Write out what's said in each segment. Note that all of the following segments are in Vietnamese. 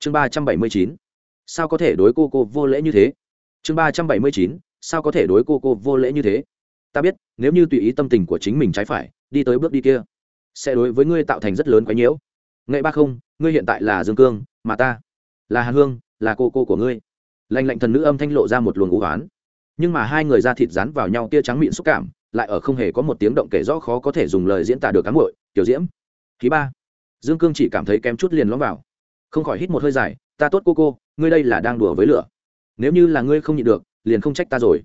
chương ba trăm bảy mươi chín, sao có thể đối cô cô vô lễ như thế? Chương ba trăm bảy mươi chín, sao có thể đối cô cô vô lễ như thế? Ta biết, nếu như tùy ý tâm tình của chính mình trái phải, đi tới bước đi kia, sẽ đối với ngươi tạo thành rất lớn quái nhiễu. Nghệ ba không, ngươi hiện tại là dương cương, mà ta là hàn hương, là cô cô của ngươi. Lành lạnh thần nữ âm thanh lộ ra một luồng ngũ hoán nhưng mà hai người da thịt dán vào nhau tia trắng miệng xúc cảm, lại ở không hề có một tiếng động kể rõ khó có thể dùng lời diễn tả được cán bội tiểu diễm. Thứ ba. Dương cương chỉ cảm thấy kém chút liền lõm vào không khỏi hít một hơi dài, ta tốt cô cô, ngươi đây là đang đùa với lửa. Nếu như là ngươi không nhịn được, liền không trách ta rồi.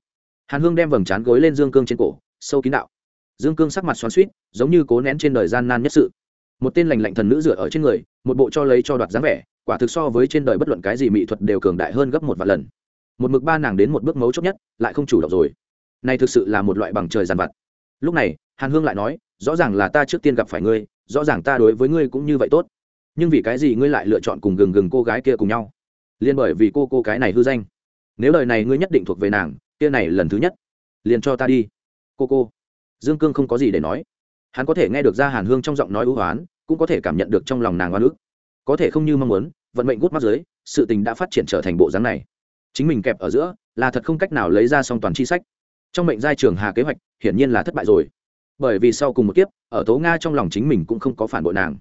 Hàn hương đem vầng trán gối lên dương cương trên cổ, sâu kín đạo. Dương cương sắc mặt xoắn suýt giống như cố nén trên đời gian nan nhất sự. Một tên lành lạnh thần nữ dựa ở trên người, một bộ cho lấy cho đoạt dáng vẻ, quả thực so với trên đời bất luận cái gì mỹ thuật đều cường đại hơn gấp một vài lần. Một mực ba nàng đến một bước mấu chốt nhất, lại không chủ động rồi. Này thực sự là một loại bằng trời giàn vặt. Lúc này, hàn hương lại nói, rõ ràng là ta trước tiên gặp phải ngươi, rõ ràng ta đối với ngươi cũng như vậy tốt nhưng vì cái gì ngươi lại lựa chọn cùng gừng gừng cô gái kia cùng nhau? Liên bởi vì cô cô cái này hư danh. Nếu lời này ngươi nhất định thuộc về nàng, kia này lần thứ nhất. Liền cho ta đi. Cô cô. Dương cương không có gì để nói. Hắn có thể nghe được ra hàn hương trong giọng nói ưu hoán cũng có thể cảm nhận được trong lòng nàng oan ức. Có thể không như mong muốn, vận mệnh gút mắt dưới, sự tình đã phát triển trở thành bộ dáng này. Chính mình kẹp ở giữa, là thật không cách nào lấy ra song toàn chi sách. Trong mệnh giai trường hà kế hoạch, hiển nhiên là thất bại rồi. Bởi vì sau cùng một kiếp, ở tố nga trong lòng chính mình cũng không có phản bội nàng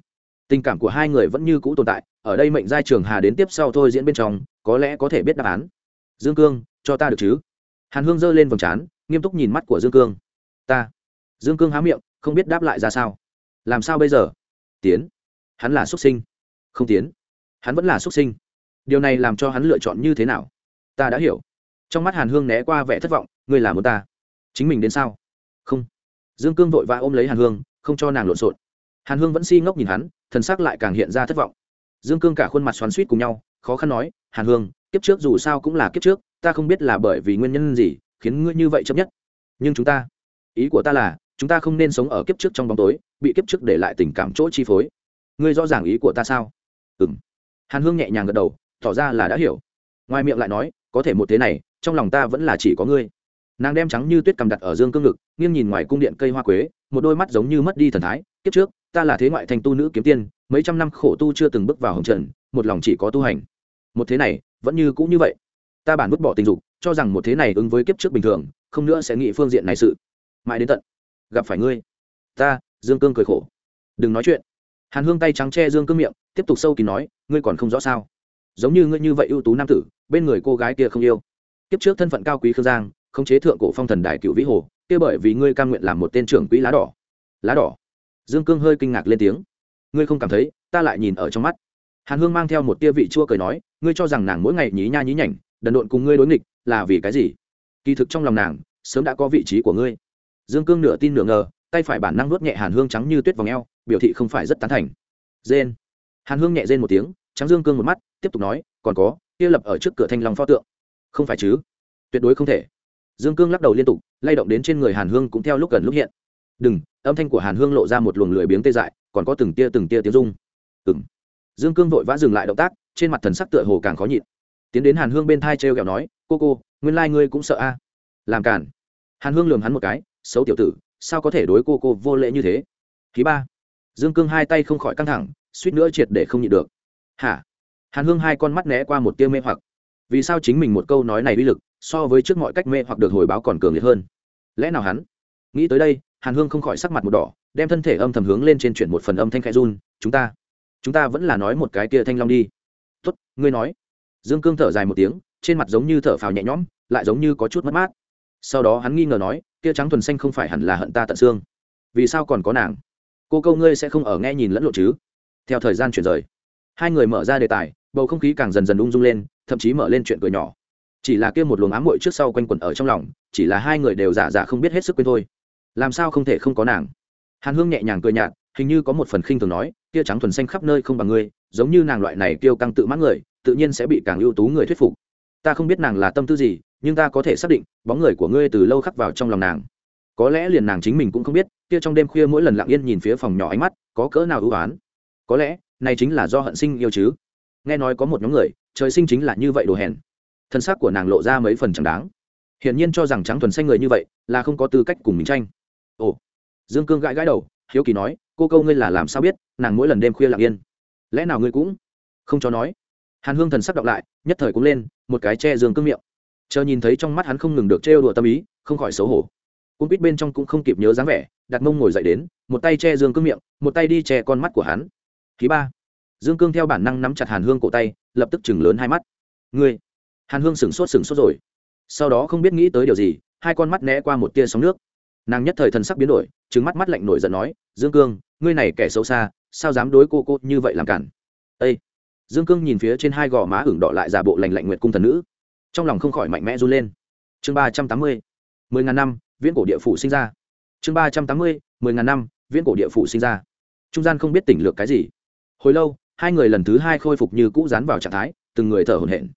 tình cảm của hai người vẫn như cũ tồn tại, ở đây mệnh giai trường hà đến tiếp sau thôi diễn bên trong, có lẽ có thể biết đáp án. Dương cương, cho ta được chứ? Hàn hương giơ lên vòng trán, nghiêm túc nhìn mắt của dương cương. Ta. Dương cương há miệng, không biết đáp lại ra sao. Làm sao bây giờ? Tiến. Hắn là xuất sinh. Không tiến. Hắn vẫn là xuất sinh. Điều này làm cho hắn lựa chọn như thế nào? Ta đã hiểu. Trong mắt hàn hương né qua vẻ thất vọng, ngươi là muốn ta. Chính mình đến sao? Không. Dương cương vội vã ôm lấy hàn hương, không cho nàng lộn xộn. Hàn hương vẫn si ngốc nhìn hắn thần sắc lại càng hiện ra thất vọng. Dương cương cả khuôn mặt xoắn suýt cùng nhau, khó khăn nói, hàn hương, kiếp trước dù sao cũng là kiếp trước, ta không biết là bởi vì nguyên nhân gì, khiến ngươi như vậy chấp nhất. Nhưng chúng ta, ý của ta là, chúng ta không nên sống ở kiếp trước trong bóng tối, bị kiếp trước để lại tình cảm chỗ chi phối. Ngươi rõ ràng ý của ta sao? Ừ m hàn hương nhẹ nhàng gật đầu, tỏ ra là đã hiểu. Ngoài miệng lại nói, có thể một thế này, trong lòng ta vẫn là chỉ có ngươi. Nàng đem trắng như tuyết cầm đặt ở dương cương ngực, nghiêng nhìn ngoài cung điện cây hoa quế một đôi mắt giống như mất đi thần thái, kiếp trước, ta là thế ngoại thành tu nữ kiếm tiên, mấy trăm năm khổ tu chưa từng bước vào hồng trần, một lòng chỉ có tu hành. Một thế này, vẫn như cũng như vậy. Ta bản vứt bỏ tình dục, cho rằng một thế này ứng với kiếp trước bình thường, không nữa sẽ nghĩ phương diện này sự. Mãi đến tận gặp phải ngươi, ta, dương cương cười khổ. Đừng nói chuyện. Hàn hương tay trắng che dương cương miệng, tiếp tục sâu kín nói, ngươi còn không rõ sao? Giống như ngươi như vậy ưu tú nam tử, bên người cô gái kia không yêu. Kiếp trước thân phận cao quý khương giang không chế thượng cổ phong thần đài cựu vĩ hồ, kia bởi vì ngươi cam nguyện làm một tên trưởng quỹ lá đỏ. Lá đỏ. Dương cương hơi kinh ngạc lên tiếng. Ngươi không cảm thấy, ta lại nhìn ở trong mắt. Hàn hương mang theo một tia vị chua cười nói, ngươi cho rằng nàng mỗi ngày nhí nha nhí nhảnh, đần độn cùng ngươi đối nghịch, là vì cái gì? Kỳ thực trong lòng nàng, sớm đã có vị trí của ngươi. Dương cương nửa tin nửa ngờ, tay phải bản năng nuốt nhẹ hàn hương trắng như tuyết vòng eo, biểu thị không phải rất tán thành. Rên. Hàn hương nhẹ rên một tiếng, trắng dương cương một mắt, tiếp tục nói, còn có, kia lập ở trước cửa thanh long pho tượng. Không phải chứ? Tuyệt đối không thể dương cương lắc đầu liên tục, lay động đến trên người hàn hương cũng theo lúc gần lúc hiện. Đừng, âm thanh của hàn hương lộ ra một luồng lười biếng tê dại, còn có từng tia từng tia tiếng rung. Ừng dương cương vội vã dừng lại động tác, trên mặt thần sắc tựa hồ càng khó nhịn. Tiến đến hàn hương bên thai t r kẹo nói, cô cô, nguyên lai、like、ngươi cũng sợ a. Làm cản. Hàn hương lường hắn một cái, xấu tiểu tử, sao có thể đối cô cô vô lễ như thế? Thứ ba. Dương cương hai tay không khỏi căng thẳng, suýt nữa triệt để không nhịn được. Hả? Hàn hương hai con mắt né qua một tia mê hoặc vì sao chính mình một câu nói này uy lực, so với trước mọi cách mê hoặc được hồi báo còn cường liệt hơn? Lẽ nào hắn? Nghĩ tới đây, hàn hương không khỏi sắc mặt một đỏ, đem thân thể âm thầm hướng lên trên chuyển một phần âm thanh khẽ run, chúng ta chúng ta vẫn là nói một cái kia thanh long đi. Tuất ngươi nói. Dương cương thở dài một tiếng, trên mặt giống như thở phào nhẹ nhõm, lại giống như có chút mất mát. Sau đó hắn nghi ngờ nói, kia trắng thuần xanh không phải hẳn là hận ta tận xương? Vì sao còn có nàng? Cô câu ngươi sẽ không ở nghe nhìn lẫn lộn chứ? Theo thời gian chuyển rời, hai người mở ra đề tài, bầu không khí càng dần dần ung dung lên thậm chí mở lên chuyện cười nhỏ. Chỉ là kia một luồng ám muội trước sau quanh quẩn ở trong lòng, chỉ là hai người đều giả giả không biết hết sức quên thôi. Làm sao không thể không có nàng? Hàn hương nhẹ nhàng cười nhạt, hình như có một phần khinh thường nói, kia trắng thuần xanh khắp nơi không bằng ngươi, giống như nàng loại này kêu căng tự mãn người, tự nhiên sẽ bị càng ưu tú người thuyết phục. Ta không biết nàng là tâm tư gì, nhưng ta có thể xác định, bóng người của ngươi từ lâu khắc vào trong lòng nàng. Có lẽ liền nàng chính mình cũng không biết, kia trong đêm khuya mỗi lần lặng yên nhìn phía phòng nhỏ ánh mắt, có cỡ nào ưu oán? Có lẽ, này chính là do hận sinh yêu chứ. Nghe nói có một nhóm người trời sinh chính là như vậy đồ hèn. Thân xác của nàng lộ ra mấy phần chẳng đáng. Hiển nhiên cho rằng trắng thuần xanh người như vậy là không có tư cách cùng mình tranh. Ồ, dương cương gãi gãi đầu, hiếu kỳ nói, cô câu ngươi là làm sao biết, nàng mỗi lần đêm khuya lặng yên. Lẽ nào ngươi cũng không cho nói? Hàn hương thần sắc đọc lại, nhất thời cũng lên, một cái che dương cương miệng. Chờ nhìn thấy trong mắt hắn không ngừng được trêu đùa tâm ý, không khỏi xấu hổ. Cung quýt bên trong cũng không kịp nhớ dáng vẻ đặt mông ngồi dậy đến, một tay che dương cương miệng, một tay đi che con mắt của hắn. Thứ ba dương cương theo bản năng nắm chặt hàn hương cổ tay, lập tức chừng lớn hai mắt. Ngươi. Hàn hương sửng sốt sửng sốt rồi. Sau đó không biết nghĩ tới điều gì, hai con mắt né qua một tia sóng nước. Nàng nhất thời thần sắc biến đổi trứng mắt mắt lạnh nổi giận nói, dương cương, ngươi này kẻ xấu xa, sao dám đối cô cô như vậy làm cản? Ây dương cương nhìn phía trên hai gò má hửng đỏ lại giả bộ lành lạnh nguyệt cung thần nữ. Trong lòng không khỏi mạnh mẽ run lên. Chương ba trăm tám mươi, mười ngàn năm, viễn cổ địa phủ sinh ra. Chương ba trăm tám mươi, mười ngàn năm, viễn cổ địa phủ sinh ra. Trung gian không biết tỉnh lược cái gì. Hồi lâu hai người lần thứ hai khôi phục như cũ dán vào trạng thái, từng người thở hổn hển.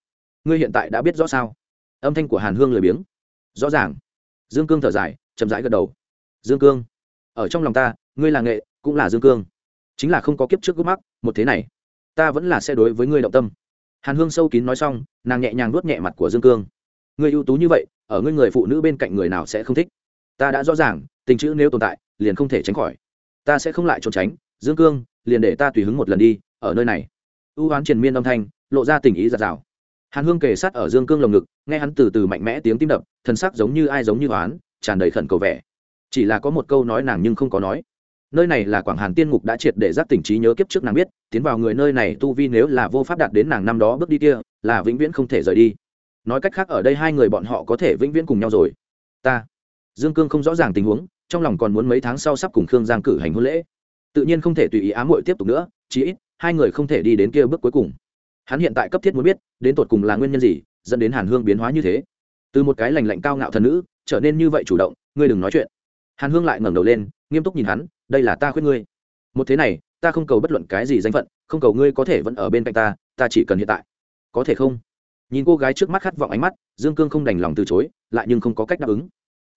Ngươi hiện tại đã biết rõ sao? Âm thanh của hàn hương lười biếng. Rõ ràng. Dương cương thở dài, chậm rãi gật đầu. Dương cương, ở trong lòng ta, ngươi là nghệ, cũng là dương cương. Chính là không có kiếp trước gốc mắc, một thế này, ta vẫn là sẽ đối với ngươi động tâm. Hàn hương sâu kín nói xong, nàng nhẹ nhàng nuốt nhẹ mặt của dương cương. Ngươi ưu tú như vậy, ở ngươi người phụ nữ bên cạnh người nào sẽ không thích? Ta đã rõ ràng, tình chữ nếu tồn tại, liền không thể tránh khỏi. Ta sẽ không lại trốn tránh. Dương cương, liền để ta tùy hứng một lần đi ở nơi này. Ưu oán triền miên âm thanh lộ ra tình ý giạt rào. Hàn hương kề sát ở dương cương lồng ngực, nghe hắn từ từ mạnh mẽ tiếng tim đập thân sắc giống như ai giống như oán tràn đầy khẩn cầu vẻ. Chỉ là có một câu nói nàng nhưng không có nói. Nơi này là quảng hàn tiên ngục đã triệt để giác tỉnh trí nhớ kiếp trước nàng biết, tiến vào người nơi này tu vi nếu là vô pháp đạt đến nàng năm đó bước đi kia, là vĩnh viễn không thể rời đi. Nói cách khác ở đây hai người bọn họ có thể vĩnh viễn cùng nhau rồi. Ta. Dương cương không rõ ràng tình huống, trong lòng còn muốn mấy tháng sau sắp cùng khương giang cử hành hôn lễ. Tự nhiên không thể tùy ý ám hội tiếp tục nữa, chí ít hai người không thể đi đến kia bước cuối cùng. Hắn hiện tại cấp thiết muốn biết, đến tột cùng là nguyên nhân gì, dẫn đến hàn hương biến hóa như thế. Từ một cái lành lạnh cao ngạo thần nữ, trở nên như vậy chủ động, ngươi đừng nói chuyện. Hàn hương lại ngẩng đầu lên, nghiêm túc nhìn hắn, đây là ta khuyên ngươi. Một thế này, ta không cầu bất luận cái gì danh phận, không cầu ngươi có thể vẫn ở bên cạnh ta ta chỉ cần hiện tại. Có thể không? Nhìn cô gái trước mắt khát vọng ánh mắt, dương cương không đành lòng từ chối, lại nhưng không có cách đáp ứng.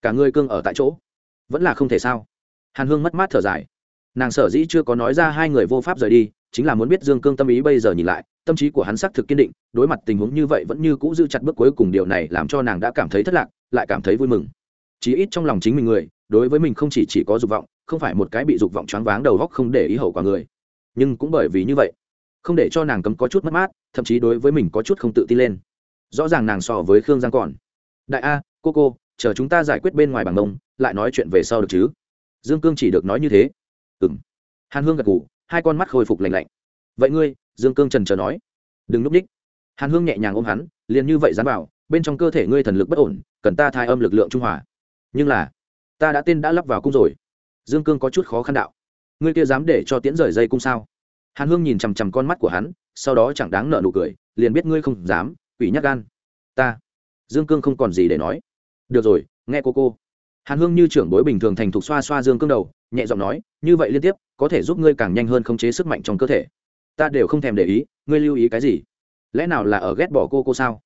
Cả ngươi cương ở tại chỗ. Vẫn là không thể sao? Hàn hương mất mát thở dài. Nàng sở dĩ chưa có nói ra hai người vô pháp rời đi chính là muốn biết dương cương tâm ý bây giờ nhìn lại, tâm trí của hắn xác thực kiên định, đối mặt tình huống như vậy vẫn như cũ giữ chặt bước cuối cùng điều này làm cho nàng đã cảm thấy thất lạc, lại cảm thấy vui mừng. Chí ít trong lòng chính mình người, đối với mình không chỉ chỉ có dục vọng, không phải một cái bị dục vọng choáng váng đầu góc không để ý hậu quả người. Nhưng cũng bởi vì như vậy, không để cho nàng cấm có chút mất mát, thậm chí đối với mình có chút không tự tin lên. Rõ ràng nàng so với khương giang còn. Đại a, cô cô, chờ chúng ta giải quyết bên ngoài bằng mông lại nói chuyện về sau được chứ? Dương cương chỉ được nói như thế. Ừ m hàn hương gật ngủ hai con mắt khôi phục lành lạnh. Vậy ngươi? Dương cương trần trờ nói. Đừng núp ních hàn hương nhẹ nhàng ôm hắn liền như vậy dám bảo, bên trong cơ thể ngươi thần lực bất ổn cần ta thai âm lực lượng trung hòa. Nhưng là ta đã tên đã lắp vào cung rồi. Dương cương có chút khó khăn đạo. Ngươi kia dám để cho tiễn rời dây cung sao? Hàn hương nhìn chằm chằm con mắt của hắn sau đó chẳng đáng nợ nụ cười liền biết ngươi không dám quỷ nhắc gan. Ta? Dương cương không còn gì để nói. Được rồi nghe cô cô. Hàn hương như trưởng bối bình thường thành thục xoa xoa dương cương đầu nhẹ giọng nói như vậy liên tiếp có thể giúp ngươi càng nhanh hơn khống chế sức mạnh trong cơ thể. Ta đều không thèm để ý, ngươi lưu ý cái gì? Lẽ nào là ở ghét bỏ cô cô sao?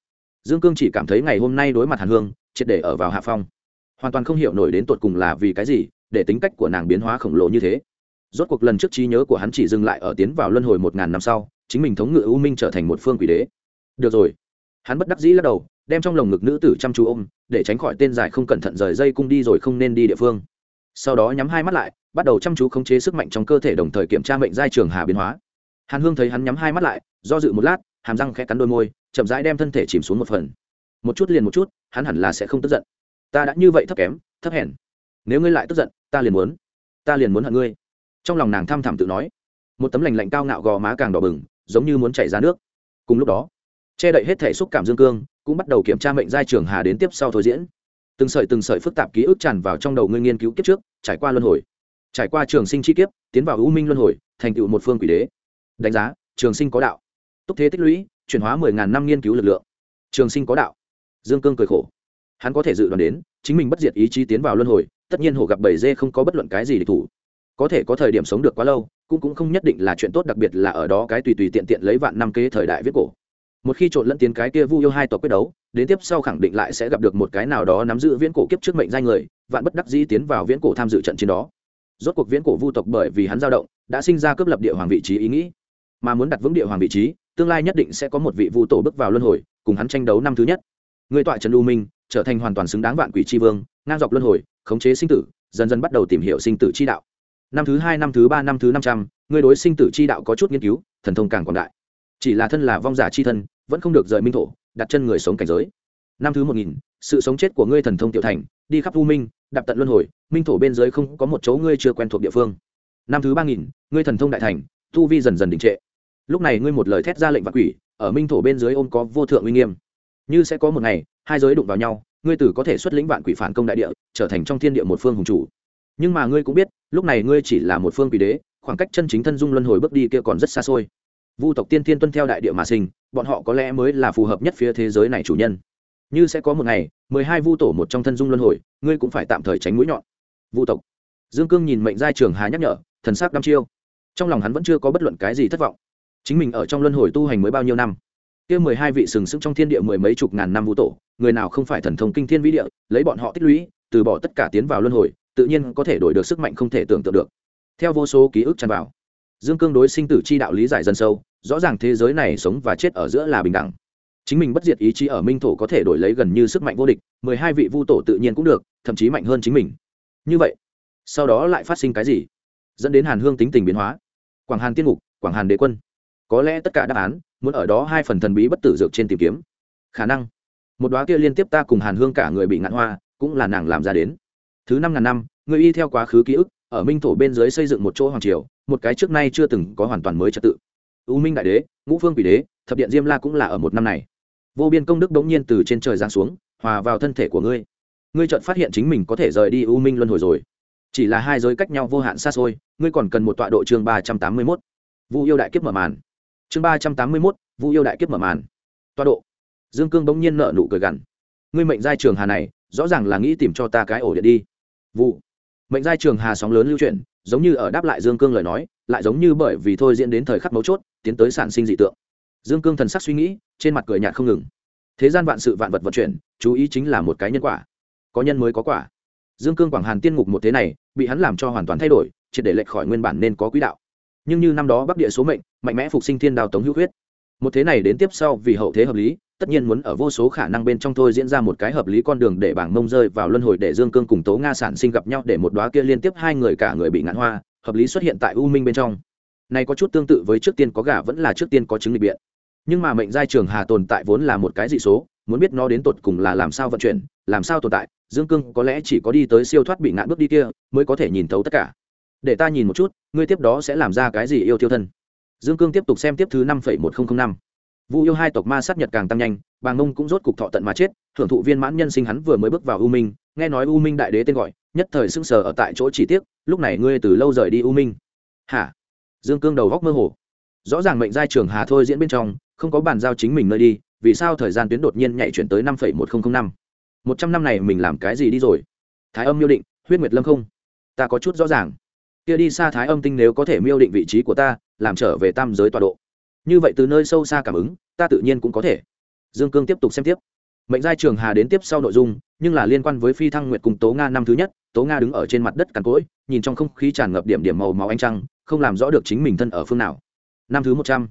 Dương cương chỉ cảm thấy ngày hôm nay đối mặt hàn hương, triệt để ở vào hạ phong. Hoàn toàn không hiểu nổi đến tột cùng là vì cái gì, để tính cách của nàng biến hóa khổng lồ như thế. Rốt cuộc lần trước trí nhớ của hắn chỉ dừng lại ở tiến vào luân hồi một ngàn năm sau, chính mình thống ngự u minh trở thành một phương quỷ đế. Được rồi. Hắn bất đắc dĩ lắc đầu, đem trong lồng ngực nữ tử chăm chú ôm, để tránh khỏi tên dài không cẩn thận rời dây cung đi rồi không nên đi địa phương. Sau đó nhắm hai mắt lại bắt đầu chăm chú khống chế sức mạnh trong cơ thể đồng thời kiểm tra mệnh giai trường hà biến hóa. Hàn hương thấy hắn nhắm hai mắt lại, do dự một lát, hàm răng khẽ cắn đôi môi, chậm rãi đem thân thể chìm xuống một phần. Một chút liền một chút, hắn hẳn là sẽ không tức giận. Ta đã như vậy thấp kém, thấp hèn. Nếu ngươi lại tức giận, ta liền muốn, ta liền muốn hận ngươi. Trong lòng nàng thăm thẳm tự nói. Một tấm lành lạnh cao ngạo gò má càng đỏ bừng, giống như muốn chảy ra nước. Cùng lúc đó, che đậy hết thể xúc cảm dương cương, cũng bắt đầu kiểm tra mệnh giai trường hà đến tiếp sau thôi diễn. Từng sợi từng sợi phức tạp ký ức tràn vào trong đầu ngươi nghiên cứu kiếp trước, trải qua luân hồi trải qua trường sinh chi kiếp, tiến vào u minh luân hồi, thành tựu một phương quỷ đế. Đánh giá, trường sinh có đạo. Túc thế tích lũy, chuyển hóa mười ngàn năm nghiên cứu lực lượng. Trường sinh có đạo. Dương cương cười khổ. Hắn có thể dự đoán đến, chính mình bất diệt ý chí tiến vào luân hồi, tất nhiên hổ gặp bảy dê không có bất luận cái gì để thủ. Có thể có thời điểm sống được quá lâu, cũng cũng không nhất định là chuyện tốt, đặc biệt là ở đó cái tùy tùy tiện tiện lấy vạn năm kế thời đại viết cổ. Một khi trộn lẫn tiến cái kia vu yêu hai tộc quyết đấu, đến tiếp sau khẳng định lại sẽ gặp được một cái nào đó nắm giữ viễn cổ kiếp trước mệnh danh người, vạn bất đắc dĩ tiến vào viễn cổ tham dự trận chiến đó rốt cuộc viễn cổ vu tộc bởi vì hắn dao động, đã sinh ra cướp lập địa hoàng vị trí ý nghĩ. Mà muốn đặt vững địa hoàng vị trí, tương lai nhất định sẽ có một vị vu tổ bước vào luân hồi, cùng hắn tranh đấu năm thứ nhất. Người tọa trần u minh, trở thành hoàn toàn xứng đáng vạn quỷ tri vương, ngang dọc luân hồi, khống chế sinh tử, dần dần bắt đầu tìm hiểu sinh tử chi đạo. Năm thứ hai, năm thứ ba, năm thứ năm trăm, người đối sinh tử chi đạo có chút nghiên cứu, thần thông càng quảng đại. Chỉ là thân là vong giả chi thân, vẫn không được rời minh thổ, đặt chân người sống cảnh giới năm thứ một nghìn, sự sống chết của ngươi thần thông tiểu thành, đi khắp u minh, đạp tận luân hồi, minh thổ bên dưới không có một chỗ ngươi chưa quen thuộc địa phương. Năm thứ ba nghìn, ngươi thần thông đại thành, tu vi dần dần đình trệ. Lúc này ngươi một lời thét ra lệnh và quỷ, ở minh thổ bên dưới ôm có vô thượng uy nghiêm. Như sẽ có một ngày, hai giới đụng vào nhau, ngươi tử có thể xuất lĩnh vạn quỷ phản công đại địa, trở thành trong thiên địa một phương hùng chủ. Nhưng mà ngươi cũng biết, lúc này ngươi chỉ là một phương quỷ đế, khoảng cách chân chính thân dung luân hồi bước đi kia còn rất xa xôi. Vu tộc tiên thiên tuân theo đại địa mà sinh, bọn họ có lẽ mới là phù hợp nhất phía thế giới này chủ nhân như sẽ có một ngày, mười hai vu tổ một trong thân dung luân hồi, ngươi cũng phải tạm thời tránh mũi nhọn. Vu tộc. Dương cương nhìn mệnh giai trường hà nhắc nhở, thần sắc đăm chiêu. Trong lòng hắn vẫn chưa có bất luận cái gì thất vọng. Chính mình ở trong luân hồi tu hành mới bao nhiêu năm? Kia mười hai vị sừng sững trong thiên địa mười mấy chục ngàn năm vũ tổ, người nào không phải thần thông kinh thiên vĩ địa, lấy bọn họ tích lũy, từ bỏ tất cả tiến vào luân hồi, tự nhiên có thể đổi được sức mạnh không thể tưởng tượng được. Theo vô số ký ức tràn vào, dương cương đối sinh tử chi đạo lý giải dân sâu, rõ ràng thế giới này sống và chết ở giữa là bình đẳng chính mình bất diệt ý chí ở minh thổ có thể đổi lấy gần như sức mạnh vô địch, mười hai vị vu tổ tự nhiên cũng được, thậm chí mạnh hơn chính mình. Như vậy, sau đó lại phát sinh cái gì? Dẫn đến hàn hương tính tình biến hóa. Quảng hàn tiên ngục, quảng hàn đế quân. Có lẽ tất cả đáp án, muốn ở đó hai phần thần bí bất tử dược trên tìm kiếm. Khả năng, một đoá kia liên tiếp ta cùng hàn hương cả người bị ngạn hoa, cũng là nàng làm ra đến. Thứ năm ngàn năm, người y theo quá khứ ký ức, ở minh thổ bên dưới xây dựng một chỗ hoàng triều, một cái trước nay chưa từng có hoàn toàn mới trật tự. U minh đại đế, ngũ phương quỷ đế, thập điện diêm la cũng là ở một năm này vô biên công đức bỗng nhiên từ trên trời giáng xuống, hòa vào thân thể của ngươi. Ngươi chợt phát hiện chính mình có thể rời đi u minh luân hồi rồi. Chỉ là hai giới cách nhau vô hạn xa xôi, ngươi còn cần một tọa độ chương ba trăm tám mươi mốt. Vu yêu đại kiếp mở màn. Chương ba trăm tám mươi mốt, vu yêu đại kiếp mở màn. Tọa độ. Dương cương bỗng nhiên nợ nụ cười gằn. Ngươi mệnh giai trường hà này, rõ ràng là nghĩ tìm cho ta cái ổ điện đi. Vụ. Mệnh giai trường hà sóng lớn lưu chuyển, giống như ở đáp lại dương cương lời nói, lại giống như bởi vì thôi diễn đến thời khắc mấu chốt, tiến tới sản sinh dị tượng dương cương thần sắc suy nghĩ, trên mặt cười nhạt không ngừng. Thế gian vạn sự vạn vật vận chuyển, chú ý chính là một cái nhân quả. Có nhân mới có quả. Dương cương quảng hàn tiên ngục một thế này, bị hắn làm cho hoàn toàn thay đổi, triệt để lệch khỏi nguyên bản nên có quỹ đạo. Nhưng như năm đó bắc địa số mệnh, mạnh mẽ phục sinh thiên đào tống hữu huyết một thế này đến tiếp sau vì hậu thế hợp lý, tất nhiên muốn ở vô số khả năng bên trong thôi diễn ra một cái hợp lý con đường để bảng mông rơi vào luân hồi để dương cương cùng tố nga sản sinh gặp nhau để một đoá kia liên tiếp hai người cả người bị ngạn hoa, hợp lý xuất hiện tại u minh bên trong. Này có chút tương tự với trước tiên có gà vẫn là trước tiên có chứng lịch biện nhưng mà mệnh giai trường hà tồn tại vốn là một cái dị số, muốn biết nó đến tột cùng là làm sao vận chuyển, làm sao tồn tại, dương cương có lẽ chỉ có đi tới siêu thoát bị ngạn bước đi kia, mới có thể nhìn thấu tất cả. Để ta nhìn một chút, ngươi tiếp đó sẽ làm ra cái gì yêu thiêu thân? Dương cương tiếp tục xem tiếp thứ năm một nghìn năm. Vu yêu hai tộc ma sát nhật càng tăng nhanh bà ngông cũng rốt cục thọ tận mà chết, thưởng thụ viên mãn nhân sinh hắn vừa mới bước vào u minh, nghe nói u minh đại đế tên gọi, nhất thời sưng sờ ở tại chỗ chỉ tiếc, lúc này ngươi từ lâu rời đi u minh. Hả? Dương cương đầu góc mơ hồ. Rõ ràng mệnh giai trường hà thôi diễn bên trong không có bàn giao chính mình nơi đi, vì sao thời gian tuyến đột nhiên nhảy chuyển tới năm một nghìn năm? Một trăm năm này mình làm cái gì đi rồi? Thái âm miêu định, huyết nguyệt lâm không? Ta có chút rõ ràng. Kia đi xa thái âm tinh nếu có thể miêu định vị trí của ta, làm trở về tam giới tọa độ. Như vậy từ nơi sâu xa cảm ứng, ta tự nhiên cũng có thể. Dương cương tiếp tục xem tiếp. Mệnh giai trường hà đến tiếp sau nội dung, nhưng là liên quan với phi thăng nguyệt cùng tố nga năm thứ nhất, tố nga đứng ở trên mặt đất cằn cỗi, nhìn trong không khí tràn ngập điểm điểm màu máu ánh trăng, không làm rõ được chính mình thân ở phương nào. Năm thứ một trăm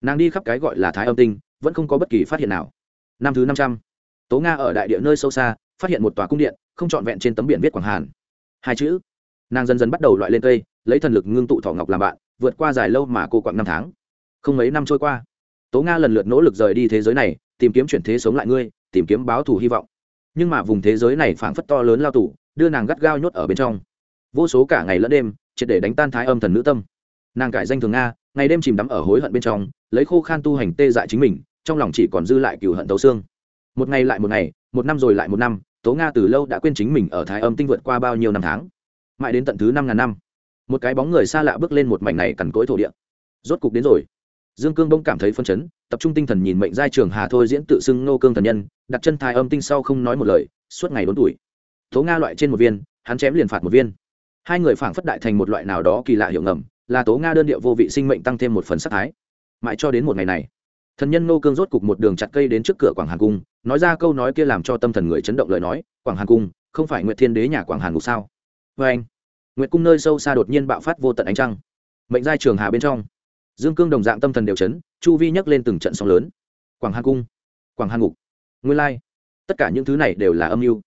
nàng đi khắp cái gọi là thái âm tinh, vẫn không có bất kỳ phát hiện nào. Năm thứ năm trăm, tố nga ở đại địa nơi sâu xa, phát hiện một tòa cung điện, không trọn vẹn trên tấm biển viết quảng hàn. Hai chữ. Nàng dần dần bắt đầu loại lên cây, lấy thần lực ngưng tụ thỏ ngọc làm bạn, vượt qua dài lâu mà cô quặng năm tháng. Không mấy năm trôi qua, tố nga lần lượt nỗ lực rời đi thế giới này, tìm kiếm chuyển thế sống lại ngươi, tìm kiếm báo thù hy vọng. Nhưng mà vùng thế giới này phảng phất to lớn lao tủ đưa nàng gắt gao nhốt ở bên trong. Vô số cả ngày lẫn đêm, triệt để đánh tan thái âm thần nữ tâm. Nàng cải danh thường nga ngày đêm chìm đắm ở hối hận bên trong, lấy khô khan tu hành tê dại chính mình, trong lòng chỉ còn dư lại cừu hận tấu xương. Một ngày lại một ngày, một năm rồi lại một năm, tố nga từ lâu đã quên chính mình ở thái âm tinh vượt qua bao nhiêu năm tháng. Mãi đến tận thứ năm ngàn năm, một cái bóng người xa lạ bước lên một mảnh này cằn cỗi thổ địa. Rốt cục đến rồi. Dương cương bỗng cảm thấy phân chấn, tập trung tinh thần nhìn mệnh giai trường hà thôi diễn tự xưng nô cương thần nhân, đặt chân thái âm tinh sau không nói một lời, suốt ngày đốn tuổi. Tố nga loại trên một viên, hắn chém liền phạt một viên. Hai người phảng phất đại thành một loại nào đó kỳ lạ hiệu ngầm là tố nga đơn điệu vô vị sinh mệnh tăng thêm một phần sắc thái. Mãi cho đến một ngày này, thần nhân nô cương rốt cục một đường chặt cây đến trước cửa quảng hàn cung, nói ra câu nói kia làm cho tâm thần người chấn động lời nói, quảng hàn cung, không phải nguyệt thiên đế nhà quảng hàn ngục sao? Vê anh, nguyệt cung nơi sâu xa đột nhiên bạo phát vô tận ánh trăng. Mệnh giai trường hà bên trong, dương cương đồng dạng tâm thần đều chấn, chu vi nhấc lên từng trận sóng lớn. Quảng hàn cung, quảng hàn ngục, nguyên lai, tất cả những thứ này đều là âm mưu.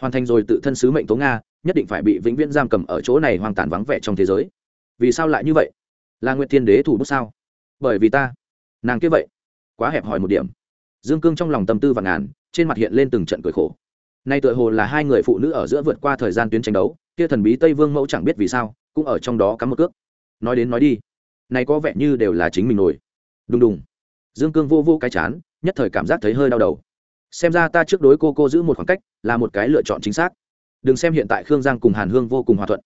Hoàn thành rồi tự thân sứ mệnh tố nga, nhất định phải bị vĩnh viễn giam cầm ở chỗ này hoang tàn vắng vẻ trong thế giới vì sao lại như vậy? Là nguyệt thiên đế thủ bút sao? Bởi vì ta, nàng kia vậy. Quá hẹp hòi một điểm. Dương cương trong lòng tâm tư và ngàn, trên mặt hiện lên từng trận cười khổ. Nay tựa hồ là hai người phụ nữ ở giữa vượt qua thời gian tuyến tranh đấu, kia thần bí tây vương mẫu chẳng biết vì sao, cũng ở trong đó cắm một cước. Nói đến nói đi, này có vẻ như đều là chính mình nổi. Đùng đùng. Dương cương vô vô cái chán, nhất thời cảm giác thấy hơi đau đầu. Xem ra ta trước đối cô cô giữ một khoảng cách, là một cái lựa chọn chính xác. Đừng xem hiện tại khương giang cùng hàn hương vô cùng hòa thuận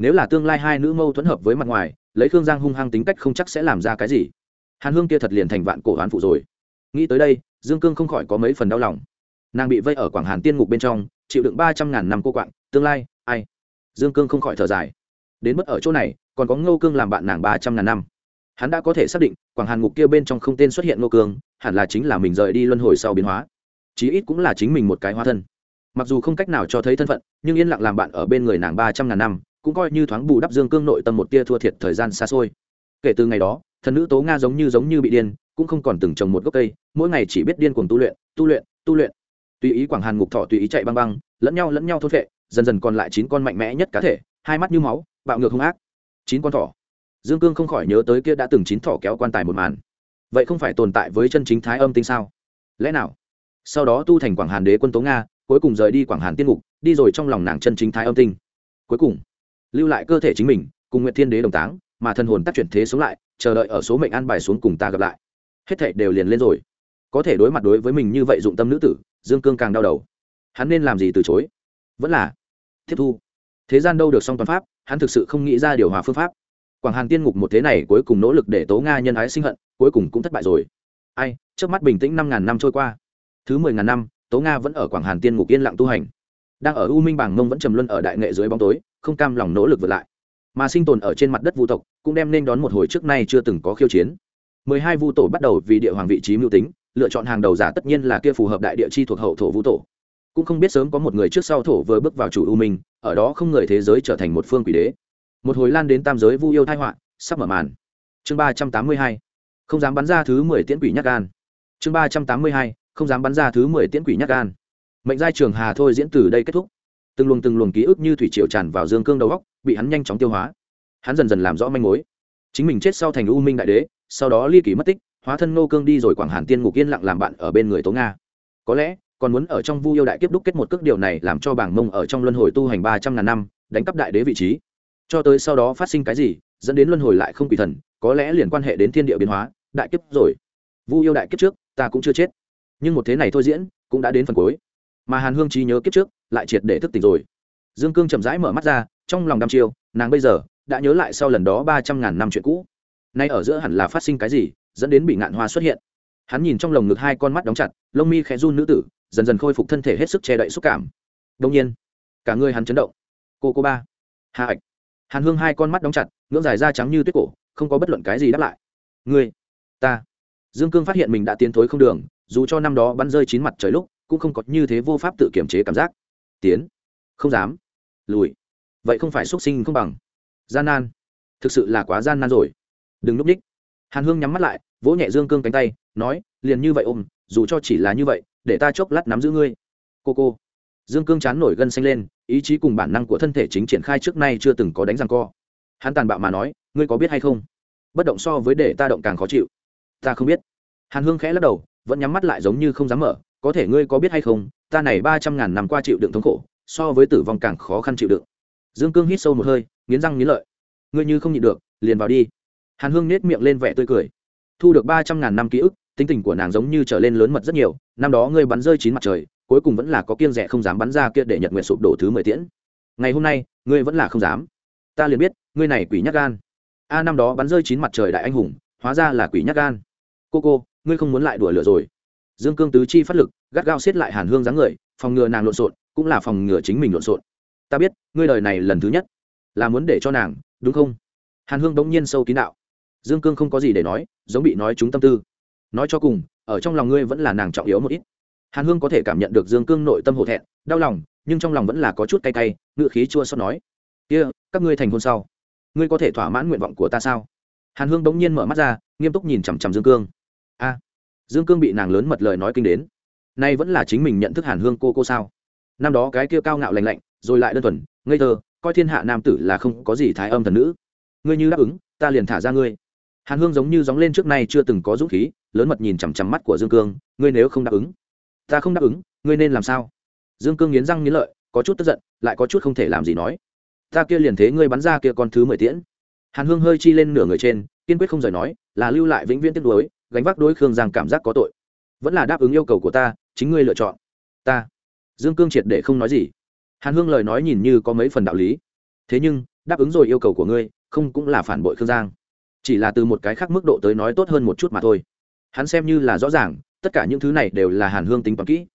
nếu là tương lai hai nữ mâu thuẫn hợp với mặt ngoài, lấy khương giang hung hăng tính cách không chắc sẽ làm ra cái gì. Hàn hương kia thật liền thành vạn cổ hoán phụ rồi. Nghĩ tới đây, dương cương không khỏi có mấy phần đau lòng. Nàng bị vây ở quảng hàn tiên ngục bên trong, chịu đựng ba trăm ngàn năm cô quạng, tương lai, ai? Dương cương không khỏi thở dài. Đến mức ở chỗ này, còn có ngô cương làm bạn nàng ba trăm ngàn năm. Hắn đã có thể xác định, quảng hàn ngục kia bên trong không tên xuất hiện ngô cương, hẳn là chính là mình rời đi luân hồi sau biến hóa. Chí ít cũng là chính mình một cái hóa thân. Mặc dù không cách nào cho thấy thân phận, nhưng yên lặng làm bạn ở bên người nàng ba trăm ngàn năm cũng coi như thoáng bù đắp dương cương nội tâm một tia thua thiệt thời gian xa xôi. Kể từ ngày đó, thần nữ tố nga giống như giống như bị điên, cũng không còn từng trồng một gốc cây, mỗi ngày chỉ biết điên cuồng tu luyện tu luyện tu luyện. Tùy ý quảng hàn ngục thọ tùy ý chạy băng băng, lẫn nhau lẫn nhau thốt vệ dần dần còn lại chín con mạnh mẽ nhất cá thể, hai mắt như máu, bạo ngược hung ác. Chín con thỏ. Dương cương không khỏi nhớ tới kia đã từng chín thỏ kéo quan tài một màn. Vậy không phải tồn tại với chân chính thái âm tinh sao? Lẽ nào? Sau đó tu thành quảng hàn đế quân tố nga, cuối cùng rời đi quảng hàn tiên ngục, đi rồi trong lòng nàng chân chính thái âm tinh. Cuối cùng lưu lại cơ thể chính mình, cùng nguyện thiên đế đồng táng, mà thân hồn tác chuyển thế sống lại, chờ đợi ở số mệnh an bài xuống cùng ta gặp lại. Hết thệ đều liền lên rồi. Có thể đối mặt đối với mình như vậy dụng tâm nữ tử, dương cương càng đau đầu. Hắn nên làm gì từ chối? Vẫn là tiếp thu. Thế gian đâu được song toàn pháp, hắn thực sự không nghĩ ra điều hòa phương pháp. Quảng hàn tiên ngục một thế này cuối cùng nỗ lực để tố nga nhân ái sinh hận, cuối cùng cũng thất bại rồi. Ai trước mắt bình tĩnh năm ngàn năm trôi qua. Thứ mười ngàn năm, tố nga vẫn ở quảng hàn tiên ngục yên lặng tu hành đang ở u minh bảng mông vẫn trầm luân ở đại nghệ dưới bóng tối, không cam lòng nỗ lực vượt lại. Mà sinh tồn ở trên mặt đất vu tộc, cũng đem nên đón một hồi trước nay chưa từng có khiêu chiến. Mười hai vu tổ bắt đầu vì địa hoàng vị trí mưu tính, lựa chọn hàng đầu giả tất nhiên là kia phù hợp đại địa chi thuộc hậu thổ vu tổ. Cũng không biết sớm có một người trước sau thổ vừa bước vào chủ u minh, ở đó không người thế giới trở thành một phương quỷ đế. Một hồi lan đến tam giới vu yêu thai họa, sắp mở màn. Chương ba trăm tám mươi hai, không dám bắn ra thứ mười tiễn quỷ nhắc gan. Chương ba trăm tám mươi hai, không dám bắn ra thứ mười tiễn quỷ nhắc gan mệnh giai trường hà thôi diễn từ đây kết thúc. Từng luồng từng luồng ký ức như thủy triều tràn vào dương cương đầu góc bị hắn nhanh chóng tiêu hóa. Hắn dần dần làm rõ manh mối. Chính mình chết sau thành u minh đại đế, sau đó ly kỳ mất tích, hóa thân nô cương đi rồi quảng hàn tiên ngục yên lặng làm bạn ở bên người tố nga. Có lẽ, còn muốn ở trong vu yêu đại kiếp đúc kết một cước điều này làm cho bảng mông ở trong luân hồi tu hành ba trăm ngàn năm, đánh cắp đại đế vị trí. Cho tới sau đó phát sinh cái gì, dẫn đến luân hồi lại không quỷ thần, có lẽ liền quan hệ đến thiên địa biến hóa, đại kiếp rồi. Vu yêu đại kiếp trước, ta cũng chưa chết. Nhưng một thế này thôi diễn, cũng đã đến phần cuối mà hàn hương trí nhớ kiếp trước lại triệt để thức tỉnh rồi dương cương chậm rãi mở mắt ra trong lòng đăm chiêu nàng bây giờ đã nhớ lại sau lần đó ba trăm ngàn năm chuyện cũ nay ở giữa hẳn là phát sinh cái gì dẫn đến bị ngạn hoa xuất hiện hắn nhìn trong lồng ngực hai con mắt đóng chặt lông mi khẽ run nữ tử dần dần khôi phục thân thể hết sức che đậy xúc cảm đông nhiên cả người hắn chấn động cô cô ba hà ạch hàn hương hai con mắt đóng chặt ngưỡng dài da trắng như tuyết cổ không có bất luận cái gì đáp lại ngươi ta dương cương phát hiện mình đã tiến thối không đường dù cho năm đó bắn rơi chín mặt trời lúc cũng không có như thế vô pháp tự kiểm chế cảm giác. Tiến. Không dám. Lùi. Vậy không phải xuất sinh không bằng. Gian nan. Thực sự là quá gian nan rồi. Đừng núp ních. Hàn hương nhắm mắt lại, vỗ nhẹ dương cương cánh tay, nói, liền như vậy ôm, dù cho chỉ là như vậy, để ta chốc lát nắm giữ ngươi. Cô cô. Dương cương chán nổi gân xanh lên, ý chí cùng bản năng của thân thể chính triển khai trước nay chưa từng có đánh răng co. Hắn tàn bạo mà nói, ngươi có biết hay không? Bất động so với để ta động càng khó chịu. Ta không biết. Hàn hương khẽ lắc đầu, vẫn nhắm mắt lại giống như không dám mở có thể ngươi có biết hay không, ta này ba trăm ngàn năm qua chịu đựng thống khổ, so với tử vong càng khó khăn chịu đựng. Dương cương hít sâu một hơi, nghiến răng nghiến lợi. Ngươi như không nhịn được, liền vào đi. Hàn hương nết miệng lên vẻ tươi cười. Thu được ba trăm ngàn năm ký ức, tính tình của nàng giống như trở lên lớn mật rất nhiều, năm đó ngươi bắn rơi chín mặt trời, cuối cùng vẫn là có kiên rẻ không dám bắn ra kia để nhật nguyện sụp đổ thứ mười tiễn. Ngày hôm nay, ngươi vẫn là không dám. Ta liền biết, ngươi này quỷ nhắc gan. A, năm đó bắn rơi chín mặt trời đại anh hùng, hóa ra là quỷ nhắc gan. Cô cô, ngươi không muốn lại đùa lửa rồi dương cương tứ chi phát lực gắt gao xiết lại hàn hương dáng người phòng ngừa nàng lộn xộn cũng là phòng ngừa chính mình lộn xộn. Ta biết ngươi đời này lần thứ nhất là muốn để cho nàng đúng không? Hàn hương bỗng nhiên sâu kín đạo. Dương cương không có gì để nói giống bị nói chúng tâm tư. Nói cho cùng ở trong lòng ngươi vẫn là nàng trọng yếu một ít. Hàn hương có thể cảm nhận được dương cương nội tâm hổ thẹn đau lòng nhưng trong lòng vẫn là có chút cay cay ngự khí chua xót nói. Kia、yeah, các ngươi thành hôn sau ngươi có thể thỏa mãn nguyện vọng của ta sao? Hàn hương bỗng nhiên mở mắt ra nghiêm túc nhìn chằm chằm dương cương. A dương cương bị nàng lớn mật lời nói kinh đến. Nay vẫn là chính mình nhận thức hàn hương cô cô sao? Năm đó cái kia cao ngạo lành lạnh, rồi lại đơn thuần, ngây thơ, coi thiên hạ nam tử là không có gì thái âm thần nữ. Ngươi như đáp ứng, ta liền thả ra ngươi. Hàn hương giống như gióng lên trước nay chưa từng có dũng khí, lớn mật nhìn chằm chằm mắt của dương cương, ngươi nếu không đáp ứng, ta không đáp ứng, ngươi nên làm sao? Dương cương nghiến răng nghiến lợi, có chút tức giận, lại có chút không thể làm gì nói. Ta kia liền thế ngươi bắn ra kia con thứ mười tiễn. Hàn hương hơi chi lên nửa người trên, kiên quyết không rời nói, là lưu lại vĩnh viễn tiếc đối gánh vác đối khương giang cảm giác có tội. Vẫn là đáp ứng yêu cầu của ta, chính ngươi lựa chọn. Ta. Dương cương triệt để không nói gì. Hàn hương lời nói nhìn như có mấy phần đạo lý. Thế nhưng, đáp ứng rồi yêu cầu của ngươi, không cũng là phản bội khương giang. Chỉ là từ một cái khác mức độ tới nói tốt hơn một chút mà thôi. Hắn xem như là rõ ràng, tất cả những thứ này đều là hàn hương tính toán kỹ.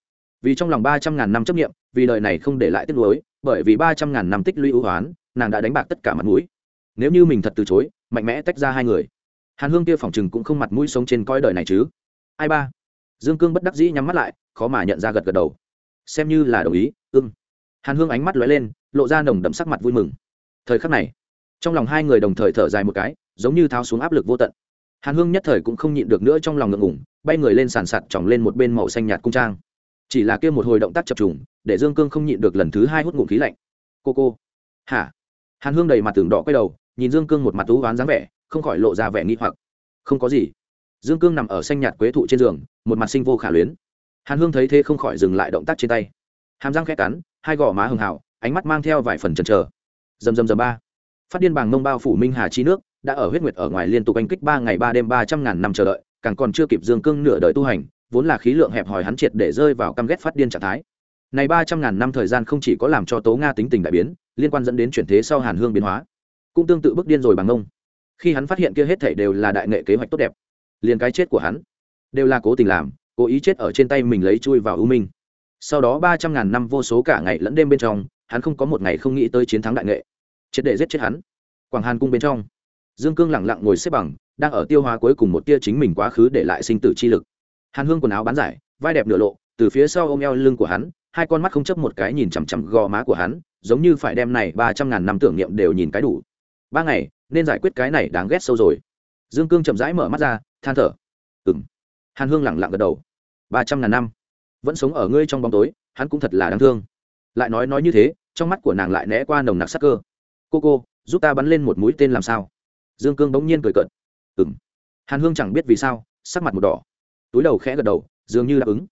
Vì trong lòng ba trăm ngàn năm chấp nghiệm vì đời này không để lại tiếc nuối, bởi vì ba trăm ngàn năm tích lũy ưu hoán, nàng đã đánh bạc tất cả mặt mũi. Nếu như mình thật từ chối, mạnh mẽ tách ra hai người hàn hương kia phỏng chừng cũng không mặt mũi sống trên coi đời này chứ. Ai ba? Dương cương bất đắc dĩ nhắm mắt lại, khó mà nhận ra gật gật đầu. Xem như là đồng ý, ưng. Hàn hương ánh mắt lóe lên, lộ ra nồng đậm sắc mặt vui mừng. Thời khắc này, trong lòng hai người đồng thời thở dài một cái, giống như tháo xuống áp lực vô tận. Hàn hương nhất thời cũng không nhịn được nữa trong lòng ngượng ngủng bay người lên sàn sạt chỏng lên một bên màu xanh nhạt cung trang. Chỉ là kia một hồi động tác chập trùng, để dương cương không nhịn được lần thứ hai hút ngụm khí lạnh. Cô cô. Hả? Hàn hương đầy mặt tường đỏ quay đầu, nhìn dương cương một mặt thú ván dáng vẻ không khỏi lộ ra vẻ nghi hoặc. Không có gì. Dương cương nằm ở xanh nhạt quế thụ trên giường, một mặt sinh vô khả luyến. Hàn hương thấy thế không khỏi dừng lại động tác trên tay. Hàm răng khét cắn, hai gò má hường hào ánh mắt mang theo vài phần chần chờ. Dầm dầm dầm ba. Phát điên bàng mông bao phủ minh hà chi nước, đã ở huyết nguyệt ở ngoài liên tục anh kích ba ngày ba đêm ba trăm ngàn năm chờ đợi, càng còn chưa kịp dương cương nửa đời tu hành, vốn là khí lượng hẹp hòi hắn triệt để rơi vào căm ghét phát điên trạng thái. Này ba trăm ngàn năm thời gian không chỉ có làm cho tố nga tính tình đại biến, liên quan dẫn đến chuyển thế sau hàn hương biến hóa, cũng tương tự bức điên rồi bằng mông khi hắn phát hiện kia hết thảy đều là đại nghệ kế hoạch tốt đẹp, liền cái chết của hắn đều là cố tình làm, cố ý chết ở trên tay mình lấy chui vào ưu minh. Sau đó ba trăm ngàn năm vô số cả ngày lẫn đêm bên trong, hắn không có một ngày không nghĩ tới chiến thắng đại nghệ. Triệt để giết chết hắn. Quảng hàn cung bên trong, dương cương lẳng lặng ngồi xếp bằng, đang ở tiêu hóa cuối cùng một tia chính mình quá khứ để lại sinh tử chi lực. Hàn hương quần áo bán giải, vai đẹp nửa lộ, từ phía sau ôm eo lưng của hắn, hai con mắt không chấp một cái nhìn chằm chằm gò má của hắn, giống như phải đem này ba trăm ngàn năm tưởng niệm đều nhìn cái đủ. Ba ngày nên giải quyết cái này đáng ghét sâu rồi. Dương cương chậm rãi mở mắt ra, than thở. Ừng hàn hương lẳng lặng gật đầu. Ba trăm ngàn năm. Vẫn sống ở ngươi trong bóng tối, hắn cũng thật là đáng thương. Lại nói nói như thế, trong mắt của nàng lại né qua nồng nặc sắc cơ. Cô cô, giúp ta bắn lên một mũi tên làm sao? Dương cương bỗng nhiên cười cợt. Ừng hàn hương chẳng biết vì sao, sắc mặt một đỏ. Túi đầu khẽ gật đầu, dường như đáp ứng.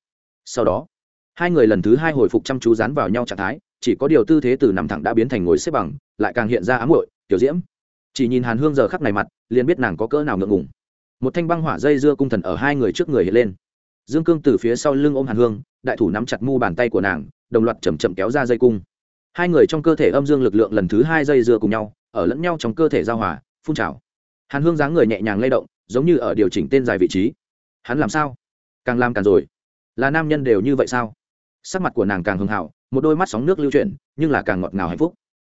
Sau đó, hai người lần thứ hai hồi phục chăm chú dán vào nhau trạng thái, chỉ có điều tư thế từ nằm thẳng đã biến thành ngồi xếp bằng, lại càng hiện ra ám hội tiểu diễm chỉ nhìn hàn hương giờ khắc này mặt, liền biết nàng có cỡ nào ngượng ngùng. Một thanh băng hỏa dây dưa cung thần ở hai người trước người hiện lên. Dương cương từ phía sau lưng ôm hàn hương, đại thủ nắm chặt mu bàn tay của nàng, đồng loạt chầm chậm kéo ra dây cung. Hai người trong cơ thể âm dương lực lượng lần thứ hai dây dưa cùng nhau, ở lẫn nhau trong cơ thể giao hòa, phun trào. Hàn hương dáng người nhẹ nhàng lay động, giống như ở điều chỉnh tên dài vị trí. Hắn làm sao? Càng làm càng rồi. Là nam nhân đều như vậy sao? Sắc mặt của nàng càng hưng hảo, một đôi mắt sóng nước lưu chuyển, nhưng là càng ngọt ngào hạnh phúc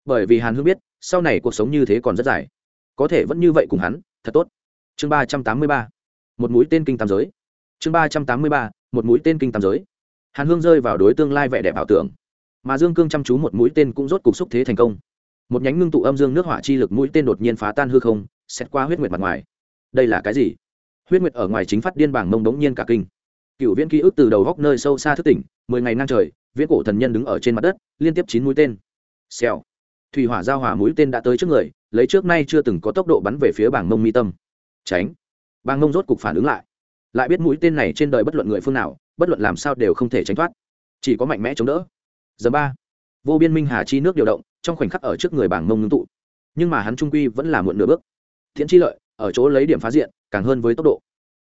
bởi vì hàn hương biết, sau này cuộc sống như thế còn rất dài. Có thể vẫn như vậy cùng hắn, thật tốt. Chương ba trăm tám mươi ba. Một mũi tên kinh tam giới. Chương ba trăm tám mươi ba, một mũi tên kinh tam giới. Hàn hương rơi vào đối tương lai vẻ đẹp ảo tưởng. Mà dương cương chăm chú một mũi tên cũng rốt cục xúc thế thành công. Một nhánh ngưng tụ âm dương nước hỏa chi lực mũi tên đột nhiên phá tan hư không xét qua huyết nguyệt mặt ngoài. Đây là cái gì? Huyết nguyệt ở ngoài chính phát điên bảng mông đống nhiên cả kinh. Cựu viễn ký ức từ đầu góc nơi sâu xa thức tỉnh, mười ngày ngang trời, viễn cổ thần nhân đứng ở trên mặt đất, liên tiếp chín mũi tên. Xèo thủy hỏa giao hỏa mũi tên đã tới trước người, lấy trước nay chưa từng có tốc độ bắn về phía bảng mông mi tâm. Tránh. Bảng mông rốt cục phản ứng lại. Lại biết mũi tên này trên đời bất luận người phương nào, bất luận làm sao đều không thể tránh thoát. Chỉ có mạnh mẽ chống đỡ. Giờ ba. Vô biên minh hà chi nước điều động, trong khoảnh khắc ở trước người bảng mông ngưng tụ. Nhưng mà hắn trung quy vẫn là muộn nửa bước. Thiện chi lợi, ở chỗ lấy điểm phá diện, càng hơn với tốc độ.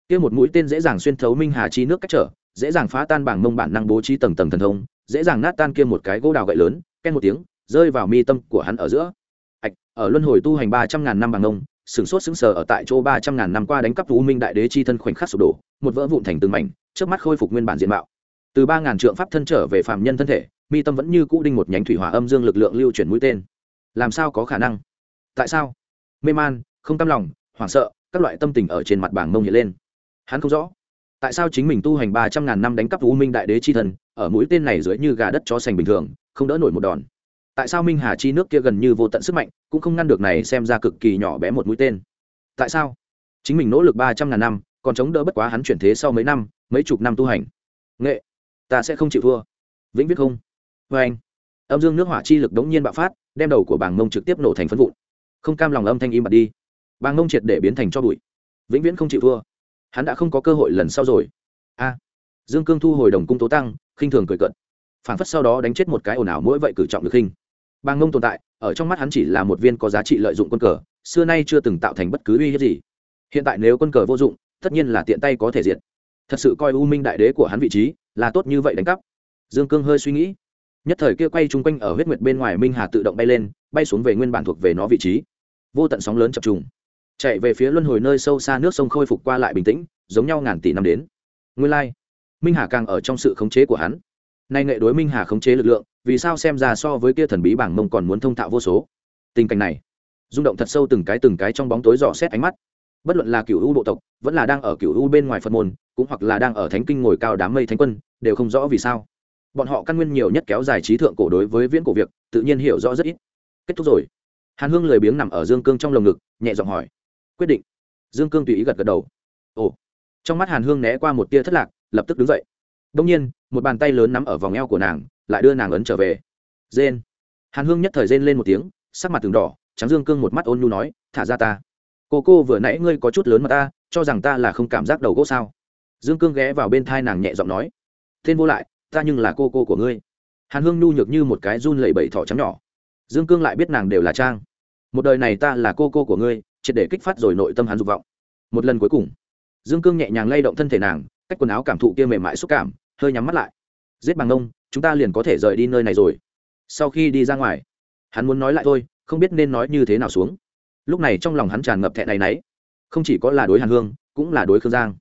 Kia một mũi tên dễ dàng xuyên thấu minh hà chi nước cách trở, dễ dàng phá tan bảng mông bản năng bố trí tầng tầng thần thông, dễ dàng nát tan kia một cái gỗ đào gậy lớn, ken một tiếng rơi vào mi tâm của hắn ở giữa. Ạch, ở luân hồi tu hành ba trăm ngàn năm bằng ông, sửng sốt sững sờ ở tại chỗ ba trăm ngàn năm qua đánh cắp u minh đại đế chi thân khoảnh khắc sụp đổ, một vỡ vụn thành từng mảnh trước mắt khôi phục nguyên bản diện mạo. Từ ba ngàn trượng pháp thân trở về phạm nhân thân thể, mi tâm vẫn như cũ đinh một nhánh thủy hỏa âm dương lực lượng lưu chuyển mũi tên. Làm sao có khả năng? Tại sao? Mê man, không tâm lòng, hoảng sợ, các loại tâm tình ở trên mặt bảng mông hiện lên. Hắn không rõ, tại sao chính mình tu hành ba trăm ngàn năm đánh cắp u minh đại đế chi thần ở mũi tên này dưới như gà đất chó sành bình thường, không đỡ nổi một đòn tại sao minh hà chi nước kia gần như vô tận sức mạnh, cũng không ngăn được này xem ra cực kỳ nhỏ bé một mũi tên. Tại sao? Chính mình nỗ lực ba trăm ngàn năm, còn chống đỡ bất quá hắn chuyển thế sau mấy năm, mấy chục năm tu hành. Nghệ, ta sẽ không chịu thua. Vĩnh viết không. Vê anh, âm dương nước hỏa chi lực đống nhiên bạo phát, đem đầu của bàng mông trực tiếp nổ thành phân vụn. Không cam lòng âm thanh im bật đi. Bàng mông triệt để biến thành cho bụi. Vĩnh viễn không chịu thua. Hắn đã không có cơ hội lần sau rồi. A, dương cương thu hồi đồng cung tố tăng, khinh thường cười cận phản phất sau đó đánh chết một cái ồn ào mỗi vậy cử trọng được khinh bàng ngông tồn tại ở trong mắt hắn chỉ là một viên có giá trị lợi dụng quân cờ xưa nay chưa từng tạo thành bất cứ uy hiếp gì. Hiện tại nếu quân cờ vô dụng tất nhiên là tiện tay có thể diệt. Thật sự coi u minh đại đế của hắn vị trí là tốt như vậy đánh cắp. Dương cương hơi suy nghĩ. Nhất thời kia quay chung quanh ở huyết nguyệt bên ngoài minh hà tự động bay lên bay xuống về nguyên bản thuộc về nó vị trí. Vô tận sóng lớn chập trùng. Chạy về phía luân hồi nơi sâu xa nước sông khôi phục qua lại bình tĩnh giống nhau ngàn tỷ năm đến. Nguyên Lai, minh hà càng ở trong sự khống chế của hắn nay nghệ đối minh hà khống chế lực lượng, vì sao xem ra so với kia thần bí bảng mông còn muốn thông thạo vô số? Tình cảnh này, rung động thật sâu từng cái từng cái trong bóng tối dò xét ánh mắt. Bất luận là cựu u bộ tộc, vẫn là đang ở cựu u bên ngoài phật môn, cũng hoặc là đang ở thánh kinh ngồi cao đám mây thánh quân, đều không rõ vì sao. Bọn họ căn nguyên nhiều nhất kéo dài trí thượng cổ đối với viễn cổ việc, tự nhiên hiểu rõ rất ít. Kết thúc rồi. Hàn hương lười biếng nằm ở dương cương trong lồng ngực, nhẹ giọng hỏi. Quyết định. Dương cương tùy ý gật gật đầu. Ồ. Trong mắt hàn hương né qua một tia thất lạc, lập tức đứng dậy đông nhiên, một bàn tay lớn nắm ở vòng eo của nàng, lại đưa nàng ấn trở về. Rên. Hàn hương nhất thời rên lên một tiếng, sắc mặt từng đỏ trắng dương cương một mắt ôn nhu nói, thả ra ta. Cô cô vừa nãy ngươi có chút lớn mà ta, cho rằng ta là không cảm giác đầu gỗ sao? Dương cương ghé vào bên thai nàng nhẹ giọng nói, tên vô lại, ta nhưng là cô cô của ngươi. Hàn hương nhu nhược như một cái run lẩy bẩy thỏ trắng nhỏ. Dương cương lại biết nàng đều là trang. Một đời này ta là cô cô của ngươi, triệt để kích phát rồi nội tâm hắn dục vọng. Một lần cuối cùng, dương cương nhẹ nhàng lay động thân thể nàng, cách quần áo cảm thụ kia mềm mại xúc cảm hơi nhắm mắt lại. Giết bằng ông, chúng ta liền có thể rời đi nơi này rồi. Sau khi đi ra ngoài, hắn muốn nói lại thôi, không biết nên nói như thế nào xuống. Lúc này trong lòng hắn tràn ngập thẹn này nấy. Không chỉ có là đối hàn hương, cũng là đối khương giang.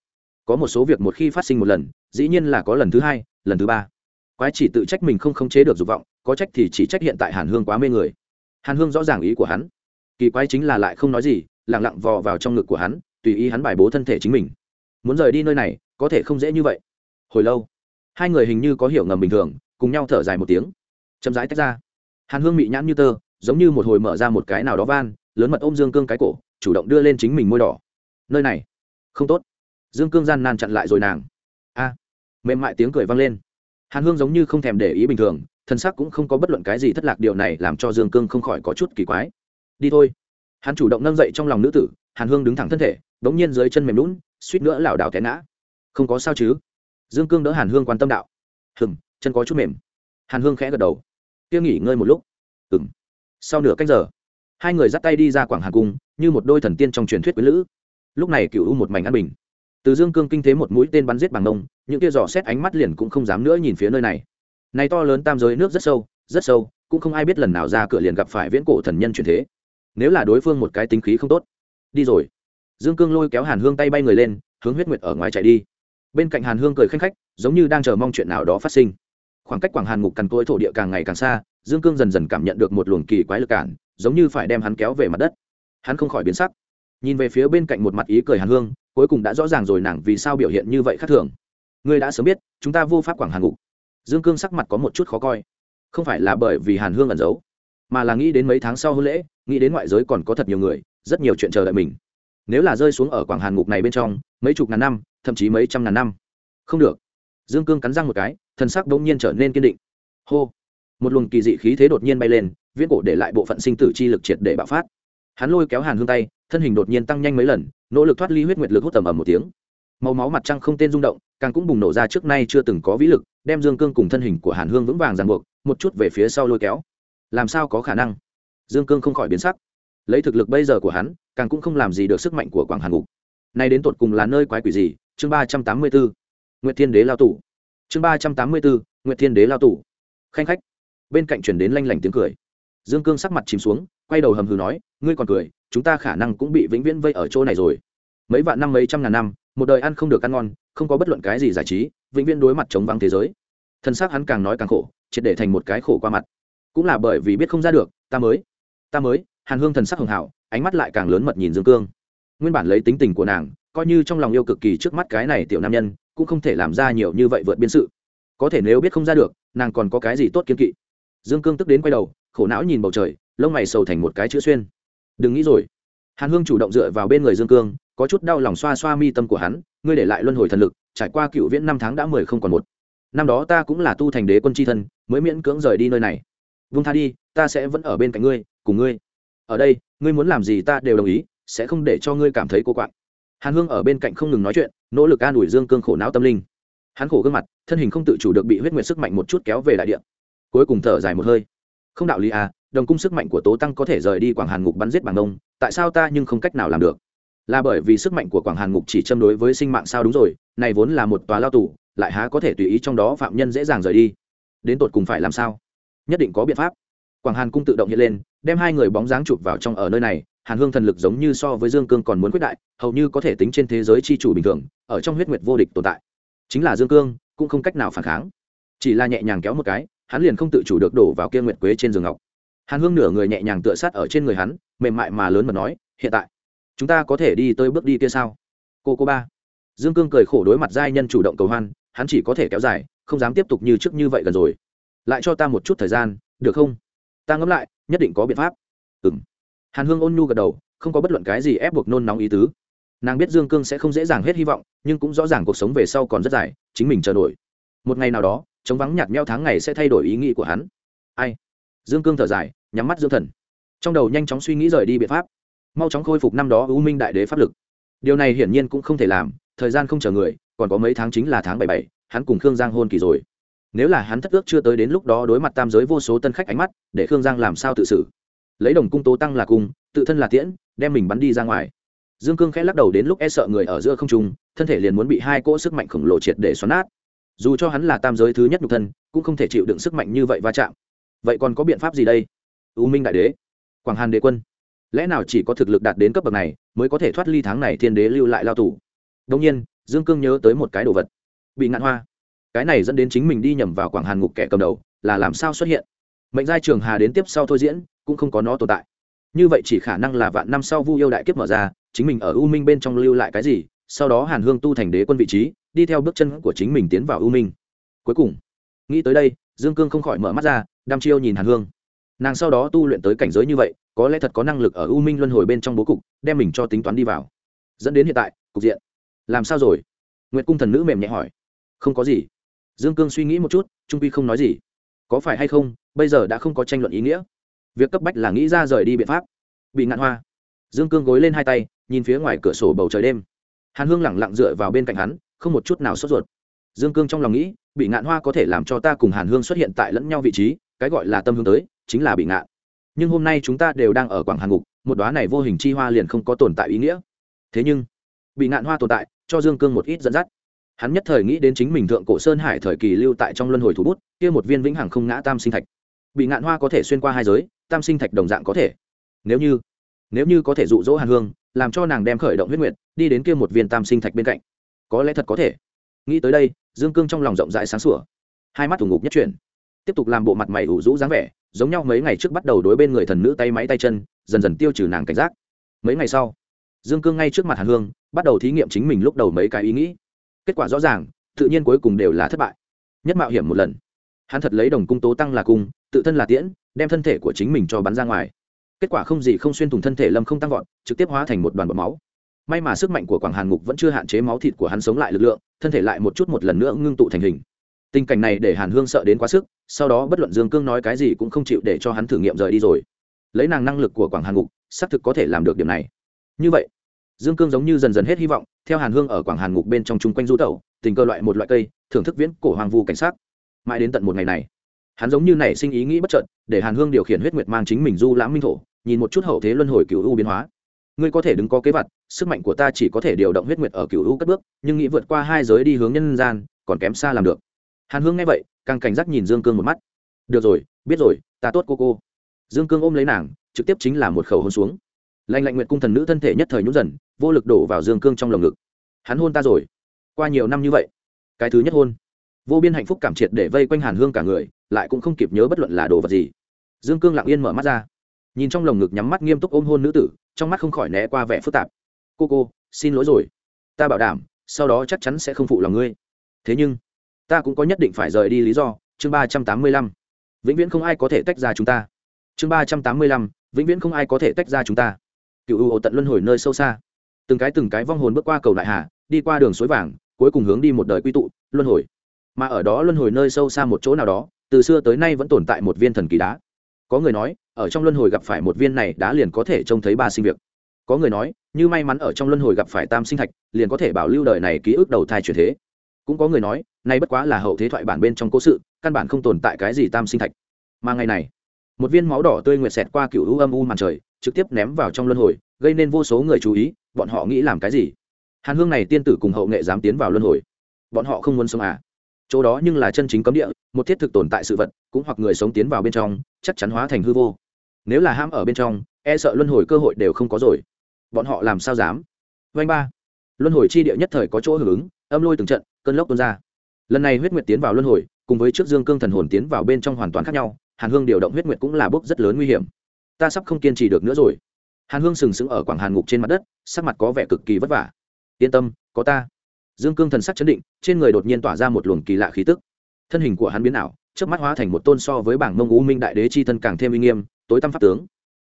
Có một số việc một khi phát sinh một lần, dĩ nhiên là có lần thứ hai, lần thứ ba. Quái chỉ tự trách mình không khống chế được dục vọng, có trách thì chỉ trách hiện tại hàn hương quá mê người. Hàn hương rõ ràng ý của hắn. Kỳ quái chính là lại không nói gì lẳng lặng vò vào trong ngực của hắn, tùy ý hắn bài bố thân thể chính mình. Muốn rời đi nơi này, có thể không dễ như vậy. Hồi lâu hai người hình như có hiểu ngầm bình thường, cùng nhau thở dài một tiếng. Chậm rãi tách ra. Hàn hương mị nhãn như tơ, giống như một hồi mở ra một cái nào đó van, lớn mật ôm dương cương cái cổ, chủ động đưa lên chính mình môi đỏ. Nơi này. Không tốt. Dương cương gian nan chặn lại rồi nàng. A. Mềm mại tiếng cười vang lên. Hàn hương giống như không thèm để ý bình thường, thân xác cũng không có bất luận cái gì thất lạc điều này làm cho dương cương không khỏi có chút kỳ quái. Đi thôi. Hắn chủ động nâng dậy trong lòng nữ tử, hàn hương đứng thẳng thân thể đ ố n g nhiên dưới chân mềm lún suýt nữa lảo đảo té ngã. Không có sao chứ? Dương cương đỡ hàn hương quan tâm đạo. Hừm, chân có chút mềm. Hàn hương khẽ gật đầu. Kia nghỉ ngơi một lúc. Ừng sau nửa cách giờ, hai người dắt tay đi ra quảng hàn cung, như một đôi thần tiên trong truyền thuyết quý lữ. Lúc này cựu u một mảnh an bình. Từ dương cương kinh thế một mũi tên bắn giết bằng nông những kia dò xét ánh mắt liền cũng không dám nữa nhìn phía nơi này. Này to lớn tam giới nước rất sâu rất sâu, cũng không ai biết lần nào ra cửa liền gặp phải viễn cổ thần nhân truyền thế. Nếu là đối phương một cái tính khí không tốt. Đi rồi. Dương cương lôi kéo hàn hương tay bay người lên, hướng huyết nguyệt ở ngoài chạy đi bên cạnh hàn hương cười khanh khách, giống như đang chờ mong chuyện nào đó phát sinh. Khoảng cách quảng hàn ngục cằn cỗi thổ địa càng ngày càng xa, dương cương dần dần cảm nhận được một luồng kỳ quái lực cản, giống như phải đem hắn kéo về mặt đất. Hắn không khỏi biến sắc. Nhìn về phía bên cạnh một mặt ý cười hàn hương, cuối cùng đã rõ ràng rồi nàng vì sao biểu hiện như vậy khác thường. Ngươi đã sớm biết, chúng ta vô pháp quảng hàn ngục. Dương cương sắc mặt có một chút khó coi. Không phải là bởi vì hàn hương ẩn giấu, mà là nghĩ đến mấy tháng sau hôn lễ, nghĩ đến ngoại giới còn có thật nhiều người, rất nhiều chuyện chờ đợi mình. Nếu là rơi xuống ở quảng hàn ngục này bên trong, mấy chục ngàn năm thậm chí mấy trăm ngàn năm. Không được. Dương cương cắn răng một cái, thân sắc bỗng nhiên trở nên kiên định. Hô! Một luồng kỳ dị khí thế đột nhiên bay lên, viễn cổ để lại bộ phận sinh tử chi lực triệt để bạo phát. Hắn lôi kéo hàn hương tay, thân hình đột nhiên tăng nhanh mấy lần, nỗ lực thoát ly huyết nguyệt lực hút tầm ầm một tiếng. Màu máu mặt trăng không tên rung động, càng cũng bùng nổ ra trước nay chưa từng có vĩ lực, đem dương cương cùng thân hình của hàn hương vững vàng ràng buộc, một chút về phía sau lôi kéo. Làm sao có khả năng? Dương cương không khỏi biến sắc. Lấy thực lực bây giờ của hắn, càng cũng không làm gì được sức mạnh của quảng hàn ngục. Nay đến tột cùng là nơi quái quỷ gì? Chương ba trăm tám mươi bốn nguyệt thiên đế lao tủ chương ba trăm tám mươi bốn nguyệt thiên đế lao tủ khanh khách. Bên cạnh chuyển đến lanh lảnh tiếng cười. Dương cương sắc mặt chìm xuống, quay đầu hầm hừ nói, ngươi còn cười, chúng ta khả năng cũng bị vĩnh viễn vây ở chỗ này rồi. Mấy vạn năm, mấy trăm ngàn năm, một đời ăn không được ăn ngon, không có bất luận cái gì giải trí, vĩnh viễn đối mặt chống vắng thế giới. Thân xác hắn càng nói càng khổ, triệt để thành một cái khổ qua mặt. Cũng là bởi vì biết không ra được, ta mới ta mới, hàn hương thần sắc hường hảo ánh mắt lại càng lớn mật nhìn dương cương. Nguyên bản lấy tính tình của nàng coi như trong lòng yêu cực kỳ trước mắt cái này tiểu nam nhân, cũng không thể làm ra nhiều như vậy vượt biên sự. Có thể nếu biết không ra được, nàng còn có cái gì tốt kiên kỵ? Dương cương tức đến quay đầu, khổ não nhìn bầu trời, lông mày sầu thành một cái chữ xuyên. Đừng nghĩ rồi. Hàn hương chủ động dựa vào bên người dương cương, có chút đau lòng xoa xoa mi tâm của hắn, ngươi để lại luân hồi thần lực, trải qua cựu viễn năm tháng đã mười không còn một. Năm đó ta cũng là tu thành đế quân tri thân, mới miễn cưỡng rời đi nơi này. Vung tha đi, ta sẽ vẫn ở bên cạnh ngươi, cùng ngươi. Ở đây, ngươi muốn làm gì ta đều đồng ý, sẽ không để cho ngươi cảm thấy cô quạng hàn hương ở bên cạnh không ngừng nói chuyện, nỗ lực an ủi dương cương khổ não tâm linh. Hắn khổ gương mặt, thân hình không tự chủ được bị huyết nguyệt sức mạnh một chút kéo về đại địa. Cuối cùng thở dài một hơi. Không đạo lý à đồng cung sức mạnh của tố tăng có thể rời đi quảng hàn ngục bắn giết bằng ông, tại sao ta nhưng không cách nào làm được? Là bởi vì sức mạnh của quảng hàn ngục chỉ châm đối với sinh mạng sao đúng rồi, này vốn là một tòa lao tù, lại há có thể tùy ý trong đó phạm nhân dễ dàng rời đi. Đến tột cùng phải làm sao? Nhất định có biện pháp quảng hàn cung tự động hiện lên, đem hai người bóng dáng chụp vào trong ở nơi này, hàn hương thần lực giống như so với dương cương còn muốn quyết đại, hầu như có thể tính trên thế giới c h i chủ bình thường, ở trong huyết nguyệt vô địch tồn tại. Chính là dương cương, cũng không cách nào phản kháng. Chỉ là nhẹ nhàng kéo một cái, hắn liền không tự chủ được đổ vào kia nguyệt quế trên giường ngọc. Hàn hương nửa người nhẹ nhàng tựa sát ở trên người hắn, mềm mại mà lớn mà nói, hiện tại, chúng ta có thể đi tới bước đi kia sao? Cô cô ba. Dương cương cười khổ đối mặt giai nhân chủ động cầu hoan, hắn chỉ có thể kéo dài, không dám tiếp tục như trước như vậy gần rồi. Lại cho ta một chút thời gian, được không? Ta ngẫm lại, nhất định có biện pháp. Ừ m hàn hương ôn nhu gật đầu, không có bất luận cái gì ép buộc nôn nóng ý tứ. Nàng biết dương cương sẽ không dễ dàng hết hy vọng, nhưng cũng rõ ràng cuộc sống về sau còn rất dài, chính mình chờ nổi một ngày nào đó chống vắng nhạt meo tháng ngày sẽ thay đổi ý nghĩ của hắn. Ai? Dương cương thở dài, nhắm mắt dương thần. Trong đầu nhanh chóng suy nghĩ rời đi biện pháp. Mau chóng khôi phục năm đó ưu minh đại đế pháp lực. Điều này hiển nhiên cũng không thể làm, thời gian không chờ người, còn có mấy tháng chính là tháng bảy bảy, hắn cùng khương giang hôn kỳ rồi nếu là hắn thất ước chưa tới đến lúc đó đối mặt tam giới vô số tân khách ánh mắt, để khương giang làm sao tự xử? Lấy đồng cung tố tăng là cung, tự thân là tiễn, đem mình bắn đi ra ngoài. Dương cương khẽ lắc đầu đến lúc e sợ người ở giữa không trung, thân thể liền muốn bị hai cỗ sức mạnh khổng lồ triệt để xoắn nát. Dù cho hắn là tam giới thứ nhất nhục thân, cũng không thể chịu đựng sức mạnh như vậy va chạm. Vậy còn có biện pháp gì đây? U minh đại đế, quảng hàn đế quân, lẽ nào chỉ có thực lực đạt đến cấp bậc này mới có thể thoát ly tháng này thiên đế lưu lại lao tù? Đông nhiên, dương cương nhớ tới một cái đồ vật. Bị ngạn hoa cái này dẫn đến chính mình đi nhầm vào quảng hàn ngục kẻ cầm đầu, là làm sao xuất hiện? Mệnh giai trường hà đến tiếp sau thôi diễn, cũng không có nó tồn tại. Như vậy chỉ khả năng là vạn năm sau vu yêu đại kiếp mở ra, chính mình ở u minh bên trong lưu lại cái gì, sau đó hàn hương tu thành đế quân vị trí, đi theo bước chân của chính mình tiến vào u minh. Cuối cùng, nghĩ tới đây, dương cương không khỏi mở mắt ra, đăm chiêu nhìn hàn hương. Nàng sau đó tu luyện tới cảnh giới như vậy, có lẽ thật có năng lực ở u minh luân hồi bên trong bố cục, đem mình cho tính toán đi vào. Dẫn đến hiện tại, cục diện. Làm sao rồi? Nguyệt cung thần nữ mềm nhẹ hỏi. Không có gì dương cương suy nghĩ một chút, trung quy không nói gì. Có phải hay không, bây giờ đã không có tranh luận ý nghĩa? Việc cấp bách là nghĩ ra rời đi biện pháp. Bị ngạn hoa. Dương cương gối lên hai tay, nhìn phía ngoài cửa sổ bầu trời đêm. Hàn hương lẳng lặng dựa vào bên cạnh hắn, không một chút nào sốt ruột. Dương cương trong lòng nghĩ, bị ngạn hoa có thể làm cho ta cùng hàn hương xuất hiện tại lẫn nhau vị trí, cái gọi là tâm hướng tới, chính là bị ngạn. Nhưng hôm nay chúng ta đều đang ở quảng hàn ngục, một đoá này vô hình chi hoa liền không có tồn tại ý nghĩa. Thế nhưng, bị ngạn hoa tồn tại, cho dương cương một ít dẫn dắt hắn nhất thời nghĩ đến chính mình thượng cổ sơn hải thời kỳ lưu tại trong luân hồi thủ bút, kia một viên vĩnh hằng không ngã tam sinh thạch. Bị ngạn hoa có thể xuyên qua hai giới, tam sinh thạch đồng dạng có thể. Nếu như nếu như có thể dụ dỗ hàn hương, làm cho nàng đem khởi động huyết nguyện đi đến kia một viên tam sinh thạch bên cạnh. Có lẽ thật có thể. Nghĩ tới đây, dương cương trong lòng rộng rãi sáng sủa. Hai mắt thủ ngục nhất chuyển. Tiếp tục làm bộ mặt mày ủ rũ dáng vẻ, giống nhau mấy ngày trước bắt đầu đối bên người thần nữ tay máy tay chân, dần dần tiêu trừ nàng cảnh giác. Mấy ngày sau, dương cương ngay trước mặt hàn hương, bắt đầu thí nghiệm chính mình lúc đầu mấy cái ý nghĩ kết quả rõ ràng, tự nhiên cuối cùng đều là thất bại. Nhất mạo hiểm một lần. Hắn thật lấy đồng cung tố tăng là cung, tự thân là tiễn, đem thân thể của chính mình cho bắn ra ngoài. Kết quả không gì không xuyên thủng thân thể lâm không tăng vọt, trực tiếp hóa thành một đoàn bọt máu. May mà sức mạnh của quảng hàn ngục vẫn chưa hạn chế máu thịt của hắn sống lại lực lượng, thân thể lại một chút một lần nữa ngưng tụ thành hình. Tình cảnh này để hàn hương sợ đến quá sức, sau đó bất luận dương cương nói cái gì cũng không chịu để cho hắn thử nghiệm rời đi rồi. Lấy nàng năng lực của quảng hàn ngục, xác thực có thể làm được điểm này. Như vậy dương cương giống như dần dần hết hy vọng, theo hàn hương ở quảng hàn ngục bên trong chung quanh du tẩu, tình cơ loại một loại cây, thưởng thức viễn cổ hoàng vu cảnh sát mãi đến tận một ngày này, hắn giống như nảy sinh ý nghĩ bất trợn để hàn hương điều khiển huyết nguyệt mang chính mình du lãm minh thổ, nhìn một chút hậu thế luân hồi cựu u biến hóa. Ngươi có thể đứng có kế vật, sức mạnh của ta chỉ có thể điều động huyết nguyệt ở cựu u cất bước, nhưng nghĩ vượt qua hai giới đi hướng nhân gian, còn kém xa làm được. Hàn hương nghe vậy, càng cảnh giác nhìn dương cương một mắt. Được rồi, biết rồi, ta tốt cô cô. Dương cương ôm lấy nàng, trực tiếp chính là một khẩu hôn xuống lạnh lạnh nguyệt cung thần nữ thân thể nhất thời nhún dần, vô lực đổ vào dương cương trong lồng ngực. Hắn hôn ta rồi. Qua nhiều năm như vậy, cái thứ nhất hôn. Vô biên hạnh phúc cảm triệt để vây quanh hàn hương cả người, lại cũng không kịp nhớ bất luận là đồ vật gì. Dương cương lặng yên mở mắt ra. Nhìn trong lồng ngực nhắm mắt nghiêm túc ôm hôn nữ tử, trong mắt không khỏi né qua vẻ phức tạp. Cô cô, xin lỗi rồi. Ta bảo đảm, sau đó chắc chắn sẽ không phụ lòng ngươi. Thế nhưng, ta cũng có nhất định phải rời đi lý do. Chương ba trăm tám mươi lăm. Vĩnh viễn không ai có thể tách ra chúng ta. Chương ba trăm tám mươi lăm, vĩnh viễn không ai có thể tách ra chúng ta cựu ưu tận luân hồi nơi sâu xa. Từng cái từng cái vong hồn bước qua cầu đại hà, đi qua đường suối vàng, cuối cùng hướng đi một đời quy tụ, luân hồi. Mà ở đó luân hồi nơi sâu xa một chỗ nào đó, từ xưa tới nay vẫn tồn tại một viên thần kỳ đá. Có người nói, ở trong luân hồi gặp phải một viên này đá liền có thể trông thấy ba sinh việc. Có người nói, như may mắn ở trong luân hồi gặp phải tam sinh thạch, liền có thể bảo lưu đời này ký ức đầu thai chuyển thế. Cũng có người nói, nay bất quá là hậu thế thoại bản bên trong cố sự, căn bản không tồn tại cái gì tam sinh thạch. Mà ngày này, một viên máu đỏ tươi nguyệt xẹt qua cựu u âm u màn trời trực tiếp ném vào trong luân hồi, gây nên vô số người chú ý, bọn họ nghĩ làm cái gì? Hàn hương này tiên tử cùng hậu nghệ dám tiến vào luân hồi. Bọn họ không muốn sống à? Chỗ đó nhưng là chân chính cấm địa, một thiết thực tồn tại sự vật, cũng hoặc người sống tiến vào bên trong, chắc chắn hóa thành hư vô. Nếu là ham ở bên trong e sợ luân hồi cơ hội đều không có rồi. Bọn họ làm sao dám? Vanh ba. Luân hồi chi địa nhất thời có chỗ hưởng ứng, âm lôi từng trận, cơn lốc tuôn ra. Lần này huyết nguyệt tiến vào luân hồi, cùng với trước dương cương thần hồn tiến vào bên trong hoàn toàn khác nhau, hàn hương điều động huyết nguyệt cũng là bốc rất lớn nguy hiểm ta sắp không kiên trì được nữa rồi. Hàn hương sừng sững ở quảng hàn ngục trên mặt đất, sắc mặt có vẻ cực kỳ vất vả. Yên tâm, có ta. Dương cương thần sắc chấn định, trên người đột nhiên tỏa ra một luồng kỳ lạ khí tức. Thân hình của hắn biến ảo trước mắt hóa thành một tôn so với bảng mông u minh đại đế chi thân càng thêm uy nghiêm, tối tăm pháp tướng.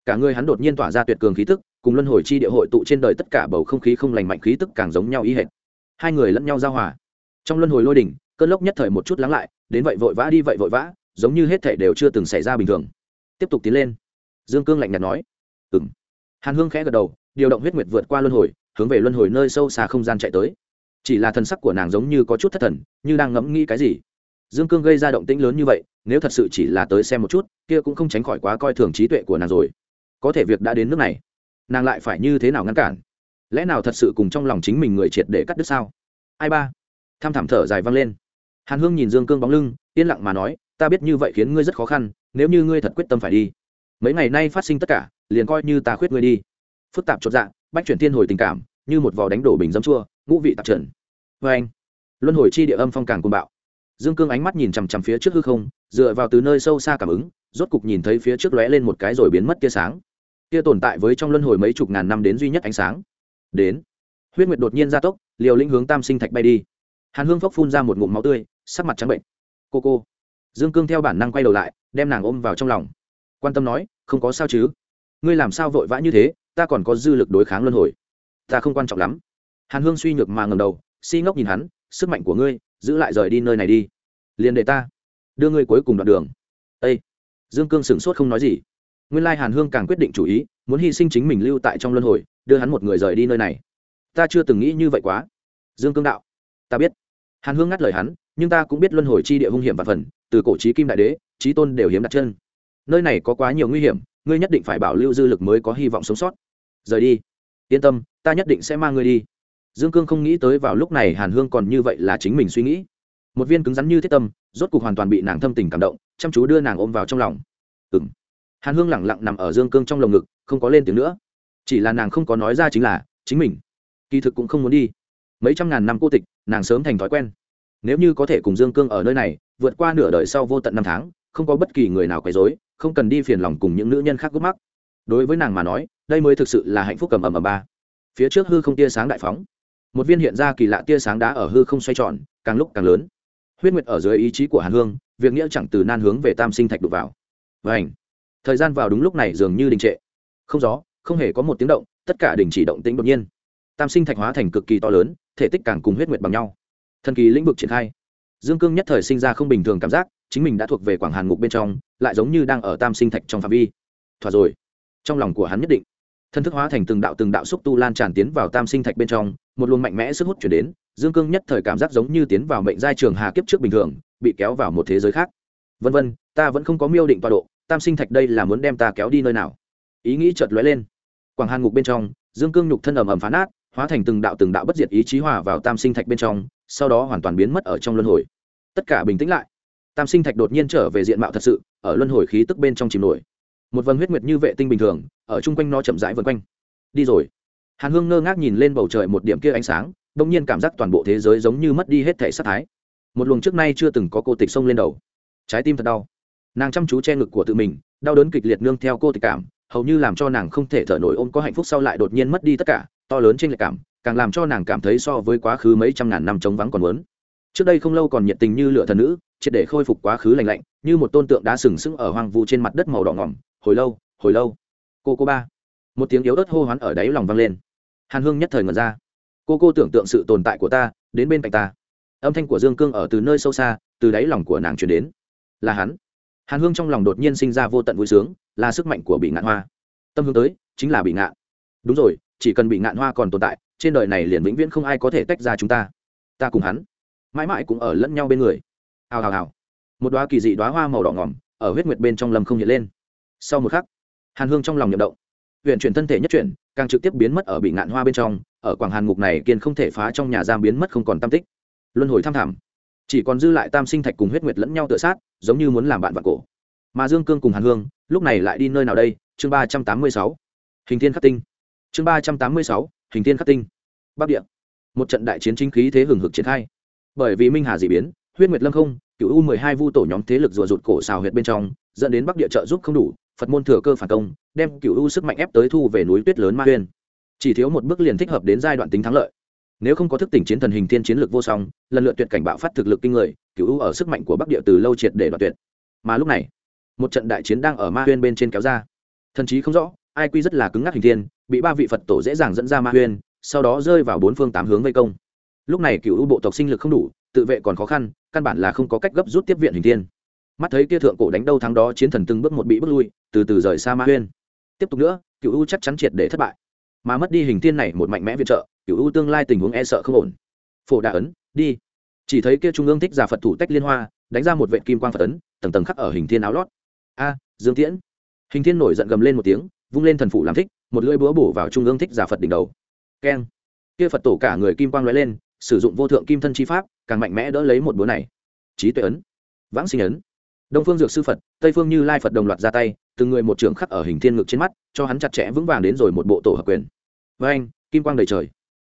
Cả người hắn đột nhiên tỏa ra tuyệt cường khí tức, cùng luân hồi chi địa hội tụ trên đời tất cả bầu không khí không lành mạnh khí tức càng giống nhau ý hệt. Hai người lẫn nhau giao hòa. Trong luân hồi lôi đỉnh, cơn lốc nhất thời một chút lắng lại, đến vậy vội vã đi vậy vội vã, giống như hết thể đều chưa từng xảy ra bình thường. Tiếp tục tiến lên dương cương lạnh nhạt nói. Ừng hàn hương khẽ gật đầu, điều động huyết nguyệt vượt qua luân hồi, hướng về luân hồi nơi sâu xa không gian chạy tới. Chỉ là thần sắc của nàng giống như có chút thất thần, như đang ngẫm nghĩ cái gì. Dương cương gây ra động tĩnh lớn như vậy, nếu thật sự chỉ là tới xem một chút, kia cũng không tránh khỏi quá coi thường trí tuệ của nàng rồi. Có thể việc đã đến nước này, nàng lại phải như thế nào ngăn cản? Lẽ nào thật sự cùng trong lòng chính mình người triệt để cắt đứt sao? Ai ba? Tham thảm thở dài vang lên. Hàn hương nhìn dương cương bóng lưng, yên lặng mà nói, ta biết như vậy khiến ngươi rất khó khăn, nếu như ngươi thật quyết tâm phải đi mấy ngày nay phát sinh tất cả, liền coi như ta khuyết ngươi đi. Phức tạp chột dạ bách chuyển thiên hồi tình cảm, như một vò đánh đổ bình dấm chua, ngũ vị tạp trần. Vê anh, luân hồi chi địa âm phong càng côn bạo. Dương cương ánh mắt nhìn chằm chằm phía trước hư không, dựa vào từ nơi sâu xa cảm ứng, rốt cục nhìn thấy phía trước lóe lên một cái rồi biến mất tia sáng. Tia tồn tại với trong luân hồi mấy chục ngàn năm đến duy nhất ánh sáng. Đến, huyết nguyệt đột nhiên gia tốc, liều lĩnh hướng tam sinh thạch bay đi. Hàn hương phốc phun ra một ngụm máu tươi, sắc mặt trắng bệnh. Cô cô. Dương cương theo bản năng quay đầu lại, đem nàng ôm vào trong lòng quan tâm nói, không có sao chứ? Ngươi làm sao vội vã như thế? Ta còn có dư lực đối kháng luân hồi. Ta không quan trọng lắm. Hàn hương suy nhược mà ngầm đầu, si ngốc nhìn hắn, sức mạnh của ngươi, giữ lại rời đi nơi này đi. Liền để ta, đưa ngươi cuối cùng đoạn đường. Â dương cương sửng sốt không nói gì. Nguyên lai hàn hương càng quyết định chủ ý, muốn hy sinh chính mình lưu tại trong luân hồi, đưa hắn một người rời đi nơi này. Ta chưa từng nghĩ như vậy quá. Dương cương đạo. Ta biết. Hàn hương ngắt lời hắn, nhưng ta cũng biết luân hồi chi địa hung hiểm và phần, từ cổ trí kim đại đế trí tôn đều hiếm đặt chân nơi này có quá nhiều nguy hiểm, ngươi nhất định phải bảo lưu dư lực mới có hy vọng sống sót. Rời đi. Yên tâm, ta nhất định sẽ mang ngươi đi. Dương cương không nghĩ tới vào lúc này hàn hương còn như vậy là chính mình suy nghĩ. Một viên cứng rắn như thiết tâm, rốt cuộc hoàn toàn bị nàng thâm tình cảm động, chăm chú đưa nàng ôm vào trong lòng. Ừ m hàn hương lẳng lặng nằm ở dương cương trong lồng ngực, không có lên tiếng nữa. Chỉ là nàng không có nói ra chính là, chính mình. Kỳ thực cũng không muốn đi. Mấy trăm ngàn năm cô tịch, nàng sớm thành thói quen. Nếu như có thể cùng dương cương ở nơi này, vượt qua nửa đời sau vô tận năm tháng, không có bất kỳ người nào quấy dối không cần đi phiền lòng cùng những nữ nhân khác gút mắc. Đối với nàng mà nói, đây mới thực sự là hạnh phúc cầm ầm ầm ba. Phía trước hư không tia sáng đại phóng. Một viên hiện ra kỳ lạ tia sáng đá ở hư không xoay tròn, càng lúc càng lớn. Huyết nguyệt ở dưới ý chí của hàn hương, việc nghĩa chẳng từ nan hướng về tam sinh thạch đục vào. Vảnh thời gian vào đúng lúc này dường như đình trệ. Không gió, không hề có một tiếng động, tất cả đình chỉ động tĩnh đột nhiên. Tam sinh thạch hóa thành cực kỳ to lớn, thể tích càng cùng huyết nguyệt bằng nhau. Thần kỳ lĩnh vực triển khai. Dương cương nhất thời sinh ra không bình thường cảm giác, chính mình đã thuộc về quảng hàn ngục bên trong lại giống như đang ở tam sinh thạch trong phạm vi. Thỏa rồi. Trong lòng của hắn nhất định, thân thức hóa thành từng đạo từng đạo xúc tu lan tràn tiến vào tam sinh thạch bên trong, một luồng mạnh mẽ sức hút chuyển đến, dương cương nhất thời cảm giác giống như tiến vào mệnh giai trường hà kiếp trước bình thường, bị kéo vào một thế giới khác. Vân vân, ta vẫn không có miêu định tọa độ, tam sinh thạch đây là muốn đem ta kéo đi nơi nào? Ý nghĩ chợt lóe lên. Quảng hàn ngục bên trong, dương cương nhục thân ầm ầm phá nát, hóa thành từng đạo từng đạo bất diệt ý chí hòa vào tam sinh thạch bên trong, sau đó hoàn toàn biến mất ở trong luân hồi. Tất cả bình tĩnh lại tam sinh thạch đột nhiên trở về diện mạo thật sự, ở luân hồi khí tức bên trong chìm nổi. Một vần huyết nguyệt như vệ tinh bình thường, ở chung quanh nó chậm rãi vân quanh. Đi rồi. Hàn hương ngơ ngác nhìn lên bầu trời một điểm kia ánh sáng đ ỗ n g nhiên cảm giác toàn bộ thế giới giống như mất đi hết thể sắc thái. Một luồng trước nay chưa từng có cô tịch sông lên đầu. Trái tim thật đau. Nàng chăm chú che ngực của tự mình, đau đớn kịch liệt nương theo cô tịch cảm, hầu như làm cho nàng không thể thở nổi ôm có hạnh phúc sau lại đột nhiên mất đi tất cả, to lớn trên lệch cảm, càng làm cho nàng cảm thấy so với quá khứ mấy trăm ngàn năm trống vắng còn lớn trước đây không lâu còn nhiệt tình như lửa thần nữ triệt để khôi phục quá khứ lành lạnh, như một tôn tượng đá sừng sững ở hoang vu trên mặt đất màu đỏ ngỏm. Hồi lâu hồi lâu. Cô cô ba. Một tiếng yếu ớt hô hoán ở đáy lòng vang lên. Hàn hương nhất thời ngẩn ra. Cô cô tưởng tượng sự tồn tại của ta, đến bên cạnh ta. Âm thanh của dương cương ở từ nơi sâu xa, từ đáy lòng của nàng truyền đến. Là hắn. Hàn hương trong lòng đột nhiên sinh ra vô tận vui sướng, là sức mạnh của bị ngạn hoa. Tâm hướng tới, chính là bị ngạn. Đúng rồi, chỉ cần bị ngạn hoa còn tồn tại, trên đời này liền vĩnh viễn không ai có thể tách ra chúng ta. Ta cùng hắn. Mãi mãi cũng ở lẫn nhau bên người hào hào hào. Một đoá kỳ dị đoá hoa màu đỏ ngỏm ở huyết nguyệt bên trong lâm không hiện lên. Sau một khắc, hàn hương trong lòng nhậm động. Huyện chuyển thân thể nhất chuyển, càng trực tiếp biến mất ở bị ngạn hoa bên trong, ở quảng hàn ngục này kiên không thể phá trong nhà giam biến mất không còn tam tích. Luân hồi tham thảm chỉ còn dư lại tam sinh thạch cùng huyết nguyệt lẫn nhau tự sát, giống như muốn làm bạn vạn cổ. Mà dương cương cùng hàn hương, lúc này lại đi nơi nào đây? Chương ba trăm tám mươi sáu. Hình thiên khắc tinh. Chương ba trăm tám mươi sáu. Hình thiên khắc tinh. Bắc địa. Một trận đại chiến chính khí thế hừng hực triển khai. Bởi vì minh hà dị biến, huyết nguyệt lâm không cựu u mười hai vu tổ nhóm thế lực rùa rụt cổ xào huyệt bên trong, dẫn đến bắc địa trợ giúp không đủ, phật môn thừa cơ phản công, đem cựu u sức mạnh ép tới thu về núi tuyết lớn ma huyên. Chỉ thiếu một bước liền thích hợp đến giai đoạn tính thắng lợi. Nếu không có thức tỉnh chiến thần hình thiên chiến lược vô song, lần lượt tuyệt cảnh bạo phát thực lực kinh người, cựu u ở sức mạnh của bắc địa từ lâu triệt để đoạt tuyệt. Mà lúc này, một trận đại chiến đang ở ma huyên bên trên kéo ra. Thần chí không rõ, ai quy rất là cứng ngắc hình thiên, bị ba vị phật tổ dễ dàng dẫn ra ma huyên, sau đó rơi vào bốn phương tám hướng vây công. Lúc này cựu u bộ tộc sinh lực không đủ tự vệ còn khó khăn, căn bản là không có cách gấp rút tiếp viện hình thiên. Mắt thấy kia thượng cổ đánh đâu thắng đó chiến thần từng bước một bị bước lui, từ từ rời xa ma huyên. Tiếp tục nữa cựu u chắc chắn triệt để thất bại. Mà mất đi hình thiên này một mạnh mẽ viện trợ cựu u tương lai tình huống e sợ không ổn. Phổ đà ấn, đi. Chỉ thấy kia trung ương thích giả phật thủ tách liên hoa, đánh ra một vệ kim quang phật ấn, tầng tầng khắc ở hình thiên áo lót. A, dương tiễn. Hình thiên nổi giận gầm lên một tiếng, vung lên thần phủ làm thích, một lưỡi búa bổ vào trung ương thích giả phật đỉnh đầu. Keng. Kia phật tổ cả người kim quang lóe lên, sử dụng vô thượng kim thân chi pháp càng mạnh mẽ đỡ lấy một búa này. Trí tuệ ấn, vãng sinh ấn. Đông phương dược sư phật, tây phương như lai phật đồng loạt ra tay, từng người một trưởng khắc ở hình thiên ngực trên mắt, cho hắn chặt chẽ vững vàng đến rồi một bộ tổ hợp quyền. Với anh, kim quang đầy trời.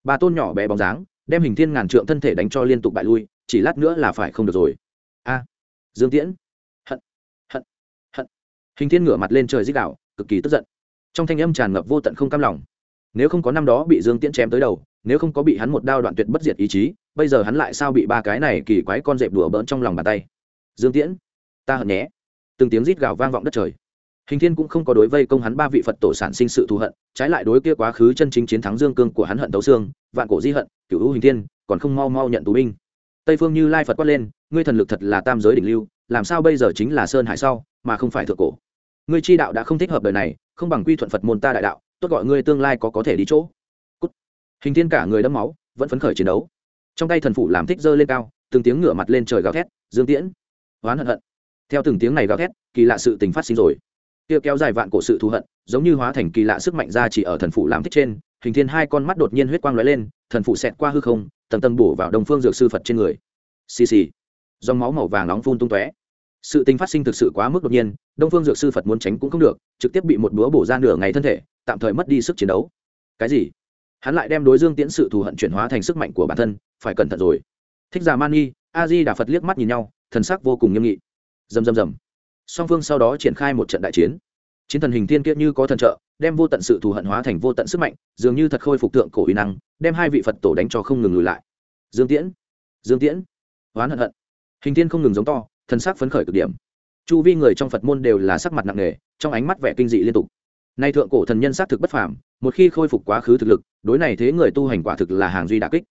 Bà tôn nhỏ bé bóng dáng, đem hình thiên ngàn trượng thân thể đánh cho liên tục bại lui, chỉ lát nữa là phải không được rồi. A, dương tiễn. Hận hận hận. Hình thiên ngửa mặt lên trời dích đạo cực kỳ tức giận. Trong thanh âm tràn ngập vô tận không cam lòng. Nếu không có năm đó bị dương tiễn chém tới đầu, nếu không có bị hắn một đao đoạn tuyệt bất diệt ý chí bây giờ hắn lại sao bị ba cái này kỳ quái con dẹp đùa bỡn trong lòng bàn tay? Dương tiễn, ta hận nhé. Từng tiếng rít gào vang vọng đất trời. Hình thiên cũng không có đối vây công hắn ba vị phật tổ sản sinh sự thù hận, trái lại đối kia quá khứ chân chính chiến thắng dương cương của hắn hận tấu xương, vạn cổ di hận cựu hữu hình thiên, còn không mau mau nhận tù binh. Tây phương như lai phật quát lên, ngươi thần lực thật là tam giới đỉnh lưu, làm sao bây giờ chính là sơn hải sau, mà không phải thượng cổ? Ngươi chi đạo đã không thích hợp đời này, không bằng quy thuận phật môn ta đại đạo, tốt gọi ngươi tương lai có có thể đi chỗ. Cút. hình thiên cả người đẫm máu, vẫn phấn khởi chiến đấu trong tay thần phủ làm thích dơ lên cao, từng tiếng ngửa mặt lên trời gào thét, dương tiễn, oán hận hận. Theo từng tiếng này gào thét, kỳ lạ sự tình phát sinh rồi. Kia kéo dài vạn cổ sự thù hận, giống như hóa thành kỳ lạ sức mạnh ra chỉ ở thần phủ làm thích trên, hình thiên hai con mắt đột nhiên huyết quang lóe lên, thần phủ xẹt qua hư không, tầng tầng bổ vào đồng phương dược sư phật trên người. Xì xì. Dòng máu màu vàng nóng phun tung tóe. Sự tình phát sinh thực sự quá mức đột nhiên, đông phương dược sư phật muốn tránh cũng không được, trực tiếp bị một búa bổ ra nửa ngày thân thể, tạm thời mất đi sức chiến đấu. Cái gì? Hắn lại đem đối dương tiễn sự thù hận chuyển hóa thành sức mạnh của bản thân phải cẩn thận rồi. Thích giả Mani, a di đà phật liếc mắt nhìn nhau thần sắc vô cùng nghiêm nghị. Dầm dầm dầm song phương sau đó triển khai một trận đại chiến. Chiến thần hình thiên kia như có thần trợ đem vô tận sự thù hận hóa thành vô tận sức mạnh dường như thật khôi phục tượng cổ uy năng đem hai vị phật tổ đánh cho không ngừng lùi lại. Dương tiễn dương tiễn. Oán hận hận. Hình thiên không ngừng giống to thần sắc phấn khởi cực điểm. Chu vi người trong phật môn đều là sắc mặt nặng nề trong ánh mắt vẻ kinh dị liên tục. Nay thượng cổ thần nhân xác thực bất phàm một khi khôi phục quá khứ thực lực đối này thế người tu hành quả thực là hàng duy đà kích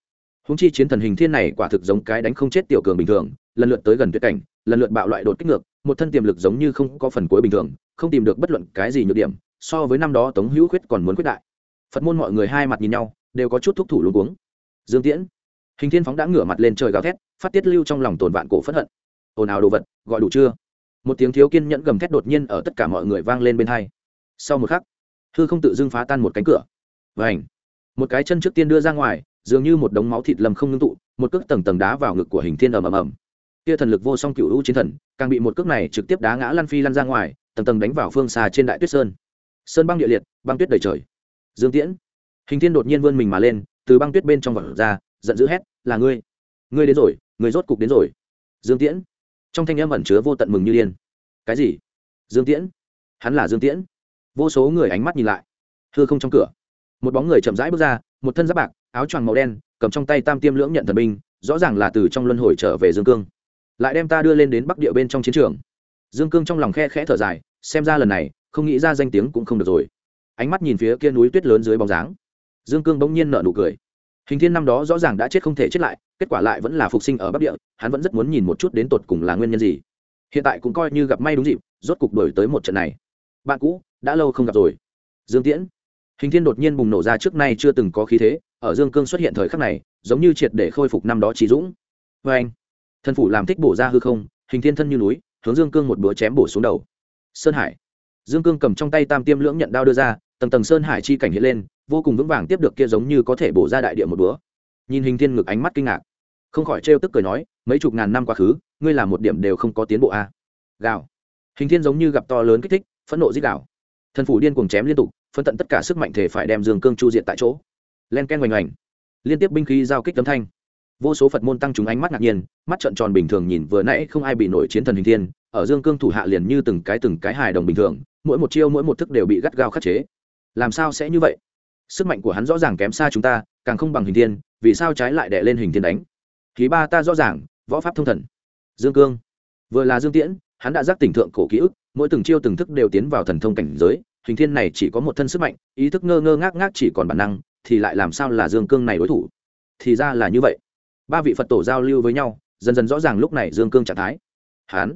húng chi chiến thần hình thiên này quả thực giống cái đánh không chết tiểu cường bình thường lần lượt tới gần tuyệt cảnh lần lượt bạo loại đột kích ngược một thân tiềm lực giống như không có phần cuối bình thường không tìm được bất luận cái gì nhược điểm so với năm đó tống hữu khuyết còn muốn quyết đại. Phật môn mọi người hai mặt nhìn nhau đều có chút thúc thủ luôn cuống. Dương tiễn hình thiên phóng đã ngửa mặt lên trời gào thét phát tiết lưu trong lòng tồn vạn cổ phẫn hận. Ồn ào đồ vật gọi đủ chưa? Một tiếng thiếu kiên nhẫn gầm thét đột nhiên ở tất cả mọi người vang lên bên hai. Sau một khắc hư không tự dưng phá tan một cánh cửa. Vành, một cái chân trước tiên đưa ra ngoài dường như một đống máu thịt lầm không ngưng tụ, một cước tầng tầng đá vào ngực của hình thiên ầm ầm ầm. Kia thần lực vô song cựu u chiến thần, càng bị một cước này trực tiếp đá ngã lăn phi lăn ra ngoài, tầng tầng đánh vào phương xa trên đại tuyết sơn. Sơn băng địa liệt, băng tuyết đầy trời. Dương tiễn. Hình thiên đột nhiên vươn mình mà lên, từ băng tuyết bên trong vỏ ra, giận dữ hét, là ngươi! Ngươi đến rồi, ngươi rốt cục đến rồi. Dương tiễn. Trong thanh âm ẩn chứa vô tận mừng như điên. Cái gì? Dương tiễn. Hắn là dương tiễn. Vô số người ánh mắt nhìn lại. Thưa không trong cửa. Một bóng người chậm rãi bước ra, một thân giáp bạc áo choàng màu đen, cầm trong tay tam tiêm lưỡng nhận thần binh, rõ ràng là từ trong luân hồi trở về dương cương. Lại đem ta đưa lên đến bắc địa bên trong chiến trường. Dương cương trong lòng khe khẽ thở dài, xem ra lần này, không nghĩ ra danh tiếng cũng không được rồi. Ánh mắt nhìn phía kia núi tuyết lớn dưới bóng dáng. Dương cương bỗng nhiên nở nụ cười. Hình thiên năm đó rõ ràng đã chết không thể chết lại, kết quả lại vẫn là phục sinh ở bắc địa, hắn vẫn rất muốn nhìn một chút đến tột cùng là nguyên nhân gì. Hiện tại cũng coi như gặp may đúng dịp, rốt cục đổi tới một trận này. Bạn cũ, đã lâu không gặp rồi. Dương tiễn hình thiên đột nhiên bùng nổ ra trước nay chưa từng có khí thế, ở dương cương xuất hiện thời khắc này, giống như triệt để khôi phục năm đó trí dũng. Vê anh, thân phủ làm thích bổ ra hư không, hình thiên thân như núi, hướng dương cương một búa chém bổ xuống đầu. Sơn hải. Dương cương cầm trong tay tam tiêm lưỡng nhận đao đưa ra, tầng tầng sơn hải chi cảnh hiện lên, vô cùng vững vàng tiếp được kia giống như có thể bổ ra đại địa một búa nhìn hình thiên ngực ánh mắt kinh ngạc. Không khỏi trêu tức cười nói, mấy chục ngàn năm quá khứ, ngươi làm một điểm đều không có tiến bộ a à. gào. Hình thiên giống như gặp to lớn kích thích, phẫn nộ dích gào. Thần phủ điên cuồng chém liên tục phân tận tất cả sức mạnh thể phải đem dương cương chu diện tại chỗ. Len ken oành oành liên tiếp binh khí giao kích tấm thanh. Vô số phật môn tăng chúng ánh mắt ngạc nhiên, mắt trợn tròn bình thường nhìn vừa nãy không ai bị nổi chiến thần hình thiên, ở dương cương thủ hạ liền như từng cái từng cái hài đồng bình thường, mỗi một chiêu mỗi một thức đều bị gắt gao khắc chế. Làm sao sẽ như vậy? Sức mạnh của hắn rõ ràng kém xa chúng ta, càng không bằng hình thiên, vì sao trái lại đè lên hình thiên đánh? Khí ba ta rõ ràng, võ pháp thông thần. Dương cương. Vừa là dương tiễn, hắn đã giác tỉnh thượng cổ ký ức, mỗi từng chiêu từng thức đều tiến vào thần thông cảnh giới hình thiên này chỉ có một thân sức mạnh, ý thức ngơ ngơ ngác ngác chỉ còn bản năng, thì lại làm sao là dương cương này đối thủ? Thì ra là như vậy. Ba vị phật tổ giao lưu với nhau, dần dần rõ ràng lúc này dương cương trạng thái. Hán.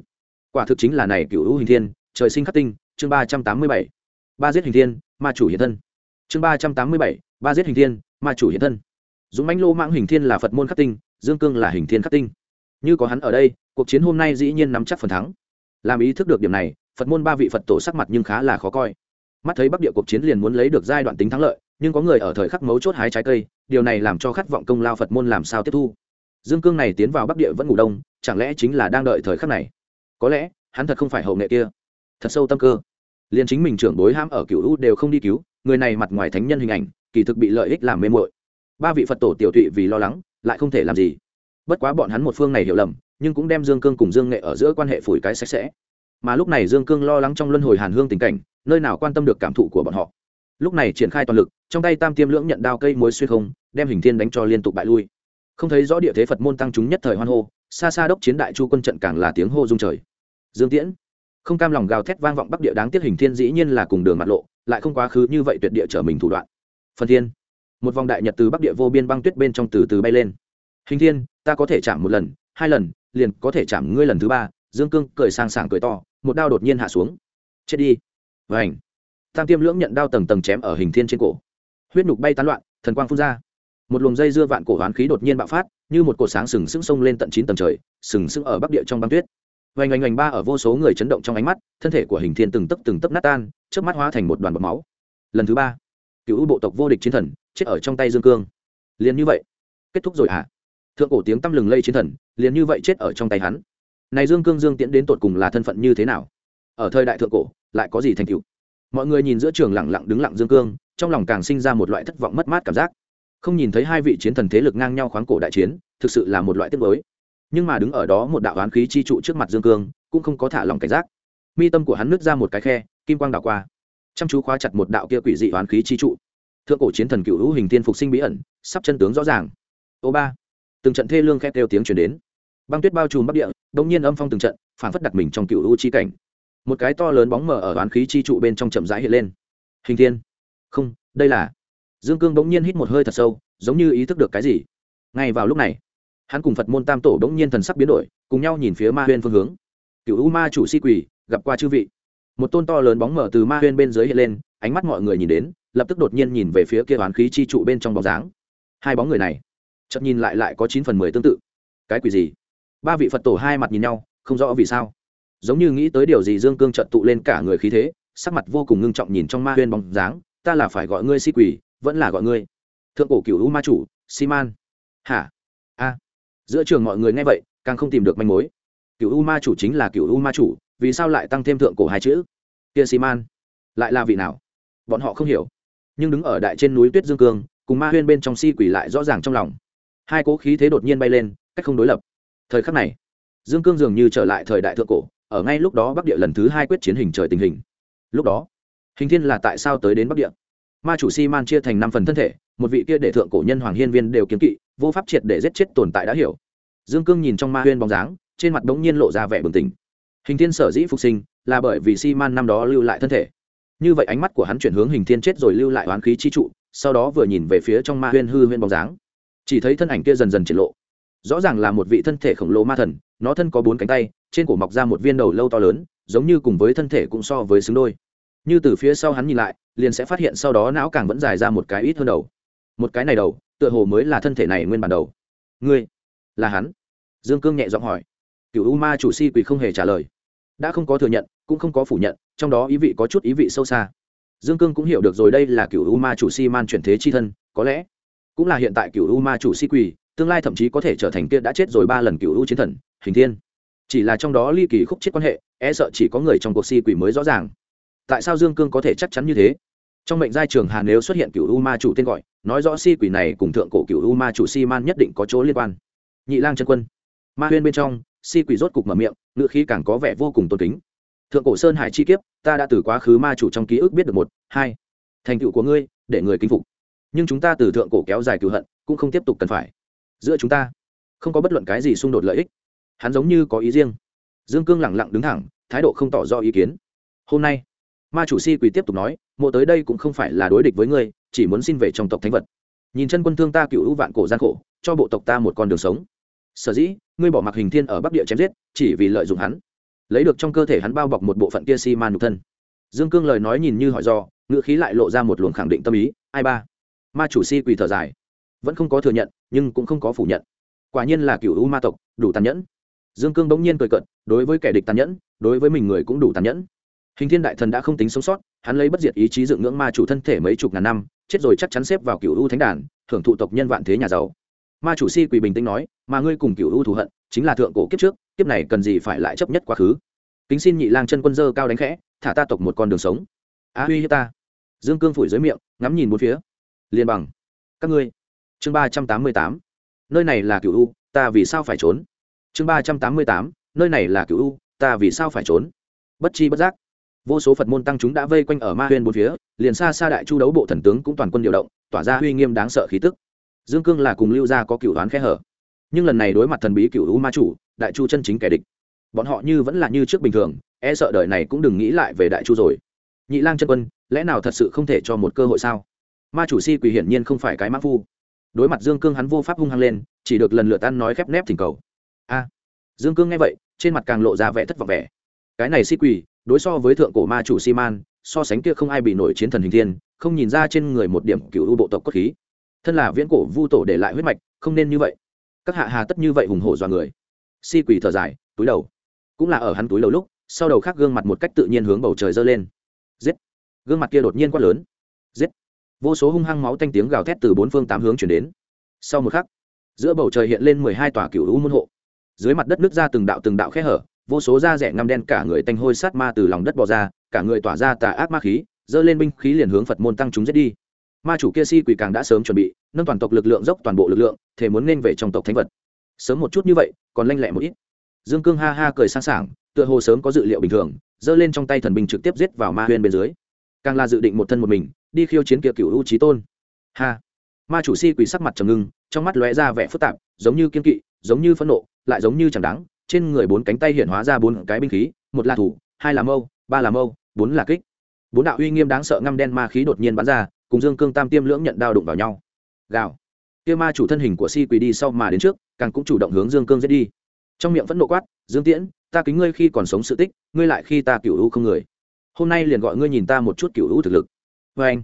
Quả thực chính là này cựu hữu hình thiên, trời sinh khắc tinh, chương ba trăm tám mươi bảy. Ba giết hình thiên, ma chủ hiện thân. Chương ba trăm tám mươi bảy, ba giết hình thiên, ma chủ hiện thân. Dũng mãnh lô mãng hình thiên là phật môn khắc tinh, dương cương là hình thiên khắc tinh. Như có hắn ở đây, cuộc chiến hôm nay dĩ nhiên nắm chắc phần thắng. Làm ý thức được điểm này, phật môn ba vị phật tổ sắc mặt nhưng khá là khó coi mắt thấy bắc địa cuộc chiến liền muốn lấy được giai đoạn tính thắng lợi, nhưng có người ở thời khắc mấu chốt hái trái cây, điều này làm cho khát vọng công lao phật môn làm sao tiếp thu. Dương cương này tiến vào bắc địa vẫn ngủ đông, chẳng lẽ chính là đang đợi thời khắc này? Có lẽ, hắn thật không phải hậu nghệ kia. Thật sâu tâm cơ. Liền chính mình trưởng bối ham ở cựu u đều không đi cứu, người này mặt ngoài thánh nhân hình ảnh, kỳ thực bị lợi ích làm mê mội ba vị phật tổ tiểu thụy vì lo lắng, lại không thể làm gì. Bất quá bọn hắn một phương này hiểu lầm, nhưng cũng đem dương cương cùng dương nghệ ở giữa quan hệ phủi cái sạch sẽ mà lúc này dương cương lo lắng trong luân hồi hàn hương tình cảnh, nơi nào quan tâm được cảm thụ của bọn họ. Lúc này triển khai toàn lực, trong tay tam tiêm lưỡng nhận đao cây muối xuyên không, đem hình thiên đánh cho liên tục bại lui. Không thấy rõ địa thế phật môn tăng chúng nhất thời hoan hô, xa xa đốc chiến đại chu quân trận càng là tiếng hô dung trời. Dương tiễn, không cam lòng gào thét vang vọng bắc địa đáng tiếc hình thiên dĩ nhiên là cùng đường mặt lộ, lại không quá khứ như vậy tuyệt địa trở mình thủ đoạn. Phần thiên, một vòng đại nhật từ bắc địa vô biên băng tuyết bên trong từ từ bay lên. Hình thiên, ta có thể chạm một lần, hai lần, liền có thể chạm ngươi lần thứ ba, dương cương cười sang sảng cười to một đao đột nhiên hạ xuống. Chết đi. Vảnh tam tiêm lưỡng nhận đao tầng tầng chém ở hình thiên trên cổ. Huyết nhục bay tán loạn, thần quang phun ra. Một luồng dây dưa vạn cổ hoán khí đột nhiên bạo phát, như một cột sáng sừng sững sông lên tận chín tầng trời, sừng sững ở bắc địa trong băng tuyết. Vành oanh oanh ba ở vô số người chấn động trong ánh mắt, thân thể của hình thiên từng tấc từng tấc nát tan trước mắt hóa thành một đoàn bọt máu. Lần thứ ba, cựu bộ tộc vô địch chiến thần, chết ở trong tay dương cương. Liền như vậy, kết thúc rồi hả? À? thượng cổ tiếng tăm lừng lây chiến thần, liền như vậy chết ở trong tay hắn này dương cương dương tiễn đến tột cùng là thân phận như thế nào? Ở thời đại thượng cổ, lại có gì thành tựu? Mọi người nhìn giữa trường lặng lặng đứng lặng dương cương, trong lòng càng sinh ra một loại thất vọng mất mát cảm giác. Không nhìn thấy hai vị chiến thần thế lực ngang nhau khoáng cổ đại chiến, thực sự là một loại tiết mới nhưng mà đứng ở đó một đạo oán khí chi trụ trước mặt dương cương, cũng không có thả lòng cảnh giác. Mi tâm của hắn nứt ra một cái khe, kim quang đảo qua. Chăm chú khóa chặt một đạo kia quỷ dị oán khí chi trụ. Thượng cổ chiến thần cựu hữu hình tiên phục sinh bí ẩn, sắp chân tướng rõ ràng. Ô ba. Từng trận thê lương khét kêu tiếng chuyển đến băng tuyết bao trùm bắc địa đông nhiên âm phong từng trận, phản phất đặt mình trong cựu u chi cảnh. Một cái to lớn bóng mờ ở oán khí chi trụ bên trong chậm rãi hiện lên. Hình thiên. Không, đây là. Dương cương bỗng nhiên hít một hơi thật sâu, giống như ý thức được cái gì. Ngay vào lúc này, hắn cùng phật môn tam tổ bỗng nhiên thần sắc biến đổi, cùng nhau nhìn phía ma huyên phương hướng. Cựu u ma chủ si quỳ gặp qua chư vị. Một tôn to lớn bóng mở từ ma huyên bên dưới hiện lên, ánh mắt mọi người nhìn đến, lập tức đột nhiên nhìn về phía kia oán khí chi trụ bên trong bóng dáng. Hai bóng người này chậm nhìn lại lại có chín phần mười tương tự. Cái quỷ gì? Ba vị phật tổ hai mặt nhìn nhau, không rõ vì sao. Giống như nghĩ tới điều gì dương cương trợn tụ lên cả người khí thế, sắc mặt vô cùng ngưng trọng nhìn trong ma huyên bóng dáng, ta là phải gọi ngươi si quỷ vẫn là gọi ngươi. Thượng cổ cựu u ma chủ si man hả? A. Giữa trường mọi người nghe vậy, càng không tìm được manh mối. Cựu u ma chủ chính là cựu u ma chủ, vì sao lại tăng thêm thượng cổ hai chữ? Kia si man lại là vị nào? Bọn họ không hiểu. Nhưng đứng ở đại trên núi tuyết dương cương, cùng ma huyên bên trong si quỷ lại rõ ràng trong lòng. Hai cố khí thế đột nhiên bay lên, cách không đối lập thời khắc này, dương cương dường như trở lại thời đại thượng cổ, ở ngay lúc đó bắc địa lần thứ hai quyết chiến hình trời tình hình. Lúc đó, hình thiên là tại sao tới đến bắc địa? Ma chủ si man chia thành năm phần thân thể, một vị kia để thượng cổ nhân hoàng hiên viên đều kiếm kỵ, vô pháp triệt để giết chết tồn tại đã hiểu. Dương cương nhìn trong ma huyên bóng dáng, trên mặt đống nhiên lộ ra vẻ bừng tỉnh. Hình thiên sở dĩ phục sinh, là bởi vì si man năm đó lưu lại thân thể. Như vậy ánh mắt của hắn chuyển hướng hình thiên chết rồi lưu lại oán khí chi trụ, sau đó vừa nhìn về phía trong ma huyên hư huyên bóng dáng. Chỉ thấy thân ảnh kia dần dần triển lộ rõ ràng là một vị thân thể khổng lồ ma thần, nó thân có bốn cánh tay, trên cổ mọc ra một viên đầu lâu to lớn, giống như cùng với thân thể cũng so với xứng đôi. Như từ phía sau hắn nhìn lại, liền sẽ phát hiện sau đó não càng vẫn dài ra một cái ít hơn đầu. Một cái này đầu, tựa hồ mới là thân thể này nguyên bản đầu. Ngươi? Là hắn? Dương cương nhẹ giọng hỏi. Cựu u ma chủ si Quỳ không hề trả lời. Đã không có thừa nhận, cũng không có phủ nhận, trong đó ý vị có chút ý vị sâu xa. Dương cương cũng hiểu được rồi đây là cựu u ma chủ si man chuyển thế chi thân, có lẽ cũng là hiện tại cựu u ma chủ si Quỳ tương lai thậm chí có thể trở thành kia đã chết rồi ba lần cựu u chiến thần, hình thiên. Chỉ là trong đó ly kỳ khúc chết quan hệ e sợ chỉ có người trong cuộc si quỷ mới rõ ràng. Tại sao dương cương có thể chắc chắn như thế? Trong mệnh giai trường hà nếu xuất hiện cựu u ma chủ tên gọi, nói rõ si quỷ này cùng thượng cổ cựu u ma chủ si man nhất định có chỗ liên quan. Nhị lang chân quân. Ma huyên bên trong, si quỷ rốt cục mở miệng ngựa khí càng có vẻ vô cùng tôn kính. Thượng cổ sơn hải chi kiếp, ta đã từ quá khứ ma chủ trong ký ức biết được một, hai. Thành tựu của ngươi, để người kính phục. Nhưng chúng ta từ thượng cổ kéo dài cựu hận, cũng không tiếp tục cần phải giữa chúng ta. Không có bất luận cái gì xung đột lợi ích. Hắn giống như có ý riêng. Dương cương lẳng lặng đứng thẳng, thái độ không tỏ rõ ý kiến. Hôm nay, ma chủ si quỳ tiếp tục nói, mộ tới đây cũng không phải là đối địch với ngươi, chỉ muốn xin về trong tộc thánh vật. Nhìn chân quân thương ta cựu hữu vạn cổ gian khổ, cho bộ tộc ta một con đường sống. Sở dĩ, ngươi bỏ mặc hình thiên ở bắc địa chém giết, chỉ vì lợi dụng hắn. Lấy được trong cơ thể hắn bao bọc một bộ phận kia si man nhục thân. Dương cương lời nói nhìn như hỏi do, ngữ khí lại lộ ra một luồng khẳng định tâm ý. Ai ba? Ma chủ si quỳ thở dài vẫn không có thừa nhận, nhưng cũng không có phủ nhận. Quả nhiên là cựu u ma tộc, đủ tàn nhẫn. Dương cương bỗng nhiên cười cận đối với kẻ địch tàn nhẫn, đối với mình người cũng đủ tàn nhẫn. Hình thiên đại thần đã không tính sống sót, hắn lấy bất diệt ý chí dựng ngưỡng ma chủ thân thể mấy chục ngàn năm, chết rồi chắc chắn xếp vào cựu u thánh đàn, thưởng thụ tộc nhân vạn thế nhà giàu. Ma chủ si quỳ bình tĩnh nói, mà ngươi cùng cựu u thù hận, chính là thượng cổ kiếp trước, kiếp này cần gì phải lại chấp nhất quá khứ? Kính xin nhị lang chân quân dơ cao đánh khẽ, thả ta tộc một con đường sống. Á huy hiếp ta. Dương cương phủi dưới miệng, ngắm nhìn một phía. Liền bằng, các ngươi chương ba trăm tám mươi tám. Nơi này là cựu u, ta vì sao phải trốn? Chương ba trăm tám mươi tám. Nơi này là cựu u, ta vì sao phải trốn? Bất chi bất giác, vô số phật môn tăng chúng đã vây quanh ở ma huyên bốn phía, liền xa xa đại chu đấu bộ thần tướng cũng toàn quân điều động, tỏa ra uy nghiêm đáng sợ khí tức. Dương cương là cùng lưu gia có cựu đoán khe hở. Nhưng lần này đối mặt thần bí cựu u ma chủ, đại chu chân chính kẻ địch. Bọn họ như vẫn là như trước bình thường e sợ đời này cũng đừng nghĩ lại về đại chu rồi. Nhị lang chân quân, lẽ nào thật sự không thể cho một cơ hội sao? Ma chủ si quỳ hiển nhiên không phải cái mã phu đối mặt dương cương hắn vô pháp hung hăng lên, chỉ được lần lượt ăn nói khép nép thỉnh cầu. A, dương cương nghe vậy, trên mặt càng lộ ra vẻ thất vọng vẻ. Cái này si quỳ đối so với thượng cổ ma chủ si man so sánh kia không ai bị nổi chiến thần hình thiên, không nhìn ra trên người một điểm cựu u bộ tộc cốt khí. Thân là viễn cổ vu tổ để lại huyết mạch, không nên như vậy. Các hạ hà tất như vậy hùng hổ dọa người. Si quỷ thở dài, túi đầu. Cũng là ở hắn túi đầu lúc, sau đầu khác gương mặt một cách tự nhiên hướng bầu trời dơ lên. Giết! Gương mặt kia đột nhiên quát lớn. Giết! Vô số hung hăng máu tanh tiếng gào thét từ bốn phương tám hướng chuyển đến. Sau một khắc, giữa bầu trời hiện lên mười hai tòa cựu u môn hộ. Dưới mặt đất nước ra từng đạo từng đạo khe hở, vô số da rẻ ngăm đen cả người tanh hôi sát ma từ lòng đất bò ra, cả người tỏa ra tà ác ma khí, dơ lên binh khí liền hướng phật môn tăng chúng giết đi. Ma chủ kia si quỷ càng đã sớm chuẩn bị, nâng toàn tộc lực lượng dốc toàn bộ lực lượng thể muốn nên về trong tộc thánh vật. Sớm một chút như vậy, còn lanh lẹ một ít. Dương cương ha ha cười sang sảng, tựa hồ sớm có dự liệu bình thường giơ lên trong tay thần binh trực tiếp giết vào ma huyên bên dưới. Càng là dự định một thân một mình đi khiêu chiến kia cựu u trí tôn. Ha! Ma chủ si quỷ sắc mặt trầm ngưng, trong mắt lóe ra vẻ phức tạp, giống như kiên kỵ, giống như phẫn nộ, lại giống như chẳng đáng. Trên người bốn cánh tay hiện hóa ra bốn cái binh khí, một là thủ, hai là mâu, ba là mâu, bốn là kích. Bốn đạo uy nghiêm đáng sợ ngăm đen ma khí đột nhiên bắn ra, cùng dương cương tam tiêm lưỡng nhận đao đụng vào nhau. Gào! Kia ma chủ thân hình của si quỳ đi sau mà đến trước, càng cũng chủ động hướng dương cương giết đi. Trong miệng phẫn nộ quát, dương tiễn, ta kính ngươi khi còn sống sự tích, ngươi lại khi ta cựu hữu không người. Hôm nay liền gọi ngươi nhìn ta một chút cựu hữu thực lực vê anh.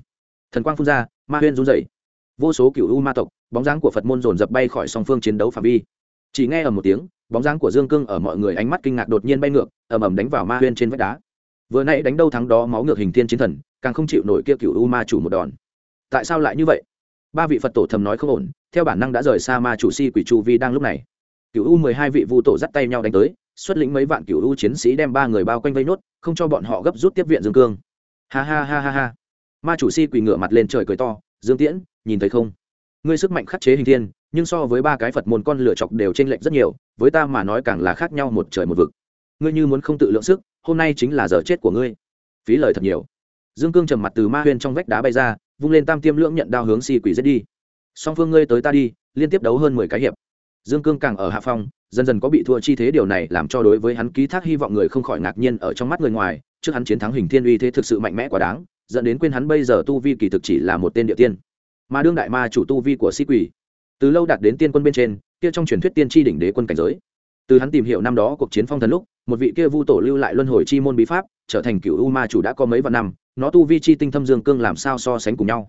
Thần quang phun ra ma huyên run dậy, vô số cựu u ma tộc bóng dáng của phật môn dồn dập bay khỏi song phương chiến đấu phạm vi. Chỉ nghe ở một tiếng bóng dáng của dương cương ở mọi người ánh mắt kinh ngạc đột nhiên bay ngược ầm ầm đánh vào ma huyên trên vách đá. Vừa nãy đánh đâu thắng đó máu ngược hình thiên chiến thần càng không chịu nổi kia cựu u ma chủ một đòn. Tại sao lại như vậy? Ba vị phật tổ thầm nói không ổn theo bản năng đã rời xa ma chủ si quỷ chu vi đang lúc này. Cựu u mười hai vị vu tổ dắt tay nhau đánh tới xuất lĩnh mấy vạn cựu u chiến sĩ đem ba người bao quanh vây nốt không cho bọn họ gấp rút tiếp viện dương cương. Ha ha ha ha ha ma chủ si quỳ ngửa mặt lên trời cười to, dương tiễn, nhìn thấy không? Ngươi sức mạnh khắc chế hình thiên, nhưng so với ba cái phật môn con lửa chọc đều t r ê n lệch rất nhiều, với ta mà nói càng là khác nhau một trời một vực. Ngươi như muốn không tự lượng sức, hôm nay chính là giờ chết của ngươi. Phí lời thật nhiều. Dương cương trầm mặt từ ma huyên trong vách đá bay ra, vung lên tam tiêm lưỡng nhận đao hướng si quỷ giết đi. Song phương ngươi tới ta đi, liên tiếp đấu hơn mười cái hiệp. Dương cương càng ở hạ phong, dần dần có bị thua chi thế điều này làm cho đối với hắn ký thác hy vọng người không khỏi ngạc nhiên ở trong mắt người ngoài, trước hắn chiến thắng hình thiên uy thế thực sự mạnh mẽ quá đáng dẫn đến quên hắn bây giờ tu vi kỳ thực chỉ là một tên địa tiên. Mà đương đại ma chủ tu vi của sĩ quỷ, từ lâu đạt đến tiên quân bên trên, kia trong truyền thuyết tiên tri đỉnh đế quân cảnh giới. Từ hắn tìm hiểu năm đó cuộc chiến phong thần lúc, một vị kia vu tổ lưu lại luân hồi chi môn bí pháp, trở thành cựu u ma chủ đã có mấy vạn năm, nó tu vi chi tinh thâm dương cương làm sao so sánh cùng nhau.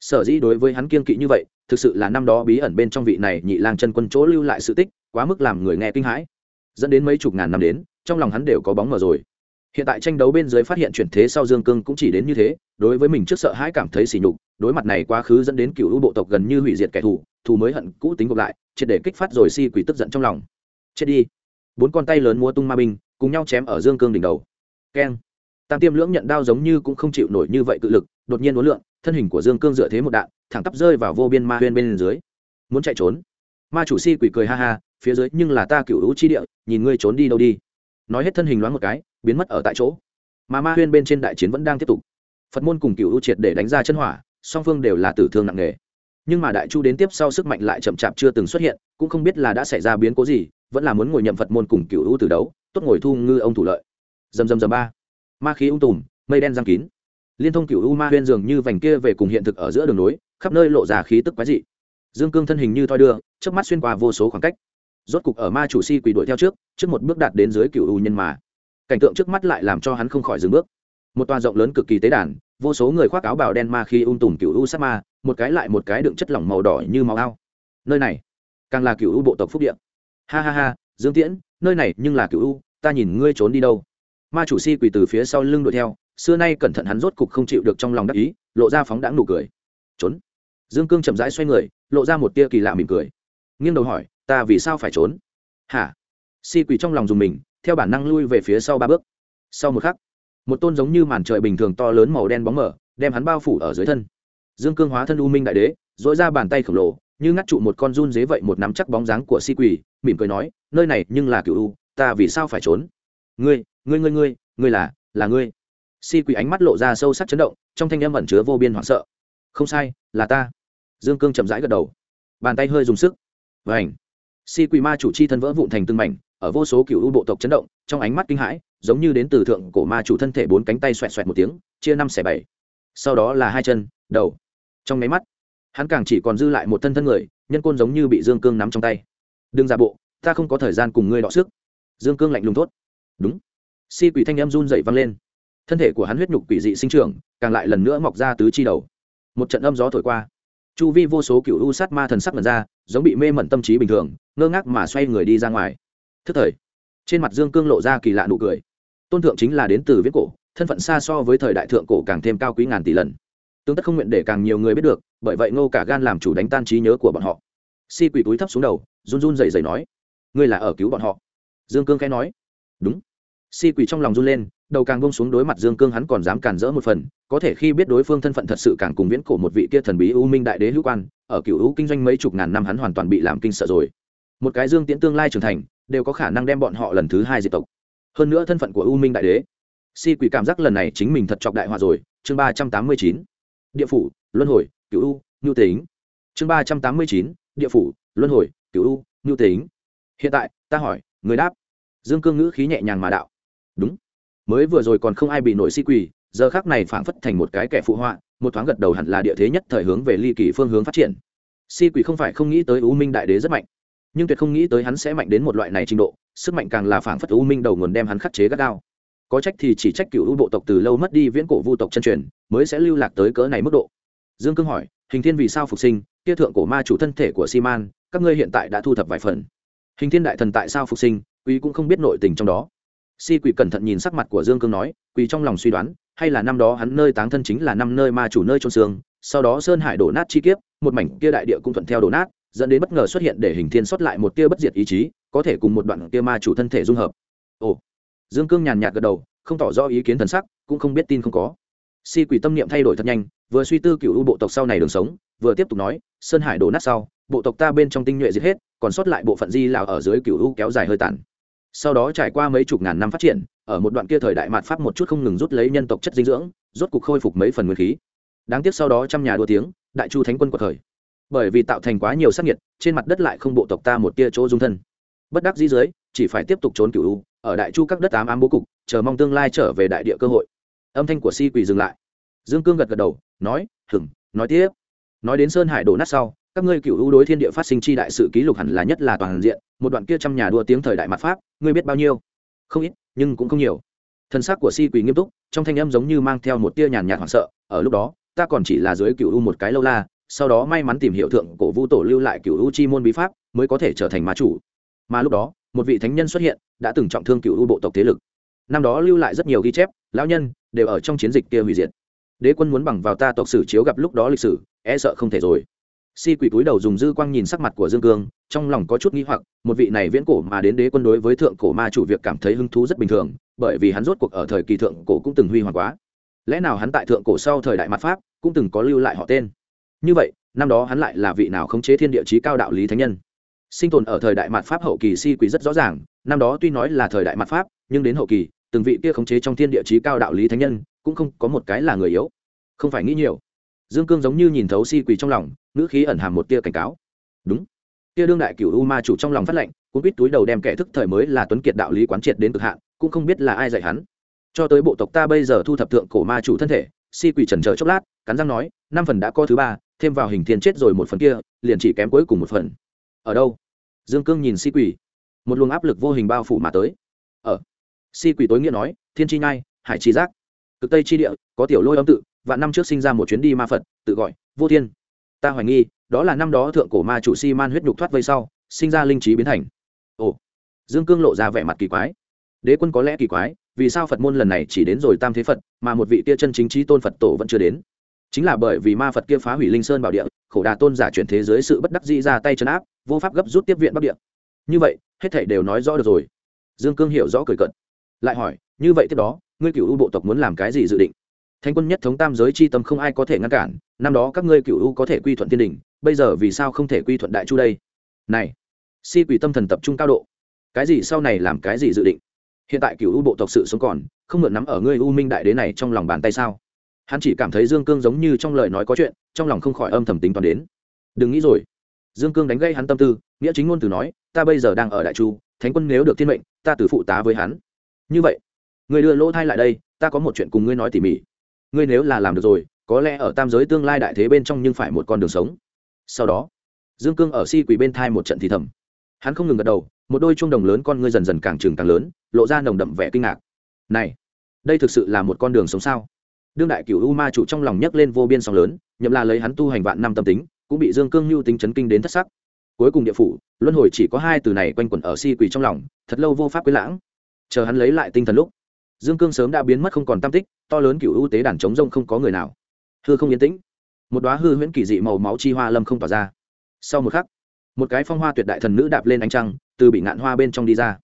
Sở dĩ đối với hắn kiên kỵ như vậy, thực sự là năm đó bí ẩn bên trong vị này nhị lang chân quân chỗ lưu lại sự tích, quá mức làm người nghe kinh hãi. Dẫn đến mấy chục ngàn năm đến, trong lòng hắn đều có bóng mờ rồi hiện tại tranh đấu bên dưới phát hiện chuyển thế sau dương cương cũng chỉ đến như thế, đối với mình trước sợ hãi cảm thấy sỉ nhục, đối mặt này quá khứ dẫn đến cựu ưu bộ tộc gần như hủy diệt kẻ thù thù mới hận cũ tính gộp lại, triệt để kích phát rồi si quỷ tức giận trong lòng. Chết đi. Bốn con tay lớn mua tung ma binh, cùng nhau chém ở dương cương đỉnh đầu. Keng. Tam tiêm lưỡng nhận đao giống như cũng không chịu nổi như vậy cự lực, đột nhiên uốn lượn, thân hình của dương cương dựa thế một đạn, thẳng tắp rơi vào vô biên ma huyên bên dưới. Muốn chạy trốn. Ma chủ si quỷ cười ha ha, phía dưới nhưng là ta cựu hữu chi địa, nhìn ngươi trốn đi đâu đi. Nói hết thân hình loáng một cái biến mất ở tại chỗ. Mà ma huyên bên trên đại chiến vẫn đang tiếp tục. Phật môn cùng cựu u triệt để đánh ra chân hỏa song phương đều là tử thương nặng nề. Nhưng mà đại chu đến tiếp sau sức mạnh lại chậm chạp chưa từng xuất hiện cũng không biết là đã xảy ra biến cố gì vẫn là muốn ngồi nhậm phật môn cùng cựu u từ đấu tốt ngồi thu ngư ông thủ lợi. Dầm dầm dầm ba. Ma khí ung tùm mây đen giang kín. Liên thông cựu u ma huyên dường như vành kia về cùng hiện thực ở giữa đường núi, khắp nơi lộ ra khí tức quái dị. Dương cương thân hình như thoi đưa trước mắt xuyên qua vô số khoảng cách. Rốt cục ở ma chủ si quỳ đuổi theo trước trước một bước đạt đến dưới cựu u nhân mà cảnh tượng trước mắt lại làm cho hắn không khỏi dừng bước. Một tòa rộng lớn cực kỳ tế đàn, vô số người khoác áo bào đen ma khi ung tùm cựu u sát ma, một cái lại một cái đựng chất lỏng màu đỏ như màu ao. Nơi này càng là cựu u bộ tộc phúc điện ha ha ha, dương tiễn, nơi này nhưng là cựu u, ta nhìn ngươi trốn đi đâu? Ma chủ si quỳ từ phía sau lưng đuổi theo, xưa nay cẩn thận hắn rốt cục không chịu được trong lòng đắc ý, lộ ra phóng đãng nụ cười. Trốn. Dương cương chậm rãi xoay người, lộ ra một tia kỳ lạ mỉm cười. Nghiêng đầu hỏi, ta vì sao phải trốn? Hả? Si quỳ trong lòng dùng mình theo bản năng lui về phía sau ba bước. Sau một khắc, một tôn giống như màn trời bình thường to lớn màu đen bóng mở, đem hắn bao phủ ở dưới thân. Dương cương hóa thân u minh đại đế dỗi ra bàn tay khổng lồ, như ngắt trụ một con run dế vậy một nắm chắc bóng dáng của si quỳ mỉm cười nói, nơi này nhưng là cựu u, ta vì sao phải trốn? Ngươi ngươi ngươi ngươi ngươi là là ngươi. Si quỳ ánh mắt lộ ra sâu sắc chấn động, trong thanh âm ẩn chứa vô biên hoảng sợ. Không sai, là ta. Dương cương chậm rãi gật đầu. Bàn tay hơi dùng sức. Và ảnh si quỳ ma chủ chi thân vỡ vụn thành từng mảnh ở vô số cựu u bộ tộc chấn động, trong ánh mắt kinh hãi, giống như đến từ thượng cổ ma chủ thân thể bốn cánh tay xoẹt xoẹt một tiếng, chia năm xẻ bảy. Sau đó là hai chân, đầu. Trong máy mắt, hắn càng chỉ còn dư lại một thân thân người, nhân côn giống như bị dương cương nắm trong tay. Đừng giả bộ, ta không có thời gian cùng ngươi đọ sức. Dương cương lạnh lùng thốt. Đúng. Si quỷ thanh em run dậy văng lên. Thân thể của hắn huyết nhục quỷ dị sinh trưởng, càng lại lần nữa mọc ra tứ chi đầu. Một trận âm gió thổi qua. Chu vi vô số cựu u sát ma thần sắc lần ra, giống bị mê mẩn tâm trí bình thường, ngơ ngác mà xoay người đi ra ngoài thức thời, trên mặt dương cương lộ ra kỳ lạ nụ cười. Tôn thượng chính là đến từ viết cổ, thân phận xa so với thời đại thượng cổ càng thêm cao quý ngàn tỷ lần. Tương tất không nguyện để càng nhiều người biết được, bởi vậy ngô cả gan làm chủ đánh tan trí nhớ của bọn họ. Si quỷ túi thấp xuống đầu, run run dày dày nói, ngươi là ở cứu bọn họ? Dương cương khẽ nói, đúng. Si quỷ trong lòng run lên, đầu càng bông xuống đối mặt dương cương hắn còn dám cản rỡ một phần, có thể khi biết đối phương thân phận thật sự càng cùng viễn cổ một vị kia thần bí u minh đại đế hữu quan, ở cựu hữu kinh doanh mấy chục ngàn năm hắn hoàn toàn bị làm kinh sợ rồi. Một cái dương tiễn tương lai trưởng thành đều có khả năng đem bọn họ lần thứ hai diệt tộc. Hơn nữa thân phận của u minh đại đế, si quỷ cảm giác lần này chính mình thật chọc đại họa rồi. Chương ba trăm tám mươi chín, địa phủ, luân hồi cựu u nhu tính. Chương ba trăm tám mươi chín, địa phủ, luân hồi cựu u nhu tính. Hiện tại, ta hỏi, người đáp. Dương cương ngữ khí nhẹ nhàng mà đạo. Đúng. Mới vừa rồi còn không ai bị nổi si quỷ, giờ khác này phảng phất thành một cái kẻ phụ họa, một thoáng gật đầu hẳn là địa thế nhất thời hướng về ly kỳ phương hướng phát triển. Si quỷ không phải không nghĩ tới u minh đại đế rất mạnh nhưng tuyệt không nghĩ tới hắn sẽ mạnh đến một loại này trình độ, sức mạnh càng là phảng phất u minh đầu nguồn đem hắn khắc chế gắt gao. Có trách thì chỉ trách cựu u bộ tộc từ lâu mất đi viễn cổ vu tộc chân truyền, mới sẽ lưu lạc tới cỡ này mức độ. Dương cương hỏi, hình thiên vì sao phục sinh? Kia thượng cổ ma chủ thân thể của si-man các ngươi hiện tại đã thu thập vài phần. Hình thiên đại thần tại sao phục sinh, quý cũng không biết nội tình trong đó. Si quỷ cẩn thận nhìn sắc mặt của dương cương nói quỳ trong lòng suy đoán, hay là năm đó hắn nơi táng thân chính là năm nơi ma chủ nơi trôn xương, sau đó sơn hải đổ nát chi kiếp, một mảnh kia đại địa cũng thuận theo đổ nát dẫn đến bất ngờ xuất hiện để hình thiên xuất lại một tia bất diệt ý chí, có thể cùng một đoạn tia ma chủ thân thể dung hợp. Ồ. Dương cương nhàn nhạt gật đầu, không tỏ rõ ý kiến thần sắc, cũng không biết tin không có. Si quỷ tâm niệm thay đổi thật nhanh, vừa suy tư cựu u bộ tộc sau này đường sống, vừa tiếp tục nói, sơn hải đổ nát sau, bộ tộc ta bên trong tinh nhuệ giết hết, còn sót lại bộ phận di lào ở dưới cựu u kéo dài hơi tàn. Sau đó trải qua mấy chục ngàn năm phát triển, ở một đoạn kia thời đại mạt pháp một chút không ngừng rút lấy nhân tộc chất dinh dưỡng, rốt cục khôi phục mấy phần nguyên khí. Đáng tiếc sau đó trăm nhà đua tiếng, đại chu thánh quân của thời bởi vì tạo thành quá nhiều sắc nhiệt trên mặt đất lại không bộ tộc ta một tia chỗ dung thân. Bất đắc dĩ dưới, chỉ phải tiếp tục trốn cựu u, ở đại chu các đất ám ám bố cục, chờ mong tương lai trở về đại địa cơ hội. Âm thanh của si quỳ dừng lại. Dương cương gật gật đầu, nói hừng nói tiếp. Nói đến sơn hải đổ nát sau, các ngươi cựu ưu đối thiên địa phát sinh chi đại sự ký lục hẳn là nhất là toàn diện, một đoạn kia trăm nhà đua tiếng thời đại mặt pháp, ngươi biết bao nhiêu? Không ít, nhưng cũng không nhiều. Thân xác của si quỳ nghiêm túc, trong thanh âm giống như mang theo một tia nhàn nhạt hoảng sợ, ở lúc đó, ta còn chỉ là dưới cựu u một cái lâu la sau đó may mắn tìm hiểu thượng cổ vu tổ lưu lại cựu u chi môn bí pháp, mới có thể trở thành ma chủ. Mà lúc đó, một vị thánh nhân xuất hiện, đã từng trọng thương cựu u bộ tộc thế lực. Năm đó lưu lại rất nhiều ghi chép, lão nhân đều ở trong chiến dịch kia hủy diệt. Đế quân muốn bằng vào ta tộc sử chiếu gặp lúc đó lịch sử e sợ không thể rồi. Si quỷ túi đầu dùng dư quang nhìn sắc mặt của dương cương, trong lòng có chút nghĩ hoặc, một vị này viễn cổ mà đến đế quân đối với thượng cổ ma chủ việc cảm thấy hứng thú rất bình thường, bởi vì hắn rốt cuộc ở thời kỳ thượng cổ cũng từng huy hoàng quá. Lẽ nào hắn tại thượng cổ sau thời đại mặt pháp cũng từng có lưu lại họ tên? Như vậy, năm đó hắn lại là vị nào khống chế thiên địa chí cao đạo lý thánh nhân? Sinh tồn ở thời đại mặt pháp hậu kỳ si quỷ rất rõ ràng, năm đó tuy nói là thời đại mặt pháp, nhưng đến hậu kỳ, từng vị kia khống chế trong thiên địa chí cao đạo lý thánh nhân cũng không có một cái là người yếu. Không phải nghĩ nhiều. Dương cương giống như nhìn thấu si quỷ trong lòng, ngữ khí ẩn hàm một tia cảnh cáo. Đúng. Kia đương đại cửu u ma chủ trong lòng phát lệnh cũng biết túi đầu đem kẻ thức thời mới là tuấn kiệt đạo lý quán triệt đến cực hạn, cũng không biết là ai dạy hắn. Cho tới bộ tộc ta bây giờ thu thập thượng cổ ma chủ thân thể, si quỷ trần chờ chốc lát, cắn răng nói, năm phần đã có thứ ba thêm vào hình thiên chết rồi một phần kia liền chỉ kém cuối cùng một phần. Ở đâu? Dương cương nhìn si Quỷ, một luồng áp lực vô hình bao phủ mà tới. Ở. Si Quỷ tối nghĩa nói thiên chi nhai hải chi giác. Cực tây chi địa có tiểu lôi âm tự và năm trước sinh ra một chuyến đi ma phật tự gọi vô thiên. Ta hoài nghi đó là năm đó thượng cổ ma chủ si man huyết nhục thoát vây sau sinh ra linh trí biến thành. Ồ. Dương cương lộ ra vẻ mặt kỳ quái. Đế quân có lẽ kỳ quái vì sao phật môn lần này chỉ đến rồi tam thế phật mà một vị tia chân chính trí tôn phật tổ vẫn chưa đến? Chính là bởi vì ma phật kia phá hủy linh sơn bảo địa, khổ đà tôn giả chuyển thế giới sự bất đắc dĩ ra tay chấn áp, vô pháp gấp rút tiếp viện bắc địa. Như vậy, hết thảy đều nói rõ được rồi. Dương cương hiểu rõ cười cận lại hỏi, như vậy tiếp đó, ngươi cựu u bộ tộc muốn làm cái gì dự định? Thánh quân nhất thống tam giới c h i tâm không ai có thể ngăn cản, năm đó các ngươi cựu u có thể quy thuận thiên đình, bây giờ vì sao không thể quy thuận đại chu đây? Này, si quỷ tâm thần tập trung cao độ. Cái gì sau này làm cái gì dự định? Hiện tại cựu u bộ tộc sự sống còn, không mượn nắm ở ngươi u minh đại đế này trong lòng bàn tay sao? Hắn chỉ cảm thấy dương cương giống như trong lời nói có chuyện, trong lòng không khỏi âm thầm tính toán đến. Đừng nghĩ rồi. Dương cương đánh gây hắn tâm tư, nghĩa chính ngôn từ nói, ta bây giờ đang ở đại chu, thánh quân nếu được thiên mệnh, ta từ phụ tá với hắn. Như vậy, người đưa lỗ thai lại đây, ta có một chuyện cùng ngươi nói tỉ mỉ. Ngươi nếu là làm được rồi, có lẽ ở tam giới tương lai đại thế bên trong nhưng phải một con đường sống. Sau đó, dương cương ở si quỳ bên thai một trận thì thầm. Hắn không ngừng gật đầu, một đôi chuông đồng lớn con ngươi dần dần càng trừng càng lớn, lộ ra nồng đậm vẻ kinh ngạc. Này, đây thực sự là một con đường sống sao? Đương đại cửu u ma chủ trong lòng nhấc lên vô biên sóng lớn, nhậm là lấy hắn tu hành vạn năm tâm tính, cũng bị dương cương lưu tính chấn kinh đến thất sắc. Cuối cùng địa phủ, luân hồi chỉ có hai từ này quanh quẩn ở si quỳ trong lòng, thật lâu vô pháp quý lãng. Chờ hắn lấy lại tinh thần lúc, dương cương sớm đã biến mất không còn tam tích, to lớn cựu ưu tế đàn chống rông không có người nào. Hư không yên tĩnh. Một đoá hư huyễn kỳ dị màu máu chi hoa lâm không tỏa ra. Sau một khắc, một cái phong hoa tuyệt đại thần nữ đạp lên ánh trăng, từ bị ngạn hoa bên trong đi ra.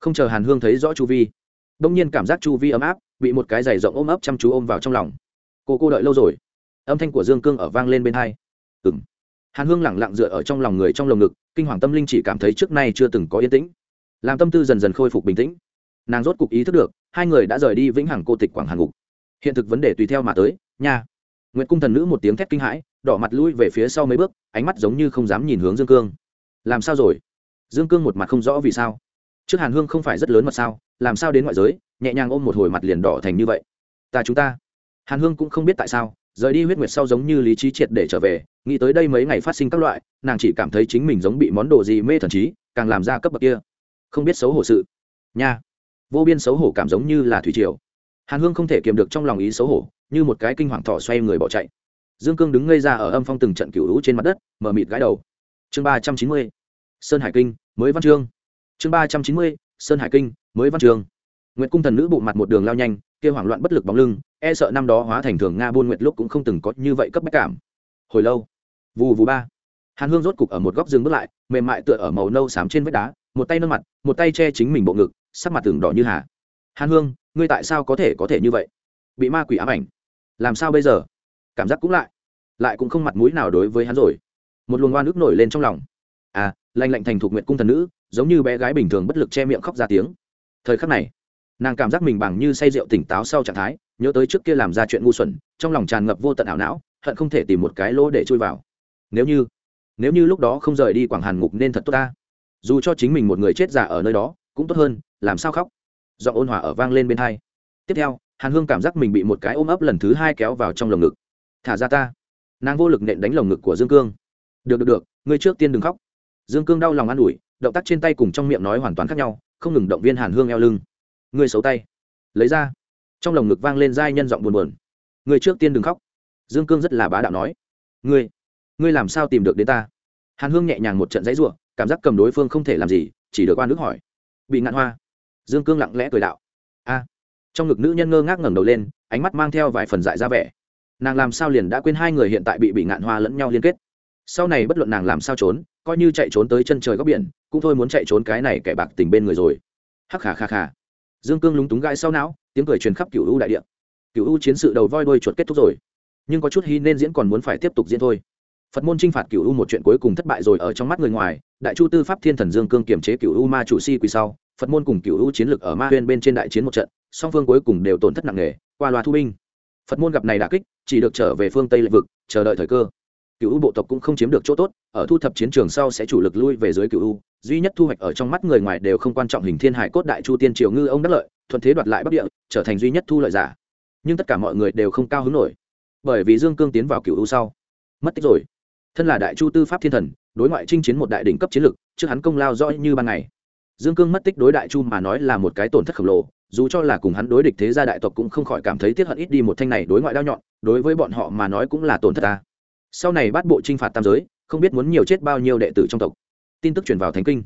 Không chờ hàn hương thấy rõ chu vi đông nhiên cảm giác chu vi ấm áp bị một cái giày rộng ôm ấp chăm chú ôm vào trong lòng. Cô cô đợi lâu rồi? Âm thanh của dương cương ở vang lên bên hai. Ừ m hàn hương lẳng lặng dựa ở trong lòng người trong lồng ngực, kinh hoàng tâm linh chỉ cảm thấy trước nay chưa từng có yên tĩnh. Làm tâm tư dần dần khôi phục bình tĩnh. Nàng rốt cục ý thức được, hai người đã rời đi vĩnh hằng cô tịch quảng hàn ngục. Hiện thực vấn đề tùy theo mà tới, nha. Nguyệt cung thần nữ một tiếng thét kinh hãi, đỏ mặt lui về phía sau mấy bước, ánh mắt giống như không dám nhìn hướng dương cương. Làm sao rồi? Dương cương một mặt không rõ vì sao trước hàn hương không phải rất lớn mà sao làm sao đến ngoại giới nhẹ nhàng ôm một hồi mặt liền đỏ thành như vậy ta chúng ta hàn hương cũng không biết tại sao rời đi huyết nguyệt sau giống như lý trí triệt để trở về nghĩ tới đây mấy ngày phát sinh các loại nàng chỉ cảm thấy chính mình giống bị món đồ gì mê thần trí càng làm ra cấp bậc kia không biết xấu hổ sự nha vô biên xấu hổ cảm giống như là thủy triều hàn hương không thể kiềm được trong lòng ý xấu hổ như một cái kinh hoàng thỏ xoay người bỏ chạy dương cương đứng ngây ra ở âm phong từng trận cựu lũ trên mặt đất mở mịt gái đầu chương ba trăm chín mươi sơn hải kinh mới văn chương chương ba trăm chín mươi, sơn hải kinh, mới văn trường. Nguyệt cung thần nữ bụng mặt một đường lao nhanh kêu hoảng loạn bất lực bóng lưng e sợ năm đó hóa thành thường nga buôn nguyệt lúc cũng không từng có như vậy cấp bách cảm. Hồi lâu, vù vù ba. Hàn hương rốt cục ở một góc rừng bước lại, mềm mại tựa ở màu nâu xám trên vách đá, một tay nâng mặt, một tay che chính mình bộ ngực, sắc mặt tường đỏ như hà. Hàn hương, ngươi tại sao có thể có thể như vậy? Bị ma quỷ ám ảnh. Làm sao bây giờ? Cảm giác cũng lại lại cũng không mặt mũi nào đối với hắn rồi. Một luồng oan ức nổi lên trong lòng. À lành lạnh thành thuộc nguyện cung thần nữ giống như bé gái bình thường bất lực che miệng khóc ra tiếng. Thời khắc này, nàng cảm giác mình bằng như say rượu tỉnh táo sau trạng thái, nhớ tới trước kia làm ra chuyện ngu xuẩn, trong lòng tràn ngập vô tận ảo não, hận không thể tìm một cái lỗ để chui vào. Nếu như nếu như lúc đó không rời đi quảng hàn ngục nên thật tốt ta. Dù cho chính mình một người chết giả ở nơi đó, cũng tốt hơn, làm sao khóc? Do ôn hòa ở vang lên bên hai. Tiếp theo, hàn hương cảm giác mình bị một cái ôm ấp lần thứ hai kéo vào trong lồng ngực. Thả ra ta. Nàng vô lực nện đánh lồng ngực của dương cương. Được được được, ngươi trước tiên đừng khóc. Dương cương đau lòng an ủi động tác trên tay cùng trong miệng nói hoàn toàn khác nhau, không ngừng động viên hàn hương eo lưng. Người xấu tay. Lấy ra. Trong lồng ngực vang lên giai nhân giọng buồn buồn. Người trước tiên đừng khóc. Dương cương rất là bá đạo nói. Ngươi ngươi làm sao tìm được đến ta? Hàn hương nhẹ nhàng một trận dãy ruộng cảm giác cầm đối phương không thể làm gì, chỉ được oan ức hỏi. Bị ngạn hoa. Dương cương lặng lẽ cười đạo. A. Trong ngực nữ nhân ngơ ngác ngẩng đầu lên, ánh mắt mang theo vài phần dại ra vẻ. Nàng làm sao liền đã quên hai người hiện tại bị bị ngạn hoa lẫn nhau liên kết? Sau này bất luận nàng làm sao trốn coi như chạy trốn tới chân trời góc biển, cũng thôi muốn chạy trốn cái này kẻ bạc tình bên người rồi. Hắc khà khà khà. Dương cương lúng túng gãi sau não, tiếng cười truyền khắp cựu u đại địa. Cựu u chiến sự đầu voi đôi chuột kết thúc rồi. Nhưng có chút hy nên diễn còn muốn phải tiếp tục diễn thôi. Phật môn t r i n h phạt cựu u một chuyện cuối cùng thất bại rồi ở trong mắt người ngoài, đại chu tư pháp thiên thần dương cương kiềm chế cựu u ma chủ si quỳ sau, phật môn cùng cựu u chiến lực ở ma huyên bên trên đại chiến một trận, song phương cuối cùng đều tổn thất nặng nề, qua loa thu binh. Phật môn gặp này đà kích, chỉ được trở về phương tây lệ vực, chờ đợi thời cơ cựu u bộ tộc cũng không chiếm được chỗ tốt, ở thu thập chiến trường sau sẽ chủ lực lui về dưới cựu u. Duy nhất thu hoạch ở trong mắt người ngoài đều không quan trọng hình thiên hải cốt đại chu tiên triều ngư ông đắc lợi, thuận thế đoạt lại bắc địa, trở thành duy nhất thu lợi giả. Nhưng tất cả mọi người đều không cao hứng nổi, bởi vì dương cương tiến vào cựu u sau, mất tích rồi. Thân là đại chu tư pháp thiên thần, đối ngoại chinh chiến một đại đỉnh cấp chiến lực, trước hắn công lao rõ như ban ngày. Dương cương mất tích đối đại chu mà nói là một cái tổn thất khổng lồ, dù cho là cùng hắn đối địch thế gia đại tộc cũng không khỏi cảm thấy tiếc hận ít đi một thanh này đối ngoại đao nhọn, đối với bọn họ mà nói cũng là tổn thất ta sau này bắt bộ t r i n h phạt tam giới, không biết muốn nhiều chết bao nhiêu đệ tử trong tộc. Tin tức truyền vào thánh kinh.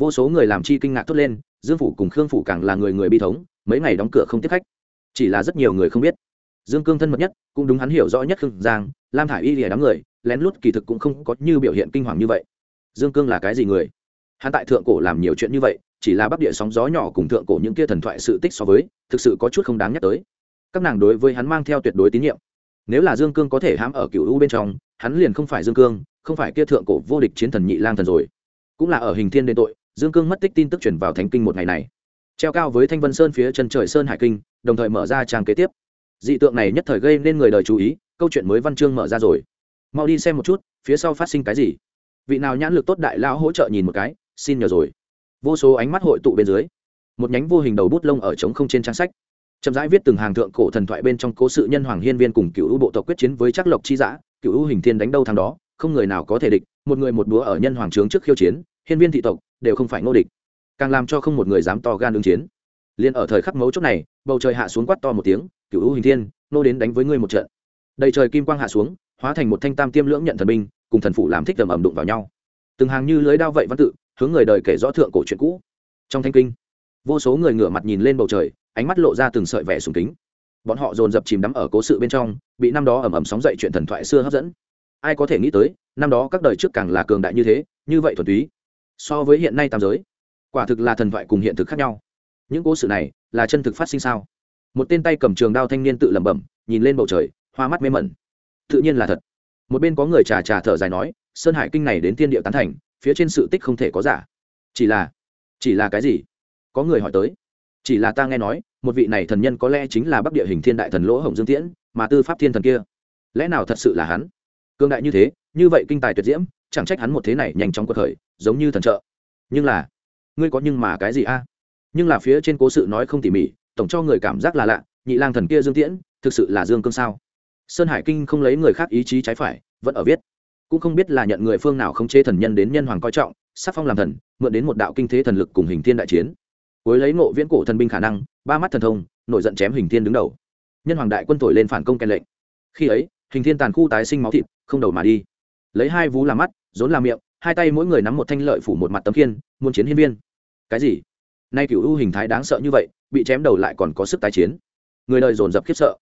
Vô số người làm chi kinh ngạc thốt lên, dương phủ cùng khương phủ càng là người người bi thống, mấy ngày đóng cửa không tiếp khách. Chỉ là rất nhiều người không biết. Dương cương thân mật nhất, cũng đúng hắn hiểu rõ nhất khương giang, lam thả i y lìa đám người, lén lút kỳ thực cũng không có như biểu hiện kinh hoàng như vậy. Dương cương là cái gì người? Hắn tại thượng cổ làm nhiều chuyện như vậy, chỉ là bắc địa sóng gió nhỏ cùng thượng cổ những kia thần thoại sự tích so với, thực sự có chút không đáng nhắc tới. Các nàng đối với hắn mang theo tuyệt đối tín nhiệm nếu là dương cương có thể hãm ở cựu u bên trong, hắn liền không phải dương cương, không phải kia thượng cổ vô địch chiến thần nhị lang thần rồi. Cũng là ở hình thiên đền tội, dương cương mất tích tin tức chuyển vào thánh kinh một ngày này. Treo cao với thanh vân sơn phía chân trời sơn hải kinh, đồng thời mở ra trang kế tiếp. Dị tượng này nhất thời gây nên người đời chú ý, câu chuyện mới văn chương mở ra rồi. Mau đi xem một chút, phía sau phát sinh cái gì. Vị nào nhãn lực tốt đại lão hỗ trợ nhìn một cái, xin nhờ rồi. Vô số ánh mắt hội tụ bên dưới. Một nhánh vô hình đầu bút lông ở trống không trên trang sách chậm rãi viết từng hàng thượng cổ thần thoại bên trong cố sự nhân hoàng hiên viên cùng cựu bộ tộc quyết chiến với chắc lộc chi giã cựu hình thiên đánh đâu thằng đó, không người nào có thể địch, một người một búa ở nhân hoàng trướng trước khiêu chiến, hiên viên thị tộc đều không phải ngô địch. Càng làm cho không một người dám to gan ứng chiến. Liền ở thời khắc mấu chốt này, bầu trời hạ xuống quát to một tiếng, cựu hình thiên, nô đến đánh với ngươi một trận. Đầy trời kim quang hạ xuống, hóa thành một thanh tam tiêm lưỡng nhận thần binh, cùng thần phụ làm thích tầm ẩm đụng vào nhau. Từng hàng như lưới đao vậy văn tự, hướng người đời kể rõ thượng cổ chuyện cũ. Trong thanh kinh, vô số người ngửa mặt nhìn lên bầu trời ánh mắt lộ ra từng sợi vẻ sùng kính. Bọn họ dồn dập chìm đắm ở cố sự bên trong, bị năm đó ẩm ẩm sóng dậy chuyện thần thoại xưa hấp dẫn. Ai có thể nghĩ tới, năm đó các đời trước càng là cường đại như thế, như vậy thuần túy. So với hiện nay tam giới, quả thực là thần thoại cùng hiện thực khác nhau. Những cố sự này là chân thực phát sinh sao? Một tên tay cầm trường đao thanh niên tự lẩm bẩm, nhìn lên bầu trời, hoa mắt mê mẩn. Tự nhiên là thật. Một bên có người trà trà thở dài nói, sơn hải kinh này đến tiên địa tán thành, phía trên sự tích không thể có giả. Chỉ là chỉ là cái gì? Có người hỏi tới chỉ là ta nghe nói, một vị này thần nhân có lẽ chính là bắc địa hình thiên đại thần lỗ hồng dương tiễn, mà tư pháp thiên thần kia. Lẽ nào thật sự là hắn? Cương đại như thế, như vậy kinh tài tuyệt diễm, chẳng trách hắn một thế này nhanh chóng cuộc khởi, giống như thần trợ. Nhưng là, ngươi có nhưng mà cái gì a? Nhưng là phía trên cố sự nói không tỉ mỉ, tổng cho người cảm giác là lạ, nhị lang thần kia dương tiễn, thực sự là dương cương sao? Sơn hải kinh không lấy người khác ý chí trái phải, vẫn ở viết. Cũng không biết là nhận người phương nào không chế thần nhân đến nhân hoàng coi trọng, sắc phong làm thần, mượn đến một đạo kinh thế thần lực cùng hình thiên đại chiến cuối lấy ngộ viễn cổ thần binh khả năng, ba mắt thần thông, nổi giận chém hình thiên đứng đầu. Nhân hoàng đại quân thổi lên phản công kèn lệnh. Khi ấy, hình thiên tàn khu tái sinh máu thịt, không đầu mà đi. Lấy hai vú làm mắt, rốn làm miệng, hai tay mỗi người nắm một thanh lợi phủ một mặt tấm khiên muôn chiến hiên viên. Cái gì? Nay cựu ưu hình thái đáng sợ như vậy, bị chém đầu lại còn có sức tái chiến. Người đời dồn dập khiếp sợ.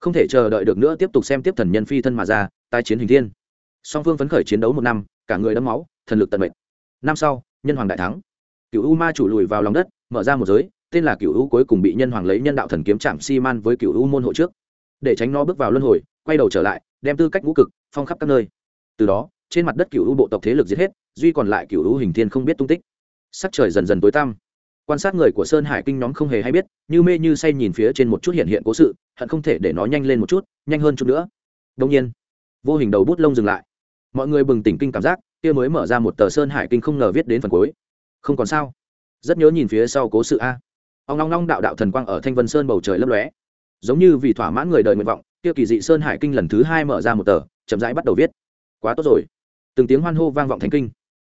Không thể chờ đợi được nữa tiếp tục xem tiếp thần nhân phi thân mà ra, tái chiến hình thiên. Song phương phấn khởi chiến đấu một năm, cả người đẫm máu, thần lực tận mệnh. Năm sau, nhân hoàng đại thắng. Cựu u ma chủ lùi vào lòng đất mở ra một giới, tên là cựu u cuối cùng bị nhân hoàng lấy nhân đạo thần kiếm chạm si man với cựu u môn hộ trước. Để tránh nó bước vào luân hồi, quay đầu trở lại, đem tư cách ngũ cực, phong khắp các nơi. Từ đó, trên mặt đất cựu u bộ tộc thế lực giết hết, duy còn lại cựu u hình thiên không biết tung tích. Sắc trời dần dần tối tăm. Quan sát người của sơn hải kinh nhóm không hề hay biết, như mê như say nhìn phía trên một chút hiện hiện cố sự, hận không thể để nó nhanh lên một chút, nhanh hơn chút nữa. Đông nhiên, vô hình đầu bút lông dừng lại. Mọi người bừng tỉnh kinh cảm giác, kia mới mở ra một tờ sơn hải kinh không ngờ viết đến phần cuối. Không còn sao rất nhớ nhìn phía sau cố sự a. Ông long long đạo đạo thần quang ở thanh vân sơn bầu trời lấp lóe. Giống như vì thỏa mãn người đời nguyện vọng, kia kỳ dị sơn hải kinh lần thứ hai mở ra một tờ, chậm rãi bắt đầu viết. Quá tốt rồi. Từng tiếng hoan hô vang vọng thánh kinh.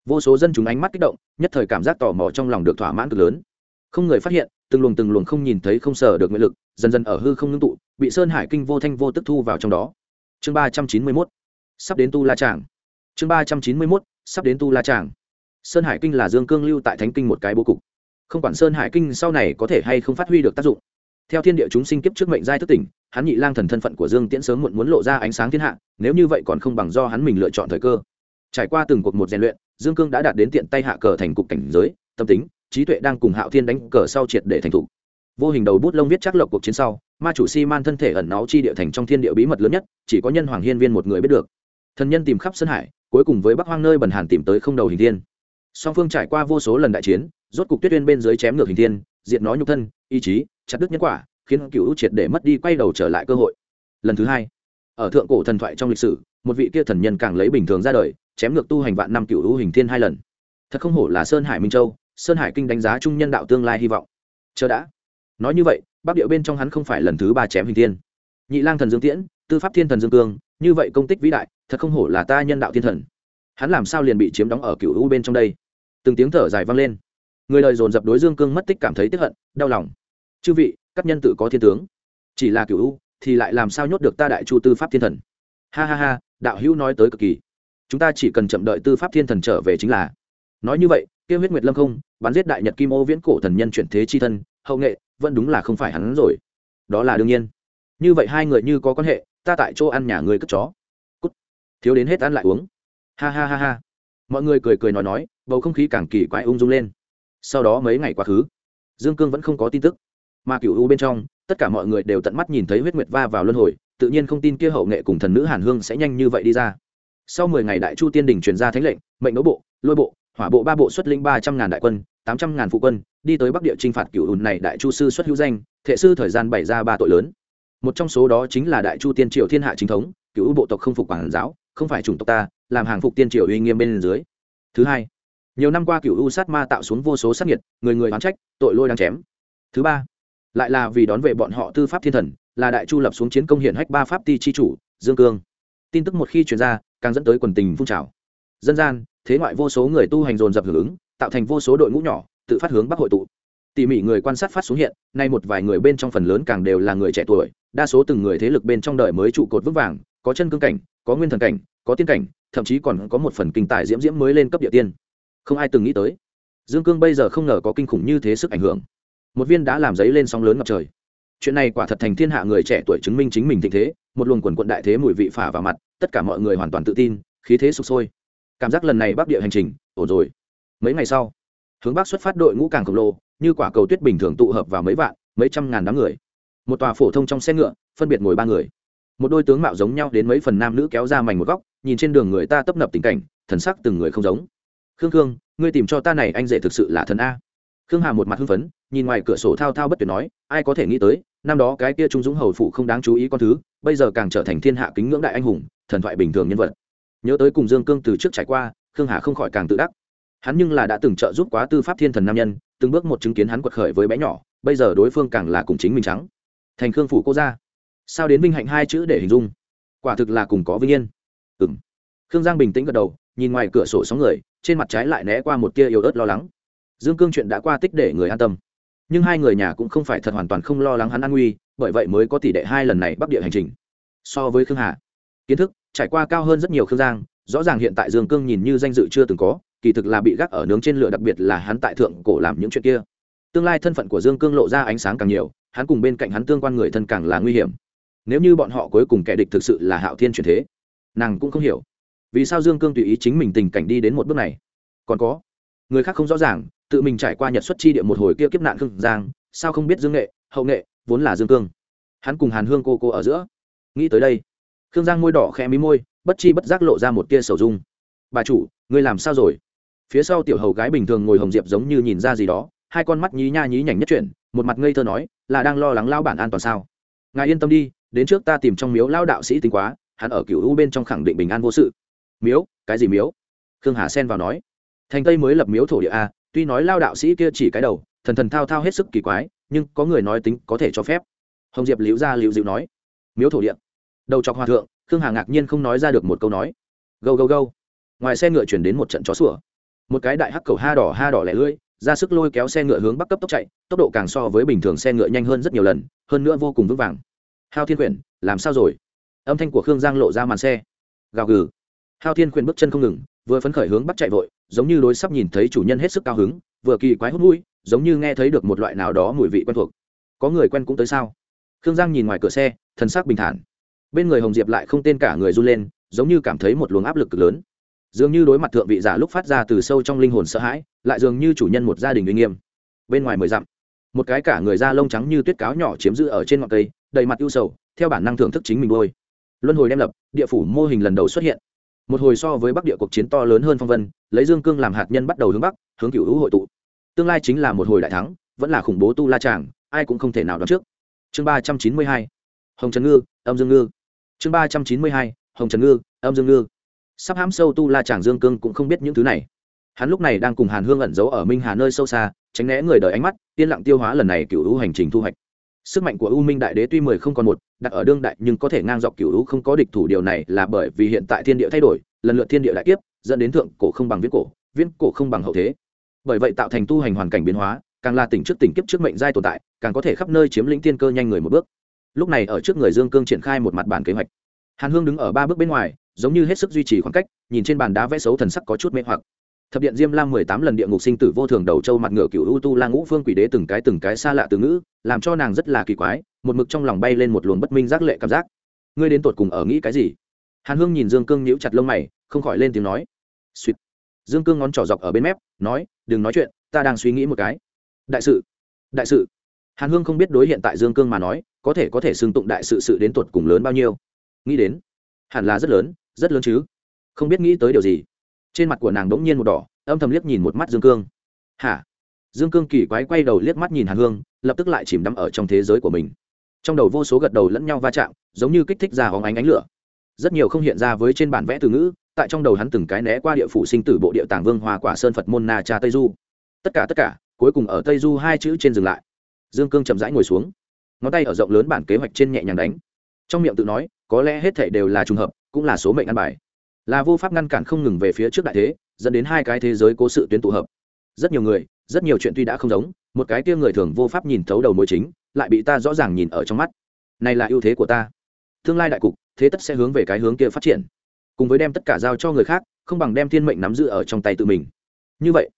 Vô số dân chúng ánh mắt kích động, nhất thời cảm giác tò mò trong lòng được thỏa mãn cực lớn. Không người phát hiện, từng luồng từng luồng không nhìn thấy không sở được nguyện lực, dần dần ở hư không ngưng tụ, bị sơn hải kinh vô thanh vô tức thu vào trong đó. Chương ba trăm chín mươi mốt. Sắp đến tu la tràng. Chương ba trăm chín mươi mốt. Sắp đến tu la tràng sơn hải kinh là dương cương lưu tại thánh kinh một cái bố cục. Không quản sơn hải kinh sau này có thể hay không phát huy được tác dụng. Theo thiên địa chúng sinh kiếp trước mệnh giai thức tỉnh, hắn nhị lang thần thân phận của dương tiễn sớm muộn muốn lộ ra ánh sáng thiên hạ, nếu như vậy còn không bằng do hắn mình lựa chọn thời cơ. Trải qua từng cuộc một rèn luyện, dương cương đã đạt đến tiện tay hạ cờ thành cục cảnh giới, tâm tính, trí tuệ đang cùng hạo thiên đánh cờ sau triệt để thành thục vô hình đầu bút lông viết chắc lộc cuộc chiến sau, ma chủ si man thân thể ẩn náu chi địa thành trong thiên địa bí mật lớn nhất, chỉ có nhân hoàng hiên viên một người biết được. Thần nhân tìm khắp Sơn hải, cuối cùng với bắc hoang nơi bần hàn tìm tới không đầu hình thiên song phương trải qua vô số lần đại chiến, rốt cục tuyết uyên bên dưới chém ngược hình thiên, diệt nó nhục thân, ý chí, chặt đứt nhân quả, khiến cựu triệt để mất đi quay đầu trở lại cơ hội. Lần thứ hai, ở thượng cổ thần thoại trong lịch sử, một vị kia thần nhân càng lấy bình thường ra đời, chém ngược tu hành vạn năm cựu hình thiên hai lần. Thật không hổ là sơn hải minh châu, sơn hải kinh đánh giá trung nhân đạo tương lai hy vọng. Chờ đã. Nói như vậy, bắc điệu bên trong hắn không phải lần thứ ba chém hình thiên. Nhị lang thần dương tiễn, tư pháp thiên thần dương cương, như vậy công tích vĩ đại, thật không hổ là ta nhân đạo thiên thần. Hắn làm sao liền bị chiếm đóng ở cựu u bên trong đây? Từng tiếng thở dài vang lên. Người đời dồn dập đối dương cương mất tích cảm thấy tiếp hận, đau lòng. Chư vị, các nhân tự có thiên tướng. Chỉ là cựu u, thì lại làm sao nhốt được ta đại chu tư pháp thiên thần? Ha ha ha, đạo hữu nói tới cực kỳ. Chúng ta chỉ cần chậm đợi tư pháp thiên thần trở về chính là. Nói như vậy kêu huyết nguyệt lâm không, bắn giết đại nhật kim ô viễn cổ thần nhân chuyển thế chi thân, hậu nghệ, vẫn đúng là không phải hắn rồi. Đó là đương nhiên. Như vậy hai người như có quan hệ, ta tại chỗ ăn nhà người cất chó. Cút. thiếu đến hết ăn lại uống. Ha ha ha ha mọi người cười cười nói nói, bầu không khí càng kỳ quái ung dung lên. Sau đó mấy ngày quá khứ, dương cương vẫn không có tin tức. Mà cựu u bên trong, tất cả mọi người đều tận mắt nhìn thấy huyết nguyệt va vào luân hồi, tự nhiên không tin kia hậu nghệ cùng thần nữ hàn hương sẽ nhanh như vậy đi ra. Sau mười ngày đại chu tiên đình truyền ra thánh lệnh, mệnh đấu bộ, lôi bộ, hỏa bộ ba bộ xuất linh ba trăm ngàn đại quân, tám trăm ngàn phụ quân, đi tới bắc địa t r i n h phạt cựu ùn này đại chu sư xuất hữu danh, thệ sư thời gian bày ra ba tội lớn. Một trong số đó chính là đại chu tiên triều thiên hạ chính thống cựu bộ tộc không phục quản giáo không phải chủng tộc ta, làm hàng phục tiên triều uy nghiêm bên dưới. Thứ hai, nhiều năm qua cựu u sát ma tạo xuống vô số sát nhiệt người người oán trách, tội lôi đang chém. Thứ ba, lại là vì đón về bọn họ tư pháp thiên thần, là đại chu lập xuống chiến công hiển hách ba pháp ti chi chủ, dương cương. Tin tức một khi truyền ra, càng dẫn tới quần tình phun trào. Dân gian, thế ngoại vô số người tu hành dồn dập hưởng ứng, tạo thành vô số đội ngũ nhỏ, tự phát hướng bắc hội tụ. Tỉ mỉ người quan sát phát xuống hiện, nay một vài người bên trong phần lớn càng đều là người trẻ tuổi, đa số từng người thế lực bên trong đời mới trụ cột vững vàng, có chân cương cảnh có nguyên thần cảnh, có tiên cảnh, thậm chí còn có một phần kinh tài diễm diễm mới lên cấp địa tiên. Không ai từng nghĩ tới, dương cương bây giờ không ngờ có kinh khủng như thế sức ảnh hưởng. Một viên đã làm giấy lên sóng lớn ngập trời. Chuyện này quả thật thành thiên hạ người trẻ tuổi chứng minh chính mình thịnh thế, một luồng quần quận đại thế mùi vị phả vào mặt, tất cả mọi người hoàn toàn tự tin, khí thế sụp sôi. Cảm giác lần này bắc địa hành trình, ổn rồi. Mấy ngày sau, hướng bắc xuất phát đội ngũ càng khổng lồ, như quả cầu tuyết bình thường tụ hợp vào mấy vạn, mấy trăm ngàn đám người. Một tòa phổ thông trong xe ngựa, phân biệt ngồi ba người một đôi tướng mạo giống nhau đến mấy phần nam nữ kéo ra mảnh một góc, nhìn trên đường người ta tấp nập tình cảnh, thần sắc từng người không giống. Khương khương, ngươi tìm cho ta này anh rể thực sự là thần a. Khương hà một mặt hưng phấn, nhìn ngoài cửa sổ thao thao bất tuyệt nói, ai có thể nghĩ tới, năm đó cái kia trung dũng hầu phụ không đáng chú ý con thứ, bây giờ càng trở thành thiên hạ kính ngưỡng đại anh hùng, thần thoại bình thường nhân vật. Nhớ tới cùng dương cương từ trước trải qua, khương hà không khỏi càng tự đắc. Hắn nhưng là đã từng trợ giúp quá tư pháp thiên thần nam nhân, từng bước một chứng kiến hắn quật khởi với bé nhỏ, bây giờ đối phương càng là cùng chính mình trắng. Thành khương phủ cô ra sao đến vinh hạnh hai chữ để hình dung? Quả thực là cùng có vinh yên. Ừng khương giang bình tĩnh gật đầu, nhìn ngoài cửa sổ sóng người, trên mặt trái lại né qua một tia yếu ớt lo lắng. Dương cương chuyện đã qua tích để người an tâm. Nhưng hai người nhà cũng không phải thật hoàn toàn không lo lắng hắn an nguy, bởi vậy mới có tỷ đệ hai lần này bắc địa hành trình. So với khương hà, kiến thức trải qua cao hơn rất nhiều khương giang, rõ ràng hiện tại dương cương nhìn như danh dự chưa từng có, kỳ thực là bị gác ở nướng trên lửa đặc biệt là hắn tại thượng cổ làm những chuyện kia. Tương lai thân phận của dương cương lộ ra ánh sáng càng nhiều, hắn cùng bên cạnh hắn tương quan người thân càng là nguy hiểm nếu như bọn họ cuối cùng kẻ địch thực sự là hạo thiên truyền thế, nàng cũng không hiểu. Vì sao dương cương tùy ý chính mình tình cảnh đi đến một bước này? Còn có, người khác không rõ ràng, tự mình trải qua nhật xuất chi địa một hồi kia kiếp nạn khương giang, sao không biết dương nghệ, hậu nghệ, vốn là dương cương. Hắn cùng hàn hương cô cô ở giữa. Nghĩ tới đây, khương giang môi đỏ khẽ mí môi, bất chi bất giác lộ ra một tia sầu dung. Bà chủ, ngươi làm sao rồi? Phía sau tiểu hầu gái bình thường ngồi hồng diệp giống như nhìn ra gì đó, hai con mắt nhí nha nhí nhảnh nhất chuyển, một mặt ngây thơ nói, là đang lo lắng lao bản an toàn sao? Ngài yên tâm đi đến trước ta tìm trong miếu lao đạo sĩ tính quá, hắn ở cựu u bên trong khẳng định bình an vô sự. Miếu? Cái gì miếu? Khương hà xen vào nói. Thành tây mới lập miếu thổ địa a, tuy nói lao đạo sĩ kia chỉ cái đầu, thần thần thao thao hết sức kỳ quái, nhưng có người nói tính có thể cho phép. Hồng diệp liễu ra liễu dịu nói. Miếu thổ địa. Đầu chọc hòa thượng, khương hà ngạc nhiên không nói ra được một câu nói. Gâu gâu gâu. Ngoài xe ngựa chuyển đến một trận chó sủa. Một cái đại hắc cầu ha đỏ ha đỏ lẻ lưỡi, ra sức lôi kéo xe ngựa hướng bắc cấp tốc chạy, tốc độ càng so với bình thường xe ngựa nhanh hơn rất nhiều lần, hơn nữa vô cùng vững vàng hao thiên quyển, làm sao rồi? Âm thanh của khương giang lộ ra màn xe. Gào gừ. Hao thiên quyển bước chân không ngừng, vừa phấn khởi hướng bắc chạy vội, giống như đối sắp nhìn thấy chủ nhân hết sức cao hứng, vừa kỳ quái hút mũi, giống như nghe thấy được một loại nào đó mùi vị quen thuộc. Có người quen cũng tới sao? Khương giang nhìn ngoài cửa xe thân xác bình thản. Bên người hồng diệp lại không tên cả người run lên, giống như cảm thấy một luồng áp lực cực lớn. Dường như đối mặt thượng vị giả lúc phát ra từ sâu trong linh hồn sợ hãi, lại dường như chủ nhân một gia đình uy nghiêm. Bên ngoài mười dặm một cái cả người da lông trắng như tuyết cáo nhỏ chiếm giữ ở trên ngọn cây, đầy mặt ưu sầu, theo bản năng thưởng thức chính mình đôi luân hồi đem lập, địa phủ mô hình lần đầu xuất hiện. Một hồi so với bắc địa cuộc chiến to lớn hơn phong vân, lấy dương cương làm hạt nhân bắt đầu hướng bắc, hướng cựu hữu hội tụ. Tương lai chính là một hồi đại thắng, vẫn là khủng bố tu la tràng, ai cũng không thể nào đoán trước. Chương ba trăm chín mươi hai, hồng trần ngư, âm dương ngư. Chương ba trăm chín mươi hai, hồng trần ngư, âm dương ngư. Sắp hãm sâu tu la tràng dương cương cũng không biết những thứ này. Hắn lúc này đang cùng hàn hương ẩn giấu ở minh hà nơi sâu xa tránh né người đời ánh mắt, yên lặng tiêu hóa lần này cựu hữu hành trình thu hoạch. Sức mạnh của u minh đại đế tuy mười không còn một, đặt ở đương đại nhưng có thể ngang dọc cựu hữu không có địch thủ, điều này là bởi vì hiện tại thiên địa thay đổi, lần lượt thiên địa đại kiếp, dẫn đến thượng cổ không bằng viễn cổ viễn cổ không bằng hậu thế. Bởi vậy tạo thành tu hành hoàn cảnh biến hóa, càng là tỉnh trước tỉnh kiếp trước mệnh giai tồn tại, càng có thể khắp nơi chiếm lĩnh tiên cơ nhanh người một bước. Lúc này ở trước người dương cương triển khai một mặt bản kế hoạch. Hàn hương đứng ở ba bước bên ngoài, giống như hết sức duy trì khoảng cách, nhìn trên bàn đá vẽ xấu thần sắc có chút mê hoặc thập điện diêm lam mười tám lần địa ngục sinh tử vô thường đầu châu mặt ngựa cựu u tu la ngũ phương quỷ đế từng cái từng cái xa lạ từ ngữ, làm cho nàng rất là kỳ quái, một mực trong lòng bay lên một luồng bất minh giác lệ cảm giác. Ngươi đến tột cùng ở nghĩ cái gì? Hàn hương nhìn dương cương nhíu chặt lông mày, không khỏi lên tiếng nói. Suýt dương cương ngón trỏ dọc ở bên mép, nói, đừng nói chuyện, ta đang suy nghĩ một cái. Đại sự đại sự. Hàn hương không biết đối hiện tại dương cương mà nói, có thể có thể xưng tụng đại sự sự đến tột cùng lớn bao nhiêu. Nghĩ đến, hẳn là rất lớn rất lớn chứ. Không biết nghĩ tới điều gì trên mặt của nàng đống nhiên một đỏ, âm thầm liếc nhìn một mắt dương cương. Hả? Dương cương kỳ quái quay đầu liếc mắt nhìn hàn hương, lập tức lại chìm đắm ở trong thế giới của mình. Trong đầu vô số gật đầu lẫn nhau va chạm, giống như kích thích ra hóng ánh ánh lửa. Rất nhiều không hiện ra với trên bản vẽ từ ngữ, tại trong đầu hắn từng cái né qua địa phủ sinh tử bộ địa tàng vương hoa quả sơn phật môn na cha tây du. Tất cả tất cả, cuối cùng ở tây du hai chữ trên dừng lại. Dương cương chậm rãi ngồi xuống. Ngón tay ở rộng lớn bản kế hoạch trên nhẹ nhàng đánh. Trong miệng tự nói, có lẽ hết thể đều là trùng hợp, cũng là số mệnh ăn bài là vô pháp ngăn cản không ngừng về phía trước đại thế, dẫn đến hai cái thế giới cố sự tuyến tụ hợp. Rất nhiều người, rất nhiều chuyện tuy đã không giống, một cái kia người thường vô pháp nhìn thấu đầu mối chính, lại bị ta rõ ràng nhìn ở trong mắt. Này là ưu thế của ta. Tương lai đại cục, thế tất sẽ hướng về cái hướng kia phát triển. Cùng với đem tất cả giao cho người khác, không bằng đem thiên mệnh nắm giữ ở trong tay tự mình. Như vậy,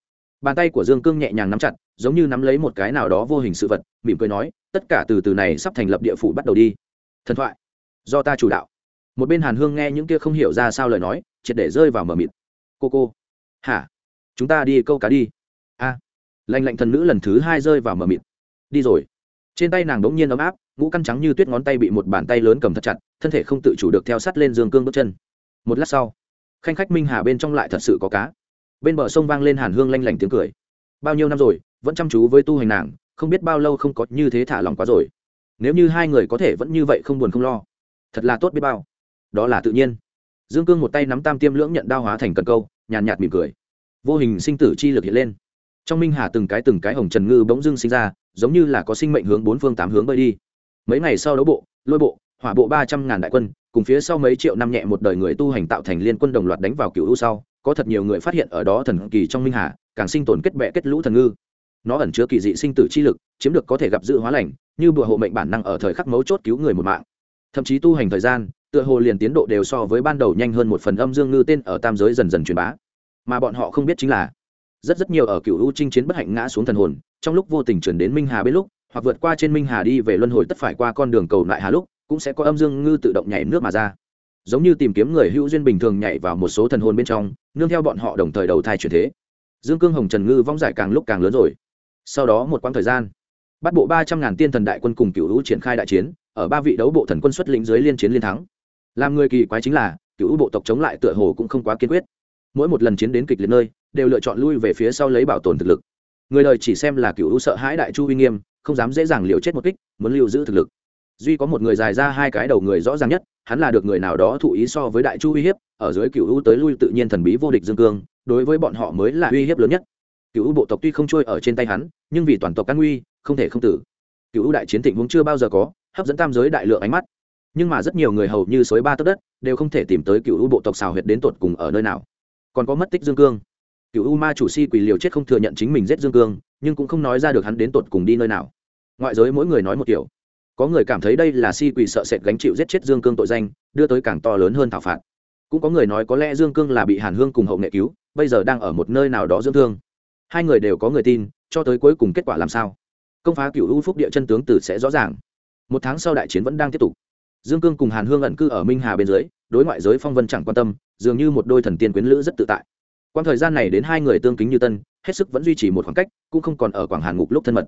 bàn tay của dương cương nhẹ nhàng nắm chặt, giống như nắm lấy một cái nào đó vô hình sự vật, mỉm cười nói, tất cả từ từ này sắp thành lập địa phủ bắt đầu đi. Thần thoại, do ta chủ đạo một bên hàn hương nghe những kia không hiểu ra sao lời nói, triệt để rơi vào mờ mịt. Cô cô, hả? Chúng ta đi câu cá đi. A. À. lành lạnh thần nữ lần thứ hai rơi vào mờ mịt. Đi rồi. Trên tay nàng đ ỗ n g nhiên ấm áp, ngũ căn trắng như tuyết ngón tay bị một bàn tay lớn cầm thật chặt, thân thể không tự chủ được theo sắt lên dương cương bước chân. Một lát sau, khanh khách minh hà bên trong lại thật sự có cá. Bên bờ sông vang lên hàn hương lanh lảnh tiếng cười. Bao nhiêu năm rồi, vẫn chăm chú với tu hành nàng, không biết bao lâu không có như thế thả lòng quá rồi. Nếu như hai người có thể vẫn như vậy không buồn không lo, thật là tốt biết bao đó là tự nhiên. Dương cương một tay nắm tam tiêm lưỡng nhận đao hóa thành cần câu, nhàn nhạt mỉm cười. Vô hình sinh tử chi lực hiện lên. Trong minh hà từng cái từng cái hồng trần ngư bỗng dưng sinh ra, giống như là có sinh mệnh hướng bốn phương tám hướng bơi đi. Mấy ngày sau đấu bộ, lôi bộ, hỏa bộ ba trăm ngàn đại quân, cùng phía sau mấy triệu năm nhẹ một đời người tu hành tạo thành liên quân đồng loạt đánh vào cựu u sau, có thật nhiều người phát hiện ở đó thần kỳ trong minh hà, càng sinh tồn kết bệ kết lũ thần ngư. Nó ẩn chứa kỳ dị sinh tử chi lực, chiếm được có thể gặp dự hóa lành, như bùa hộ mệnh bản năng ở thời khắc mấu chốt cứu người một mạng. Thậm chí tu hành thời gian tựa hồ liền tiến độ đều so với ban đầu nhanh hơn một phần âm dương ngư tên ở tam giới dần dần truyền bá. Mà bọn họ không biết chính là, rất rất nhiều ở cựu u chinh chiến bất hạnh ngã xuống thần hồn, trong lúc vô tình chuyển đến minh hà bên lúc, hoặc vượt qua trên minh hà đi về luân hồi tất phải qua con đường cầu lại hà lúc, cũng sẽ có âm dương ngư tự động nhảy nước mà ra. Giống như tìm kiếm người hữu duyên bình thường nhảy vào một số thần hồn bên trong, nương theo bọn họ đồng thời đầu thai chuyển thế. Dương cương hồng trần ngư vong giải càng lúc càng lớn rồi. Sau đó một quãng thời gian, bắt bộ ba trăm ngàn tiên thần đại quân cùng cựu hữu triển khai đại chiến, ở ba vị đấu bộ thần quân xuất lĩnh dưới liên chiến liên thắng làm người kỳ quái chính là, cựu bộ tộc chống lại tựa hồ cũng không quá kiên quyết. Mỗi một lần chiến đến kịch liệt nơi, đều lựa chọn lui về phía sau lấy bảo tồn thực lực. Người đời chỉ xem là cựu sợ hãi đại chu uy nghiêm, không dám dễ dàng liều chết một kích, muốn lưu giữ thực lực. Duy có một người dài ra hai cái đầu người rõ ràng nhất, hắn là được người nào đó thụ ý so với đại chu uy hiếp, ở dưới cựu tới lui tự nhiên thần bí vô địch dương cương, đối với bọn họ mới là uy hiếp lớn nhất. Cựu bộ tộc tuy không trôi ở trên tay hắn, nhưng vì toàn tộc căn nguy, không thể không tử. Cựu đại chiến thịnh vốn chưa bao giờ có, hấp dẫn tam giới đại lượng ánh mắt nhưng mà rất nhiều người hầu như sói ba tấc đất, đều không thể tìm tới cựu u bộ tộc xào huyệt đến tột cùng ở nơi nào. Còn có mất tích dương cương. Cựu u ma chủ si quỷ liều chết không thừa nhận chính mình giết dương cương, nhưng cũng không nói ra được hắn đến tột cùng đi nơi nào. Ngoại giới mỗi người nói một kiểu. Có người cảm thấy đây là si quỷ sợ sệt gánh chịu giết chết dương cương tội danh, đưa tới càng to lớn hơn thảo phạt. Cũng có người nói có lẽ dương cương là bị hàn hương cùng hậu nghệ cứu, bây giờ đang ở một nơi nào đó dưỡng thương. Hai người đều có người tin, cho tới cuối cùng kết quả làm sao? Công phá cựu u phúc địa chân tướng tử sẽ rõ ràng. Một tháng sau đại chiến vẫn đang tiếp tục dương cương cùng hàn hương ẩn cư ở minh hà bên dưới, đối ngoại giới phong vân chẳng quan tâm, dường như một đôi thần tiên quyến lữ rất tự tại. Quang thời gian này đến hai người tương kính như tân, hết sức vẫn duy trì một khoảng cách, cũng không còn ở quảng hàn ngục lúc thân mật.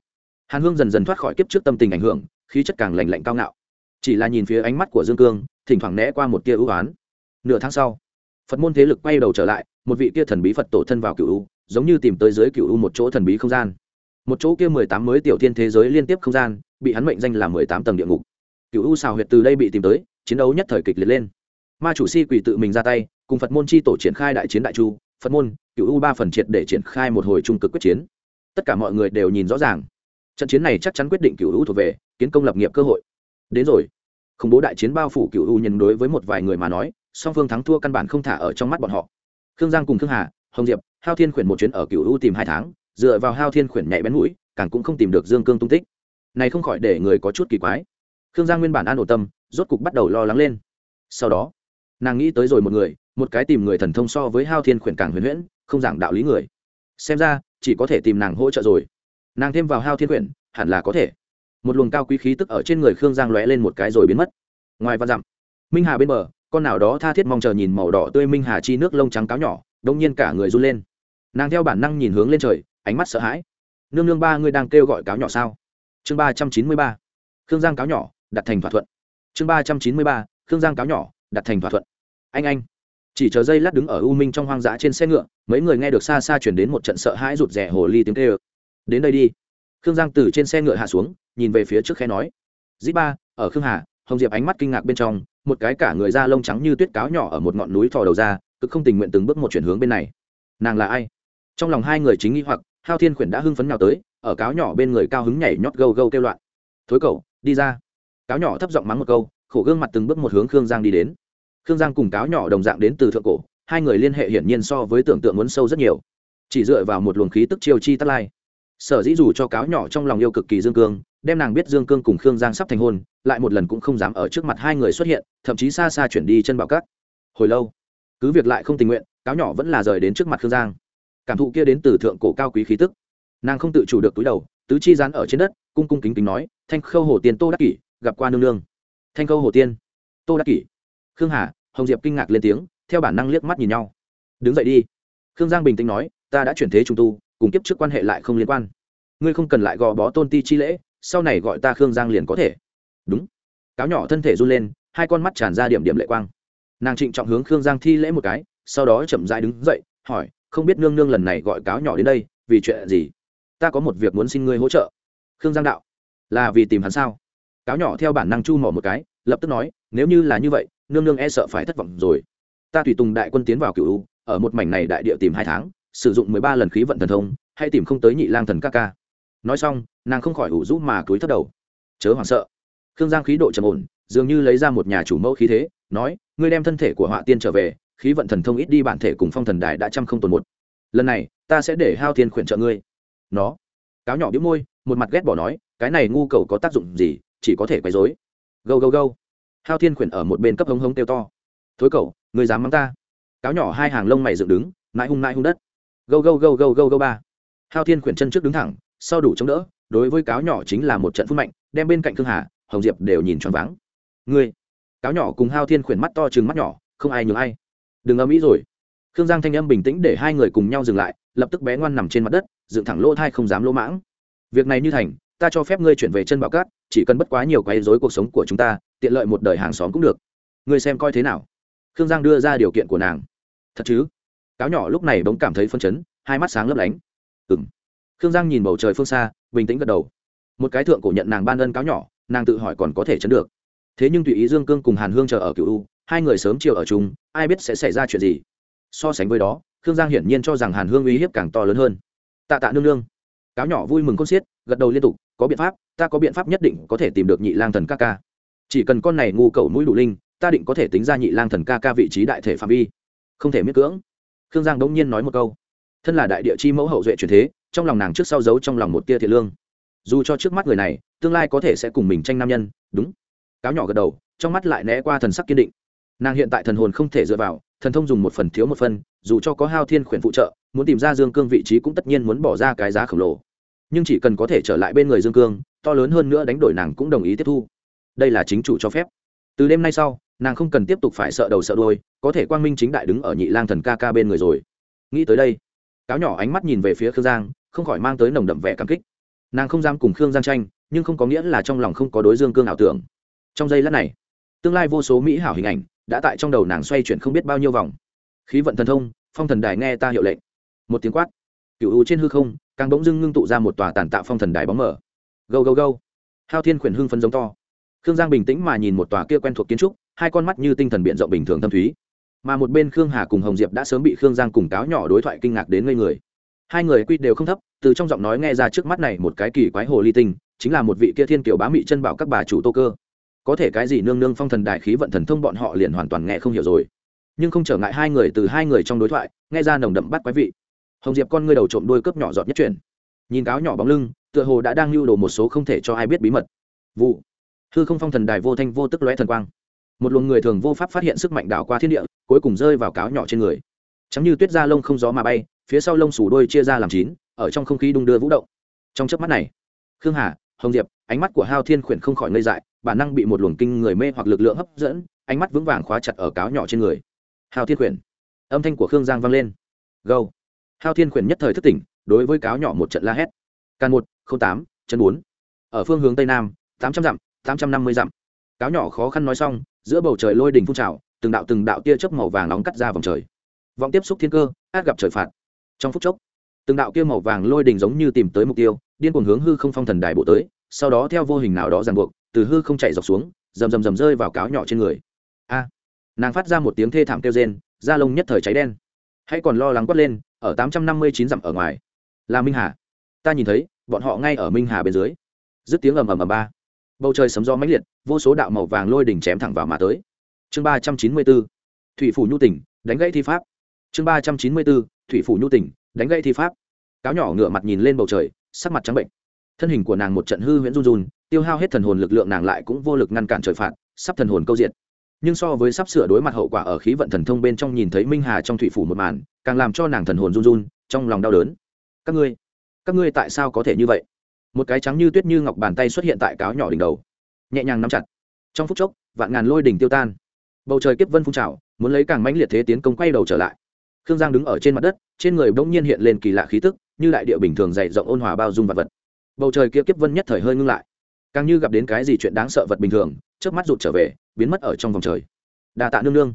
Hàn hương dần dần thoát khỏi kiếp trước tâm tình ảnh hưởng, khí chất càng lành lạnh cao ngạo. Chỉ là nhìn phía ánh mắt của dương cương, thỉnh thoảng né qua một tia ưu oán. Nửa tháng sau, phật môn thế lực quay đầu trở lại, một vị kia thần bí phật tổ thân vào cựu u, giống như tìm tới dưới cựu u một chỗ thần bí không gian. Một chỗ kia mười tám mới tiểu thiên thế giới liên tiếp không gian, bị hắn mệnh danh là mười tám tầng địa ngục cựu u xào huyệt từ đây bị tìm tới, chiến đấu nhất thời kịch liệt lên. Ma chủ si quỷ tự mình ra tay, cùng phật môn chi tổ triển khai đại chiến đại chu, phật môn cựu u ba phần triệt để triển khai một hồi trung cực quyết chiến. Tất cả mọi người đều nhìn rõ ràng. Trận chiến này chắc chắn quyết định cựu u thuộc về, kiến công lập nghiệp cơ hội. Đến rồi. Khủng bố đại chiến bao phủ cựu u nhân đối với một vài người mà nói, song phương thắng thua căn bản không thả ở trong mắt bọn họ. Khương giang cùng khương hà, hồng diệp, hao thiên khuyển một chuyến ở cựu u tìm hai tháng, dựa vào hao thiên khuyển nhạy bén mũi, càng cũng không tìm được dương cương tung tích. Này không khỏi để người có chút kỳ quái khương giang nguyên bản an ổn tâm, rốt cục bắt đầu lo lắng lên. Sau đó, nàng nghĩ tới rồi một người, một cái tìm người thần thông so với hao thiên khuyển càng huyền huyễn, không giảng đạo lý người. Xem ra, chỉ có thể tìm nàng hỗ trợ rồi. Nàng thêm vào hao thiên khuyển, hẳn là có thể. Một luồng cao quý khí tức ở trên người khương giang lóe lên một cái rồi biến mất. Ngoài văn dặm, minh hà bên bờ, con nào đó tha thiết mong chờ nhìn màu đỏ tươi minh hà chi nước lông trắng cáo nhỏ, đông nhiên cả người run lên. Nàng theo bản năng nhìn hướng lên trời, ánh mắt sợ hãi. Nương nương ba, ngươi đang kêu gọi cáo nhỏ sao? Chương ba trăm chín mươi ba. Khương giang cáo nhỏ đặt thành thỏa thuận. Chương ba trăm chín mươi ba, khương giang cáo nhỏ, đặt thành thỏa thuận. Anh anh. Chỉ chờ dây lát đứng ở u minh trong hoang dã trên xe ngựa, mấy người nghe được xa xa chuyển đến một trận sợ hãi rụt rè hồ ly tiếng kêu. Đến đây đi. Khương giang từ trên xe ngựa hạ xuống, nhìn về phía trước khe nói. Dĩ ba, ở khương hà, hồng diệp ánh mắt kinh ngạc bên trong, một cái cả người da lông trắng như tuyết cáo nhỏ ở một ngọn núi thò đầu ra, cực không tình nguyện từng bước một chuyển hướng bên này. Nàng là ai? Trong lòng hai người chính nghi hoặc, hao thiên khuyển đã hưng phấn nào tới, ở cáo nhỏ bên người cao hứng nhảy nhót gâu gâu kêu loạn. Thối cậu, đi ra cáo nhỏ thấp giọng mắng một câu, khổ gương mặt từng bước một hướng khương giang đi đến. Khương giang cùng cáo nhỏ đồng dạng đến từ thượng cổ, hai người liên hệ hiển nhiên so với tưởng tượng muốn sâu rất nhiều. Chỉ dựa vào một luồng khí tức chiêu chi tắt lai. Sở dĩ dù cho cáo nhỏ trong lòng yêu cực kỳ dương cương, đem nàng biết dương cương cùng khương giang sắp thành hôn, lại một lần cũng không dám ở trước mặt hai người xuất hiện, thậm chí xa xa chuyển đi chân bảo cát hồi lâu, cứ việc lại không tình nguyện, cáo nhỏ vẫn là rời đến trước mặt khương giang. Cảm thụ kia đến từ thượng cổ cao quý khí tức. Nàng không tự chủ được túi đầu, tứ chi rán ở trên đất, cung cung kính kính nói, thanh khâu hồ tiền tô đắc kỷ gặp qua nương nương. Thanh câu hồ tiên, tô đắc kỷ, khương hà, hồng diệp kinh ngạc lên tiếng, theo bản năng liếc mắt nhìn nhau. Đứng dậy đi. Khương giang bình tĩnh nói, ta đã chuyển thế trung tu, cùng kiếp trước quan hệ lại không liên quan. Ngươi không cần lại gò bó tôn ti chi lễ, sau này gọi ta khương giang liền có thể. Đúng. Cáo nhỏ thân thể run lên, hai con mắt tràn ra điểm điểm lệ quang. Nàng trịnh trọng hướng khương giang thi lễ một cái, sau đó chậm dãi đứng dậy, hỏi, không biết nương nương lần này gọi cáo nhỏ đến đây, vì chuyện gì? Ta có một việc muốn xin ngươi hỗ trợ. Khương giang đạo, là vì tìm hắn sao? Cáo nhỏ theo bản năng chu mỏ một cái, lập tức nói, nếu như là như vậy, nương nương e sợ phải thất vọng rồi. Ta tùy tùng đại quân tiến vào cựu ở một mảnh này đại địa tìm hai tháng, sử dụng mười ba lần khí vận thần thông, hay tìm không tới nhị lang thần ca ca. Nói xong, nàng không khỏi ủ rũ mà cúi thấp đầu. Chớ hoảng sợ. Khương giang khí độ trầm ổn, dường như lấy ra một nhà chủ mẫu khí thế, nói, ngươi đem thân thể của họa tiên trở về, khí vận thần thông ít đi bản thể cùng phong thần đài đã trăm không tồn một. Lần này, ta sẽ để hao thiên khuyển trợ ngươi. Nó, cáo nhỏ biếu môi, một mặt ghét bỏ nói, cái này ngu cầu có tác dụng gì? Chỉ có thể quấy rối, gâu gâu gâu. Hao thiên khuyển ở một bên cấp hống hống kêu to. Thối cậu người dám mắng ta? Cáo nhỏ hai hàng lông mày dựng đứng nãi hung nãi hung đất. Gâu gâu gâu gâu gâu gâu ba. Hao thiên khuyển chân trước đứng thẳng sau đủ chống đỡ đối với cáo nhỏ chính là một trận phút mạnh đem bên cạnh thương hà hồng diệp đều nhìn choáng váng. Ngươi cáo nhỏ cùng hao thiên khuyển mắt to chừng mắt nhỏ không ai nhường ai. Đừng âm ý rồi. Khương giang thanh âm bình tĩnh để hai người cùng nhau dừng lại lập tức bé ngoan nằm trên mặt đất dựng thẳng lỗ thai không dám lỗ mãng. Việc này như thành ta cho phép ngươi chuyển về chân bảo cát, chỉ cần bất quá nhiều quấy rối cuộc sống của chúng ta, tiện lợi một đời hàng xóm cũng được. Ngươi xem coi thế nào? Khương giang đưa ra điều kiện của nàng. Thật chứ? Cáo nhỏ lúc này bỗng cảm thấy phân chấn, hai mắt sáng lấp lánh. Ừng khương giang nhìn bầu trời phương xa, bình tĩnh gật đầu. Một cái thượng cổ nhận nàng ban ân cáo nhỏ, nàng tự hỏi còn có thể chấn được. Thế nhưng tùy ý dương cương cùng hàn hương chờ ở cựu u, hai người sớm chiều ở chung, ai biết sẽ xảy ra chuyện gì. So sánh với đó, khương giang hiển nhiên cho rằng hàn hương uy hiếp càng to lớn hơn. Tạ tạ nương nương. Cáo nhỏ vui mừng con xiết, gật đầu liên tục có biện pháp, ta có biện pháp nhất định có thể tìm được nhị lang thần ca ca. Chỉ cần con này ngu cầu mũi đủ linh, ta định có thể tính ra nhị lang thần ca ca vị trí đại thể phạm vi. Không thể miết cưỡng. Khương giang đống nhiên nói một câu. Thân là đại địa chi mẫu hậu duệ truyền thế, trong lòng nàng trước sau giấu trong lòng một tia thiện lương. Dù cho trước mắt người này, tương lai có thể sẽ cùng mình tranh nam nhân, đúng. Cáo nhỏ gật đầu, trong mắt lại né qua thần sắc kiên định. Nàng hiện tại thần hồn không thể dựa vào, thần thông dùng một phần thiếu một phần, dù cho có hao thiên khuyển phụ trợ, muốn tìm ra dương cương vị trí cũng tất nhiên muốn bỏ ra cái giá khổng lồ nhưng chỉ cần có thể trở lại bên người dương cương, to lớn hơn nữa đánh đổi nàng cũng đồng ý tiếp thu. Đây là chính chủ cho phép. Từ đêm nay sau, nàng không cần tiếp tục phải sợ đầu sợ đôi có thể quang minh chính đại đứng ở nhị lang thần ca ca bên người rồi. Nghĩ tới đây, cáo nhỏ ánh mắt nhìn về phía khương giang, không khỏi mang tới nồng đậm vẻ cảm kích. Nàng không dám cùng khương giang tranh, nhưng không có nghĩa là trong lòng không có đối dương cương ảo tưởng. Trong giây lát này, tương lai vô số mỹ hảo hình ảnh đã tại trong đầu nàng xoay chuyển không biết bao nhiêu vòng. Khí vận thần thông, phong thần đài nghe ta hiệu lệnh. Một tiếng quát. Cựu u trên hư không càng bỗng dưng ngưng tụ ra một tòa tàn tạo phong thần đài bóng mở. Gâu gâu gâu. Hao thiên khuyển hưng phấn giống to. Khương giang bình tĩnh mà nhìn một tòa kia quen thuộc kiến trúc, hai con mắt như tinh thần biện rộng bình thường thâm thúy. Mà một bên khương hà cùng hồng diệp đã sớm bị khương giang cùng cáo nhỏ đối thoại kinh ngạc đến ngây người. Hai người quy đều không thấp, từ trong giọng nói nghe ra trước mắt này một cái kỳ quái hồ ly tinh, chính là một vị kia thiên kiểu bá mị chân bảo các bà chủ tô cơ. Có thể cái gì nương nương phong thần đại khí vận thần thông bọn họ liền hoàn toàn nghe không hiểu rồi. Nhưng không trở ngại hai người từ hai người trong đối thoại, nghe ra nồng đậm bắt quái vị hồng diệp con ngươi đầu trộm đôi cướp nhỏ giọt nhất chuyển. Nhìn cáo nhỏ bóng lưng, tựa hồ đã đang lưu đồ một số không thể cho ai biết bí mật. Vụ. Hư không phong thần đài vô thanh vô tức lóe thần quang. Một luồng người thường vô pháp phát hiện sức mạnh đảo qua thiên địa, cuối cùng rơi vào cáo nhỏ trên người. Chắm như tuyết da lông không gió mà bay, phía sau lông sủ đôi chia ra làm chín, ở trong không khí đung đưa vũ động. Trong chớp mắt này, khương hà, hồng diệp, ánh mắt của hao thiên khuyển không khỏi ngây dại, bản năng bị một luồng kinh người mê hoặc lực lượng hấp dẫn, ánh mắt vững vàng khóa chặt ở cáo nhỏ trên người. Hao thiên khuyển, âm thanh của khương giang vang lên. Gâu hao thiên khuyển nhất thời thức tỉnh, đối với cáo nhỏ một trận la hét. Can một, không tám, chân bốn. Ở phương hướng tây nam, tám trăm dặm, tám trăm năm mươi dặm. Cáo nhỏ khó khăn nói xong, giữa bầu trời lôi đình phun trào, từng đạo từng đạo tia chớp màu vàng nóng cắt ra vòng trời. Vọng tiếp xúc thiên cơ, át gặp trời phạt. Trong phút chốc, từng đạo kia màu vàng lôi đình giống như tìm tới mục tiêu, điên cuồng hướng hư không phong thần đài bộ tới, sau đó theo vô hình nào đó ràng buộc, từ hư không chạy dọc xuống, rầm rầm rầm rơi vào cáo nhỏ trên người. A! Nàng phát ra một tiếng thê thảm kêu rên, da lông nhất thời cháy đen. Hãy còn lo lắng quất lên ở tám trăm năm mươi chín dặm ở ngoài. Là minh hà. Ta nhìn thấy, bọn họ ngay ở minh hà bên dưới. Dứt tiếng ầm ầm ầm ba. Bầu trời sấm gió mãnh liệt, vô số đạo màu vàng lôi đỉnh chém thẳng vào mà tới. Chương ba trăm chín mươi bốn thủy phủ nhu tỉnh đánh gãy thi pháp. Chương ba trăm chín mươi bốn thủy phủ nhu tỉnh đánh gãy thi pháp. Cáo nhỏ ngựa mặt nhìn lên bầu trời, sắc mặt trắng bệnh. Thân hình của nàng một trận hư huyễn run run, tiêu hao hết thần hồn lực lượng nàng lại cũng vô lực ngăn cản trời phạt, sắp thần hồn câu diện nhưng so với sắp sửa đối mặt hậu quả ở khí vận thần thông bên trong nhìn thấy minh hà trong thủy phủ một màn, càng làm cho nàng thần hồn run run, trong lòng đau đớn. Các ngươi các ngươi tại sao có thể như vậy? Một cái trắng như tuyết như ngọc bàn tay xuất hiện tại cáo nhỏ đỉnh đầu. Nhẹ nhàng nắm chặt. Trong phút chốc, vạn ngàn lôi đỉnh tiêu tan. Bầu trời kiếp vân phun trào, muốn lấy càng mãnh liệt thế tiến công quay đầu trở lại. Khương giang đứng ở trên mặt đất, trên người bỗng nhiên hiện lên kỳ lạ khí tức, như đại địa bình thường dày rộng ôn hòa bao dung vật vật. Bầu trời kia kiếp vân nhất thời hơi ngưng lại. Càng như gặp đến cái gì chuyện đáng sợ vật bình thường trước mắt rụt trở về biến mất ở trong vòng trời. Đà tạ nương nương.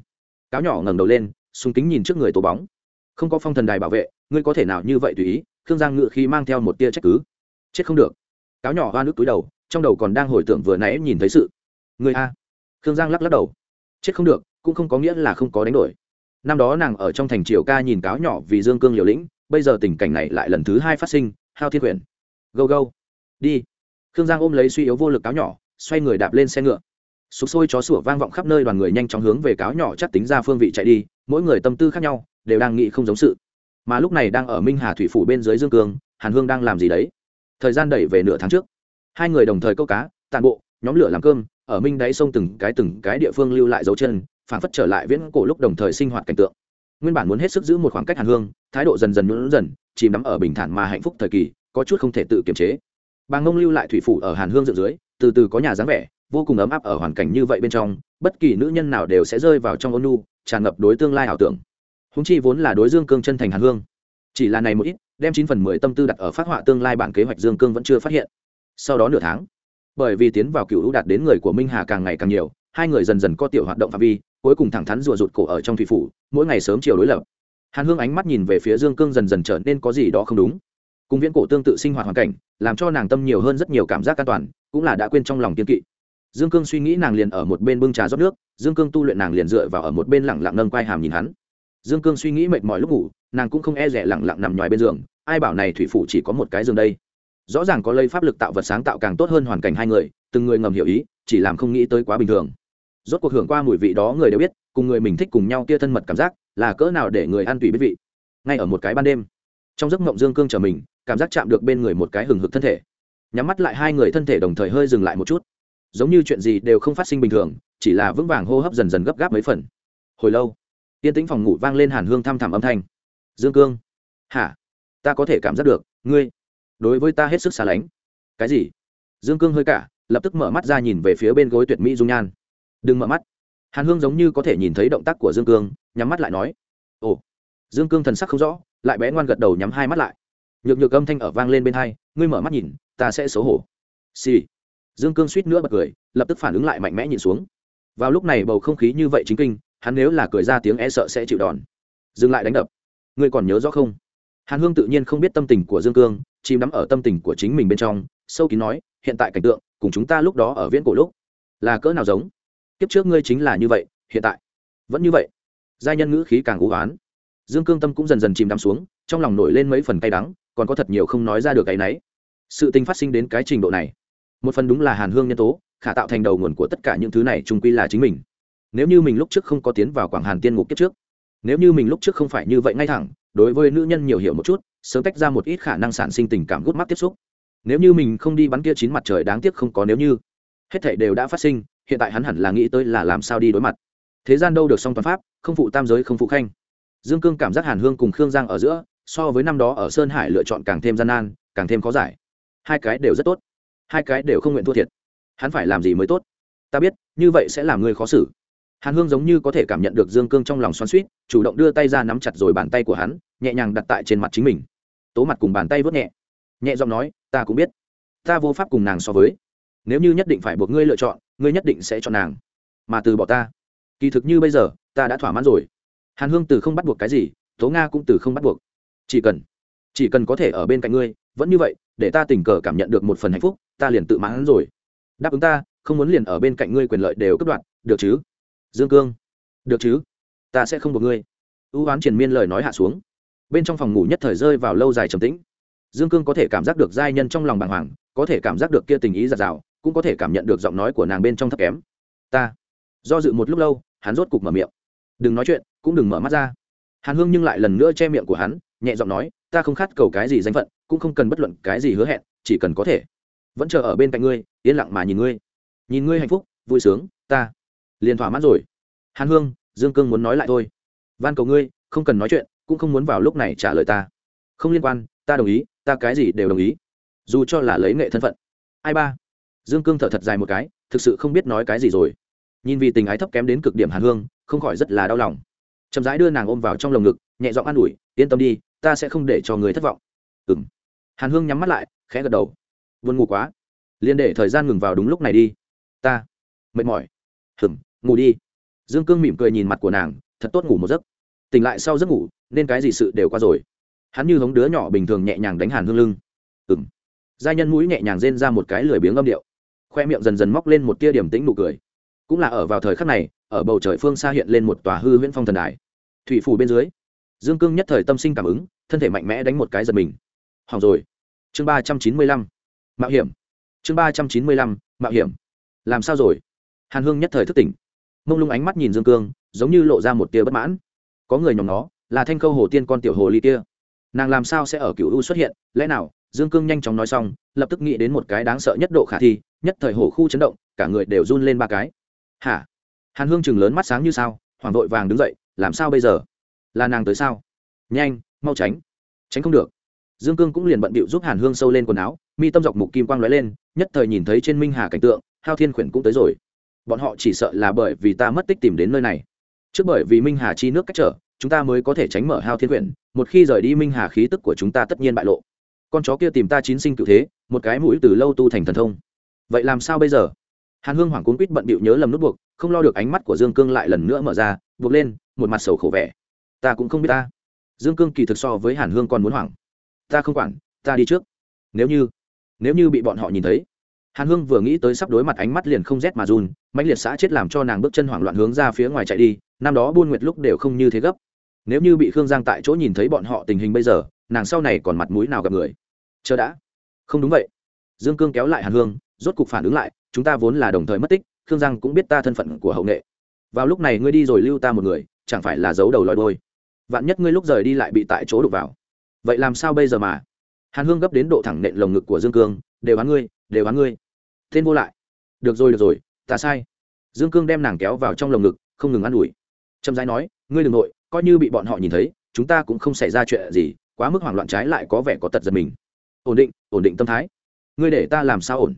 Cáo nhỏ ngẩng đầu lên, súng kính nhìn trước người tổ bóng. Không có phong thần đài bảo vệ, ngươi có thể nào như vậy tùy ý, khương giang ngự khi mang theo một tia trách cứ. Chết không được. Cáo nhỏ hoa nước túi đầu, trong đầu còn đang hồi tưởng vừa nãy nhìn thấy sự. Người a. Khương giang lắc lắc đầu. Chết không được, cũng không có nghĩa là không có đánh đổi. Năm đó nàng ở trong thành triều ca nhìn cáo nhỏ vì dương cương liều lĩnh, bây giờ tình cảnh này lại lần thứ hai phát sinh, hao thiên quyền. Go go đi. Khương giang ôm lấy suy yếu vô lực cáo nhỏ, xoay người đạp lên xe ngựa sục sôi chó sủa vang vọng khắp nơi, đoàn người nhanh chóng hướng về cáo nhỏ chắc tính ra phương vị chạy đi, mỗi người tâm tư khác nhau, đều đang nghĩ không giống sự. Mà lúc này đang ở minh hà thủy phủ bên dưới dương cương, hàn hương đang làm gì đấy? Thời gian đẩy về nửa tháng trước, hai người đồng thời câu cá, tàn bộ, nhóm lửa làm cơm, ở minh đáy sông từng cái từng cái địa phương lưu lại dấu chân phản phất trở lại viễn cổ lúc đồng thời sinh hoạt cảnh tượng. Nguyên bản muốn hết sức giữ một khoảng cách hàn hương, thái độ dần dần nhún dần, chìm đắm ở bình thản mà hạnh phúc thời kỳ, có chút không thể tự kiềm chế. Bà ngông lưu lại thủy phủ ở hàn hương dựng dưới từ từ có nhà dáng vẻ, vô cùng ấm áp ở hoàn cảnh như vậy bên trong, bất kỳ nữ nhân nào đều sẽ rơi vào trong ôn nu tràn ngập đối tương lai ảo tưởng. Húng chi vốn là đối dương cương chân thành hàn hương. Chỉ là này một ít, đem chín phần mười tâm tư đặt ở phát họa tương lai bản kế hoạch dương cương vẫn chưa phát hiện. Sau đó nửa tháng, bởi vì tiến vào cựu hữu đạt đến người của minh hà càng ngày càng nhiều, hai người dần dần có tiểu hoạt động phạm vi, cuối cùng thẳng thắn rùa rụt cổ ở trong thủy phủ, mỗi ngày sớm chiều đối lập. Hàn hương ánh mắt nhìn về phía dương cương dần dần trở nên có gì đó không đúng cùng viễn cổ tương tự sinh hoạt hoàn cảnh, làm cho nàng tâm nhiều hơn rất nhiều cảm giác an toàn, cũng là đã quên trong lòng kiên kỵ. Dương cương suy nghĩ nàng liền ở một bên bưng trà rót nước, dương cương tu luyện nàng liền dựa vào ở một bên lẳng lặng nâng quai hàm nhìn hắn. Dương cương suy nghĩ mệt mỏi lúc ngủ, nàng cũng không e rẻ lẳng lặng nằm ngoài bên giường, ai bảo này thủy phủ chỉ có một cái giường đây. Rõ ràng có lây pháp lực tạo vật sáng tạo càng tốt hơn hoàn cảnh hai người, từng người ngầm hiểu ý, chỉ làm không nghĩ tới quá bình thường. Rốt cuộc hưởng qua mùi vị đó người đều biết, cùng người mình thích cùng nhau kia thân mật cảm giác, là cỡ nào để người ăn tùy biết vị. Ngay ở một cái ban đêm trong giấc mộng dương cương trở mình, cảm giác chạm được bên người một cái hừng hực thân thể. Nhắm mắt lại hai người thân thể đồng thời hơi dừng lại một chút. Giống như chuyện gì đều không phát sinh bình thường, chỉ là vững vàng hô hấp dần dần gấp gáp mấy phần. Hồi lâu, yên tĩnh phòng ngủ vang lên hàn hương thăm thẳm âm thanh. Dương cương, hả? Ta có thể cảm giác được, ngươi, đối với ta hết sức xa lánh. Cái gì? Dương cương hơi cả, lập tức mở mắt ra nhìn về phía bên gối tuyệt mỹ dung nhan. Đừng mở mắt. Hàn hương giống như có thể nhìn thấy động tác của dương cương, nhắm mắt lại nói. Ồ, dương cương thần sắc không rõ lại bé ngoan gật đầu nhắm hai mắt lại. Nhược nhược âm thanh ở vang lên bên hai, ngươi mở mắt nhìn, ta sẽ xấu hổ. Xì、sì. dương cương suýt nữa bật cười, lập tức phản ứng lại mạnh mẽ nhìn xuống. Vào lúc này bầu không khí như vậy chính kinh, hắn nếu là cười ra tiếng e sợ sẽ chịu đòn. Dừng lại đánh đập. Ngươi còn nhớ rõ không? Hàn hương tự nhiên không biết tâm tình của dương cương, chìm đắm ở tâm tình của chính mình bên trong, sâu kín nói, hiện tại cảnh tượng, cùng chúng ta lúc đó ở viễn cổ lúc, là cỡ nào giống? Kiếp trước ngươi chính là như vậy, hiện tại, vẫn như vậy. Giai nhân ngữ khí càng cố gắng dương cương tâm cũng dần dần chìm đắm xuống, trong lòng nổi lên mấy phần cay đắng, còn có thật nhiều không nói ra được cái nấy. Sự tình phát sinh đến cái trình độ này, một phần đúng là hàn hương nhân tố, khả tạo thành đầu nguồn của tất cả những thứ này trung quy là chính mình. Nếu như mình lúc trước không có tiến vào quảng hàn tiên ngục kiếp trước, nếu như mình lúc trước không phải như vậy ngay thẳng, đối với nữ nhân nhiều hiểu một chút, sớm tách ra một ít khả năng sản sinh tình cảm gút mắt tiếp xúc. Nếu như mình không đi bắn kia chín mặt trời đáng tiếc không có nếu như, hết thảy đều đã phát sinh, hiện tại hắn hẳn là nghĩ tới là làm sao đi đối mặt. Thế gian đâu được song toàn pháp, không phụ tam giới không phụ khanh dương cương cảm giác hàn hương cùng khương giang ở giữa, so với năm đó ở sơn hải lựa chọn càng thêm gian nan, càng thêm khó giải. Hai cái đều rất tốt. Hai cái đều không nguyện thua thiệt. Hắn phải làm gì mới tốt? Ta biết, như vậy sẽ làm người khó xử. Hàn hương giống như có thể cảm nhận được dương cương trong lòng xoắn suýt chủ động đưa tay ra nắm chặt rồi bàn tay của hắn, nhẹ nhàng đặt tại trên mặt chính mình. Tố mặt cùng bàn tay vớt nhẹ. Nhẹ giọng nói, ta cũng biết. Ta vô pháp cùng nàng so với. Nếu như nhất định phải buộc ngươi lựa chọn, ngươi nhất định sẽ chọn nàng. Mà từ bỏ ta. Kỳ thực như bây giờ, ta đã thỏa mãn rồi hàn hương từ không bắt buộc cái gì, tố nga cũng từ không bắt buộc. Chỉ cần chỉ cần có thể ở bên cạnh ngươi, vẫn như vậy, để ta tình cờ cảm nhận được một phần hạnh phúc, ta liền tự mãn rồi. Đáp ứng ta, không muốn liền ở bên cạnh ngươi quyền lợi đều cất đoạn được chứ? Dương cương, được chứ? Ta sẽ không buộc ngươi. Ưu oán triền miên lời nói hạ xuống. Bên trong phòng ngủ nhất thời rơi vào lâu dài trầm tĩnh. Dương cương có thể cảm giác được giai nhân trong lòng bàng hoàng, có thể cảm giác được kia tình ý giạt rào, cũng có thể cảm nhận được giọng nói của nàng bên trong thấp kém. Ta, do dự một lúc lâu, hắn rốt cục mở miệng. Đừng nói chuyện cũng đừng mở mắt ra. Hàn hương nhưng lại lần nữa che miệng của hắn, nhẹ giọng nói, ta không khát cầu cái gì danh phận, cũng không cần bất luận cái gì hứa hẹn, chỉ cần có thể. Vẫn chờ ở bên cạnh ngươi, yên lặng mà nhìn ngươi. Nhìn ngươi hạnh phúc, vui sướng, ta liền thỏa mãn rồi. Hàn hương, dương cương muốn nói lại thôi. Van cầu ngươi, không cần nói chuyện, cũng không muốn vào lúc này trả lời ta. Không liên quan, ta đồng ý, ta cái gì đều đồng ý. Dù cho là lấy nghệ thân phận. Ai ba? Dương cương thở thật dài một cái, thực sự không biết nói cái gì rồi. Nhìn vì tình ái thấp kém đến cực điểm hàn hương, không khỏi rất là đau lòng chậm rãi đưa nàng ôm vào trong lồng ngực, nhẹ giọng an ủi, yên tâm đi, ta sẽ không để cho người thất vọng. Ừng hàn hương nhắm mắt lại, khẽ gật đầu. Vươn ngủ quá. Liền để thời gian ngừng vào đúng lúc này đi. Ta. Mệt mỏi. Hừm, ngủ đi. Dương cương mỉm cười nhìn mặt của nàng, thật tốt ngủ một giấc. Tỉnh lại sau giấc ngủ, nên cái gì sự đều qua rồi. Hắn như hống đứa nhỏ bình thường nhẹ nhàng đánh hàn hương lưng. Ừng giai nhân mũi nhẹ nhàng rên ra một cái lười biếng âm điệu. Khoe miệng dần dần móc lên một tia điểm tĩnh nụ cười. Cũng là ở vào thời khắc này, ở bầu trời phương xa hiện lên một tòa hư huyễn phong thần đài thủy phủ bên dưới. Dương cương nhất thời tâm sinh cảm ứng, thân thể mạnh mẽ đánh một cái giật mình. Hỏng rồi. Chương ba trăm chín mươi lăm. Mạo hiểm. Chương ba trăm chín mươi lăm. Mạo hiểm. Làm sao rồi? Hàn hương nhất thời thức tỉnh. Mông lung ánh mắt nhìn dương cương, giống như lộ ra một tia bất mãn. Có người nhóm nó là thanh câu hồ tiên con tiểu hồ ly kia. Nàng làm sao sẽ ở cựu u xuất hiện? Lẽ nào, dương cương nhanh chóng nói xong, lập tức nghĩ đến một cái đáng sợ nhất độ khả thi, nhất thời hồ khu chấn động, cả người đều run lên ba cái. Hả? Hàn hương chừng lớn mắt sáng như sao hoàng vội vàng đứng dậy làm sao bây giờ? Là nàng tới sao? Nhanh, mau tránh. Tránh không được. Dương cương cũng liền bận bịu giúp hàn hương sâu lên quần áo, mi tâm dọc mục kim quang lóe lên, nhất thời nhìn thấy trên minh hà cảnh tượng, hao thiên khuyển cũng tới rồi. Bọn họ chỉ sợ là bởi vì ta mất tích tìm đến nơi này. Trước bởi vì minh hà chi nước cách trở, chúng ta mới có thể tránh mở hao thiên quyển một khi rời đi minh hà khí tức của chúng ta tất nhiên bại lộ. Con chó kia tìm ta chín sinh cựu thế, một cái mũi từ lâu tu thành thần thông. Vậy làm sao bây giờ? Hàn hương hoảng cuốn quýt bận bịu nhớ lầm nút buộc, không lo được ánh mắt của dương cương lại lần nữa mở ra buộc lên một mặt sầu khổ vẻ. Ta cũng không biết ta. Dương cương kỳ thực so với hàn hương còn muốn hoảng. Ta không quản, ta đi trước. Nếu như nếu như bị bọn họ nhìn thấy, hàn hương vừa nghĩ tới sắp đối mặt ánh mắt liền không rét mà run, mãnh liệt xã chết làm cho nàng bước chân hoảng loạn hướng ra phía ngoài chạy đi, năm đó buôn nguyệt lúc đều không như thế gấp. Nếu như bị khương giang tại chỗ nhìn thấy bọn họ tình hình bây giờ, nàng sau này còn mặt mũi nào gặp người? Chờ đã. Không đúng vậy. Dương cương kéo lại hàn hương, rốt cục phản ứng lại, chúng ta vốn là đồng thời mất tích, khương giang cũng biết ta thân phận của hậu nghệ vào lúc này ngươi đi rồi lưu ta một người, chẳng phải là giấu đầu lòi đôi vạn nhất ngươi lúc rời đi lại bị tại chỗ đục vào. Vậy làm sao bây giờ mà? Hàn hương gấp đến độ thẳng nện lồng ngực của dương cương, đều hắn ngươi, đều hắn ngươi. Tên vô lại. Được rồi được rồi, ta sai. Dương cương đem nàng kéo vào trong lồng ngực, không ngừng ă n ủi. Trầm giai nói, ngươi đ ừ n g nội, coi như bị bọn họ nhìn thấy, chúng ta cũng không xảy ra chuyện gì, quá mức hoảng loạn trái lại có vẻ có tật giật mình. Ổn định ổn định tâm thái. Ngươi để ta làm sao ổn?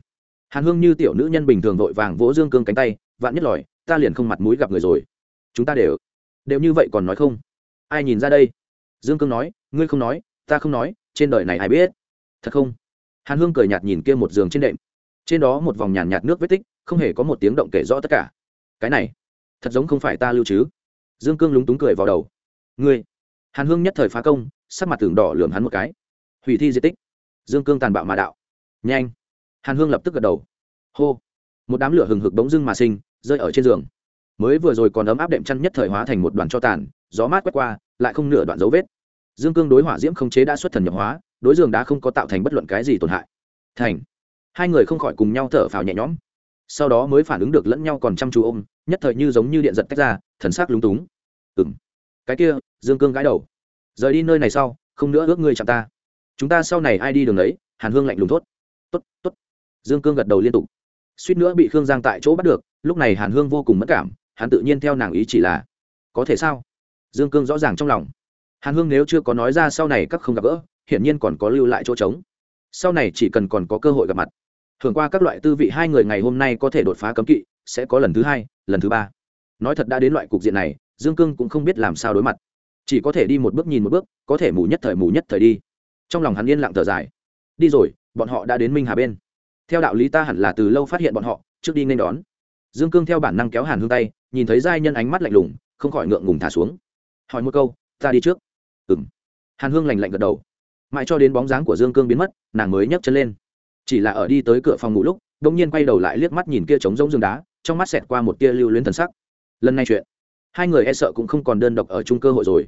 Hàn hương như tiểu nữ nhân bình thường vội vàng vỗ dương cương cánh tay, vạn nhất lòi ta liền không mặt mũi gặp người rồi. Chúng ta đều đều như vậy còn nói không? Ai nhìn ra đây? Dương cương nói, ngươi không nói, ta không nói, trên đời này ai biết? Thật không? Hàn hương cười nhạt nhìn kia một giường trên đệm. Trên đó một vòng nhàn nhạt nước vết tích, không hề có một tiếng động kể rõ tất cả. Cái này, thật giống không phải ta lưu chứ dương cương lúng túng cười vào đầu. Ngươi? Hàn hương nhất thời phá công, sắc mặt tường đỏ lường hắn một cái. Hủy thi di tích. Dương cương tàn bạo mà đạo. Nhanh. Hàn hương lập tức gật đầu. Hô. Một đám lửa hừng hực bỗng dưng mà sinh rơi ở trên giường. Mới vừa rồi còn ấm áp đệm chăn nhất thời hóa thành một đoàn cho tàn, gió mát quét qua, lại không nửa đoạn dấu vết. Dương cương đối hỏa diễm không chế đã xuất thần nhập hóa, đối giường đã không có tạo thành bất luận cái gì tổn hại. Thành. Hai người không khỏi cùng nhau thở phào nhẹ nhõm. Sau đó mới phản ứng được lẫn nhau còn chăm chú ôm, nhất thời như giống như điện giật tách ra, thần sắc lúng túng. Ừng cái kia, dương cương gãi đầu. Rời đi nơi này sau, không nữa ước ngươi chạm ta. Chúng ta sau này ai đi đường đấy hàn hương lạnh lùng thốt. Tốt tốt. Dương cương gật đầu liên tục suýt nữa bị khương giang tại chỗ bắt được, lúc này hàn hương vô cùng mất cảm, hắn tự nhiên theo nàng ý chỉ là, có thể sao? Dương cương rõ ràng trong lòng. Hàn hương nếu chưa có nói ra sau này các không gặp gỡ, hiển nhiên còn có lưu lại chỗ trống. Sau này chỉ cần còn có cơ hội gặp mặt. Thường qua các loại tư vị hai người ngày hôm nay có thể đột phá cấm kỵ, sẽ có lần thứ hai, lần thứ ba. Nói thật đã đến loại cục diện này, dương cương cũng không biết làm sao đối mặt. Chỉ có thể đi một bước nhìn một bước, có thể mù nhất thời mù nhất thời đi. Trong lòng hắn yên lặng thở dài. Đi rồi, bọn họ đã đến minh hà bên theo đạo lý ta hẳn là từ lâu phát hiện bọn họ, trước đi nên đón. Dương cương theo bản năng kéo hàn hương tay, nhìn thấy giai nhân ánh mắt lạnh lùng, không khỏi ngượng ngùng thả xuống. Hỏi một câu, ta đi trước? Ừ m hàn hương lành lạnh gật đầu. Mãi cho đến bóng dáng của dương cương biến mất, nàng mới nhấc chân lên. Chỉ là ở đi tới cửa phòng ngủ lúc đ ỗ n g nhiên quay đầu lại liếc mắt nhìn kia trống rỗng giường đá, trong mắt xẹt qua một tia lưu luyến thần sắc. Lần này chuyện, hai người e sợ cũng không còn đơn độc ở chung cơ hội rồi.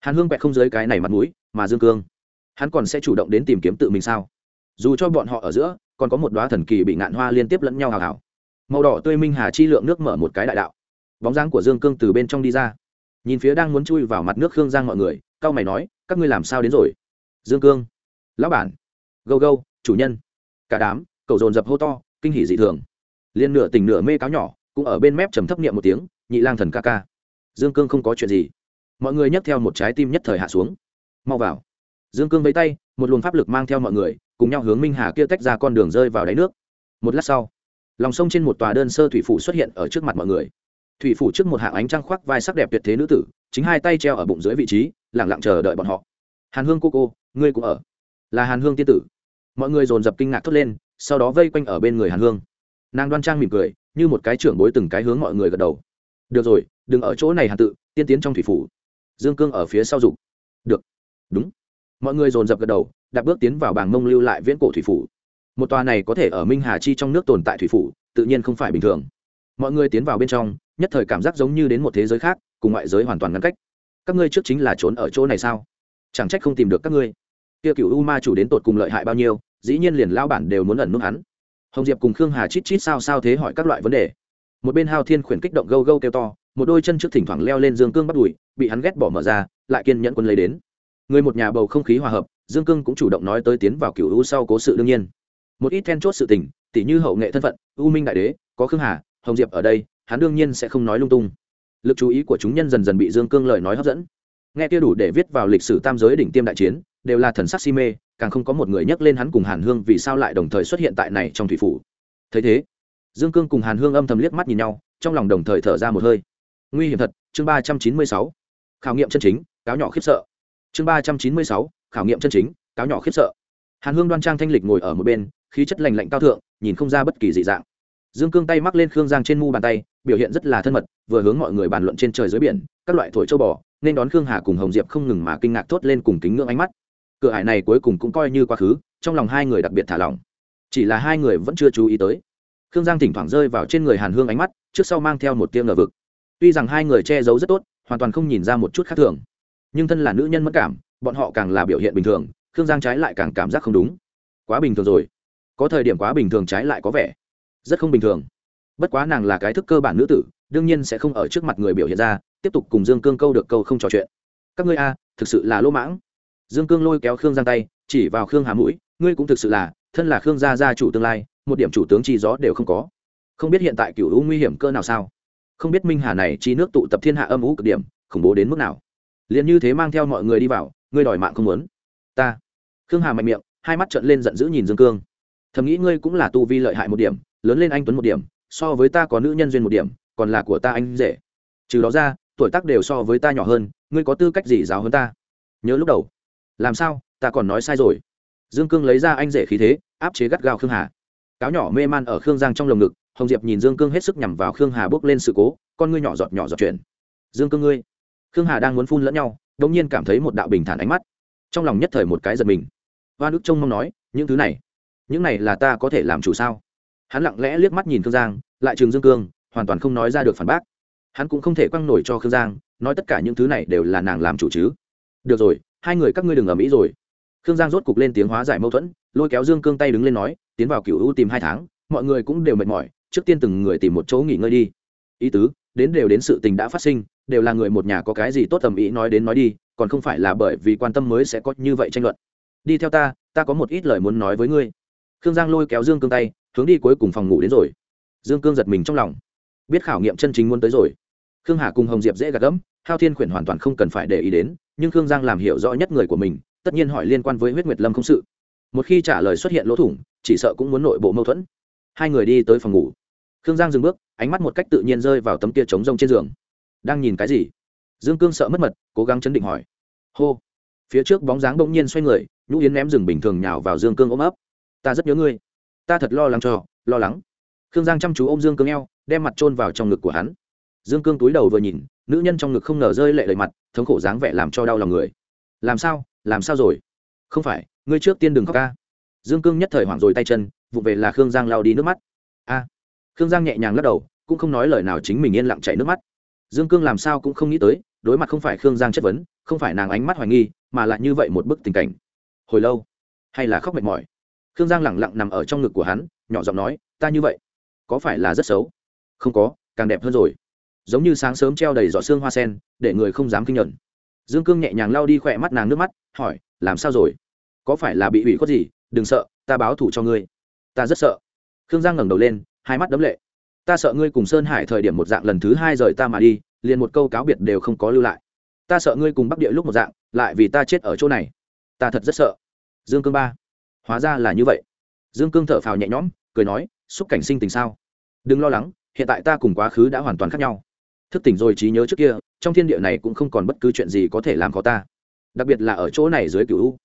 Hàn hương quẹt không dưới cái này mặt mũi, mà dương cương, hắn còn sẽ chủ động đến tìm kiếm tự mình sao? Dù cho bọn họ ở giữa còn có một đoá thần kỳ bị ngạn hoa liên tiếp lẫn nhau hào hào. Màu đỏ tươi minh hà chi lượng nước mở một cái đại đạo. Bóng dáng của dương cương từ bên trong đi ra. Nhìn phía đang muốn chui vào mặt nước khương giang mọi người c mày nói, các ngươi làm sao đến rồi? Dương cương. Lão bản. Gâu gâu, chủ nhân. Cả đám, cậu dồn dập hô to, kinh hỉ dị thường. Liên nửa tình nửa mê cáo nhỏ, cũng ở bên mép trầm thấp niệm một tiếng, nhị lang thần ca ca. Dương cương không có chuyện gì. Mọi người nhấc theo một trái tim nhất thời hạ xuống. Mau vào. Dương cương vẫy tay, một luồng pháp lực mang theo mọi người cùng nhau hướng minh hà kia tách ra con đường rơi vào đáy nước. Một lát sau, lòng sông trên một tòa đơn sơ thủy phủ xuất hiện ở trước mặt mọi người. Thủy phủ trước một hạng ánh trăng khoác vai sắc đẹp tuyệt thế nữ tử, chính hai tay treo ở bụng dưới vị trí lẳng lặng chờ đợi bọn họ. Hàn hương cô cô, ngươi cũng ở? Là hàn hương tiên tử. Mọi người dồn dập kinh ngạc thốt lên, sau đó vây quanh ở bên người hàn hương. Nàng đoan trang mỉm cười, như một cái trưởng bối từng cái hướng mọi người gật đầu. Được rồi, đừng ở chỗ này hàn tự, tiên tiến trong thủy phủ. Dương cương ở phía sau dục. Được. Đúng. Mọi người dồn dập gật đầu đặt bước tiến vào bảng mông lưu lại viễn cổ thủy phủ. Một tòa này có thể ở minh hà chi trong nước tồn tại thủy phủ, tự nhiên không phải bình thường. Mọi người tiến vào bên trong, nhất thời cảm giác giống như đến một thế giới khác, cùng ngoại giới hoàn toàn ngăn cách. Các ngươi trước chính là trốn ở chỗ này sao? Chẳng trách không tìm được các ngươi. Kia cựu u ma chủ đến tột cùng lợi hại bao nhiêu, dĩ nhiên liền lao bản đều muốn ẩn nút hắn. Hồng diệp cùng khương hà chít chít sao sao thế hỏi các loại vấn đề. Một bên hao thiên khuyển kích động gâu gâu kêu to, một đôi chân trước thỉnh thoảng leo lên dương cương bắt đùi, bị hắn ghét bỏ mở ra, lại kiên nhẫn quân lấy đến. Người một nhà bầu không khí hòa hợp dương cương cũng chủ động nói tới tiến vào cựu u sau cố sự đương nhiên. Một ít then chốt sự tình, tỉ như hậu nghệ thân phận, u minh đại đế, có khương hà, hồng diệp ở đây, hắn đương nhiên sẽ không nói lung tung. Lực chú ý của chúng nhân dần dần bị dương cương lời nói hấp dẫn. Nghe kia đủ để viết vào lịch sử tam giới đỉnh tiêm đại chiến, đều là thần sắc si mê, càng không có một người nhắc lên hắn cùng hàn hương vì sao lại đồng thời xuất hiện tại này trong thủy phủ. Thấy thế, dương cương cùng hàn hương âm thầm liếc mắt nhìn nhau, trong lòng đồng thời thở ra một hơi. Nguy hiểm thật, chương ba trăm chín mươi sáu. Khảo nghiệm chân chính, cáo nhỏ khiếp sợ chương ba trăm chín mươi sáu, khảo nghiệm chân chính, cáo nhỏ khiếp sợ. Hàn hương đoan trang thanh lịch ngồi ở một bên, khí chất lành lạnh cao thượng, nhìn không ra bất kỳ dị dạng. Dương cương tay mắc lên khương giang trên mu bàn tay, biểu hiện rất là thân mật, vừa hướng mọi người bàn luận trên trời dưới biển, các loại thổi châu bò, nên đón khương hà cùng hồng diệp không ngừng mà kinh ngạc thốt lên cùng kính ngưỡng ánh mắt. Cửa hải này cuối cùng cũng coi như quá khứ, trong lòng hai người đặc biệt thả lỏng. Chỉ là hai người vẫn chưa chú ý tới. Khương giang thỉnh thoảng rơi vào trên người hàn hương ánh mắt, trước sau mang theo một tiêm ngờ vực. Tuy rằng hai người che giấu rất tốt, hoàn toàn không nhìn ra một chút khác thường nhưng thân là nữ nhân mất cảm, bọn họ càng là biểu hiện bình thường, khương giang trái lại càng cảm giác không đúng. Quá bình thường rồi. Có thời điểm quá bình thường trái lại có vẻ rất không bình thường. Bất quá nàng là cái thức cơ bản nữ tử, đương nhiên sẽ không ở trước mặt người biểu hiện ra, tiếp tục cùng dương cương câu được câu không trò chuyện. Các ngươi a, thực sự là lỗ mãng. Dương cương lôi kéo khương giang tay, chỉ vào khương hà mũi, ngươi cũng thực sự là, thân là khương gia gia chủ tương lai, một điểm chủ tướng chi gió đều không có. Không biết hiện tại cựu u nguy hiểm cơ nào sao? Không biết minh hà này chi nước tụ tập thiên hạ âm ú cực điểm, khủng bố đến mức nào? Liền như thế mang theo mọi người đi vào, ngươi đòi mạng không muốn. Ta. Khương hà mạnh miệng, hai mắt trợn lên giận dữ nhìn dương cương. Thầm nghĩ ngươi cũng là tu vi lợi hại một điểm, lớn lên anh tuấn một điểm, so với ta có nữ nhân duyên một điểm, còn là của ta anh rể. Trừ đó ra, tuổi tác đều so với ta nhỏ hơn, ngươi có tư cách gì giáo hơn ta? Nhớ lúc đầu. Làm sao, ta còn nói sai rồi? Dương cương lấy ra anh rể khí thế, áp chế gắt gao khương hà. Cáo nhỏ mê man ở khương giang trong lồng ngực, hồng diệp nhìn dương cương hết sức nhằm vào khương hà bước lên sự cố, con ngươi nhỏ giọt nhỏ giọt chuyển. Dương cương ngươi khương hà đang muốn phun lẫn nhau đ ỗ n g nhiên cảm thấy một đạo bình thản ánh mắt. Trong lòng nhất thời một cái giật mình. Hoa nước trông mong nói, những thứ này, những này là ta có thể làm chủ sao? Hắn lặng lẽ liếc mắt nhìn khương giang, lại trường dương cương, hoàn toàn không nói ra được phản bác. Hắn cũng không thể quăng nổi cho khương giang, nói tất cả những thứ này đều là nàng làm chủ chứ. Được rồi, hai người các ngươi đừng ở mỹ rồi. Khương giang rốt cục lên tiếng hóa giải mâu thuẫn, lôi kéo dương cương tay đứng lên nói, tiến vào cựu u tìm hai tháng, mọi người cũng đều mệt mỏi, trước tiên từng người tìm một chỗ nghỉ ngơi đi. Ý tứ, đến đều đến sự tình đã phát sinh đều là người một nhà có cái gì tốt tầm ý nói đến nói đi, còn không phải là bởi vì quan tâm mới sẽ có như vậy tranh luận. Đi theo ta ta có một ít lời muốn nói với ngươi. Khương giang lôi kéo dương cương tay, hướng đi cuối cùng phòng ngủ đến rồi. Dương cương giật mình trong lòng. Biết khảo nghiệm chân chính muốn tới rồi. Khương hà cùng hồng diệp dễ gạt gẫm, hao thiên khuyển hoàn toàn không cần phải để ý đến, nhưng khương giang làm hiểu rõ nhất người của mình, tất nhiên hỏi liên quan với huyết nguyệt lâm không sự. Một khi trả lời xuất hiện lỗ thủng, chỉ sợ cũng muốn nội bộ mâu thuẫn. Hai người đi tới phòng ngủ. Khương giang dừng bước, ánh mắt một cách tự nhiên rơi vào tấm kia trống rông trên giường đang nhìn cái gì? Dương cương sợ mất mật, cố gắng chấn định hỏi. Hô. Phía trước bóng dáng bỗng nhiên xoay người, nhũ yến ném rừng bình thường nhào vào dương cương ôm ấp. Ta rất nhớ ngươi. Ta thật lo lắng cho, lo lắng. Khương giang chăm chú ôm dương cương eo, đem mặt trôn vào trong ngực của hắn. Dương cương túi đầu vừa nhìn, nữ nhân trong ngực không ngờ rơi lệ lệ mặt, thống khổ dáng vẻ làm cho đau lòng người. Làm sao? Làm sao rồi? Không phải, ngươi trước tiên đừng khóc ca. Dương cương nhất thời hoảng rồi tay chân, vụ về là khương giang lao đi nước mắt. A. Khương giang nhẹ nhàng lắc đầu, cũng không nói lời nào chính mình yên lặng chảy nước mắt dương cương làm sao cũng không nghĩ tới, đối mặt không phải khương giang chất vấn, không phải nàng ánh mắt hoài nghi, mà lại như vậy một bức tình cảnh. Hồi lâu, hay là khóc mệt mỏi? Khương giang lẳng lặng nằm ở trong ngực của hắn, nhỏ giọng nói, ta như vậy, có phải là rất xấu? Không có, càng đẹp hơn rồi. Giống như sáng sớm treo đầy giỏ xương hoa sen, để người không dám kinh nhận. Dương cương nhẹ nhàng lao đi khỏe mắt nàng nước mắt, hỏi, làm sao rồi? Có phải là bị ủy khuất gì? Đừng sợ, ta báo thủ cho ngươi. Ta rất sợ. Khương giang ngẩng đầu lên, hai mắt đấm lệ ta sợ ngươi cùng sơn hải thời điểm một dạng lần thứ hai rời ta mà đi, liền một câu cáo biệt đều không có lưu lại. Ta sợ ngươi cùng bắc địa lúc một dạng, lại vì ta chết ở chỗ này. Ta thật rất sợ. Dương cương ba. Hóa ra là như vậy. Dương cương thở phào nhẹ nhõm, cười nói, xúc cảnh sinh tình sao? Đừng lo lắng, hiện tại ta cùng quá khứ đã hoàn toàn khác nhau. Thức tỉnh rồi trí nhớ trước kia, trong thiên địa này cũng không còn bất cứ chuyện gì có thể làm khó ta. Đặc biệt là ở chỗ này dưới cựu u.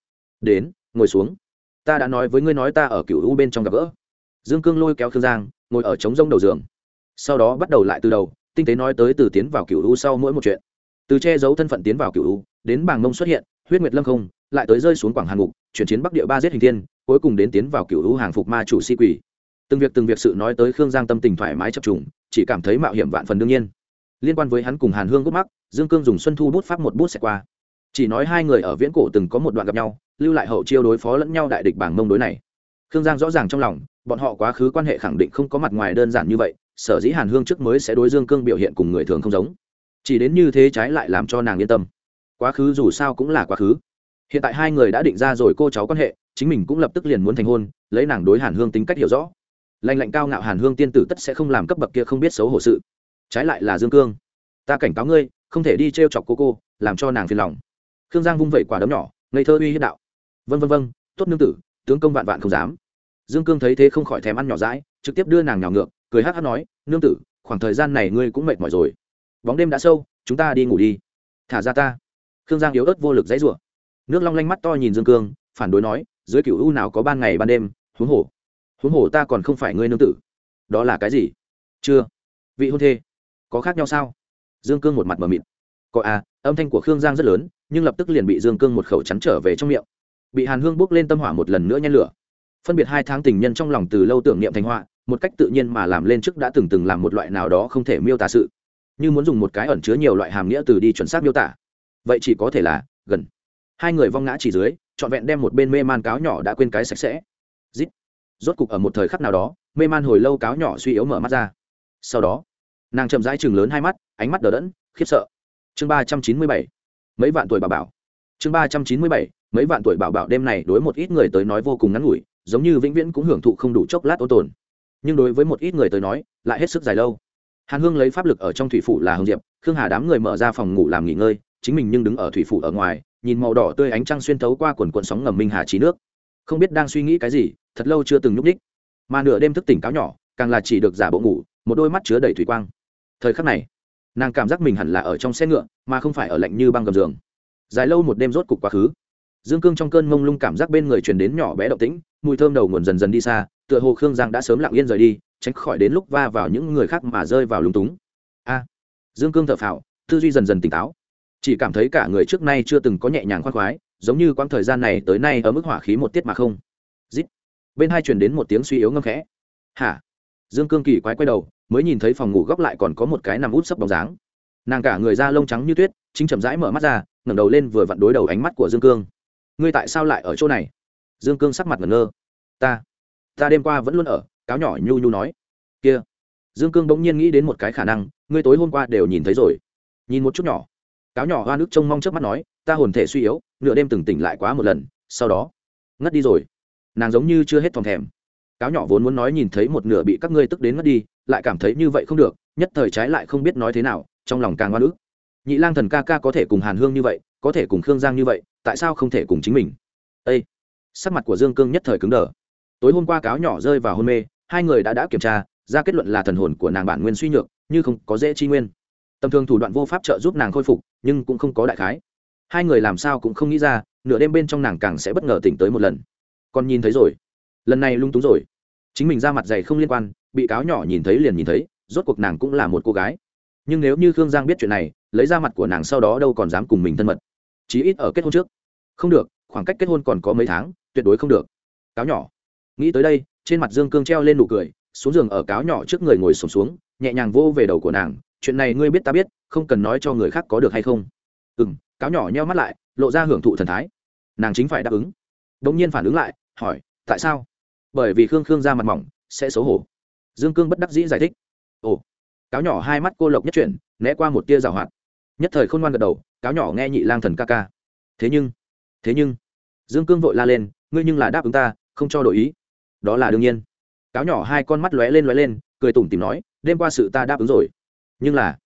Đến, ngồi xuống. Ta đã nói với ngươi nói ta ở cựu u bên trong gặp gỡ. Dương cương lôi kéo khương giang ngồi ở trống rông đầu giường. Sau đó bắt đầu lại từ đầu, tinh tế nói tới từ tiến vào cựu u sau mỗi một chuyện. Từ che giấu thân phận tiến vào cựu u, đến bảng mông xuất hiện, huyết nguyệt lâm không, lại tới rơi xuống quảng hàn ngục, chuyển chiến bắc địa ba giết hình thiên, cuối cùng đến tiến vào cựu u hàng phục ma chủ si quỷ. Từng việc từng việc sự nói tới khương giang tâm tình thoải mái chập trùng, chỉ cảm thấy mạo hiểm vạn phần đương nhiên. Liên quan với hắn cùng hàn hương gốc mắc, dương cương dùng xuân thu bút pháp một bút xẹt qua. Chỉ nói hai người ở viễn cổ từng có một đoạn gặp nhau, lưu lại hậu chiêu đối phó lẫn nhau đại địch bảng mông đối này. Khương giang rõ ràng trong lòng bọn họ quá khứ quan hệ khẳng định không có mặt ngoài đơn giản như vậy, sở dĩ hàn hương trước mới sẽ đối dương cương biểu hiện cùng người thường không giống. Chỉ đến như thế trái lại làm cho nàng yên tâm. Quá khứ dù sao cũng là quá khứ. Hiện tại hai người đã định ra rồi cô cháu quan hệ, chính mình cũng lập tức liền muốn thành hôn, lấy nàng đối hàn hương tính cách hiểu rõ. Lành lạnh cao ngạo hàn hương tiên tử tất sẽ không làm cấp bậc kia không biết xấu hổ sự. Trái lại là dương cương. Ta cảnh cáo ngươi, không thể đi t r e o chọc cô cô, làm cho nàng phiền lòng. Khương giang vung vẩy quả đấm nhỏ, ngây thơ uy hiếp đạo. Vân vân vân tốt nương tử, tướng công vạn vạn không dám dương cương thấy thế không khỏi thèm ăn nhỏ rãi trực tiếp đưa nàng nhào ngược, cười hát hát nói, nương tử, khoảng thời gian này ngươi cũng mệt mỏi rồi. Bóng đêm đã sâu, chúng ta đi ngủ đi. Thả ra ta. Khương giang yếu ớt vô lực dãy rủa. Nước long lanh mắt to nhìn dương cương, phản đối nói, dưới cựu u nào có ban ngày ban đêm, huống hồ huống hồ ta còn không phải ngươi nương tử. Đó là cái gì? Chưa. Vị hôn thê, có khác nhau sao? Dương cương một mặt mờ mịt. Có à âm thanh của khương giang rất lớn, nhưng lập tức liền bị dương cương một khẩu chắn trở về trong miệng. Bị hàn hương bốc lên tâm hỏa một lần nữa nhen lửa phân biệt hai tháng tình nhân trong lòng từ lâu tưởng niệm thành họa, một cách tự nhiên mà làm lên trước đã từng từng làm một loại nào đó không thể miêu tả sự. Như muốn dùng một cái ẩn chứa nhiều loại hàm nghĩa từ đi chuẩn xác miêu tả. Vậy chỉ có thể là, gần. Hai người vong ngã chỉ dưới, trọn vẹn đem một bên mê man cáo nhỏ đã quên cái sạch sẽ. Rít rốt cục ở một thời khắc nào đó, mê man hồi lâu cáo nhỏ suy yếu mở mắt ra. Sau đó, nàng chậm rãi chừng lớn hai mắt, ánh mắt đờ đẫn, khiếp sợ. Chương ba trăm chín mươi bảy. Mấy vạn tuổi bà bảo. Chương ba trăm chín mươi bảy, mấy vạn tuổi bảo bảo đêm này đối một ít người tới nói vô cùng ngắn ngủi giống như vĩnh viễn cũng hưởng thụ không đủ chốc lát ôn tồn. Nhưng đối với một ít người tới nói, lại hết sức dài lâu. Hàn hương lấy pháp lực ở trong thủy phủ là hương diệp, khương hà đám người mở ra phòng ngủ làm nghỉ ngơi, chính mình nhưng đứng ở thủy phủ ở ngoài, nhìn màu đỏ tươi ánh trăng xuyên thấu qua quần quần sóng ngầm minh hà trí nước. Không biết đang suy nghĩ cái gì, thật lâu chưa từng nhúc ních mà nửa đêm thức tỉnh cáo nhỏ, càng là chỉ được giả bộ ngủ, một đôi mắt chứa đầy thủy quang. Thời khắc này, nàng cảm giác mình hẳn là ở trong xe ngựa, mà không phải ở lạnh như băng gầm giường. Dài lâu một đêm rốt cục quá khứ dương cương trong cơn mông lung cảm giác bên người truyền đến nhỏ bé động tĩnh, mùi thơm đầu nguồn dần dần đi xa, tựa hồ khương giang đã sớm lặng yên rời đi, tránh khỏi đến lúc va vào những người khác mà rơi vào lúng túng. A! Dương cương thở phào, tư duy dần dần tỉnh táo. Chỉ cảm thấy cả người trước nay chưa từng có nhẹ nhàng khoan khoái, giống như quãng thời gian này tới nay ở mức hỏa khí một tiết mà không. Rít! Bên hai truyền đến một tiếng suy yếu ngâm khẽ. Hả? Dương cương kỳ quái quay đầu, mới nhìn thấy phòng ngủ góc lại còn có một cái nằm út sấp bóng dáng. Nàng cả người da lông trắng như tuyết, chính chậm rãi mở mắt ra, ngẩng đầu lên vừa vặn đối đầu ánh mắt của dương cương ngươi tại sao lại ở chỗ này? Dương cương sắc mặt ngẩn ngơ. Ta ta đêm qua vẫn luôn ở, cáo nhỏ nhu nhu nói. Kia, dương cương bỗng nhiên nghĩ đến một cái khả năng, ngươi tối hôm qua đều nhìn thấy rồi. Nhìn một chút nhỏ. Cáo nhỏ hoa nước trông mong trước mắt nói, ta hồn thể suy yếu, nửa đêm từng tỉnh lại quá một lần, sau đó, ngất đi rồi. Nàng giống như chưa hết phòng thèm. Cáo nhỏ vốn muốn nói nhìn thấy một nửa bị các ngươi tức đến ngất đi, lại cảm thấy như vậy không được, nhất thời trái lại không biết nói thế nào, trong lòng càng oan ức. Nhị lang thần ca ca có thể cùng hàn hương như vậy, có thể cùng khương giang như vậy tại sao không thể cùng chính mình? Â sắc mặt của dương cương nhất thời cứng đờ. Tối hôm qua cáo nhỏ rơi vào hôn mê, hai người đã đã kiểm tra, ra kết luận là thần hồn của nàng bản nguyên suy nhược, như không có dễ chi nguyên. Tầm thường thủ đoạn vô pháp trợ giúp nàng khôi phục, nhưng cũng không có đại khái. Hai người làm sao cũng không nghĩ ra, nửa đêm bên trong nàng càng sẽ bất ngờ tỉnh tới một lần. Còn nhìn thấy rồi. Lần này lung túng rồi. Chính mình ra mặt dày không liên quan, bị cáo nhỏ nhìn thấy liền nhìn thấy, rốt cuộc nàng cũng là một cô gái. Nhưng nếu như khương giang biết chuyện này, lấy ra mặt của nàng sau đó đâu còn dám cùng mình thân mật chí ít ở kết hôn trước. Không được khoảng cách kết hôn còn có mấy tháng tuyệt đối không được. Cáo nhỏ. Nghĩ tới đây trên mặt dương cương treo lên nụ cười xuống giường ở cáo nhỏ trước người ngồi sùng xuống, xuống nhẹ nhàng vô về đầu của nàng chuyện này ngươi biết ta biết không cần nói cho người khác có được hay không. Ừ m cáo nhỏ nheo mắt lại lộ ra hưởng thụ thần thái. Nàng chính phải đáp ứng. Đ ỗ n g nhiên phản ứng lại hỏi tại sao? Bởi vì khương khương ra mặt mỏng sẽ xấu hổ. Dương cương bất đắc dĩ giải thích. Ồ. Cáo nhỏ hai mắt cô lộc nhất chuyển né qua một tia rào hoạt. Nhất thời không ngoan gật đầu cáo nhỏ nghe nhị lang thần ca ca. Thế nhưng thế nhưng, dương cương vội la lên, ngươi nhưng là đáp ứng ta, không cho đổi ý. Đó là đương nhiên. Cáo nhỏ hai con mắt lóe lên lóe lên, cười tủm tìm nói, đêm qua sự ta đáp ứng rồi. Nhưng là,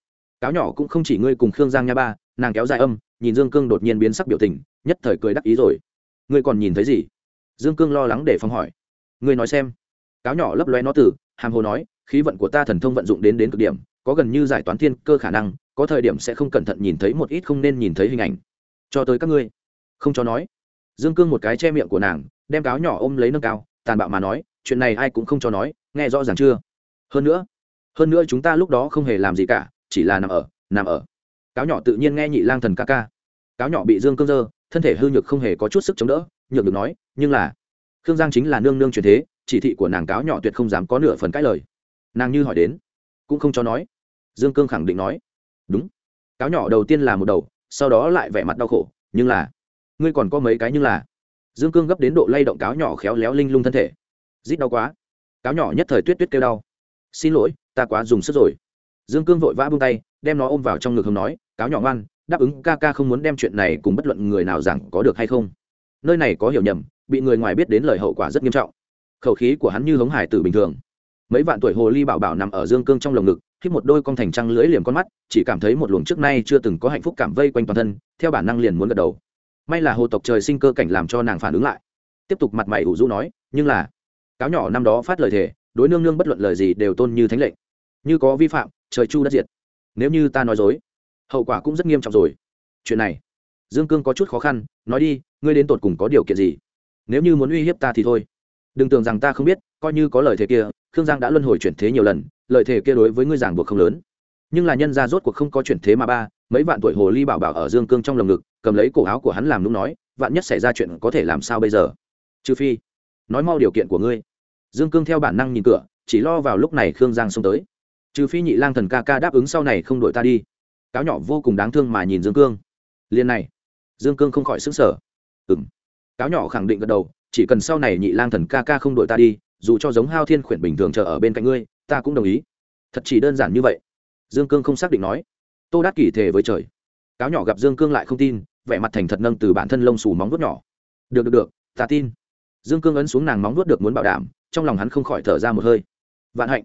cáo nhỏ cũng không chỉ ngươi cùng khương giang nha ba, nàng kéo dài âm, nhìn dương cương đột nhiên biến sắc biểu tình, nhất thời cười đắc ý rồi. Ngươi còn nhìn thấy gì? Dương cương lo lắng để phòng hỏi. Ngươi nói xem. Cáo nhỏ lấp lóe nó từ, hàm hồ nói, khí vận của ta thần thông vận dụng đến đến cực điểm, có gần như giải toán thiên cơ khả năng có thời điểm sẽ không cẩn thận nhìn thấy một ít không nên nhìn thấy hình ảnh. Cho tới các ngươi. Không cho nói. Dương cương một cái che miệng của nàng, đem cáo nhỏ ôm lấy nâng cao, tàn bạo mà nói, chuyện này ai cũng không cho nói, nghe rõ ràng chưa? Hơn nữa hơn nữa chúng ta lúc đó không hề làm gì cả, chỉ là nằm ở nằm ở. Cáo nhỏ tự nhiên nghe nhị lang thần ca ca. Cáo nhỏ bị dương cương dơ, thân thể hư nhược không hề có chút sức chống đỡ, nhược được nói, nhưng là, khương giang chính là nương nương truyền thế, chỉ thị của nàng cáo nhỏ tuyệt không dám có nửa phần cãi lời. Nàng như hỏi đến, cũng không cho nói. Dương cương khẳng định nói đúng. Cáo nhỏ đầu tiên là một đầu, sau đó lại vẻ mặt đau khổ, nhưng là, ngươi còn có mấy cái nhưng là. Dương cương gấp đến độ lay động cáo nhỏ khéo léo linh lung thân thể. Rít đau quá. Cáo nhỏ nhất thời tuyết tuyết kêu đau. Xin lỗi, ta quá dùng sức rồi. Dương cương vội vã buông tay, đem nó ôm vào trong ngực hồng nói, cáo nhỏ ngoan, đáp ứng ca ca không muốn đem chuyện này cùng bất luận người nào rằng có được hay không? Nơi này có hiểu nhầm, bị người ngoài biết đến lời hậu quả rất nghiêm trọng. Khẩu khí của hắn như hống hải tử bình thường. Mấy vạn tuổi hồ ly bảo bảo nằm ở dương cương trong lồng ngực khi một đôi con thành trăng lưỡi liềm con mắt, chỉ cảm thấy một luồng trước nay chưa từng có hạnh phúc cảm vây quanh toàn thân, theo bản năng liền muốn gật đầu. May là hồ tộc trời sinh cơ cảnh làm cho nàng phản ứng lại. Tiếp tục mặt mày ủ rũ nói, nhưng là, cáo nhỏ năm đó phát lời thề, đối nương nương bất luận lời gì đều tôn như thánh lệnh. Như có vi phạm, trời chu đất diệt. Nếu như ta nói dối, hậu quả cũng rất nghiêm trọng rồi. Chuyện này, dương cương có chút khó khăn, nói đi, ngươi đến tột cùng có điều kiện gì? Nếu như muốn uy hiếp ta thì thôi. Đừng tưởng rằng ta không biết, coi như có lời thề kia khương giang đã luân hồi chuyển thế nhiều lần lợi thế kia đối với ngươi giảng buộc không lớn. Nhưng là nhân ra rốt cuộc không có chuyển thế mà ba, mấy vạn tuổi hồ ly bảo bảo ở dương cương trong lồng ngực, cầm lấy cổ áo của hắn làm lúc nói, vạn nhất xảy ra chuyện có thể làm sao bây giờ? Trừ phi, nói mau điều kiện của ngươi. Dương cương theo bản năng nhìn cửa, chỉ lo vào lúc này khương giang xông tới. Trừ phi nhị lang thần ca ca đáp ứng sau này không đổi ta đi. Cáo nhỏ vô cùng đáng thương mà nhìn dương cương. Liền này. Dương cương không khỏi xứng sở ừ m cáo nhỏ khẳng định gật đầu, chỉ cần sau này nhị lang thần ca ca không đổi ta đi dù cho giống hao thiên khuyển bình thường chờ ở bên cạnh ngươi, ta cũng đồng ý. Thật chỉ đơn giản như vậy. Dương cương không xác định nói. Tô đắc kỷ thề với trời. Cáo nhỏ gặp dương cương lại không tin, vẻ mặt thành thật nâng từ bản thân lông xù móng vuốt nhỏ. Được được được, ta tin. Dương cương ấn xuống nàng móng vuốt được muốn bảo đảm, trong lòng hắn không khỏi thở ra một hơi. Vạn hạnh.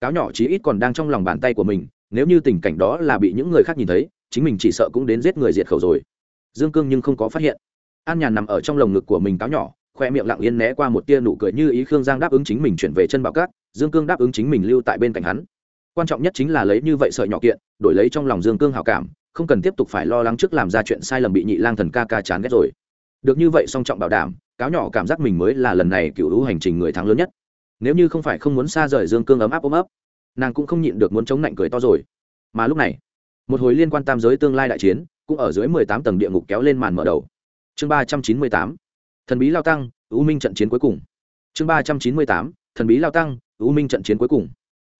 Cáo nhỏ chí ít còn đang trong lòng bàn tay của mình, nếu như tình cảnh đó là bị những người khác nhìn thấy, chính mình chỉ sợ cũng đến giết người diệt khẩu rồi. Dương cương nhưng không có phát hiện. An nhàn nằm ở trong lồng ngực của mình cáo nhỏ khoe miệng lặng yên né qua một tia nụ cười như ý khương giang đáp ứng chính mình chuyển về chân bảo cát, dương cương đáp ứng chính mình lưu tại bên cạnh hắn. Quan trọng nhất chính là lấy như vậy sợi nhỏ kiện, đổi lấy trong lòng dương cương hào cảm, không cần tiếp tục phải lo lắng trước làm ra chuyện sai lầm bị nhị lang thần ca ca chán ghét rồi. Được như vậy song trọng bảo đảm, cáo nhỏ cảm giác mình mới là lần này cựu hữu hành trình người thắng lớn nhất. Nếu như không phải không muốn xa rời dương cương ấm áp ôm ấp, nàng cũng không nhịn được muốn chống nạnh cười to rồi. Mà lúc này, một hồi liên quan tam giới tương lai đại chiến, cũng ở dưới mười tám tầng địa ngục kéo lên màn mở đầu. Chương ba trăm chín mươi tám thần bí lao tăng ưu minh trận chiến cuối cùng. Chương ba trăm chín mươi tám, thần bí lao tăng ưu minh trận chiến cuối cùng.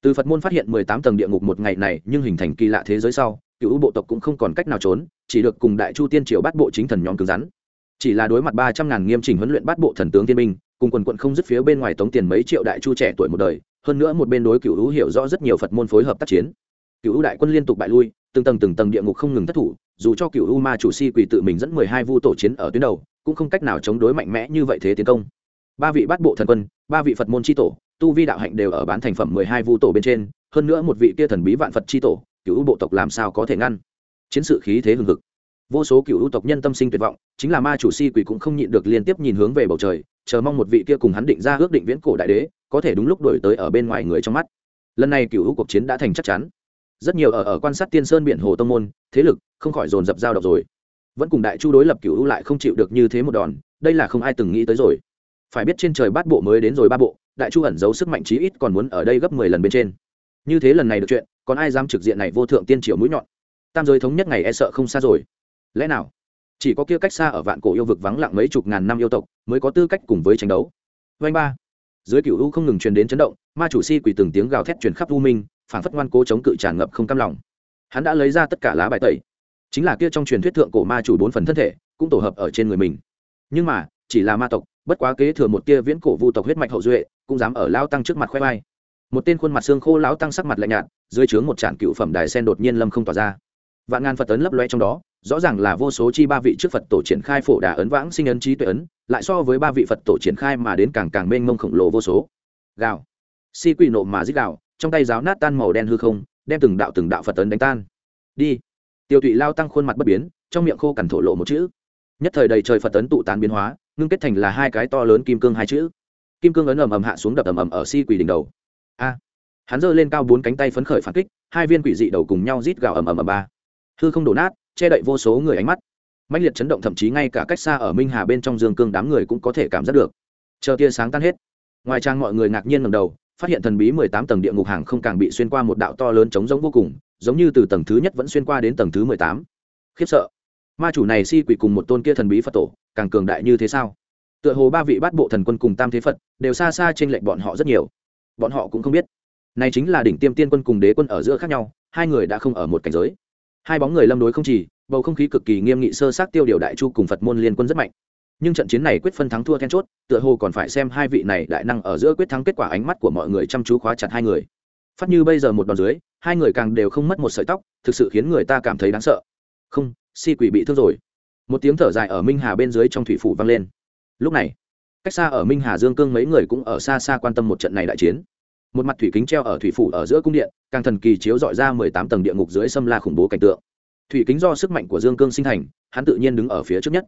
Từ phật môn phát hiện mười tám tầng địa ngục một ngày này, nhưng hình thành kỳ lạ thế giới sau, cựu bộ tộc cũng không còn cách nào trốn, chỉ được cùng đại chu tiên triều bắt bộ chính thần nhóm cứng rắn. Chỉ là đối mặt ba trăm ngàn nghiêm chỉnh huấn luyện bắt bộ thần tướng tiên minh cùng quần quận không dứt phía bên ngoài tống tiền mấy triệu đại chu trẻ tuổi một đời, hơn nữa một bên đối cựu hữu hiểu rõ rất nhiều phật môn phối hợp tác chiến. Cựu hữu đại quân liên tục bại lui, từng tầng từng tầng địa ngục không ngừng thất thủ dù cho cựu u ma chủ si quỷ tự mình dẫn mười hai vu tổ chiến ở tuyến đầu, cũng không cách nào chống đối mạnh mẽ như vậy thế tiến công. Ba vị bắt bộ thần quân, ba vị phật môn tri tổ, tu vi đạo hạnh đều ở bán thành phẩm mười hai vu tổ bên trên, hơn nữa một vị kia thần bí vạn phật tri tổ, cựu bộ tộc làm sao có thể ngăn? Chiến sự khí thế hừng hực. Vô số cựu tộc nhân tâm sinh tuyệt vọng, chính là ma chủ si quỷ cũng không nhịn được liên tiếp nhìn hướng về bầu trời, chờ mong một vị kia cùng hắn định ra ước định viễn cổ đại đế, có thể đúng lúc đổi tới ở bên ngoài người trong mắt. Lần này cựu cuộc chiến đã thành chắc chắn rất nhiều ở ở quan sát tiên sơn biển hồ tông môn, thế lực không khỏi dồn dập giao độc rồi. Vẫn cùng đại chu đối lập cựu lại không chịu được như thế một đòn, đây là không ai từng nghĩ tới rồi. Phải biết trên trời bát bộ mới đến rồi ba bộ, đại chu ẩn giấu sức mạnh chí ít còn muốn ở đây gấp mười lần bên trên. Như thế lần này được chuyện, còn ai dám trực diện này vô thượng tiên triều mũi nhọn? Tam giới thống nhất ngày e sợ không xa rồi. Lẽ nào? Chỉ có kia cách xa ở vạn cổ yêu vực vắng lặng mấy chục ngàn năm yêu tộc mới có tư cách cùng với tranh đấu. Vanh ba. Dưới cửu u không ngừng truyền đến chấn động, ma chủ si quỳ từng tiếng gào thét truyền khắp u minh phản phất ngoan cố chống cự tràn ngập không cam lòng. Hắn đã lấy ra tất cả lá bài tẩy. Chính là kia trong truyền thuyết thượng cổ ma chủ bốn phần thân thể, cũng tổ hợp ở trên người mình. Nhưng mà, chỉ là ma tộc, bất quá kế thừa một tia viễn cổ vu tộc huyết mạch hậu duệ, cũng dám ở lao tăng trước mặt khoe vai. Một tên khuôn mặt xương khô lão tăng sắc mặt lạnh nhạt, dưới trướng một trạm cựu phẩm đài sen đột nhiên lâm không tỏa ra. Vạn ngàn phật ấn lấp loe trong đó, rõ ràng là vô số chi ba vị trước phật tổ triển khai phổ đà ấn vãng sinh ấn trí tuệ ấn, lại so với ba vị phật tổ triển khai mà đến càng càng mênh mông khổng lồ vô số. Gạo si quỷ nộ mà dích gạo trong tay giáo nát tan màu đen hư không, đem từng đạo từng đạo phật tấn đánh tan. Đi. Tiêu tụy lao tăng khuôn mặt bất biến, trong miệng khô cằn thổ lộ một chữ. Nhất thời đầy trời phật tấn tụ tán biến hóa, ngưng kết thành là hai cái to lớn kim cương hai chữ. Kim cương ấn ầm ầm hạ xuống đập ầm ầm ở si quỷ đỉnh đầu. A. Hắn giơ lên cao bốn cánh tay phấn khởi phản kích, hai viên quỷ dị đầu cùng nhau rít gào ầm ầm ầm ba. Hư không đổ nát, che đậy vô số người ánh mắt. Mạnh liệt chấn động thậm chí ngay cả cách xa ở minh hà bên trong dương cương đám người cũng có thể cảm giác được. Chờ tia sáng tan hết. Ngoài trang mọi người ngạc nhiên ngầm đầu phát hiện thần bí mười tám tầng địa ngục hàng không càng bị xuyên qua một đạo to lớn trống rỗng vô cùng, giống như từ tầng thứ nhất vẫn xuyên qua đến tầng thứ mười tám. Khiếp sợ. Ma chủ này si quỷ cùng một tôn kia thần bí phật tổ, càng cường đại như thế sao? Tựa hồ ba vị bát bộ thần quân cùng tam thế phật, đều xa xa trên lệnh bọn họ rất nhiều. Bọn họ cũng không biết. Này chính là đỉnh tiêm tiên quân cùng đế quân ở giữa khác nhau, hai người đã không ở một cảnh giới. Hai bóng người lâm đối không chỉ bầu không khí cực kỳ nghiêm nghị sơ sát tiêu điều đại chu cùng phật môn liên quân rất mạnh nhưng trận chiến này quyết phân thắng thua then chốt, tựa hồ còn phải xem hai vị này đại năng ở giữa quyết thắng kết quả ánh mắt của mọi người chăm chú khóa chặt hai người. Phát như bây giờ một đòn dưới, hai người càng đều không mất một sợi tóc, thực sự khiến người ta cảm thấy đáng sợ. Không, si quỷ bị thương rồi. Một tiếng thở dài ở minh hà bên dưới trong thủy phủ vang lên. Lúc này, cách xa ở minh hà dương cương mấy người cũng ở xa xa quan tâm một trận này đại chiến. Một mặt thủy kính treo ở thủy phủ ở giữa cung điện, càng thần kỳ chiếu dọi ra mười tám tầng địa ngục dưới xâm la khủng bố cảnh tượng. Thủy kính do sức mạnh của dương cương sinh thành, hắn tự nhiên đứng ở phía trước nhất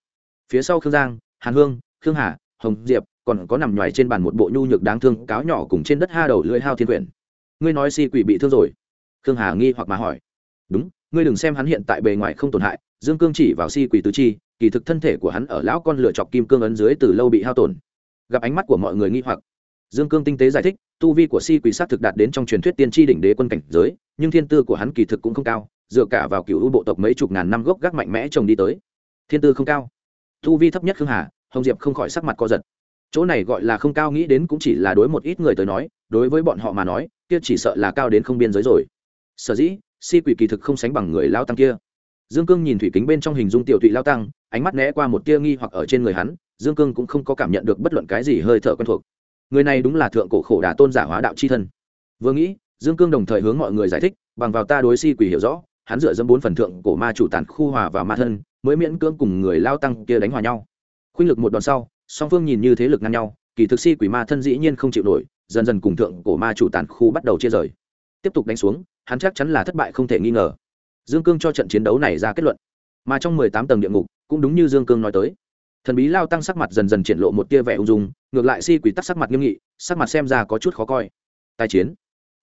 phía sau khương giang, hàn hương, khương hà, hồng diệp, còn có nằm ngoài trên bàn một bộ nhu nhược đáng thương cáo nhỏ cùng trên đất ha đầu lưỡi hao thiên quyển. Ngươi nói si quỷ bị thương rồi? Khương hà nghi hoặc mà hỏi. Đúng, ngươi đừng xem hắn hiện tại bề ngoài không tổn hại, dương cương chỉ vào si quỷ tứ chi, kỳ thực thân thể của hắn ở lão con lựa chọc kim cương ấn dưới từ lâu bị hao tổn. Gặp ánh mắt của mọi người nghi hoặc, dương cương tinh tế giải thích, tu vi của si quỷ sát thực đạt đến trong truyền thuyết tiên tri đỉnh đế quân cảnh giới, nhưng thiên tư của hắn kỳ thực cũng không cao, dựa cả vào cựu bộ tộc mấy chục ngàn năm gốc gác mạnh mẽ trồng đi tới. Thiên tư không cao. Thu vi thấp nhất khương hà, hồng diệp không khỏi sắc mặt co giật. Chỗ này gọi là không cao nghĩ đến cũng chỉ là đối một ít người tới nói, đối với bọn họ mà nói, kia chỉ sợ là cao đến không biên giới rồi. Sở dĩ, si quỷ kỳ thực không sánh bằng người lao tăng kia. Dương cương nhìn thủy kính bên trong hình dung tiểu tụy lao tăng, ánh mắt né qua một tia nghi hoặc ở trên người hắn, dương cương cũng không có cảm nhận được bất luận cái gì hơi thở quen thuộc. Người này đúng là thượng cổ khổ đà tôn giả hóa đạo c h i thân. Vừa nghĩ, dương cương đồng thời hướng mọi người giải thích, bằng vào ta đối si quỷ hiểu rõ, hắn dựa dẫm bốn phần thượng cổ ma chủ tàn khu hòa vào ma thân mới miễn cưỡng cùng người lao tăng kia đánh hòa nhau. Khuynh lực một đòn sau, song phương nhìn như thế lực ngăn nhau, kỳ thực si quỷ ma thân dĩ nhiên không chịu nổi, dần dần cùng thượng cổ ma chủ tàn khu bắt đầu chia rời. Tiếp tục đánh xuống, hắn chắc chắn là thất bại không thể nghi ngờ. Dương cương cho trận chiến đấu này ra kết luận. Mà trong mười tám tầng địa ngục, cũng đúng như dương cương nói tới. Thần bí lao tăng sắc mặt dần dần triển lộ một tia vẻ ung dung, ngược lại si quỷ tắc sắc mặt nghiêm nghị, sắc mặt xem ra có chút khó coi. Tài chiến.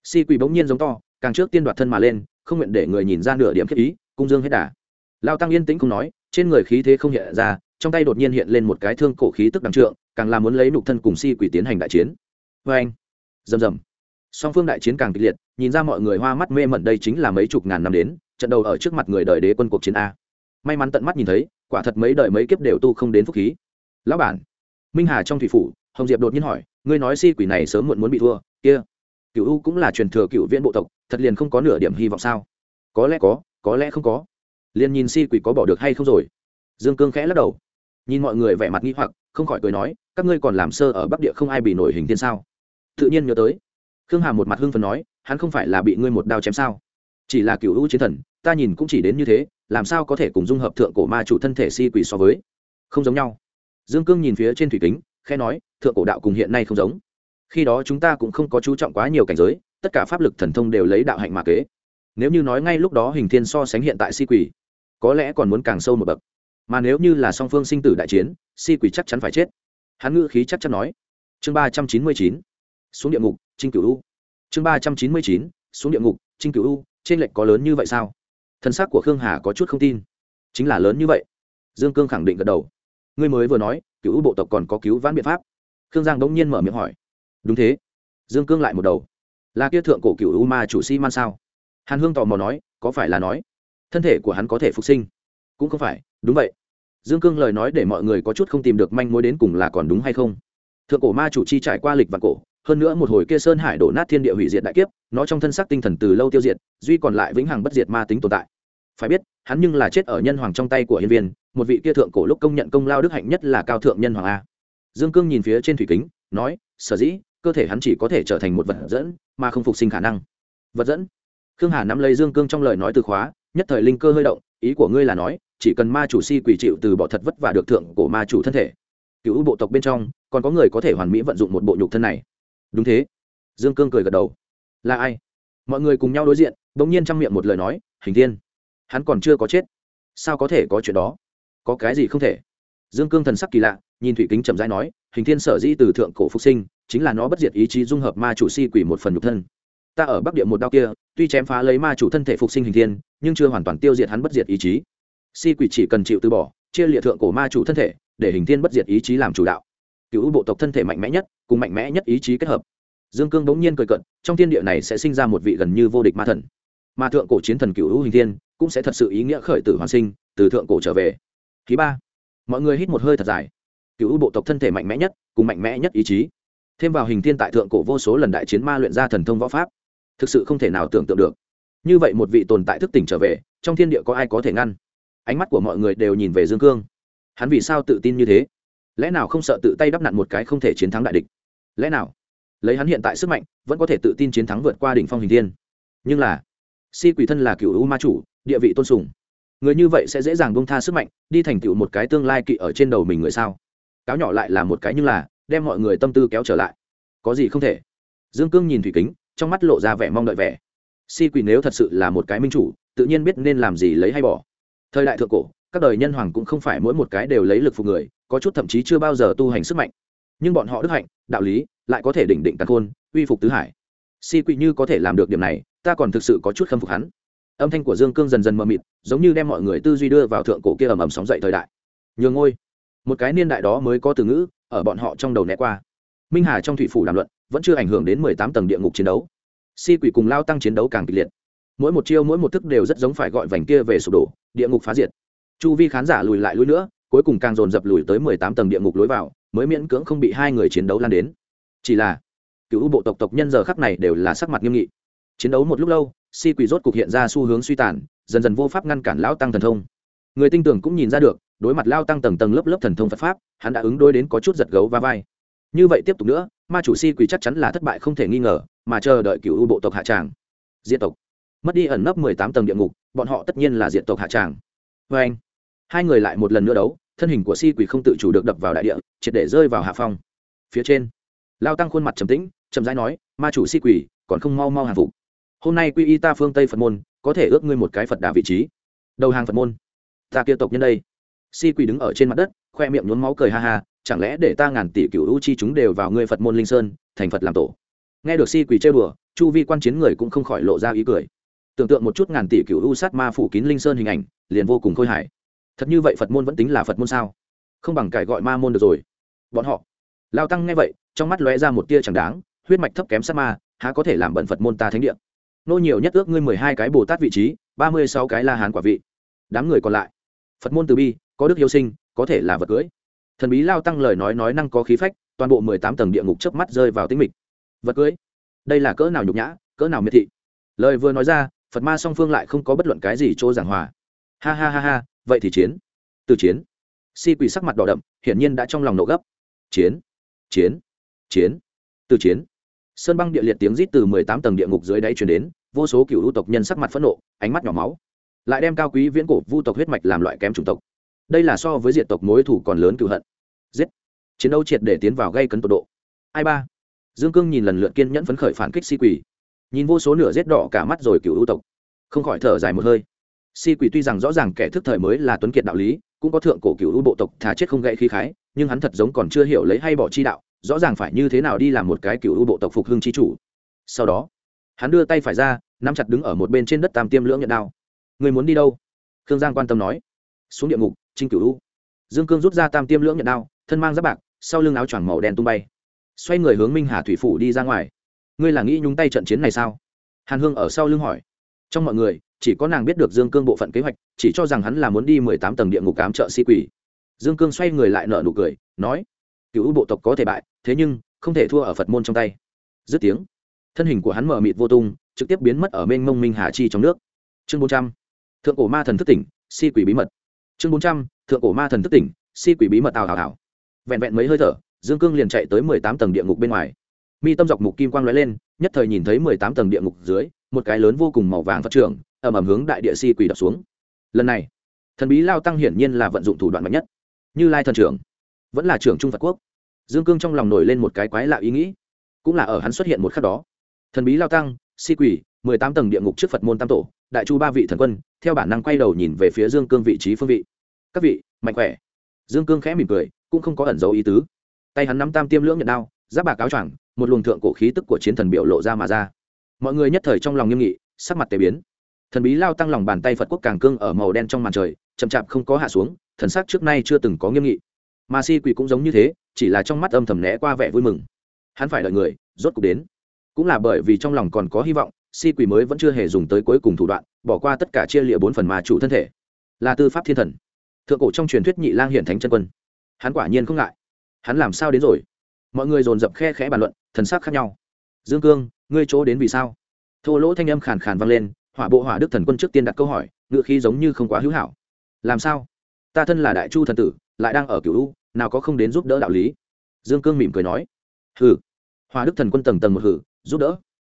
Si quỷ bỗng nhiên giống to, càng trước tiên đoạt thân mà lên, không nguyện để người nhìn ra nửa điểm khiết ý, cung dương hết đà lao tăng yên tĩnh không nói, trên người khí thế không hiện ra, trong tay đột nhiên hiện lên một cái thương cổ khí tức đằng trượng, càng làm muốn lấy nục thân cùng si quỷ tiến hành đại chiến. Vê anh, rầm rầm. Song phương đại chiến càng kịch liệt, nhìn ra mọi người hoa mắt mê mẩn đây chính là mấy chục ngàn năm đến, trận đầu ở trước mặt người đời đế quân cuộc chiến a. May mắn tận mắt nhìn thấy, quả thật mấy đời mấy kiếp đều tu không đến phúc khí. Lão bản, minh hà trong thủy phủ, hồng diệp đột nhiên hỏi, ngươi nói si quỷ này sớm muộn muốn bị thua, kia. Cựu u cũng là truyền thừa cựu viễn bộ tộc, thật liền không có nửa điểm hy vọng sao? Có lẽ có có lẽ không có liền nhìn si quỷ có bỏ được hay không rồi. Dương cương khẽ lắc đầu. Nhìn mọi người vẻ mặt nghi hoặc, không khỏi cười nói, các ngươi còn làm sơ ở bắc địa không ai bị nổi hình thiên sao? Tự nhiên nhớ tới. Khương hà một mặt hưng phần nói, hắn không phải là bị ngươi một đao chém sao? Chỉ là cựu hữu chiến thần, ta nhìn cũng chỉ đến như thế, làm sao có thể cùng dung hợp thượng cổ ma chủ thân thể si quỷ so với? Không giống nhau. Dương cương nhìn phía trên thủy kính khe nói, thượng cổ đạo cùng hiện nay không giống. Khi đó chúng ta cũng không có chú trọng quá nhiều cảnh giới, tất cả pháp lực thần thông đều lấy đạo hạnh mà kế nếu như nói ngay lúc đó hình thiên so sánh hiện tại si quỷ, có lẽ còn muốn càng sâu một bậc. Mà nếu như là song phương sinh tử đại chiến, si quỷ chắc chắn phải chết. Hắn ngữ khí chắc chắn nói. Chương ba trăm chín mươi chín, xuống địa ngục, trinh cửu u. Chương ba trăm chín mươi chín, xuống địa ngục, trinh cửu u, trên lệnh có lớn như vậy sao? Thân xác của khương hà có chút không tin. Chính là lớn như vậy. Dương cương khẳng định gật đầu. Ngươi mới vừa nói cựu u bộ tộc còn có cứu vãn biện pháp. Khương giang đống nhiên mở miệng hỏi. Đúng thế. Dương cương lại một đầu. Là kia thượng cổ cựu u ma chủ si man sao? Hàn hương tò mò nói, có phải là nói, thân thể của hắn có thể phục sinh? Cũng không phải, đúng vậy. Dương cương lời nói để mọi người có chút không tìm được manh mối đến cùng là còn đúng hay không. Thượng cổ ma chủ chi trải qua lịch và cổ, hơn nữa một hồi kia sơn hải đổ nát thiên địa hủy diệt đại kiếp, nó trong thân xác tinh thần từ lâu tiêu diệt, duy còn lại vĩnh hằng bất diệt ma tính tồn tại. Phải biết, hắn nhưng là chết ở nhân hoàng trong tay của hiên viên, một vị kia thượng cổ lúc công nhận công lao đức hạnh nhất là cao thượng nhân hoàng a. Dương cương nhìn phía trên thủy kính, nói, sở dĩ, cơ thể hắn chỉ có thể trở thành một vật dẫn, mà không phục sinh khả năng. Vật dẫn? Khương hà nắm lấy dương cương trong lời nói từ khóa, nhất thời linh cơ hơi động, ý của ngươi là nói, chỉ cần ma chủ si quỷ chịu từ bỏ thật vất và được thượng cổ ma chủ thân thể. Cựu bộ tộc bên trong, còn có người có thể hoàn mỹ vận dụng một bộ nhục thân này. Đúng thế. Dương cương cười gật đầu. Là ai? Mọi người cùng nhau đối diện đ ỗ n g nhiên trong miệng một lời nói, hình thiên, hắn còn chưa có chết. Sao có thể có chuyện đó? Có cái gì không thể? Dương cương thần sắc kỳ lạ, nhìn thủy kính chậm rãi nói, hình thiên sở dĩ từ thượng cổ phục sinh, chính là nó bất diệt ý chí dung hợp ma chủ si quỷ một phần nhục thân ta ở bắc địa một đao kia, tuy chém phá lấy ma chủ thân thể phục sinh hình thiên, nhưng chưa hoàn toàn tiêu diệt hắn bất diệt ý chí. Si quỷ chỉ cần chịu từ bỏ, chia liệt thượng cổ ma chủ thân thể, để hình thiên bất diệt ý chí làm chủ đạo. Cựu bộ tộc thân thể mạnh mẽ nhất, cùng mạnh mẽ nhất ý chí kết hợp. Dương cương bỗng nhiên cười cận trong thiên địa này sẽ sinh ra một vị gần như vô địch ma thần. Mà thượng cổ chiến thần cựu hữu hình thiên, cũng sẽ thật sự ý nghĩa khởi tử hoàn sinh, từ thượng cổ trở về. Thứ ba, mọi người hít một hơi thật dài. Cựu bộ tộc thân thể mạnh mẽ nhất, cùng mạnh mẽ nhất ý chí. Thêm vào hình thiên tại thượng cổ vô số lần đại chiến ma luyện ra thần thông võ pháp thực sự không thể nào tưởng tượng được. Như vậy một vị tồn tại thức tỉnh trở về, trong thiên địa có ai có thể ngăn? Ánh mắt của mọi người đều nhìn về dương cương. Hắn vì sao tự tin như thế? Lẽ nào không sợ tự tay đắp nặn một cái không thể chiến thắng đại địch? Lẽ nào? Lấy hắn hiện tại sức mạnh, vẫn có thể tự tin chiến thắng vượt qua đỉnh phong hình thiên. Nhưng là, si quỷ thân là cựu u ma chủ, địa vị tôn sùng. Người như vậy sẽ dễ dàng bông tha sức mạnh, đi thành tựu một cái tương lai kỵ ở trên đầu mình người sao? Cáo nhỏ lại là một cái nhưng là, đem mọi người tâm tư kéo trở lại. Có gì không thể? Dương cương nhìn thủy kính trong mắt lộ ra vẻ mong đợi vẻ. Si quỷ nếu thật sự là một cái minh chủ, tự nhiên biết nên làm gì lấy hay bỏ. Thời đại thượng cổ, các đời nhân hoàng cũng không phải mỗi một cái đều lấy lực phục người, có chút thậm chí chưa bao giờ tu hành sức mạnh. Nhưng bọn họ đức hạnh, đạo lý, lại có thể đỉnh định tàn khôn, uy phục tứ hải. Si quỷ như có thể làm được điểm này, ta còn thực sự có chút khâm phục hắn. Âm thanh của dương cương dần dần mờ mịt, giống như đem mọi người tư duy đưa vào thượng cổ kia ầm ầm sóng dậy thời đại. Nhường ngôi. Một cái niên đại đó mới có từ ngữ, ở bọn họ trong đầu né qua minh hà trong thủy phủ đàm luận, vẫn chưa ảnh hưởng đến mười tám tầng địa ngục chiến đấu. Si quỷ cùng lao tăng chiến đấu càng kịch liệt. Mỗi một chiêu, mỗi một thức đều rất giống phải gọi vành kia về sụp đổ, địa ngục phá diệt. Chu vi khán giả lùi lại lùi nữa, cuối cùng càng dồn dập lùi tới mười tám tầng địa ngục lối vào, mới miễn cưỡng không bị hai người chiến đấu lan đến. Chỉ là, cựu bộ tộc tộc nhân giờ khắc này đều là sắc mặt nghiêm nghị. Chiến đấu một lúc lâu, si quỷ rốt cục hiện ra xu hướng suy tàn, dần dần vô pháp ngăn cản lão tăng thần thông. Người tinh tưởng cũng nhìn ra được, đối mặt lao tăng tầng tầng lớp lớp thần thông phật pháp, hắn đã ứng đối đến có chút giật gấu va vai như vậy tiếp tục nữa, ma chủ si quỷ chắc chắn là thất bại không thể nghi ngờ, mà chờ đợi cựu bộ tộc hạ tràng. Diện tộc. Mất đi ẩn nấp mười tám tầng địa ngục, bọn họ tất nhiên là diện tộc hạ tràng. Vê anh, hai người lại một lần nữa đấu, thân hình của si quỷ không tự chủ được đập vào đại địa, triệt để rơi vào hạ phong. Phía trên, lao tăng khuôn mặt trầm tĩnh, chậm rãi nói, ma chủ si quỷ, còn không mau mau hàng phục. Hôm nay quy y ta phương tây phật môn, có thể ước ngươi một cái phật đà vị trí. Đầu hàng phật môn. Ta kia tộc nhân đây. Si quỷ đứng ở trên mặt đất, khoe miệng nhốn máu cười ha ha chẳng lẽ để ta ngàn tỷ cựu u chi chúng đều vào ngươi phật môn linh sơn, thành phật làm tổ? Nghe được si quỷ chơi bừa chu vi quan chiến người cũng không khỏi lộ ra ý cười. Tưởng tượng một chút ngàn tỷ cựu u sát ma phủ kín linh sơn hình ảnh, liền vô cùng khôi hài. Thật như vậy phật môn vẫn tính là phật môn sao? Không bằng cải gọi ma môn được rồi. Bọn họ. Lao tăng nghe vậy, trong mắt lóe ra một tia chẳng đáng, huyết mạch thấp kém sát ma, há có thể làm bận phật môn ta thánh địa? Nô nhiều nhất ước ngươi mười hai cái bồ tát vị trí, ba mươi sáu cái la hán quả vị. Đám người còn lại. Phật môn từ bi, có đức yêu sinh, có thể là vật cưới thần bí lao tăng lời nói nói năng có khí phách, toàn bộ mười tám tầng địa ngục chớp mắt rơi vào tính mịch. Vật cưới, đây là cỡ nào nhục nhã, cỡ nào miệt thị. Lời vừa nói ra, phật ma song phương lại không có bất luận cái gì chỗ giảng hòa. Ha ha ha ha, vậy thì chiến. Từ chiến. Si quỷ sắc mặt đỏ đậm, hiển nhiên đã trong lòng nổ gấp. Chiến chiến chiến, từ chiến. Sơn băng địa liệt tiếng rít từ mười tám tầng địa ngục dưới đáy truyền đến, vô số cựu ưu tộc nhân sắc mặt phẫn nộ, ánh mắt nhỏ máu. Lại đem cao quý viễn cổ vu tộc huyết mạch làm loại kém chủng tộc đây là so với diện tộc mối thủ còn lớn cựu hận. Giết. Chiến đấu triệt để tiến vào gây cấn tột độ. Ai ba? Dương cương nhìn lần lượt kiên nhẫn phấn khởi phản kích si quỷ. Nhìn vô số nửa rết đỏ cả mắt rồi cựu ưu tộc. Không khỏi thở dài một hơi. Si quỷ tuy rằng rõ ràng kẻ thức thời mới là tuấn kiệt đạo lý, cũng có thượng cổ cựu ưu bộ tộc thà chết không gãy khí khái, nhưng hắn thật giống còn chưa hiểu lấy hay bỏ chi đạo, rõ ràng phải như thế nào đi làm một cái cựu ưu bộ tộc phục hưng chi chủ. Sau đó, hắn đưa tay phải ra, nắm chặt đứng ở một bên trên đất tam tiêm lưỡng nhận đao. Người muốn đi đâu? Khương giang quan tâm nói. Xuống địa ngục trinh cửu u. Dương cương rút ra tam tiêm lưỡng nhận đao, thân mang giáp bạc, sau lưng áo choàng màu đen tung bay. Xoay người hướng minh hà thủy phủ đi ra ngoài. Ngươi là nghĩ nhúng tay trận chiến này sao? Hàn hương ở sau lưng hỏi. Trong mọi người, chỉ có nàng biết được dương cương bộ phận kế hoạch, chỉ cho rằng hắn là muốn đi mười tám tầng địa ngục cám trợ si quỷ. Dương cương xoay người lại nở nụ cười, nói cựu bộ tộc có thể bại, thế nhưng không thể thua ở phật môn trong tay. Dứt tiếng, thân hình của hắn mở mịt vô tung, trực tiếp biến mất ở mênh mông minh hà chi trong nước. Chương bốn trăm, thượng cổ ma thần thức tỉnh, si quỷ bí mật chương bốn trăm, thượng cổ ma thần thức tỉnh, si quỷ bí mật tào hào hào vẹn vẹn mấy hơi thở, dương cương liền chạy tới mười tám tầng địa ngục bên ngoài. Mi tâm dọc mục kim quang lóe lên, nhất thời nhìn thấy mười tám tầng địa ngục dưới, một cái lớn vô cùng màu vàng phát trưởng ẩm ẩm hướng đại địa si quỷ đập xuống. Lần này, thần bí lao tăng hiển nhiên là vận dụng thủ đoạn mạnh nhất. Như lai thần trưởng, vẫn là trưởng trung phật quốc. Dương cương trong lòng nổi lên một cái quái lạ ý nghĩ. Cũng là ở hắn xuất hiện một khắc đó. Thần bí lao tăng, si quỷ, mười tám tầng địa ngục trước phật môn tam tổ đại chu ba vị thần quân, theo bản năng quay đầu nhìn về phía dương cương vị trí phương vị. Các vị, mạnh khỏe. Dương cương khẽ mỉm cười, cũng không có ẩn dấu ý tứ. Tay hắn nắm tam tiêm lưỡng nhận đao, giáp bạc áo choàng, một luồng thượng cổ khí tức của chiến thần biểu lộ ra mà ra. Mọi người nhất thời trong lòng nghiêm nghị, sắc mặt tề biến. Thần bí lao tăng lòng bàn tay phật quốc càng cương ở màu đen trong màn trời, chậm chạp không có hạ xuống, thần sắc trước nay chưa từng có nghiêm nghị. Mà si quỷ cũng giống như thế, chỉ là trong mắt âm thầm né qua vẻ vui mừng. Hắn phải đợi người, rốt cuộc đến. Cũng là bởi vì trong lòng còn có hy vọng si quỷ mới vẫn chưa hề dùng tới cuối cùng thủ đoạn, bỏ qua tất cả chia lịa bốn phần mà chủ thân thể. Là tư pháp thiên thần. Thượng cổ trong truyền thuyết nhị lang hiển thánh chân quân. Hắn quả nhiên không ngại. Hắn làm sao đến rồi? Mọi người dồn dập khe khẽ bàn luận, thần sắc khác nhau. Dương cương, ngươi chỗ đến vì sao? Thô lỗ thanh âm khàn khàn vang lên, hỏa bộ hỏa đức thần quân trước tiên đặt câu hỏi, ngựa khí giống như không quá hữu hảo. Làm sao? Ta thân là đại chu thần tử, lại đang ở cửu u, nào có không đến giúp đỡ đạo lý? Dương cương mỉm cười nói. Hừ. Hỏa đức thần quân tầng tầng một hử, giúp đỡ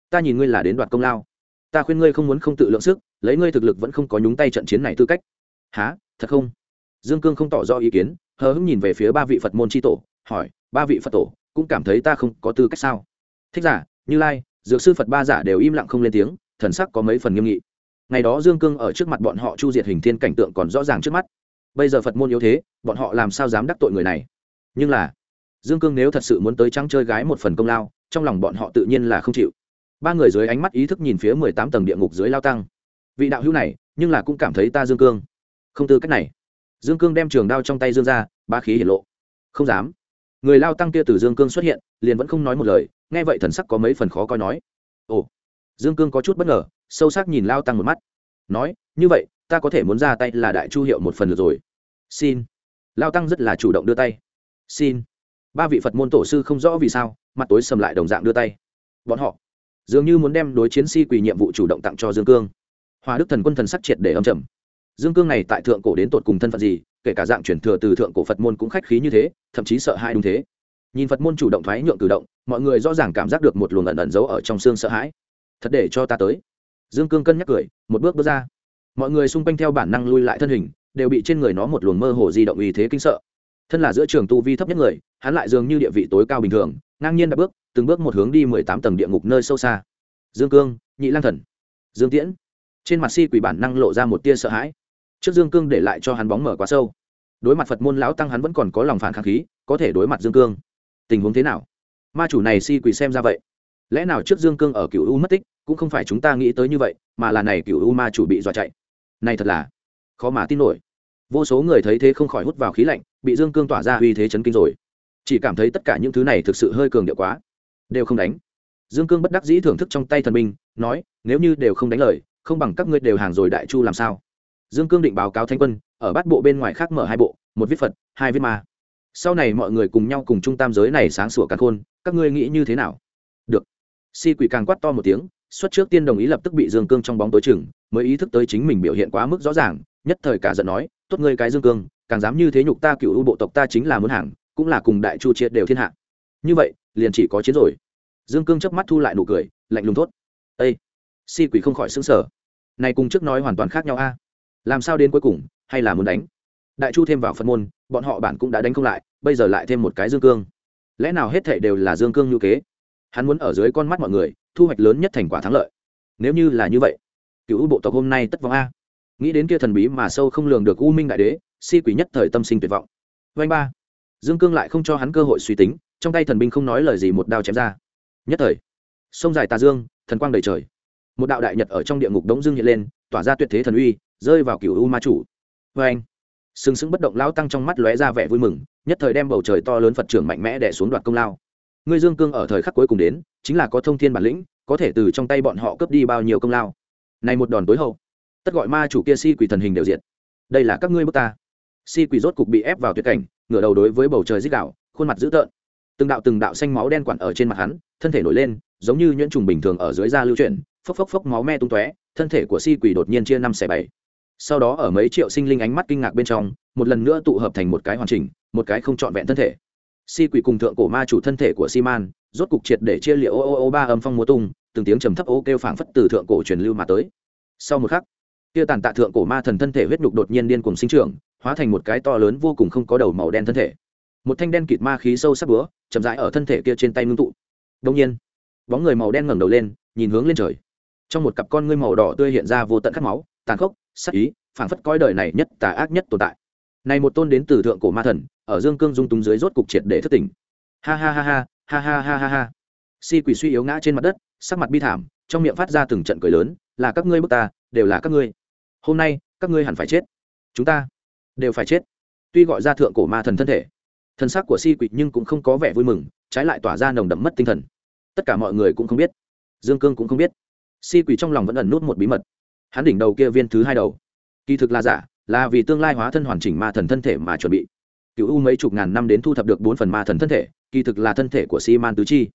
ta nhìn ngươi là đến đoạt công lao. Ta khuyên ngươi không muốn không tự lượng sức, lấy ngươi thực lực vẫn không có nhúng tay trận chiến này tư cách. Há thật không? Dương cương không tỏ rõ ý kiến, hờ hững nhìn về phía ba vị phật môn tri tổ, hỏi, ba vị phật tổ, cũng cảm thấy ta không có tư cách sao? Thích giả, như lai, dược sư phật ba giả đều im lặng không lên tiếng, thần sắc có mấy phần nghiêm nghị. Ngày đó dương cương ở trước mặt bọn họ chu diệt hình thiên cảnh tượng còn rõ ràng trước mắt. Bây giờ phật môn yếu thế, bọn họ làm sao dám đắc tội người này? Nhưng là, dương cương nếu thật sự muốn tới trắng chơi gái một phần công lao, trong lòng bọn họ tự nhiên là không chịu ba người dưới ánh mắt ý thức nhìn phía mười tám tầng địa ngục dưới lao tăng. Vị đạo hữu này, nhưng là cũng cảm thấy ta dương cương. Không tư cách này. Dương cương đem trường đao trong tay dương ra ba khí hiển lộ. Không dám. Người lao tăng kia từ dương cương xuất hiện, liền vẫn không nói một lời, nghe vậy thần sắc có mấy phần khó coi nói. Ồ. Dương cương có chút bất ngờ, sâu sắc nhìn lao tăng một mắt. Nói, như vậy, ta có thể muốn ra tay là đại chu hiệu một phần được rồi. Xin. Lao tăng rất là chủ động đưa tay. Xin. Ba vị phật môn tổ sư không rõ vì sao, mặt tối sầm lại đồng dạng đưa tay. Bọn họ dường như muốn đem đối chiến si quỳ nhiệm vụ chủ động tặng cho dương cương. Hòa đức thần quân thần sắc triệt để âm trầm. Dương cương này tại thượng cổ đến tột cùng thân phận gì, kể cả dạng chuyển thừa từ thượng cổ phật môn cũng khách khí như thế, thậm chí sợ hãi đúng thế. Nhìn phật môn chủ động thoái nhượng cử động, mọi người rõ ràng cảm giác được một luồng ẩn ẩn giấu ở trong xương sợ hãi. Thật để cho ta tới. Dương cương cân nhắc cười, một bước bước ra. Mọi người xung quanh theo bản năng lui lại thân hình, đều bị trên người nó một luồng mơ hồ di động uy thế kinh sợ. Thân là giữa trường tu vi thấp nhất người, hắn lại dường như địa vị tối cao bình thường, ngang nhiên đã bước từng bước một hướng đi mười tám tầng địa ngục nơi sâu xa. Dương cương, nhị lang thần, dương tiễn. Trên mặt si quỷ bản năng lộ ra một tia sợ hãi. Trước dương cương để lại cho hắn bóng mở quá sâu. Đối mặt phật môn lão tăng hắn vẫn còn có lòng phản kháng khí, có thể đối mặt dương cương. Tình huống thế nào? Ma chủ này si quỷ xem ra vậy. Lẽ nào trước dương cương ở cựu u mất tích, cũng không phải chúng ta nghĩ tới như vậy, mà là này cựu u ma chủ bị dọa chạy. Này thật là khó mà tin nổi. Vô số người thấy thế không khỏi hút vào khí lạnh, bị dương cương tỏa ra uy thế chấn kinh rồi. Chỉ cảm thấy tất cả những thứ này thực sự hơi cường điệu quá đều không đánh. Dương cương bất đắc dĩ thưởng thức trong tay thần binh, nói, nếu như đều không đánh lời, không bằng các ngươi đều hàng rồi đại chu làm sao? Dương cương định báo cáo thanh quân, ở bát bộ bên ngoài khác mở hai bộ, một viết phật, hai viết ma. Sau này mọi người cùng nhau cùng trung tam giới này sáng sủa càng khôn, các ngươi nghĩ như thế nào? Được. Si quỷ càng quát to một tiếng, xuất trước tiên đồng ý lập tức bị dương cương trong bóng tối chừng, mới ý thức tới chính mình biểu hiện quá mức rõ ràng, nhất thời cả giận nói, tốt ngươi cái dương cương, càng dám như thế nhục ta cựu bộ tộc ta chính là muốn hàng, cũng là cùng đại chu triệt đều thiên hạ. Như vậy liền chỉ có chiến rồi. Dương cương chớp mắt thu lại nụ cười, lạnh lùng thốt. Ây si quỷ không khỏi xứng sở này cùng trước nói hoàn toàn khác nhau a. Làm sao đến cuối cùng, hay là muốn đánh? Đại chu thêm vào phân môn, bọn họ bản cũng đã đánh không lại, bây giờ lại thêm một cái dương cương. Lẽ nào hết thệ đều là dương cương như kế? Hắn muốn ở dưới con mắt mọi người, thu hoạch lớn nhất thành quả thắng lợi. Nếu như là như vậy, cựu bộ tộc hôm nay tất vong a. Nghĩ đến kia thần bí mà sâu không lường được u minh đại đế, si quỷ nhất thời tâm sinh tuyệt vọng. Vanh ba. Dương cương lại không cho hắn cơ hội suy tính trong tay thần binh không nói lời gì một đao chém ra. Nhất thời, sông dài tà dương, thần quang đầy trời. Một đạo đại nhật ở trong địa ngục đống dương hiện lên, tỏa ra tuyệt thế thần uy, rơi vào cựu u ma chủ. Vê anh, sừng sững bất động lao tăng trong mắt lóe ra vẻ vui mừng, nhất thời đem bầu trời to lớn phật trưởng mạnh mẽ đẻ xuống đoạt công lao. Ngươi dương cương ở thời khắc cuối cùng đến, chính là có thông thiên bản lĩnh, có thể từ trong tay bọn họ cướp đi bao nhiêu công lao. Này một đòn tối hậu, tất gọi ma chủ kia si quỷ thần hình đều diệt. Đây là các ngươi bước ta. Si quỷ rốt cục bị ép vào tuyệt cảnh, ngửa đầu đối với bầu trời dích đạo, khuôn mặt dữ tợn từng đạo từng đạo xanh máu đen quặn ở trên mặt hắn, thân thể nổi lên, giống như nhuyễn trùng bình thường ở dưới da lưu chuyển, phốc phốc phốc máu me tung tóe, thân thể của si quỷ đột nhiên chia năm xẻ bảy. Sau đó ở mấy triệu sinh linh ánh mắt kinh ngạc bên trong, một lần nữa tụ hợp thành một cái hoàn chỉnh, một cái không trọn vẹn thân thể. Si quỷ cùng thượng cổ ma chủ thân thể của si man rốt cục triệt để chia liệu ô ô ô ba âm phong múa tung, từng tiếng trầm thấp ô kêu phảng phất từ thượng cổ truyền lưu mà tới. Sau một khắc, kia tàn tạ thượng cổ ma thần thân thể huyết nhục đột nhiên điên cùng sinh trưởng, hóa thành một cái to lớn vô cùng không có đầu màu đen thân thể một thanh đen kịt ma khí sâu sắc búa, chậm rãi ở thân thể kia trên tay ngưng tụ. Đông nhiên, bóng người màu đen ngẩng đầu lên, nhìn hướng lên trời. Trong một cặp con ngươi màu đỏ tươi hiện ra vô tận khát máu, tàn khốc sắc ý, phảng phất coi đời này nhất tà ác nhất tồn tại. Này một tôn đến từ thượng cổ ma thần, ở dương cương dung túng dưới rốt cục triệt để thất tỉnh. Ha ha ha ha ha ha ha ha ha. Si quỷ suy yếu ngã trên mặt đất, sắc mặt bi thảm, trong miệng phát ra từng trận cười lớn, là các ngươi bức ta, đều là các ngươi. Hôm nay, các ngươi hẳn phải chết. Chúng ta đều phải chết. Tuy gọi ra thượng cổ ma thần thân thể thân xác của si quỷ nhưng cũng không có vẻ vui mừng, trái lại tỏa ra nồng đậm mất tinh thần. Tất cả mọi người cũng không biết. Dương cương cũng không biết. Si quỷ trong lòng vẫn ẩn nút một bí mật. Hắn đỉnh đầu kia viên thứ hai đầu. Kỳ thực là giả, là vì tương lai hóa thân hoàn chỉnh ma thần thân thể mà chuẩn bị. Cựu u mấy chục ngàn năm đến thu thập được bốn phần ma thần thân thể, kỳ thực là thân thể của si man tứ chi.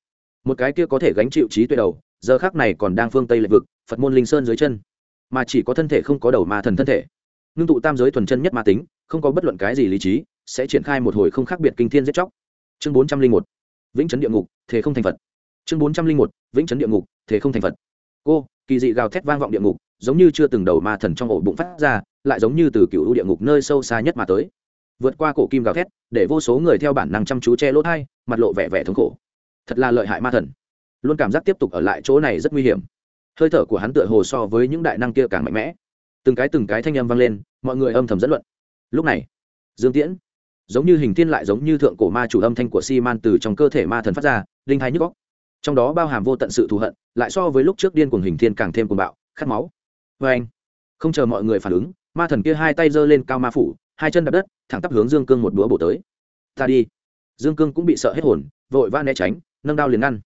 Một cái kia có thể gánh chịu trí tuệ đầu, giờ khác này còn đang phương tây lệ vực, phật môn linh sơn dưới chân. Mà chỉ có thân thể không có đầu ma thần thân thể. Ngưng tụ tam giới thuần chân nhất ma tính, không có bất luận cái gì lý trí sẽ triển khai một hồi không khác biệt kinh thiên giết chóc. Chương bốn trăm linh một, vĩnh chấn địa ngục, thế không thành phật. Chương bốn trăm linh một, vĩnh chấn địa ngục, thế không thành phật. Cô, kỳ dị gào thét vang vọng địa ngục, giống như chưa từng đầu ma thần trong ổ bụng phát ra, lại giống như từ cựu địa ngục nơi sâu xa nhất mà tới. Vượt qua cổ kim gào thét, để vô số người theo bản năng chăm chú che lỗ thai mặt lộ vẻ vẻ thống khổ. Thật là lợi hại ma thần. Luôn cảm giác tiếp tục ở lại chỗ này rất nguy hiểm. Hơi thở của hắn tựa hồ so với những đại năng kia càng mạnh mẽ. Từng cái từng cái thanh âm vang lên, mọi người âm thầm dẫn luận. Lúc này, dương tiễn giống như hình thiên lại giống như thượng cổ ma chủ âm thanh của si man từ trong cơ thể ma thần phát ra, linh hai nhức góc trong đó bao hàm vô tận sự thù hận, lại so với lúc trước điên cuồng hình thiên càng thêm cuồng bạo, khát máu. Vê anh, không chờ mọi người phản ứng, ma thần kia hai tay giơ lên cao ma phủ, hai chân đập đất, thẳng tắp hướng dương cương một đũa bổ tới. Ta đi. Dương cương cũng bị sợ hết hồn, vội va né tránh, nâng đao liền ngăn.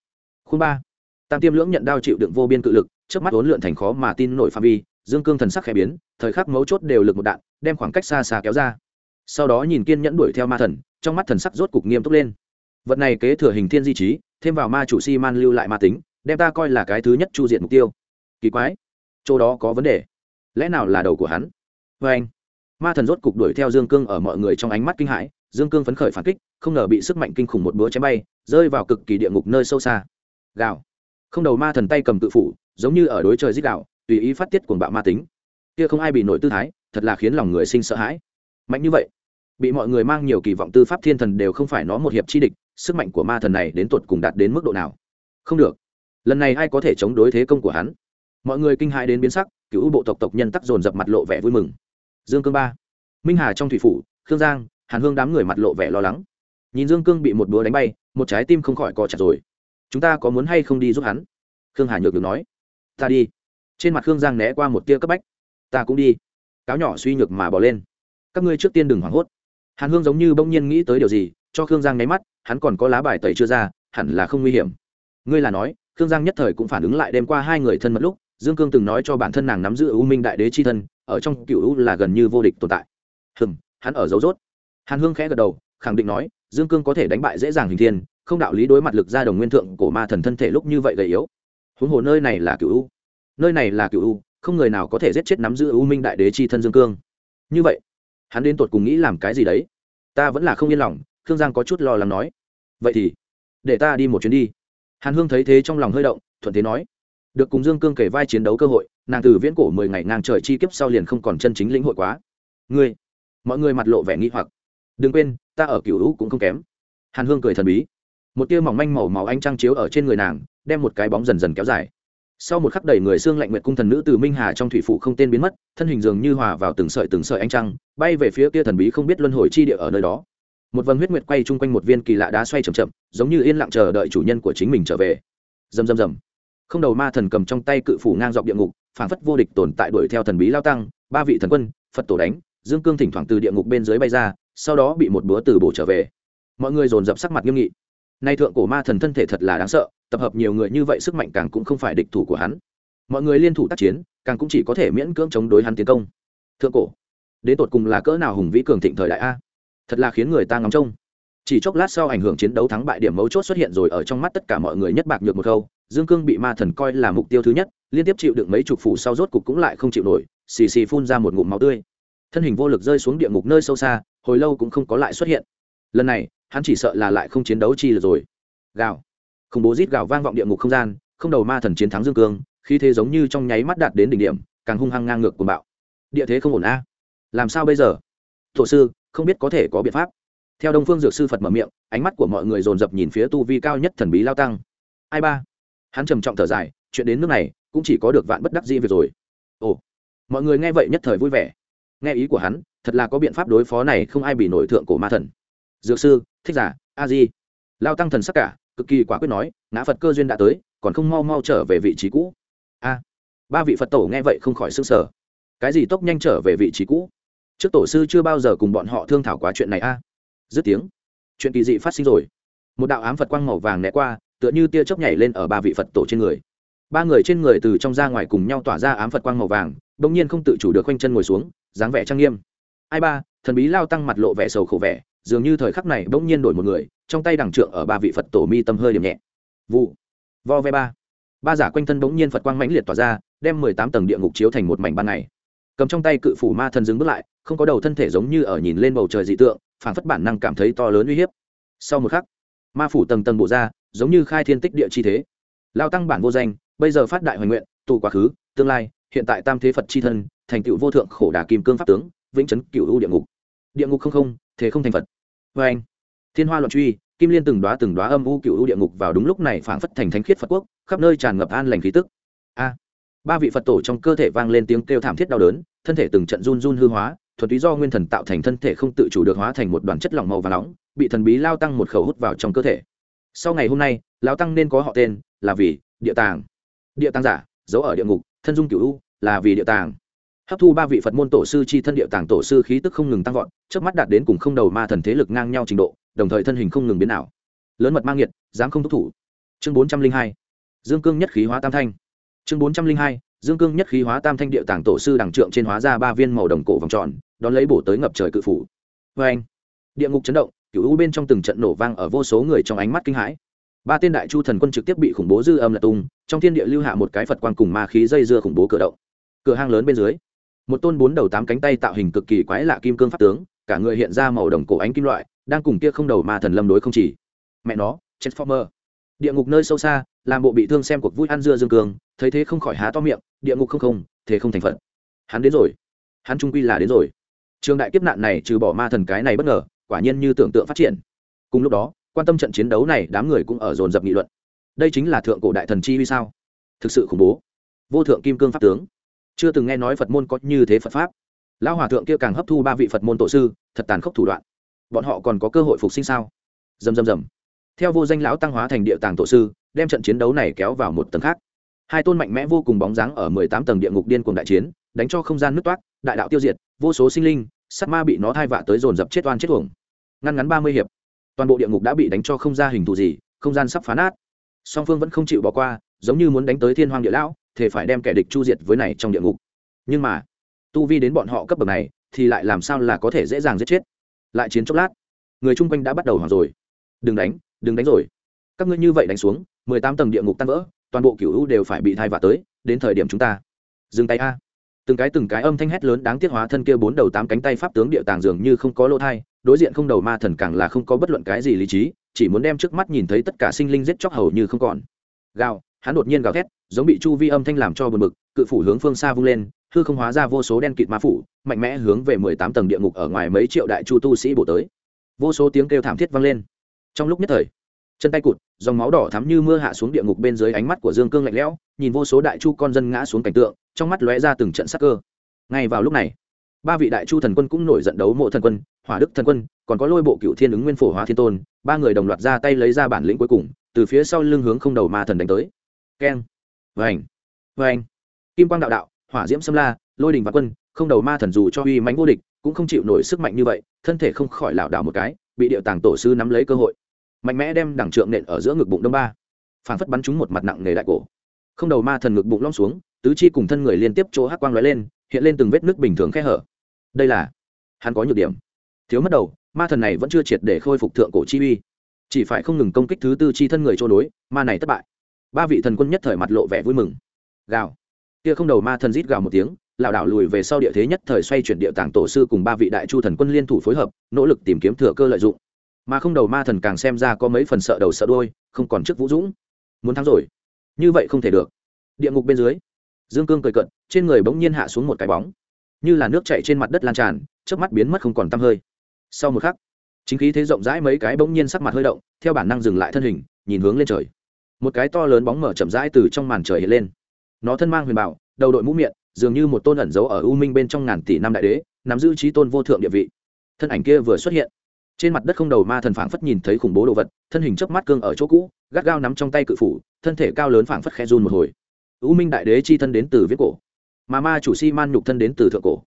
Khuôn ba. Tam tiêm lưỡng nhận đao chịu đựng vô biên cự lực trước mắt ốn lượn thành khó mà tin nổi phạm vi, dương cương thần sắc khẽ biến, thời khắc mấu chốt đều lực một đạn, đem khoảng cách xa xa kéo ra sau đó nhìn kiên nhẫn đuổi theo ma thần, trong mắt thần sắc rốt cục nghiêm túc lên. Vật này kế thừa hình thiên di trí, thêm vào ma chủ si man lưu lại ma tính, đem ta coi là cái thứ nhất chu diện mục tiêu. Kỳ quái. Chỗ đó có vấn đề. Lẽ nào là đầu của hắn? Vê anh, ma thần rốt cục đuổi theo dương cương ở mọi người trong ánh mắt kinh hãi, dương cương phấn khởi phản kích, không ngờ bị sức mạnh kinh khủng một búa chém bay, rơi vào cực kỳ địa ngục nơi sâu xa. Gào. Không đầu ma thần tay cầm tự phủ, giống như ở đối trời dích đạo tùy ý phát tiết cuồng bạo ma tính. Kia không ai bị nổi tư thái, thật là khiến lòng người sinh sợ hãi. Mạnh như vậy bị mọi người mang nhiều kỳ vọng tư pháp thiên thần đều không phải nó một hiệp chi địch, sức mạnh của ma thần này đến tột cùng đạt đến mức độ nào? Không được. Lần này ai có thể chống đối thế công của hắn? Mọi người kinh hãi đến biến sắc, cựu bộ tộc tộc nhân tắc dồn dập mặt lộ vẻ vui mừng. Dương cương ba. Minh hà trong thủy phủ, khương giang, hàn hương đám người mặt lộ vẻ lo lắng. Nhìn dương cương bị một búa đánh bay, một trái tim không khỏi co chặt rồi. Chúng ta có muốn hay không đi giúp hắn? Khương hà nhược được nói. Ta đi. Trên mặt khương giang né qua một tia cấp bách. Ta cũng đi. Cáo nhỏ suy nhược mà bỏ lên. Các ngươi trước tiên đừng hoảng hốt hàn hương giống như bỗng nhiên nghĩ tới điều gì, cho khương giang nháy mắt, hắn còn có lá bài tẩy chưa ra, hẳn là không nguy hiểm. Ngươi là nói, khương giang nhất thời cũng phản ứng lại đêm qua hai người thân mật lúc, dương cương từng nói cho bản thân nàng nắm giữ u minh đại đế c h i thân, ở trong cựu u là gần như vô địch tồn tại. Hừm, hắn ở dấu r ố t hàn hương khẽ gật đầu, khẳng định nói, dương cương có thể đánh bại dễ dàng hình thiên, không đạo lý đối mặt lực ra đồng nguyên thượng của ma thần thân thể lúc như vậy gầy yếu. Huống hồ nơi này là cựu u. Nơi này là cựu u, không người nào có thể giết chết nắm giữ u minh đại đế c h i thân dương cương. Như vậy hắn đến tột cùng nghĩ làm cái gì đấy? Ta vẫn là không yên lòng, khương giang có chút lo lắng nói. Vậy thì, để ta đi một chuyến đi. Hàn hương thấy thế trong lòng hơi động, thuận thế nói. Được cùng dương cương kể vai chiến đấu cơ hội, nàng từ viễn cổ mười ngày ngang trời chi kiếp sau liền không còn chân chính lĩnh hội quá. Ngươi, mọi người mặt lộ vẻ nghi hoặc. Đừng quên, ta ở cựu hữu cũng không kém. Hàn hương cười thần bí. Một tia mỏng manh màu màu ánh trăng chiếu ở trên người nàng, đem một cái bóng dần dần kéo dài sau một khắc đầy người xương lạnh nguyệt cung thần nữ từ minh hà trong thủy phụ không tên biến mất, thân hình dường như hòa vào từng sợi từng sợi ánh trăng, bay về phía kia thần bí không biết luân hồi chi địa ở nơi đó. Một vần huyết nguyệt quay chung quanh một viên kỳ lạ đá xoay chậm chậm, giống như yên lặng chờ đợi chủ nhân của chính mình trở về. Rầm rầm rầm. Không đầu ma thần cầm trong tay cự phủ ngang dọc địa ngục phản phất vô địch tồn tại đuổi theo thần bí lao tăng, ba vị thần quân, phật tổ đánh, dương cương thỉnh thoảng từ địa ngục bên dưới bay ra, sau đó bị một búa từ bổ trở về. Mọi người dồn dập sắc mặt nghiêm nghị nay thượng cổ ma thần thân thể thật là đáng sợ, tập hợp nhiều người như vậy sức mạnh càng cũng không phải địch thủ của hắn. Mọi người liên thủ tác chiến, càng cũng chỉ có thể miễn cưỡng chống đối hắn tiến công. Thượng cổ, đến tột cùng là cỡ nào hùng vĩ cường thịnh thời đại a? Thật là khiến người ta ngóng trông. Chỉ chốc lát sau ảnh hưởng chiến đấu thắng bại điểm mấu chốt xuất hiện rồi ở trong mắt tất cả mọi người nhất bạc nhược một câu, dương cương bị ma thần coi là mục tiêu thứ nhất, liên tiếp chịu đựng mấy chục phủ sau rốt cục cũng lại không chịu nổi, xì xì phun ra một ngụm máu tươi. Thân hình vô lực rơi xuống địa ngục nơi sâu xa, hồi lâu cũng không có lại xuất hiện. Lần này hắn chỉ sợ là lại không chiến đấu chi được rồi. Gào. Khủng bố rít gào vang vọng địa ngục không gian, không đầu ma thần chiến thắng dương cương khi thế giống như trong nháy mắt đạt đến đỉnh điểm, càng hung hăng ngang ngược của bạo. Địa thế không ổn a. Làm sao bây giờ? Thổ sư, không biết có thể có biện pháp. Theo đông phương dược sư phật mở miệng, ánh mắt của mọi người dồn dập nhìn phía tu vi cao nhất thần bí lao tăng. Ai ba? Hắn trầm trọng thở dài, chuyện đến nước này cũng chỉ có được vạn bất đắc dĩ việc rồi. Ồ. Mọi người nghe vậy nhất thời vui vẻ. Nghe ý của hắn, thật là có biện pháp đối phó này không ai bị nổi thượng cổ ma thần dược sư, thích giả, a di. Lao tăng thần sắc cả, cực kỳ quả quyết nói, ngã phật cơ duyên đã tới, còn không mau mau trở về vị trí cũ. A. Ba vị phật tổ nghe vậy không khỏi s ư n g sở cái gì tốc nhanh trở về vị trí cũ? Trước tổ sư chưa bao giờ cùng bọn họ thương thảo quá chuyện này a. Dứt tiếng, chuyện kỳ dị phát sinh rồi. Một đạo ám phật quang màu vàng né qua, tựa như tia chớp nhảy lên ở ba vị phật tổ trên người. Ba người trên người từ trong ra ngoài cùng nhau tỏa ra ám phật quang màu vàng, bỗng nhiên không tự chủ được quanh chân ngồi xuống, dáng vẻ trang nghiêm. Ai ba, thần bí lao tăng mặt lộ vẻ sầu khổ vẻ dường như thời khắc này bỗng nhiên đổi một người, trong tay đằng trượng ở ba vị phật tổ mi tâm hơi điểm nhẹ. Vụ. Vo ve ba. Ba giả quanh thân bỗng nhiên phật quang mãnh liệt tỏa ra, đem mười tám tầng địa ngục chiếu thành một mảnh ban ngày. Cầm trong tay cự phủ ma thần dừng bước lại, không có đầu thân thể giống như ở nhìn lên bầu trời dị tượng phản phất bản năng cảm thấy to lớn uy hiếp. Sau một khắc, ma phủ tầng tầng bộ ra, giống như khai thiên tích địa chi thế. Lao tăng bản vô danh, bây giờ phát đại hoành nguyện tụ quá khứ, tương lai, hiện tại tam thế phật chi thân, thành tựu vô thượng khổ đà kim cương pháp tướng, vĩnh chấn cựu ưu địa ngục. Địa ngục không không, thế không thành phật vê anh, thiên hoa luận truy, kim liên từng đoá từng đoá âm u cựu u địa ngục vào đúng lúc này phảng phất thành thánh khiết phật quốc, khắp nơi tràn ngập an lành khí tức. A, ba vị phật tổ trong cơ thể vang lên tiếng kêu thảm thiết đau đớn, thân thể từng trận run run hư hóa, thuần túy do nguyên thần tạo thành thân thể không tự chủ được hóa thành một đoàn chất lỏng màu và nóng, bị thần bí lao tăng một khẩu hút vào trong cơ thể. Sau ngày hôm nay lão tăng nên có họ tên là vì địa tàng. Địa tàng giả, giấu ở địa ngục, thân dung cựu u là vì địa tàng hấp thu ba vị phật môn tổ sư chi thân địa tàng tổ sư khí tức không ngừng tăng vọt trước mắt đạt đến cùng không đầu ma thần thế lực ngang nhau trình độ, đồng thời thân hình không ngừng biến ảo. Lớn mật mang nhiệt dám không thúc thủ. Chương bốn trăm linh hai, dương cương nhất khí hóa tam thanh. Chương bốn trăm linh hai, dương cương nhất khí hóa tam thanh địa tàng tổ sư đằng trượng trên hóa ra ba viên màu đồng cổ vòng tròn, đón lấy bổ tới ngập trời cự phủ. Vê anh địa ngục chấn động cựu u bên trong từng trận nổ vang ở vô số người trong ánh mắt kinh hãi. Ba tên đại chu thần quân trực tiếp bị khủng bố dư âm lật tung, trong thiên địa lưu hạ một cái phật quang cùng ma khí dây dưa khủng bố cửa động. Cửa hang lớn bên dưới một tôn bốn đầu tám cánh tay tạo hình cực kỳ quái lạ kim cương pháp tướng, cả người hiện ra màu đồng cổ ánh kim loại, đang cùng kia không đầu ma thần lâm đối không chỉ. Mẹ nó, transformer. Địa ngục nơi sâu xa, làm bộ bị thương xem cuộc vui ăn dưa dương cường, thấy thế không khỏi há to miệng, địa ngục không không, thế không thành phận. Hắn đến rồi. Hắn trung quy là đến rồi. Trường đại kiếp nạn này trừ bỏ ma thần cái này bất ngờ, quả nhiên như tưởng tượng phát triển. Cùng lúc đó, quan tâm trận chiến đấu này đám người cũng ở dồn dập nghị luận. Đây chính là thượng cổ đại thần chi vì sao? Thực sự khủng bố. Vô thượng kim cương pháp tướng chưa từng nghe nói phật môn có như thế phật pháp lão hòa thượng kia càng hấp thu ba vị phật môn tổ sư thật tàn khốc thủ đoạn bọn họ còn có cơ hội phục sinh sao dầm dầm dầm theo vô danh lão tăng hóa thành địa tàng tổ sư đem trận chiến đấu này kéo vào một tầng khác hai tôn mạnh mẽ vô cùng bóng dáng ở mười tám tầng địa ngục điên cuồng đại chiến đánh cho không gian nứt toát đại đạo tiêu diệt vô số sinh linh sắt ma bị nó thai vạ tới dồn dập chết oan chết thuồng ngăn ngắn ba mươi hiệp toàn bộ địa ngục đã bị đánh cho không ra hình thù gì không gian sắp phá nát song phương vẫn không chịu bỏ qua giống như muốn đánh tới thiên hoàng địa lão thì phải đem kẻ địch chu diệt với này trong địa ngục. Nhưng mà, tu vi đến bọn họ cấp bậc này, thì lại làm sao là có thể dễ dàng giết chết? Lại chiến chốc lát, người chung quanh đã bắt đầu hoảng rồi. Đừng đánh đừng đánh rồi. Các ngươi như vậy đánh xuống, mười tám tầng địa ngục tan vỡ, toàn bộ cửu u đều phải bị thai vạ tới, đến thời điểm chúng ta. Dừng tay a. Từng cái từng cái âm thanh hét lớn đáng tiếc hóa thân kia bốn đầu tám cánh tay pháp tướng địa tàng dường như không có lỗ thai, đối diện không đầu ma thần càng là không có bất luận cái gì lý trí, chỉ muốn đem trước mắt nhìn thấy tất cả sinh linh giết chóc hầu như không còn. Gào hắn đột nhiên gào thét, giống bị chu vi âm thanh làm cho bờ mực cự phủ hướng phương xa vung lên, hư không hóa ra vô số đen kịt ma phủ, mạnh mẽ hướng về mười tám tầng địa ngục ở ngoài mấy triệu đại chu tu sĩ bổ tới. Vô số tiếng kêu thảm thiết vang lên. Trong lúc nhất thời, chân tay cụt, dòng máu đỏ thắm như mưa hạ xuống địa ngục bên dưới ánh mắt của dương cương lạnh lẽo, nhìn vô số đại chu con dân ngã xuống cảnh tượng, trong mắt lóe ra từng trận sắc cơ. Ngay vào lúc này, ba vị đại chu thần quân cũng nổi giận đấu mộ thần quân, hỏa đức thần quân, còn có lôi bộ cựu thiên ứng nguyên phổ hóa thiên tôn, ba người đồng loạt ra tay lấy ra bản lĩnh cuối cùng, từ phía sau lưng hướng không đầu ma thần đánh tới keng. Vành. Vành. Kim quang đạo đạo, hỏa diễm xâm la, lôi đình và quân, không đầu ma thần dù cho uy mánh vô địch, cũng không chịu nổi sức mạnh như vậy, thân thể không khỏi lảo đảo một cái, bị điệu tàng tổ sư nắm lấy cơ hội. Mạnh mẽ đem đẳng trượng nện ở giữa ngực bụng đông ba. Phảng phất bắn trúng một mặt nặng nề đại cổ. Không đầu ma thần ngực bụng lom xuống, tứ chi cùng thân người liên tiếp chỗ hắc quang lóe lên, hiện lên từng vết nước bình thường khe hở. Đây là, hắn có nhược điểm. Thiếu mất đầu, ma thần này vẫn chưa triệt để khôi phục thượng cổ chi uy. Chỉ phải không ngừng công kích thứ tư chi thân người chỗ đối, ma này thất bại ba vị thần quân nhất thời mặt lộ vẻ vui mừng. Gào. Kia không đầu ma thần rít gào một tiếng, lảo đảo lùi về sau địa thế nhất thời xoay chuyển địa tàng tổ sư cùng ba vị đại chu thần quân liên thủ phối hợp, nỗ lực tìm kiếm thừa cơ lợi dụng. Mà không đầu ma thần càng xem ra có mấy phần sợ đầu sợ đôi không còn trước vũ dũng. Muốn thắng rồi. Như vậy không thể được. Địa ngục bên dưới, dương cương cười cận trên người bỗng nhiên hạ xuống một cái bóng. Như là nước chạy trên mặt đất lan tràn trước mắt biến mất không còn tăm hơi. Sau một khắc, chính khí thế rộng rãi mấy cái bỗng nhiên sắc mặt hơi động, theo bản năng dừng lại thân hình, nhìn hướng lên trời một cái to lớn bóng mở chậm rãi từ trong màn trời hiện lên. Nó thân mang huyền bảo, đầu đội mũ miệng, dường như một tôn ẩn giấu ở u minh bên trong ngàn tỷ năm đại đế, nắm giữ trí tôn vô thượng địa vị. Thân ảnh kia vừa xuất hiện, trên mặt đất không đầu ma thần phảng phất nhìn thấy khủng bố đồ vật, thân hình chớp mắt cương ở chỗ cũ, gắt gao nắm trong tay cự phủ, thân thể cao lớn phảng phất khe run một hồi. U minh đại đế chi thân đến từ viết cổ, mà ma chủ si man nhục thân đến từ thượng cổ.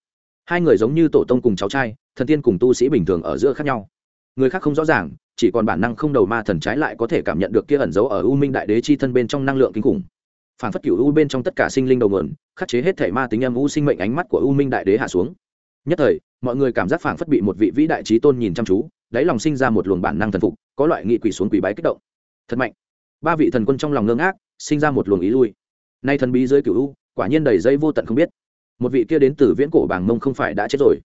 Hai người giống như tổ tông cùng cháu trai, thần tiên cùng tu sĩ bình thường ở giữa khác nhau người khác không rõ ràng, chỉ còn bản năng không đầu ma thần trái lại có thể cảm nhận được kia ẩn giấu ở u minh đại đế chi thân bên trong năng lượng kinh khủng. Phản phất cửu u bên trong tất cả sinh linh đầu nguồn, khắc chế hết thể ma tính âm u sinh mệnh ánh mắt của u minh đại đế hạ xuống. Nhất thời, mọi người cảm giác phản phất bị một vị vĩ đại trí tôn nhìn chăm chú, đáy lòng sinh ra một luồng bản năng thần phục, có loại nghị quỷ xuống quỷ bái kích động. Thật mạnh. Ba vị thần quân trong lòng ngưng ác sinh ra một luồng ý lui. Nay thần bí dưới cửu u, quả nhiên đầy dây vô tận không biết. Một vị kia đến từ viễn cổ bảng mông không phải đã chết rồi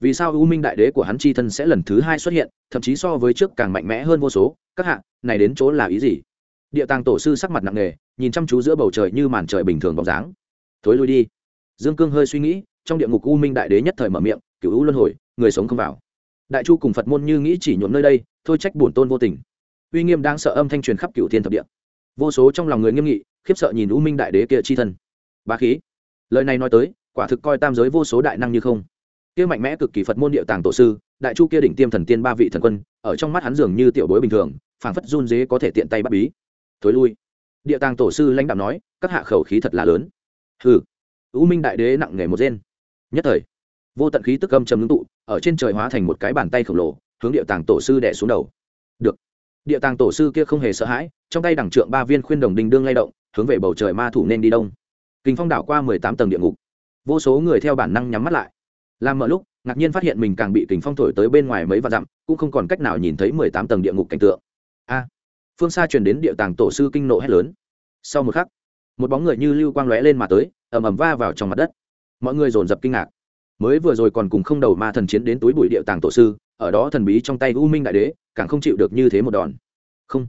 vì sao u minh đại đế của hắn chi thân sẽ lần thứ hai xuất hiện, thậm chí so với trước càng mạnh mẽ hơn vô số. Các hạ, này đến chỗ là ý gì? Địa tàng tổ sư sắc mặt nặng nề, nhìn chăm chú giữa bầu trời như màn trời bình thường bóng dáng. Thối lui đi. Dương cương hơi suy nghĩ, trong địa ngục u minh đại đế nhất thời mở miệng cựu u luân hồi, người sống không vào. Đại chu cùng phật môn như nghĩ chỉ nhuộm nơi đây, thôi trách bổn tôn vô tình. Uy nghiêm đang sợ âm thanh truyền khắp cựu thiên thập địa. Vô số trong lòng người nghiêm nghị, khiếp sợ nhìn u minh đại đế kia chi thân. Bá khí. Lời này nói tới, quả thực coi tam giới vô số đại năng như không kia mạnh mẽ cực kỳ phật môn địa tàng tổ sư, đại chu kia đỉnh tiêm thần tiên ba vị thần quân, ở trong mắt hắn dường như tiểu bối bình thường, phảng phất run dế có thể tiện tay bắt bí. Thối lui. Địa tàng tổ sư lãnh đạo nói, các hạ khẩu khí thật là lớn. Hừ. U minh đại đế nặng nề một gen nhất thời, vô tận khí tức âm trầm ngưng tụ, ở trên trời hóa thành một cái bàn tay khổng lồ, hướng địa tàng tổ sư đẻ xuống đầu. Được. Địa tàng tổ sư kia không hề sợ hãi, trong tay đẳng trượng ba viên khuyên đồng đình đương lay động, hướng về bầu trời ma thủ nên đi đông. Kinh phong đảo qua mười tám tầng địa ngục. Vô số người theo bản năng nhắm mắt lại làm mở lúc, ngạc nhiên phát hiện mình càng bị kình phong thổi tới bên ngoài mấy vạn dặm, cũng không còn cách nào nhìn thấy mười tám tầng địa ngục cảnh tượng. A! Phương xa truyền đến địa tàng tổ sư kinh nộ hét lớn. Sau một khắc, một bóng người như lưu quang lóe lên mà tới, ầm ầm va vào trong mặt đất. Mọi người dồn dập kinh ngạc. Mới vừa rồi còn cùng không đầu ma thần chiến đến túi bụi địa tàng tổ sư, ở đó thần bí trong tay u minh đại đế, càng không chịu được như thế một đòn. Không.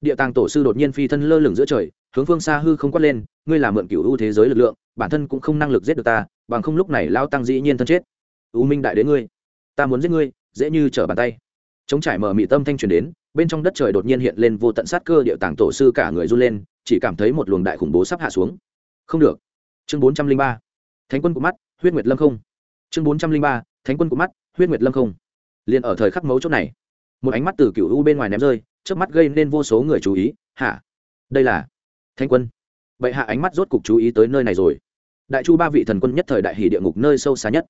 Địa tàng tổ sư đột nhiên phi thân lơ lửng giữa trời, hướng phương xa hư không quát lên, ngươi làm mượn cựu ưu thế giới lực lượng, bản thân cũng không năng lực giết được ta, bằng không lúc này lao tăng dĩ nhiên thân chết u minh đại đến ngươi. Ta muốn giết ngươi, dễ như trở bàn tay. Chống trải mở mị tâm thanh truyền đến, bên trong đất trời đột nhiên hiện lên vô tận sát cơ địa tàng tổ sư cả người run lên, chỉ cảm thấy một luồng đại khủng bố sắp hạ xuống. Không được. Chương bốn trăm linh ba. Thánh quân của mắt, huyết nguyệt lâm không. Chương bốn trăm linh ba. Thánh quân của mắt, huyết nguyệt lâm không. Liền ở thời khắc mấu chốt này, một ánh mắt từ cựu u bên ngoài ném rơi trước mắt gây nên vô số người chú ý. Hả? Đây là thánh quân. Vậy hạ ánh mắt rốt cục chú ý tới nơi này rồi. Đại chu ba vị thần quân nhất thời đại hỷ địa ngục nơi sâu xa nhất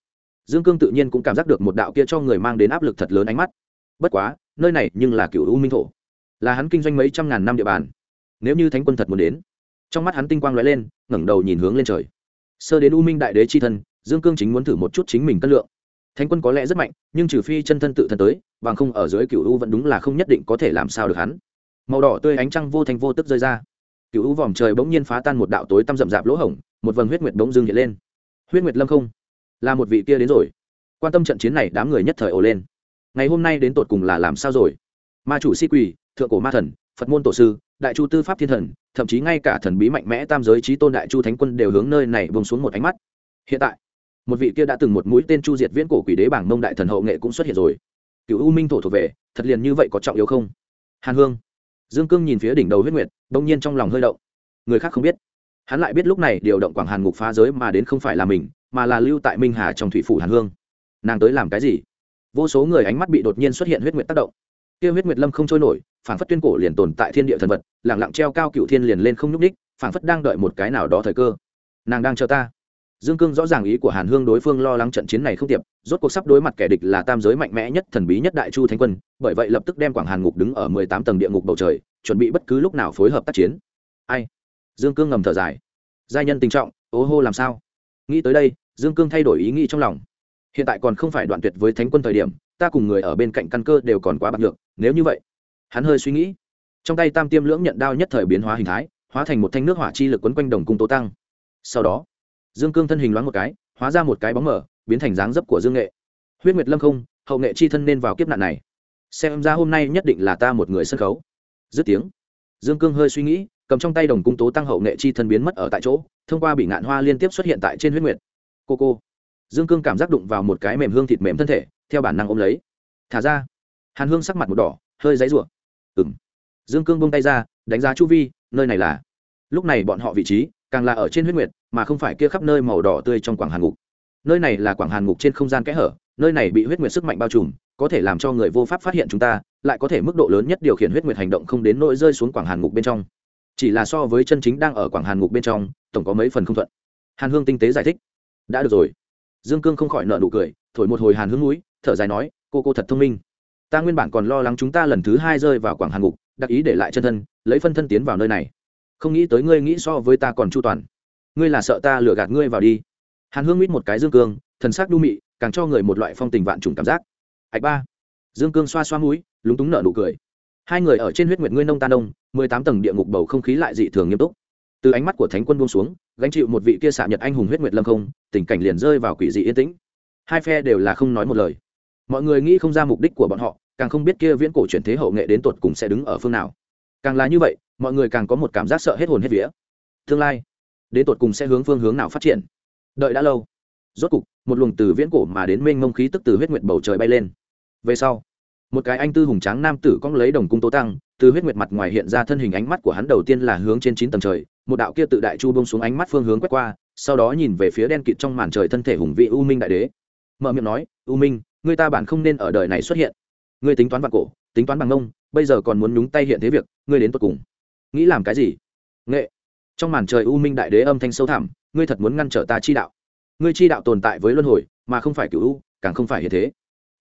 dương cương tự nhiên cũng cảm giác được một đạo kia cho người mang đến áp lực thật lớn ánh mắt. Bất quá, nơi này nhưng là cựu u minh thổ. Là hắn kinh doanh mấy trăm ngàn năm địa bàn. Nếu như thánh quân thật muốn đến, trong mắt hắn tinh quang lóe lên, ngẩng đầu nhìn hướng lên trời. Sơ đến u minh đại đế c h i thân, dương cương chính muốn thử một chút chính mình cân lượng. Thánh quân có lẽ rất mạnh, nhưng trừ phi chân thân tự thân tới, bằng không ở dưới cựu u vẫn đúng là không nhất định có thể làm sao được hắn. Màu đỏ tươi ánh trăng vô thành vô tức rơi ra. Cựu u vòm trời bỗng nhiên phá tan một đạo tối tăm rậm rạp lỗ hổng, một vầng huyết nguyệt bỗng dưng hiện lên. Huyết nguyệt lâm không là một vị kia đến rồi. Quan tâm trận chiến này đám người nhất thời ồ lên. Ngày hôm nay đến tột cùng là làm sao rồi? Ma chủ si quỳ, thượng cổ ma thần, phật môn tổ sư, đại chu tư pháp thiên thần, thậm chí ngay cả thần bí mạnh mẽ tam giới trí tôn đại chu thánh quân đều hướng nơi này bông xuống một ánh mắt. Hiện tại, một vị kia đã từng một mũi tên chu diệt viễn cổ quỷ đế bảng mông đại thần hậu nghệ cũng xuất hiện rồi. Cựu u minh thổ thuộc về, thật liền như vậy có trọng yếu không? Hàn hương. Dương cương nhìn phía đỉnh đầu huyết nguyệt, đông nhiên trong lòng hơi động. Người khác không biết hắn lại biết lúc này điều động quảng hàn ngục phá giới mà đến không phải là mình, mà là lưu tại minh hà trong thủy phủ hàn hương. Nàng tới làm cái gì? Vô số người ánh mắt bị đột nhiên xuất hiện huyết nguyệt tác động. Kia huyết nguyệt lâm không trôi nổi phản phất tuyên cổ liền tồn tại thiên địa thần vật lẳng lặng treo cao cựu thiên liền lên không nhúc ních phản phất đang đợi một cái nào đó thời cơ. Nàng đang chờ ta. Dương cương rõ ràng ý của hàn hương đối phương lo lắng trận chiến này không tiệp, rốt cuộc sắp đối mặt kẻ địch là tam giới mạnh mẽ nhất thần bí nhất đại chu thánh quân, bởi vậy lập tức đem quảng hàn ngục đứng ở mười tám tầng địa ngục bầu trời, chuẩn bị bất cứ lúc nào phối hợp tác chiến. Ai? Dương cương ngầm thở dài. Giai nhân tình trọng, ô hô làm sao? Nghĩ tới đây, dương cương thay đổi ý nghĩ trong lòng. Hiện tại còn không phải đoạn tuyệt với thánh quân thời điểm, ta cùng người ở bên cạnh căn cơ đều còn quá bạc được nếu như vậy, hắn hơi suy nghĩ. Trong tay tam tiêm lưỡng nhận đao nhất thời biến hóa hình thái, hóa thành một thanh nước hỏa chi lực quấn quanh đồng cung tố tăng. Sau đó, dương cương thân hình loáng một cái, hóa ra một cái bóng mở biến thành dáng dấp của dương nghệ. Huyết nguyệt lâm không, hậu nghệ chi thân nên vào kiếp nạn này. Xem ra hôm nay nhất định là ta một người sân khấu. Dứt tiếng, dương cương hơi suy nghĩ cầm trong tay đồng cung tố tăng hậu nghệ chi thân biến mất ở tại chỗ, thông qua bị ngạn hoa liên tiếp xuất hiện tại trên huyết nguyệt. Cô cô. Dương cương cảm giác đụng vào một cái mềm hương thịt mềm thân thể, theo bản năng ôm lấy. Thả ra. Hàn hương sắc mặt một đỏ, hơi dãy rủa m dương cương bông tay ra, đánh giá chu vi, nơi này là. Lúc này bọn họ vị trí, càng là ở trên huyết nguyệt, mà không phải kia khắp nơi màu đỏ tươi trong quảng hàn ngục. Nơi này là quảng hàn ngục trên không gian kẽ hở, nơi này bị huyết nguyệt sức mạnh bao trùm, có thể làm cho người vô pháp phát hiện chúng ta, lại có thể mức độ lớn nhất điều khiển huyết nguyệt hành động không đến nỗi rơi xuống quảng hàn ngục bên trong chỉ là so với chân chính đang ở quảng hàn ngục bên trong, tổng có mấy phần không thuận. Hàn hương tinh tế giải thích. Đã được rồi. Dương cương không khỏi nợ nụ cười, thổi một hồi hàn hương núi thở dài nói, cô cô thật thông minh. Ta nguyên bản còn lo lắng chúng ta lần thứ hai rơi vào quảng hàn ngục, đặc ý để lại chân thân, lấy phân thân tiến vào nơi này. Không nghĩ tới ngươi nghĩ so với ta còn chu toàn. Ngươi là sợ ta lừa gạt ngươi vào đi. Hàn hương mít một cái dương cương, thần sắc đu mị, càng cho người một loại phong tình vạn trùng cảm giác. Ạch ba. Dương cương xoa xoa mũi, lúng túng nở nụ cười. Hai người ở trên huyết nguyệt ngươi nông ta nông mười tám tầng địa ngục bầu không khí lại dị thường nghiêm túc. Từ ánh mắt của thánh quân buông xuống, gánh chịu một vị kia xạ nhật anh hùng huyết nguyệt lâm không, tình cảnh liền rơi vào quỷ dị yên tĩnh. Hai phe đều là không nói một lời. Mọi người nghĩ không ra mục đích của bọn họ, càng không biết kia viễn cổ chuyển thế hậu nghệ đến tột cùng sẽ đứng ở phương nào. Càng là như vậy, mọi người càng có một cảm giác sợ hết hồn hết vía. Tương lai, đến tột cùng sẽ hướng phương hướng nào phát triển? Đợi đã lâu, rốt cục, một luồng từ viễn cổ mà đến mênh mông khí tức từ huyết nguyệt bầu trời bay lên. Về sau, một cái anh tư hùng tráng nam tử cong lấy đồng cung tố tăng từ huyết nguyệt mặt ngoài hiện ra thân hình ánh mắt của hắn đầu tiên là hướng trên chín tầng trời, một đạo kia tự đại chu bông xuống ánh mắt phương hướng quét qua, sau đó nhìn về phía đen kịt trong màn trời thân thể hùng vị u minh đại đế. Mở miệng nói, u minh, người ta bản không nên ở đời này xuất hiện. Ngươi tính toán vạn cổ, tính toán bằng ngông bây giờ còn muốn nhúng tay hiện thế việc, ngươi đến tột cùng nghĩ làm cái gì? Nghệ. Trong màn trời u minh đại đế âm thanh sâu thẳm, ngươi thật muốn ngăn trở ta chi đạo. Ngươi chi đạo tồn tại với luân hồi, mà không phải cựu u, càng không phải hiện thế.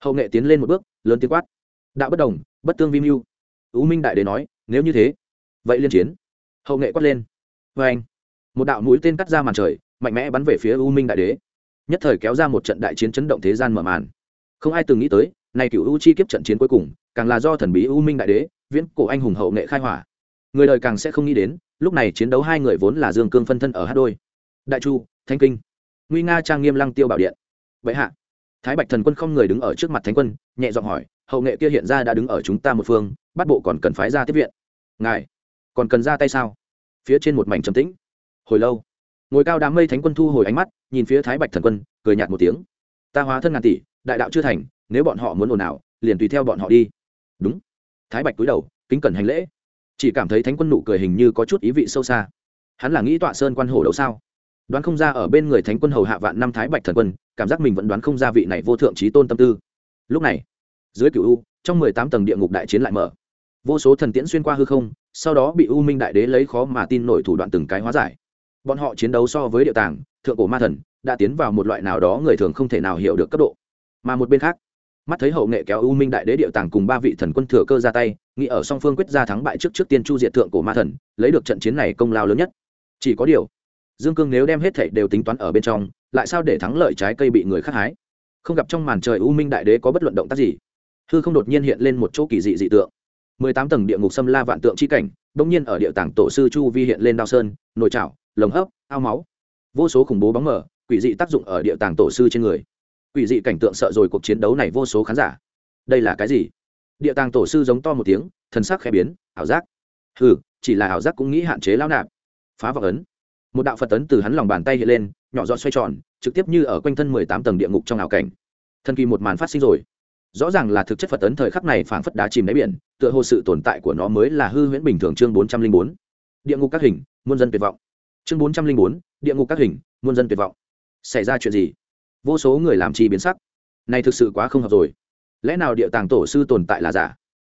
Hậu nghệ tiến lên một bước, lớn tiếng quát, đạo bất đồng, bất tương vi mưu u minh đại đế nói, nếu như thế, vậy liên chiến. Hậu nghệ quát lên vê anh. Một đạo mũi tên cắt ra màn trời, mạnh mẽ bắn về phía u minh đại đế. Nhất thời kéo ra một trận đại chiến chấn động thế gian mở màn. Không ai từng nghĩ tới này cựu u chi kiếp trận chiến cuối cùng, càng là do thần bí u minh đại đế, viễn cổ anh hùng hậu nghệ khai hỏa. Người đời càng sẽ không nghĩ đến, lúc này chiến đấu hai người vốn là dương cương phân thân ở hát đôi. Đại chu, Thánh kinh, nguy nga trang nghiêm lăng tiêu bảo điện. Vậy hạ, thái bạch thần quân không người đứng ở trước mặt thánh quân, nhẹ giọng hỏi, hậu nghệ kia hiện ra đã đứng ở chúng ta một phương bắt bộ còn cần phái ra tiếp viện. Ngài, còn cần ra tay sao? Phía trên một mảnh trầm tĩnh. Hồi lâu, ngồi cao đám mây thánh quân thu hồi ánh mắt, nhìn phía thái bạch thần quân, cười nhạt một tiếng. Ta hóa thân ngàn tỷ, đại đạo chưa thành, nếu bọn họ muốn ồn ào, liền tùy theo bọn họ đi. Đúng. Thái bạch cúi đầu, kính cẩn hành lễ. Chỉ cảm thấy thánh quân nụ cười hình như có chút ý vị sâu xa. Hắn là nghĩ tọa sơn quan hồ đấu sao? Đoán không ra ở bên người thánh quân hầu hạ vạn năm thái bạch thần quân, cảm giác mình vẫn đoán không ra vị này vô thượng trí tôn tâm tư. Lúc này, dưới cựu u, trong mười tám tầng địa ngục đại chiến lại mở vô số thần tiễn xuyên qua hư không, sau đó bị u minh đại đế lấy khó mà tin nổi thủ đoạn từng cái hóa giải. Bọn họ chiến đấu so với địa tàng, thượng cổ ma thần, đã tiến vào một loại nào đó người thường không thể nào hiểu được cấp độ. Mà một bên khác, mắt thấy hậu nghệ kéo u minh đại đế địa tàng cùng ba vị thần quân thừa cơ ra tay, nghĩ ở song phương quyết ra thắng bại trước trước tiên chu diệt thượng cổ ma thần, lấy được trận chiến này công lao lớn nhất. Chỉ có điều, dương cương nếu đem hết thảy đều tính toán ở bên trong, lại sao để thắng lợi trái cây bị người khác hái? Không gặp trong màn trời u minh đại đế có bất luận động tác gì. Hư không đột nhiên hiện lên một chỗ kỳ dị dị tượng mười tám tầng địa ngục xâm la vạn tượng chi cảnh, bỗng nhiên ở địa tàng tổ sư chu vi hiện lên đao sơn nồi chảo lồng hấp, ao máu. Vô số khủng bố bóng mở quỷ dị tác dụng ở địa tàng tổ sư trên người. Quỷ dị cảnh tượng sợ rồi cuộc chiến đấu này vô số khán giả. Đây là cái gì? Địa tàng tổ sư giống to một tiếng, thần sắc khẽ biến, ảo giác. Ừ chỉ là ảo giác cũng nghĩ hạn chế lao nạp. Phá vọng ấn. Một đạo phật tấn từ hắn lòng bàn tay hiện lên, nhỏ dọn xoay tròn, trực tiếp như ở quanh thân mười tám tầng địa ngục trong ảo cảnh. Thần kỳ một màn phát sinh rồi rõ ràng là thực chất phật tấn thời khắc này phảng phất đá chìm đáy biển, tựa hồ sự tồn tại của nó mới là hư huyễn bình thường. Chương bốn trăm linh bốn. Địa ngục các hình, muôn dân tuyệt vọng. Chương bốn trăm linh bốn. Địa ngục các hình, muôn dân tuyệt vọng. Xảy ra chuyện gì? Vô số người làm chi biến sắc. Này thực sự quá không hợp rồi. Lẽ nào địa tàng tổ sư tồn tại là giả?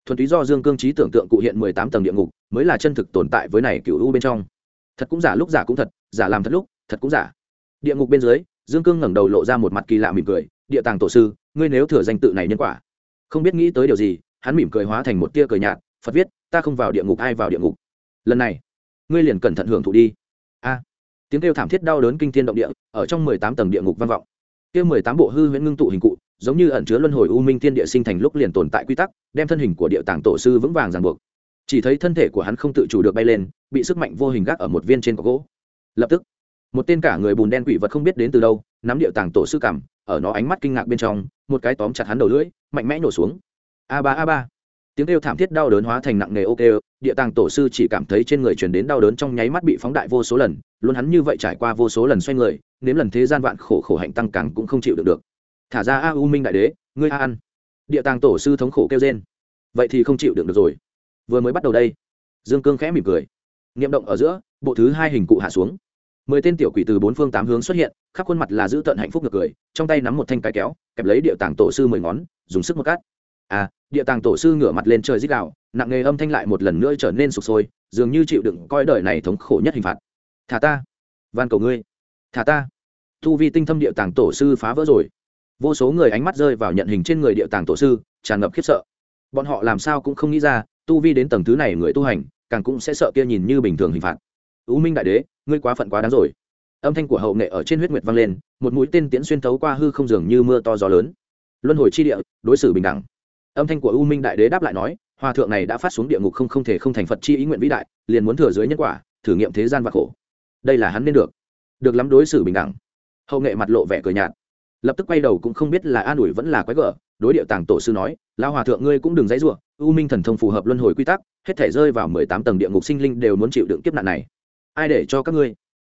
Thuần túy do dương cương trí tưởng tượng cụ hiện mười tám tầng địa ngục, mới là chân thực tồn tại với này cựu u bên trong. Thật cũng giả, lúc giả cũng thật, giả làm thật lúc, thật cũng giả. Địa ngục bên dưới, dương cương ngẩng đầu lộ ra một mặt kỳ lạ mỉm cười địa tàng tổ sư, ngươi nếu thừa danh tự này nhân quả. Không biết nghĩ tới điều gì, hắn mỉm cười hóa thành một tia cười nhạt, phật viết, ta không vào địa ngục, ai vào địa ngục? Lần này, ngươi liền cẩn thận hưởng thụ đi. A. Tiếng kêu thảm thiết đau đớn kinh thiên động địa, ở trong mười tám tầng địa ngục vang vọng. Kêu mười tám bộ hư huyễn ngưng tụ hình cụ, giống như ẩn chứa luân hồi u minh thiên địa sinh thành lúc liền tồn tại quy tắc, đem thân hình của địa tàng tổ sư vững vàng ràng buộc. Chỉ thấy thân thể của hắn không tự chủ được bay lên, bị sức mạnh vô hình gác ở một viên trên cọc gỗ. Lập tức một tên cả người bùn đen quỷ vật không biết đến từ đâu, nắm địa tàng tổ sư cảm, ở nó ánh mắt kinh ngạc bên trong, một cái tóm chặt hắn đầu lưỡi, mạnh mẽ nổ xuống. A ba a ba. Tiếng kêu thảm thiết đau đớn hóa thành nặng nề ok địa tàng tổ sư chỉ cảm thấy trên người truyền đến đau đớn trong nháy mắt bị phóng đại vô số lần, luôn hắn như vậy trải qua vô số lần xoay người, nếm lần thế gian vạn khổ khổ hạnh tăng càng cũng không chịu được được. Thả ra a u minh đại đế, ngươi a ăn. Địa tàng tổ sư thống khổ kêu trên vậy thì không chịu được được rồi. Vừa mới bắt đầu đây, dương cương khẽ mỉm cười. Niệm động ở giữa, bộ thứ hai hình cụ hạ xuống mười tên tiểu quỷ từ bốn phương tám hướng xuất hiện, khắp khuôn mặt là giữ tận hạnh phúc ngược cười, trong tay nắm một thanh cái kéo, kẹp lấy địa tàng tổ sư mười ngón, dùng sức một cắt. À địa tàng tổ sư ngửa mặt lên trời dích đạo nặng nghề âm thanh lại một lần nữa trở nên sụp sôi, dường như chịu đựng coi đời này thống khổ nhất hình phạt. Thả ta, van cầu ngươi. Thả ta. Thu vi tinh thâm địa tàng tổ sư phá vỡ rồi. Vô số người ánh mắt rơi vào nhận hình trên người địa tàng tổ sư, tràn ngập khiếp sợ. Bọn họ làm sao cũng không nghĩ ra, tu vi đến tầng thứ này người tu hành, càng cũng sẽ sợ kia nhìn như bình thường hình phạt ưu minh đại đế, ngươi quá phận quá đáng rồi. Âm thanh của hậu nghệ ở trên huyết nguyệt vang lên, một mũi tên tiễn xuyên thấu qua hư không dường như mưa to gió lớn. Luân hồi chi địa, đối xử bình đẳng. Âm thanh của u minh đại đế đáp lại nói, hòa thượng này đã phát xuống địa ngục không không thể không thành phật chi ý nguyện vĩ đại, liền muốn thừa dưới nhân quả, thử nghiệm thế gian và khổ. Đây là hắn nên được. Được lắm đối xử bình đẳng. Hậu nghệ mặt lộ vẻ cười nhạt. Lập tức quay đầu cũng không biết là an ủi vẫn là quái gở, đối điệu tàng tổ sư nói lao hòa thượng ngươi cũng đừng dãy ruộng u minh thần thông phù hợp luân hồi quy tắc, hết thể rơi vào mười tám tầng địa ngục sinh linh đều muốn chịu đựng kiếp nạn này ai để cho các ngươi?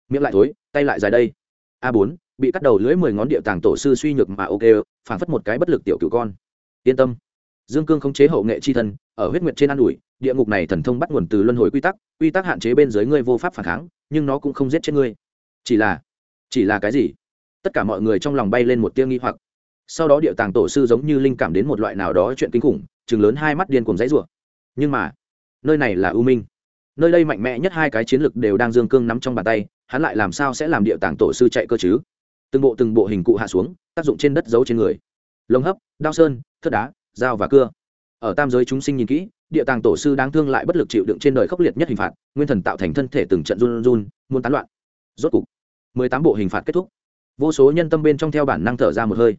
Miệng lại thối, tay lại dài đây. A bốn, bị cắt đầu lưỡi mười ngón địa tàng tổ sư suy nhược mà ok, phản phất một cái bất lực tiểu cựu con. Yên tâm. Dương cương không chế hậu nghệ chi thân, ở huyết nguyệt trên an ủi, địa ngục này thần thông bắt nguồn từ luân hồi quy tắc quy tắc hạn chế bên dưới ngươi vô pháp phản kháng, nhưng nó cũng không giết chết ngươi. Chỉ là chỉ là cái gì? Tất cả mọi người trong lòng bay lên một tia nghi hoặc. Sau đó địa tàng tổ sư giống như linh cảm đến một loại nào đó chuyện kinh khủng chừng lớn hai mắt điên cùng dãy rủa. Nhưng mà, nơi này là u minh nơi đây mạnh mẽ nhất hai cái chiến lực đều đang dương cương nắm trong bàn tay, hắn lại làm sao sẽ làm địa tàng tổ sư chạy cơ chứ? Từng bộ từng bộ hình cụ hạ xuống, tác dụng trên đất giấu trên người. Lồng hấp, đao sơn, thất đá, dao và cưa. Ở tam giới chúng sinh nhìn kỹ, địa tàng tổ sư đáng thương lại bất lực chịu đựng trên đời khốc liệt nhất hình phạt, nguyên thần tạo thành thân thể từng trận run run muốn tán loạn. Rốt cục, mười tám bộ hình phạt kết thúc. Vô số nhân tâm bên trong theo bản năng thở ra một hơi.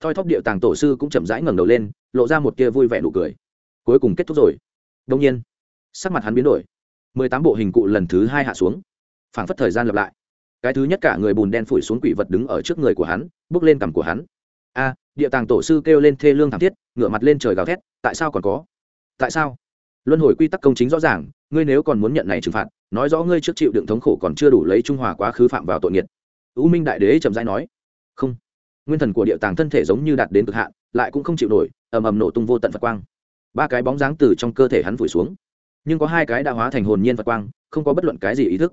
Thoi thóp địa tàng tổ sư cũng chậm rãi ngẩng đầu lên, lộ ra một kia vui vẻ nụ cười. Cuối cùng kết thúc rồi. Đông nhiên, sắc mặt hắn biến đổi mười tám bộ hình cụ lần thứ hai hạ xuống. Phảng phất thời gian lặp lại. Cái thứ nhất cả người bùn đen phủi xuống quỷ vật đứng ở trước người của hắn, bước lên cằm của hắn. A, địa tàng tổ sư kêu lên thê lương thảm thiết, ngửa mặt lên trời gào thét, tại sao còn có? Tại sao? Luân hồi quy tắc công chính rõ ràng, ngươi nếu còn muốn nhận này trừng phạt, nói rõ ngươi trước chịu đựng thống khổ còn chưa đủ lấy trung hòa quá khứ phạm vào tội nghiệt. U minh đại đế chậm rãi nói, không. Nguyên thần của địa tàng thân thể giống như đạt đến cực hạn, lại cũng không chịu nổi, ầm ầm nổ tung vô tận phật quang. Ba cái bóng dáng từ trong cơ thể hắn vùi xuống nhưng có hai cái đã hóa thành hồn nhiên phật quang, không có bất luận cái gì ý thức.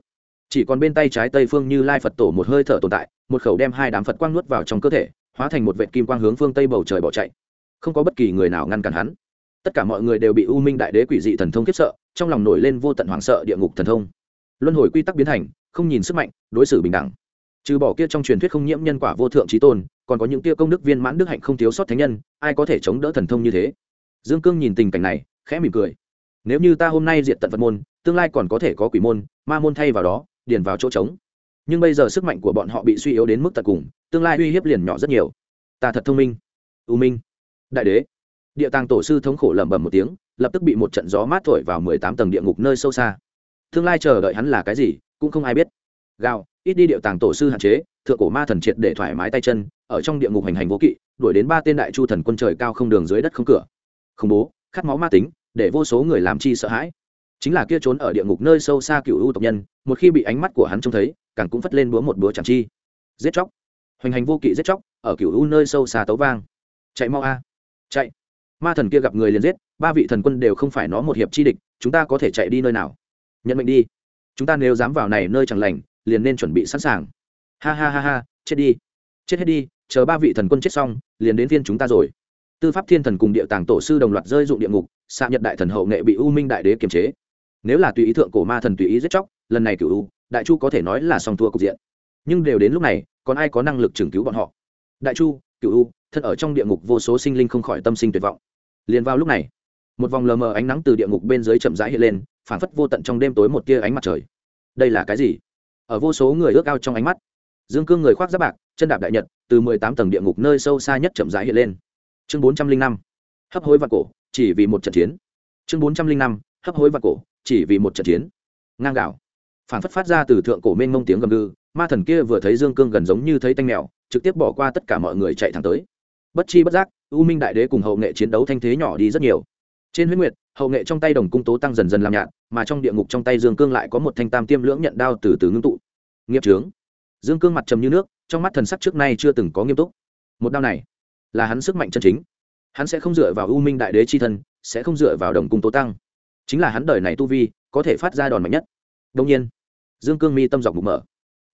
Chỉ còn bên tay trái tây phương như lai phật tổ một hơi thở tồn tại, một khẩu đem hai đám phật quang nuốt vào trong cơ thể, hóa thành một vệ kim quang hướng phương tây bầu trời bỏ chạy. Không có bất kỳ người nào ngăn cản hắn. Tất cả mọi người đều bị u minh đại đế quỷ dị thần thông khiếp sợ, trong lòng nổi lên vô tận hoảng sợ địa ngục thần thông. Luân hồi quy tắc biến thành, không nhìn sức mạnh, đối xử bình đẳng. Trừ bỏ kia trong truyền thuyết không nhiễm nhân quả vô thượng trí tôn, còn có những kia công đức viên mãn đức hạnh không thiếu sót thánh nhân, ai có thể chống đỡ thần thông như thế? Dương cương nhìn tình cảnh này, khẽ mỉm cười nếu như ta hôm nay diện tận phật môn, tương lai còn có thể có quỷ môn, ma môn thay vào đó, điền vào chỗ trống. Nhưng bây giờ sức mạnh của bọn họ bị suy yếu đến mức tận cùng, tương lai uy hiếp liền nhỏ rất nhiều. Ta thật thông minh. U minh. Đại đế. Địa tàng tổ sư thống khổ lẩm bẩm một tiếng, lập tức bị một trận gió mát thổi vào mười tám tầng địa ngục nơi sâu xa. Tương lai chờ đợi hắn là cái gì, cũng không ai biết. Gào, ít đi địa tàng tổ sư hạn chế, thượng cổ ma thần triệt để thoải mái tay chân, ở trong địa ngục hành hành vô kỵ, đuổi đến ba tên đại chu thần quân trời cao không đường dưới đất không cửa. Khủng bố, khát máu ma tính để vô số người làm chi sợ hãi. Chính là kia trốn ở địa ngục nơi sâu xa cựu ưu tộc nhân, một khi bị ánh mắt của hắn trông thấy, càng cũng phất lên búa một búa chẳng chi. Giết chóc. Hoành hành vô kỵ giết chóc, ở cựu ưu nơi sâu xa tấu vang. Chạy mau a. Chạy. Ma thần kia gặp người liền giết, ba vị thần quân đều không phải nó một hiệp chi địch, chúng ta có thể chạy đi nơi nào? Nhận mệnh đi. Chúng ta nếu dám vào này nơi chẳng lành, liền nên chuẩn bị sẵn sàng. Ha ha ha ha, chết đi. Chết hết đi, chờ ba vị thần quân chết xong, liền đến viên chúng ta rồi tư pháp thiên thần cùng địa tàng tổ sư đồng loạt rơi dụng địa ngục, xạ nhật đại thần hậu nghệ bị u minh đại đế kiềm chế. Nếu là tùy ý thượng cổ ma thần tùy ý giết chóc, lần này cựu u, đại chu có thể nói là song thua cục diện. Nhưng đều đến lúc này, còn ai có năng lực trừng cứu bọn họ? Đại chu cựu u thân ở trong địa ngục vô số sinh linh không khỏi tâm sinh tuyệt vọng. Liền vào lúc này, một vòng lờ mờ ánh nắng từ địa ngục bên dưới chậm rãi hiện lên, phản phất vô tận trong đêm tối một tia ánh mặt trời. Đây là cái gì? Ở vô số người ước ao trong ánh mắt, dương cương người khoác giáp bạc, chân đạp đại nhật, từ mười tám tầng địa ngục nơi sâu xa nhất chậm rãi hiện lên chương bốn trăm linh năm, hấp hối vạn cổ, chỉ vì một trận chiến. Chương bốn trăm linh năm, hấp hối vạn cổ, chỉ vì một trận chiến. Ngang gạo phản phất phát ra từ thượng cổ mênh mông tiếng gầm gừ, ma thần kia vừa thấy dương cương gần giống như thấy tanh mèo, trực tiếp bỏ qua tất cả mọi người chạy thẳng tới. Bất chi bất giác, u minh đại đế cùng hậu nghệ chiến đấu thanh thế nhỏ đi rất nhiều. Trên huyết nguyệt, hậu nghệ trong tay đồng cung tố tăng dần dần làm nhạt, mà trong địa ngục trong tay dương cương lại có một thanh tam tiêm lưỡng nhận đao từ từ ngưng tụ. Nghiệp trướng dương cương mặt trầm như nước, trong mắt thần sắc trước nay chưa từng có nghiêm túc. Một đao này là hắn sức mạnh chân chính. Hắn sẽ không dựa vào u minh đại đế c h i thân, sẽ không dựa vào đồng cung tố tăng. Chính là hắn đời này tu vi, có thể phát ra đòn mạnh nhất. Đông nhiên, dương cương mi tâm dọc bụng mở.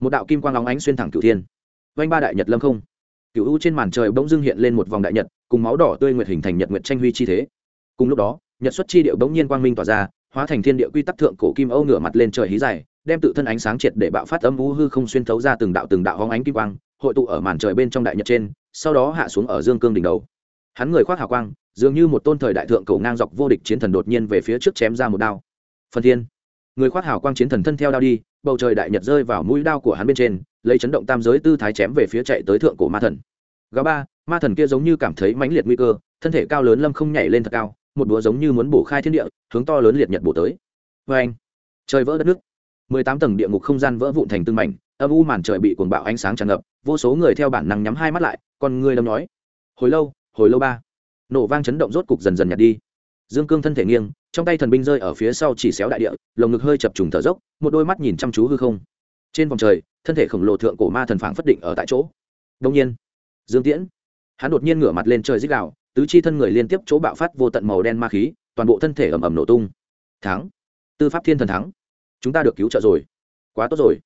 Một đạo kim quang long ánh xuyên thẳng cửu thiên. Vanh ba đại nhật lâm không. Cửu u trên màn trời bỗng dưng hiện lên một vòng đại nhật, cùng máu đỏ tươi nguyệt hình thành nhật nguyệt tranh huy chi thế. Cùng lúc đó, nhật xuất chi điệu bỗng nhiên quang minh tỏa ra, hóa thành thiên địa quy tắc thượng cổ kim âu ngửa mặt lên trời hí dài, đem tự thân ánh sáng triệt để bạo phát âm vũ hư không xuyên thấu ra từng đạo từng đạo hóng ánh kim quang, hội tụ ở màn trời bên trong đại nhật trên sau đó hạ xuống ở dương cương đỉnh đầu. Hắn người khoác hào quang, dường như một tôn thời đại thượng cầu ngang dọc vô địch chiến thần đột nhiên về phía trước chém ra một đao. Phần thiên. Người khoác hào quang chiến thần thân theo đao đi, bầu trời đại nhật rơi vào mũi đao của hắn bên trên, lấy chấn động tam giới tư thái chém về phía chạy tới thượng cổ ma thần. Gà ba, ma thần kia giống như cảm thấy mãnh liệt nguy cơ, thân thể cao lớn lâm không nhảy lên thật cao, một búa giống như muốn bổ khai thiên địa, hướng to lớn liệt nhật bổ tới. Vê anh trời vỡ đất nước. Mười tám tầng địa ngục không gian vỡ vụn thành tương mảnh âm u màn trời bị cuồng bạo ánh sáng tràn ngập, vô số người theo bản năng nhắm hai mắt lại còn người đâm nói, hồi lâu hồi lâu ba. Nổ vang chấn động rốt cục dần dần nhạt đi. Dương cương thân thể nghiêng, trong tay thần binh rơi ở phía sau chỉ xéo đại địa, lồng ngực hơi chập trùng thở dốc, một đôi mắt nhìn chăm chú hư không. Trên vòng trời, thân thể khổng lồ thượng cổ ma thần phảng phất định ở tại chỗ. Đông nhiên, dương tiễn, hắn đột nhiên ngửa mặt lên trời dích đạo tứ chi thân người liên tiếp chỗ bạo phát vô tận màu đen ma khí, toàn bộ thân thể ầm ầm nổ tung. Thắng, tư pháp thiên thần thắng. Chúng ta được cứu trợ rồi. Quá tốt rồi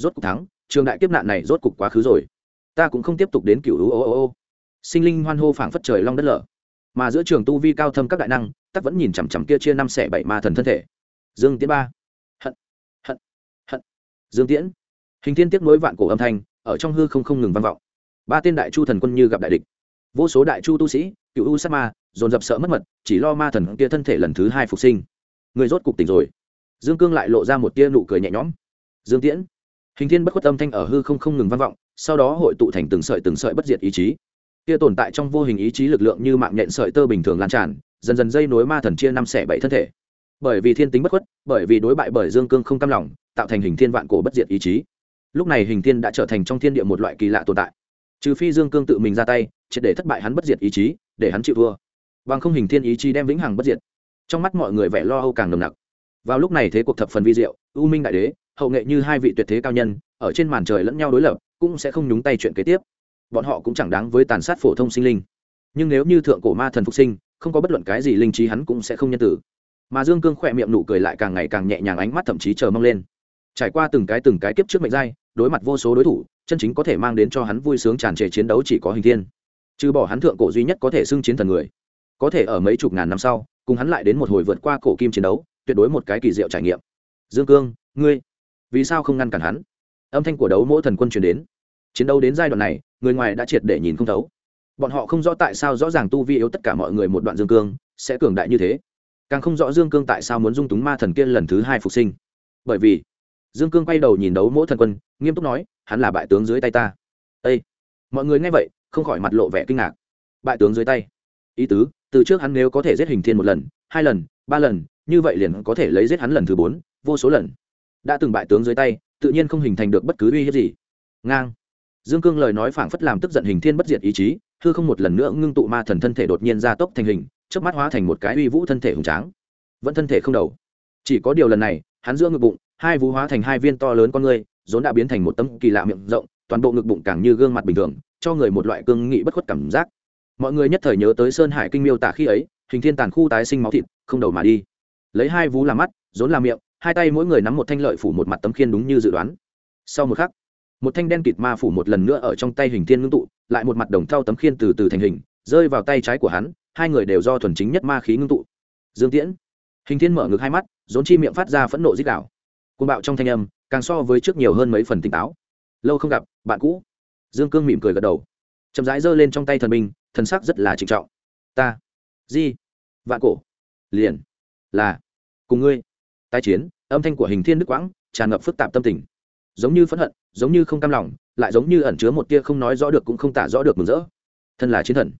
rốt cục thắng, trường đại kiếp nạn này rốt cục quá khứ rồi. Ta cũng không tiếp tục đến cựu ô ô ô sinh linh hoan hô phảng phất trời long đất lở. Mà giữa trường tu vi cao thâm các đại năng, tắc vẫn nhìn chằm chằm kia chia năm xẻ bảy ma thần thân thể. Dương tiễn ba. Hận hận hận. Dương tiễn. Hình thiên tiếp nối vạn cổ âm thanh, ở trong hư không không ngừng vang vọng. Ba tên đại chu thần quân như gặp đại địch. Vô số đại chu tu sĩ, cựu u sát ma, dồn dập sợ mất mật, chỉ lo ma thần kia thân thể lần thứ hai phục sinh. Người rốt cục tỉnh rồi. Dương cương lại lộ ra một tia nụ cười nhẹ nhõm. Dương tiễn hình thiên bất khuất âm thanh ở hư không không ngừng vang vọng, sau đó hội tụ thành từng sợi từng sợi bất diệt ý chí. Kia tồn tại trong vô hình ý chí lực lượng như mạng nhện sợi tơ bình thường lan tràn, dần dần dây nối ma thần chia năm xẻ bảy thân thể. Bởi vì thiên tính bất khuất, bởi vì đối bại bởi dương cương không cam lòng, tạo thành hình thiên vạn cổ bất diệt ý chí. Lúc này hình thiên đã trở thành trong thiên địa một loại kỳ lạ tồn tại. Trừ phi dương cương tự mình ra tay, triệt để thất bại hắn bất diệt ý chí, để hắn chịu thua. Bằng không hình thiên ý chí đem vĩnh hằng bất diệt. Trong mắt mọi người vẻ lo âu càng nồng nặc. Vào lúc này thế cuộc thập phần vi diệu, u minh đại đế hậu nghệ như hai vị tuyệt thế cao nhân, ở trên màn trời lẫn nhau đối lập, cũng sẽ không nhúng tay chuyện kế tiếp. Bọn họ cũng chẳng đáng với tàn sát phổ thông sinh linh. Nhưng nếu như thượng cổ ma thần phục sinh, không có bất luận cái gì linh trí hắn cũng sẽ không nhân tử. Mà dương cương khỏe miệng nụ cười lại càng ngày càng nhẹ nhàng ánh mắt thậm chí chờ mong lên. Trải qua từng cái từng cái kiếp trước mệnh giai, đối mặt vô số đối thủ, chân chính có thể mang đến cho hắn vui sướng tràn trề chiến đấu chỉ có hình thiên. Trừ bỏ hắn thượng cổ duy nhất có thể xưng chiến thần người, có thể ở mấy chục ngàn năm sau, cùng hắn lại đến một hồi vượt qua cổ kim chiến đấu, tuyệt đối một cái kỳ diệu trải nghiệm. Dương cương, ngươi vì sao không ngăn cản hắn? Âm thanh của đấu mỗi thần quân truyền đến. Chiến đấu đến giai đoạn này, người ngoài đã triệt để nhìn không thấu. Bọn họ không rõ tại sao rõ ràng tu vi yếu tất cả mọi người một đoạn dương cương sẽ cường đại như thế. Càng không rõ dương cương tại sao muốn dung túng ma thần kia lần thứ hai phục sinh. Bởi vì, dương cương quay đầu nhìn đấu mỗi thần quân, nghiêm túc nói, hắn là bại tướng dưới tay ta. Ây mọi người nghe vậy, không khỏi mặt lộ vẻ kinh ngạc. Bại tướng dưới tay? Ý tứ, từ trước hắn nếu có thể giết hình thiên một lần, hai lần, ba lần, như vậy liền có thể lấy giết hắn lần thứ bốn, vô số lần đã từng bại tướng dưới tay, tự nhiên không hình thành được bất cứ uy hiếp gì. Ngang. Dương cương lời nói phảng phất làm tức giận hình thiên bất diệt ý chí, hư không một lần nữa ngưng tụ ma thần thân thể đột nhiên ra tốc thành hình trước mắt hóa thành một cái uy vũ thân thể hùng tráng. Vẫn thân thể không đầu. Chỉ có điều lần này, hắn giữa ngực bụng, hai vú hóa thành hai viên to lớn con người rốn đã biến thành một tấm kỳ lạ miệng rộng, toàn bộ ngực bụng càng như gương mặt bình thường, cho người một loại cương nghị bất khuất cảm giác. Mọi người nhất thời nhớ tới sơn hải kinh miêu tả khi ấy, hình thiên tàn khu tái sinh máu thịt, không đầu mà đi. Lấy hai vú làm mắt, rốn làm miệng hai tay mỗi người nắm một thanh lợi phủ một mặt tấm khiên đúng như dự đoán. Sau một khắc, một thanh đen kịt ma phủ một lần nữa ở trong tay hình thiên ngưng tụ, lại một mặt đồng thau tấm khiên từ từ thành hình, rơi vào tay trái của hắn, hai người đều do thuần chính nhất ma khí ngưng tụ. Dương tiễn, hình thiên mở ngực hai mắt, rốn chi miệng phát ra phẫn nộ dích đảo côn bạo trong thanh âm, càng so với trước nhiều hơn mấy phần tỉnh táo. Lâu không gặp, bạn cũ. Dương cương mỉm cười gật đầu. Chậm rãi giơ lên trong tay thần binh, thần sắc rất là trịnh trọng. Ta, di, vạn cổ, liền, là, cùng ngươi tái chiến, âm thanh của hình thiên đức quãng, tràn ngập phức tạp tâm tình. Giống như phẫn hận, giống như không cam lòng, lại giống như ẩn chứa một tia không nói rõ được cũng không tả rõ được mừng rỡ. Thân là chiến thần,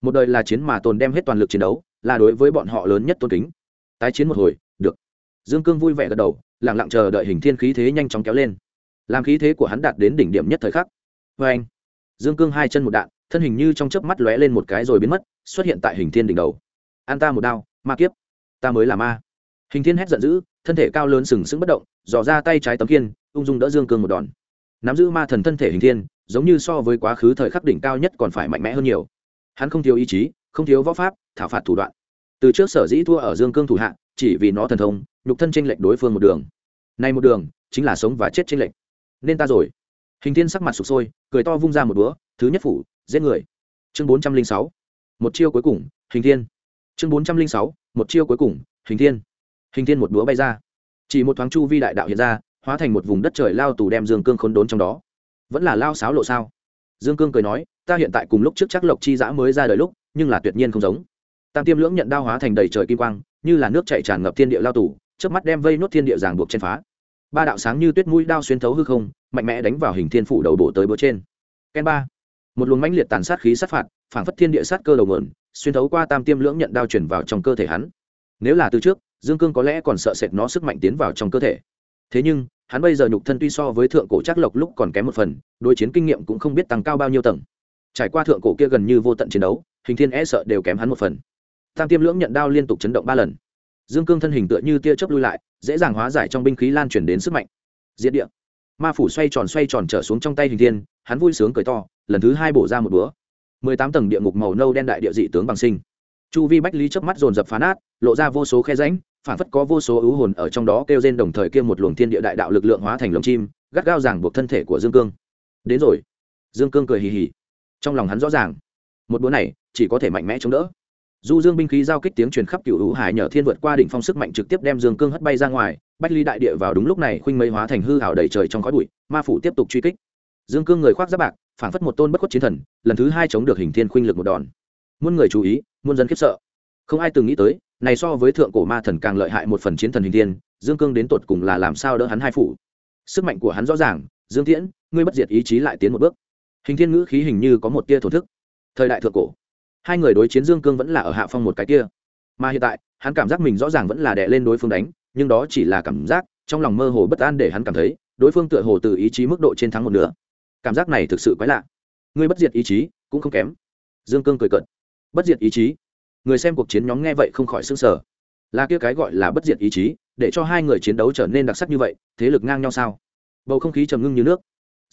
một đời là chiến mà tồn đem hết toàn lực chiến đấu, là đối với bọn họ lớn nhất tôn kính. Tái chiến một hồi, được. Dương cương vui vẻ gật đầu lẳng lặng chờ đợi hình thiên khí thế nhanh chóng kéo lên. Làm khí thế của hắn đạt đến đỉnh điểm nhất thời khắc. Vê anh, dương cương hai chân một đạn, thân hình như trong chớp mắt lóe lên một cái rồi biến mất, xuất hiện tại hình thiên đỉnh đầu. An ta một đao, ma kiếp. Ta mới là ma. Hình thiên hét giận dữ thân thể cao lớn sừng sững bất động, dò ra tay trái tấm kiên ung dung đỡ dương cương một đòn. Nắm giữ ma thần thân thể hình thiên, giống như so với quá khứ thời khắc đỉnh cao nhất còn phải mạnh mẽ hơn nhiều. Hắn không thiếu ý chí, không thiếu võ pháp, thảo phạt thủ đoạn. Từ trước sở dĩ thua ở dương cương thủ hạ, chỉ vì nó thần thông, nhục thân tranh lệch đối phương một đường. Nay một đường, chính là sống và chết tranh lệch. Nên ta rồi. Hình thiên sắc mặt sụp sôi, cười to vung ra một búa, thứ nhất phủ, giết người. Chương bốn trăm linh sáu, một chiêu cuối cùng, hình thiên. Chương bốn trăm linh sáu, một chiêu cuối cùng, hình thiên hình thiên một búa bay ra. Chỉ một thoáng chu vi đại đạo hiện ra, hóa thành một vùng đất trời lao tù đem dương cương khốn đốn trong đó. Vẫn là lao sáo lộ sao? Dương cương cười nói, ta hiện tại cùng lúc trước chắc lộc chi giã mới ra đời lúc, nhưng là tuyệt nhiên không giống. Tam tiêm lưỡng nhận đao hóa thành đầy trời kim quang, như là nước chạy tràn ngập thiên địa lao tù trước mắt đem vây nốt thiên địa giảng buộc trên phá. Ba đạo sáng như tuyết mũi đao xuyên thấu hư không, mạnh mẽ đánh vào hình thiên phủ đầu bổ tới bữa trên. Ken ba. Một luồng mãnh liệt tàn sát khí sát phạt, phảng phất thiên địa sát cơ đầu mượn xuyên thấu qua tam tiêm lưỡng nhận đao chuyển vào trong cơ thể hắn. Nếu là từ trước dương cương có lẽ còn sợ sệt nó sức mạnh tiến vào trong cơ thể. Thế nhưng, hắn bây giờ nhục thân tuy so với thượng cổ trác lộc lúc còn kém một phần, đối chiến kinh nghiệm cũng không biết tăng cao bao nhiêu tầng. Trải qua thượng cổ kia gần như vô tận chiến đấu, hình thiên e sợ đều kém hắn một phần. Tam tiêm lưỡng nhận đao liên tục chấn động ba lần. Dương cương thân hình tựa như tia chớp lui lại, dễ dàng hóa giải trong binh khí lan truyền đến sức mạnh. Diễn địa. Ma phủ xoay tròn xoay tròn trở xuống trong tay hình thiên, hắn vui sướng cười to, lần thứ hai bổ ra một búa. Mười tám tầng địa ngục màu nâu đen đại địa dị tướng bằng sinh chu vi bách lý chớp mắt dồn dập phá nát, lộ ra vô số khe ránh phản phất có vô số ưu hồn ở trong đó kêu rên đồng thời kia một luồng thiên địa đại đạo lực lượng hóa thành lồng chim, gắt gao ràng buộc thân thể của dương cương. Đến rồi. Dương cương cười hì hì. Trong lòng hắn rõ ràng, một búa này, chỉ có thể mạnh mẽ chống đỡ. Du dương binh khí giao kích tiếng truyền khắp cựu hữu hải nhờ thiên vượt qua đỉnh phong sức mạnh trực tiếp đem dương cương hất bay ra ngoài, bách ly đại địa vào đúng lúc này khuynh mây hóa thành hư hảo đầy trời trong khói bụi, ma phủ tiếp tục truy kích. Dương cương người khoác giáp bạc phản phất một tôn bất khuất chiến thần, lần thứ hai chống được hình thiên khuynh lực một đòn muôn người chú ý, muôn dân khiếp sợ. Không ai từng nghĩ tới, này so với thượng cổ ma thần càng lợi hại một phần chiến thần hình thiên, dương cương đến tột cùng là làm sao đỡ hắn hai phủ. Sức mạnh của hắn rõ ràng, dương tiễn, ngươi bất diệt ý chí lại tiến một bước. Hình thiên ngữ khí hình như có một tia thổ thức. Thời đại thượng cổ, hai người đối chiến dương cương vẫn là ở hạ phong một cái kia. Mà hiện tại, hắn cảm giác mình rõ ràng vẫn là đè lên đối phương đánh, nhưng đó chỉ là cảm giác, trong lòng mơ hồ bất an để hắn cảm thấy, đối phương tựa hồ từ ý chí mức độ trên thắng một nửa. Cảm giác này thực sự quái lạ. Ngươi bất diệt ý chí, cũng không kém. Dương cương cười cợt bất diệt ý chí. Người xem cuộc chiến nhóm nghe vậy không khỏi s ư n g sở là kia cái gọi là bất diệt ý chí, để cho hai người chiến đấu trở nên đặc sắc như vậy, thế lực ngang nhau sao? Bầu không khí trầm ngưng như nước.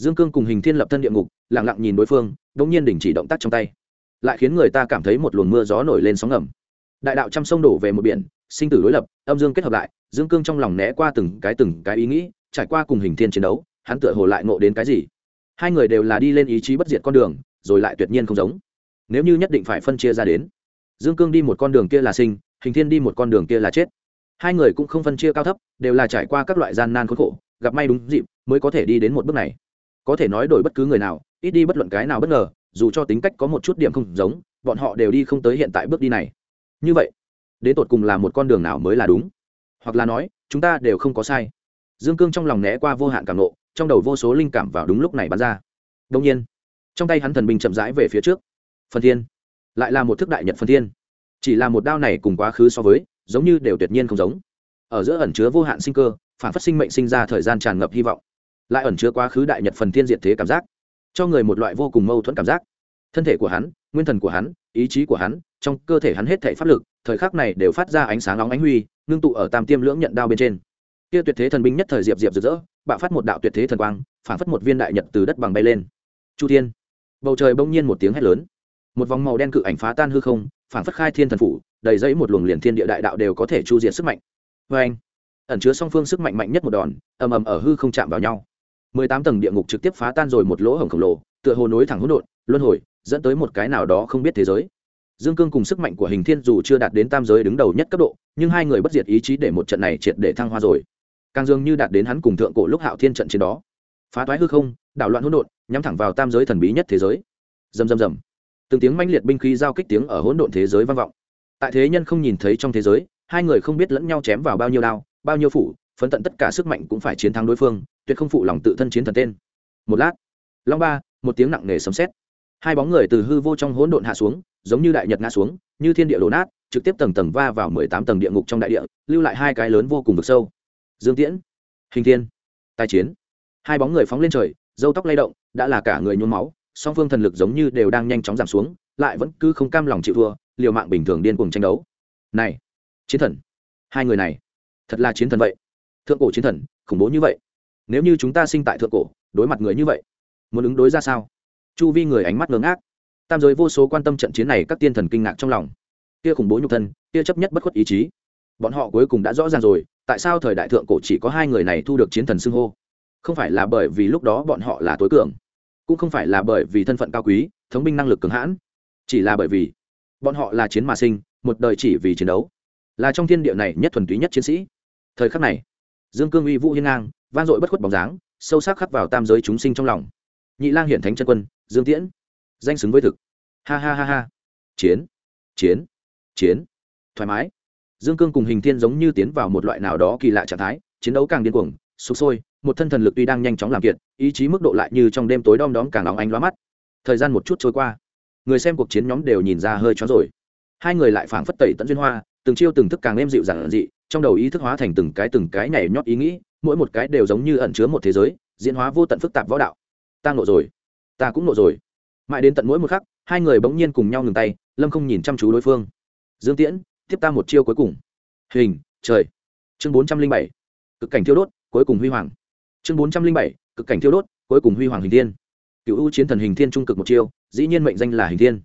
Dương cương cùng hình thiên lập thân địa ngục, lặng lặng nhìn đối phương đ ỗ n g nhiên đình chỉ động tác trong tay. Lại khiến người ta cảm thấy một luồng mưa gió nổi lên sóng ngầm. Đại đạo trăm sông đổ về một biển, sinh tử đối lập, âm dương kết hợp lại, dương cương trong lòng né qua từng cái từng cái ý nghĩ, trải qua cùng hình thiên chiến đấu, hắn tựa hồ lại ngộ đến cái gì? Hai người đều là đi lên ý chí bất diệt con đường, rồi lại tuyệt nhiên không giống nếu như nhất định phải phân chia ra đến. Dương cương đi một con đường kia là sinh, hình thiên đi một con đường kia là chết. Hai người cũng không phân chia cao thấp, đều là trải qua các loại gian nan khốn khổ, gặp may đúng dịp mới có thể đi đến một bước này. Có thể nói đổi bất cứ người nào, ít đi bất luận cái nào bất ngờ, dù cho tính cách có một chút điểm không giống, bọn họ đều đi không tới hiện tại bước đi này. Như vậy, đến tột cùng là một con đường nào mới là đúng? Hoặc là nói, chúng ta đều không có sai. Dương cương trong lòng né qua vô hạn cảm nộ, trong đầu vô số linh cảm vào đúng lúc này bắn ra. Đông nhiên, trong tay hắn thần binh chậm rãi về phía trước phần thiên. Lại là một thức đại nhật phần thiên. Chỉ là một đao này cùng quá khứ so với, giống như đều tuyệt nhiên không giống. Ở giữa ẩn chứa vô hạn sinh cơ, phản phát sinh mệnh sinh ra thời gian tràn ngập hy vọng. Lại ẩn chứa quá khứ đại nhật phần thiên diện thế cảm giác, cho người một loại vô cùng mâu thuẫn cảm giác. Thân thể của hắn, nguyên thần của hắn, ý chí của hắn, trong cơ thể hắn hết thể pháp lực, thời khắc này đều phát ra ánh sáng nóng ánh huy, ngưng tụ ở tam tiêm lưỡng nhận đao bên trên. Kia tuyệt thế thần binh nhất thời diệp diệp rực rỡ, bạo phát một đạo tuyệt thế thần quang, phản phất một viên đại nhật từ đất bằng bay lên. Chu thiên. Bầu trời bỗng nhiên một tiếng hét lớn một vòng màu đen cự ảnh phá tan hư không phản phất khai thiên thần phủ, đầy dẫy một luồng liền thiên địa đại đạo đều có thể chu diệt sức mạnh. Vê anh, ẩn chứa song phương sức mạnh mạnh nhất một đòn, ầm ầm ở hư không chạm vào nhau. Mười tám tầng địa ngục trực tiếp phá tan rồi một lỗ hổng khổng lồ, tựa hồ nối thẳng hỗn độn, luân hồi, dẫn tới một cái nào đó không biết thế giới. Dương cương cùng sức mạnh của hình thiên dù chưa đạt đến tam giới đứng đầu nhất cấp độ, nhưng hai người bất diệt ý chí để một trận này triệt để thăng hoa rồi. Càng dường như đạt đến hắn cùng thượng cổ lúc hạo thiên trận trên đó. Phá toái hư không, đảo loạn hỗn độn, nhắm thẳng vào tam giới thần bí nhất thế giới. Dầm dầm dầm từng tiếng mãnh liệt binh khí giao kích tiếng ở hỗn độn thế giới vang vọng. Tại thế nhân không nhìn thấy trong thế giới, hai người không biết lẫn nhau chém vào bao nhiêu đao, bao nhiêu phủ, phấn tận tất cả sức mạnh cũng phải chiến thắng đối phương, tuyệt không phụ lòng tự thân chiến thần tên. Một lát, long ba, một tiếng nặng nề sấm sét. Hai bóng người từ hư vô trong hỗn độn hạ xuống, giống như đại nhật ngã xuống, như thiên địa đổ nát, trực tiếp tầng tầng va vào mười tám tầng địa ngục trong đại địa, lưu lại hai cái lớn vô cùng vực sâu. Dương tiễn, hình thiên, tài chiến. Hai bóng người phóng lên trời dâu tóc lay động, đã là cả người nhuốm máu song phương thần lực giống như đều đang nhanh chóng giảm xuống, lại vẫn cứ không cam lòng chịu thua, liều mạng bình thường điên cuồng tranh đấu. Này, chiến thần, hai người này, thật là chiến thần vậy. Thượng cổ chiến thần, khủng bố như vậy. Nếu như chúng ta sinh tại thượng cổ, đối mặt người như vậy, muốn ứng đối ra sao? Chu vi người ánh mắt ngớ ngác. Tam giới vô số quan tâm trận chiến này, các tiên thần kinh ngạc trong lòng. Kia khủng bố nhục thân, kia chấp nhất bất khuất ý chí. Bọn họ cuối cùng đã rõ ràng rồi, tại sao thời đại thượng cổ chỉ có hai người này thu được chiến thần xưng hô? Không phải là bởi vì lúc đó bọn họ là tối cường cũng không phải là bởi vì thân phận cao quý, thống binh năng lực cường hãn, chỉ là bởi vì bọn họ là chiến mà sinh, một đời chỉ vì chiến đấu. Là trong thiên địa này nhất thuần túy nhất chiến sĩ. Thời khắc này, dương cương uy vũ hiên ngang van dội bất khuất bóng dáng, sâu sắc khắc vào tam giới chúng sinh trong lòng. Nhị lang hiển thánh chân quân, dương tiễn, danh xứng với thực. Ha ha ha ha. Chiến chiến chiến. Thoải mái. Dương cương cùng hình thiên giống như tiến vào một loại nào đó kỳ lạ trạng thái, chiến đấu càng điên cuồng sụp sôi một thân thần lực tuy đang nhanh chóng làm kiệt, ý chí mức độ lại như trong đêm tối đom đóm càng óng ánh lóa mắt. Thời gian một chút trôi qua, người xem cuộc chiến nhóm đều nhìn ra hơi chó rồi. Hai người lại phảng phất tẩy tận duyên hoa, từng chiêu từng thức càng êm dịu dàng dị, trong đầu ý thức hóa thành từng cái từng cái nhảy nhót ý nghĩ, mỗi một cái đều giống như ẩn chứa một thế giới, diễn hóa vô tận phức tạp võ đạo. Ta nộ rồi, ta cũng nộ rồi. Mãi đến tận mỗi một khắc, hai người bỗng nhiên cùng nhau ngừng tay, lâm không nhìn chăm chú đối phương. Dương tiễn, tiếp ta một chiêu cuối cùng. Hình, trời. Chương bốn trăm linh bảy. Cực cảnh thiêu đốt, cuối cùng huy hoàng chương bốn trăm linh bảy, cực cảnh thiêu đốt, cuối cùng huy hoàng hình thiên. Cựu u chiến thần hình thiên trung cực một chiêu, dĩ nhiên mệnh danh là hình thiên.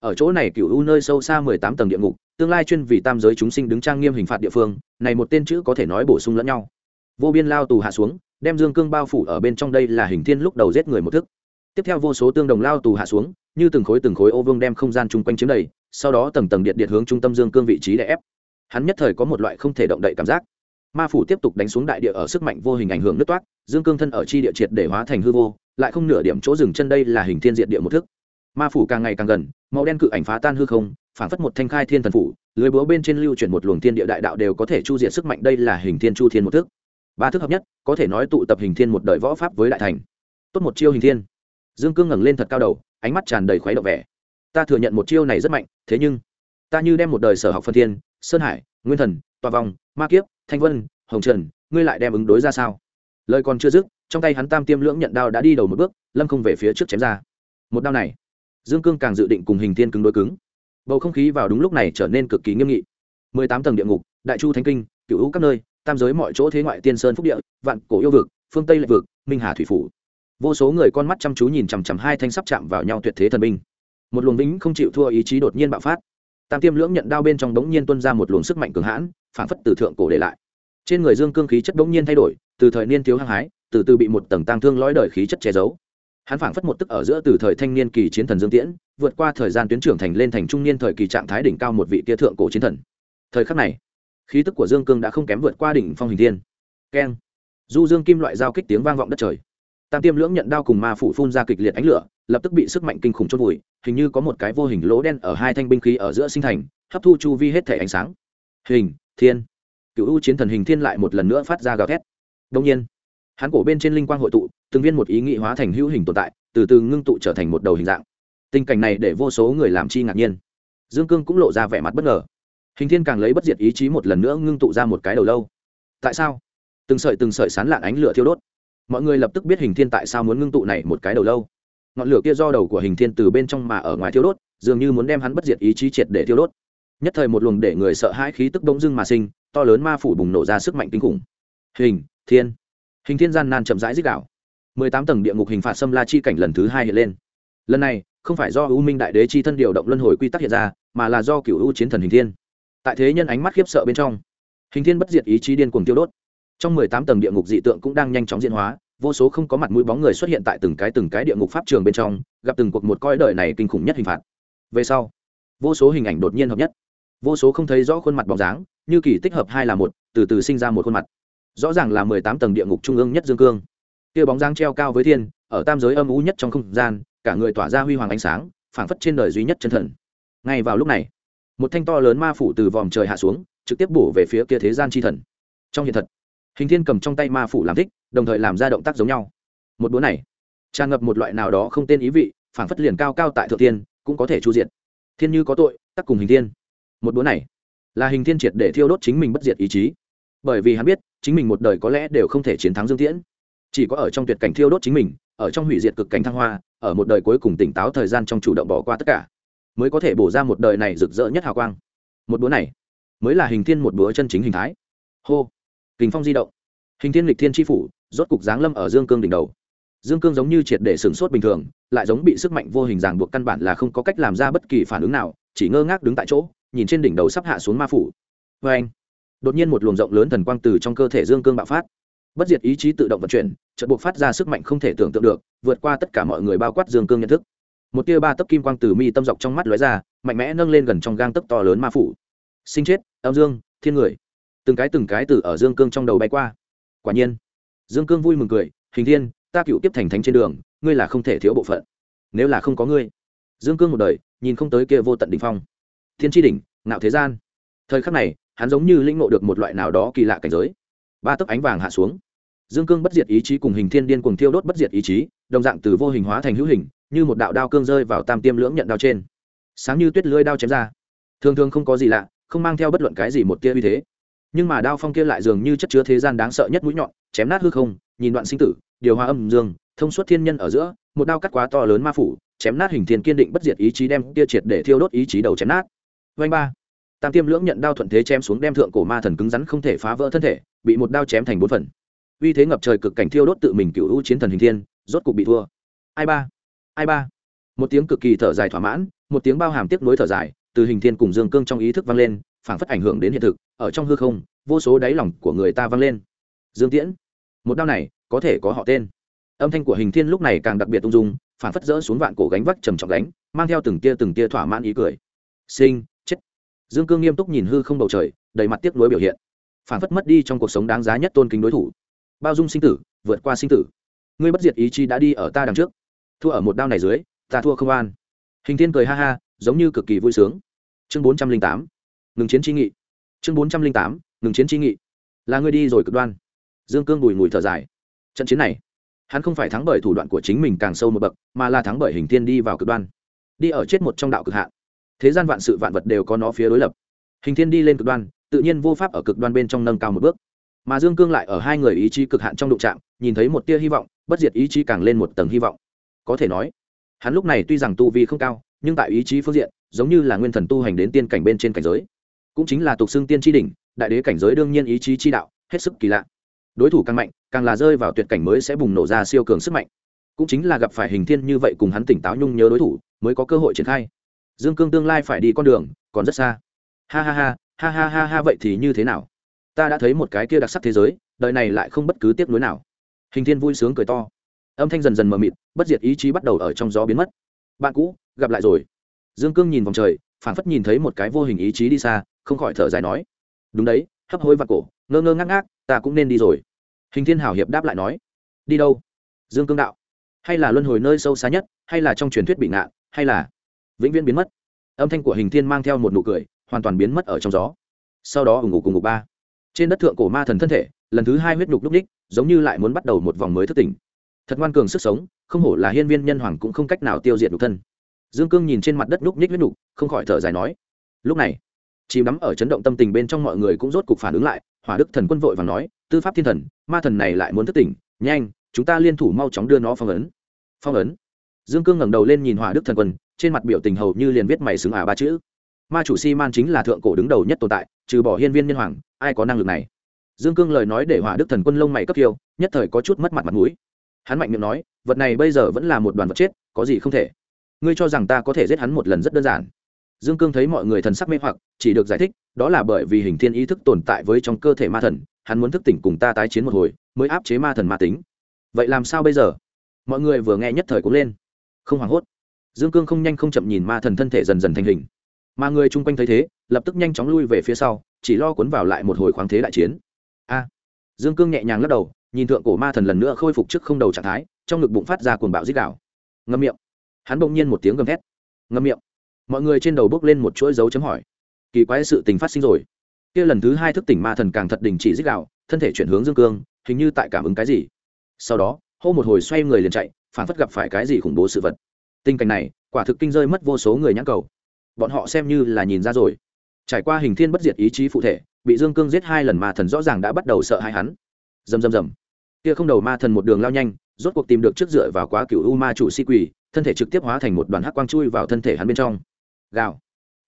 Ở chỗ này cựu u nơi sâu xa mười tám tầng địa ngục, tương lai chuyên vì tam giới chúng sinh đứng trang nghiêm hình phạt địa phương, này một tên chữ có thể nói bổ sung lẫn nhau. Vô biên lao tù hạ xuống, đem dương cương bao phủ ở bên trong đây là hình thiên lúc đầu giết người một thức. Tiếp theo vô số tương đồng lao tù hạ xuống, như từng khối từng khối ô vương đem không gian chung quanh chiếm đầy, sau đó tầng tầng điện điện hướng trung tâm dương cương vị trí để ép. Hắn nhất thời có một loại không thể động đậy cảm giác. Ma phủ tiếp tục đánh xuống đại địa ở sức mạnh vô hình ảnh hưởng nước toát dương cương thân ở chi địa triệt để hóa thành hư vô, lại không nửa điểm chỗ dừng chân đây là hình thiên diện địa một thức. Ma phủ càng ngày càng gần, màu đen cự ảnh phá tan hư không, phản phất một thanh khai thiên thần phủ, lưới búa bên trên lưu chuyển một luồng thiên địa đại đạo đều có thể chu diện sức mạnh đây là hình thiên chu thiên một thức. Ba thức hợp nhất, có thể nói tụ tập hình thiên một đời võ pháp với đại thành. Tốt một chiêu hình thiên. Dương cương ngẩng lên thật cao đầu, ánh mắt tràn đầy khoái động vẻ. Ta thừa nhận một chiêu này rất mạnh, thế nhưng, ta như đem một đời sở học phân thiên, sơn hải, nguyên thần, tòa vòng ma kiếp, thanh vân, hồng trần, ngươi lại đem ứng đối ra sao? Lời còn chưa dứt, trong tay hắn tam tiêm lưỡng nhận đao đã đi đầu một bước, lâm không về phía trước chém ra. Một đao này, dương cương càng dự định cùng hình thiên cứng đối cứng. Bầu không khí vào đúng lúc này trở nên cực kỳ nghiêm nghị. Mười tám tầng địa ngục, đại chu thánh kinh cựu hữu các nơi, tam giới mọi chỗ thế ngoại tiên sơn phúc địa, vạn cổ yêu vực, phương tây lệ vực, minh hà thủy phủ. Vô số người con mắt chăm chú nhìn chằm chằm hai thanh sắp chạm vào nhau tuyệt thế thần binh. Một luồng vĩnh không chịu thua ý chí đột nhiên bạo phát. Tam tiêm lưỡng nhận đao bên trong bỗng nhiên tuân ra một luồng sức mạnh cường hãn, phản phất từ thượng cổ để lại. Trên người dương cương khí chất bỗng nhiên thay đổi từ thời niên thiếu hăng hái, từ từ bị một tầng tăng thương lõi đời khí chất che giấu. Hắn phảng phất một tức ở giữa từ thời thanh niên kỳ chiến thần dương tiễn, vượt qua thời gian tuyến trưởng thành lên thành trung niên thời kỳ trạng thái đỉnh cao một vị tia thượng cổ chiến thần. Thời khắc này, khí tức của dương cương đã không kém vượt qua đỉnh phong hình thiên. Keng. Du dương kim loại giao kích tiếng vang vọng đất trời. Tam tiêm lưỡng nhận đao cùng ma phủ phun ra kịch liệt ánh lửa, lập tức bị sức mạnh kinh khủng chốt vùi, hình như có một cái vô hình lỗ đen ở hai thanh binh khí ở giữa sinh thành, hấp thu chu vi hết thể ánh sáng. Hình, thiên. Cựu u chiến thần hình thiên lại một lần nữa phát ra gào thét đông nhiên, hắn cổ bên trên linh quang hội tụ, từng viên một ý nghĩ hóa thành hữu hình tồn tại, từ từ ngưng tụ trở thành một đầu hình dạng. Tình cảnh này để vô số người làm chi ngạc nhiên. Dương cương cũng lộ ra vẻ mặt bất ngờ. Hình thiên càng lấy bất diệt ý chí một lần nữa ngưng tụ ra một cái đầu lâu. Tại sao? Từng sợi từng sợi sán lạn ánh lửa thiêu đốt. Mọi người lập tức biết hình thiên tại sao muốn ngưng tụ này một cái đầu lâu. Ngọn lửa kia do đầu của hình thiên từ bên trong mà ở ngoài thiêu đốt, dường như muốn đem hắn bất diệt ý chí triệt để thiêu đốt. Nhất thời một luồng để người sợ hãi khí tức bỗng dưng mà sinh, to lớn ma phủ bùng nổ ra sức mạnh kinh khủng. Hình thiên. Hình thiên gian nan chậm rãi dích đạo mười tám tầng địa ngục hình phạt xâm la chi cảnh lần thứ hai hiện lên. Lần này, không phải do u minh đại đế chi thân điều động luân hồi quy tắc hiện ra, mà là do cựu u chiến thần hình thiên. Tại thế nhân ánh mắt khiếp sợ bên trong, hình thiên bất diệt ý chí điên cuồng tiêu đốt. Trong mười tám tầng địa ngục dị tượng cũng đang nhanh chóng diễn hóa, vô số không có mặt mũi bóng người xuất hiện tại từng cái từng cái địa ngục pháp trường bên trong, gặp từng cuộc một coi đời này kinh khủng nhất hình phạt. Về sau, vô số hình ảnh đột nhiên hợp nhất. Vô số không thấy rõ khuôn mặt bóng dáng, như kỳ tích hợp hai là một, từ từ sinh ra một khuôn mặt rõ ràng là mười tám tầng địa ngục trung ương nhất dương cương. Kia bóng dáng treo cao với thiên, ở tam giới âm ú nhất trong không gian, cả người tỏa ra huy hoàng ánh sáng, phảng phất trên đời duy nhất chân thần. Ngay vào lúc này, một thanh to lớn ma phủ từ vòm trời hạ xuống, trực tiếp bổ về phía kia thế gian chi thần. Trong hiện thật, hình thiên cầm trong tay ma phủ làm thích, đồng thời làm ra động tác giống nhau. Một búa này, tràn ngập một loại nào đó không tên ý vị, phảng phất liền cao cao tại thượng thiên, cũng có thể chu diệt. Thiên như có tội, tắc cùng hình thiên. Một búa này, là hình thiên triệt để thiêu đốt chính mình bất diệt ý chí bởi vì hắn biết, chính mình một đời có lẽ đều không thể chiến thắng dương tiễn. Chỉ có ở trong tuyệt cảnh thiêu đốt chính mình, ở trong hủy diệt cực cảnh thăng hoa, ở một đời cuối cùng tỉnh táo thời gian trong chủ động bỏ qua tất cả, mới có thể bổ ra một đời này rực rỡ nhất hào quang. Một búa này, mới là hình thiên một búa chân chính hình thái. Hô, kình phong di động. Hình thiên lịch thiên tri phủ, rốt cục giáng lâm ở dương cương đỉnh đầu. Dương cương giống như triệt để sửng sốt bình thường, lại giống bị sức mạnh vô hình ràng buộc căn bản là không có cách làm ra bất kỳ phản ứng nào, chỉ ngơ ngác đứng tại chỗ, nhìn trên đỉnh đầu sắp hạ xuống ma phủ. Vê anh đột nhiên một luồng rộng lớn thần quang từ trong cơ thể dương cương bạo phát. Bất diệt ý chí tự động vận chuyển, chợt buộc phát ra sức mạnh không thể tưởng tượng được, vượt qua tất cả mọi người bao quát dương cương nhận thức. Một tia ba tấc kim quang từ mi tâm dọc trong mắt lóe ra, mạnh mẽ nâng lên gần trong gang tấc to lớn ma phủ. Sinh chết, âm dương, thiên người. Từng cái từng cái từ ở dương cương trong đầu bay qua. Quả nhiên, dương cương vui mừng cười, hình thiên, ta cựu tiếp thành thánh trên đường, ngươi là không thể thiếu bộ phận. Nếu là không có ngươi. Dương cương một đời, nhìn không tới kia vô tận đ ỉ n h phong. Thiên tri đỉnh, ngạo thế gian thời khắc này, hắn giống như lĩnh ngộ được một loại nào đó kỳ lạ cảnh giới. Ba tấc ánh vàng hạ xuống. Dương cương bất diệt ý chí cùng hình thiên điên cùng thiêu đốt bất diệt ý chí, đồng dạng từ vô hình hóa thành hữu hình, như một đạo đao cương rơi vào tam tiêm lưỡng nhận đao trên. Sáng như tuyết lưới đao chém ra. Thường thường không có gì lạ, không mang theo bất luận cái gì một tia uy thế. Nhưng mà đao phong kia lại dường như chất chứa thế gian đáng sợ nhất mũi nhọn, chém nát hư không, nhìn đoạn sinh tử, điều hòa âm dương, thông suốt thiên nhân ở giữa, một đao cắt quá to lớn ma phủ, chém nát hình thiên kiên định bất diệt ý chí đem tia triệt để thiêu đốt ý chí đầu chém nát. Vanh ba tam tiêm lưỡng nhận đao thuận thế chém xuống đem thượng cổ ma thần cứng rắn không thể phá vỡ thân thể, bị một đao chém thành bốn phần. Uy thế ngập trời cực cảnh thiêu đốt tự mình cựu hữu chiến thần hình thiên, rốt cục bị thua. Ai ba? Ai ba? Một tiếng cực kỳ thở dài thỏa mãn, một tiếng bao hàm tiếp nối thở dài, từ hình thiên cùng dương cương trong ý thức vang lên, phảng phất ảnh hưởng đến hiện thực, ở trong hư không, vô số đáy lòng của người ta vang lên. Dương tiễn, một đao này, có thể có họ tên. Âm thanh của hình thiên lúc này càng đặc biệt ung dung, phảng phất rỡ xuống vạn cổ gánh vác trầm trọng gánh, mang theo từng tia từng tia thỏa mãn ý cười. Sinh dương cương nghiêm túc nhìn hư không bầu trời, đầy mặt tiếc nuối biểu hiện. Phảng phất mất đi trong cuộc sống đáng giá nhất tôn kính đối thủ. Bao dung sinh tử, vượt qua sinh tử. Ngươi bất diệt ý chí đã đi ở ta đằng trước. Thua ở một đao này dưới, ta thua không an. Hình thiên cười ha ha, giống như cực kỳ vui sướng. Chương bốn trăm linh tám, ngừng chiến trí nghị. Chương bốn trăm linh tám, ngừng chiến trí nghị. Là ngươi đi rồi cực đoan. Dương cương bùi ngùi thở dài. Trận chiến này, hắn không phải thắng bởi thủ đoạn của chính mình càng sâu một bậc, mà là thắng bởi hình thiên đi vào cực đoan. Đi ở chết một trong đạo cực hạn thế gian vạn sự vạn vật đều có nó phía đối lập. Hình thiên đi lên cực đoan, tự nhiên vô pháp ở cực đoan bên trong nâng cao một bước. Mà dương cương lại ở hai người ý chí cực hạn trong đụng trạm nhìn thấy một tia hy vọng, bất diệt ý chí càng lên một tầng hy vọng. Có thể nói, hắn lúc này tuy rằng tu vi không cao, nhưng tại ý chí phương diện, giống như là nguyên thần tu hành đến tiên cảnh bên trên cảnh giới. Cũng chính là tục xưng tiên tri đỉnh, đại đế cảnh giới đương nhiên ý chí chi đạo, hết sức kỳ lạ. Đối thủ càng mạnh, càng là rơi vào tuyệt cảnh mới sẽ bùng nổ ra siêu cường sức mạnh. Cũng chính là gặp phải hình thiên như vậy cùng hắn tỉnh táo nhung nhớ đối thủ, mới có cơ hội triển khai dương cương tương lai phải đi con đường, còn rất xa. Ha ha ha ha ha ha ha, vậy thì như thế nào? Ta đã thấy một cái kia đặc sắc thế giới, đời này lại không bất cứ tiếc nuối nào. Hình thiên vui sướng cười to. Âm thanh dần dần mờ mịt, bất diệt ý chí bắt đầu ở trong gió biến mất. Bạn cũ, gặp lại rồi. Dương cương nhìn vòng trời, phảng phất nhìn thấy một cái vô hình ý chí đi xa, không khỏi thở dài nói. Đúng đấy, hấp hối và cổ, ngơ ngơ ngác ngác, ta cũng nên đi rồi. Hình thiên hảo hiệp đáp lại nói. Đi đâu? Dương cương đạo. Hay là luân hồi nơi sâu xa nhất, hay là trong truyền thuyết bị ngạn hay là vĩnh viễn biến mất. Âm thanh của hình thiên mang theo một nụ cười, hoàn toàn biến mất ở trong gió. Sau đó ủng ngủ cùng ngục ba. Trên đất thượng cổ ma thần thân thể, lần thứ hai huyết nhục đúc ních giống như lại muốn bắt đầu một vòng mới thức tỉnh. Thật ngoan cường sức sống, không hổ là hiên viên nhân hoàng cũng không cách nào tiêu diệt nhục thân. Dương cương nhìn trên mặt đất nhúc nhích huyết nhục, không khỏi thở dài nói, lúc này, chìm đắm ở chấn động tâm tình bên trong mọi người cũng rốt cục phản ứng lại, hỏa đức thần quân vội và nói, tư pháp thiên thần, ma thần này lại muốn thức tỉnh, nhanh, chúng ta liên thủ mau chóng đưa nó phong ấn. Phong ấn? Dương cương ngẩng đầu lên nhìn hỏa đức thần quân trên mặt biểu tình hầu như liền viết mày xứng à ba chữ. Ma chủ si man chính là thượng cổ đứng đầu nhất tồn tại, trừ bỏ hiên viên nhân hoàng, ai có năng lực này? Dương cương lời nói để hỏa đức thần quân lông mày cấp kiêu, nhất thời có chút mất mặt mặt mũi. Hắn mạnh miệng nói, vật này bây giờ vẫn là một đoàn vật chết, có gì không thể. Ngươi cho rằng ta có thể giết hắn một lần rất đơn giản. Dương cương thấy mọi người thần sắc mê hoặc, chỉ được giải thích, đó là bởi vì hình thiên ý thức tồn tại với trong cơ thể ma thần, hắn muốn thức tỉnh cùng ta tái chiến một hồi, mới áp chế ma thần ma tính. Vậy làm sao bây giờ? Mọi người vừa nghe nhất thời cũng lên. Không hoảng hốt dương cương không nhanh không chậm nhìn ma thần thân thể dần dần thành hình. Mà người chung quanh thấy thế, lập tức nhanh chóng lui về phía sau, chỉ lo cuốn vào lại một hồi khoáng thế đại chiến. A! Dương cương nhẹ nhàng lắc đầu, nhìn thượng cổ ma thần lần nữa khôi phục trước không đầu trạng thái, trong ngực bụng phát ra cuồng bạo dích đạo ngâm miệng. Hắn bỗng nhiên một tiếng gầm thét. Ngâm miệng. Mọi người trên đầu bước lên một chuỗi dấu chấm hỏi. Kỳ quái sự tình phát sinh rồi. Kia lần thứ hai thức tỉnh ma thần càng thật đình chỉ dích đạo thân thể chuyển hướng dương cương, hình như tại cảm ứng cái gì. Sau đó, hô một hồi xoay người liền chạy, phản phất gặp phải cái gì khủng bố sự vật tình cảnh này quả thực kinh rơi mất vô số người nhãn cầu. Bọn họ xem như là nhìn ra rồi. Trải qua hình thiên bất diệt ý chí phụ thể bị dương cương giết hai lần ma thần rõ ràng đã bắt đầu sợ hãi hắn. Dầm dầm dầm kia không đầu ma thần một đường lao nhanh rốt cuộc tìm được trước dựa vào quá cựu u ma chủ si quỳ thân thể trực tiếp hóa thành một đoàn hắc quang chui vào thân thể hắn bên trong. Gào.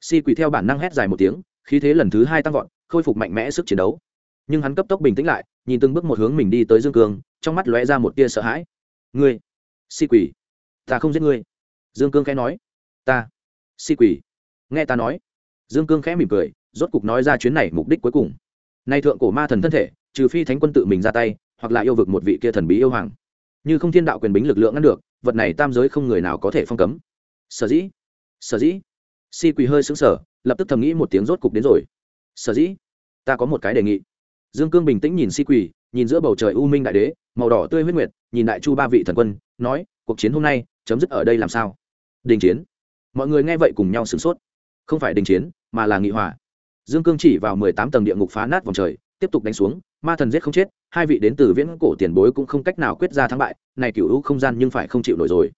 Si quỳ theo bản năng hét dài một tiếng khí thế lần thứ hai tăng vọt khôi phục mạnh mẽ sức chiến đấu. Nhưng hắn cấp tốc bình tĩnh lại nhìn từng bước một hướng mình đi tới dương cương trong mắt lóe ra một tia sợ hãi. Ngươi si Quỳ, ta không giết ngươi dương cương khẽ nói. Ta, si quỷ. Nghe ta nói. Dương cương khẽ mỉm cười, rốt cục nói ra chuyến này mục đích cuối cùng. Nay thượng cổ ma thần thân thể, trừ phi thánh quân tự mình ra tay, hoặc là yêu vực một vị kia thần bí yêu hoàng. Như không thiên đạo quyền bính lực lượng ngăn được, vật này tam giới không người nào có thể phong cấm. Sở dĩ sở dĩ. Si quỳ hơi xứng sở lập tức thầm nghĩ một tiếng rốt cục đến rồi. Sở dĩ, ta có một cái đề nghị. Dương cương bình tĩnh nhìn si quỳ nhìn giữa bầu trời u minh đại đế, màu đỏ tươi huyết nguyệt, nhìn đại chu ba vị thần quân, nói, cuộc chiến hôm nay, chấm dứt ở đây làm sao? Đình chiến. Mọi người nghe vậy cùng nhau sửng sốt. Không phải đình chiến, mà là nghị hòa. Dương cương chỉ vào mười tám tầng địa ngục phá nát vòng trời, tiếp tục đánh xuống, ma thần giết không chết, hai vị đến từ viễn cổ tiền bối cũng không cách nào quyết ra thắng bại, này cựu hữu không gian nhưng phải không chịu nổi rồi.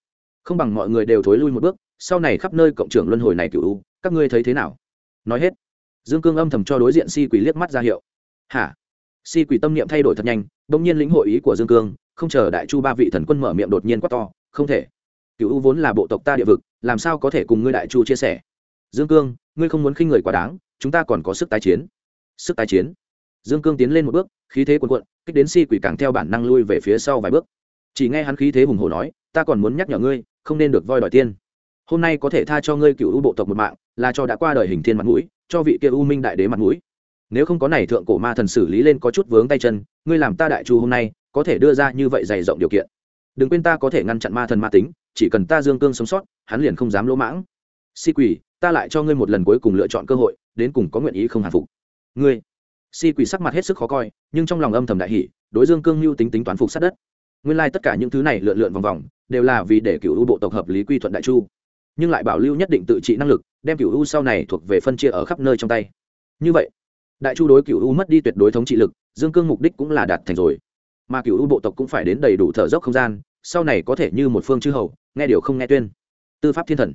Không bằng mọi người đều thối lui một bước, sau này khắp nơi cộng trưởng luân hồi này cựu hữu các ngươi thấy thế nào? Nói hết. Dương cương âm thầm cho đối diện si quỷ liếc mắt ra hiệu. Hả? Si quỷ tâm niệm thay đổi thật nhanh, bỗng nhiên lĩnh hội ý của dương cương, không chờ đại chu ba vị thần quân mở miệng đột nhiên quát to, không thể cựu u vốn là bộ tộc ta địa vực, làm sao có thể cùng ngươi đại chu chia sẻ? Dương cương, ngươi không muốn khinh người quá đáng, chúng ta còn có sức tái chiến. Sức tái chiến. Dương cương tiến lên một bước, khí thế cuồn cuộn, kích đến si quỷ càng theo bản năng lui về phía sau vài bước. Chỉ nghe hắn khí thế hùng hổ nói, ta còn muốn nhắc nhở ngươi, không nên được voi đòi tiên. Hôm nay có thể tha cho ngươi cựu u bộ tộc một mạng, là cho đã qua đời hình thiên mặt mũi, cho vị kia u minh đại đế mặt mũi. Nếu không có này thượng cổ ma thần xử lý lên có chút vướng tay chân, ngươi làm ta đại chu hôm nay, có thể đưa ra như vậy dày rộng điều kiện. Đừng quên ta có thể ngăn chặn ma thần ma tính chỉ cần ta dương cương sống sót, hắn liền không dám lỗ mãng. Si quỷ, ta lại cho ngươi một lần cuối cùng lựa chọn cơ hội, đến cùng có nguyện ý không hàn phục. Ngươi. Si quỷ sắc mặt hết sức khó coi, nhưng trong lòng âm thầm đại hỷ đối dương cương mưu tính tính toán phục sát đất. Nguyên lai tất cả những thứ này lượn lượn vòng vòng, đều là vì để cựu u bộ tộc hợp lý quy thuận đại chu. Nhưng lại bảo lưu nhất định tự trị năng lực, đem cựu u sau này thuộc về phân chia ở khắp nơi trong tay. Như vậy, đại chu đối cựu u mất đi tuyệt đối thống trị lực, dương cương mục đích cũng là đạt thành rồi. Mà cựu u bộ tộc cũng phải đến đầy đủ thở dốc không gian sau này có thể như một phương chư hầu, nghe điều không nghe tuyên. Tư pháp thiên thần.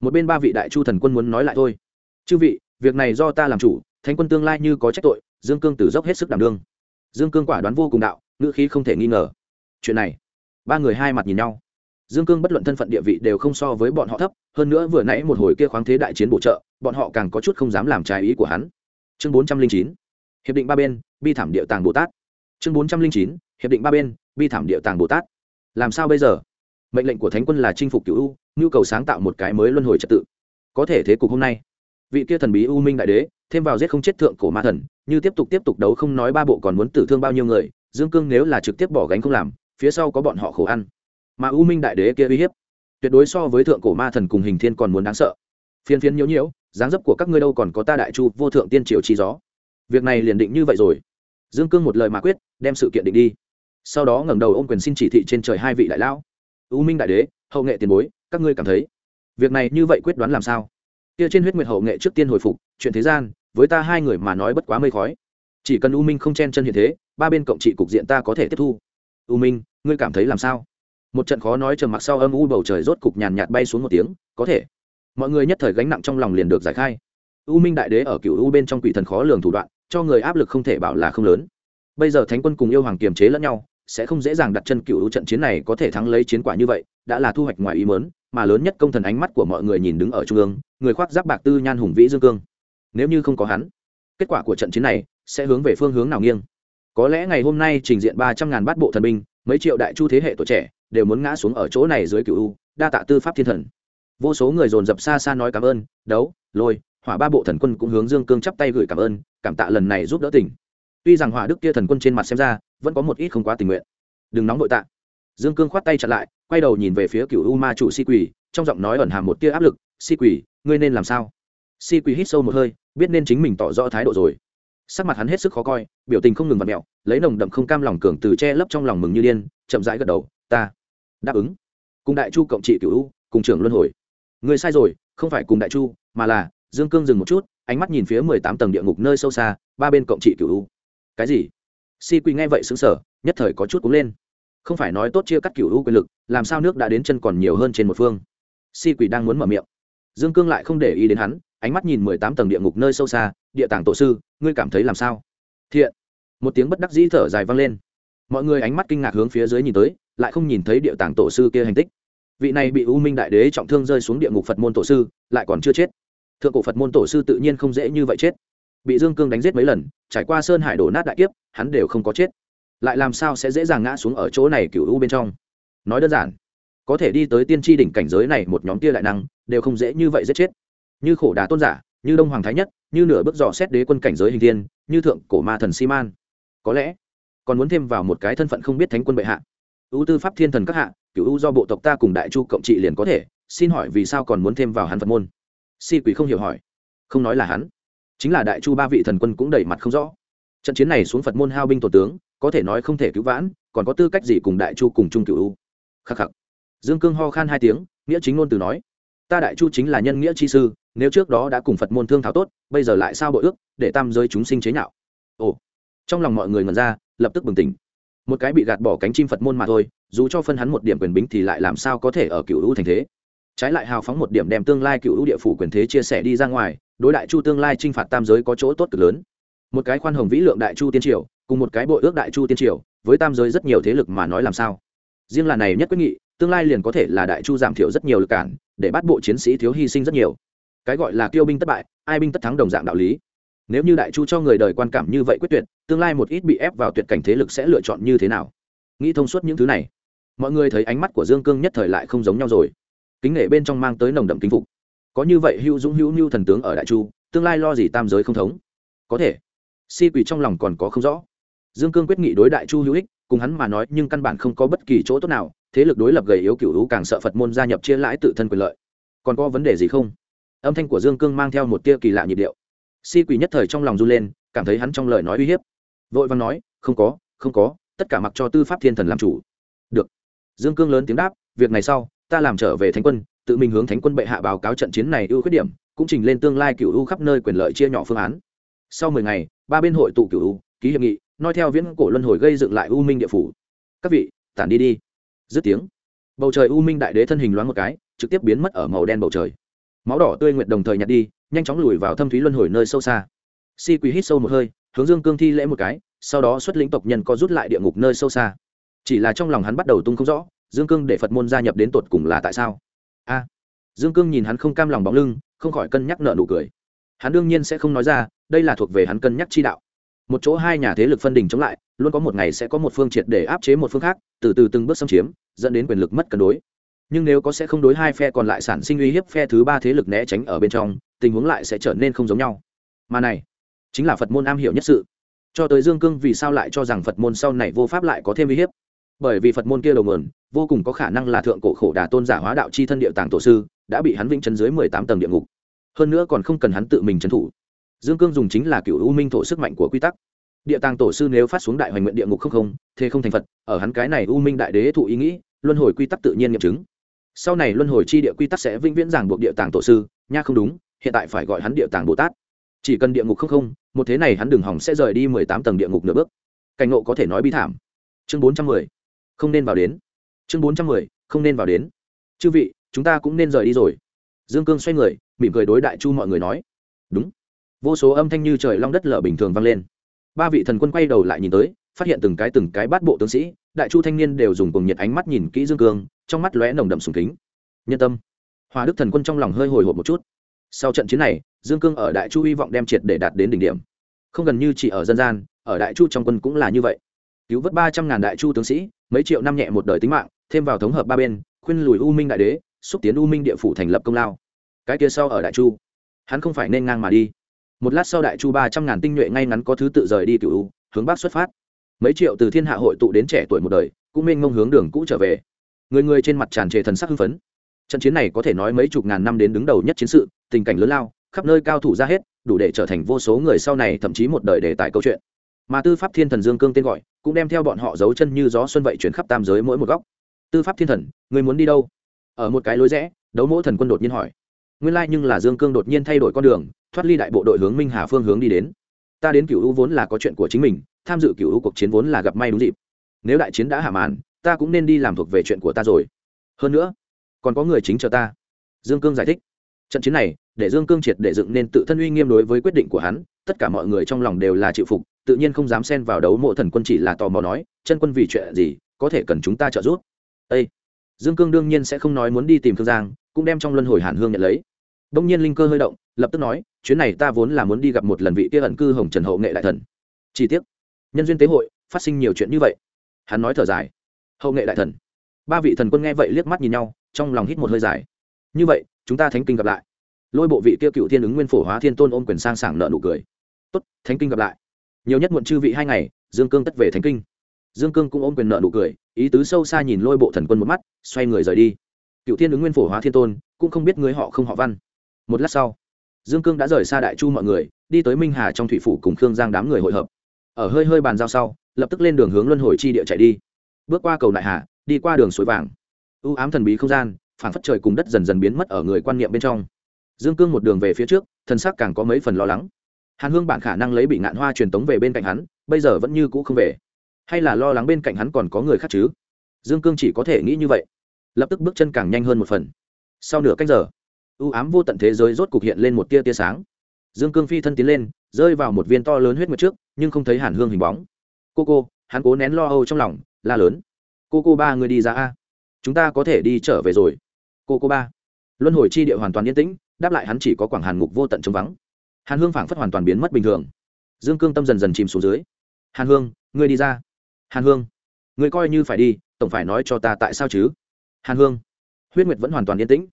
Một bên ba vị đại chu thần quân muốn nói lại thôi. Chư vị, việc này do ta làm chủ, thánh quân tương lai như có trách tội, dương cương tử dốc hết sức đảm đương. Dương cương quả đoán vô cùng đạo, ngữ khí không thể nghi ngờ. Chuyện này, ba người hai mặt nhìn nhau. Dương cương bất luận thân phận địa vị đều không so với bọn họ thấp, hơn nữa vừa nãy một hồi kia khoáng thế đại chiến bổ trợ, bọn họ càng có chút không dám làm trái ý của hắn. Chương bốn trăm linh chín, hiệp định ba bên, bi thảm địa tàng bồ tát. Chương bốn trăm linh chín, hiệp định ba bên, bi thảm địa tàng bồ tát làm sao bây giờ? Mệnh lệnh của thánh quân là chinh phục cựu u, nhu cầu sáng tạo một cái mới luân hồi trật tự. Có thể thế cục hôm nay, vị kia thần bí u minh đại đế, thêm vào giết không chết thượng cổ ma thần, như tiếp tục tiếp tục đấu không nói ba bộ còn muốn tử thương bao nhiêu người, dương cương nếu là trực tiếp bỏ gánh không làm, phía sau có bọn họ khổ ăn. Mà u minh đại đế kia uy hiếp, tuyệt đối so với thượng cổ ma thần cùng hình thiên còn muốn đáng sợ. Phiên phiến nhiễu nhiễu, dáng dấp của các ngươi đâu còn có ta đại chu, vô thượng tiên triều chi gió. Việc này liền định như vậy rồi. Dương cương một lời mà quyết, đem sự kiện định đi sau đó ngẩng đầu ôm quyền xin chỉ thị trên trời hai vị đại lão. U minh đại đế, hậu nghệ tiền bối, các ngươi cảm thấy việc này như vậy quyết đoán làm sao? Kia trên huyết nguyệt hậu nghệ trước tiên hồi phục, chuyện thế gian, với ta hai người mà nói bất quá mây khói. Chỉ cần u minh không chen chân hiện thế, ba bên cộng trị cục diện ta có thể tiếp thu. U minh, ngươi cảm thấy làm sao? Một trận khó nói trầm mặc sau âm u bầu trời rốt cục nhàn nhạt bay xuống một tiếng, có thể. Mọi người nhất thời gánh nặng trong lòng liền được giải khai. U minh đại đế ở cựu u bên trong quỷ thần khó lường thủ đoạn, cho người áp lực không thể bảo là không lớn. Bây giờ thánh quân cùng yêu hoàng kiềm chế lẫn nhau sẽ không dễ dàng đặt chân cựu u trận chiến này có thể thắng lấy chiến quả như vậy, đã là thu hoạch ngoài ý mớn mà lớn nhất công thần ánh mắt của mọi người nhìn đứng ở trung ương, người khoác giáp bạc tư nhan hùng vĩ dương cương. Nếu như không có hắn, kết quả của trận chiến này sẽ hướng về phương hướng nào nghiêng? Có lẽ ngày hôm nay trình diện ba trăm ngàn bát bộ thần binh, mấy triệu đại chu thế hệ tuổi trẻ đều muốn ngã xuống ở chỗ này dưới cựu u đa tạ tư pháp thiên thần. Vô số người dồn dập xa xa nói cảm ơn, đấu, lôi, hỏa ba bộ thần quân cũng hướng dương cương chắp tay gửi cảm ơn, cảm tạ lần này giúp đỡ tỉnh tuy rằng hỏa đức kia thần quân trên mặt xem ra, vẫn có một ít không quá tình nguyện. Đừng nóng nội tạ. Dương cương khoát tay chặn lại, quay đầu nhìn về phía cựu u ma chủ si quỳ, trong giọng nói ẩn hàm một tia áp lực, si quỳ, ngươi nên làm sao? Si quỳ hít sâu một hơi, biết nên chính mình tỏ rõ thái độ rồi. Sắc mặt hắn hết sức khó coi, biểu tình không ngừng vặt mẹo, lấy nồng đậm không cam lòng cường từ che lấp trong lòng mừng như điên, chậm rãi gật đầu, ta đáp ứng. Cùng đại chu cộng trị cựu u, cùng trưởng luân hồi. Người sai rồi, không phải cùng đại chu, mà là dương cương dừng một chút, ánh mắt nhìn phía mười tám tầng địa ngục nơi sâu xa, ba bên cộng trị cựu u cái gì? Si quy nghe vậy xứng sở nhất thời có chút cúng lên. Không phải nói tốt chia cắt cựu hữu quyền lực, làm sao nước đã đến chân còn nhiều hơn trên một phương? Si quỷ đang muốn mở miệng. Dương cương lại không để ý đến hắn, ánh mắt nhìn mười tám tầng địa ngục nơi sâu xa, địa tàng tổ sư, ngươi cảm thấy làm sao? Thiện. Một tiếng bất đắc dĩ thở dài vang lên. Mọi người ánh mắt kinh ngạc hướng phía dưới nhìn tới, lại không nhìn thấy địa tàng tổ sư kia hành tích. Vị này bị u minh đại đế trọng thương rơi xuống địa ngục phật môn tổ sư, lại còn chưa chết. Thượng cổ phật môn tổ sư tự nhiên không dễ như vậy chết bị dương cương đánh giết mấy lần, trải qua sơn hải đổ nát đại kiếp, hắn đều không có chết. Lại làm sao sẽ dễ dàng ngã xuống ở chỗ này cựu u bên trong? Nói đơn giản, có thể đi tới tiên tri đỉnh cảnh giới này một nhóm tia đại năng, đều không dễ như vậy giết chết. Như khổ đà tôn giả, như đông hoàng thái nhất, như nửa bước dò xét đế quân cảnh giới hình thiên, như thượng cổ ma thần si man có lẽ, còn muốn thêm vào một cái thân phận không biết thánh quân bệ hạ. Ưu tư pháp thiên thần các hạ cựu ưu do bộ tộc ta cùng đại chu cộng trị liền có thể, xin hỏi vì sao còn muốn thêm vào hắn phật môn? Si quỷ không hiểu hỏi. Không nói là hắn chính là đại chu ba vị thần quân cũng đẩy mặt không rõ. Trận chiến này xuống phật môn hao binh tổ tướng, có thể nói không thể cứu vãn, còn có tư cách gì cùng đại chu cùng chung cựu ưu khắc khắc. Dương cương ho khan hai tiếng, nghĩa chính ngôn từ nói, ta đại chu chính là nhân nghĩa chi sư, nếu trước đó đã cùng phật môn thương thảo tốt, bây giờ lại sao bội ước, để tam giới chúng sinh chế nhạo? Ồ. Trong lòng mọi người ngần ra, lập tức bừng tỉnh. Một cái bị gạt bỏ cánh chim phật môn mà thôi, dù cho phân hắn một điểm quyền bính thì lại làm sao có thể ở cựu u thành thế? Trái lại hào phóng một điểm đem tương lai cựu ưu địa phủ quyền thế chia sẻ đi ra ngoài, đối đại chu tương lai t r i n h phạt tam giới có chỗ tốt cực lớn. Một cái khoan hồng vĩ lượng đại chu tiên triều, cùng một cái bội ước đại chu tiên triều, với tam giới rất nhiều thế lực mà nói làm sao? Riêng là này nhất quyết nghị, tương lai liền có thể là đại chu giảm thiểu rất nhiều lực cản, để bắt bộ chiến sĩ thiếu hy sinh rất nhiều. Cái gọi là tiêu binh thất bại, ai binh tất thắng đồng dạng đạo lý. Nếu như đại chu cho người đời quan cảm như vậy quyết tuyệt, tương lai một ít bị ép vào tuyệt cảnh thế lực sẽ lựa chọn như thế nào? Nghĩ thông suốt những thứ này. Mọi người thấy ánh mắt của dương cương nhất thời lại không giống nhau rồi kính nể bên trong mang tới nồng đậm kính phục. Có như vậy hữu dũng hữu mưu thần tướng ở đại chu, tương lai lo gì tam giới không thống? Có thể. Si quỷ trong lòng còn có không rõ. Dương cương quyết nghị đối đại chu hữu ích, cùng hắn mà nói nhưng căn bản không có bất kỳ chỗ tốt nào, thế lực đối lập gầy yếu cựu hữu càng sợ phật môn gia nhập chia lãi tự thân quyền lợi. Còn có vấn đề gì không? Âm thanh của dương cương mang theo một tia kỳ lạ nhịp điệu. Si quỷ nhất thời trong lòng run lên, cảm thấy hắn trong lời nói uy hiếp. Vội vàng nói, không có không có, tất cả mặc cho tư pháp thiên thần làm chủ. Được. Dương cương lớn tiếng đáp, việc này sau ta làm trở về thánh quân, tự mình hướng thánh quân bệ hạ báo cáo trận chiến này ưu khuyết điểm, cũng trình lên tương lai cựu ưu khắp nơi quyền lợi chia nhỏ phương án. Sau mười ngày, ba bên hội tụ cựu ưu, ký hiệp nghị nói theo viễn cổ luân hồi gây dựng lại u minh địa phủ. Các vị, tản đi đi. Dứt tiếng, bầu trời u minh đại đế thân hình loáng một cái, trực tiếp biến mất ở màu đen bầu trời. Máu đỏ tươi nguyệt đồng thời nhặt đi, nhanh chóng lùi vào thâm thúy luân hồi nơi sâu xa. Si quý hít sâu một hơi, hướng dương cương thi lễ một cái, sau đó xuất lĩnh tộc nhân có rút lại địa ngục nơi sâu xa. Chỉ là trong lòng hắn bắt đầu tung không rõ dương cương để phật môn gia nhập đến tột cùng là tại sao? A. Dương cương nhìn hắn không cam lòng bóng lưng, không khỏi cân nhắc nợ nụ cười. Hắn đương nhiên sẽ không nói ra, đây là thuộc về hắn cân nhắc chi đạo. Một chỗ hai nhà thế lực phân đình chống lại, luôn có một ngày sẽ có một phương triệt để áp chế một phương khác, từ từ từng bước xâm chiếm, dẫn đến quyền lực mất cân đối. Nhưng nếu có sẽ không đối hai phe còn lại sản sinh uy hiếp phe thứ ba thế lực né tránh ở bên trong, tình huống lại sẽ trở nên không giống nhau. Mà này, chính là phật môn am hiểu nhất sự. Cho tới dương cương vì sao lại cho rằng phật môn sau này vô pháp lại có thêm uy hiếp? Bởi vì phật môn kia đầu nguồn, vô cùng có khả năng là thượng cổ khổ đà tôn giả hóa đạo c h i thân địa tàng tổ sư, đã bị hắn vĩnh chân dưới mười tám tầng địa ngục. Hơn nữa còn không cần hắn tự mình trấn thủ. Dương cương dùng chính là cựu u minh thổ sức mạnh của quy tắc. Địa tàng tổ sư nếu phát xuống đại hoành nguyện địa ngục không không, thế không thành phật, ở hắn cái này u minh đại đế thụ ý nghĩ, luân hồi quy tắc tự nhiên nghiệm chứng. Sau này luân hồi chi địa quy tắc sẽ vĩnh viễn giảng buộc địa tàng tổ sư, nha không đúng, hiện tại phải gọi hắn địa tàng bồ tát. Chỉ cần địa ngục không không, một thế này hắn đường hỏng sẽ rời đi mười tám tầng địa ngục nửa bước. Cảnh ngộ có thể nói bi thảm. Chương bốn trăm mười không nên vào đến. Chương bốn trăm mười, không nên vào đến. Chư vị, chúng ta cũng nên rời đi rồi. Dương cương xoay người, mỉm cười đối đại chu mọi người nói. Đúng. Vô số âm thanh như trời long đất lở bình thường vang lên. Ba vị thần quân quay đầu lại nhìn tới, phát hiện từng cái từng cái bát bộ tướng sĩ, đại chu thanh niên đều dùng cùng nhiệt ánh mắt nhìn kỹ dương cương, trong mắt lóe nồng đậm sùng kính. Nhân tâm. Hòa đức thần quân trong lòng hơi hồi hộp một chút. Sau trận chiến này, dương cương ở đại chu hy vọng đem triệt để đạt đến đỉnh điểm. Không gần như chỉ ở dân gian, ở đại chu trong quân cũng là như vậy cứu vớt ba trăm ngàn đại chu tướng sĩ, mấy triệu năm nhẹ một đời tính mạng, thêm vào thống hợp ba bên, khuyên lùi u minh đại đế, xúc tiến u minh địa phủ thành lập công lao. Cái kia sau ở đại chu, hắn không phải nên ngang mà đi. Một lát sau đại chu ba trăm ngàn tinh nhuệ ngay ngắn có thứ tự rời đi cựu hướng bắc xuất phát. Mấy triệu từ thiên hạ hội tụ đến trẻ tuổi một đời, cũng mênh mông hướng đường cũ trở về. Người người trên mặt tràn trề thần sắc hưng phấn. Trận chiến này có thể nói mấy chục ngàn năm đến đứng đầu nhất chiến sự, tình cảnh lớn lao, khắp nơi cao thủ ra hết, đủ để trở thành vô số người sau này thậm chí một đời đề tài câu chuyện mà tư pháp thiên thần dương cương tên gọi, cũng đem theo bọn họ giấu chân như gió xuân vậy chuyển khắp tam giới mỗi một góc. Tư pháp thiên thần người muốn đi đâu? Ở một cái lối rẽ, đấu mỗ thần quân đột nhiên hỏi. Nguyên lai nhưng là dương cương đột nhiên thay đổi con đường, thoát ly đại bộ đội hướng minh hà phương hướng đi đến. Ta đến cựu u vốn là có chuyện của chính mình, tham dự cựu u cuộc chiến vốn là gặp may đúng dịp. Nếu đại chiến đã hạ màn, ta cũng nên đi làm thuộc về chuyện của ta rồi. Hơn nữa, còn có người chính chờ ta. Dương cương giải thích. Trận chiến này, để dương cương triệt để dựng nên tự thân uy nghiêm đối với quyết định của hắn, tất cả mọi người trong lòng đều là chịu phục tự nhiên không dám xen vào đấu mộ thần quân chỉ là tò mò nói, chân quân vì chuyện gì, có thể cần chúng ta trợ giúp? Ê! dương cương đương nhiên sẽ không nói muốn đi tìm thương giang, cũng đem trong luân hồi hàn hương nhận lấy. Đông nhiên linh cơ hơi động, lập tức nói, chuyến này ta vốn là muốn đi gặp một lần vị kia ẩn cư hồng trần hậu nghệ đại thần. Chi tiết nhân duyên tế hội, phát sinh nhiều chuyện như vậy. Hắn nói thở dài, hậu nghệ đại thần. Ba vị thần quân nghe vậy liếc mắt nhìn nhau, trong lòng hít một hơi dài. Như vậy, chúng ta thánh kinh gặp lại. Lôi bộ vị kia cựu thiên ứng nguyên phổ hóa thiên tôn ôm quyền sang sảng nợ nụ cười. Tốt, thánh kinh gặp lại nhiều nhất muộn chư vị hai ngày, dương cương tất về thánh kinh. Dương cương cũng ôm quyền nợ nụ cười, ý tứ sâu xa nhìn lôi bộ thần quân một mắt, xoay người rời đi. Cựu thiên ứng nguyên phổ hóa thiên tôn, cũng không biết người họ không họ văn. Một lát sau, dương cương đã rời xa đại chu mọi người, đi tới minh hà trong thủy phủ cùng khương giang đám người hội hợp. Ở hơi hơi bàn giao sau, lập tức lên đường hướng luân hồi chi địa chạy đi. Bước qua cầu đại hà, đi qua đường suối vàng. Ưu ám thần bí không gian phản phất trời cùng đất dần dần biến mất ở người quan niệm bên trong. Dương cương một đường về phía trước thân xác càng có mấy phần lo lắng hàn hương bản khả năng lấy bị ngạn hoa truyền tống về bên cạnh hắn, bây giờ vẫn như cũ không về. Hay là lo lắng bên cạnh hắn còn có người khác chứ? Dương cương chỉ có thể nghĩ như vậy. Lập tức bước chân càng nhanh hơn một phần. Sau nửa cách giờ, u ám vô tận thế giới rốt cục hiện lên một tia tia sáng. Dương cương phi thân tiến lên, rơi vào một viên to lớn huyết mật trước, nhưng không thấy hàn hương hình bóng. Cô cô, hắn cố nén lo âu trong lòng, la lớn. Cô cô ba người đi ra a. Chúng ta có thể đi trở về rồi. Cô cô ba. Luân hồi chi địa hoàn toàn yên tĩnh, đáp lại hắn chỉ có quảng hàn ngục vô tận trống vắng hàn hương phảng phất hoàn toàn biến mất bình thường. Dương cương tâm dần dần chìm xuống dưới. Hàn hương, ngươi đi ra. Hàn hương, ngươi coi như phải đi, tổng phải nói cho ta tại sao chứ? Hàn hương, huyết nguyệt vẫn hoàn toàn yên tĩnh.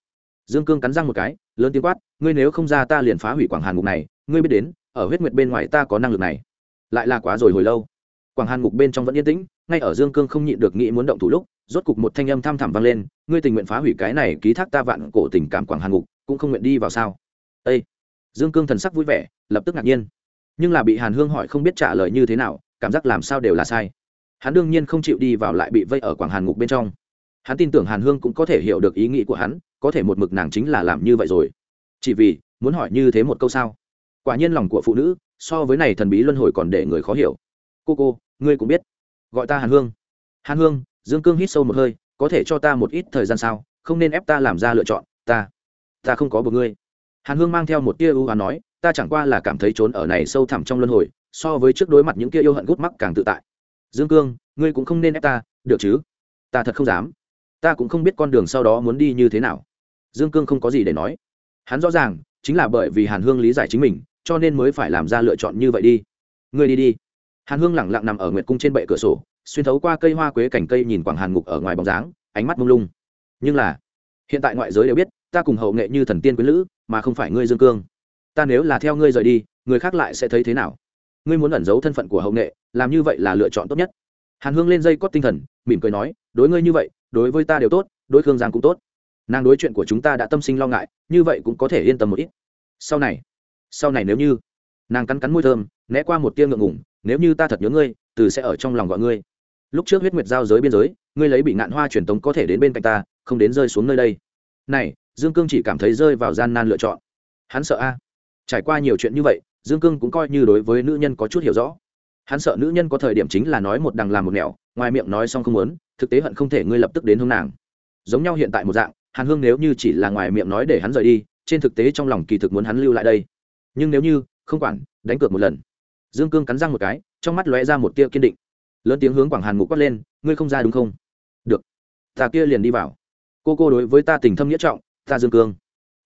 Dương cương cắn răng một cái, lớn tiếng quát, ngươi nếu không ra ta liền phá hủy quảng hàn ngục này, ngươi biết đến, ở huyết nguyệt bên ngoài ta có năng lực này. Lại là quá rồi hồi lâu. Quảng hàn ngục bên trong vẫn yên tĩnh, ngay ở dương cương không nhịn được nghĩ muốn động thủ lúc, rốt cục một thanh âm tham thẳm vang lên, ngươi tình nguyện phá hủy cái này ký thác ta vạn cổ tình cảm quảng hàn ngục, cũng không nguyện đi vào sao? Ây dương cương thần sắc vui vẻ, lập tức ngạc nhiên. Nhưng là bị hàn hương hỏi không biết trả lời như thế nào, cảm giác làm sao đều là sai. Hắn đương nhiên không chịu đi vào lại bị vây ở quảng hàn ngục bên trong. Hắn tin tưởng hàn hương cũng có thể hiểu được ý nghĩ của hắn, có thể một mực nàng chính là làm như vậy rồi. Chỉ vì, muốn hỏi như thế một câu sao? Quả nhiên lòng của phụ nữ, so với này thần bí luân hồi còn để người khó hiểu. Cô cô, ngươi cũng biết. Gọi ta hàn hương. Hàn hương, dương cương hít sâu một hơi, có thể cho ta một ít thời gian sao? Không nên ép ta làm ra lựa chọn, ta ta không có một ngươi hàn hương mang theo một tia ưu hoán nói, ta chẳng qua là cảm thấy trốn ở này sâu thẳm trong luân hồi, so với trước đối mặt những kia yêu hận gút mắc càng tự tại. Dương cương, ngươi cũng không nên ép ta, được chứ? Ta thật không dám. Ta cũng không biết con đường sau đó muốn đi như thế nào. Dương cương không có gì để nói. Hắn rõ ràng, chính là bởi vì hàn hương lý giải chính mình, cho nên mới phải làm ra lựa chọn như vậy đi. Ngươi đi đi. Hàn hương lẳng lặng nằm ở nguyệt cung trên bệ cửa sổ, xuyên thấu qua cây hoa quế cảnh cây nhìn quảng hàn ngục ở ngoài bóng dáng, ánh mắt mông lung. Nhưng là, hiện tại ngoại giới đều biết, ta cùng hậu nghệ như thần tiên quý lữ mà không phải ngươi dương cương. Ta nếu là theo ngươi rời đi, người khác lại sẽ thấy thế nào? Ngươi muốn ẩn giấu thân phận của hậu nghệ, làm như vậy là lựa chọn tốt nhất. Hàn hương lên dây cót tinh thần, mỉm cười nói, đối ngươi như vậy, đối với ta đều tốt, đối khương giang cũng tốt. Nàng đối chuyện của chúng ta đã tâm sinh lo ngại, như vậy cũng có thể yên tâm một ít. Sau này sau này nếu như nàng cắn cắn môi thơm, né qua một tia ngượng ngủng nếu như ta thật nhớ ngươi, từ sẽ ở trong lòng gọi ngươi. Lúc trước huyết nguyệt giao giới biên giới, ngươi lấy bị ngạn hoa truyền tống có thể đến bên cạnh ta, không đến rơi xuống nơi đây. Này dương cương chỉ cảm thấy rơi vào gian nan lựa chọn. Hắn sợ a? Trải qua nhiều chuyện như vậy, dương cương cũng coi như đối với nữ nhân có chút hiểu rõ. Hắn sợ nữ nhân có thời điểm chính là nói một đằng làm một nẻo, ngoài miệng nói xong không muốn, thực tế hận không thể ngươi lập tức đến hương nàng. Giống nhau hiện tại một dạng, hàn hương nếu như chỉ là ngoài miệng nói để hắn rời đi, trên thực tế trong lòng kỳ thực muốn hắn lưu lại đây. Nhưng nếu như, không quản, đánh cược một lần. Dương cương cắn răng một cái, trong mắt lóe ra một tia kiên định. Lớn tiếng hướng quảng hàn ngục quát lên, ngươi không ra đúng không? Được, ta kia liền đi vào. Cô cô đối với ta tình thâm nghĩa trọng ta dương cương.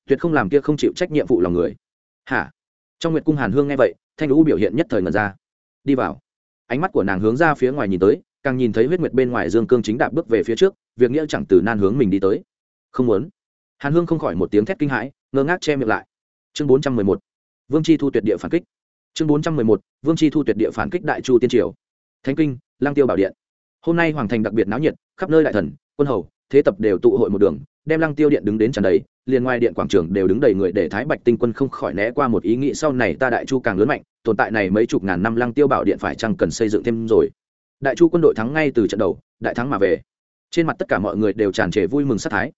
Tuyệt không làm kia không chịu trách nhiệm vụ lòng người. Hả? Trong nguyệt cung hàn hương nghe vậy, thanh lũ biểu hiện nhất thời ngần ra. Đi vào. Ánh mắt của nàng hướng ra phía ngoài nhìn tới, càng nhìn thấy huyết nguyệt bên ngoài dương cương chính đạp bước về phía trước, việc nghĩa chẳng từ nan hướng mình đi tới. Không muốn. Hàn hương không khỏi một tiếng thét kinh hãi, ngơ ngác che miệng lại. Chương bốn trăm mười một. Vương chi thu tuyệt địa phản kích. Chương bốn trăm mười một. Vương chi thu tuyệt địa phản kích đại chu tiên triều. Thánh kinh lang tiêu bảo điện. Hôm nay hoàng thành đặc biệt náo nhiệt, khắp nơi đại thần, quân hầu, thế tập đều tụ hội một đường đem lăng tiêu điện đứng đến tràn đầy, liền ngoài điện quảng trường đều đứng đầy người để thái bạch tinh quân không khỏi né qua một ý nghĩ sau này ta đại chu càng lớn mạnh, tồn tại này mấy chục ngàn năm lăng tiêu bảo điện phải chăng cần xây dựng thêm rồi. Đại chu quân đội thắng ngay từ trận đầu, đại thắng mà về. Trên mặt tất cả mọi người đều tràn trề vui mừng sát thái.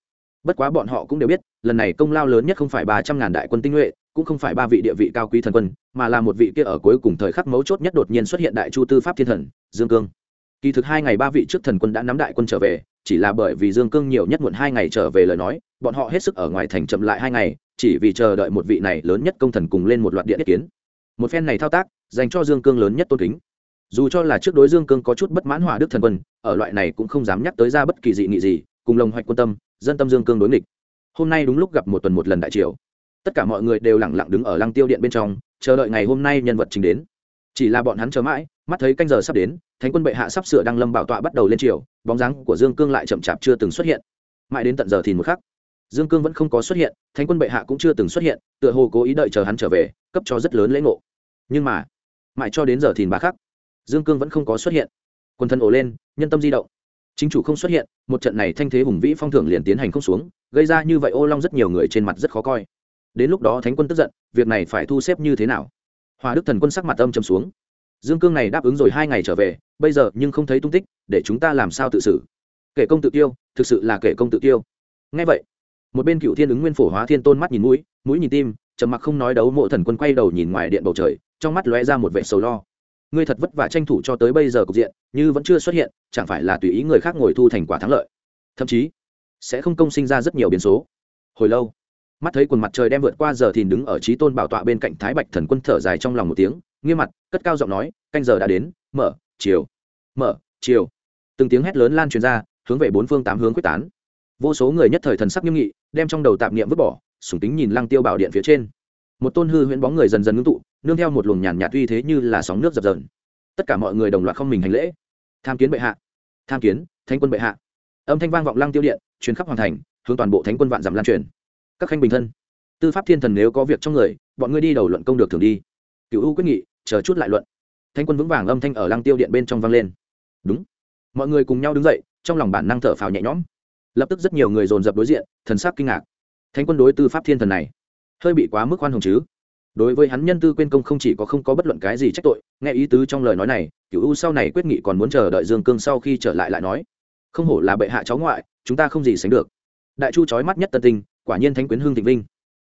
Bất quá bọn họ cũng đều biết, lần này công lao lớn nhất không phải ba trăm ngàn đại quân tinh nhuệ, cũng không phải ba vị địa vị cao quý thần quân, mà là một vị kia ở cuối cùng thời khắc mấu chốt nhất đột nhiên xuất hiện đại chu tư pháp thiên thần, dương cương. Kỳ thực hai ngày ba vị trước thần quân đã nắm đại quân trở về chỉ là bởi vì dương cương nhiều nhất muộn hai ngày trở về lời nói, bọn họ hết sức ở ngoài thành chậm lại hai ngày, chỉ vì chờ đợi một vị này lớn nhất công thần cùng lên một loạt điện ý kiến. Một phen này thao tác, dành cho dương cương lớn nhất tôn kính. Dù cho là trước đối dương cương có chút bất mãn hòa đức thần quân, ở loại này cũng không dám nhắc tới ra bất kỳ dị nghị gì, cùng lồng hoạch quân tâm, dân tâm dương cương đối nghịch. Hôm nay đúng lúc gặp một tuần một lần đại triều. Tất cả mọi người đều lẳng lặng đứng ở lăng tiêu điện bên trong, chờ đợi ngày hôm nay nhân vật chính đến chỉ là bọn hắn chờ mãi, mắt thấy canh giờ sắp đến, thánh quân bệ hạ sắp sửa đăng lâm bảo tọa bắt đầu lên triều, bóng dáng của dương cương lại chậm chạp chưa từng xuất hiện. Mãi đến tận giờ thì một khắc, dương cương vẫn không có xuất hiện, thánh quân bệ hạ cũng chưa từng xuất hiện, tựa hồ cố ý đợi chờ hắn trở về, cấp cho rất lớn lễ ngộ. Nhưng mà, mãi cho đến giờ thì ba khắc, dương cương vẫn không có xuất hiện. Quần thân ổ lên, nhân tâm di động. Chính chủ không xuất hiện, một trận này thanh thế hùng vĩ phong thưởng liền tiến hành không xuống, gây ra như vậy ô long rất nhiều người trên mặt rất khó coi. Đến lúc đó thánh quân tức giận, việc này phải thu xếp như thế nào? Hòa đức thần quân sắc mặt âm trầm xuống. Dương cương này đáp ứng rồi hai ngày trở về, bây giờ nhưng không thấy tung tích, để chúng ta làm sao tự xử? Kể công tự tiêu, thực sự là kể công tự tiêu. Ngay vậy, một bên cựu thiên ứng nguyên phổ hóa thiên tôn mắt nhìn mũi mũi nhìn tim, trầm mặc không nói đấu mộ thần quân quay đầu nhìn ngoài điện bầu trời, trong mắt lóe ra một vẻ sầu lo. Ngươi thật vất vả tranh thủ cho tới bây giờ cục diện, như vẫn chưa xuất hiện, chẳng phải là tùy ý người khác ngồi thu thành quả thắng lợi. Thậm chí, sẽ không công sinh ra rất nhiều biến số. Hồi lâu mắt thấy quần mặt trời đem vượt qua giờ thìn đứng ở trí tôn bảo tọa bên cạnh thái bạch thần quân thở dài trong lòng một tiếng, nghiêm mặt, cất cao giọng nói, canh giờ đã đến, mở, chiều mở, chiều. Từng tiếng hét lớn lan truyền ra, hướng về bốn phương tám hướng quyết tán. Vô số người nhất thời thần sắc nghiêm nghị, đem trong đầu tạp niệm vứt bỏ, sùng tính nhìn lăng tiêu bảo điện phía trên. Một tôn hư huyễn bóng người dần dần ngưng tụ, nương theo một luồng nhàn nhạt uy thế như là sóng nước dập dờn. Tất cả mọi người đồng loạt không mình hành lễ. Tham kiến bệ hạ. Tham kiến, thánh quân bệ hạ. Âm thanh vang vọng lăng tiêu điện chuyến khắp hoàn thành, hướng toàn bộ thánh quân vạn giảm lan truyền các khanh bình thân. Tư pháp thiên thần nếu có việc trong người, bọn ngươi đi đầu luận công được thường đi. Cựu u quyết nghị, chờ chút lại luận. Thanh quân vững vàng âm thanh ở lăng tiêu điện bên trong vang lên. Đúng. Mọi người cùng nhau đứng dậy, trong lòng bản năng thở phào nhẹ nhõm. Lập tức rất nhiều người dồn dập đối diện, thần sắc kinh ngạc. Thanh quân đối tư pháp thiên thần này, hơi bị quá mức khoan hồng chứ. Đối với hắn nhân tư quên công không chỉ có không có bất luận cái gì trách tội, nghe ý tứ trong lời nói này cựu u sau này quyết nghị còn muốn chờ đợi dương cương sau khi trở lại lại nói. Không hổ là bệ hạ cháu ngoại, chúng ta không gì sánh được. Đại chu trói mắt nhất tân tinh quả nhiên thánh quyến hương thịnh vinh.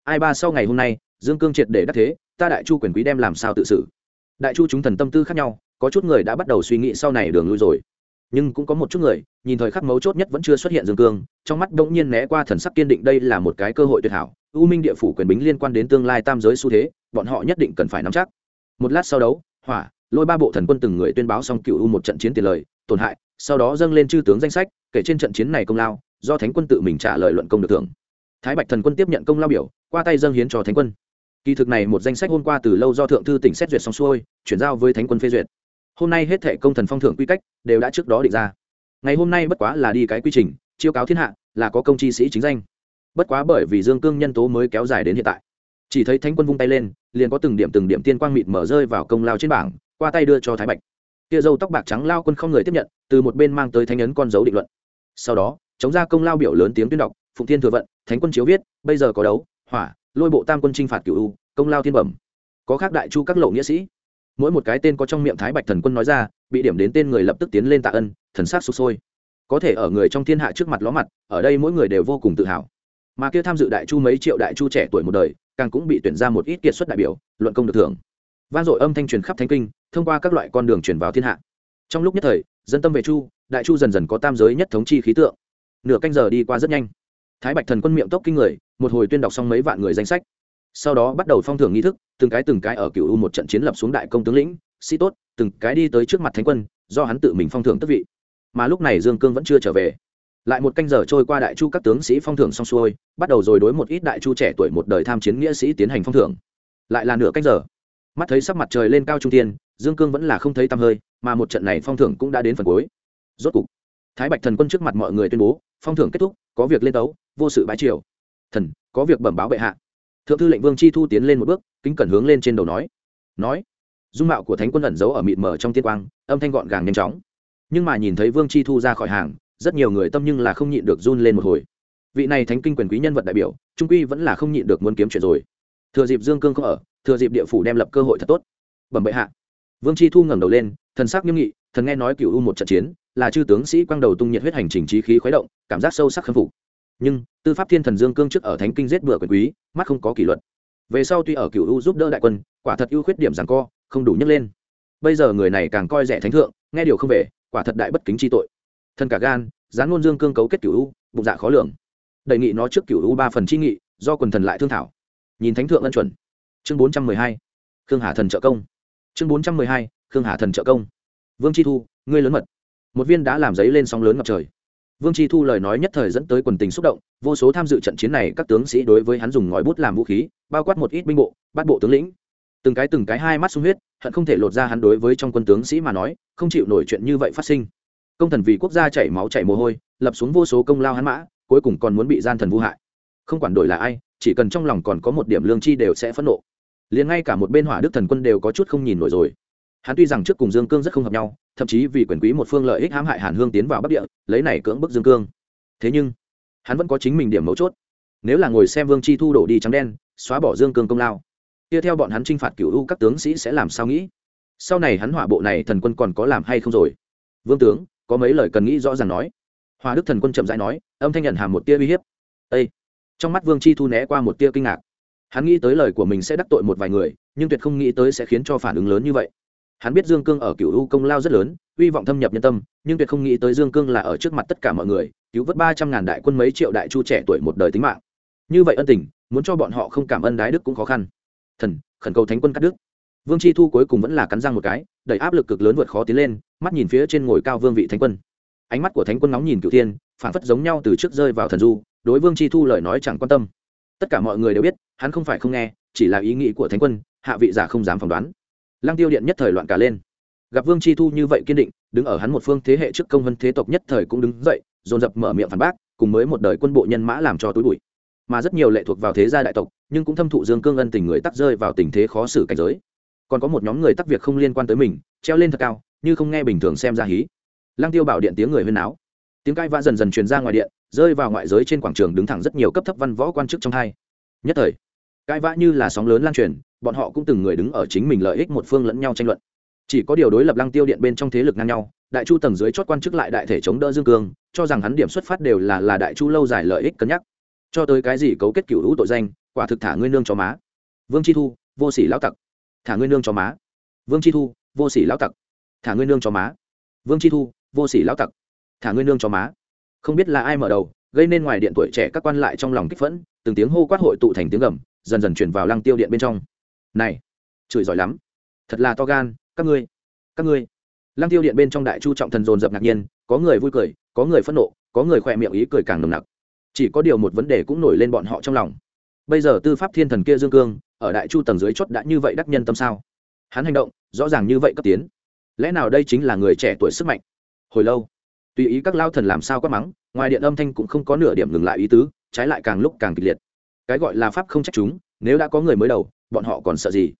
Ai ba sau ngày hôm nay, dương cương triệt để đắc thế, ta đại chu quyền quý đem làm sao tự xử? Đại chu chúng thần tâm tư khác nhau, có chút người đã bắt đầu suy nghĩ sau này đường lui rồi. Nhưng cũng có một chút người, nhìn thời khắc mấu chốt nhất vẫn chưa xuất hiện dương cương, trong mắt bỗng nhiên né qua thần sắc kiên định đây là một cái cơ hội tuyệt hảo, u minh địa phủ quyền bính liên quan đến tương lai tam giới xu thế, bọn họ nhất định cần phải nắm chắc. Một lát sau đấu, hỏa, lôi ba bộ thần quân từng người tuyên báo xong cựu u một trận chiến tiền lời, tổn hại, sau đó dâng lên chư tướng danh sách, kể trên trận chiến này công lao, do thánh quân tự mình trả lời luận công được thưởng thái bạch thần quân tiếp nhận công lao biểu, qua tay dâng hiến cho thánh quân. Kỳ thực này một danh sách hôm qua từ lâu do thượng thư tỉnh xét duyệt xong xuôi, chuyển giao với thánh quân phê duyệt. Hôm nay hết thể công thần phong thưởng quy cách đều đã trước đó định ra. Ngày hôm nay bất quá là đi cái quy trình, chiêu cáo thiên hạ, là có công chi sĩ chính danh. Bất quá bởi vì dương cương nhân tố mới kéo dài đến hiện tại. Chỉ thấy thánh quân vung tay lên, liền có từng điểm từng điểm tiên quang mịt mở rơi vào công lao trên bảng, qua tay đưa cho thái bạch. Kia dâu tóc bạc trắng lao quân không người tiếp nhận, từ một bên mang tới thánh ấn con dấu định luận. Sau đó, chống ra công lao biểu lớn tiếng tuyên đọc phụng thiên thừa vận, thánh quân chiếu viết, bây giờ có đấu, hỏa, lôi bộ tam quân chinh phạt cựu u, công lao thiên bẩm. Có khác đại chu các lộ nghĩa sĩ. Mỗi một cái tên có trong miệng thái bạch thần quân nói ra, bị điểm đến tên người lập tức tiến lên tạ ân, thần sát sụp sôi. Có thể ở người trong thiên hạ trước mặt ló mặt, ở đây mỗi người đều vô cùng tự hào. Mà kia tham dự đại chu mấy triệu đại chu trẻ tuổi một đời, càng cũng bị tuyển ra một ít kiệt xuất đại biểu, luận công được thưởng. Vang dội âm thanh truyền khắp thánh kinh, thông qua các loại con đường truyền vào thiên hạ. Trong lúc nhất thời, dân tâm về chu, đại chu dần dần có tam giới nhất thống chi khí tượng. Nửa canh giờ đi qua rất nhanh thái bạch thần quân miệng tốc kinh người, một hồi tuyên đọc xong mấy vạn người danh sách. Sau đó bắt đầu phong thưởng nghi thức, từng cái từng cái ở cựu u một trận chiến lập xuống đại công tướng lĩnh, sĩ tốt, từng cái đi tới trước mặt thánh quân, do hắn tự mình phong thưởng tức vị. Mà lúc này dương cương vẫn chưa trở về. Lại một canh giờ trôi qua đại chu các tướng sĩ phong thưởng xong xuôi, bắt đầu rồi đối một ít đại chu trẻ tuổi một đời tham chiến nghĩa sĩ tiến hành phong thưởng. Lại là nửa canh giờ. Mắt thấy sắc mặt trời lên cao trung tiên dương cương vẫn là không thấy tăm hơi, mà một trận này phong thưởng cũng đã đến phần cuối. Rốt cục thái bạch thần quân trước mặt mọi người tuyên bố, phong thưởng kết thúc, có việc lên tấu, vô sự bãi triều. Thần, có việc bẩm báo bệ hạ. Thượng thư lệnh vương chi thu tiến lên một bước, kính cẩn hướng lên trên đầu nói. Nói, dung mạo của thánh quân ẩn giấu ở mịt mờ trong tiên quang, âm thanh gọn gàng nhanh chóng. Nhưng mà nhìn thấy vương chi thu ra khỏi hàng, rất nhiều người tâm nhưng là không nhịn được run lên một hồi. Vị này thánh kinh quyền quý nhân vật đại biểu, trung quy vẫn là không nhịn được muốn kiếm chuyện rồi. Thừa dịp dương cương không ở, thừa dịp địa phủ đem lập cơ hội thật tốt. Bẩm bệ hạ. Vương chi thu ngẩng đầu lên, thần sắc nghiêm nghị, thần nghe nói cựu u một trận chiến là chư tướng sĩ quang đầu tung nhiệt huyết hành trình trí khí khuấy động, cảm giác sâu sắc khâm phục. Nhưng, tư pháp thiên thần dương cương trước ở thánh kinh giết bừa quyền quý, mắt không có kỷ luật. Về sau tuy ở cựu u giúp đỡ đại quân, quả thật ưu khuyết điểm rằng co, không đủ nhấc lên. Bây giờ người này càng coi rẻ thánh thượng, nghe điều không về, quả thật đại bất kính chi tội. Thân cả gan, dán ngôn dương cương cấu kết cựu u, bụng dạ khó lường. Đề nghị nó trước cựu u ba phần chi nghị, do quần thần lại thương thảo. Nhìn thánh thượng ân chuẩn. Chương bốn trăm mười hai. Khương hà thần trợ công. Chương bốn trăm mười hai, khương hà thần trợ công. Vương chi thu, ngươi lớn mật một viên đã làm giấy lên sóng lớn ngập trời. Vương chi thu lời nói nhất thời dẫn tới quần tình xúc động, vô số tham dự trận chiến này các tướng sĩ đối với hắn dùng ngòi bút làm vũ khí, bao quát một ít binh bộ, bắt bộ tướng lĩnh. Từng cái từng cái hai mắt sung huyết, hận không thể lột ra hắn đối với trong quân tướng sĩ mà nói, không chịu nổi chuyện như vậy phát sinh. Công thần vì quốc gia chảy máu chảy mồ hôi, lập xuống vô số công lao hắn mã, cuối cùng còn muốn bị gian thần vu hại. Không quản đổi là ai, chỉ cần trong lòng còn có một điểm lương chi đều sẽ phẫn nộ. Liền ngay cả một bên hỏa đức thần quân đều có chút không nhìn nổi rồi hắn tuy rằng trước cùng dương cương rất không hợp nhau, thậm chí vì quyền quý một phương lợi ích hãm hại hàn hương tiến vào bắc địa, lấy này cưỡng bức dương cương. Thế nhưng, hắn vẫn có chính mình điểm mấu chốt. Nếu là ngồi xem vương chi thu đổ đi trắng đen, xóa bỏ dương cương công lao, kia theo bọn hắn t r i n h phạt cựu u các tướng sĩ sẽ làm sao nghĩ? Sau này hắn hỏa bộ này thần quân còn có làm hay không rồi? Vương tướng, có mấy lời cần nghĩ rõ ràng nói. Hòa đức thần quân chậm rãi nói, âm thanh nhận hàm một tia uy hiếp. Â trong mắt vương chi thu né qua một tia kinh ngạc. Hắn nghĩ tới lời của mình sẽ đắc tội một vài người, nhưng tuyệt không nghĩ tới sẽ khiến cho phản ứng lớn như vậy hắn biết dương cương ở cựu u công lao rất lớn, hy vọng thâm nhập nhân tâm, nhưng tuyệt không nghĩ tới dương cương là ở trước mặt tất cả mọi người, cứu vớt ba trăm ngàn đại quân mấy triệu đại chu trẻ tuổi một đời tính mạng. Như vậy ân tình, muốn cho bọn họ không cảm ơn đái đức cũng khó khăn. Thần, khẩn cầu thánh quân cắt đức vương chi thu cuối cùng vẫn là cắn răng một cái, đẩy áp lực cực lớn vượt khó tiến lên, mắt nhìn phía trên ngồi cao vương vị thánh quân. Ánh mắt của thánh quân nóng nhìn cựu tiên phản phất giống nhau từ trước rơi vào thần du, đối vương chi thu lời nói chẳng quan tâm. Tất cả mọi người đều biết, hắn không phải không nghe, chỉ là ý nghĩ của thánh quân, hạ vị giả không dám phỏng đoán lăng tiêu điện nhất thời loạn cả lên. Gặp vương chi thu như vậy kiên định, đứng ở hắn một phương thế hệ trước công vân thế tộc nhất thời cũng đứng dậy, dồn dập mở miệng phản bác, cùng mới một đời quân bộ nhân mã làm cho túi bụi. Mà rất nhiều lệ thuộc vào thế gia đại tộc, nhưng cũng thâm thụ dương cương ân tình người tắc rơi vào tình thế khó xử cảnh giới. Còn có một nhóm người tắc việc không liên quan tới mình, treo lên thật cao, như không nghe bình thường xem ra hí. Lăng tiêu bảo điện tiếng người huyên áo tiếng cai vã dần dần truyền ra ngoài điện, rơi vào ngoại giới trên quảng trường đứng thẳng rất nhiều cấp thấp văn võ quan chức trong hai. Nhất thời cai vã như là sóng lớn lan truyền bọn họ cũng từng người đứng ở chính mình lợi ích một phương lẫn nhau tranh luận. Chỉ có điều đối lập lăng tiêu điện bên trong thế lực ngang nhau, đại chu tầng dưới chót quan chức lại đại thể chống đỡ dương cương, cho rằng hắn điểm xuất phát đều là là đại chu lâu dài lợi ích cân nhắc. Cho tới cái gì cấu kết cựu hữu tội danh, quả thực thả ngươi nương cho má. Vương chi thu, vô sỉ lão tặc. Thả ngươi nương cho má. Vương chi thu, vô sỉ lão tặc. Thả ngươi nương cho má. Vương chi thu, vô sỉ lão tặc. Thả ngươi nương cho má. Không biết là ai mở đầu, gây nên ngoài điện tuổi trẻ các quan lại trong lòng kích phẫn, từng tiếng hô quát hội tụ thành tiếng gầm, dần dần chuyển vào lăng tiêu điện bên trong này, chửi giỏi lắm. Thật là to gan, các ngươi các ngươi. Lăng tiêu điện bên trong đại chu trọng thần dồn dập ngạc nhiên, có người vui cười, có người phẫn nộ, có người khỏe miệng ý cười càng nồng nặc. Chỉ có điều một vấn đề cũng nổi lên bọn họ trong lòng. Bây giờ tư pháp thiên thần kia dương cương, ở đại chu tầng dưới chót đã như vậy đắc nhân tâm sao? Hắn hành động, rõ ràng như vậy cấp tiến. Lẽ nào đây chính là người trẻ tuổi sức mạnh? Hồi lâu, tùy ý các lao thần làm sao quát mắng, ngoài điện âm thanh cũng không có nửa điểm ngừng lại ý tứ, trái lại càng lúc càng kịch liệt. Cái gọi là pháp không trách chúng, nếu đã có người mới đầu bọn họ còn sợ gì?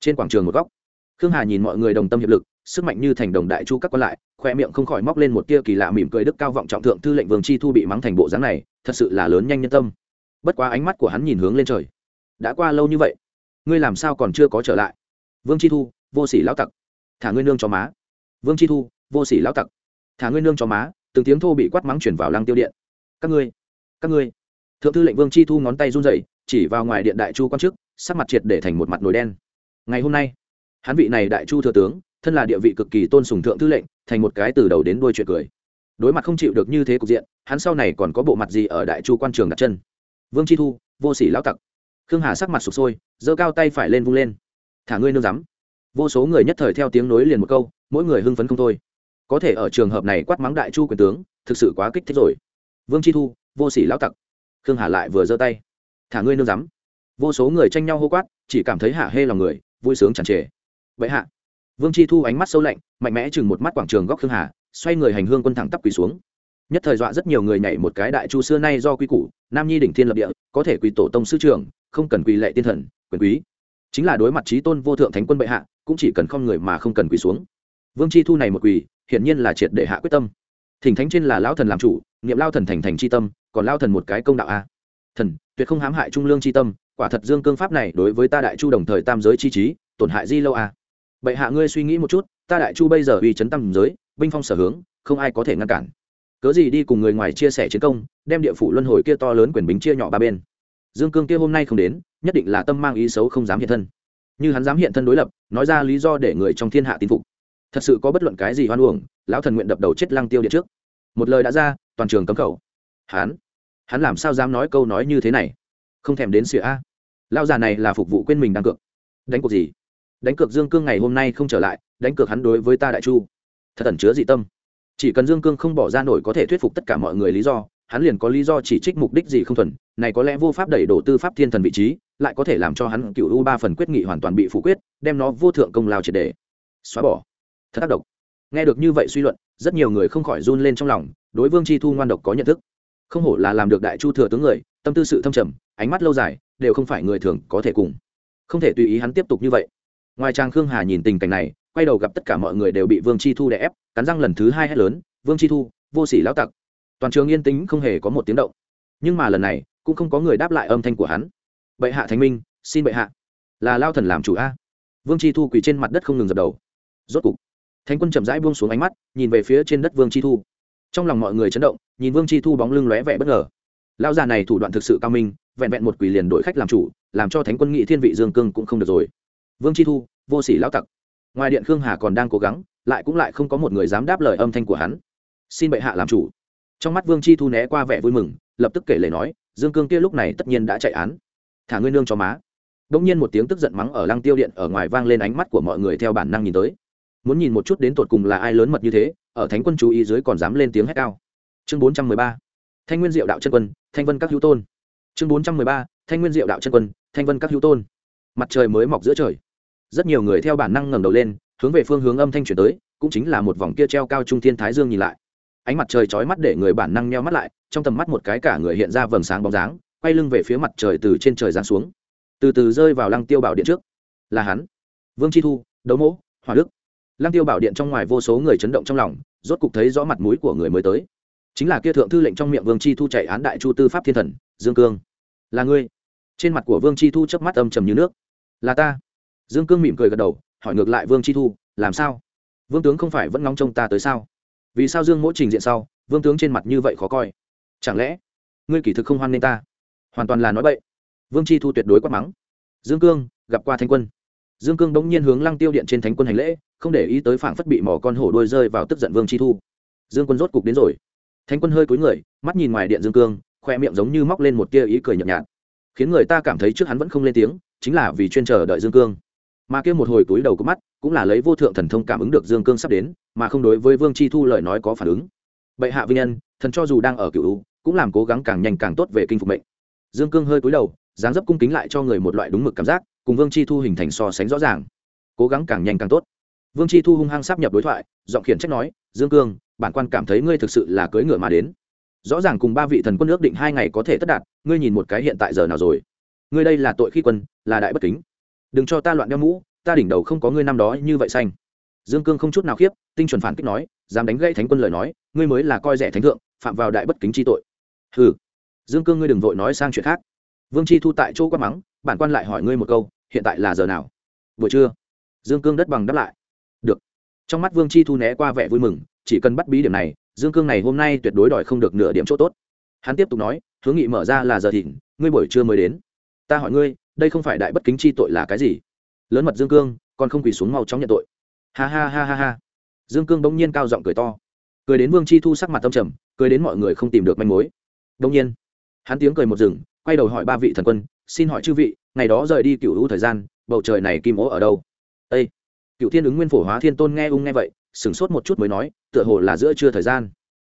Trên quảng trường một góc, khương hà nhìn mọi người đồng tâm hiệp lực, sức mạnh như thành đồng đại chu các quan lại, khoe miệng không khỏi móc lên một tia kỳ lạ mỉm cười đức cao vọng trọng thượng thư lệnh vương chi thu bị mắng thành bộ dáng này, thật sự là lớn nhanh nhân tâm. Bất quá ánh mắt của hắn nhìn hướng lên trời. Đã qua lâu như vậy, ngươi làm sao còn chưa có trở lại? Vương chi thu, vô sỉ lão tặc. Thả ngươi nương cho má. Vương chi thu, vô sỉ lão tặc. Thả ngươi nương cho má, từng tiếng thô bị quát mắng chuyển vào lăng tiêu điện. Các ngươi các ngươi. Thượng thư lệnh vương chi thu ngón tay run rẩy, chỉ vào ngoài điện đại chu quan chức sắc mặt triệt để thành một mặt nồi đen. Ngày hôm nay, hắn vị này đại chu thừa tướng, thân là địa vị cực kỳ tôn sùng thượng thư lệnh, thành một cái từ đầu đến đuôi chuyện cười. Đối mặt không chịu được như thế cục diện, hắn sau này còn có bộ mặt gì ở đại chu quan trường đặt chân? Vương chi thu, vô sỉ lão tặc. Khương hà sắc mặt sụp sôi, giơ cao tay phải lên vung lên. Thả ngươi nương rắm. Vô số người nhất thời theo tiếng nối liền một câu, mỗi người hưng phấn không thôi. Có thể ở trường hợp này quát mắng đại chu quyền tướng, thực sự quá kích thích rồi. Vương chi thu, vô sỉ lão tặc. Khương hà lại vừa giơ tay. Thả ngươi nương rắm vô số người tranh nhau hô quát, chỉ cảm thấy hạ hê lòng người, vui sướng chẳng trề. Vậy hạ, vương chi thu ánh mắt sâu lạnh, mạnh mẽ chừng một mắt quảng trường góc khương hà, xoay người hành hương quân thẳng tắp quỳ xuống. Nhất thời dọa rất nhiều người nhảy một cái đại chu xưa nay do quy củ, nam nhi đỉnh thiên lập địa, có thể quỳ tổ tông sư trưởng, không cần quỳ lệ tiên thần, quyền quý. Chính là đối mặt trí tôn vô thượng thánh quân bệ hạ, cũng chỉ cần không người mà không cần quỳ xuống. Vương chi thu này một quỳ, hiển nhiên là triệt để hạ quyết tâm. Thỉnh thánh trên là lão thần làm chủ, niệm lao thần thành thành c h i tâm, còn lao thần một cái công đạo a. Thần, tuyệt không hãm hại trung lương c h i tâm quả thật dương cương pháp này đối với ta đại chu đồng thời tam giới chi trí, tổn hại di lâu à. Bệ hạ ngươi suy nghĩ một chút, ta đại chu bây giờ uy chấn tam giới, binh phong sở hướng, không ai có thể ngăn cản. Cớ gì đi cùng người ngoài chia sẻ chiến công, đem địa phủ luân hồi kia to lớn quyền bính chia nhỏ ba bên. Dương cương kia hôm nay không đến, nhất định là tâm mang ý xấu không dám hiện thân. Như hắn dám hiện thân đối lập, nói ra lý do để người trong thiên hạ tin phục. Thật sự có bất luận cái gì hoan uổng, lão thần nguyện đập đầu chết lăng tiêu điện trước. Một lời đã ra, toàn trường cấm khẩu. Hắn hắn làm sao dám nói câu nói như thế này? Không thèm đến sửa a lao già này là phục vụ quên mình đang cược. Đánh cược gì? Đánh cược dương cương ngày hôm nay không trở lại, đánh cược hắn đối với ta đại chu. Thật ẩn chứa dị tâm. Chỉ cần dương cương không bỏ ra nổi có thể thuyết phục tất cả mọi người lý do, hắn liền có lý do chỉ trích mục đích gì không thuần, này có lẽ vô pháp đẩy đổ tư pháp thiên thần vị trí, lại có thể làm cho hắn cựu u ba phần quyết nghị hoàn toàn bị phủ quyết, đem nó vô thượng công lao triệt đề xóa bỏ. Thật tác động nghe được như vậy suy luận, rất nhiều người không khỏi run lên trong lòng, đối vương chi thu ngoan độc có nhận thức. Không hổ là làm được đại chu thừa tướng người, tâm tư sự thâm trầm, ánh mắt lâu dài đều không phải người thường có thể cùng. Không thể tùy ý hắn tiếp tục như vậy. Ngoài trang khương hà nhìn tình cảnh này, quay đầu gặp tất cả mọi người đều bị vương chi thu đè ép, cắn răng lần thứ hai hét lớn, vương chi thu, vô sỉ lão tặc. Toàn trường yên tĩnh không hề có một tiếng động. Nhưng mà lần này, cũng không có người đáp lại âm thanh của hắn. Bệ hạ thánh minh, xin bệ hạ. Là lao thần làm chủ a. Vương chi thu quỳ trên mặt đất không ngừng dập đầu. Rốt cục, thánh quân chậm rãi buông xuống ánh mắt, nhìn về phía trên đất vương chi thu. Trong lòng mọi người chấn động, nhìn vương chi thu bóng lưng lóe vẻ bất ngờ. Lao già này thủ đoạn thực sự cao minh vẹn vẹn một quỷ liền đổi khách làm chủ, làm cho thánh quân nghị thiên vị dương cương cũng không được rồi. Vương chi thu, vô sỉ lão tặc. Ngoài điện khương hà còn đang cố gắng, lại cũng lại không có một người dám đáp lời âm thanh của hắn. Xin bệ hạ làm chủ. Trong mắt vương chi thu né qua vẻ vui mừng, lập tức kể lời nói, dương cương kia lúc này tất nhiên đã chạy án. Thả ngươi nương cho má. Đông nhiên một tiếng tức giận mắng ở lăng tiêu điện ở ngoài vang lên ánh mắt của mọi người theo bản năng nhìn tới. Muốn nhìn một chút đến tột cùng là ai lớn mật như thế, ở thánh quân chú ý dưới còn dám lên tiếng hét cao. Chương bốn trăm mười ba. Thanh nguyên diệu đạo chân quân, thanh vân các hữu tôn chương bốn trăm mười ba, thanh nguyên diệu đạo chân quân, thanh vân các hữu tôn. Mặt trời mới mọc giữa trời. Rất nhiều người theo bản năng ngẩng đầu lên, hướng về phương hướng âm thanh chuyển tới, cũng chính là một vòng kia treo cao trung thiên thái dương nhìn lại. Ánh mặt trời chói mắt để người bản năng nheo mắt lại, trong tầm mắt một cái cả người hiện ra vầng sáng bóng dáng, quay lưng về phía mặt trời từ trên trời giáng xuống. Từ từ rơi vào lăng tiêu bảo điện trước. Là hắn. Vương chi thu, đấu mỗ hòa đức. Lăng tiêu bảo điện trong ngoài vô số người chấn động trong lòng, rốt cục thấy rõ mặt mũi của người mới tới chính là kia thượng thư lệnh trong miệng vương chi thu chạy án đại chu tư pháp thiên thần, dương cương. Là ngươi? Trên mặt của vương chi thu chớp mắt âm trầm như nước. Là ta. Dương cương mỉm cười gật đầu, hỏi ngược lại vương chi thu, làm sao? Vương tướng không phải vẫn ngóng trông ta tới sao? Vì sao dương mỗi trình diện sau, vương tướng trên mặt như vậy khó coi? Chẳng lẽ, ngươi kỷ thực không hoan nên ta? Hoàn toàn là nói bậy. Vương chi thu tuyệt đối quát mắng. Dương cương, gặp qua thánh quân. Dương cương bỗng nhiên hướng lăng tiêu điện trên thánh quân hành lễ, không để ý tới phảng phất bị mỏ con hổ đôi rơi vào tức giận vương chi thu. Dương quân rốt cục đến rồi thánh quân hơi cúi người, mắt nhìn ngoài điện dương cương, khoe miệng giống như móc lên một tia ý cười nhợt nhạt. Khiến người ta cảm thấy trước hắn vẫn không lên tiếng, chính là vì chuyên chờ đợi dương cương. Mà kia một hồi túi đầu có mắt, cũng là lấy vô thượng thần thông cảm ứng được dương cương sắp đến, mà không đối với vương chi thu lời nói có phản ứng. Bệ hạ vinh nhân, thần cho dù đang ở cựu cũng làm cố gắng càng nhanh càng tốt về kinh phục mệnh. Dương cương hơi cúi đầu, dáng dấp cung kính lại cho người một loại đúng mực cảm giác, cùng vương chi thu hình thành so sánh rõ ràng. Cố gắng càng nhanh càng tốt. Vương chi thu hung hăng sắp nhập đối thoại, giọng khiển trách nói, dương cương bản quan cảm thấy ngươi thực sự là cưỡi ngựa mà đến. Rõ ràng cùng ba vị thần quân ước định hai ngày có thể tất đạt, ngươi nhìn một cái hiện tại giờ nào rồi. Ngươi đây là tội khi quân, là đại bất kính. Đừng cho ta loạn đeo mũ, ta đỉnh đầu không có ngươi năm đó như vậy xanh. Dương cương không chút nào khiếp, tinh chuẩn phản kích nói, dám đánh gãy thánh quân lời nói, ngươi mới là coi rẻ thánh thượng, phạm vào đại bất kính chi tội. Hừ. Dương cương ngươi đừng vội nói sang chuyện khác. Vương chi thu tại chỗ quát mắng, bản quan lại hỏi ngươi một câu, hiện tại là giờ nào? Buổi trưa. Dương cương đất bằng đáp lại. Được. Trong mắt vương chi thu né qua vẻ vui mừng chỉ cần bắt bí điểm này, dương cương này hôm nay tuyệt đối đòi không được nửa điểm chỗ tốt. Hắn tiếp tục nói, hướng nghị mở ra là giờ thịnh, ngươi buổi trưa mới đến. Ta hỏi ngươi, đây không phải đại bất kính chi tội là cái gì? Lớn mật dương cương, còn không quỳ xuống mau chóng nhận tội. Ha ha ha ha ha. Dương cương bỗng nhiên cao giọng cười to. Cười đến vương chi thu sắc mặt tâm trầm, cười đến mọi người không tìm được manh mối. Bỗng nhiên, hắn tiếng cười một rừng quay đầu hỏi ba vị thần quân, xin hỏi chư vị, ngày đó rời đi cựu hữu thời gian, bầu trời này kim ố ở đâu? Ây cựu thiên ứng nguyên phổ hóa thiên tôn nghe ung nghe vậy sửng sốt một chút mới nói, tựa hồ là giữa trưa thời gian.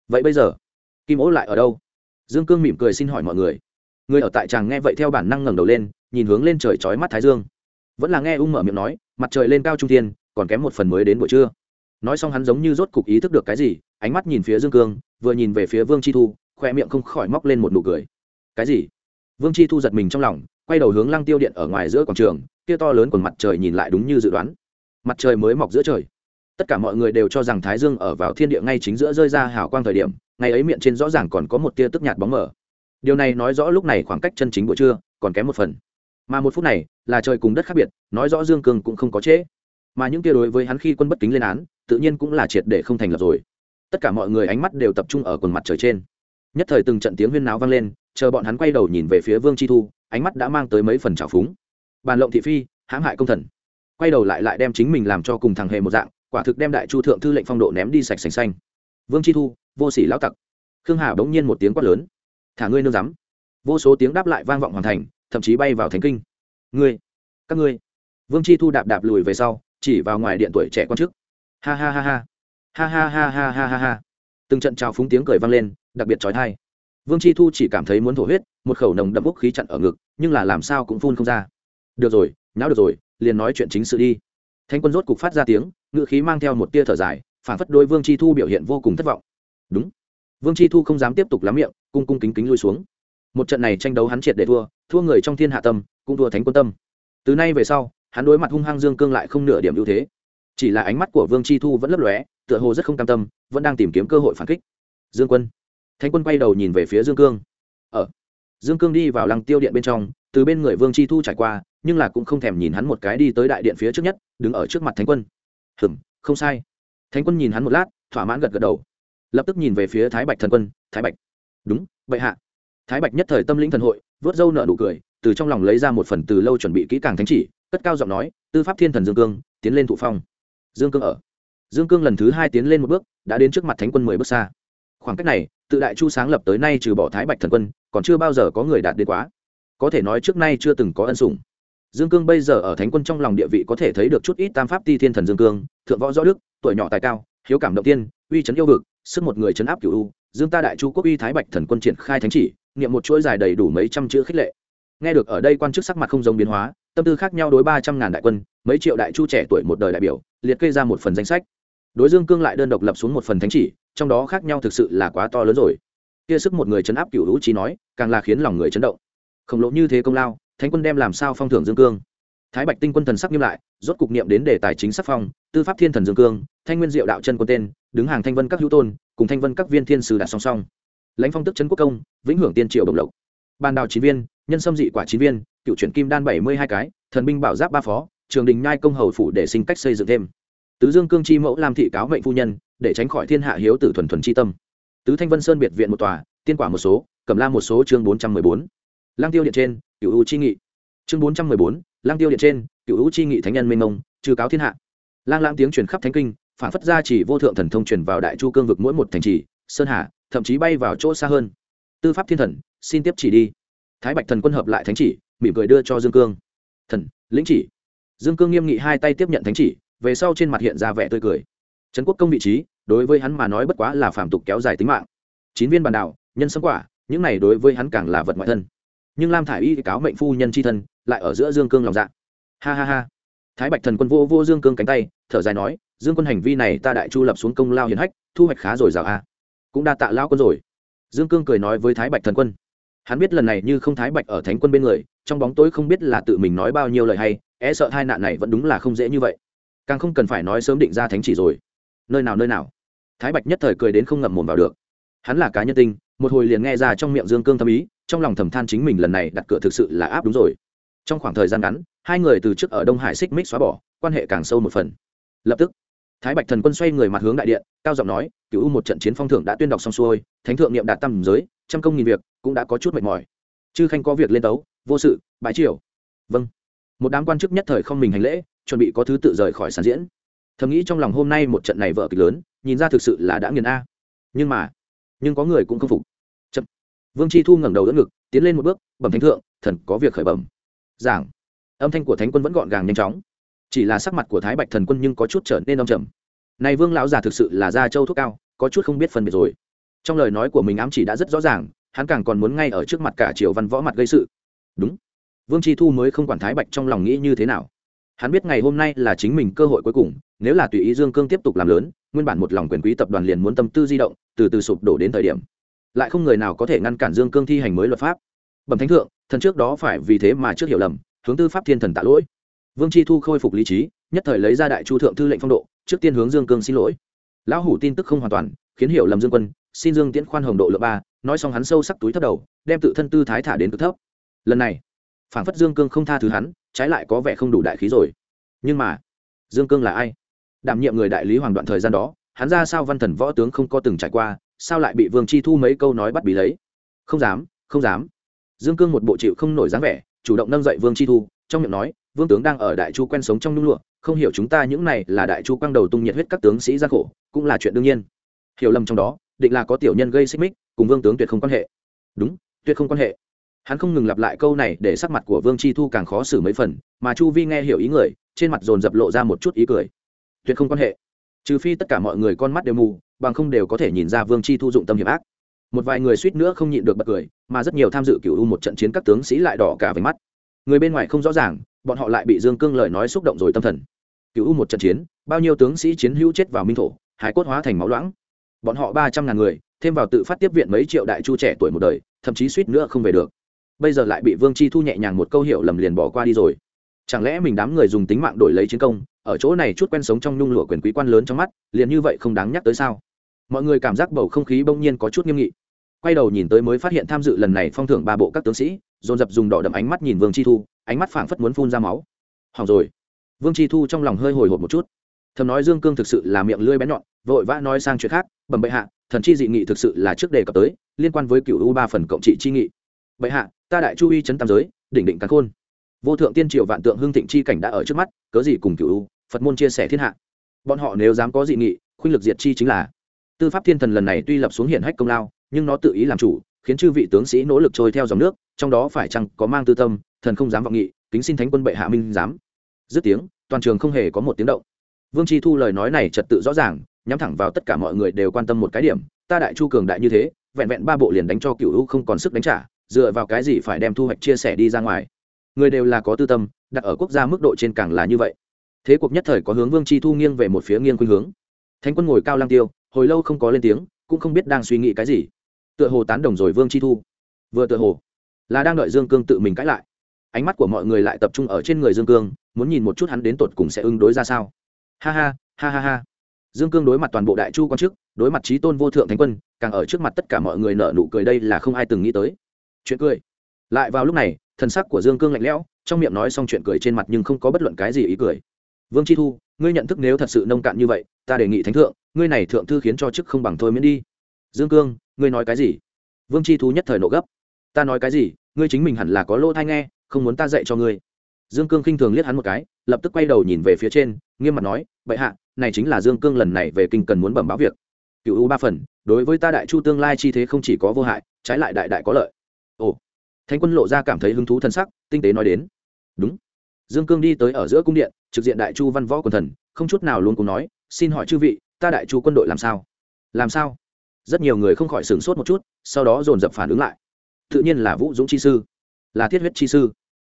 Vậy bây giờ, kim ố lại ở đâu? Dương cương mỉm cười xin hỏi mọi người. Người ở tại tràng nghe vậy theo bản năng ngẩng đầu lên, nhìn hướng lên trời trói mắt thái dương. Vẫn là nghe ung mở miệng nói, mặt trời lên cao trung thiên, còn kém một phần mới đến buổi trưa. Nói xong hắn giống như rốt cục ý thức được cái gì, ánh mắt nhìn phía dương cương, vừa nhìn về phía vương chi thu, khoe miệng không khỏi móc lên một nụ cười. Cái gì? Vương chi thu giật mình trong lòng, quay đầu hướng lăng tiêu điện ở ngoài giữa quảng trường, kia to lớn còn mặt trời nhìn lại đúng như dự đoán. Mặt trời mới mọc giữa trời tất cả mọi người đều cho rằng thái dương ở vào thiên địa ngay chính giữa rơi ra hào quang thời điểm, ngày ấy miệng trên rõ ràng còn có một tia tức nhạt bóng mờ. Điều này nói rõ lúc này khoảng cách chân chính buổi trưa còn kém một phần. Mà một phút này, là trời cùng đất khác biệt, nói rõ dương cường cũng không có trễ. Mà những tia đối với hắn khi quân bất kính lên án, tự nhiên cũng là triệt để không thành lập rồi. Tất cả mọi người ánh mắt đều tập trung ở quần mặt trời trên. Nhất thời từng trận tiếng huyên náo vang lên, chờ bọn hắn quay đầu nhìn về phía vương chi thu, ánh mắt đã mang tới mấy phần trào phúng. Bàn lộng thị phi, hãm hại công thần. Quay đầu lại lại đem chính mình làm cho cùng thằng hề một dạng quả thực đem đại chu thượng thư lệnh phong độ ném đi sạch sành xanh. Vương chi thu, vô sỉ lão tặc. Khương hà bỗng nhiên một tiếng quát lớn. Thả ngươi nương rắm vô số tiếng đáp lại vang vọng hoàn thành, thậm chí bay vào thánh kinh. Ngươi, các ngươi. Vương chi thu đạp đạp lùi về sau, chỉ vào ngoài điện tuổi trẻ quan chức. Ha ha ha ha. Ha ha ha ha ha ha ha. Từng trận trào phúng tiếng cười vang lên, đặc biệt trói thai vương chi thu chỉ cảm thấy muốn thổ huyết, một khẩu nồng đậm bốc khí chặn ở ngực, nhưng là làm sao cũng phun không ra. Được rồi nháo được rồi, liền nói chuyện chính sự đi. Thanh quân rốt cục phát ra tiếng ngự khí mang theo một tia thở dài, phản phất đôi vương chi thu biểu hiện vô cùng thất vọng. Đúng. Vương chi thu không dám tiếp tục lắm miệng, cung cung kính kính lui xuống. Một trận này tranh đấu hắn triệt để thua thua người trong thiên hạ tâm, cũng thua thánh quân tâm. Từ nay về sau, hắn đối mặt hung hăng dương cương lại không nửa điểm ưu thế. Chỉ là ánh mắt của vương chi thu vẫn lấp lóe, tựa hồ rất không cam tâm, vẫn đang tìm kiếm cơ hội phản kích. Dương quân. Thánh quân quay đầu nhìn về phía dương cương. Ở dương cương đi vào lăng tiêu điện bên trong, từ bên người vương chi thu trải qua, nhưng là cũng không thèm nhìn hắn một cái đi tới đại điện phía trước nhất, đứng ở trước mặt thánh quân hừm, không sai. Thánh quân nhìn hắn một lát, thỏa mãn gật gật đầu. Lập tức nhìn về phía thái bạch thần quân, thái bạch. Đúng vậy hạ. Thái bạch nhất thời tâm lĩnh thần hội, vớt râu nợ nụ cười, từ trong lòng lấy ra một phần từ lâu chuẩn bị kỹ càng thánh chỉ, cất cao giọng nói, tư pháp thiên thần dương cương, tiến lên thụ phong. Dương cương ở. Dương cương lần thứ hai tiến lên một bước, đã đến trước mặt thánh quân mười bước xa. Khoảng cách này, tự đại chu sáng lập tới nay trừ bỏ thái bạch thần quân, còn chưa bao giờ có người đạt đến quá. Có thể nói trước nay chưa từng có ân sủng dương cương bây giờ ở thánh quân trong lòng địa vị có thể thấy được chút ít tam pháp ti thiên thần dương cương, thượng võ rõ đức, tuổi nhỏ tài cao, hiếu cảm động tiên, uy chấn yêu vực, sức một người chấn áp cửu u, dương ta đại chu quốc uy thái bạch thần quân triển khai thánh chỉ, niệm một chuỗi dài đầy đủ mấy trăm chữ khích lệ. Nghe được ở đây quan chức sắc mặt không giống biến hóa, tâm tư khác nhau đối ba trăm ngàn đại quân, mấy triệu đại chu trẻ tuổi một đời đại biểu, liệt kê ra một phần danh sách. Đối dương cương lại đơn độc lập xuống một phần thánh chỉ, trong đó khác nhau thực sự là quá to lớn rồi. Kia sức một người chấn áp cửu hữu trí nói, càng là khiến lòng người chấn động. Khổng lồ như thế công lao thánh quân đem làm sao phong thưởng dương cương? Thái bạch tinh quân thần sắc nghiêm lại, rốt cục niệm đến đề tài chính sắc phong, tư pháp thiên thần dương cương, thanh nguyên diệu đạo chân quân tên, đứng hàng thanh vân các hữu tôn, cùng thanh vân các viên thiên sử đạt song song. Lãnh phong tức trấn quốc công, vĩnh hưởng tiên triệu đồng lộc. Ban đào chín viên, nhân sâm dị quả chín viên, cựu chuyển kim đan bảy mươi hai cái, thần binh bảo giáp ba phó, trường đình nhai công hầu phủ để sinh cách xây dựng thêm. Tứ dương cương chi mẫu làm thị cáo mệnh phu nhân, để tránh khỏi thiên hạ hiếu tử thuần thuần chi tâm. Tứ thanh vân sơn biệt viện một tòa, tiên quả một số, cẩm la một số chương bốn trăm mười bốn. Lang tiêu điện trên cựu u chi nghị. Chương bốn trăm mười bốn, lang tiêu điện trên cựu u chi nghị thánh nhân minh mông, trừ cáo thiên hạ. Lang lãng tiếng truyền khắp thánh kinh, phản phất ra chỉ vô thượng thần thông truyền vào đại chu cương vực mỗi một thành trì, sơn hà, thậm chí bay vào chỗ xa hơn. Tư pháp thiên thần, xin tiếp chỉ đi. Thái bạch thần quân hợp lại thánh chỉ, mỉm cười đưa cho dương cương. Thần, lĩnh chỉ. Dương cương nghiêm nghị hai tay tiếp nhận thánh chỉ, về sau trên mặt hiện ra vẻ tươi cười. Trấn quốc công vị trí, đối với hắn mà nói bất quá là phạm tục kéo dài tính mạng. Chín viên bàn đảo nhân sâm quả, những này đối với hắn càng là vật ngoại thân nhưng lam thả i y cáo mệnh phu nhân c h i thân, lại ở giữa dương cương lòng dạ. Ha ha ha. Thái bạch thần quân vô vô dương cương cánh tay, thở dài nói, dương quân hành vi này ta đại chu lập xuống công lao hiền hách, thu hoạch khá rồi rào a. Cũng đa tạ lao quân rồi. Dương cương cười nói với thái bạch thần quân. Hắn biết lần này như không thái bạch ở thánh quân bên người, trong bóng tối không biết là tự mình nói bao nhiêu lời hay e sợ hai nạn này vẫn đúng là không dễ như vậy. Càng không cần phải nói sớm định ra thánh chỉ rồi. Nơi nào nơi nào. Thái bạch nhất thời cười đến không ngậm mồm vào được. Hắn là cá nhân tinh, một hồi liền nghe ra trong miệng dương cương tâm ý trong lòng thầm than chính mình lần này đặt cửa thực sự là áp đúng rồi. Trong khoảng thời gian ngắn, hai người từ trước ở đông hải xích mích xóa bỏ, quan hệ càng sâu một phần. Lập tức, thái bạch thần quân xoay người mặt hướng đại điện, cao giọng nói cựu u một trận chiến phong thưởng đã tuyên đọc xong xuôi, thánh thượng niệm đạt tâm giới, trăm công nghìn việc, cũng đã có chút mệt mỏi. Chư khanh có việc lên tấu, vô sự bãi triều. Vâng. Một đám quan chức nhất thời không mình hành lễ, chuẩn bị có thứ tự rời khỏi sàn diễn. Thầm nghĩ trong lòng hôm nay một trận này vợ kịch lớn, nhìn ra thực sự là đã nghiền a. Nhưng mà, nhưng có người cũng không phục vương chi thu ngẩng đầu đỡ ngực, tiến lên một bước, bẩm thánh thượng, thần có việc khởi bẩm. Giảng. Âm thanh của thánh quân vẫn gọn gàng nhanh chóng. Chỉ là sắc mặt của thái bạch thần quân nhưng có chút trở nên đông trầm. Này vương lão già thực sự là gia châu thuốc cao, có chút không biết phân biệt rồi. Trong lời nói của mình ám chỉ đã rất rõ ràng, hắn càng còn muốn ngay ở trước mặt cả triều văn võ mặt gây sự. Đúng. Vương chi thu mới không quản thái bạch trong lòng nghĩ như thế nào. Hắn biết ngày hôm nay là chính mình cơ hội cuối cùng, nếu là tùy ý dương cương tiếp tục làm lớn, nguyên bản một lòng quyền quý tập đoàn liền muốn tâm tư di động, từ từ sụp đổ đến thời điểm lại không người nào có thể ngăn cản dương cương thi hành mới luật pháp. Bẩm thánh thượng, thần trước đó phải vì thế mà trước hiểu lầm, hướng tư pháp thiên thần tạ lỗi. Vương chi thu khôi phục lý trí, nhất thời lấy ra đại chu thượng thư lệnh phong độ, trước tiên hướng dương cương xin lỗi. Lão hủ tin tức không hoàn toàn, khiến hiểu lầm dương quân, xin dương tiễn khoan hồng độ lượng ba, nói xong hắn sâu sắc túi thấp đầu, đem tự thân tư thái thả đến cực thấp. Lần này, phản phất dương cương không tha thứ hắn, trái lại có vẻ không đủ đại khí rồi. Nhưng mà, dương cương là ai? Đảm nhiệm người đại lý hoàng đoạn thời gian đó, hắn ra sao văn thần võ tướng không có từng trải qua sao lại bị vương chi thu mấy câu nói bắt bí lấy? Không dám không dám. Dương cương một bộ chịu không nổi dáng vẻ, chủ động nâng dậy vương chi thu, trong miệng nói, vương tướng đang ở đại chu quen sống trong nhung lụa, không hiểu chúng ta những này là đại chu quang đầu tung nhiệt huyết các tướng sĩ gian khổ, cũng là chuyện đương nhiên. Hiểu lầm trong đó, định là có tiểu nhân gây xích mích, cùng vương tướng tuyệt không quan hệ. Đúng, tuyệt không quan hệ. Hắn không ngừng lặp lại câu này để sắc mặt của vương chi thu càng khó xử mấy phần, mà chu vi nghe hiểu ý người, trên mặt dồn dập lộ ra một chút ý cười. Tuyệt không quan hệ trừ phi tất cả mọi người con mắt đều mù, bằng không đều có thể nhìn ra vương chi thu dụng tâm hiểm ác. Một vài người suýt nữa không nhịn được bật cười, mà rất nhiều tham dự cựu u một trận chiến các tướng sĩ lại đỏ cả về mắt. Người bên ngoài không rõ ràng, bọn họ lại bị dương cương lời nói xúc động rồi tâm thần. Cựu u một trận chiến, bao nhiêu tướng sĩ chiến hữu chết vào minh thổ, hải cốt hóa thành máu loãng. Bọn họ ba trăm ngàn người, thêm vào tự phát tiếp viện mấy triệu đại chu trẻ tuổi một đời, thậm chí suýt nữa không về được. Bây giờ lại bị vương chi thu nhẹ nhàng một câu hiệu lầm liền bỏ qua đi rồi. Chẳng lẽ mình đám người dùng tính mạng đổi lấy chiến công ở chỗ này chút quen sống trong nhung lụa quyền quý quan lớn trong mắt, liền như vậy không đáng nhắc tới sao? Mọi người cảm giác bầu không khí bỗng nhiên có chút nghiêm nghị. Quay đầu nhìn tới mới phát hiện tham dự lần này phong thưởng ba bộ các tướng sĩ, dồn dập dùng đỏ đậm ánh mắt nhìn vương chi thu, ánh mắt phảng phất muốn phun ra máu. Hỏng rồi. Vương chi thu trong lòng hơi hồi hộp một chút. Thầm nói dương cương thực sự là miệng lưỡi bén nhọn, vội vã nói sang chuyện khác, bẩm bệ hạ, thần chi dị nghị thực sự là trước đề cập tới, liên quan với cựu u ba phần cộng trị chi nghị. Bệ hạ, ta đại chu uy chấn tam giới, đỉnh định cắn khôn. Vô thượng tiên triều vạn tượng hưng thịnh chi cảnh đã ở trước mắt, cớ gì cùng cựu u phật môn chia sẻ thiên hạ. Bọn họ nếu dám có dị nghị, khuynh lực diệt chi chính là. Tư pháp thiên thần lần này tuy lập xuống hiển hách công lao, nhưng nó tự ý làm chủ, khiến chư vị tướng sĩ nỗ lực trôi theo dòng nước, trong đó phải chăng có mang tư tâm, thần không dám vọng nghị, kính xin thánh quân bệ hạ minh dám dứt tiếng, toàn trường không hề có một tiếng động. Vương Chi thu lời nói này trật tự rõ ràng, nhắm thẳng vào tất cả mọi người đều quan tâm một cái điểm, ta đại chu cường đại như thế, vẹn vẹn ba bộ liền đánh cho cựu u không còn sức đánh trả, dựa vào cái gì phải đem thu hoạch chia sẻ đi ra ngoài? Người đều là có tư tâm, đặt ở quốc gia mức độ trên càng là như vậy thế cuộc nhất thời có hướng vương chi thu nghiêng về một phía nghiêng khuynh hướng. Thánh quân ngồi cao lang tiêu, hồi lâu không có lên tiếng, cũng không biết đang suy nghĩ cái gì. Tựa hồ tán đồng rồi vương chi thu. Vừa tựa hồ, là đang đợi dương cương tự mình cãi lại. Ánh mắt của mọi người lại tập trung ở trên người dương cương, muốn nhìn một chút hắn đến tột cùng sẽ ứng đối ra sao. Ha ha ha ha ha. Dương cương đối mặt toàn bộ đại chu quan chức, đối mặt trí tôn vô thượng thánh quân, càng ở trước mặt tất cả mọi người nợ nụ cười đây là không ai từng nghĩ tới. Chuyện cười. Lại vào lúc này, thần sắc của dương cương lạnh lẽo, trong miệng nói xong chuyện cười trên mặt nhưng không có bất luận cái gì ý cười vương chi thu, ngươi nhận thức nếu thật sự nông cạn như vậy, ta đề nghị thánh thượng, ngươi này thượng thư khiến cho chức không bằng thôi miễn đi. Dương cương, ngươi nói cái gì? Vương chi thu nhất thời nộ gấp. Ta nói cái gì, ngươi chính mình hẳn là có lỗ thai nghe, không muốn ta dạy cho ngươi. Dương cương khinh thường liếc hắn một cái, lập tức quay đầu nhìn về phía trên, nghiêm mặt nói, bệ hạ, này chính là dương cương lần này về kinh cần muốn bẩm báo việc. Cựu u ba phần, đối với ta đại chu tương lai chi thế không chỉ có vô hại, trái lại đại đại có lợi. Ồ. Thánh quân lộ ra cảm thấy hứng thú thân sắc, tinh tế nói đến. Đúng dương cương đi tới ở giữa cung điện, trực diện đại chu văn võ quần thần, không chút nào luôn cùng nói, xin hỏi chư vị, ta đại chu quân đội làm sao? Làm sao? Rất nhiều người không khỏi sửng sốt một chút, sau đó dồn dập phản ứng lại. Tự nhiên là vũ dũng chi sư, là thiết huyết chi sư.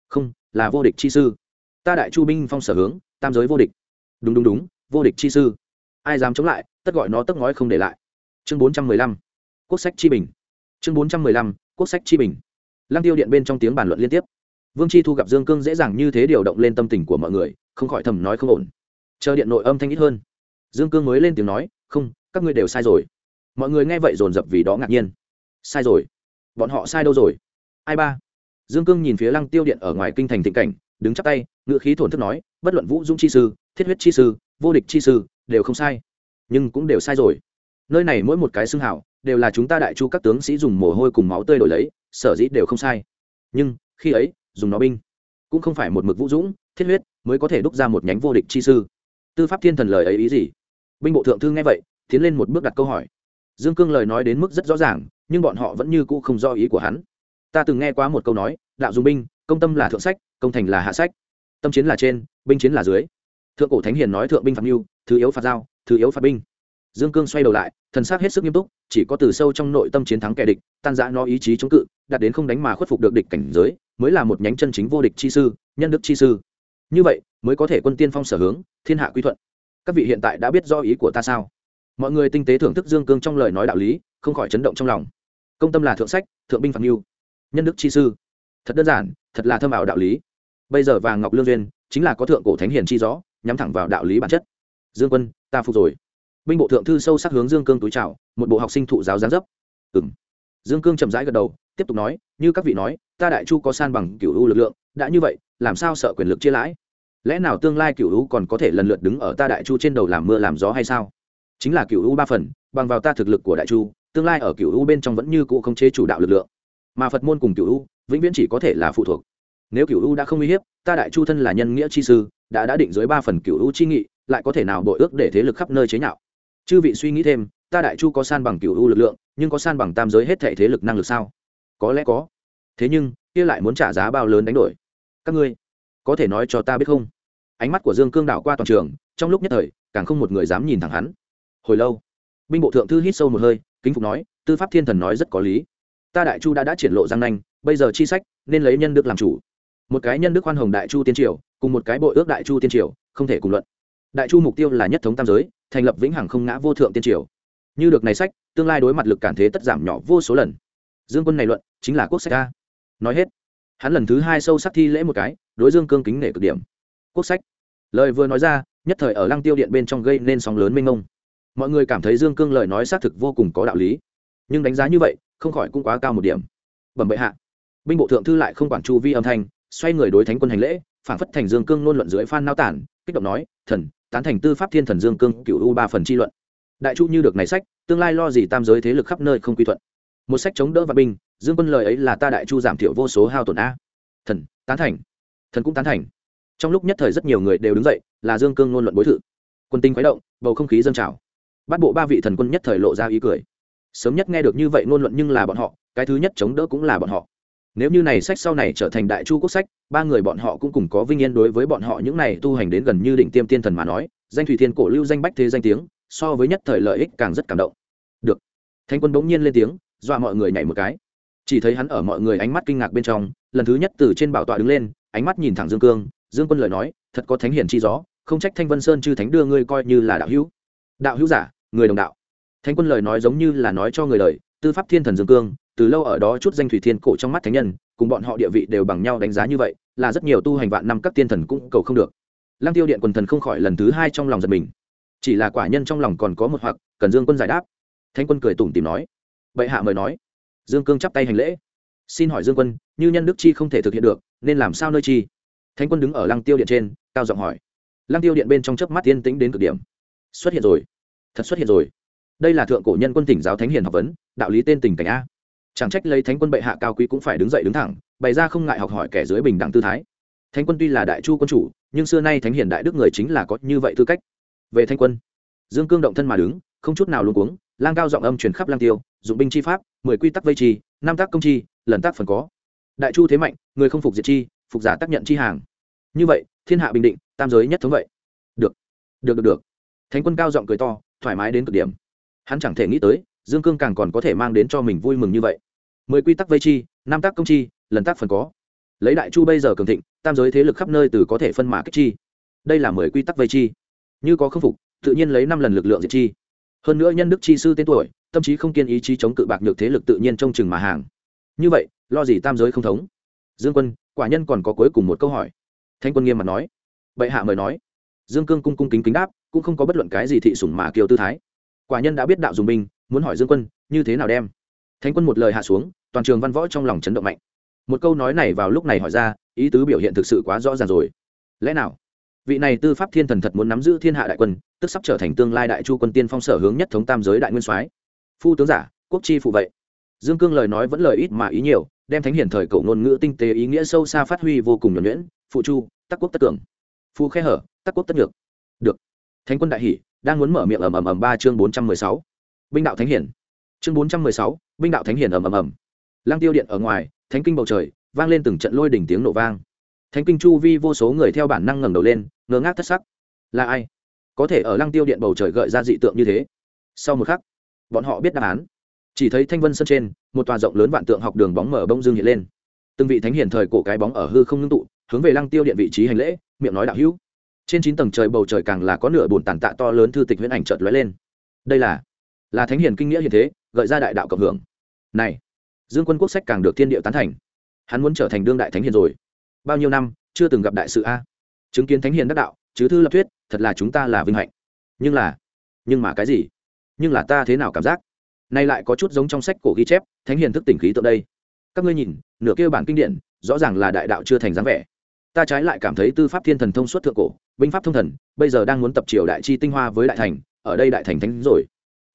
Không, là vô địch chi sư. Ta đại chu binh phong sở hướng, tam giới vô địch. Đúng đúng đúng, vô địch chi sư. Ai dám chống lại, tất gọi nó tất ngói không để lại. Chương bốn trăm mười lăm, quốc sách chi bình. Chương bốn trăm mười lăm, quốc sách chi bình. Lăng tiêu điện bên trong tiếng bàn luận liên tiếp vương chi thu gặp dương cương dễ dàng như thế điều động lên tâm tình của mọi người, không khỏi thầm nói không ổn. Chờ điện nội âm thanh ít hơn. Dương cương mới lên tiếng nói, không, các ngươi đều sai rồi. Mọi người nghe vậy dồn dập vì đó ngạc nhiên. Sai rồi? Bọn họ sai đâu rồi? Ai ba? Dương cương nhìn phía lăng tiêu điện ở ngoài kinh thành thịnh cảnh, đứng chắp tay, ngựa khí thổn thức nói, bất luận vũ dũng chi sư, thiết huyết chi sư, vô địch chi sư, đều không sai. Nhưng cũng đều sai rồi. Nơi này mỗi một cái xưng hảo, đều là chúng ta đại chu các tướng sĩ dùng mồ hôi cùng máu tươi đổi lấy, sở dĩ đều không sai. Nhưng, khi ấy dùng nó binh. Cũng không phải một mực vũ dũng, thiết huyết mới có thể đúc ra một nhánh vô địch chi sư. Tư pháp thiên thần lời ấy ý gì? Binh bộ thượng thư nghe vậy, tiến lên một bước đặt câu hỏi. Dương cương lời nói đến mức rất rõ ràng, nhưng bọn họ vẫn như cũ không do ý của hắn. Ta từng nghe qua một câu nói, đạo dùng binh, công tâm là thượng sách, công thành là hạ sách. Tâm chiến là trên, binh chiến là dưới. Thượng cổ thánh hiền nói thượng binh phạt mưu, thứ yếu phạt giao, thứ yếu phạt binh dương cương xoay đầu lại thần sắc hết sức nghiêm túc chỉ có từ sâu trong nội tâm chiến thắng kẻ địch tan giã nó ý chí chống cự đạt đến không đánh mà khuất phục được địch cảnh giới mới là một nhánh chân chính vô địch chi sư nhân đức chi sư. Như vậy mới có thể quân tiên phong sở hướng thiên hạ quy thuận. Các vị hiện tại đã biết do ý của ta sao? Mọi người tinh tế thưởng thức dương cương trong lời nói đạo lý không khỏi chấn động trong lòng. Công tâm là thượng sách thượng binh phạt mưu nhân đức chi sư. Thật đơn giản thật là thâm ảo đạo lý. Bây giờ vàng ngọc lương duyên chính là có thượng cổ thánh hiền chi rõ, nhắm thẳng vào đạo lý bản chất. Dương quân ta phục rồi binh bộ thượng thư sâu sắc hướng dương cương túi chào, một bộ học sinh thụ giáo gián dấp. Ừng dương cương chậm rãi gật đầu tiếp tục nói như các vị nói ta đại chu có san bằng cựu u lực lượng đã như vậy làm sao sợ quyền lực chia lãi? Lẽ nào tương lai cựu u còn có thể lần lượt đứng ở ta đại chu trên đầu làm mưa làm gió hay sao? Chính là cựu u ba phần bằng vào ta thực lực của đại chu tương lai ở cựu u bên trong vẫn như cũ không chế chủ đạo lực lượng. Mà phật môn cùng cựu u vĩnh viễn chỉ có thể là phụ thuộc. Nếu cựu u đã không uy hiếp ta đại chu thân là nhân nghĩa chi sư đã đã định dưới ba phần cựu u chi nghị lại có thể nào bội ước để thế lực khắp nơi chế nhạo? Chư vị suy nghĩ thêm, ta đại chu có san bằng cựu u lực lượng, nhưng có san bằng tam giới hết thể thế lực năng lực sao? Có lẽ có. Thế nhưng, kia lại muốn trả giá bao lớn đánh đổi? Các ngươi, có thể nói cho ta biết không? Ánh mắt của dương cương đảo qua toàn trường, trong lúc nhất thời, càng không một người dám nhìn thẳng hắn. Hồi lâu, binh bộ thượng thư hít sâu một hơi, kính phục nói, tư pháp thiên thần nói rất có lý. Ta đại chu đã đã triển lộ giang nanh, bây giờ chi sách, nên lấy nhân đức làm chủ. Một cái nhân đức khoan hồng đại chu tiên triều, cùng một cái bội ước đại chu tiên triều, không thể cùng luận đại chu mục tiêu là nhất thống tam giới, thành lập vĩnh hằng không ngã vô thượng tiên triều. Như được này sách, tương lai đối mặt lực cản thế tất giảm nhỏ vô số lần. Dương quân này luận, chính là quốc sách a. Nói hết. Hắn lần thứ hai sâu sắc thi lễ một cái, đối dương cương kính nể cực điểm. Quốc sách. Lời vừa nói ra, nhất thời ở lăng tiêu điện bên trong gây nên sóng lớn mênh mông. Mọi người cảm thấy dương cương lời nói xác thực vô cùng có đạo lý. Nhưng đánh giá như vậy, không khỏi cũng quá cao một điểm. Bẩm bệ hạ. Binh bộ thượng thư lại không quản chu vi âm thanh, xoay người đối thánh quân hành lễ, phản phất thành dương cương luôn luận dưới phan nao tản, kích động nói, thần tán thành tư pháp thiên thần dương cương cựu u ba phần chi luận. Đại chu như được này sách, tương lai lo gì tam giới thế lực khắp nơi không quy thuận. Một sách chống đỡ và binh, dương quân lời ấy là ta đại chu giảm thiểu vô số hao tổn a. Thần, tán thành. Thần cũng tán thành. Trong lúc nhất thời rất nhiều người đều đứng dậy, là dương cương ngôn luận bối thự. Quân tinh khuấy động, bầu không khí dâng trào. Bắt bộ ba vị thần quân nhất thời lộ ra ý cười. Sớm nhất nghe được như vậy ngôn luận nhưng là bọn họ, cái thứ nhất chống đỡ cũng là bọn họ nếu như này sách sau này trở thành đại chu quốc sách, ba người bọn họ cũng cùng có vinh yên đối với bọn họ những này tu hành đến gần như định tiêm tiên thần mà nói, danh thủy thiên cổ lưu danh bách thế danh tiếng, so với nhất thời lợi ích càng rất cảm động. Được. Thanh quân bỗng nhiên lên tiếng, dọa mọi người nhảy một cái. Chỉ thấy hắn ở mọi người ánh mắt kinh ngạc bên trong, lần thứ nhất từ trên bảo tọa đứng lên, ánh mắt nhìn thẳng dương cương. Dương quân lời nói, thật có thánh hiển chi gió, không trách thanh vân sơn chư thánh đưa ngươi coi như là đạo hữu. Đạo hữu giả, người đồng đạo. Thánh quân lời nói giống như là nói cho người đời, tư pháp thiên thần dương cương từ lâu ở đó chút danh thủy thiên cổ trong mắt thánh nhân, cùng bọn họ địa vị đều bằng nhau đánh giá như vậy, là rất nhiều tu hành vạn năm các tiên thần cũng cầu không được. Lăng tiêu điện quần thần không khỏi lần thứ hai trong lòng giật mình. Chỉ là quả nhân trong lòng còn có một hoặc, cần dương quân giải đáp. Thanh quân cười tủm tìm nói. Bệ hạ mời nói. Dương cương chắp tay hành lễ. Xin hỏi dương quân, như nhân đức chi không thể thực hiện được, nên làm sao nơi chi? Thanh quân đứng ở lăng tiêu điện trên, cao giọng hỏi. Lăng tiêu điện bên trong chớp mắt tiên tĩnh đến cực điểm. Xuất hiện rồi. Thật xuất hiện rồi. Đây là thượng cổ nhân quân tỉnh giáo thánh hiền học vấn, đạo lý tên tình cảnh a chẳng trách lấy thánh quân bệ hạ cao quý cũng phải đứng dậy đứng thẳng, bày ra không ngại học hỏi kẻ dưới bình đẳng tư thái. Thánh quân tuy là đại chu quân chủ, nhưng xưa nay thánh hiền đại đức người chính là có như vậy tư cách. Về thanh quân, dương cương động thân mà đứng, không chút nào luôn cuống, lang cao giọng âm truyền khắp lang tiêu, dụng binh chi pháp, mười quy tắc vây chi năm tác công chi, lần tác phần có. Đại chu thế mạnh, người không phục diệt chi, phục giả tác nhận chi hàng. Như vậy, thiên hạ bình định, tam giới nhất thống vậy. Được được được được. Thánh quân cao giọng cười to, thoải mái đến cực điểm. Hắn chẳng thể nghĩ tới dương cương càng còn có thể mang đến cho mình vui mừng như vậy. Mười quy tắc vây chi, năm tác công chi, lần tác phần có. Lấy đại chu bây giờ cường thịnh, tam giới thế lực khắp nơi từ có thể phân mã kích chi. Đây là mười quy tắc vây chi. Như có khâm phục, tự nhiên lấy năm lần lực lượng diệt chi. Hơn nữa nhân đức chi sư tên tuổi, tâm trí không kiên ý chí chống cự bạc nhược thế lực tự nhiên trông chừng mà hàng. Như vậy, lo gì tam giới không thống? Dương quân, quả nhân còn có cuối cùng một câu hỏi. Thanh quân nghiêm mặt nói. Bệ hạ mời nói. Dương cương cung cung kính kính đáp, cũng không có bất luận cái gì thị sủng mà kiều tư thái. Quả nhân đã biết đạo dùng binh muốn hỏi dương quân, như thế nào đem? Thánh quân một lời hạ xuống, toàn trường văn võ trong lòng chấn động mạnh. Một câu nói này vào lúc này hỏi ra, ý tứ biểu hiện thực sự quá rõ ràng rồi. Lẽ nào? Vị này tư pháp thiên thần thật muốn nắm giữ thiên hạ đại quân, tức sắp trở thành tương lai đại chu quân tiên phong sở hướng nhất thống tam giới đại nguyên soái. Phu tướng giả, quốc chi phụ vậy. Dương cương lời nói vẫn lời ít mà ý nhiều, đem thánh hiển thời cậu ngôn ngữ tinh tế ý nghĩa sâu xa phát huy vô cùng nhuẩn nhuyễn. Phụ chu, tắc quốc tất cường. Phu khe hở, tắc quốc tất được được. Thánh quân đại hỷ, đang muốn mở miệng ầm ầm ầm ba chương bốn trăm mười sáu binh đạo thánh hiển. Chương bốn trăm mười sáu binh đạo thánh hiển ầm ầm ầm. Lăng tiêu điện ở ngoài, thánh kinh bầu trời, vang lên từng trận lôi đỉnh tiếng nổ vang. Thánh kinh chu vi vô số người theo bản năng ngẩng đầu lên, ngơ ngác thất sắc. Là ai? Có thể ở lăng tiêu điện bầu trời gợi ra dị tượng như thế? Sau một khắc, bọn họ biết đáp án. Chỉ thấy thanh vân sân trên, một tòa rộng lớn vạn tượng học đường bóng mở bông dương hiện lên. Từng vị thánh hiển thời cổ cái bóng ở hư không ngưng tụ, hướng về lăng tiêu điện vị trí hành lễ, miệng nói đạo hữu. Trên chín tầng trời bầu trời càng là có nửa bùn tàn tạ to lớn thư tịch huyễn ảnh chợt lóe lên. Đây là là thánh hiền kinh nghĩa hiện thế, gợi ra đại đạo cộng hưởng. Này, dương quân quốc sách càng được thiên địa tán thành. Hắn muốn trở thành đương đại thánh hiền rồi. Bao nhiêu năm, chưa từng gặp đại sự a. Chứng kiến thánh hiền đắc đạo, chứ thư lập thuyết, thật là chúng ta là vinh hạnh. Nhưng là, nhưng mà cái gì? Nhưng là ta thế nào cảm giác? Nay lại có chút giống trong sách cổ ghi chép, thánh hiền thức tỉnh khí tượng đây. Các ngươi nhìn, nửa kia bản kinh điển, rõ ràng là đại đạo chưa thành dáng vẻ. Ta trái lại cảm thấy tư pháp thiên thần thông suốt thượng cổ, binh pháp thông thần, bây giờ đang muốn tập triều đại chi tinh hoa với đại thành, ở đây đại thành thánh rồi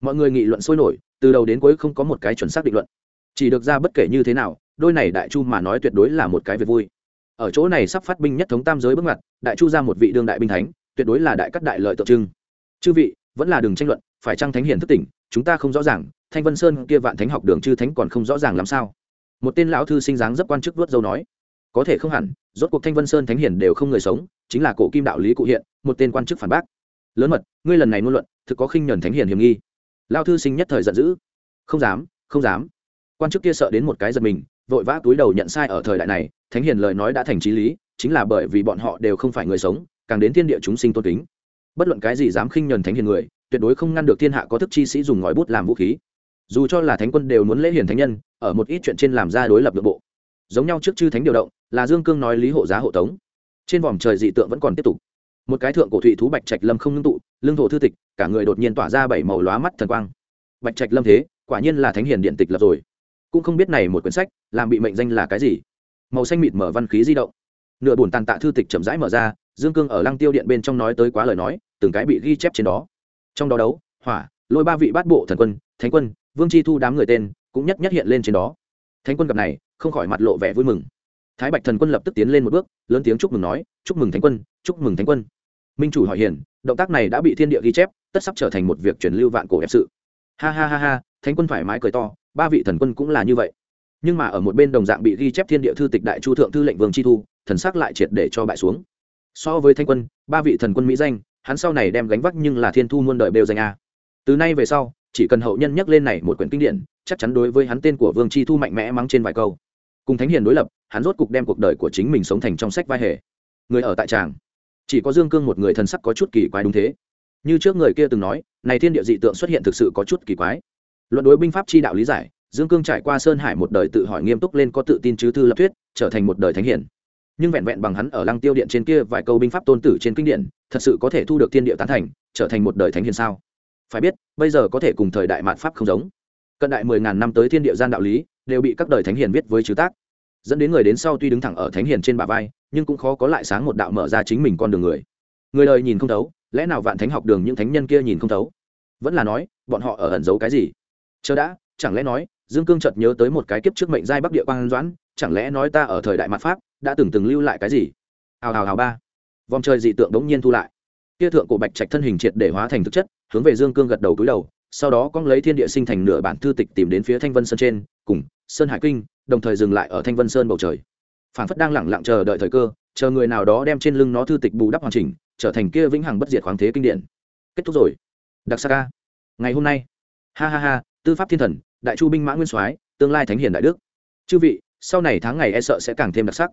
mọi người nghị luận sôi nổi, từ đầu đến cuối không có một cái chuẩn xác định luận. Chỉ được ra bất kể như thế nào, đôi này đại chu mà nói tuyệt đối là một cái việc vui. Ở chỗ này sắp phát binh nhất thống tam giới bước ngoặt, đại chu ra một vị đương đại binh thánh, tuyệt đối là đại cắt đại lợi tượng trưng. Chư vị, vẫn là đường tranh luận, phải chăng thánh hiển thức tỉnh, chúng ta không rõ ràng, thanh vân sơn kia vạn thánh học đường chư thánh còn không rõ ràng làm sao? Một tên lão thư sinh dáng rất quan chức vớt dâu nói. Có thể không hẳn, rốt cuộc thanh vân sơn thánh hiển đều không người sống, chính là cổ kim đạo lý cụ hiện, một tên quan chức phản bác. Lớn mật, ngươi lần này ngôn luận, thực có khinh nhuần thánh hiển hiểm nghi lao thư sinh nhất thời giận dữ. Không dám không dám. Quan chức kia sợ đến một cái giật mình, vội vã túi đầu nhận sai ở thời đại này, thánh hiền lời nói đã thành trí lý, chính là bởi vì bọn họ đều không phải người sống, càng đến thiên địa chúng sinh tôn kính. Bất luận cái gì dám khinh nhuần thánh hiền người, tuyệt đối không ngăn được thiên hạ có thức chi sĩ dùng ngòi bút làm vũ khí. Dù cho là thánh quân đều muốn lễ hiền thánh nhân, ở một ít chuyện trên làm ra đối lập nội bộ. Giống nhau trước chư thánh điều động, là dương cương nói lý hộ giá hộ tống. Trên vòm trời dị tượng vẫn còn tiếp tục một cái thượng cổ thụy thú bạch trạch lâm không ngưng tụ, lưng thổ thư tịch, cả người đột nhiên tỏa ra bảy màu lóa mắt thần quang. Bạch trạch lâm thế, quả nhiên là thánh hiền điện tịch lập rồi. Cũng không biết này một quyển sách, làm bị mệnh danh là cái gì. Màu xanh mịt mở văn khí di động. Nửa buồn tàn tạ thư tịch chậm rãi mở ra, dương cương ở lăng tiêu điện bên trong nói tới quá lời nói, từng cái bị ghi chép trên đó. Trong đó đấu, hỏa, lôi ba vị bát bộ thần quân, thánh quân, vương chi thu đám người tên, cũng nhất nhất hiện lên trên đó. Thánh quân gặp này, không khỏi mặt lộ vẻ vui mừng. Thái bạch thần quân lập tức tiến lên một bước, lớn tiếng chúc mừng nói, chúc mừng thánh quân, chúc mừng thánh quân minh chủ hỏi hiền, động tác này đã bị thiên địa ghi chép, tất sắp trở thành một việc truyền lưu vạn cổ đẹp sự. Ha ha ha ha, thánh quân thoải mái cười to, ba vị thần quân cũng là như vậy. Nhưng mà ở một bên đồng dạng bị ghi chép thiên địa thư tịch đại chu thượng thư lệnh vương chi thu, thần sắc lại triệt để cho bại xuống. So với thanh quân, ba vị thần quân mỹ danh, hắn sau này đem gánh vác nhưng là thiên thu muôn đời bêu danh a. Từ nay về sau, chỉ cần hậu nhân nhắc lên này một quyển kinh điển, chắc chắn đối với hắn tên của vương chi thu mạnh mẽ mắng trên vài câu. Cùng thánh hiền đối lập, hắn rốt cục đem cuộc đời của chính mình sống thành trong sách vai hề. Người ở tại tràng chỉ có dương cương một người thần sắc có chút kỳ quái đúng thế. Như trước người kia từng nói, này thiên địa dị tượng xuất hiện thực sự có chút kỳ quái. Luận đối binh pháp chi đạo lý giải, dương cương trải qua sơn hải một đời tự hỏi nghiêm túc lên có tự tin chứ thư lập thuyết, trở thành một đời thánh hiển. Nhưng vẹn vẹn bằng hắn ở lăng tiêu điện trên kia vài câu binh pháp tôn tử trên kinh điển, thật sự có thể thu được thiên địa tán thành, trở thành một đời thánh hiền sao? Phải biết, bây giờ có thể cùng thời đại mạn pháp không giống. Cận đại mười ngàn năm tới thiên địa gian đạo lý, đều bị các đời thánh hiền viết với chứ tác dẫn đến người đến sau tuy đứng thẳng ở thánh hiền trên bả vai, nhưng cũng khó có lại sáng một đạo mở ra chính mình con đường người. Người đời nhìn không thấu, lẽ nào vạn thánh học đường những thánh nhân kia nhìn không thấu? Vẫn là nói, bọn họ ở ẩn giấu cái gì? Chờ đã, chẳng lẽ nói, dương cương chợt nhớ tới một cái kiếp trước mệnh giai bắc địa quang doãn, chẳng lẽ nói ta ở thời đại mặt pháp, đã từng từng lưu lại cái gì? Hào hào hào ba. Vòng trời dị tượng đống nhiên thu lại. Kia thượng cổ bạch trạch thân hình triệt để hóa thành thực chất, hướng về dương cương gật đầu túi đầu, sau đó con lấy thiên địa sinh thành nửa bản thư tịch tìm đến phía thanh vân sơn trên, cùng sơn hải kinh, đồng thời dừng lại ở thanh vân sơn bầu trời. Phản phất đang lẳng lặng chờ đợi thời cơ, chờ người nào đó đem trên lưng nó thư tịch bù đắp hoàn chỉnh, trở thành kia vĩnh hằng bất diệt khoáng thế kinh điển. Kết thúc rồi. Đặc sắc. ca. Ngày hôm nay. Ha ha ha, tư pháp thiên thần, đại chu binh mã nguyên soái, tương lai thánh hiền đại đức. Chư vị, sau này tháng ngày e sợ sẽ càng thêm đặc sắc.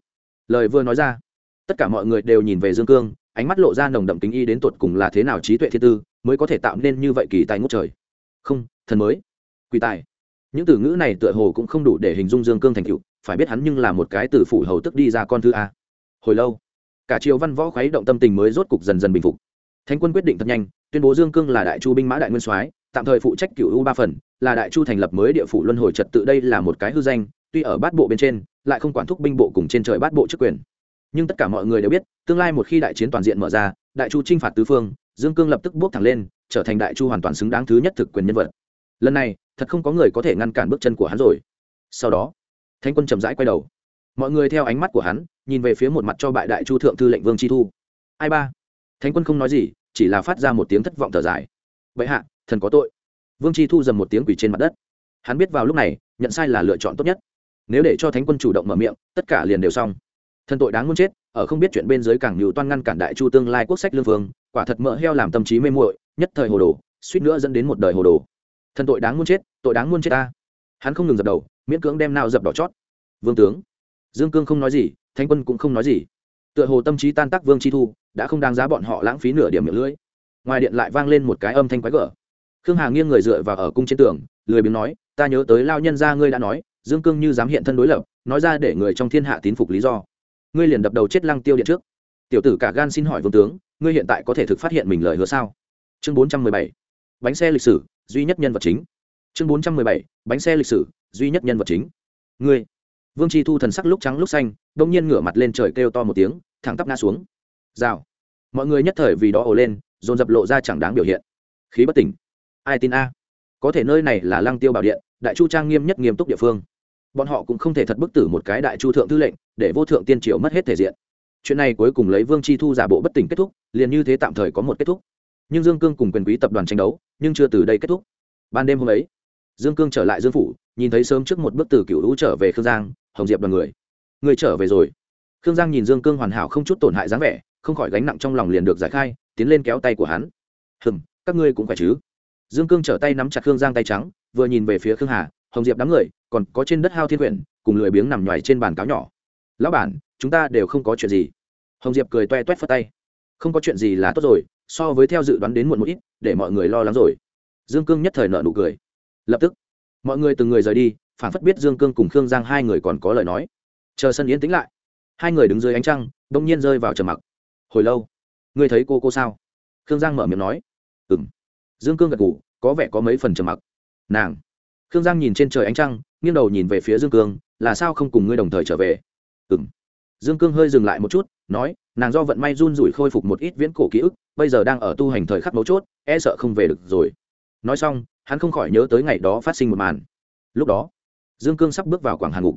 Lời vừa nói ra, tất cả mọi người đều nhìn về dương cương, ánh mắt lộ ra nồng đậm tính y đến tột cùng là thế nào trí tuệ thiên tư mới có thể tạo nên như vậy kỳ tài ngút trời. Không, thần mới. Quỷ tài những từ ngữ này tựa hồ cũng không đủ để hình dung dương cương thành cựu phải biết hắn nhưng là một cái từ phủ hầu tức đi ra con thư a. Hồi lâu, cả triều văn võ khuấy động tâm tình mới rốt cục dần dần bình phục. Thánh quân quyết định thật nhanh, tuyên bố dương cương là đại chu binh mã đại nguyên soái, tạm thời phụ trách cựu u ba phần, là đại chu thành lập mới địa phủ luân hồi trật tự đây là một cái hư danh, tuy ở bát bộ bên trên, lại không quản thúc binh bộ cùng trên trời bát bộ chức quyền. Nhưng tất cả mọi người đều biết, tương lai một khi đại chiến toàn diện mở ra, đại chu chinh phạt tứ phương, dương cương lập tức bước thẳng lên, trở thành đại chu hoàn toàn xứng đáng thứ nhất thực quyền nhân vật. Lần này thật không có người có thể ngăn cản bước chân của hắn rồi. Sau đó, thánh quân chậm rãi quay đầu. Mọi người theo ánh mắt của hắn, nhìn về phía một mặt cho bại đại chu thượng thư lệnh vương chi thu. Ai ba? Thánh quân không nói gì, chỉ là phát ra một tiếng thất vọng thở dài. Vậy hạ, thần có tội. Vương chi thu dầm một tiếng quỷ trên mặt đất. Hắn biết vào lúc này, nhận sai là lựa chọn tốt nhất. Nếu để cho thánh quân chủ động mở miệng, tất cả liền đều xong. Thần tội đáng muốn chết, ở không biết chuyện bên dưới càng nhiều toan ngăn cản đại chu tương lai quốc sách lương vương, quả thật mỡ heo làm tâm trí mê muội, nhất thời hồ đồ, suýt nữa dẫn đến một đời hồ đồ thần tội đáng muốn chết, tội đáng muốn chết ta. Hắn không ngừng dập đầu, miễn cưỡng đem nào dập đỏ chót. Vương tướng. Dương cương không nói gì thanh quân cũng không nói gì. Tựa hồ tâm trí tan tác vương chi thu, đã không đáng giá bọn họ lãng phí nửa điểm miệng lưỡi. Ngoài điện lại vang lên một cái âm thanh quái gở. Khương hà nghiêng người dựa vào ở cung trên tường, lười biếng nói, ta nhớ tới lao nhân gia ngươi đã nói, dương cương như dám hiện thân đối lập, nói ra để người trong thiên hạ tín phục lý do. Ngươi liền đập đầu chết lăng tiêu điện trước. Tiểu tử cả gan xin hỏi vương tướng, ngươi hiện tại có thể thực phát hiện mình lời hứa sao? Chương bốn trăm mười bảy bánh xe lịch sử, duy nhất nhân vật chính. Chương bốn trăm mười bảy, bánh xe lịch sử, duy nhất nhân vật chính. Ngươi. Vương tri thu thần sắc lúc trắng lúc xanh, đông nhiên ngửa mặt lên trời kêu to một tiếng, thẳng tắp ngã xuống. Rào. Mọi người nhất thời vì đó ồ lên, dồn dập lộ ra chẳng đáng biểu hiện. Khí bất tỉnh. Ai tin a? Có thể nơi này là lăng tiêu bảo điện, đại chu trang nghiêm nhất nghiêm túc địa phương. Bọn họ cũng không thể thật bức tử một cái đại chu thượng tư lệnh, để vô thượng tiên triều mất hết thể diện. Chuyện này cuối cùng lấy vương chi thu giả bộ bất tỉnh kết thúc, liền như thế tạm thời có một kết thúc nhưng dương cương cùng quyền quý tập đoàn tranh đấu, nhưng chưa từ đây kết thúc. Ban đêm hôm ấy, dương cương trở lại dương phủ, nhìn thấy sớm trước một bức từ cựu lũ trở về khương giang, hồng diệp đoàn người. Người trở về rồi. Khương giang nhìn dương cương hoàn hảo không chút tổn hại dáng vẻ, không khỏi gánh nặng trong lòng liền được giải khai, tiến lên kéo tay của hắn. Hừng các ngươi cũng phải chứ? Dương cương trở tay nắm chặt khương giang tay trắng, vừa nhìn về phía khương hà, hồng diệp đám người, còn có trên đất hao thiên quyển, cùng lười biếng nằm nhoài trên bàn cáo nhỏ. Lão bản, chúng ta đều không có chuyện gì. Hồng diệp cười toe toét phất tay. Không có chuyện gì là tốt rồi so với theo dự đoán đến muộn một ít, để mọi người lo lắng rồi. Dương cương nhất thời nợ nụ cười. Lập tức, mọi người từng người rời đi phản phất biết dương cương cùng khương giang hai người còn có lời nói. Chờ sân yến tĩnh lại, hai người đứng dưới ánh trăng đ ỗ n g nhiên rơi vào trầm mặc. Hồi lâu, ngươi thấy cô cô sao? Khương giang mở miệng nói. Ừ m dương cương gật ngủ có vẻ có mấy phần trầm mặc. Nàng. Khương giang nhìn trên trời ánh trăng, nghiêng đầu nhìn về phía dương cương, là sao không cùng ngươi đồng thời trở về? Ừ m dương cương hơi dừng lại một chút, nói, nàng do vận may run rủi khôi phục một ít viễn cổ ký ức bây giờ đang ở tu hành thời khắc mấu chốt e sợ không về được rồi. Nói xong, hắn không khỏi nhớ tới ngày đó phát sinh một màn. Lúc đó, dương cương sắp bước vào quảng hàn ngục.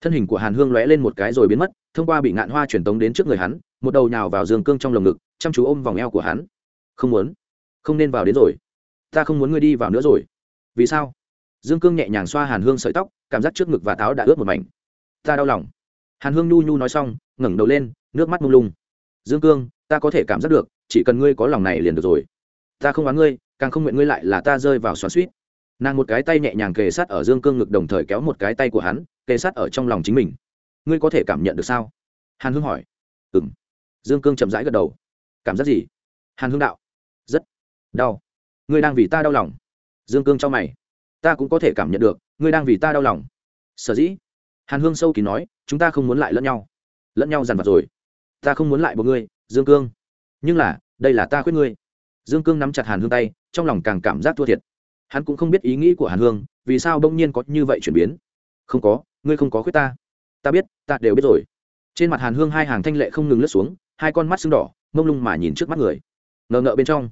Thân hình của hàn hương lóe lên một cái rồi biến mất, thông qua bị ngạn hoa truyền tống đến trước người hắn, một đầu nhào vào dương cương trong lồng ngực, chăm chú ôm vòng eo của hắn. Không muốn, không nên vào đến rồi. Ta không muốn ngươi đi vào nữa rồi. Vì sao? Dương cương nhẹ nhàng xoa hàn hương sợi tóc, cảm giác trước ngực và táo đã ướt một mảnh. Ta đau lòng. Hàn hương nhu nhu nói xong, ngẩng đầu lên, nước mắt mông lung. Dương cương, ta có thể cảm giác được chỉ cần ngươi có lòng này liền được rồi. Ta không oán ngươi, càng không nguyện ngươi lại là ta rơi vào xoắn suýt nàng một cái tay nhẹ nhàng kề sát ở dương cương ngực đồng thời kéo một cái tay của hắn, kề sát ở trong lòng chính mình. Ngươi có thể cảm nhận được sao? Hàn hương hỏi. Ừ m dương cương chậm rãi gật đầu. Cảm giác gì? Hàn hương đạo. Rất đau. Ngươi đang vì ta đau lòng. Dương cương cho mày. Ta cũng có thể cảm nhận được, ngươi đang vì ta đau lòng. Sở dĩ. Hàn hương sâu kỳ nói, chúng ta không muốn lại lẫn nhau. Lẫn nhau dằn vặt rồi. Ta không muốn lại một ngươi, dương cương nhưng là, đây là ta khuyết ngươi. Dương cương nắm chặt hàn hương tay, trong lòng càng cảm giác thua thiệt. Hắn cũng không biết ý nghĩ của hàn hương, vì sao bỗng nhiên có như vậy chuyển biến. Không có, ngươi không có khuyết ta. Ta biết, ta đều biết rồi. Trên mặt hàn hương hai hàng thanh lệ không ngừng lướt xuống, hai con mắt sưng đỏ, mông lung mà nhìn trước mắt người. Ngờ ngợ bên trong.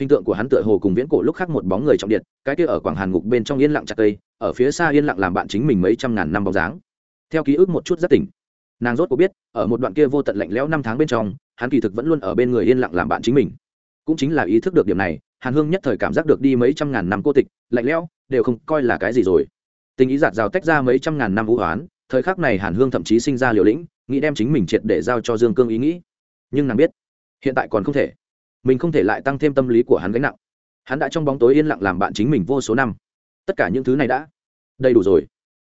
Hình tượng của hắn tựa hồ cùng viễn cổ lúc khác một bóng người trọng điện, cái kia ở quảng hàn ngục bên trong yên lặng chặt cây, ở phía xa yên lặng làm bạn chính mình mấy trăm ngàn năm bóng dáng. Theo ký ức một chút rất tỉnh nàng rốt có biết, ở một đoạn kia vô tận lạnh lẽo năm tháng bên trong, hắn kỳ thực vẫn luôn ở bên người yên lặng làm bạn chính mình. Cũng chính là ý thức được điểm này, hàn hương nhất thời cảm giác được đi mấy trăm ngàn năm cô tịch, lạnh lẽo, đều không coi là cái gì rồi. Tình ý giạt rào tách ra mấy trăm ngàn năm vũ hoán thời khắc này hàn hương thậm chí sinh ra liều lĩnh, nghĩ đem chính mình triệt để giao cho dương cương ý nghĩ. Nhưng nàng biết, hiện tại còn không thể. Mình không thể lại tăng thêm tâm lý của hắn gánh nặng. Hắn đã trong bóng tối yên lặng làm bạn chính mình vô số năm. Tất cả những thứ này đã đầy đủ rồi.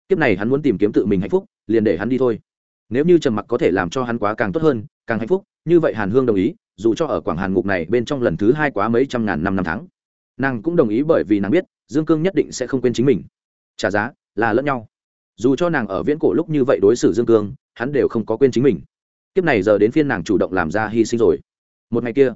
Kiếp này hắn muốn tìm kiếm tự mình hạnh phúc, liền để hắn đi thôi nếu như trầm mặc có thể làm cho hắn quá càng tốt hơn, càng hạnh phúc, như vậy hàn hương đồng ý, dù cho ở quảng hàn ngục này bên trong lần thứ hai quá mấy trăm ngàn năm năm tháng. Nàng cũng đồng ý bởi vì nàng biết, dương cương nhất định sẽ không quên chính mình. Trả giá là lẫn nhau. Dù cho nàng ở viễn cổ lúc như vậy đối xử dương cương, hắn đều không có quên chính mình. Kiếp này giờ đến phiên nàng chủ động làm ra hy sinh rồi. Một ngày kia,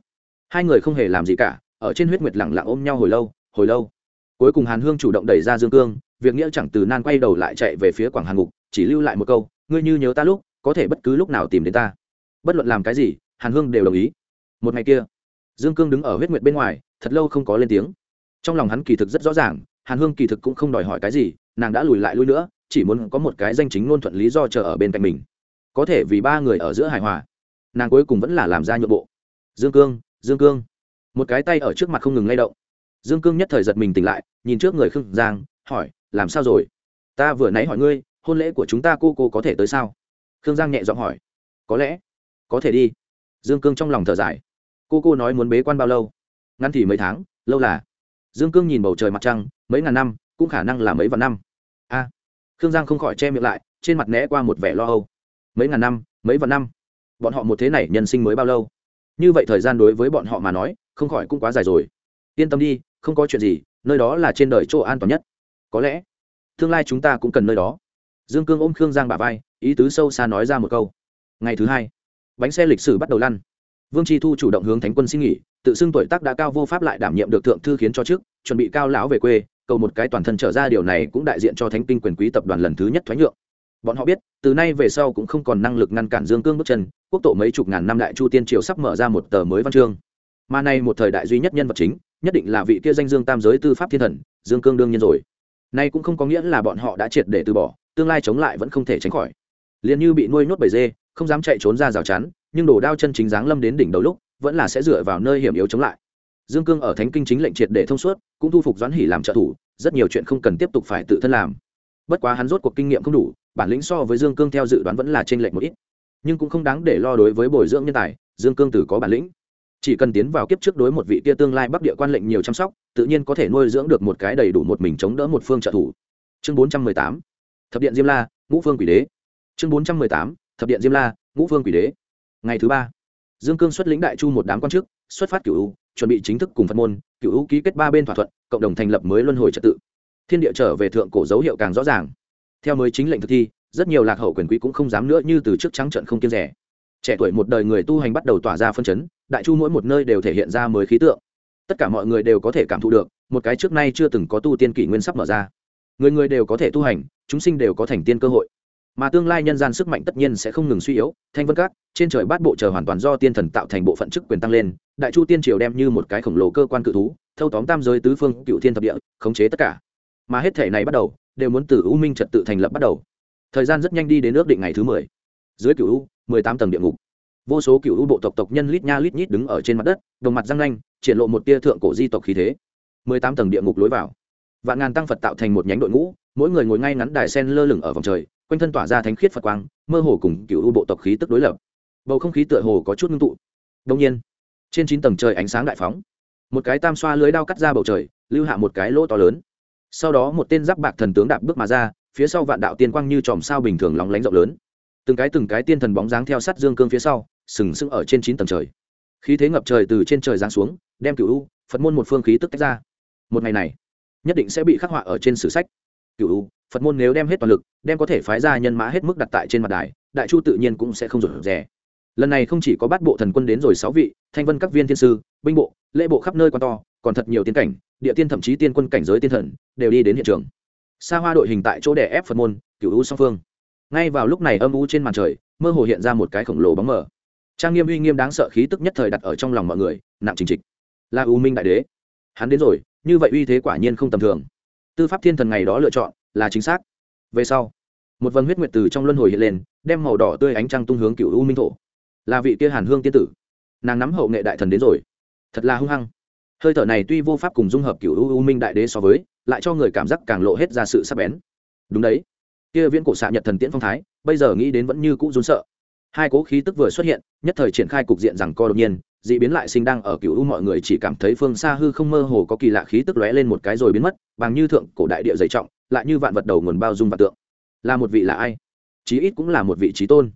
hai người không hề làm gì cả, ở trên huyết nguyệt lẳng lặng ôm nhau hồi lâu hồi lâu. Cuối cùng hàn hương chủ động đẩy ra dương cương, việc nghĩa chẳng từ nan quay đầu lại chạy về phía quảng hàn ngục, chỉ lưu lại một câu ngươi như nhớ ta lúc, có thể bất cứ lúc nào tìm đến ta. Bất luận làm cái gì, hàn hương đều đồng ý. Một ngày kia, dương cương đứng ở huyết nguyệt bên ngoài, thật lâu không có lên tiếng. Trong lòng hắn kỳ thực rất rõ ràng, hàn hương kỳ thực cũng không đòi hỏi cái gì, nàng đã lùi lại lui nữa, chỉ muốn có một cái danh chính ngôn thuận lý do chờ ở bên cạnh mình. Có thể vì ba người ở giữa hài hòa, nàng cuối cùng vẫn là làm ra nhượng bộ. Dương cương dương cương. Một cái tay ở trước mặt không ngừng lay động. Dương cương nhất thời giật mình tỉnh lại, nhìn trước người khương giang, hỏi, làm sao rồi? Ta vừa nãy hỏi ngươi hôn lễ của chúng ta cô cô có thể tới sao? Khương giang nhẹ giọng hỏi. Có lẽ. Có thể đi. Dương cương trong lòng thở dài. Cô cô nói muốn bế quan bao lâu? Ngắn thì mấy tháng, lâu là. Dương cương nhìn bầu trời mặt trăng, mấy ngàn năm, cũng khả năng là mấy vạn năm. A. Khương giang không khỏi che miệng lại, trên mặt né qua một vẻ lo âu. Mấy ngàn năm, mấy vạn năm. Bọn họ một thế này nhân sinh mới bao lâu? Như vậy thời gian đối với bọn họ mà nói, không khỏi cũng quá dài rồi. Yên tâm đi, không có chuyện gì, nơi đó là trên đời chỗ an toàn nhất. Có lẽ, tương lai chúng ta cũng cần nơi đó dương cương ôm khương giang bà vai, ý tứ sâu xa nói ra một câu. Ngày thứ hai, bánh xe lịch sử bắt đầu lăn. Vương tri thu chủ động hướng thánh quân xin nghỉ, tự xưng tuổi tác đã cao vô pháp lại đảm nhiệm được thượng thư khiến cho trước, chuẩn bị cao lão về quê, cầu một cái toàn thân trở ra điều này cũng đại diện cho thánh kinh quyền quý tập đoàn lần thứ nhất thoái nhượng. Bọn họ biết, từ nay về sau cũng không còn năng lực ngăn cản dương cương bước chân, quốc tổ mấy chục ngàn năm đại chu tiên triều sắp mở ra một tờ mới văn chương. Mà nay một thời đại duy nhất nhân vật chính, nhất định là vị kia danh dương tam giới tư pháp thiên thần, dương cương đương nhiên rồi nay cũng không có nghĩa là bọn họ đã triệt để từ bỏ, tương lai chống lại vẫn không thể tránh khỏi. Liền như bị nuôi nhốt bầy dê, không dám chạy trốn ra rào chắn, nhưng đổ đao chân chính giáng lâm đến đỉnh đầu lúc, vẫn là sẽ dựa vào nơi hiểm yếu chống lại. Dương cương ở thánh kinh chính lệnh triệt để thông suốt, cũng thu phục doãn hỉ làm trợ thủ, rất nhiều chuyện không cần tiếp tục phải tự thân làm. Bất quá hắn rốt cuộc kinh nghiệm không đủ, bản lĩnh so với dương cương theo dự đoán vẫn là trên lệnh một ít. Nhưng cũng không đáng để lo đối với bồi dưỡng nhân tài, dương cương tử có bản lĩnh chỉ cần tiến vào kiếp trước đối một vị kia tương lai bắc địa quan lệnh nhiều chăm sóc, tự nhiên có thể nuôi dưỡng được một cái đầy đủ một mình chống đỡ một phương trợ thủ. Chương bốn trăm mười tám, thập điện diêm la, ngũ phương quỷ đế. Chương bốn trăm mười tám, thập điện diêm la, ngũ phương quỷ đế. Ngày thứ ba, dương cương xuất lĩnh đại chu một đám quan chức, xuất phát cựu u, chuẩn bị chính thức cùng phật môn cựu u ký kết ba bên thỏa thuận, cộng đồng thành lập mới luân hồi trật tự. Thiên địa trở về thượng cổ dấu hiệu càng rõ ràng. Theo mới chính lệnh thực thi, rất nhiều lạc hậu quyền quý cũng không dám nữa như từ trước trắng trận không kiên rẻ. Trẻ tuổi một đời người tu hành bắt đầu tỏa ra phân chấn đại chu mỗi một nơi đều thể hiện ra mới khí tượng. Tất cả mọi người đều có thể cảm thụ được, một cái trước nay chưa từng có tu tiên kỷ nguyên sắp mở ra. Người người đều có thể tu hành, chúng sinh đều có thành tiên cơ hội. Mà tương lai nhân gian sức mạnh tất nhiên sẽ không ngừng suy yếu, thanh vân các, trên trời bát bộ chờ hoàn toàn do tiên thần tạo thành bộ phận chức quyền tăng lên, đại chu tiên triều đem như một cái khổng lồ cơ quan cự thú, thâu tóm tam giới tứ phương cựu thiên thập địa, khống chế tất cả. Mà hết thể này bắt đầu, đều muốn từ u minh trật tự thành lập bắt đầu. Thời gian rất nhanh đi đến ước định ngày thứ mười. Dưới cựu u, mười tám tầng địa ngục vô số cựu u bộ tộc tộc nhân lít nha lít nhít đứng ở trên mặt đất, đồng mặt răng nanh, triển lộ một tia thượng cổ di tộc khí thế. Mười tám tầng địa ngục lối vào. Vạn ngàn tăng phật tạo thành một nhánh đội ngũ, mỗi người ngồi ngay ngắn đài sen lơ lửng ở vòng trời, quanh thân tỏa ra thánh khiết phật quang, mơ hồ cùng cựu u bộ tộc khí tức đối lập. Bầu không khí tựa hồ có chút ngưng tụ. Đông nhiên, trên chín tầng trời ánh sáng đại phóng. Một cái tam xoa lưới đao cắt ra bầu trời, lưu hạ một cái lỗ to lớn. Sau đó một tên giáp bạc thần tướng đạp bước mà ra, phía sau vạn đạo tiên quang như chòm sao bình thường lóng lánh rộng lớn từng cái từng cái tiên thần bóng dáng theo sát dương cương phía sau, sừng sững ở trên chín tầng trời. Khí thế ngập trời từ trên trời giáng xuống, đem cựu u, phật môn một phương khí tức tách ra. Một ngày này, nhất định sẽ bị khắc họa ở trên sử sách. Cựu u, phật môn nếu đem hết toàn lực, đem có thể phái ra nhân mã hết mức đặt tại trên mặt đài, đại chu tự nhiên cũng sẽ không rủi rẻ lần này không chỉ có bát bộ thần quân đến rồi sáu vị, thanh vân các viên thiên sư, binh bộ, lễ bộ khắp nơi quan to, còn thật nhiều tiên cảnh, địa tiên thậm chí tiên quân cảnh giới tiên thần, đều đi đến hiện trường. Xa hoa đội hình tại chỗ đè ép phật môn cựu u song phương ngay vào lúc này âm u trên màn trời mơ hồ hiện ra một cái khổng lồ bóng mờ. Trang nghiêm uy nghiêm đáng sợ khí tức nhất thời đặt ở trong lòng mọi người nặng trình trịch. Là u minh đại đế. Hắn đến rồi như vậy uy thế quả nhiên không tầm thường. Tư pháp thiên thần ngày đó lựa chọn là chính xác. Về sau một vầng huyết nguyệt từ trong luân hồi hiện lên đem màu đỏ tươi ánh trăng tung hướng cựu u minh thổ. Là vị kia hàn hương tiên tử. Nàng nắm hậu nghệ đại thần đến rồi. Thật là hung hăng. Hơi thở này tuy vô pháp cùng dung hợp cựu u, u minh đại đế so với lại cho người cảm giác càng lộ hết ra sự sắc bén. Đúng đấy kia viễn cổ xạ nhật thần tiễn phong thái, bây giờ nghĩ đến vẫn như cũ run sợ. Hai cố khí tức vừa xuất hiện, nhất thời triển khai cục diện rằng co đột nhiên, dị biến lại sinh đang ở cựu u mọi người chỉ cảm thấy phương xa hư không mơ hồ có kỳ lạ khí tức lóe lên một cái rồi biến mất, bằng như thượng cổ đại địa dày trọng, lại như vạn vật đầu nguồn bao dung vạn tượng. Là một vị là ai? Chí ít cũng là một vị trí tôn.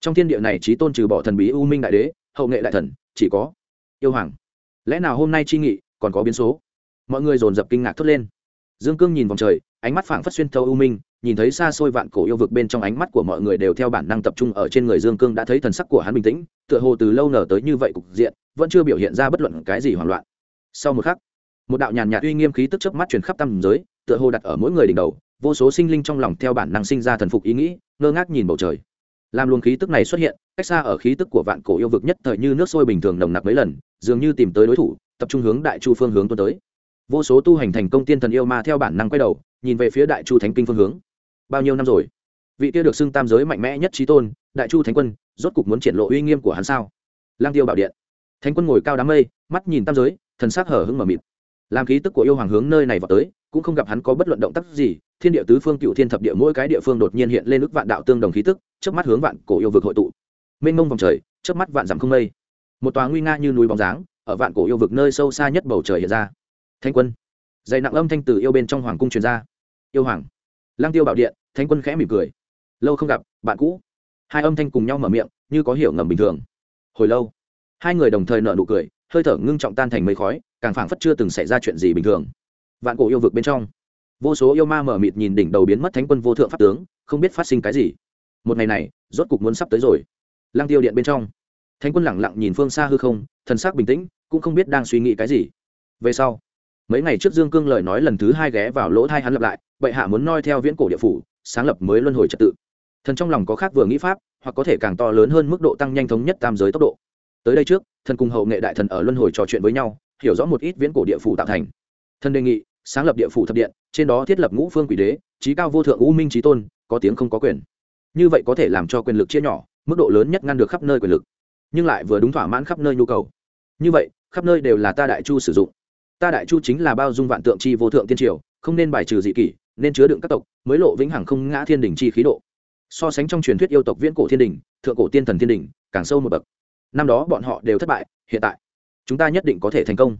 Trong thiên địa này trí tôn trừ bỏ thần bí u minh đại đế, hậu nghệ đại thần, chỉ có yêu hoàng. Lẽ nào hôm nay chi nghị, còn có biến số? Mọi người dồn dập kinh ngạc thốt lên. Dương cương nhìn vòng trời, ánh mắt phảng phất xuyên thâu u minh nhìn thấy xa xôi vạn cổ yêu vực bên trong ánh mắt của mọi người đều theo bản năng tập trung ở trên người dương cương đã thấy thần sắc của hắn bình tĩnh, tựa hồ từ lâu nở tới như vậy cục diện, vẫn chưa biểu hiện ra bất luận cái gì hoảng loạn. Sau một khắc, một đạo nhàn nhạt uy nghiêm khí tức chớp mắt truyền khắp tam giới, tựa hồ đặt ở mỗi người đỉnh đầu, vô số sinh linh trong lòng theo bản năng sinh ra thần phục ý nghĩ, ngơ ngác nhìn bầu trời. Làm luồng khí tức này xuất hiện, cách xa ở khí tức của vạn cổ yêu vực nhất thời như nước sôi bình thường nồng nặc mấy lần, dường như tìm tới đối thủ, tập trung hướng đại chu phương hướng tuôn tới. Vô số tu hành thành công tiên thần yêu ma theo bản năng quay đầu, nhìn về phía đại chu thánh kinh phương hướng bao nhiêu năm rồi? Vị kia được xưng tam giới mạnh mẽ nhất trí tôn, đại chu thánh quân, rốt cục muốn triển lộ uy nghiêm của hắn sao? Lang tiêu bảo điện. Thánh quân ngồi cao đám mây, mắt nhìn tam giới, thần sắc hở hững mờ mịt. Làm khí tức của yêu hoàng hướng nơi này vào tới, cũng không gặp hắn có bất luận động tác gì, thiên địa tứ phương cựu thiên thập địa mỗi cái địa phương đột nhiên hiện lên ức vạn đạo tương đồng khí tức trước mắt hướng vạn cổ yêu vực hội tụ. Mênh mông vòng trời trước mắt vạn dặm không mây. Một tòa nguy nga như núi bóng dáng, ở vạn cổ yêu vực nơi sâu xa nhất bầu trời hiện ra. Thanh quân. Dày nặng âm thanh từ yêu bên trong hoàng cung truyền ra. Yêu hoàng lang tiêu bảo điện thanh quân khẽ mỉm cười. Lâu không gặp, bạn cũ. Hai âm thanh cùng nhau mở miệng, như có hiểu ngầm bình thường. Hồi lâu, hai người đồng thời nở nụ cười, hơi thở ngưng trọng tan thành mây khói, càng phảng phất chưa từng xảy ra chuyện gì bình thường. Vạn cổ yêu vực bên trong, vô số yêu ma mở mịt nhìn đỉnh đầu biến mất thánh quân vô thượng pháp tướng, không biết phát sinh cái gì. Một ngày này, rốt cục muốn sắp tới rồi. Lang tiêu điện bên trong, thánh quân lẳng lặng nhìn phương xa hư không, thần sắc bình tĩnh, cũng không biết đang suy nghĩ cái gì. Về sau, mấy ngày trước dương cương lời nói lần thứ hai ghé vào lỗ thai hắn lập lại bệ hạ muốn noi theo viễn cổ địa phủ, sáng lập mới luân hồi trật tự. Thần trong lòng có khác vừa nghĩ pháp, hoặc có thể càng to lớn hơn mức độ tăng nhanh thống nhất tam giới tốc độ. Tới đây trước, thần cùng hậu nghệ đại thần ở luân hồi trò chuyện với nhau, hiểu rõ một ít viễn cổ địa phủ tạo thành. Thần đề nghị, sáng lập địa phủ thập điện, trên đó thiết lập ngũ phương quỷ đế trí cao vô thượng u minh trí tôn, có tiếng không có quyền. Như vậy có thể làm cho quyền lực chia nhỏ, mức độ lớn nhất ngăn được khắp nơi quyền lực, nhưng lại vừa đúng thỏa mãn khắp nơi nhu cầu. Như vậy, khắp nơi đều là ta đại chu sử dụng. Ta đại chu chính là bao dung vạn tượng chi vô thượng tiên triều, không nên bài trừ dị kỷ nên chứa đựng các tộc, mới lộ vĩnh hằng không ngã thiên đình chi khí độ. So sánh trong truyền thuyết yêu tộc viễn cổ thiên đình, thượng cổ tiên thần thiên đình, càng sâu một bậc. Năm đó bọn họ đều thất bại, hiện tại, chúng ta nhất định có thể thành công.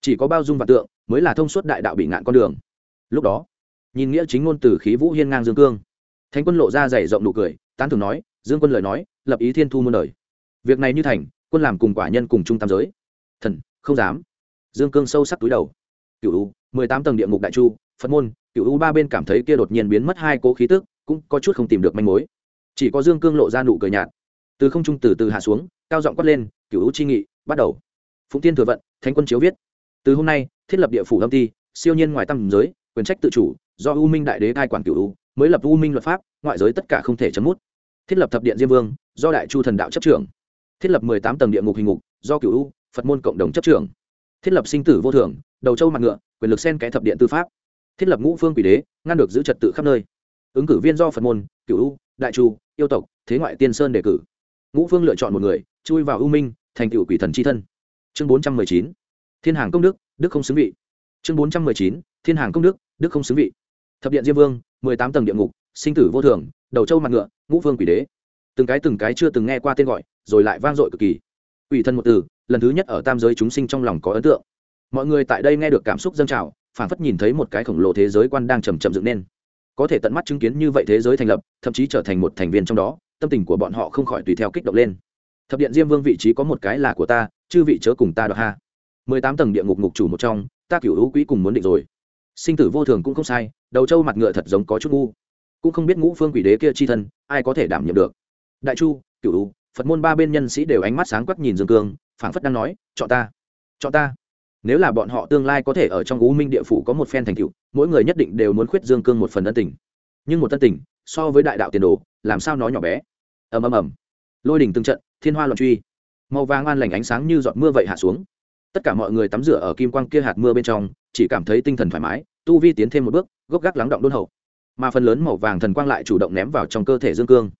Chỉ có bao dung vạn tượng, mới là thông suốt đại đạo bị ngạn con đường. Lúc đó, nhìn nghĩa chính ngôn từ khí vũ hiên ngang dương cương. Thánh quân lộ ra dày rộng nụ cười, tán thường nói, dương quân lời nói, lập ý thiên thu muôn đời. Việc này như thành, quân làm cùng quả nhân cùng trung tam giới. Thần, không dám. Dương cương sâu sắc túi đầu. Cựu mười tám tầng địa ngục đại chu, phật môn cựu u ba bên cảm thấy kia đột nhiên biến mất hai cố khí tức, cũng có chút không tìm được manh mối. Chỉ có dương cương lộ ra nụ cười nhạt. Từ không trung từ từ hạ xuống, cao giọng quát lên cựu u chi nghị, bắt đầu. Phụng tiên thừa vận, thánh quân chiếu viết. Từ hôm nay, thiết lập địa phủ lâm ti, siêu nhiên ngoài tam giới, quyền trách tự chủ, do u minh đại đế cai quản cựu u, mới lập u minh luật pháp, ngoại giới tất cả không thể chấm mút. Thiết lập thập điện diêm vương, do đại chu thần đạo chấp trưởng. Thiết lập mười tám tầng địa ngục hình ngục, do cựu u, phật môn cộng đồng chấp trưởng. Thiết lập sinh tử vô thường, đầu châu mặt ngựa, quyền lực sen kẽ thập điện tư pháp thiết lập ngũ phương quỷ đế, ngăn được giữ trật tự khắp nơi. Ứng cử viên do phật môn cựu u, đại chu, yêu tộc, thế ngoại tiên sơn đề cử. Ngũ phương lựa chọn một người, chui vào ưu minh, thành cựu quỷ thần c h i thân. Chương bốn trăm mười chín, thiên hàng công đức đức không xứng vị. Chương bốn trăm mười chín, thiên hàng công đức đức không xứng vị. Thập điện diêm vương, mười tám tầng địa ngục, sinh tử vô thường, đầu châu mặt ngựa, ngũ vương quỷ đế. Từng cái từng cái chưa từng nghe qua tên gọi, rồi lại vang dội cực kỳ. Quỷ thân một từ, lần thứ nhất ở tam giới chúng sinh trong lòng có ấn tượng. Mọi người tại đây nghe được cảm xúc dâng trào phản phất nhìn thấy một cái khổng lồ thế giới quan đang chầm chậm dựng nên. Có thể tận mắt chứng kiến như vậy thế giới thành lập, thậm chí trở thành một thành viên trong đó, tâm tình của bọn họ không khỏi tùy theo kích động lên. Thập điện diêm vương vị trí có một cái là của ta, chư vị chớ cùng ta đ ha. Mười tám tầng địa ngục ngục chủ một trong, ta cửu hữu quý cùng muốn định rồi. Sinh tử vô thường cũng không sai, đầu trâu mặt ngựa thật giống có chút ngu. Cũng không biết ngũ phương quỷ đế kia chi thân, ai có thể đảm nhiệm được. Đại chu, cửu hữu, phật môn ba bên nhân sĩ đều ánh mắt sáng quắc nhìn dương cương, phảng phất đang nói, chọn ta chọn ta nếu là bọn họ tương lai có thể ở trong u minh địa phủ có một phen thành tựu, mỗi người nhất định đều muốn khuyết dương cương một phần ân tình. Nhưng một tân tình, so với đại đạo tiền đồ, làm sao nó nhỏ bé? Ầm ầm ầm. Lôi đỉnh từng trận, thiên hoa loạn truy. Màu vàng an lành ánh sáng như giọt mưa vậy hạ xuống. Tất cả mọi người tắm rửa ở kim quang kia hạt mưa bên trong, chỉ cảm thấy tinh thần thoải mái, tu vi tiến thêm một bước, gốc gác lắng động đôn hậu. Mà phần lớn màu vàng thần quang lại chủ động ném vào trong cơ thể dương cương.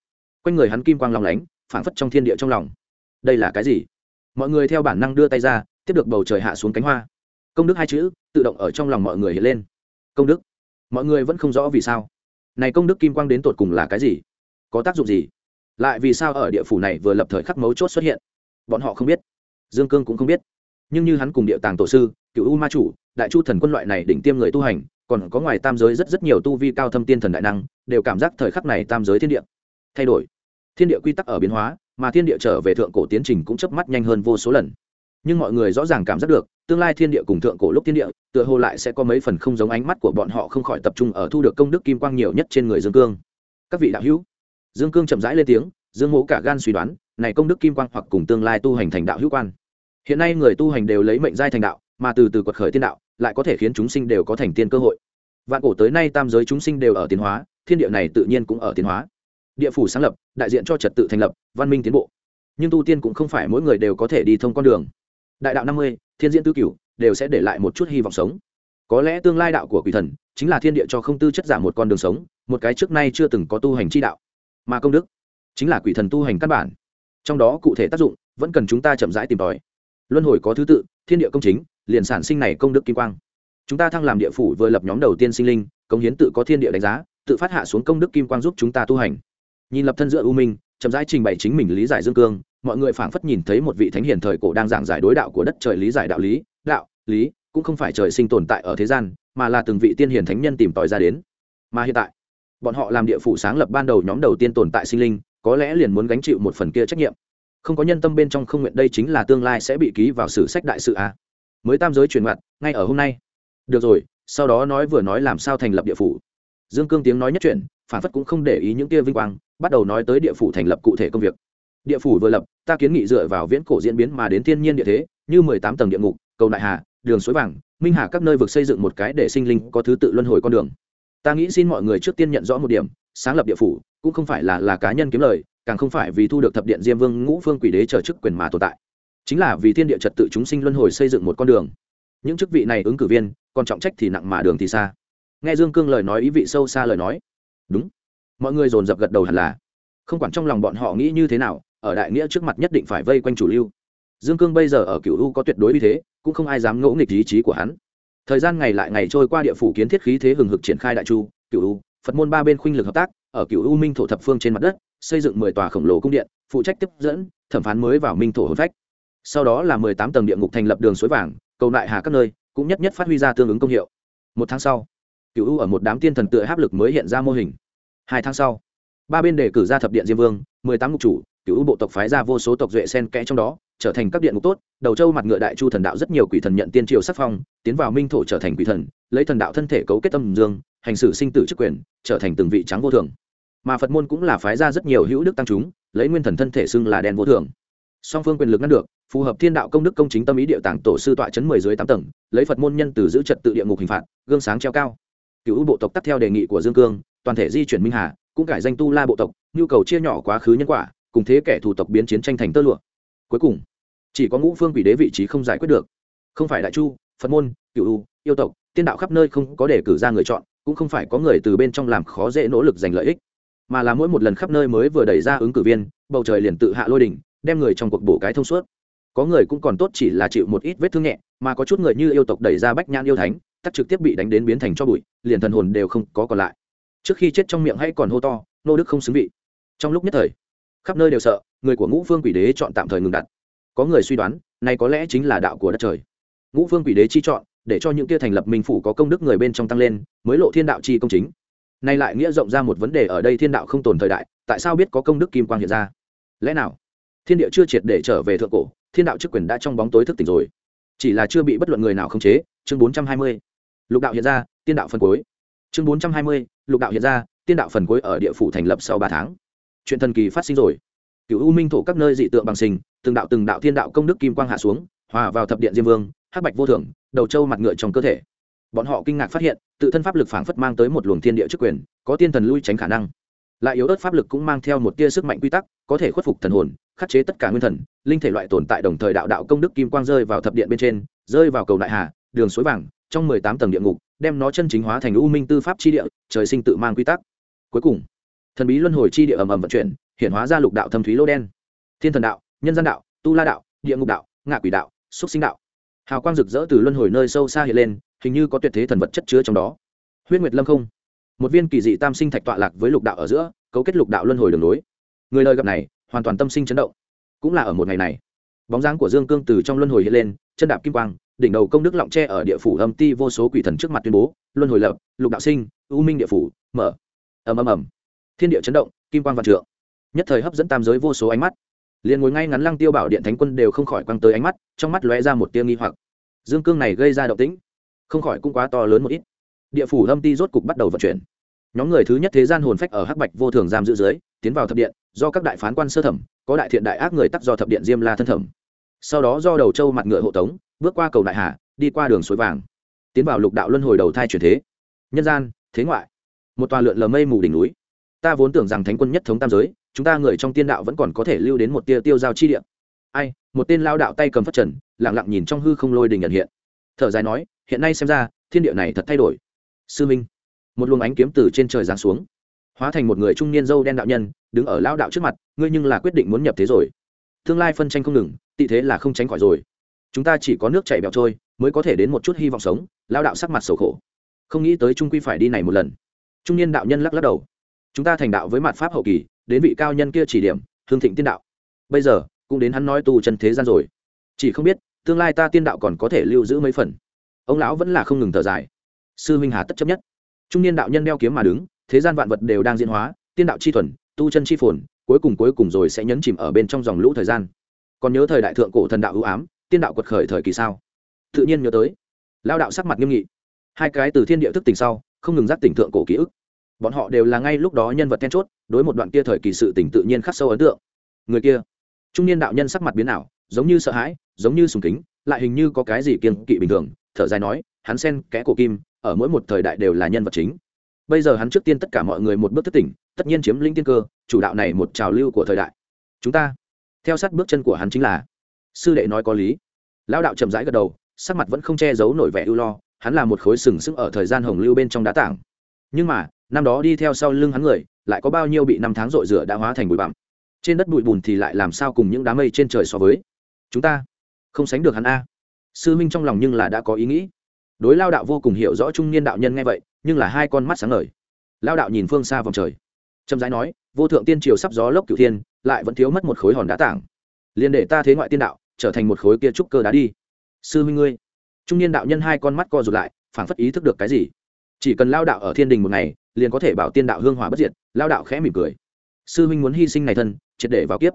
Quanh người hắn kim quang long lánh, phảng phất trong thiên địa trong lòng. Đây là cái gì? Mọi người theo bản năng đưa tay ra tiếp được bầu trời hạ xuống cánh hoa. Công đức hai chữ, tự động ở trong lòng mọi người hiện lên. Công đức? Mọi người vẫn không rõ vì sao. Này công đức kim quang đến tột cùng là cái gì? Có tác dụng gì? Lại vì sao ở địa phủ này vừa lập thời khắc mấu chốt xuất hiện? Bọn họ không biết. Dương cương cũng không biết. Nhưng như hắn cùng địa tàng tổ sư, cựu u ma chủ, đại chu thần quân loại này đỉnh tiêm người tu hành, còn có ngoài tam giới rất rất nhiều tu vi cao thâm tiên thần đại năng, đều cảm giác thời khắc này tam giới thiên địa thay đổi. Thiên địa quy tắc ở biến hóa, mà thiên địa trở về thượng cổ tiến trình cũng chớp mắt nhanh hơn vô số lần nhưng mọi người rõ ràng cảm giác được, tương lai thiên địa cùng thượng cổ lúc thiên địa, tựa hồ lại sẽ có mấy phần không giống ánh mắt của bọn họ không khỏi tập trung ở thu được công đức kim quang nhiều nhất trên người dương cương. Các vị đạo hữu, dương cương chậm rãi lên tiếng, dương mố cả gan suy đoán, này công đức kim quang hoặc cùng tương lai tu hành thành đạo hữu quan. Hiện nay người tu hành đều lấy mệnh giai thành đạo, mà từ từ quật khởi tiên đạo, lại có thể khiến chúng sinh đều có thành tiên cơ hội. Vạn cổ tới nay tam giới chúng sinh đều ở tiến hóa, thiên địa này tự nhiên cũng ở tiến hóa. Địa phủ sáng lập, đại diện cho trật tự thành lập, văn minh tiến bộ. Nhưng tu tiên cũng không phải mỗi người đều có thể đi thông con đường đại đạo năm mươi, thiên diễn tư cửu, đều sẽ để lại một chút hy vọng sống. Có lẽ tương lai đạo của quỷ thần chính là thiên địa cho không tư chất giả một con đường sống, một cái trước nay chưa từng có tu hành chi đạo. Mà công đức chính là quỷ thần tu hành căn bản. Trong đó cụ thể tác dụng vẫn cần chúng ta chậm rãi tìm tòi. Luân hồi có thứ tự, thiên địa công chính, liền sản sinh này công đức kim quang. Chúng ta thăng làm địa phủ vừa lập nhóm đầu tiên sinh linh công hiến tự có thiên địa đánh giá, tự phát hạ xuống công đức kim quang giúp chúng ta tu hành. Nhìn lập thân giữa u minh, chậm rãi trình bày chính mình lý giải dương cương mọi người phảng phất nhìn thấy một vị thánh hiền thời cổ đang giảng giải đối đạo của đất trời lý giải đạo lý đạo, lý, cũng không phải trời sinh tồn tại ở thế gian, mà là từng vị tiên hiền thánh nhân tìm tòi ra đến. Mà hiện tại, bọn họ làm địa phủ sáng lập ban đầu nhóm đầu tiên tồn tại sinh linh, có lẽ liền muốn gánh chịu một phần kia trách nhiệm. Không có nhân tâm bên trong không nguyện đây chính là tương lai sẽ bị ký vào sử sách đại sự a mới tam giới truyền mặt, ngay ở hôm nay. Được rồi, sau đó nói vừa nói làm sao thành lập địa phủ. Dương cương tiếng nói nhất chuyển phản phất cũng không để ý những kia vinh quang, bắt đầu nói tới địa phủ thành lập cụ thể công việc địa phủ vừa lập, ta kiến nghị dựa vào viễn cổ diễn biến mà đến thiên nhiên địa thế, như mười tám tầng địa ngục, cầu đại hà, đường suối vàng, minh hà các nơi vực xây dựng một cái để sinh linh có thứ tự luân hồi con đường. Ta nghĩ xin mọi người trước tiên nhận rõ một điểm, sáng lập địa phủ, cũng không phải là là cá nhân kiếm lời, càng không phải vì thu được thập điện diêm vương ngũ phương quỷ đế chờ chức quyền mà tồn tại. Chính là vì thiên địa trật tự chúng sinh luân hồi xây dựng một con đường. Những chức vị này ứng cử viên, còn trọng trách thì nặng mà đường thì xa. Nghe dương cương lời nói ý vị sâu xa lời nói. Đúng. Mọi người dồn dập gật đầu hẳn là. Không quản trong lòng bọn họ nghĩ như thế nào ở đại nghĩa trước mặt nhất định phải vây quanh chủ lưu. Dương cương bây giờ ở cựu u có tuyệt đối uy thế, cũng không ai dám ngỗ nghịch ý chí của hắn. Thời gian ngày lại ngày trôi qua địa phủ kiến thiết khí thế hừng hực triển khai đại chu cựu u, phật môn ba bên khuynh lực hợp tác, ở cựu u minh thổ thập phương trên mặt đất, xây dựng mười tòa khổng lồ cung điện, phụ trách tiếp dẫn, thẩm phán mới vào minh thổ hồn phách. Sau đó là mười tám tầng địa ngục thành lập đường suối vàng, cầu lại hà các nơi, cũng nhất nhất phát huy ra tương ứng công hiệu. Một tháng sau cựu u ở một đám tiên thần tựa áp lực mới hiện ra mô hình. Hai tháng sau, ba bên đề cử ra thập điện diêm vương, mười tám ngục chủ cựu bộ tộc phái ra vô số tộc duệ sen kẽ trong đó, trở thành các điện ngục tốt, đầu châu mặt ngựa đại chu thần đạo rất nhiều quỷ thần nhận tiên triều sắc phong, tiến vào minh thổ trở thành quỷ thần, lấy thần đạo thân thể cấu kết tâm dương, hành xử sinh tử chức quyền, trở thành từng vị trắng vô thường. Mà phật môn cũng là phái ra rất nhiều hữu đức tăng chúng, lấy nguyên thần thân thể xưng là đen vô thường. Song phương quyền lực ngăn được, phù hợp thiên đạo công đức công chính tâm ý địa tạng tổ sư tọa chấn mười dưới tám tầng, lấy phật môn nhân từ giữ trật tự địa ngục hình phạt, gương sáng treo cao. Cựu bộ tộc tắt theo đề nghị của dương cương, toàn thể di chuyển minh hà, cũng cải danh tu la bộ tộc, nhu cầu chia nhỏ quá khứ nhân quả cùng thế kẻ thủ tộc biến chiến tranh thành tơ lụa. Cuối cùng, chỉ có ngũ phương quỷ đế vị trí không giải quyết được. Không phải đại chu, phật môn cựu u, yêu tộc, tiên đạo khắp nơi không có để cử ra người chọn, cũng không phải có người từ bên trong làm khó dễ nỗ lực giành lợi ích, mà là mỗi một lần khắp nơi mới vừa đẩy ra ứng cử viên, bầu trời liền tự hạ lôi đỉnh, đem người trong cuộc bổ cái thông suốt. Có người cũng còn tốt chỉ là chịu một ít vết thương nhẹ, mà có chút người như yêu tộc đẩy ra bách nhãn yêu thánh, tắt trực tiếp bị đánh đến biến thành cho bụi, liền thần hồn đều không có còn lại. Trước khi chết trong miệng hay còn hô to, nô đức không xứng vị. Trong lúc nhất thời khắp nơi đều sợ, người của ngũ phương quỷ đế chọn tạm thời ngừng đặt. Có người suy đoán, này có lẽ chính là đạo của đất trời. Ngũ phương quỷ đế chi chọn, để cho những kia thành lập minh phủ có công đức người bên trong tăng lên, mới lộ thiên đạo chi công chính. Nay lại nghĩa rộng ra một vấn đề ở đây thiên đạo không tồn thời đại, tại sao biết có công đức kim quang hiện ra? Lẽ nào, thiên địa chưa triệt để trở về thượng cổ, thiên đạo chức quyền đã trong bóng tối thức tỉnh rồi. Chỉ là chưa bị bất luận người nào khống chế, chương bốn trăm hai mươi, lục đạo hiện ra, tiên đạo phần cuối. Chương bốn trăm hai mươi, lục đạo hiện ra, tiên đạo phần cuối ở địa phủ thành lập sau ba tháng chuyện thần kỳ phát sinh rồi. Cựu u minh thổ các nơi dị tượng bằng sinh từng đạo từng đạo thiên đạo công đức kim quang hạ xuống, hòa vào thập điện diêm vương, hắc bạch vô thưởng đầu trâu mặt ngựa trong cơ thể. Bọn họ kinh ngạc phát hiện, tự thân pháp lực phảng phất mang tới một luồng thiên địa chức quyền, có tiên thần lui tránh khả năng. Lại yếu ớt pháp lực cũng mang theo một tia sức mạnh quy tắc, có thể khuất phục thần hồn, khắc chế tất cả nguyên thần, linh thể loại tồn tại đồng thời đạo đạo công đức kim quang rơi vào thập điện bên trên, rơi vào cầu đại hà, đường suối vàng, trong mười tám tầng địa ngục, đem nó chân chính hóa thành u minh tư pháp chi địa, trời sinh tự mang quy tắc. Cuối cùng thần bí luân hồi chi địa ầm ầm vận chuyển, hiện hóa ra lục đạo thâm thúy lô đen. Thiên thần đạo, nhân gian đạo, tu la đạo, địa ngục đạo, ngạ quỷ đạo, xúc sinh đạo. Hào quang rực rỡ từ luân hồi nơi sâu xa hiện lên, hình như có tuyệt thế thần vật chất chứa trong đó. Huyết nguyệt lâm không. Một viên kỳ dị tam sinh thạch tọa lạc với lục đạo ở giữa, cấu kết lục đạo luân hồi đường nối người lời gặp này, hoàn toàn tâm sinh chấn động. Cũng là ở một ngày này, bóng dáng của dương cương từ trong luân hồi hiện lên, chân đạp kim quang, đỉnh đầu công đức lọng tre ở địa phủ âm ti vô số quỷ thần trước mặt tuyên bố, luân hồi lập, lục đạo sinh, u minh địa phủ, mở. Ầm ầm ầm thiên địa chấn động, kim quang vạn trượng. Nhất thời hấp dẫn tam giới vô số ánh mắt. Liền ngồi ngay ngắn lăng tiêu bảo điện thánh quân đều không khỏi quăng tới ánh mắt, trong mắt lóe ra một tia nghi hoặc. Dương cương này gây ra động tĩnh, không khỏi cũng quá to lớn một ít. Địa phủ lâm ti rốt cục bắt đầu vận chuyển. Nhóm người thứ nhất thế gian hồn phách ở hắc bạch vô thường giam giữ dưới, tiến vào thập điện, do các đại phán quan sơ thẩm, có đại thiện đại ác người tắc do thập điện diêm la thân thẩm. Sau đó do đầu châu mặt ngựa hộ tống, bước qua cầu đại hà, đi qua đường suối vàng. Tiến vào lục đạo luân hồi đầu thai chuyển thế. Nhân gian, thế ngoại. Một tòa lượn lờ mây mù đỉnh núi ta vốn tưởng rằng thánh quân nhất thống tam giới, chúng ta người trong tiên đạo vẫn còn có thể lưu đến một tia tiêu giao chi địa. Ai, một tên lao đạo tay cầm phất trần lẳng lặng nhìn trong hư không lôi đình nhận hiện. Thở dài nói, hiện nay xem ra, thiên địa này thật thay đổi. Sư minh, một luồng ánh kiếm từ trên trời giáng xuống, hóa thành một người trung niên dâu đen đạo nhân, đứng ở lao đạo trước mặt, ngươi nhưng là quyết định muốn nhập thế rồi. Tương lai phân tranh không ngừng, tị thế là không tránh khỏi rồi. Chúng ta chỉ có nước chảy bẹo trôi, mới có thể đến một chút hy vọng sống, lao đạo sắc mặt sầu khổ. Không nghĩ tới trung quy phải đi này một lần. Trung niên đạo nhân lắc lắc đầu chúng ta thành đạo với mặt pháp hậu kỳ, đến vị cao nhân kia chỉ điểm, hương thịnh tiên đạo. Bây giờ, cũng đến hắn nói tu chân thế gian rồi. Chỉ không biết, tương lai ta tiên đạo còn có thể lưu giữ mấy phần. Ông lão vẫn là không ngừng thở dài. Sư minh hà tất chấp nhất. Trung niên đạo nhân đeo kiếm mà đứng, thế gian vạn vật đều đang diễn hóa, tiên đạo chi thuần, tu chân chi phồn, cuối cùng cuối cùng rồi sẽ nhấn chìm ở bên trong dòng lũ thời gian. Còn nhớ thời đại thượng cổ thần đạo ưu ám, tiên đạo quật khởi thời kỳ sao? Tự nhiên nhớ tới. Lao đạo sắc mặt nghiêm nghị. Hai cái từ thiên địa thức tỉnh sau, không ngừng giác tỉnh thượng cổ ký ức bọn họ đều là ngay lúc đó nhân vật then chốt, đối một đoạn kia thời kỳ sự tỉnh tự nhiên khắc sâu ấn tượng. Người kia, trung niên đạo nhân sắc mặt biến ảo, giống như sợ hãi, giống như sùng kính, lại hình như có cái gì kiên kỵ bình thường, thở dài nói, hắn sen kẽ cổ kim, ở mỗi một thời đại đều là nhân vật chính. Bây giờ hắn trước tiên tất cả mọi người một bước thất tỉnh, tất nhiên chiếm linh tiên cơ, chủ đạo này một trào lưu của thời đại. Chúng ta, theo sát bước chân của hắn chính là, sư đệ nói có lý. Lão đạo chậm rãi gật đầu, sắc mặt vẫn không che giấu nổi vẻ ưu lo, hắn là một khối sừng sững ở thời gian hồng lưu bên trong đá tảng. Nhưng mà năm đó đi theo sau lưng hắn người, lại có bao nhiêu bị năm tháng rội rửa đã hóa thành bụi bặm. Trên đất bụi bùn thì lại làm sao cùng những đám mây trên trời so với? Chúng ta không sánh được hắn a. Sư minh trong lòng nhưng là đã có ý nghĩ. Đối lao đạo vô cùng hiểu rõ trung niên đạo nhân nghe vậy, nhưng là hai con mắt sáng ngời. Lao đạo nhìn phương xa vòng trời. Trầm rãi nói, vô thượng tiên triều sắp gió lốc cửu thiên, lại vẫn thiếu mất một khối hòn đá tảng. Liền để ta thế ngoại tiên đạo, trở thành một khối kia trúc cơ đá đi. Sư minh ngươi. Trung niên đạo nhân hai con mắt co rụt lại, phảng phất ý thức được cái gì. Chỉ cần lao đạo ở thiên đình một ngày liền có thể bảo tiên đạo hương hỏa bất diệt, lao đạo khẽ mỉm cười. Sư minh muốn hy sinh này thân, triệt để vào kiếp.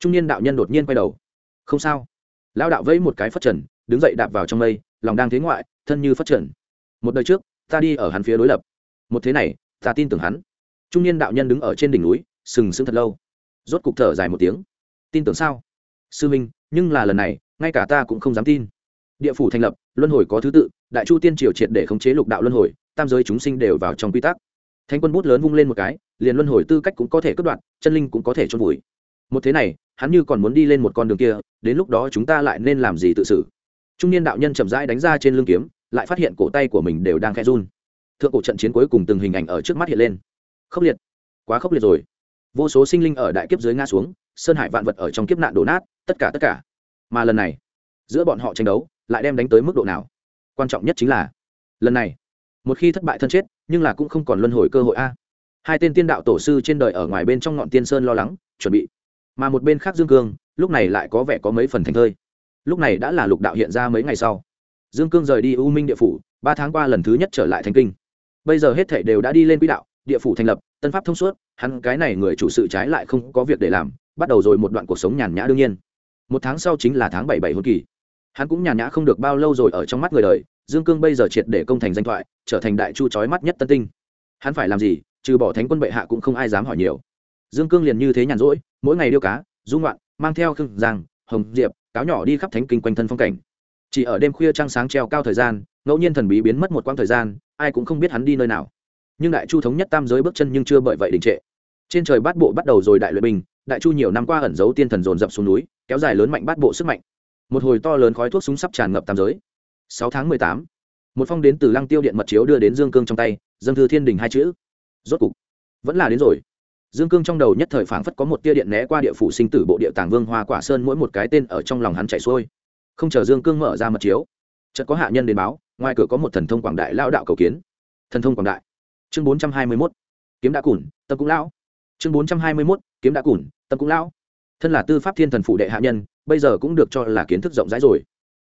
Trung niên đạo nhân đột nhiên quay đầu. Không sao. Lao đạo vẫy một cái phất trần, đứng dậy đạp vào trong mây, lòng đang thế ngoại, thân như phất trần. Một đời trước, ta đi ở hắn phía đối lập. Một thế này, ta tin tưởng hắn. Trung niên đạo nhân đứng ở trên đỉnh núi, sừng sững thật lâu. Rốt cục thở dài một tiếng. Tin tưởng sao? Sư minh nhưng là lần này, ngay cả ta cũng không dám tin. Địa phủ thành lập, luân hồi có thứ tự, đại chu tiên triều triệt để khống chế lục đạo luân hồi, tam giới chúng sinh đều vào trong quy tắc thánh quân bút lớn vung lên một cái, liền luân hồi tư cách cũng có thể cất đoạn chân linh cũng có thể trôn vùi. Một thế này, hắn như còn muốn đi lên một con đường kia, đến lúc đó chúng ta lại nên làm gì tự xử? Trung niên đạo nhân chậm rãi đánh ra trên lưng kiếm, lại phát hiện cổ tay của mình đều đang khẽ run. Thượng cổ trận chiến cuối cùng từng hình ảnh ở trước mắt hiện lên. Khốc liệt. Quá khốc liệt rồi. Vô số sinh linh ở đại kiếp dưới ngã xuống, sơn hải vạn vật ở trong kiếp nạn đổ nát, tất cả tất cả. Mà lần này, giữa bọn họ tranh đấu, lại đem đánh tới mức độ nào? Quan trọng nhất chính là, lần này một khi thất bại thân chết, nhưng là cũng không còn luân hồi cơ hội a. Hai tên tiên đạo tổ sư trên đời ở ngoài bên trong ngọn tiên sơn lo lắng, chuẩn bị. Mà một bên khác dương cương, lúc này lại có vẻ có mấy phần thành thơi. Lúc này đã là lục đạo hiện ra mấy ngày sau. Dương cương rời đi u minh địa phủ, ba tháng qua lần thứ nhất trở lại thành kinh. Bây giờ hết thể đều đã đi lên quỹ đạo, địa phủ thành lập, tân pháp thông suốt, hắn cái này người chủ sự trái lại không có việc để làm, bắt đầu rồi một đoạn cuộc sống nhàn nhã đương nhiên. Một tháng sau chính là tháng bảy bảy hôn kỳ. Hắn cũng nhàn nhã không được bao lâu rồi ở trong mắt người đời dương cương bây giờ triệt để công thành danh thoại, trở thành đại chu trói mắt nhất tân tinh. Hắn phải làm gì, trừ bỏ thánh quân bệ hạ cũng không ai dám hỏi nhiều. Dương cương liền như thế nhàn rỗi, mỗi ngày điêu cá dung loạn mang theo khương giang, hồng diệp, cáo nhỏ đi khắp thánh kinh quanh thân phong cảnh. Chỉ ở đêm khuya trăng sáng treo cao thời gian, ngẫu nhiên thần bí biến mất một quãng thời gian, ai cũng không biết hắn đi nơi nào. Nhưng đại chu thống nhất tam giới bước chân nhưng chưa bởi vậy đình trệ. Trên trời bát bộ bắt đầu rồi đại luyện bình, đại chu nhiều năm qua ẩn giấu tiên thần dồn dập xuống núi, kéo dài lớn mạnh bát bộ sức mạnh. Một hồi to lớn khói thuốc súng sắp tràn ngập tam giới sáu tháng mười tám, một phong đến từ lăng tiêu điện mật chiếu đưa đến dương cương trong tay, dâng thư thiên đình hai chữ. Rốt cục, vẫn là đến rồi. Dương cương trong đầu nhất thời phảng phất có một tia điện né qua địa phủ sinh tử bộ địa tàng vương hoa quả sơn mỗi một cái tên ở trong lòng hắn chạy xuôi. Không chờ dương cương mở ra mật chiếu, chợt có hạ nhân đến báo, ngoài cửa có một thần thông quảng đại lao đạo cầu kiến. Thần thông quảng đại. Chương bốn trăm hai mươi mốt, kiếm đã cùn, tâm cũng lão. Chương bốn trăm hai mươi mốt, kiếm đã cùn, tâm cũng lão. Thân là tư pháp thiên thần phụ đệ hạ nhân, bây giờ cũng được cho là kiến thức rộng rãi rồi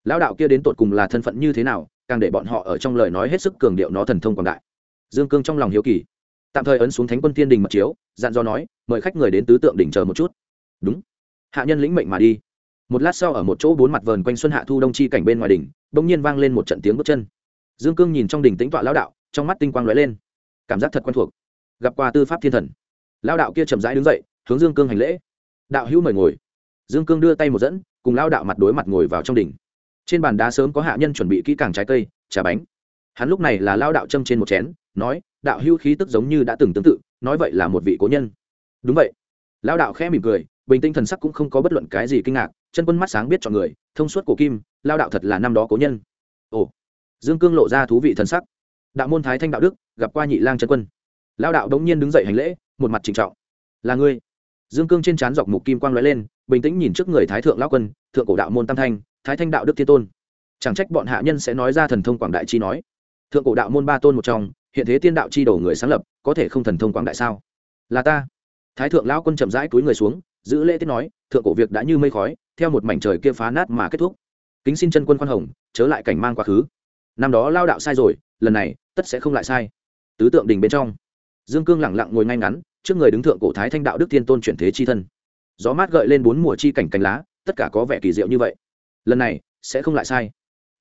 lão đạo kia đến tột cùng là thân phận như thế nào, càng để bọn họ ở trong lời nói hết sức cường điệu nó thần thông quảng đại. Dương cương trong lòng hiếu kỳ. Tạm thời ấn xuống thánh quân tiên đình mật chiếu, dặn do nói, mời khách người đến tứ tượng đỉnh chờ một chút. Đúng. Hạ nhân lĩnh mệnh mà đi. Một lát sau ở một chỗ bốn mặt vờn quanh xuân hạ thu đông chi cảnh bên ngoài đỉnh, bỗng nhiên vang lên một trận tiếng bước chân. Dương cương nhìn trong đỉnh tĩnh tọa lão đạo, trong mắt tinh quang lóe lên. Cảm giác thật quen thuộc. Gặp qua tư pháp thiên thần. Lão đạo kia chậm rãi đứng dậy, hướng dương cương hành lễ. Đạo hữu mời ngồi. Dương cương đưa tay một dẫn, cùng lão đạo mặt đối mặt ngồi vào trong đỉnh trên bàn đá sớm có hạ nhân chuẩn bị kỹ càng trái cây, trà bánh. Hắn lúc này là lão đạo châm trên một chén, nói, đạo Hưu khí tức giống như đã từng tương tự, nói vậy là một vị cố nhân. Đúng vậy. Lão đạo khẽ mỉm cười, bình tinh thần sắc cũng không có bất luận cái gì kinh ngạc, chân quân mắt sáng biết chọn người, thông suốt của kim, lao đạo thật là năm đó cố nhân. Ồ. Dương cương lộ ra thú vị thần sắc. Đạo môn thái thanh đạo đức, gặp qua nhị lang chân quân. Lao đạo đống nhiên đứng dậy hành lễ, một mặt trịnh trọng. Là ngươi. Dương cương trên trán dọc mục kim quang lóe lên, bình tĩnh nhìn trước người thái thượng lao quân, thượng cổ đạo môn tam thanh thái thanh đạo đức thiên tôn. Chẳng trách bọn hạ nhân sẽ nói ra thần thông quảng đại chi nói. Thượng cổ đạo môn ba tôn một trong, hiện thế tiên đạo chi đổ người sáng lập, có thể không thần thông quảng đại sao? Là ta. Thái thượng lão quân chậm rãi túi người xuống, giữ lễ tiết nói, thượng cổ việc đã như mây khói, theo một mảnh trời kia phá nát mà kết thúc. Kính xin chân quân khoan hồng, chớ lại cảnh mang quá khứ. Năm đó lao đạo sai rồi, lần này, tất sẽ không lại sai. Tứ tượng đình bên trong. Dương cương lẳng lặng ngồi ngay ngắn, trước người đứng thượng cổ thái thanh đạo đức tiên tôn chuyển thế chi thân. Gió mát gợi lên bốn mùa chi cảnh cành lá, tất cả có vẻ kỳ diệu như vậy lần này sẽ không lại sai.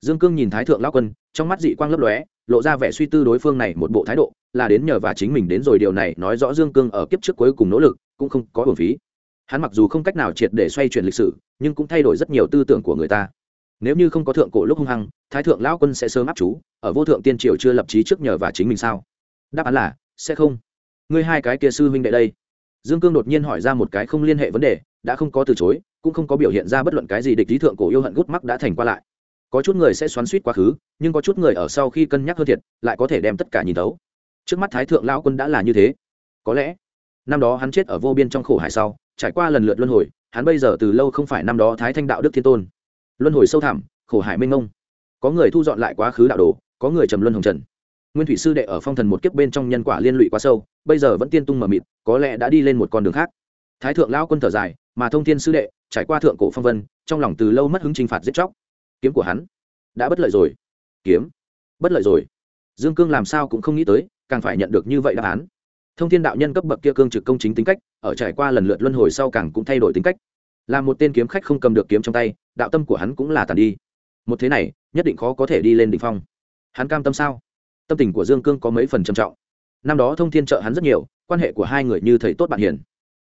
Dương cương nhìn thái thượng lao quân, trong mắt dị quang lấp lóe, lộ ra vẻ suy tư đối phương này một bộ thái độ, là đến nhờ và chính mình đến rồi điều này nói rõ dương cương ở kiếp trước cuối cùng nỗ lực, cũng không có hưởng phí. Hắn mặc dù không cách nào triệt để xoay chuyển lịch sử, nhưng cũng thay đổi rất nhiều tư tưởng của người ta. Nếu như không có thượng cổ lúc hung hăng, thái thượng lão quân sẽ sớm áp chú, ở vô thượng tiên triều chưa lập trí trước nhờ và chính mình sao? Đáp án là, sẽ không. Ngươi hai cái kia sư huynh đệ đây. Dương cương đột nhiên hỏi ra một cái không liên hệ vấn đề, đã không có từ chối cũng không có biểu hiện ra bất luận cái gì địch lý thượng cổ yêu hận gút mắc đã thành qua lại. Có chút người sẽ xoắn suýt quá khứ, nhưng có chút người ở sau khi cân nhắc hơn thiệt, lại có thể đem tất cả nhìn tấu trước mắt thái thượng lão quân đã là như thế. Có lẽ, năm đó hắn chết ở vô biên trong khổ hải sau, trải qua lần lượt luân hồi, hắn bây giờ từ lâu không phải năm đó thái thanh đạo đức thiên tôn. Luân hồi sâu thẳm, khổ hải mênh mông. Có người thu dọn lại quá khứ đạo đồ, có người trầm luân hồng trần. Nguyên thủy sư đệ ở phong thần một kiếp bên trong nhân quả liên lụy quá sâu, bây giờ vẫn tiên tung mờ mịt, có lẽ đã đi lên một con đường khác. Thái thượng lão quân thở dài mà thông thiên sư đệ, trải qua thượng cổ phong vân, trong lòng từ lâu mất hứng trình phạt giết chóc. Kiếm của hắn đã bất lợi rồi. Kiếm bất lợi rồi. Dương cương làm sao cũng không nghĩ tới, càng phải nhận được như vậy đáp án. Thông thiên đạo nhân cấp bậc kia cương trực công chính tính cách, ở trải qua lần lượt luân hồi sau càng cũng thay đổi tính cách. Là một tên kiếm khách không cầm được kiếm trong tay, đạo tâm của hắn cũng là tàn đi. Một thế này, nhất định khó có thể đi lên đ ỉ n h phong. Hắn cam tâm sao? Tâm tình của dương cương có mấy phần trầm trọng. Năm đó thông thiên trợ hắn rất nhiều, quan hệ của hai người như thầy tốt bạn hiền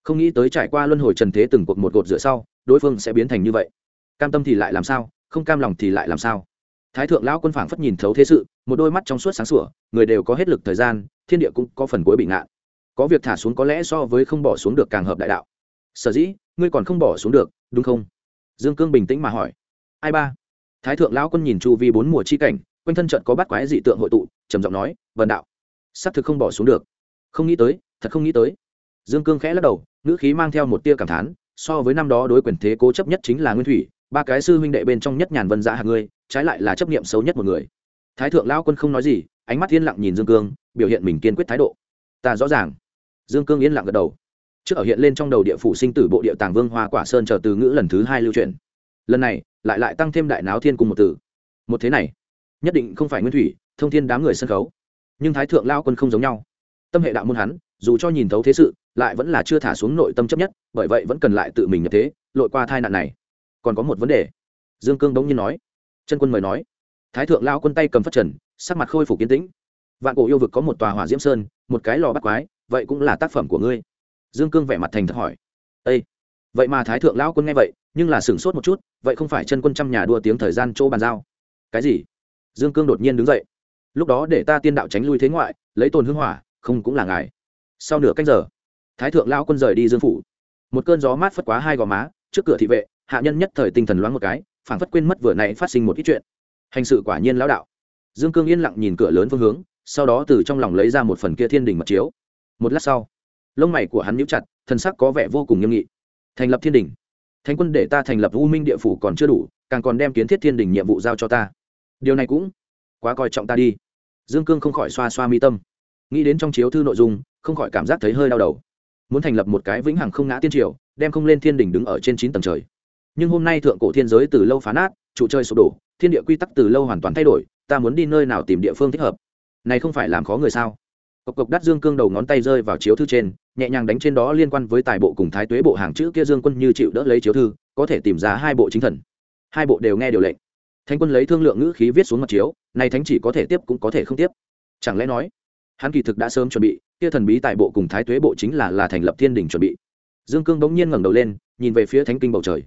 không nghĩ tới trải qua luân hồi trần thế từng cuộc một gột rửa sau, đối phương sẽ biến thành như vậy. Cam tâm thì lại làm sao, không cam lòng thì lại làm sao? Thái thượng lão quân phảng phất nhìn thấu thế sự, một đôi mắt trong suốt sáng sủa, người đều có hết lực thời gian, thiên địa cũng có phần cuối bị ngạn. Có việc thả xuống có lẽ so với không bỏ xuống được càng hợp đại đạo. Sở dĩ, ngươi còn không bỏ xuống được, đúng không? Dương cương bình tĩnh mà hỏi. Ai ba? Thái thượng lão quân nhìn chu vi bốn mùa chi cảnh, quanh thân trận có bắt quái dị tượng hội tụ, trầm giọng nói vần đạo xác thực không bỏ xuống được. Không nghĩ tới, thật không nghĩ tới. Dương cương khẽ lắc đầu ngữ khí mang theo một tia cảm thán, so với năm đó đối quyền thế cố chấp nhất chính là nguyên thủy, ba cái sư huynh đệ bên trong nhất nhàn vân dạ hạt ngươi, trái lại là chấp niệm xấu nhất một người. Thái thượng lão quân không nói gì, ánh mắt yên lặng nhìn dương cương, biểu hiện mình kiên quyết thái độ. Ta rõ ràng. Dương cương yên lặng gật đầu. Trước ở hiện lên trong đầu địa phủ sinh tử bộ địa tàng vương hoa quả sơn chờ từ ngữ lần thứ hai lưu truyền. Lần này, lại lại tăng thêm đại náo thiên cùng một từ. Một thế này, nhất định không phải nguyên thủy, thông thiên đám người sân khấu. Nhưng thái thượng lao quân không giống nhau. Tâm hệ đạo môn hắn dù cho nhìn thấu thế sự, lại vẫn là chưa thả xuống nội tâm chấp nhất, bởi vậy vẫn cần lại tự mình nhập thế, lội qua thai nạn này. Còn có một vấn đề. Dương cương đống nhiên nói. Chân quân mời nói. Thái thượng lao quân tay cầm phát trần, sắc mặt khôi phục kiến tĩnh. Vạn cổ yêu vực có một tòa hỏa diễm sơn, một cái lò bắt quái, vậy cũng là tác phẩm của ngươi. Dương cương vẻ mặt thành thật hỏi. Â vậy mà thái thượng lão quân nghe vậy, nhưng là sửng sốt một chút, vậy không phải chân quân trăm nhà đua tiếng thời gian chỗ bàn giao. Cái gì? Dương cương đột nhiên đứng dậy. Lúc đó để ta tiên đạo tránh lui thế ngoại, lấy tồn hưng hỏa, không cũng là ngài sau nửa canh giờ, thái thượng lão quân rời đi dương phủ. Một cơn gió mát phất quá hai gò má, trước cửa thị vệ, hạ nhân nhất thời tinh thần loáng một cái, phảng phất quên mất vừa này phát sinh một ít chuyện. Hành sự quả nhiên lão đạo. Dương cương yên lặng nhìn cửa lớn phương hướng, sau đó từ trong lòng lấy ra một phần kia thiên đình mật chiếu. Một lát sau, lông mày của hắn nhíu chặt thân sắc có vẻ vô cùng nghiêm nghị. Thành lập thiên đình thánh quân để ta thành lập u minh địa phủ còn chưa đủ, càng còn đem kiến thiết thiên đình nhiệm vụ giao cho ta. Điều này cũng quá coi trọng ta đi. Dương cương không khỏi xoa xoa mi tâm. Nghĩ đến trong chiếu thư nội dung không khỏi cảm giác thấy hơi đau đầu. Muốn thành lập một cái vĩnh hằng không ngã tiên triều, đem không lên thiên đình đứng ở trên chín tầng trời. Nhưng hôm nay thượng cổ thiên giới từ lâu phá nát, trụ chơi sụp đổ, thiên địa quy tắc từ lâu hoàn toàn thay đổi, ta muốn đi nơi nào tìm địa phương thích hợp? Này không phải làm khó người sao? Cộc cộc đắt dương cương đầu ngón tay rơi vào chiếu thư trên, nhẹ nhàng đánh trên đó liên quan với tài bộ cùng thái tuế bộ hàng chữ kia dương quân như chịu đỡ lấy chiếu thư, có thể tìm ra hai bộ chính thần. Hai bộ đều nghe điều lệnh. Thánh quân lấy thương lượng ngữ khí viết xuống mặt chiếu, này thánh chỉ có thể tiếp cũng có thể không tiếp. Chẳng lẽ nói, hắn kỳ thực đã sớm chuẩn bị kia thần bí tại bộ cùng thái tuế bộ chính là là thành lập thiên đình chuẩn bị. Dương cương bỗng nhiên ngẩng đầu lên, nhìn về phía thánh kinh bầu trời.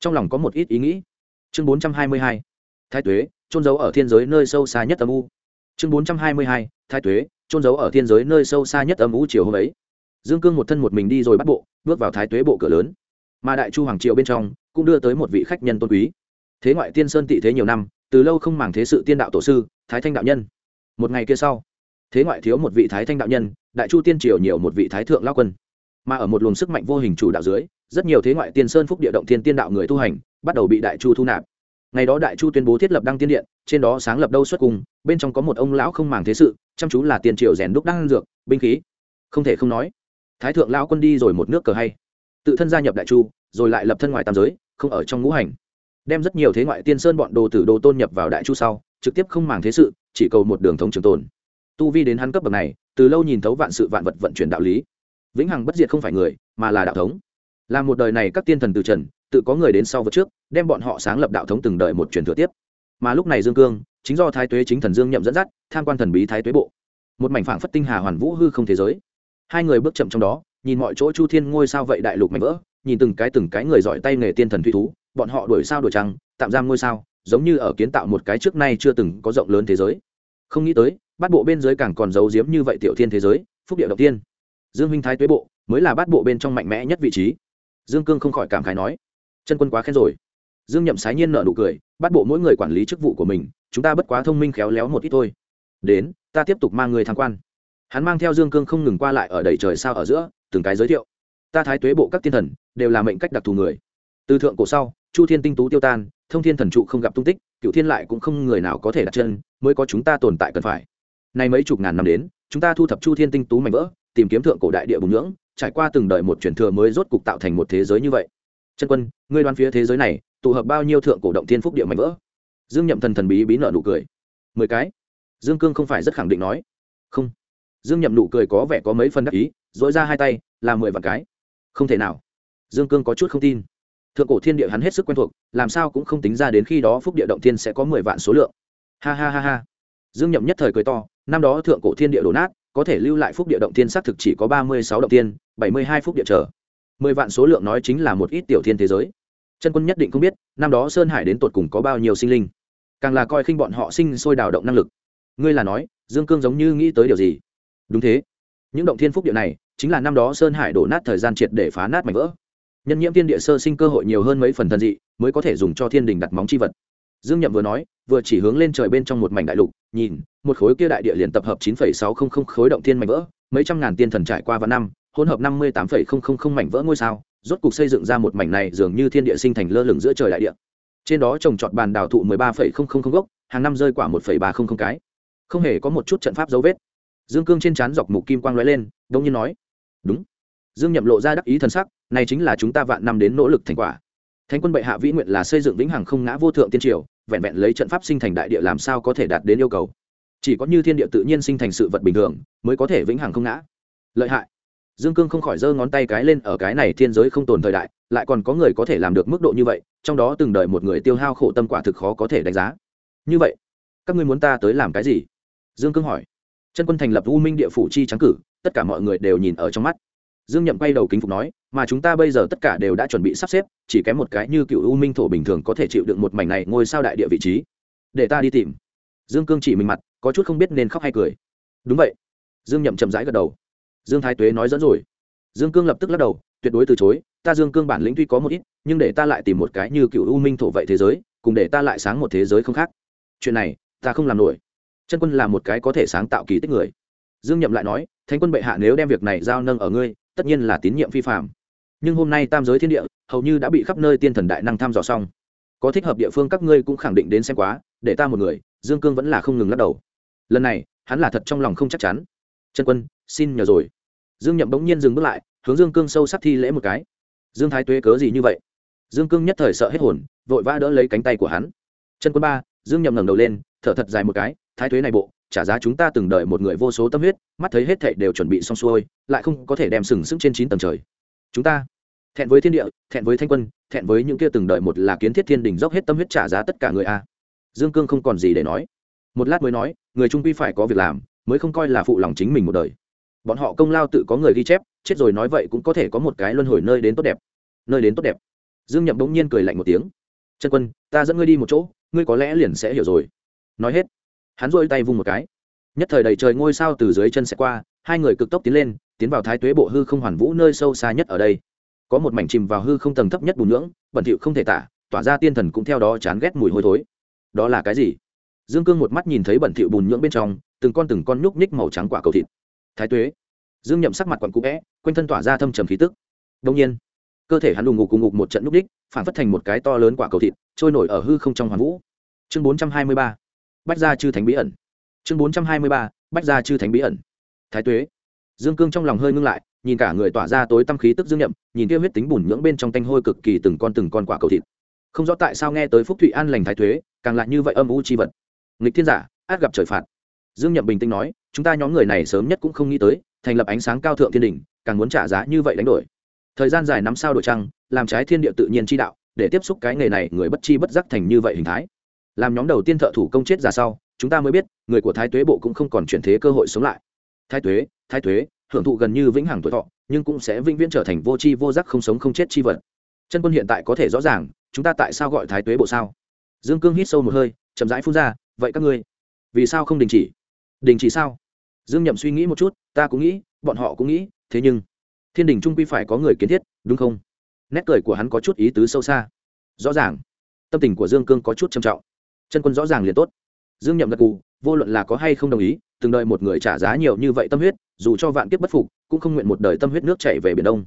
Trong lòng có một ít ý nghĩ. Chương bốn trăm hai mươi hai, thái tuế trôn giấu ở thiên giới nơi sâu xa nhất âm u. Chương bốn trăm hai mươi hai, thái tuế trôn giấu ở thiên giới nơi sâu xa nhất âm u chiều hôm ấy. Dương cương một thân một mình đi rồi bắt bộ, bước vào thái tuế bộ cửa lớn. Mà đại chu hoàng triều bên trong, cũng đưa tới một vị khách nhân tôn quý. Thế ngoại tiên sơn tị thế nhiều năm, từ lâu không màng thế sự tiên đạo tổ sư, thái thanh đạo nhân. Một ngày kia sau thế ngoại thiếu một vị thái thanh đạo nhân, đại chu tiên triều nhiều một vị thái thượng lao quân. Mà ở một luồng sức mạnh vô hình chủ đạo dưới, rất nhiều thế ngoại tiên sơn phúc địa động thiên tiên đạo người tu hành, bắt đầu bị đại chu thu nạp. Ngày đó đại chu tuyên bố thiết lập đăng tiên điện, trên đó sáng lập đâu xuất cùng bên trong có một ông lão không màng thế sự, chăm chú là tiền triều rèn đúc đăng dược, binh khí. Không thể không nói, thái thượng lão quân đi rồi một nước cờ hay. Tự thân gia nhập đại chu, rồi lại lập thân ngoài tam giới, không ở trong ngũ hành. Đem rất nhiều thế ngoại tiên sơn bọn đồ tử đồ tôn nhập vào đại chu sau, trực tiếp không màng thế sự, chỉ cầu một đường thống trường tồn tu vi đến hắn cấp bậc này, từ lâu nhìn thấu vạn sự vạn vật vận chuyển đạo lý. Vĩnh hằng bất diệt không phải người, mà là đạo thống. Là một đời này các tiên thần từ trần, tự có người đến sau vật trước, đem bọn họ sáng lập đạo thống từng đời một truyền thừa tiếp. Mà lúc này dương cương, chính do thái tuế chính thần dương nhậm dẫn dắt, tham quan thần bí thái tuế bộ. Một mảnh phảng phất tinh hà hoàn vũ hư không thế giới. Hai người bước chậm trong đó, nhìn mọi chỗ chu thiên ngôi sao vậy đại lục mạnh vỡ, nhìn từng cái từng cái người giỏi tay nghề tiên thần thủy thú, bọn họ đuổi sao đuổi trăng, tạm giam ngôi sao, giống như ở kiến tạo một cái trước nay chưa từng có rộng lớn thế giới không nghĩ tới, bát bộ bên dưới càng còn giấu giếm như vậy tiểu thiên thế giới, phúc địa động tiên. Dương huynh thái tuế bộ, mới là bát bộ bên trong mạnh mẽ nhất vị trí. Dương cương không khỏi cảm khái nói, chân quân quá khen rồi. Dương nhậm sái nhiên nợ nụ cười bắt bộ mỗi người quản lý chức vụ của mình, chúng ta bất quá thông minh khéo léo một ít thôi. Đến, ta tiếp tục mang người tham quan. Hắn mang theo dương cương không ngừng qua lại ở đầy trời sao ở giữa, từng cái giới thiệu. Ta thái tuế bộ các tiên thần, đều là mệnh cách đặc thù người. Từ thượng cổ sau, chu thiên tinh tú tiêu tan, thông thiên thần trụ không gặp tung tích cựu thiên lại cũng không người nào có thể đặt chân mới có chúng ta tồn tại cần phải. Nay mấy chục ngàn năm đến, chúng ta thu thập chu thiên tinh tú mạnh vỡ, tìm kiếm thượng cổ đại địa bùng nhưỡng, trải qua từng đời một truyền thừa mới rốt cục tạo thành một thế giới như vậy. Chân quân, ngươi đoán phía thế giới này, tụ hợp bao nhiêu thượng cổ động thiên phúc địa mạnh vỡ? Dương nhậm thần thần bí bí nợ nụ cười. Mười cái. Dương cương không phải rất khẳng định nói. Không. Dương nhậm nụ cười có vẻ có mấy phần đắc ý dỗi ra hai tay, là mười vạn cái. Không thể nào. Dương cương có chút không tin. Thượng cổ thiên địa hắn hết sức quen thuộc, làm sao cũng không tính ra đến khi đó phúc địa động thiên sẽ có mười vạn số lượng ha ha ha ha. Dương nhậm nhất thời cười to, năm đó thượng cổ thiên địa đổ nát, có thể lưu lại phúc địa động thiên xác thực chỉ có ba mươi sáu động tiên bảy mươi hai phúc địa trở. Mười vạn số lượng nói chính là một ít tiểu thiên thế giới. Chân quân nhất định không biết, năm đó sơn hải đến tột cùng có bao nhiêu sinh linh. Càng là coi khinh bọn họ sinh sôi đào động năng lực. Ngươi là nói, dương cương giống như nghĩ tới điều gì? Đúng thế. Những động thiên phúc địa này, chính là năm đó sơn hải đổ nát thời gian triệt để phá nát mảnh vỡ. Nhân nhiễm thiên địa sơ sinh cơ hội nhiều hơn mấy phần thần dị, mới có thể dùng cho thiên đình đặt móng chi vật dương nhậm vừa nói, vừa chỉ hướng lên trời bên trong một mảnh đại lục, nhìn, một khối kia đại địa liền tập hợp chín phẩy sáu không không khối động thiên mảnh vỡ, mấy trăm ngàn tiên thần trải qua vạn năm, hỗn hợp năm mươi tám phẩy không không không mảnh vỡ ngôi sao, rốt cục xây dựng ra một mảnh này dường như thiên địa sinh thành lơ lửng giữa trời đại địa. Trên đó trồng trọt bàn đào thụ mười ba phẩy không không không gốc, hàng năm rơi quả một phẩy ba không không cái. Không hề có một chút trận pháp dấu vết. Dương cương trên trán dọc mục kim quang lóe lên đông nhiên nói, đúng. Dương nhậm lộ ra đắc ý thần sắc, này chính là chúng ta vạn năm đến nỗ lực thành quả. Thánh quân bệ hạ vĩ nguyện là xây dựng vĩnh hằng không ngã vô thượng tiên triều vẹn vẹn lấy trận pháp sinh thành đại địa làm sao có thể đạt đến yêu cầu. Chỉ có như thiên địa tự nhiên sinh thành sự vật bình thường, mới có thể vĩnh hằng không ngã. Lợi hại. Dương cương không khỏi giơ ngón tay cái lên ở cái này thiên giới không tồn thời đại, lại còn có người có thể làm được mức độ như vậy, trong đó từng đợi một người tiêu hao khổ tâm quả thực khó có thể đánh giá. Như vậy, các ngươi muốn ta tới làm cái gì? Dương cương hỏi. Chân quân thành lập u minh địa phủ chi trắng cử, tất cả mọi người đều nhìn ở trong mắt dương nhậm quay đầu kính phục nói, mà chúng ta bây giờ tất cả đều đã chuẩn bị sắp xếp, chỉ kém một cái như cựu u minh thổ bình thường có thể chịu đựng một mảnh này ngôi sao đại địa vị trí. Để ta đi tìm. Dương cương chỉ mình mặt, có chút không biết nên khóc hay cười. Đúng vậy. Dương nhậm chậm rãi gật đầu. Dương thái tuế nói dẫn rồi. Dương cương lập tức lắc đầu, tuyệt đối từ chối, ta dương cương bản lĩnh tuy có một ít, nhưng để ta lại tìm một cái như cựu u minh thổ vậy thế giới, cùng để ta lại sáng một thế giới không khác. Chuyện này, ta không làm nổi. Chân quân là một cái có thể sáng tạo kỳ tích người. Dương nhậm lại nói, thánh quân bệ hạ nếu đem việc này giao nâng ở ngươi tất nhiên là tín nhiệm phi phạm. Nhưng hôm nay tam giới thiên địa, hầu như đã bị khắp nơi tiên thần đại năng thăm dò xong. Có thích hợp địa phương các ngươi cũng khẳng định đến xem quá, để ta một người, dương cương vẫn là không ngừng lắc đầu. Lần này, hắn là thật trong lòng không chắc chắn. Chân quân, xin nhờ rồi. Dương nhậm bỗng nhiên dừng bước lại, hướng dương cương sâu sắc thi lễ một cái. Dương thái tuế cớ gì như vậy? Dương cương nhất thời sợ hết hồn, vội vã đỡ lấy cánh tay của hắn. Chân quân ba, dương nhậm ngẩng đầu lên, thở thật dài một cái, thái tuế này bộ trả giá chúng ta từng đợi một người vô số tâm huyết, mắt thấy hết thệ đều chuẩn bị xong xuôi, lại không có thể đem sừng sững trên chín tầng trời. Chúng ta, thẹn với thiên địa, thẹn với thanh quân, thẹn với những kia từng đợi một là kiến thiết thiên đình dốc hết tâm huyết trả giá tất cả người a. Dương cương không còn gì để nói. Một lát mới nói, người trung quy phải có việc làm, mới không coi là phụ lòng chính mình một đời. Bọn họ công lao tự có người ghi chép, chết rồi nói vậy cũng có thể có một cái luân hồi nơi đến tốt đẹp. Nơi đến tốt đẹp. Dương nhậm bỗng nhiên cười lạnh một tiếng. Chân quân, ta dẫn ngươi đi một chỗ, ngươi có lẽ liền sẽ hiểu rồi. Nói hết hắn rôi tay vung một cái. Nhất thời đầy trời ngôi sao từ dưới chân sẽ qua, hai người cực tốc tiến lên, tiến vào thái tuế bộ hư không hoàn vũ nơi sâu xa nhất ở đây. Có một mảnh chìm vào hư không tầng thấp nhất bùn nhưỡng bẩn thỉu không thể tả, tỏa ra tiên thần cũng theo đó chán ghét mùi hôi thối. Đó là cái gì? Dương cương một mắt nhìn thấy bẩn thỉu bùn nhưỡng bên trong, từng con từng con nhúc nhích màu trắng quả cầu thịt. Thái tuế. Dương nhậm sắc mặt quặn cũ vẽ quanh thân tỏa ra thâm trầm khí tức. Đông nhiên, cơ thể hắn đùng ngục cùng ngục một trận nhúc nhích, phản phất thành một cái to lớn quả cầu thịt, trôi nổi ở hư không trong hoàn vũ. Chương bốn trăm hai mươi ba bách gia chư thánh bí ẩn. Chương bốn trăm hai mươi ba, bách gia chư thánh bí ẩn. Thái tuế. Dương cương trong lòng hơi ngưng lại, nhìn cả người tỏa ra tối tâm khí tức dương nhậm nhìn kia huyết tính bùn nhưỡng bên trong tanh hôi cực kỳ từng con từng con quả cầu thịt. Không rõ tại sao nghe tới phúc thụy an lành thái thuế càng lại như vậy âm u chi vật. Nghịch thiên giả, át gặp trời phạt. Dương nhậm bình tĩnh nói, chúng ta nhóm người này sớm nhất cũng không nghĩ tới, thành lập ánh sáng cao thượng thiên đỉnh, càng muốn trả giá như vậy đánh đổi. Thời gian dài năm sao đổi trăng, làm trái thiên địa tự nhiên chi đạo, để tiếp xúc cái nghề này người bất chi bất giác thành như vậy hình thái làm nhóm đầu tiên thợ thủ công chết ra sau, chúng ta mới biết, người của thái tuế bộ cũng không còn chuyển thế cơ hội sống lại. Thái tuế thái tuế, hưởng thụ gần như vĩnh hằng tuổi thọ, nhưng cũng sẽ vĩnh viễn trở thành vô tri vô giác không sống không chết chi vật. Chân quân hiện tại có thể rõ ràng, chúng ta tại sao gọi thái tuế bộ sao? Dương cương hít sâu một hơi, chậm rãi phun ra, vậy các ngươi, vì sao không đình chỉ? Đình chỉ sao? Dương nhậm suy nghĩ một chút, ta cũng nghĩ, bọn họ cũng nghĩ, thế nhưng thiên đình trung quy phải có người kiến thiết, đúng không? Nét cười của hắn có chút ý tứ sâu xa. Rõ ràng, tâm tình của dương cương có chút trầm trọng chân quân rõ ràng liền tốt. Dương nhậm gật cù vô luận là có hay không đồng ý, từng đợi một người trả giá nhiều như vậy tâm huyết, dù cho vạn kiếp bất phục, cũng không nguyện một đời tâm huyết nước chảy về biển đông.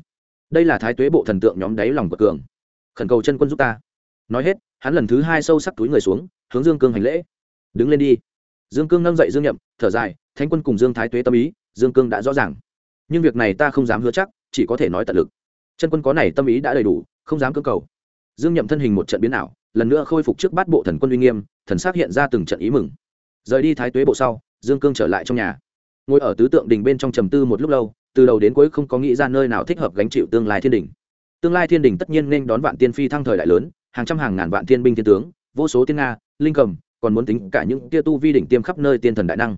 Đây là thái tuế bộ thần tượng nhóm đáy lòng của cường. Khẩn cầu chân quân giúp ta. Nói hết, hắn lần thứ hai sâu sắc túi người xuống, hướng dương cương hành lễ. Đứng lên đi. Dương cương nâng dậy dương nhậm, thở dài, thánh quân cùng dương thái tuế tâm ý, dương cương đã rõ ràng. Nhưng việc này ta không dám hứa chắc, chỉ có thể nói tận lực. Chân quân có này tâm ý đã đầy đủ, không dám cơ cầu. Dương nhậm thân hình một trận biến ảo lần nữa khôi phục trước bát bộ thần quân uy nghiêm, thần xác hiện ra từng trận ý mừng. Rời đi thái tuế bộ sau, dương cương trở lại trong nhà. Ngồi ở tứ tượng đình bên trong trầm tư một lúc lâu, từ đầu đến cuối không có nghĩ ra nơi nào thích hợp gánh chịu tương lai thiên đình tương lai thiên đình tất nhiên nên đón vạn tiên phi thăng thời đại lớn, hàng trăm hàng ngàn vạn tiên binh thiên tướng, vô số tiên nga, linh cầm, còn muốn tính cả những tia tu vi đỉnh tiêm khắp nơi tiên thần đại năng.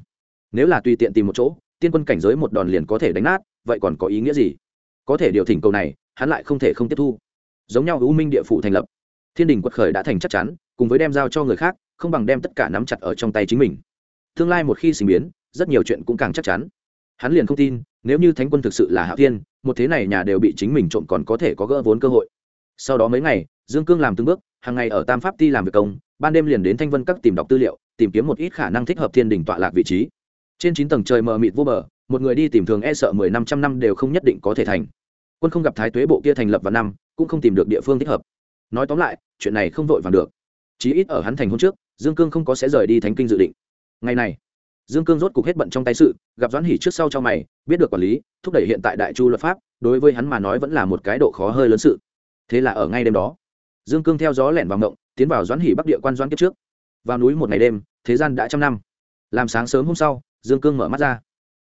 Nếu là tùy tiện tìm một chỗ, tiên quân cảnh giới một đòn liền có thể đánh nát, vậy còn có ý nghĩa gì? Có thể điều thỉnh cầu này, hắn lại không thể không tiếp thu. Giống nhau u minh địa phủ thành lập thiên đình quật khởi đã thành chắc chắn, cùng với đem giao cho người khác, không bằng đem tất cả nắm chặt ở trong tay chính mình. Tương lai một khi sinh biến, rất nhiều chuyện cũng càng chắc chắn. Hắn liền không tin, nếu như thánh quân thực sự là hạ thiên, một thế này nhà đều bị chính mình trộm còn có thể có gỡ vốn cơ hội. Sau đó mấy ngày, dương cương làm từng bước, hàng ngày ở tam pháp ti làm việc công, ban đêm liền đến thanh vân các tìm đọc tư liệu, tìm kiếm một ít khả năng thích hợp thiên đình tọa lạc vị trí. Trên chín tầng trời mờ mịt vô bờ, một người đi tìm thường e sợ mười năm trăm năm đều không nhất định có thể thành. Quân không gặp thái tuế bộ kia thành lập vào năm, cũng không tìm được địa phương thích hợp nói tóm lại, chuyện này không vội vàng được. Chí ít ở hắn thành hôn trước, dương cương không có sẽ rời đi thánh kinh dự định. Ngày này, dương cương rốt cục hết bận trong tay sự, gặp doãn hỉ trước sau cho mày, biết được quản lý, thúc đẩy hiện tại đại chu luật pháp, đối với hắn mà nói vẫn là một cái độ khó hơi lớn sự. Thế là ở ngay đêm đó, dương cương theo gió lẻn vào ngộng tiến vào doãn hỉ bắc địa quan doãn kiếp trước. Vào núi một ngày đêm, thế gian đã trăm năm. Làm sáng sớm hôm sau, dương cương mở mắt ra.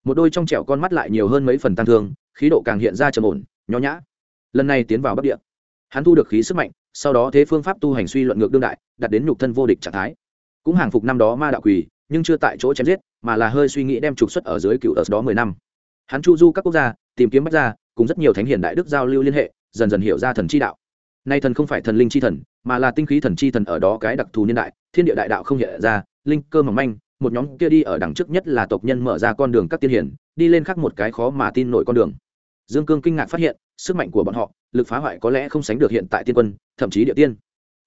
Một đôi trong trẻo con mắt lại nhiều hơn mấy phần tăng thương, khí độ càng hiện ra trầm ổn, nho nhã. Lần này tiến vào bắc địa, hắn thu được khí sức mạnh sau đó thế phương pháp tu hành suy luận ngược đương đại, đặt đến nhục thân vô địch trạng thái. Cũng hàng phục năm đó ma đạo quỳ, nhưng chưa tại chỗ chém giết, mà là hơi suy nghĩ đem trục xuất ở dưới cựu ở đó mười năm. Hắn chu du các quốc gia, tìm kiếm bách gia, cùng rất nhiều thánh hiền đại đức giao lưu liên hệ, dần dần hiểu ra thần chi đạo. Nay thần không phải thần linh chi thần, mà là tinh khí thần chi thần ở đó cái đặc thù niên đại, thiên địa đại đạo không hiện ra, linh cơ mỏng manh, một nhóm kia đi ở đằng trước nhất là tộc nhân mở ra con đường các tiên hiển, đi lên khắc một cái khó mà tin nổi con đường. Dương cương kinh ngạc phát hiện sức mạnh của bọn họ, lực phá hoại có lẽ không sánh được hiện tại tiên quân, thậm chí địa tiên.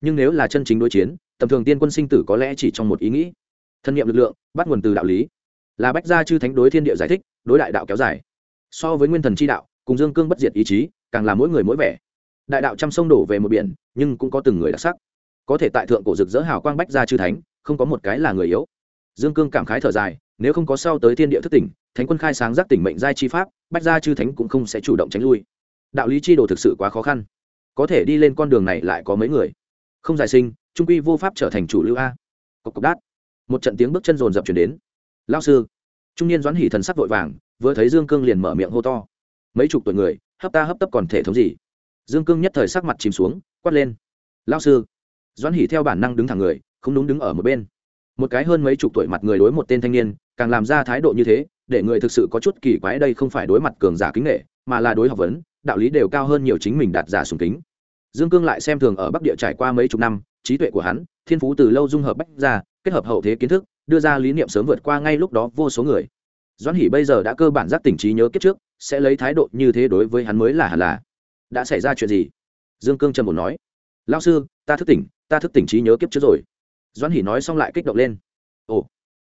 Nhưng nếu là chân chính đối chiến, tầm thường tiên quân sinh tử có lẽ chỉ trong một ý nghĩ. Thân nhiệm lực lượng, bắt nguồn từ đạo lý. Là bách gia chư thánh đối thiên địa giải thích, đối đại đạo kéo dài. So với nguyên thần chi đạo, cùng dương cương bất diệt ý chí, càng là mỗi người mỗi vẻ. Đại đạo trăm sông đổ về một biển, nhưng cũng có từng người đặc sắc. Có thể tại thượng cổ rực dỡ hào quang bách gia chư thánh, không có một cái là người yếu. Dương cương cảm khái thở dài, nếu không có sau tới thiên địa thức tỉnh, thánh quân khai sáng giác tỉnh mệnh giai chi pháp, bách gia chư thánh cũng không sẽ chủ động tránh lui đạo lý chi đồ thực sự quá khó khăn. Có thể đi lên con đường này lại có mấy người. Không giải sinh, trung quy vô pháp trở thành chủ lưu a. Cộc cộc đát. Một trận tiếng bước chân rồn rập chuyển đến. Lao sư. Trung niên doãn hỉ thần sắc vội vàng, vừa thấy dương cương liền mở miệng hô to. Mấy chục tuổi người, hấp ta hấp tấp còn thể thống gì? Dương cương nhất thời sắc mặt chìm xuống, quát lên. Lao sư. Doãn hỉ theo bản năng đứng thẳng người, không đúng đứng ở một bên. Một cái hơn mấy chục tuổi mặt người đối một tên thanh niên, càng làm ra thái độ như thế, để người thực sự có chút kỳ quái đây không phải đối mặt cường giả kính nghệ mà là đối học vấn, đạo lý đều cao hơn nhiều chính mình đạt giả sùng kính. Dương cương lại xem thường ở bắc địa trải qua mấy chục năm, trí tuệ của hắn, thiên phú từ lâu dung hợp bách ra, kết hợp hậu thế kiến thức, đưa ra lý niệm sớm vượt qua ngay lúc đó vô số người. Doãn hỉ bây giờ đã cơ bản giác tỉnh trí nhớ kiếp trước, sẽ lấy thái độ như thế đối với hắn mới là hẳn là. Đã xảy ra chuyện gì? Dương cương trầm một nói. Lao sư, ta thức tỉnh, ta thức tỉnh trí nhớ kiếp trước rồi. Doãn hỉ nói xong lại kích động lên. Ồ.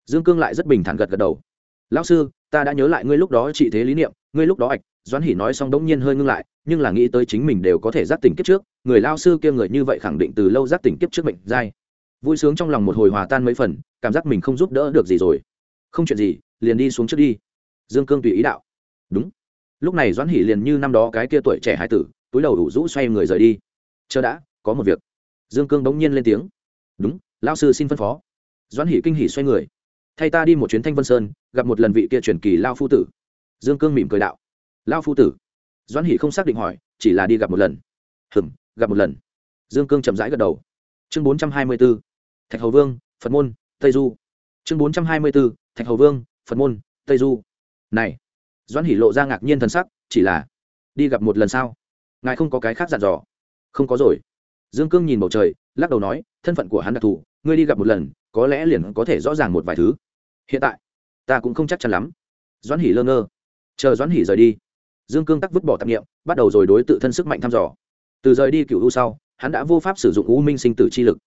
Dương cương lại rất bình thản gật gật đầu. Lão sư, ta đã nhớ lại ngươi lúc đó trị thế lý niệm, ngươi lúc đó ạch doãn hỉ nói xong đống nhiên hơi ngưng lại, nhưng là nghĩ tới chính mình đều có thể giác tỉnh kiếp trước, người lao sư kia người như vậy khẳng định từ lâu giác tỉnh kiếp trước bệnh dai vui sướng trong lòng một hồi hòa tan mấy phần, cảm giác mình không giúp đỡ được gì rồi. Không chuyện gì, liền đi xuống trước đi. Dương cương tùy ý đạo. Đúng. Lúc này doãn hỉ liền như năm đó cái kia tuổi trẻ hải tử, túi đầu đủ rũ xoay người rời đi. Chờ đã, có một việc. Dương cương bỗng nhiên lên tiếng. Đúng, lao sư xin phân phó. Doãn hỉ kinh hỉ xoay người. Thay ta đi một chuyến thanh vân sơn, gặp một lần vị kia truyền kỳ lao phu tử. Dương cương mỉm cười đạo lao phu tử. Doãn hỷ không xác định hỏi, chỉ là đi gặp một lần. Hừng gặp một lần. Dương cương chậm rãi gật đầu. Chương bốn trăm hai mươi b ố thạch hầu vương, phật môn, tây du. Chương bốn trăm hai mươi b ố thạch hầu vương, phật môn, tây du. Này, doãn hỷ lộ ra ngạc nhiên t sắc, chỉ là, đi gặp một lần sao? Ngài không có cái khác dặn dò. Không có rồi. Dương cương nhìn bầu trời, lắc đầu nói, thân phận của hắn đặc thù, ngươi đi gặp một lần, có lẽ liền có thể rõ ràng một vài thứ. Hiện tại, ta cũng không chắc chắn lắm. Doãn hỉ lơ ngơ. Chờ doãn hỉ rời đi dương cương tắc vứt bỏ tạp nghiệm bắt đầu rồi đối tự thân sức mạnh thăm dò. Từ rời đi cựu u sau, hắn đã vô pháp sử dụng u minh sinh tử chi lực.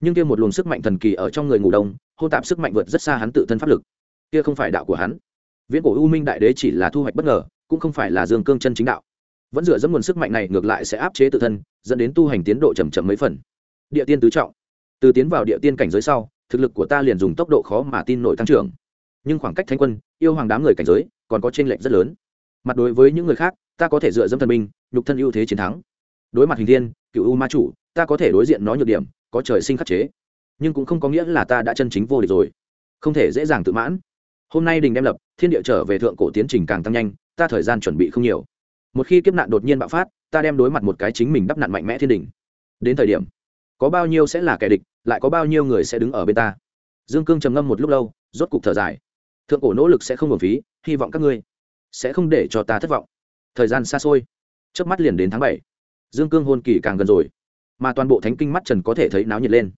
Nhưng kia một luồng sức mạnh thần kỳ ở trong người ngủ đông hô tạp sức mạnh vượt rất xa hắn tự thân pháp lực. Kia không phải đạo của hắn. Viễn cổ u minh đại đế chỉ là thu hoạch bất ngờ, cũng không phải là dương cương chân chính đạo. Vẫn dựa dẫm nguồn sức mạnh này ngược lại sẽ áp chế tự thân, dẫn đến tu hành tiến độ chầm chậm mấy phần. Địa tiên tứ trọng. Từ tiến vào địa tiên cảnh giới sau, thực lực của ta liền dùng tốc độ khó mà tin nổi tăng trưởng. Nhưng khoảng cách thanh quân, yêu hoàng đám người cảnh giới, còn có tranh lệch rất lớn mặt đối với những người khác, ta có thể dựa dẫm thần minh nhục thân ưu thế chiến thắng. Đối mặt hình thiên, cựu u ma chủ, ta có thể đối diện nó nhược điểm, có trời sinh khắc chế. Nhưng cũng không có nghĩa là ta đã chân chính vô địch rồi. Không thể dễ dàng tự mãn. Hôm nay đình đem lập, thiên địa trở về thượng cổ tiến trình càng tăng nhanh, ta thời gian chuẩn bị không nhiều. Một khi kiếp nạn đột nhiên bạo phát, ta đem đối mặt một cái chính mình đắp nạn mạnh mẽ thiên đình. Đến thời điểm, có bao nhiêu sẽ là kẻ địch, lại có bao nhiêu người sẽ đứng ở bên ta. Dương cương trầm ngâm một lúc lâu, rốt cục thở dài. Thượng cổ nỗ lực sẽ không hưởng phí, hy vọng các ngươi sẽ không để cho ta thất vọng. Thời gian xa xôi trước mắt liền đến tháng bảy. Dương cương hôn kỳ càng gần rồi, mà toàn bộ thánh kinh mắt trần có thể thấy náo nhiệt lên.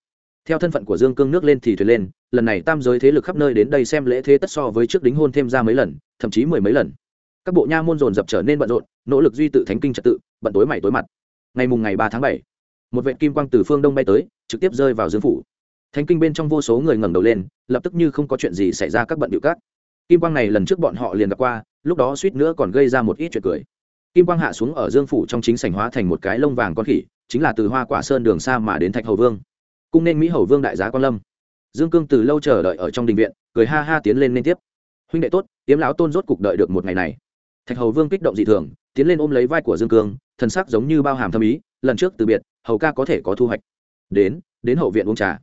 Theo thân phận của dương cương nước lên thì thuyền lên, lần này tam giới thế lực khắp nơi đến đây xem lễ thế tất so với trước đính hôn thêm ra mấy lần, thậm chí mười mấy lần. Các bộ nha môn dồn dập trở nên bận rộn, nỗ lực duy tự thánh kinh trật tự, bận tối mày tối mặt. Ngày mùng ngày ba tháng bảy, một vệ kim quang từ phương đông bay tới, trực tiếp rơi vào dương phủ. Thánh kinh bên trong vô số người ngẩng đầu lên, lập tức như không có chuyện gì xảy ra các bận điệu cát kim quang này lần trước bọn họ liền gặp qua, lúc đó suýt nữa còn gây ra một ít chuyện cười. Kim quang hạ xuống ở dương phủ trong chính sảnh hóa thành một cái lông vàng con khỉ, chính là từ hoa quả sơn đường xa mà đến thạch hầu vương. Cung nên mỹ hầu vương đại giá quan lâm. Dương cương từ lâu chờ đợi ở trong đình viện, cười ha ha tiến lên liên tiếp. Huynh đệ tốt, tiếm lão tôn rốt cục đợi được một ngày này. Thạch hầu vương kích động dị thường, tiến lên ôm lấy vai của dương cương, thần sắc giống như bao hàm thâm ý, lần trước từ biệt, hầu ca có thể có thu hoạch. Đến đến hậu viện uống trà.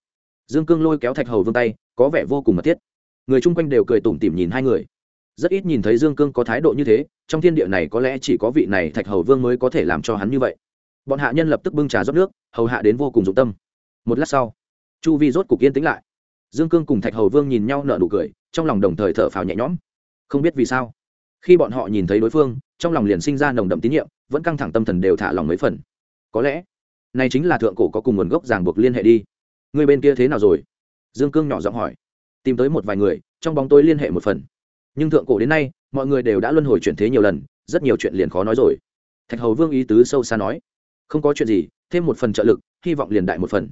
Dương cương lôi kéo thạch hầu vương tay, có vẻ vô cùng mật thiết người chung quanh đều cười tủm tỉm nhìn hai người. Rất ít nhìn thấy dương cương có thái độ như thế, trong thiên địa này có lẽ chỉ có vị này thạch hầu vương mới có thể làm cho hắn như vậy. Bọn hạ nhân lập tức bưng trà rót nước, hầu hạ đến vô cùng dụng tâm. Một lát sau, chu vi rốt cục yên tĩnh lại. Dương cương cùng thạch hầu vương nhìn nhau nở nụ cười, trong lòng đồng thời thở phào nhẹ nhõm. Không biết vì sao, khi bọn họ nhìn thấy đối phương, trong lòng liền sinh ra nồng đậm tín nhiệm, vẫn căng thẳng tâm thần đều thả lòng mấy phần. Có lẽ, này chính là thượng cổ có cùng nguồn gốc ràng buộc liên hệ đi. Người bên kia thế nào rồi? Dương cương nhỏ giọng hỏi tìm tới một vài người, trong bóng tối liên hệ một phần. Nhưng thượng cổ đến nay, mọi người đều đã luân hồi chuyển thế nhiều lần, rất nhiều chuyện liền khó nói rồi. Thạch hầu vương ý tứ sâu xa nói, không có chuyện gì, thêm một phần trợ lực, hy vọng liền đại một phần.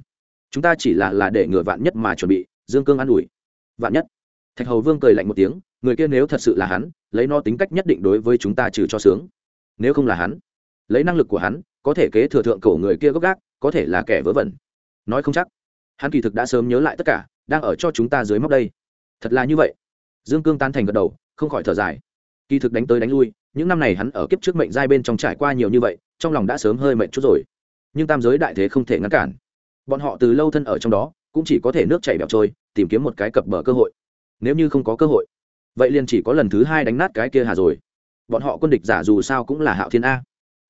Chúng ta chỉ là là để ngừa vạn nhất mà chuẩn bị, dương cương an ủi. Vạn nhất? Thạch hầu vương cười lạnh một tiếng, người kia nếu thật sự là hắn, lấy nó tính cách nhất định đối với chúng ta trừ cho sướng. Nếu không là hắn, lấy năng lực của hắn, có thể kế thừa thượng cổ người kia gốc gác, có thể là kẻ vớ vẩn. Nói không chắc. Hắn kỳ thực đã sớm nhớ lại tất cả đang ở cho chúng ta dưới móc đây. Thật là như vậy. Dương cương tan thành gật đầu, không khỏi thở dài. Kỳ thực đánh tới đánh lui, những năm này hắn ở kiếp trước mệnh giai bên trong trải qua nhiều như vậy, trong lòng đã sớm hơi mệnh chút rồi. Nhưng tam giới đại thế không thể ngăn cản. Bọn họ từ lâu thân ở trong đó, cũng chỉ có thể nước chảy bẹo trôi, tìm kiếm một cái cập bờ cơ hội. Nếu như không có cơ hội, vậy liền chỉ có lần thứ hai đánh nát cái kia hà rồi. Bọn họ quân địch giả dù sao cũng là hạo thiên a.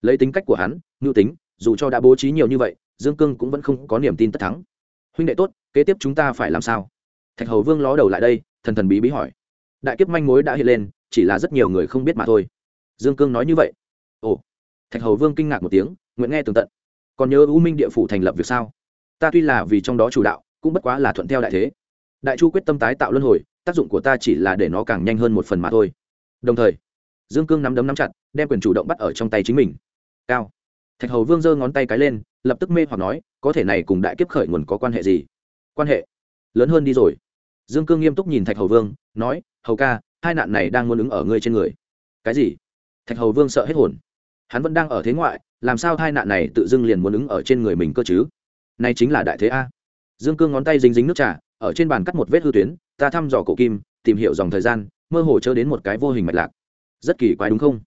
Lấy tính cách của hắn, ngưu tính, dù cho đã bố trí nhiều như vậy, dương cương cũng vẫn không có niềm tin tất thắng. Huynh đệ tốt kế tiếp chúng ta phải làm sao? Thạch hầu vương ló đầu lại đây, thần thần bí bí hỏi. Đại kiếp manh mối đã hiện lên, chỉ là rất nhiều người không biết mà thôi. Dương cương nói như vậy. Ồ. Thạch hầu vương kinh ngạc một tiếng, nguyện nghe tường tận. Còn nhớ u minh địa phủ thành lập việc sao? Ta tuy là vì trong đó chủ đạo, cũng bất quá là thuận theo đại thế. Đại chu quyết tâm tái tạo luân hồi, tác dụng của ta chỉ là để nó càng nhanh hơn một phần mà thôi. Đồng thời, dương cương nắm đấm nắm chặt, đem quyền chủ động bắt ở trong tay chính mình. Cao. Thạch hầu vương giơ ngón tay cái lên, lập tức mê hoặc nói, có thể này cùng đại kiếp khởi nguồn có quan hệ gì? Quan hệ. Lớn hơn đi rồi. Dương cương nghiêm túc nhìn thạch hầu vương, nói, hầu ca, hai nạn này đang muốn ứng ở ngươi trên người. Cái gì? Thạch hầu vương sợ hết hồn. Hắn vẫn đang ở thế ngoại, làm sao hai nạn này tự dưng liền muốn ứng ở trên người mình cơ chứ? Nay chính là đại thế a. Dương cương ngón tay dính dính nước trà, ở trên bàn cắt một vết hư tuyến, ta thăm dò cổ kim, tìm hiểu dòng thời gian, mơ hồ chớ đến một cái vô hình mạch lạc. Rất kỳ quái đúng không?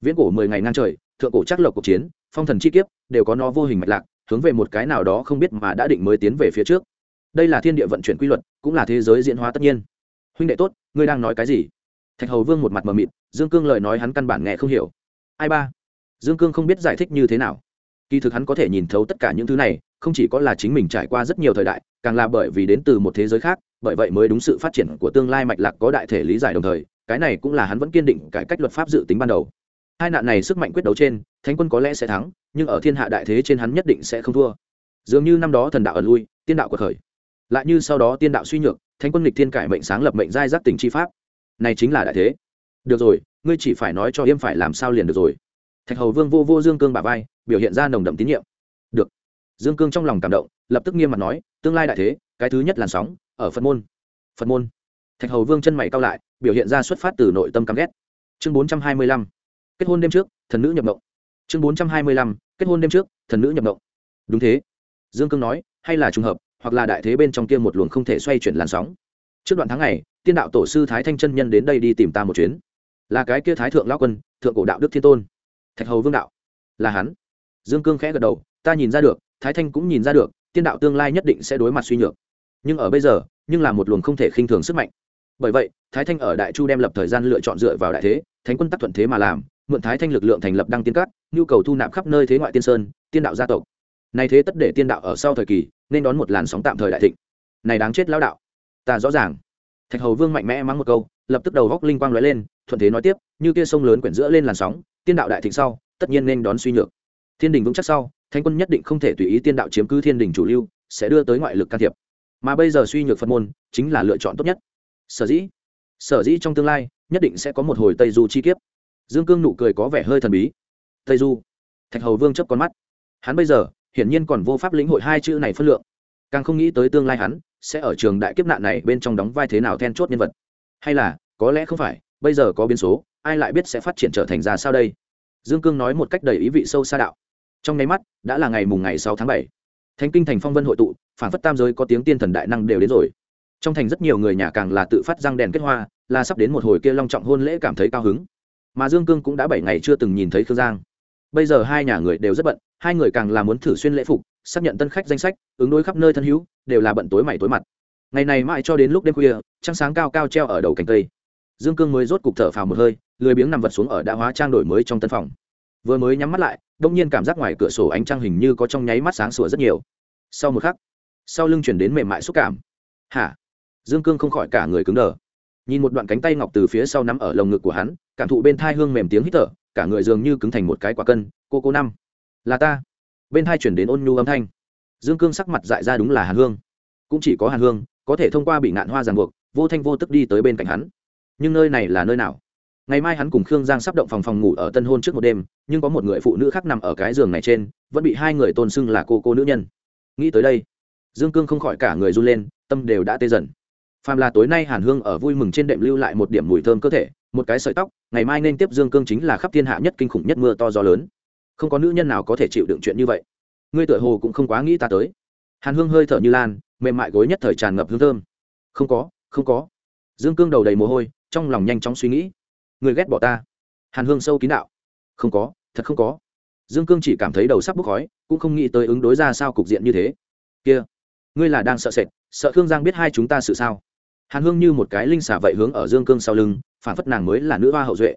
Viễn cổ mười ngày ngang trời, thượng cổ chắc lộc cuộc chiến, phong thần chi kiếp, đều có nó vô hình mạch lạc, hướng về một cái nào đó không biết mà đã định mới tiến về phía trước đây là thiên địa vận chuyển quy luật, cũng là thế giới diễn hóa tất nhiên. Huynh đệ tốt, ngươi đang nói cái gì? Thạch hầu vương một mặt mờ mịt, dương cương lời nói hắn căn bản nghe không hiểu. Ai ba? Dương cương không biết giải thích như thế nào. Kỳ thực hắn có thể nhìn thấu tất cả những thứ này, không chỉ có là chính mình trải qua rất nhiều thời đại, càng là bởi vì đến từ một thế giới khác, bởi vậy mới đúng sự phát triển của tương lai mạch lạc có đại thể lý giải đồng thời, cái này cũng là hắn vẫn kiên định cải cách luật pháp dự tính ban đầu. Hai nạn này sức mạnh quyết đấu trên, thánh quân có lẽ sẽ thắng, nhưng ở thiên hạ đại thế trên hắn nhất định sẽ không thua. Dường như năm đó thần đạo ẩn lui, tiên đạo của khởi lại như sau đó tiên đạo suy nhược, thánh quân lịch thiên cải mệnh sáng lập mệnh giai giác tình chi pháp. Này chính là đại thế. Được rồi, ngươi chỉ phải nói cho yêm phải làm sao liền được rồi. Thạch hầu vương vô vô dương cương bà vai, biểu hiện ra nồng đậm tín nhiệm. Được. Dương cương trong lòng cảm động, lập tức nghiêm mặt nói, tương lai đại thế, cái thứ nhất làn sóng, ở phật môn. Phật môn. Thạch hầu vương chân mày cao lại, biểu hiện ra xuất phát từ nội tâm căm ghét. Chương bốn trăm hai mươi lăm. Kết hôn đêm trước, thần nữ nhập mộng. Chương bốn trăm hai mươi lăm. Kết hôn đêm trước, thần nữ nhập mộng. Đúng thế. Dương cương nói, hay là trùng hợp hoặc là đại thế bên trong kia một luồng không thể xoay chuyển làn sóng. Trước đoạn tháng này tiên đạo tổ sư thái thanh chân nhân đến đây đi tìm ta một chuyến. Là cái kia thái thượng lao quân, thượng cổ đạo đức thiên tôn. Thạch hầu vương đạo. Là hắn. Dương cương khẽ gật đầu, ta nhìn ra được, thái thanh cũng nhìn ra được, tiên đạo tương lai nhất định sẽ đối mặt suy nhược. Nhưng ở bây giờ, nhưng là một luồng không thể khinh thường sức mạnh. Bởi vậy, thái thanh ở đại chu đem lập thời gian lựa chọn dựa vào đại thế, thánh quân tắc thuận thế mà làm, mượn thái thanh lực lượng thành lập đăng tiên cát nhu cầu thu nạp khắp nơi thế ngoại tiên sơn, tiên đạo gia tộc. Này thế tất để tiên đạo ở sau thời kỳ nên đón một làn sóng tạm thời đại thịnh. Này đáng chết lão đạo. Ta rõ ràng. Thạch hầu vương mạnh mẽ mắng một câu, lập tức đầu góc linh quang lóe lên, thuận thế nói tiếp, như kia sông lớn quyển giữa lên làn sóng, tiên đạo đại thịnh sau, tất nhiên nên đón suy nhược. Thiên đình vững chắc sau, thánh quân nhất định không thể tùy ý tiên đạo chiếm cứ thiên đình chủ lưu, sẽ đưa tới ngoại lực can thiệp. Mà bây giờ suy nhược phật môn, chính là lựa chọn tốt nhất. Sở dĩ sở dĩ trong tương lai, nhất định sẽ có một hồi tây du chi kiếp. Dương cương nụ cười có vẻ hơi thần bí. Tây du. Thạch hầu vương chấp con mắt. Hắn bây giờ hiển nhiên còn vô pháp lĩnh hội hai chữ này phân lượng. Càng không nghĩ tới tương lai hắn sẽ ở trường đại kiếp nạn này bên trong đóng vai thế nào then chốt nhân vật. Hay là, có lẽ không phải, bây giờ có biến số, ai lại biết sẽ phát triển trở thành ra sao đây? Dương cương nói một cách đầy ý vị sâu xa đạo. Trong nháy mắt, đã là ngày mùng ngày sáu tháng bảy. Thánh kinh thành phong vân hội tụ, phản phất tam giới có tiếng tiên thần đại năng đều đến rồi. Trong thành rất nhiều người nhà càng là tự phát răng đèn kết hoa, là sắp đến một hồi kia long trọng hôn lễ cảm thấy cao hứng. Mà dương cương cũng đã bảy ngày chưa từng nhìn thấy khương giang bây giờ hai nhà người đều rất bận, hai người càng là muốn thử xuyên lễ phục, xác nhận tân khách danh sách, ứng đối khắp nơi thân hữu, đều là bận tối mày tối mặt. Ngày này mãi cho đến lúc đêm khuya, trăng sáng cao cao treo ở đầu cành cây. Dương cương mới rốt cục thở phào một hơi, lười biếng nằm vật xuống ở đã hóa trang đổi mới trong tân phòng. Vừa mới nhắm mắt lại, đông nhiên cảm giác ngoài cửa sổ ánh trăng hình như có trong nháy mắt sáng sủa rất nhiều. Sau một khắc, sau lưng chuyển đến mềm mại xúc cảm. Hả? Dương cương không khỏi cả người cứng đờ. Nhìn một đoạn cánh tay ngọc từ phía sau nắm ở lồng ngực của hắn, cảm thụ bên thai hương mềm tiếng hít thở cả người dường như cứng thành một cái quả cân, cô cô năm, là ta. Bên hai chuyển đến ôn nhu âm thanh. Dương cương sắc mặt dại ra đúng là hàn hương. Cũng chỉ có hàn hương, có thể thông qua bị ngạn hoa ràng buộc, vô thanh vô tức đi tới bên cạnh hắn. Nhưng nơi này là nơi nào? Ngày mai hắn cùng khương giang sắp động phòng phòng ngủ ở tân hôn trước một đêm, nhưng có một người phụ nữ khác nằm ở cái giường này trên, vẫn bị hai người tôn xưng là cô cô nữ nhân. Nghĩ tới đây, dương cương không khỏi cả người run lên, tâm đều đã tê dần. Phàm là tối nay hàn hương ở vui mừng trên đệm lưu lại một điểm mùi thơm cơ thể một cái sợi tóc, ngày mai nên tiếp dương cương chính là khắp thiên hạ nhất kinh khủng nhất mưa to gió lớn. Không có nữ nhân nào có thể chịu đựng chuyện như vậy. Ngươi tựa hồ cũng không quá nghĩ ta tới. Hàn hương hơi thở như lan, mềm mại gối nhất thời tràn ngập hương thơm. Không có không có. Dương cương đầu đầy mồ hôi, trong lòng nhanh chóng suy nghĩ. Người ghét bỏ ta. Hàn hương sâu kín đạo. Không có, thật không có. Dương cương chỉ cảm thấy đầu sắp bốc khói, cũng không nghĩ tới ứng đối ra sao cục diện như thế. Kia, ngươi là đang sợ sệt, sợ khương giang biết hai chúng ta sự sao? Hàn hương như một cái linh xả vậy hướng ở dương cương sau lưng phản phất nàng mới là nữ hoa hậu duệ.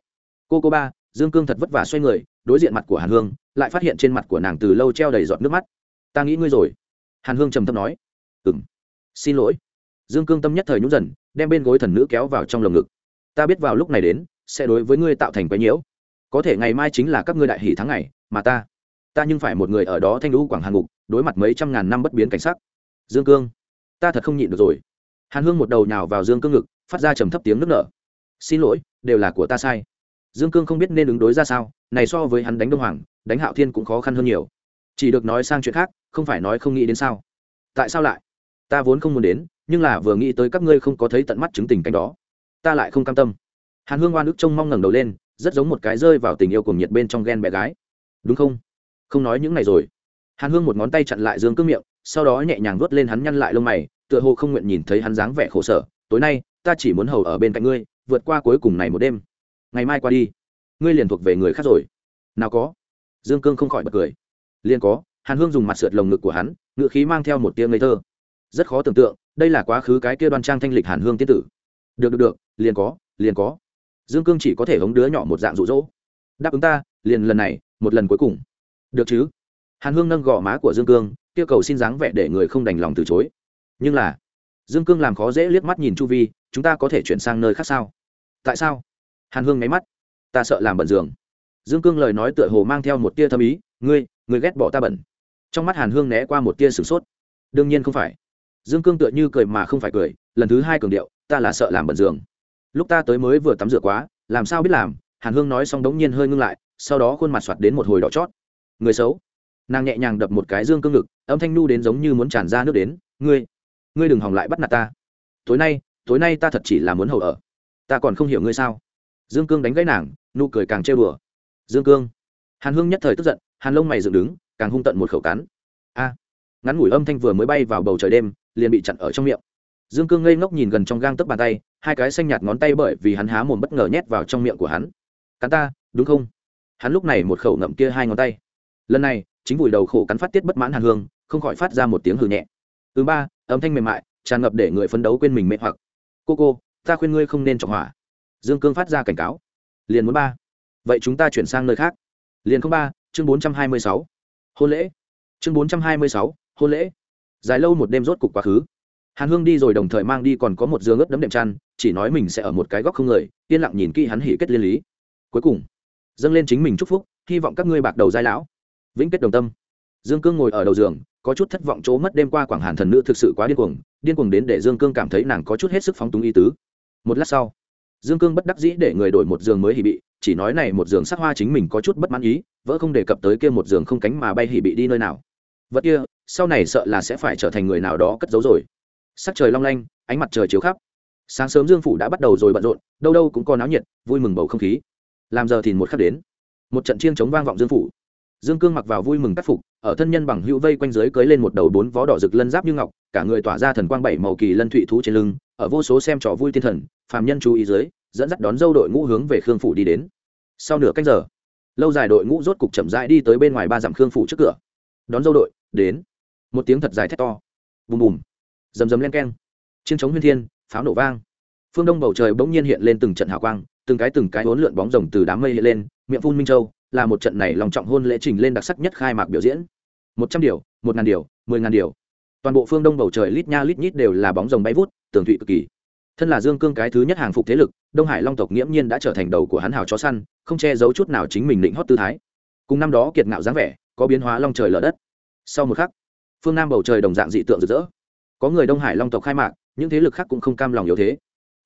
Cô cô ba, dương cương thật vất vả xoay người, đối diện mặt của hàn hương, lại phát hiện trên mặt của nàng từ lâu treo đầy giọt nước mắt. Ta nghĩ ngươi rồi. Hàn hương trầm thấp nói. Ừ m xin lỗi. Dương cương tâm nhất thời nhũ dần, đem bên gối thần nữ kéo vào trong lồng ngực. Ta biết vào lúc này đến, sẽ đối với ngươi tạo thành quái nhiễu. Có thể ngày mai chính là các ngươi đại hỷ tháng ngày, mà ta ta nhưng phải một người ở đó thanh lũ quảng hàn ngục, đối mặt mấy trăm ngàn năm bất biến cảnh sắc. Dương cương, ta thật không nhịn được rồi. Hàn hương một đầu nhào vào dương cương ngực, phát ra trầm thấp tiếng nức nở xin lỗi, đều là của ta sai. Dương cương không biết nên ứng đối ra sao, này so với hắn đánh đông hoàng, đánh hạo thiên cũng khó khăn hơn nhiều. Chỉ được nói sang chuyện khác, không phải nói không nghĩ đến sao. Tại sao lại? Ta vốn không muốn đến, nhưng là vừa nghĩ tới các ngươi không có thấy tận mắt chứng tình cảnh đó. Ta lại không cam tâm. Hàn hương oan ức trông mong ngẩng đầu lên, rất giống một cái rơi vào tình yêu cùng nhiệt bên trong ghen bé gái. Đúng không? Không nói những này rồi. Hàn hương một ngón tay chặn lại dương cương miệng, sau đó nhẹ nhàng vuốt lên hắn nhăn lại lông mày, tựa hồ không nguyện nhìn thấy hắn dáng vẻ khổ sở. Tối nay, ta chỉ muốn hầu ở bên cạnh ngươi vượt qua cuối cùng này một đêm. Ngày mai qua đi, ngươi liền thuộc về người khác rồi. Nào có. Dương cương không khỏi bật cười. Liền có, hàn hương dùng mặt sượt lồng ngực của hắn, ngựa khí mang theo một tiếng ngây thơ. Rất khó tưởng tượng, đây là quá khứ cái kia đoan trang thanh lịch hàn hương tiên tử. Được được được, liền có liền có. Dương cương chỉ có thể hống đứa nhỏ một dạng rụ rỗ đáp ứng ta, liền lần này, một lần cuối cùng. Được chứ? Hàn hương nâng gò má của dương cương yêu cầu xin dáng vẻ để người không đành lòng từ chối. Nhưng là dương cương làm khó dễ liếc mắt nhìn chu vi, chúng ta có thể chuyển sang nơi khác sao? Tại sao? Hàn hương nháy mắt. Ta sợ làm bẩn giường. Dương cương lời nói tựa hồ mang theo một tia thâm ý, ngươi ngươi ghét bỏ ta bẩn. Trong mắt hàn hương né qua một tia sửng sốt. Đương nhiên không phải. Dương cương tựa như cười mà không phải cười, lần thứ hai cường điệu, ta là sợ làm bẩn giường. Lúc ta tới mới vừa tắm rửa quá, làm sao biết làm? Hàn hương nói xong đống nhiên hơi ngưng lại, sau đó khuôn mặt soạt đến một hồi đỏ chót. Người xấu. Nàng nhẹ nhàng đập một cái dương cương ngực, âm thanh nu đến giống như muốn tràn ra nước đến, ngươi ngươi đừng hòng lại bắt nạt ta. Tối nay tối nay ta thật chỉ là muốn hầu ở. Ta còn không hiểu ngươi sao? Dương cương đánh gãy nàng, nụ cười càng trêu đùa. Dương cương. Hàn hương nhất thời tức giận, hàn lông mày dựng đứng, càng hung tận một khẩu cắn. A. Ngắn ngủi âm thanh vừa mới bay vào bầu trời đêm, liền bị chặn ở trong miệng. Dương cương ngây ngốc nhìn gần trong gang tấc bàn tay, hai cái xanh nhạt ngón tay bởi vì hắn há mồm bất ngờ nhét vào trong miệng của hắn. Cắn ta, đúng không? Hắn lúc này một khẩu ngậm kia hai ngón tay. Lần này, chính vùi đầu khổ cắn phát tiết bất mãn hàn hương, không khỏi phát ra một tiếng hừ nhẹ. Thứ ba âm thanh mềm mại, tràn ngập để người phấn đấu quên mình mệt hoặc. Cô cô, ta khuyên ngươi không nên trọng hỏa. Dương cương phát ra cảnh cáo. Liền muốn ba. Vậy chúng ta chuyển sang nơi khác. Liền không ba, chương bốn trăm hai mươi sáu. Hôn lễ. Chương bốn trăm hai mươi sáu, hôn lễ. Dài lâu một đêm rốt cục quá khứ. Hàn hương đi rồi đồng thời mang đi còn có một dương ướp đấm đệm chăn, chỉ nói mình sẽ ở một cái góc không người, yên lặng nhìn kỹ hắn hỉ kết liên lý. Cuối cùng, dâng lên chính mình chúc phúc, hy vọng các ngươi bạc đầu giai lão. Vĩnh kết đồng tâm. Dương cương ngồi ở đầu giường có chút thất vọng chỗ mất đêm qua quảng hàn thần nữ thực sự quá điên cuồng điên cuồng đến để dương cương cảm thấy nàng có chút hết sức phóng túng y tứ. Một lát sau, dương cương bất đắc dĩ để người đổi một giường mới hỉ bị, chỉ nói này một giường sắc hoa chính mình có chút bất mãn ý, vỡ không đề cập tới kia một giường không cánh mà bay hỉ bị đi nơi nào. Vật kia, sau này sợ là sẽ phải trở thành người nào đó cất giấu rồi. Sắc trời long lanh, ánh mặt trời chiếu khắp. Sáng sớm dương phủ đã bắt đầu rồi bận rộn, đâu đâu cũng có náo nhiệt, vui mừng bầu không khí. Làm giờ thì một khắc đến. Một trận chiêng chống vang vọng dương phủ dương cương mặc vào vui mừng tác phục, ở thân nhân bằng hữu vây quanh dưới cưới lên một đầu bốn vó đỏ rực lân giáp như ngọc, cả người tỏa ra thần quang bảy màu kỳ lân thụy thú trên lưng, ở vô số xem trò vui thiên thần, phàm nhân chú ý dưới, dẫn dắt đón dâu đội ngũ hướng về khương phủ đi đến. Sau nửa cách giờ, lâu dài đội ngũ rốt cục chậm rãi đi tới bên ngoài ba dặm khương phủ trước cửa. Đón dâu đội, đến. Một tiếng thật dài thét to. Bùm bùm. Rầm rầm len keng. Chiến chống huyên thiên, pháo nổ vang. Phương đông bầu trời bỗng nhiên hiện lên từng trận hào quang, từng cái từng cái uốn lượn bóng rồng từ đám mây hiện lên, miệng phun minh châu là một trận này lòng trọng hôn lễ trình lên đặc sắc nhất khai mạc biểu diễn. Một trăm điều, một ngàn điều, mười ngàn điều. Toàn bộ phương đông bầu trời lít nha lít nhít đều là bóng rồng bay vút, tường thụy cực kỳ. Thân là dương cương cái thứ nhất hàng phục thế lực, đông hải long tộc nghiễm nhiên đã trở thành đầu của hắn hào chó săn, không che giấu chút nào chính mình định hót tư thái. Cùng năm đó kiệt ngạo dáng vẻ, có biến hóa long trời lở đất. Sau một khắc, phương nam bầu trời đồng dạng dị tượng rực rỡ. Có người đông hải long tộc khai mạc, những thế lực khác cũng không cam lòng yếu thế.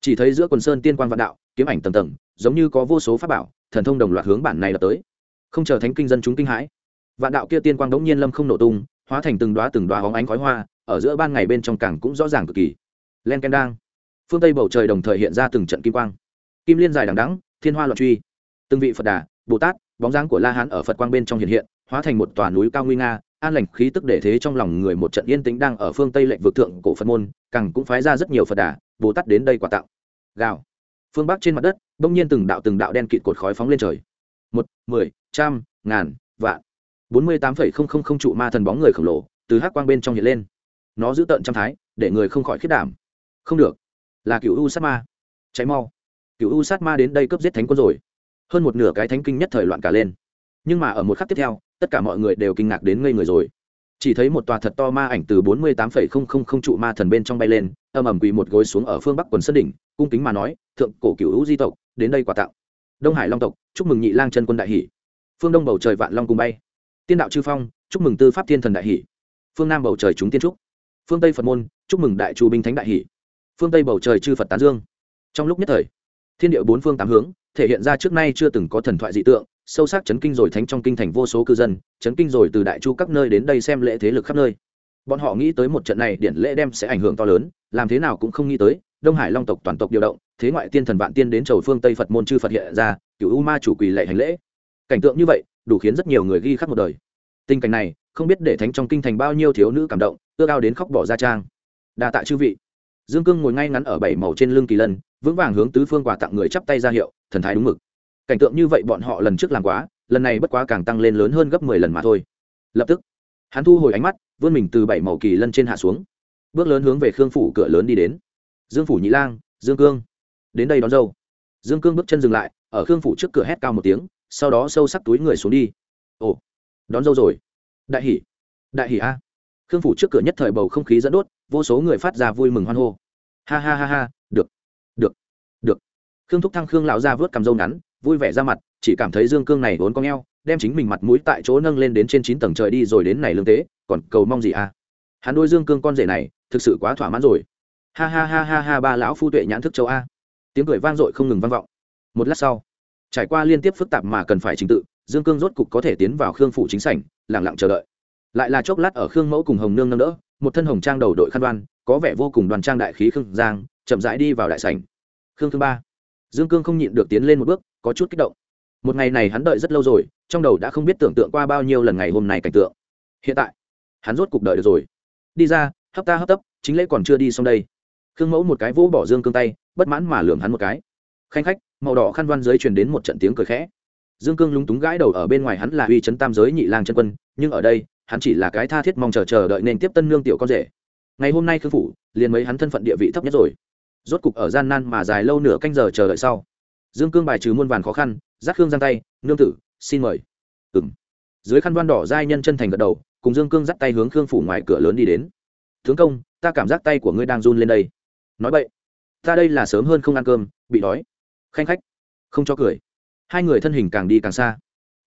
Chỉ thấy giữa quần sơn tiên quan vạn đạo, kiếm ảnh tầng tầng, giống như có vô số pháp bảo, thần thông đồng loạt hướng bản này là tới không chờ thánh kinh dân chúng kinh hãi. Vạn đạo kia tiên quang đống nhiên lâm không nổ tung, hóa thành từng đoá từng đoá hóng ánh khói hoa, ở giữa ban ngày bên trong cảng cũng rõ ràng cực kỳ. Len ken đang phương tây bầu trời đồng thời hiện ra từng trận kim quang. Kim liên dài đằng đắng thiên hoa loạn truy. Từng vị phật đà, bồ tát, bóng dáng của la hán ở phật quang bên trong hiện hiện, hóa thành một tòa núi cao nguy nga, an lành khí tức để thế trong lòng người một trận yên tĩnh đang ở phương tây lệnh vực thượng cổ phật môn, càng cũng phái ra rất nhiều phật đà, bồ tát đến đây quà tặng. Gào. Phương bắc trên mặt đất, bỗng nhiên từng đạo từng đạo đen kịt cột khói phóng lên trời một, mười, trăm, ngàn, vạn. Bốn mươi tám phẩy không không không trụ ma thần bóng người khổng lồ từ hắc quang bên trong hiện lên. Nó giữ tận trăm thái, để người không khỏi khiết đảm. Không được. Là cựu u sát ma. Cháy mau. Cựu u sát ma đến đây cướp giết thánh quân rồi. Hơn một nửa cái thánh kinh nhất thời loạn cả lên. Nhưng mà ở một khắc tiếp theo, tất cả mọi người đều kinh ngạc đến ngây người rồi. Chỉ thấy một tòa thật to ma ảnh từ bốn mươi tám phẩy không không không trụ ma thần bên trong bay lên, âm ầm quỳ một gối xuống ở phương bắc quần sân đỉnh, cung kính mà nói, thượng cổ cựu hữu di tộc, đến đây quà tặng đông hải long tộc, chúc mừng nhị lang chân quân đại hỷ. Phương đông bầu trời vạn long cùng bay. Tiên đạo chư phong, chúc mừng tư pháp thiên thần đại hỷ. Phương nam bầu trời chúng tiên trúc. Phương tây phật môn, chúc mừng đại chu binh thánh đại hỷ. Phương tây bầu trời chư phật tán dương. Trong lúc nhất thời, thiên địa bốn phương tám hướng, thể hiện ra trước nay chưa từng có thần thoại dị tượng, sâu sắc chấn kinh rồi thánh trong kinh thành vô số cư dân, chấn kinh rồi từ đại chu các nơi đến đây xem lễ thế lực khắp nơi. Bọn họ nghĩ tới một trận này điện lễ đem sẽ ảnh hưởng to lớn, làm thế nào cũng không nghĩ tới, đông hải long tộc toàn tộc điều động thế ngoại tiên thần vạn tiên đến chầu phương tây phật môn chư phật hiện ra cựu u ma chủ quỳ lệ hành lễ. Cảnh tượng như vậy, đủ khiến rất nhiều người ghi khắc một đời. Tình cảnh này, không biết để thánh trong kinh thành bao nhiêu thiếu nữ cảm động ưa cao đến khóc bỏ ra trang. Đa tạ chư vị. Dương cương ngồi ngay ngắn ở bảy màu trên lưng kỳ lân, vững vàng hướng tứ phương quà tặng người chắp tay ra hiệu, thần thái đúng mực. Cảnh tượng như vậy bọn họ lần trước làm quá, lần này bất quá càng tăng lên lớn hơn gấp mười lần mà thôi. Lập tức, hắn thu hồi ánh mắt, vươn mình từ bảy màu kỳ lân trên hạ xuống, bước lớn hướng về khương phủ cửa lớn đi đến. Dương phủ nhị lang, dương cương đến đây đón dâu. Dương cương bước chân dừng lại, ở khương phủ trước cửa hét cao một tiếng, sau đó sâu sắc túi người xuống đi. Ồ, đón dâu rồi. Đại hỷ đại hỷ a. Khương phủ trước cửa nhất thời bầu không khí dẫn đốt, vô số người phát ra vui mừng hoan hô. Ha ha ha ha, được được được. Khương thúc thăng khương lão ra vớt cầm dâu ngắn, vui vẻ ra mặt, chỉ cảm thấy dương cương này vốn con eo đem chính mình mặt mũi tại chỗ nâng lên đến trên chín tầng trời đi rồi đến này lương tế, còn cầu mong gì à hắn đôi dương cương con rể này, thực sự quá thỏa mãn rồi. Ha ha ha ha ha, ba lão phu tuệ nhãn thức châu a tiếng cười vang dội không ngừng vang vọng. Một lát sau, trải qua liên tiếp phức tạp mà cần phải trình tự, dương cương rốt cục có thể tiến vào khương phủ chính sảnh lẳng lặng chờ đợi. Lại là chốc lát ở khương mẫu cùng hồng nương nâng đỡ, một thân hồng trang đầu đội khăn đoan, có vẻ vô cùng đoàn trang đại khí khương giang, chậm rãi đi vào đại sảnh. Khương thứ ba, dương cương không nhịn được tiến lên một bước, có chút kích động. Một ngày này hắn đợi rất lâu rồi, trong đầu đã không biết tưởng tượng qua bao nhiêu lần ngày hôm này cảnh tượng. Hiện tại, hắn rốt cục đợi được rồi. Đi ra, hấp ta hấp tấp, chính lễ còn chưa đi xong đây khương mẫu một cái vỗ bỏ dương cương tay, bất mãn mà lường hắn một cái. Khanh khách, màu đỏ khăn văn giới truyền đến một trận tiếng cười khẽ. Dương cương lúng túng gãi đầu ở bên ngoài hắn là uy chấn tam giới nhị lang chân quân, nhưng ở đây, hắn chỉ là cái tha thiết mong chờ chờ đợi nên tiếp tân nương tiểu con rể. Ngày hôm nay khương phủ, liền mấy hắn thân phận địa vị thấp nhất rồi. Rốt cục ở gian nan mà dài lâu nửa canh giờ chờ đợi sau. Dương cương bài trừ muôn vàn khó khăn giác khương giang tay, nương tử, xin mời. Ừ m dưới khăn đoan đỏ giai nhân chân thành gật đầu, cùng dương cương dắt tay hướng khương phủ ngoài cửa lớn đi đến. Tướng công, ta cảm giác tay của ngươi đang run lên đây nói vậy ta đây là sớm hơn không ăn cơm, bị đói. Khanh khách. Không cho cười. Hai người thân hình càng đi càng xa.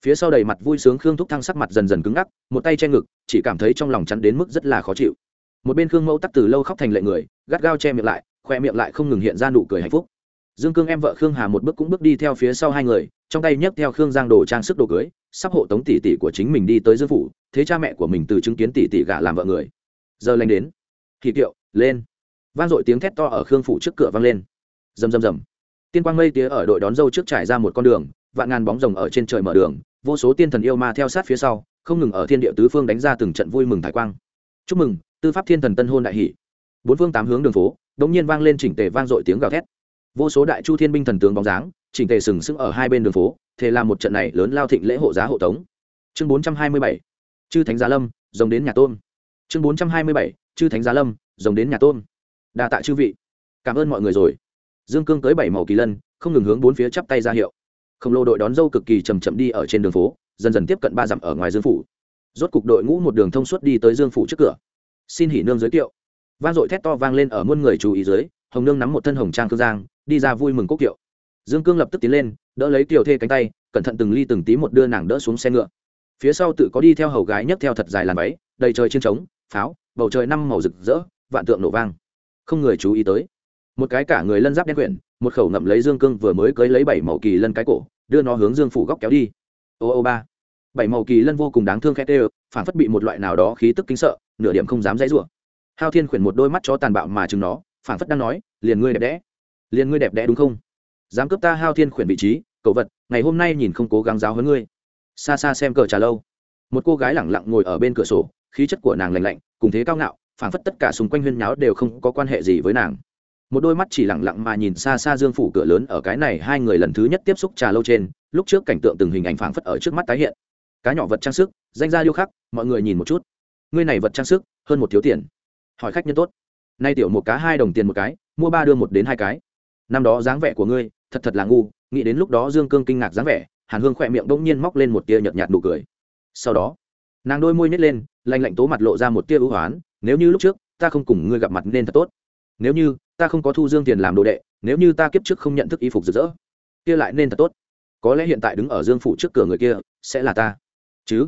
Phía sau đầy mặt vui sướng khương thúc thăng sắc mặt dần dần cứng ngắc, một tay che ngực, chỉ cảm thấy trong lòng chắn đến mức rất là khó chịu. Một bên khương mẫu tắc từ lâu khóc thành lệ người, gắt gao che miệng lại khoe miệng lại không ngừng hiện ra nụ cười hạnh phúc. Dương cương em vợ khương hà một bước cũng bước đi theo phía sau hai người, trong tay nhấc theo khương giang đồ trang sức đồ cưới, sắp hộ tống tỷ tỷ của chính mình đi tới dương phủ, thế cha mẹ của mình từ chứng kiến tỷ tỷ gả làm vợ người. Giờ lanh đến. Kỳ kiệu, lên vang dội tiếng thét to ở khương phủ trước cửa vang lên. Rầm rầm rầm. Tiên quang mây tía ở đội đón dâu trước trải ra một con đường, vạn ngàn bóng rồng ở trên trời mở đường, vô số tiên thần yêu ma theo sát phía sau, không ngừng ở thiên địa tứ phương đánh ra từng trận vui mừng thái quang. Chúc mừng, tư pháp thiên thần tân hôn đại hỷ. Bốn phương tám hướng đường phố, đống nhiên vang lên chỉnh tề vang dội tiếng gào thét. Vô số đại chu thiên binh thần tướng bóng dáng, chỉnh tề sừng sững ở hai bên đường phố thế là một trận này lớn lao thịnh lễ hộ giá hộ tống. Chương bốn trăm hai mươi bảy. Chư thánh gia lâm, rồng đến nhà tôn. Chương bốn trăm hai mươi bảy. Chư thánh gia lâm, rồng đến nhà tôn đa tạ chư vị. Cảm ơn mọi người rồi. Dương cương tới bảy màu kỳ lân, không ngừng hướng bốn phía chắp tay ra hiệu. Khổng lồ đội đón dâu cực kỳ chầm chậm đi ở trên đường phố, dần dần tiếp cận ba dặm ở ngoài dương phủ. Rốt cục đội ngũ một đường thông suốt đi tới dương phủ trước cửa. Xin hỉ nương giới thiệu. Vang dội thét to vang lên ở muôn người chú ý dưới, hồng nương nắm một thân hồng trang cương giang, đi ra vui mừng quốc kiệu. Dương cương lập tức tiến lên, đỡ lấy kiều thê cánh tay, cẩn thận từng ly từng tí một đưa nàng đỡ xuống xe ngựa. Phía sau tự có đi theo hầu gái nhấc theo thật dài làn váy, đầy trời trên trống, pháo, bầu trời năm màu rực rỡ, vạn tượng nổ vang không người chú ý tới. Một cái cả người lân giáp đen quyển một khẩu ngậm lấy dương cương vừa mới cưới lấy bảy màu kỳ lân cái cổ, đưa nó hướng dương phủ góc kéo đi. Ô ô ba. Bảy màu kỳ lân vô cùng đáng thương khét ê phản phất bị một loại nào đó khí tức kính sợ, nửa điểm không dám dãy rủa. Hao thiên khuyển một đôi mắt chó tàn bạo mà chừng nó, phản phất đang nói, liền ngươi đẹp đẽ, liền ngươi đẹp đẽ đúng không? Dám cướp ta hao thiên khuyển vị trí, cậu vật, ngày hôm nay nhìn không cố gắng giáo hơn ngươi. Xa xa xem cờ trà lâu. Một cô gái lẳng lặng ngồi ở bên cửa sổ, khí chất của nàng lành lạnh, cùng thế cao ngạo phản phất tất cả xung quanh huyên nháo đều không có quan hệ gì với nàng. Một đôi mắt chỉ lẳng lặng mà nhìn xa xa dương phủ cửa lớn ở cái này hai người lần thứ nhất tiếp xúc trà lâu trên, lúc trước cảnh tượng từng hình ảnh phảng phất ở trước mắt tái hiện. Cá nhỏ vật trang sức, danh gia điêu khắc, mọi người nhìn một chút. Ngươi này vật trang sức, hơn một thiếu tiền. Hỏi khách nhân tốt. Nay tiểu một cá hai đồng tiền một cái, mua ba đưa một đến hai cái. Năm đó dáng vẻ của ngươi, thật thật là ngu, nghĩ đến lúc đó dương cương kinh ngạc dáng vẻ, hàn hương khỏe miệng bỗng nhiên móc lên một tia nhợt nhạt nụ cười. Sau đó, nàng đôi môi nhét lên lanh lạnh tố mặt lộ ra một tia ưu hoán nếu như lúc trước, ta không cùng ngươi gặp mặt nên thật tốt. Nếu như, ta không có thu dương tiền làm đồ đệ, nếu như ta kiếp trước không nhận thức y phục rực rỡ, kia lại nên thật tốt. Có lẽ hiện tại đứng ở dương phủ trước cửa người kia, sẽ là ta. Chứ?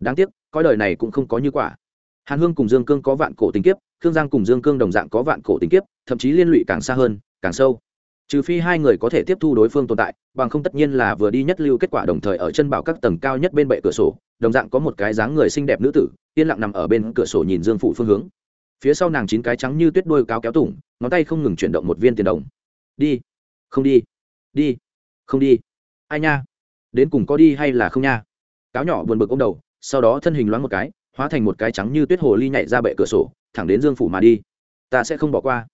Đáng tiếc coi đời này cũng không có như quả. Hàn hương cùng dương cương có vạn cổ tình kiếp, khương giang cùng dương cương đồng dạng có vạn cổ tình kiếp, thậm chí liên lụy càng xa hơn, càng sâu trừ phi hai người có thể tiếp thu đối phương tồn tại, bằng không tất nhiên là vừa đi nhất lưu kết quả đồng thời ở chân bảo các tầng cao nhất bên bệ cửa sổ, đồng dạng có một cái dáng người xinh đẹp nữ tử, yên lặng nằm ở bên cửa sổ nhìn dương phụ phương hướng. Phía sau nàng chín cái trắng như tuyết đôi cáo kéo tủng ngón tay không ngừng chuyển động một viên tiền đồng. Đi, không đi đi, không đi. Ai nha? Đến cùng có đi hay là không nha? Cáo nhỏ buồn bực ông đầu, sau đó thân hình loáng một cái, hóa thành một cái trắng như tuyết hồ ly nhảy ra bệ cửa sổ, thẳng đến dương phủ mà đi. Ta sẽ không bỏ qua.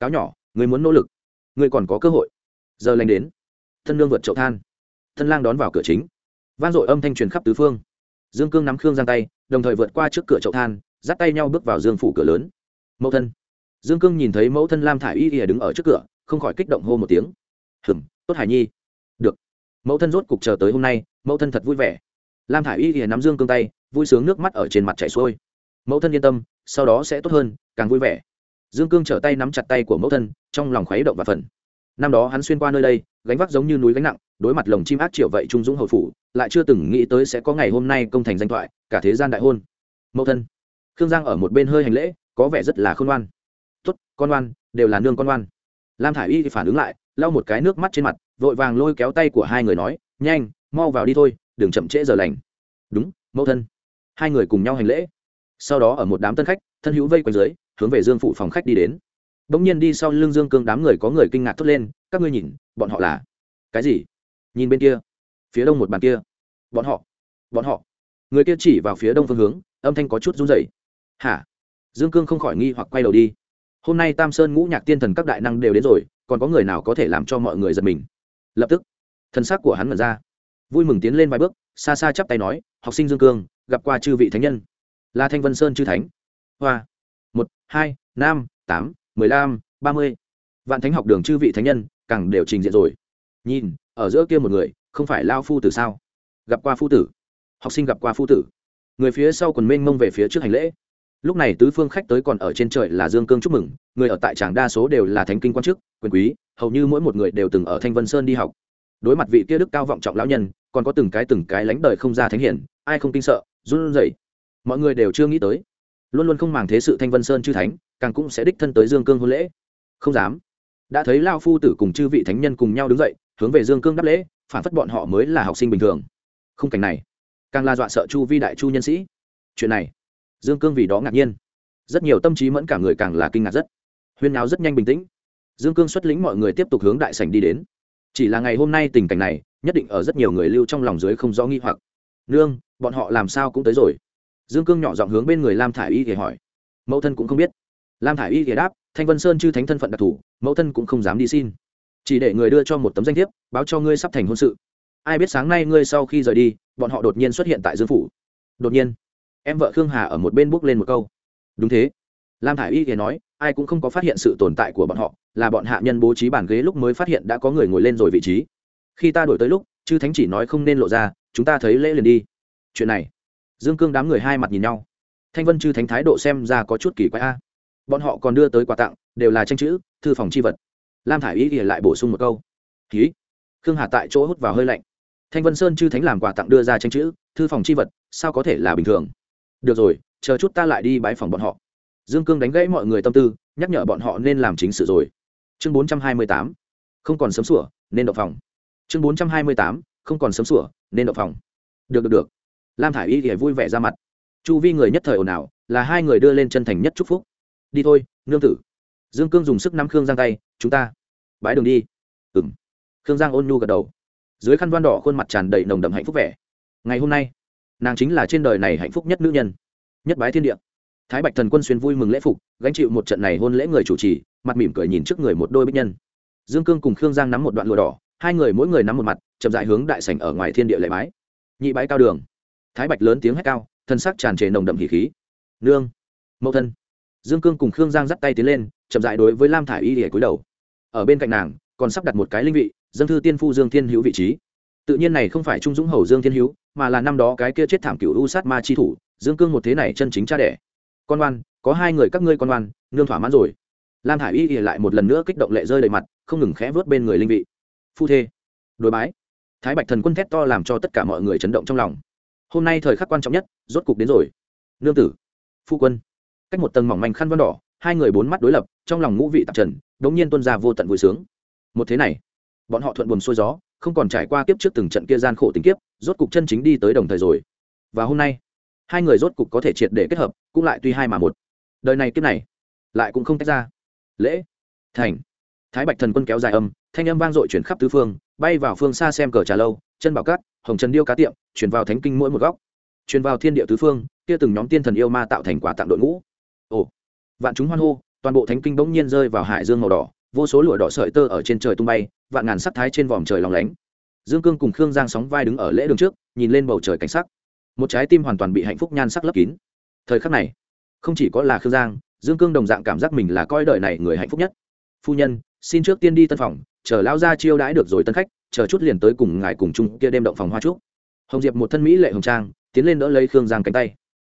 Cáo nhỏ, người muốn nỗ lực người còn có cơ hội. Giờ lành đến. Thân lương vượt chậu than. Thân lang đón vào cửa chính. Vang dội âm thanh truyền khắp tứ phương. Dương cương nắm khương giang tay, đồng thời vượt qua trước cửa chậu than, dắt tay nhau bước vào dương phủ cửa lớn. Mẫu thân. Dương cương nhìn thấy mẫu thân lam thả i y ỉa đứng ở trước cửa, không khỏi kích động hô một tiếng. Hừng tốt hải nhi. Được. Mẫu thân rốt cục chờ tới hôm nay, mẫu thân thật vui vẻ. Lam thả i y ỉa nắm dương cương tay, vui sướng nước mắt ở trên mặt chảy xuôi. Mẫu thân yên tâm, sau đó sẽ tốt hơn, càng vui vẻ dương cương trở tay nắm chặt tay của mẫu thân, trong lòng khuấy động và phần năm đó hắn xuyên qua nơi đây, gánh vác giống như núi gánh nặng, đối mặt lồng chim ác triệu vậy trung dũng hậu phủ, lại chưa từng nghĩ tới sẽ có ngày hôm nay công thành danh thoại, cả thế gian đại hôn. Mẫu thân, khương giang ở một bên hơi hành lễ, có vẻ rất là khôn ngoan. Tốt, con ngoan, đều là nương con ngoan. Lam thả i y phản ứng lại, lau một cái nước mắt trên mặt, vội vàng lôi kéo tay của hai người nói, nhanh, mau vào đi thôi, đừng chậm trễ giờ lành. Đúng, mẫu thân. Hai người cùng nhau hành lễ. Sau đó ở một đám tân khách, thân hữu vây quanh dưới hướng về dương phụ phòng khách đi đến. Bỗng nhiên đi sau lưng dương cương đám người có người kinh ngạc thốt lên, các ngươi nhìn, bọn họ là cái gì? Nhìn bên kia, phía đông một bàn kia. Bọn họ bọn họ. Người kia chỉ vào phía đông phương hướng, âm thanh có chút run rẩy. Hả? Dương cương không khỏi nghi hoặc quay đầu đi. Hôm nay tam sơn ngũ nhạc tiên thần các đại năng đều đến rồi, còn có người nào có thể làm cho mọi người giật mình? Lập tức thân xác của hắn mật ra. Vui mừng tiến lên vài bước, xa xa chắp tay nói, học sinh dương cương, gặp qua chư vị thánh nhân. Là thanh vân sơn chư thánh. Hoa một, hai, năm, tám, mười lăm, ba mươi. Vạn thánh học đường chư vị thánh nhân, càng đều trình diện rồi. Nhìn, ở giữa kia một người, không phải lao phu tử sao? Gặp qua phu tử. Học sinh gặp qua phu tử. Người phía sau còn mênh mông về phía trước hành lễ. Lúc này tứ phương khách tới còn ở trên trời là dương cương chúc mừng, người ở tại tràng đa số đều là thánh kinh quan chức, quyền quý, hầu như mỗi một người đều từng ở thanh vân sơn đi học. Đối mặt vị kia đức cao vọng trọng lão nhân, còn có từng cái từng cái lánh đời không ra thánh hiển, ai không kinh sợ, run rẩy. Mọi người đều chưa nghĩ tới luôn luôn không màng thế sự thanh vân sơn chư thánh, càng cũng sẽ đích thân tới dương cương hôn lễ. Không dám. Đã thấy lao phu tử cùng chư vị thánh nhân cùng nhau đứng dậy, hướng về dương cương đáp lễ, phản phất bọn họ mới là học sinh bình thường. Không cảnh này, càng là dọa sợ chu vi đại chu nhân sĩ. Chuyện này, dương cương vì đó ngạc nhiên. Rất nhiều tâm trí mẫn cả người càng là kinh ngạc rất. Huyên náo rất nhanh bình tĩnh. Dương cương xuất lĩnh mọi người tiếp tục hướng đại sảnh đi đến. Chỉ là ngày hôm nay tình cảnh này, nhất định ở rất nhiều người lưu trong lòng dưới không rõ nghi hoặc. Nương, bọn họ làm sao cũng tới rồi dương cương nhỏ giọng hướng bên người lam thả i y thì hỏi. Mẫu thân cũng không biết. Lam thả i y thì đáp, thanh vân sơn chư thánh thân phận đặc thù, mẫu thân cũng không dám đi xin. Chỉ để người đưa cho một tấm danh thiếp, báo cho ngươi sắp thành hôn sự. Ai biết sáng nay ngươi sau khi rời đi, bọn họ đột nhiên xuất hiện tại dương phủ. Đột nhiên, em vợ khương hà ở một bên bước lên một câu. Đúng thế. Lam thả i y thì nói, ai cũng không có phát hiện sự tồn tại của bọn họ, là bọn hạ nhân bố trí bàn ghế lúc mới phát hiện đã có người ngồi lên rồi vị trí. Khi ta đổi tới lúc, chư thánh chỉ nói không nên lộ ra, chúng ta thấy lễ liền đi. Chuyện này dương cương đám người hai mặt nhìn nhau. Thanh vân chư thánh thái độ xem ra có chút kỳ quái a. Bọn họ còn đưa tới quà tặng, đều là tranh chữ, thư phòng c h i vật. Lam thả i ý thì lại bổ sung một câu. Ký. Khương hà tại chỗ hút vào hơi lạnh. Thanh vân sơn chư thánh làm quà tặng đưa ra tranh chữ, thư phòng c h i vật, sao có thể là bình thường? Được rồi, chờ chút ta lại đi bãi phòng bọn họ. Dương cương đánh gãy mọi người tâm tư, nhắc nhở bọn họ nên làm chính sự rồi. Chương bốn trăm hai mươi tám. Không còn sấm sủa, nên đậu phòng. Chương bốn trăm hai mươi tám. Không còn sấm sủa, nên đậu phòng. Được được được lam thả i y thì vui vẻ ra mặt. Chu vi người nhất thời ồn ào, là hai người đưa lên chân thành nhất chúc phúc. Đi thôi, nương tử. Dương cương dùng sức nắm khương giang tay, chúng ta bãi đường đi. Ừng khương giang ôn nhu gật đầu. Dưới khăn văn đỏ khuôn mặt tràn đầy nồng đậm hạnh phúc vẻ. Ngày hôm nay, nàng chính là trên đời này hạnh phúc nhất nữ nhân, nhất bái thiên địa. Thái bạch thần quân xuyên vui mừng lễ phục, gánh chịu một trận này hôn lễ người chủ trì, mặt mỉm cười nhìn trước người một đôi bích nhân. Dương cương cùng khương giang nắm một đoạn lụa đỏ, hai người mỗi người nắm một mặt, chậm dại hướng đại sảnh ở ngoài thiên địa lệ bái. Nhị bái cao đường thái bạch lớn tiếng hét cao, thân sắc tràn trề nồng đậm hỉ khí. Nương, mẫu thân. Dương cương cùng khương giang dắt tay tiến lên, chậm dại đối với lam thả i y để cúi đầu. Ở bên cạnh nàng, còn sắp đặt một cái linh vị dân thư tiên phu dương thiên hữu vị trí. Tự nhiên này không phải trung dũng hầu dương thiên hữu, mà là năm đó cái kia chết thảm cựu u sát ma chi thủ, dương cương một thế này chân chính cha đẻ. Con oan có hai người các ngươi con oan nương thỏa mãn rồi. Lam hải y ỉa lại một lần nữa kích động lệ rơi đầy mặt, không ngừng khẽ vớt bên người linh vị. Phu thê. Đối bái. Thái bạch thần quân thét to làm cho tất cả mọi người chấn động trong lòng hôm nay thời khắc quan trọng nhất, rốt cục đến rồi. Nương tử, phu quân. Cách một tầng mỏng manh khăn văn đỏ, hai người bốn mắt đối lập, trong lòng ngũ vị tạp trần, đống nhiên tuân ra vô tận vui sướng. Một thế này, bọn họ thuận buồm xuôi gió, không còn trải qua kiếp trước từng trận kia gian khổ tình kiếp, rốt cục chân chính đi tới đồng thời rồi. Và hôm nay, hai người rốt cục có thể triệt để kết hợp, cũng lại tuy hai mà một. Đời này kiếp này, lại cũng không tách ra. Lễ, thành. Thái bạch thần quân kéo dài âm, thanh âm vang dội chuyển khắp tứ phương, bay vào phương xa xem cờ trà lâu, chân bảo cát, hồng trần điêu cá tiệm chuyển vào thánh kinh mỗi một góc. Truyền vào thiên địa tứ phương, kia từng nhóm tiên thần yêu ma tạo thành quả tặng đội ngũ. Ồ, vạn chúng hoan hô, toàn bộ thánh kinh bỗng nhiên rơi vào hải dương màu đỏ, vô số lụa đỏ sợi tơ ở trên trời tung bay, vạn ngàn sắc thái trên vòm trời lòng lánh. Dương cương cùng khương giang sóng vai đứng ở lễ đường trước, nhìn lên bầu trời cảnh sắc. Một trái tim hoàn toàn bị hạnh phúc nhan sắc lấp kín. Thời khắc này, không chỉ có là khương giang, dương cương đồng dạng cảm giác mình là coi đời này người hạnh phúc nhất. Phu nhân, xin trước tiên đi tân phòng, chờ lao ra chiêu đãi được rồi tân khách, chờ chút liền tới cùng ngài cùng chung kia đêm động phòng hoa trúc hồng diệp một thân mỹ lệ hồng trang, tiến lên đỡ lấy khương giang cánh tay.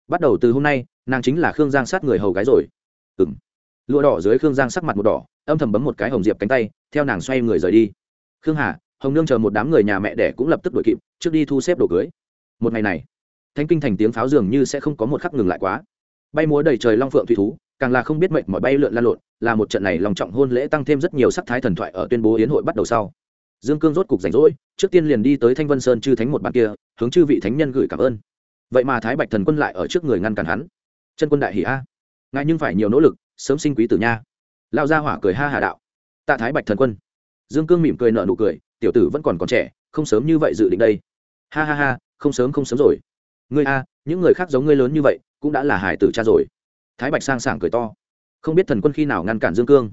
Bắt đầu từ hôm nay, nàng chính là khương giang sát người hầu gái rồi. Ừng lụa đỏ dưới khương giang sắc mặt một đỏ, âm thầm bấm một cái hồng diệp cánh tay, theo nàng xoay người rời đi. Khương hà, hồng nương chờ một đám người nhà mẹ đẻ cũng lập tức đuổi kịp, trước đi thu xếp đồ cưới. Một ngày này thanh kinh thành tiếng pháo dường như sẽ không có một khắc ngừng lại quá. Bay múa đầy trời long phượng thủy thú, càng là không biết mệnh mọi bay lượn lan lộn, là một trận này lòng trọng hôn lễ tăng thêm rất nhiều sắc thái thần thoại ở tuyên bố yến hội bắt đầu sau dương cương rốt cục rảnh rỗi, trước tiên liền đi tới thanh vân sơn chư thánh một bàn kia, hướng chư vị thánh nhân gửi cảm ơn. Vậy mà thái bạch thần quân lại ở trước người ngăn cản hắn. Chân quân đại hỷ a. Ngài nhưng phải nhiều nỗ lực, sớm sinh quý tử nha. Lao ra hỏa cười ha hà đạo. Tạ thái bạch thần quân. Dương cương mỉm cười nợ nụ cười, tiểu tử vẫn còn còn trẻ, không sớm như vậy dự định đây. Ha ha ha, không sớm không sớm rồi. Ngươi a, những người khác giống ngươi lớn như vậy, cũng đã là hải tử cha rồi. Thái bạch sang sảng cười to. Không biết thần quân khi nào ngăn cản dương cương?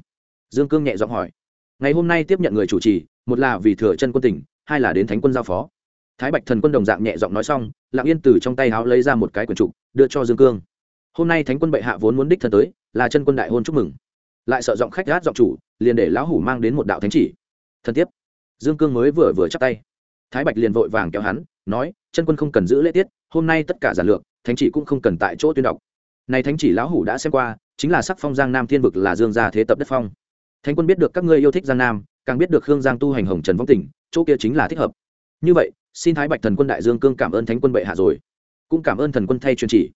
Dương cương nhẹ giọng hỏi ngày hôm nay tiếp nhận người chủ trì, một là vì thừa chân quân tỉnh, hai là đến thánh quân giao phó. Thái bạch thần quân đồng dạng nhẹ giọng nói xong, lặng yên từ trong tay háo lấy ra một cái quyển trục, đưa cho dương cương. Hôm nay thánh quân bệ hạ vốn muốn đích thân tới, là chân quân đại hôn chúc mừng. Lại sợ giọng khách gát giọng chủ, liền để lão hủ mang đến một đạo thánh chỉ. Thần tiếp. Dương cương mới vừa vừa chắp tay. Thái bạch liền vội vàng kéo hắn, nói, chân quân không cần giữ lễ tiết, hôm nay tất cả giản lược, thánh chỉ cũng không cần tại chỗ tuyên đọc. Này thánh chỉ lão hủ đã xem qua, chính là sắc phong giang nam thiên vực là dương gia thế tập đất phong thánh quân biết được các ngươi yêu thích giang nam, càng biết được khương giang tu hành hồng trần vong tỉnh, chỗ kia chính là thích hợp. Như vậy, xin thái bạch thần quân đại dương cương cảm ơn thánh quân bệ hạ rồi. Cũng cảm ơn thần quân thay truyền chỉ.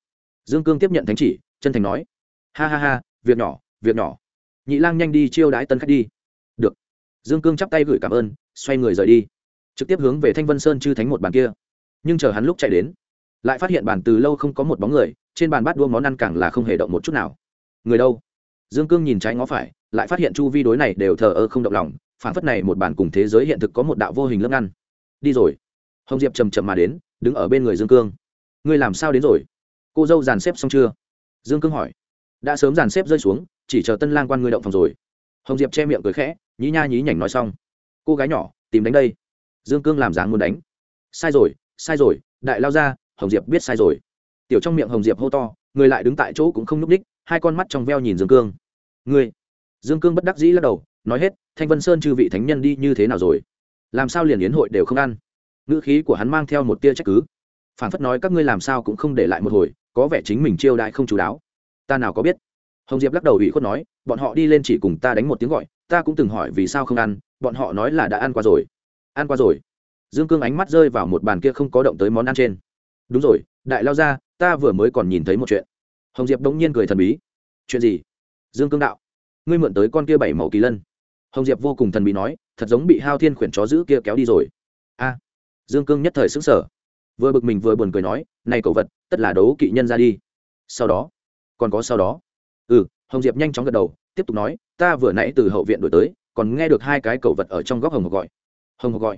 Dương cương tiếp nhận thánh chỉ, chân thành nói. Ha ha ha, việc nhỏ việc nhỏ. Nhị lang nhanh đi chiêu đãi tân khách đi. Được. Dương cương chắp tay gửi cảm ơn, xoay người rời đi. Trực tiếp hướng về thanh vân sơn chư thánh một bàn kia. Nhưng chờ hắn lúc chạy đến, lại phát hiện bàn từ lâu không có một bóng người, trên bàn bát đua món ăn càng là không hề động một chút nào. Người đâu? Dương cương nhìn trái ngó phải lại phát hiện chu vi đối này đều thờ ơ không động lòng phản phất này một bản cùng thế giới hiện thực có một đạo vô hình lưng ngăn. Đi rồi. Hồng diệp chầm chậm mà đến, đứng ở bên người dương cương. Ngươi làm sao đến rồi? Cô dâu dàn xếp xong chưa? Dương cương hỏi. Đã sớm dàn xếp rơi xuống, chỉ chờ tân lang quan ngươi động phòng rồi. Hồng diệp che miệng cười khẽ, nhí nha nhí nhảnh nói xong. Cô gái nhỏ, tìm đánh đây. Dương cương làm dáng muốn đánh. Sai rồi sai rồi, đại lao ra, hồng diệp biết sai rồi. Tiểu trong miệng hồng diệp hô to, người lại đứng tại chỗ cũng không n ú c ních hai con mắt trong veo nhìn dương cương. Ngươi dương cương bất đắc dĩ lắc đầu, nói hết, thanh vân sơn chư vị thánh nhân đi như thế nào rồi? Làm sao liền yến hội đều không ăn? Ngữ khí của hắn mang theo một tia trách cứ. Phản phất nói, các ngươi làm sao cũng không để lại một hồi, có vẻ chính mình chiêu đại không chú đáo. Ta nào có biết? Hồng diệp lắc đầu ủy khuất nói, bọn họ đi lên chỉ cùng ta đánh một tiếng gọi, ta cũng từng hỏi vì sao không ăn, bọn họ nói là đã ăn qua rồi. Ăn qua rồi. Dương cương ánh mắt rơi vào một bàn kia không có động tới món ăn trên. Đúng rồi, đại lao ra ta vừa mới còn nhìn thấy một chuyện. Hồng diệp bỗng nhiên cười thần bí. Chuyện gì? Dương cương đạo ngươi mượn tới con kia bảy màu kỳ lân. Hồng diệp vô cùng thần bí nói, thật giống bị hao thiên khuyển chó giữ kia kéo đi rồi. A, dương cương nhất thời xứng sở vừa bực mình vừa buồn cười nói, này cậu vật, tất là đấu kỵ nhân ra đi. Sau đó, còn có sau đó. Ừ hồng diệp nhanh chóng gật đầu, tiếp tục nói, ta vừa nãy từ hậu viện đổi tới, còn nghe được hai cái cậu vật ở trong góc hồng hộc gọi. Hồng hộc gọi.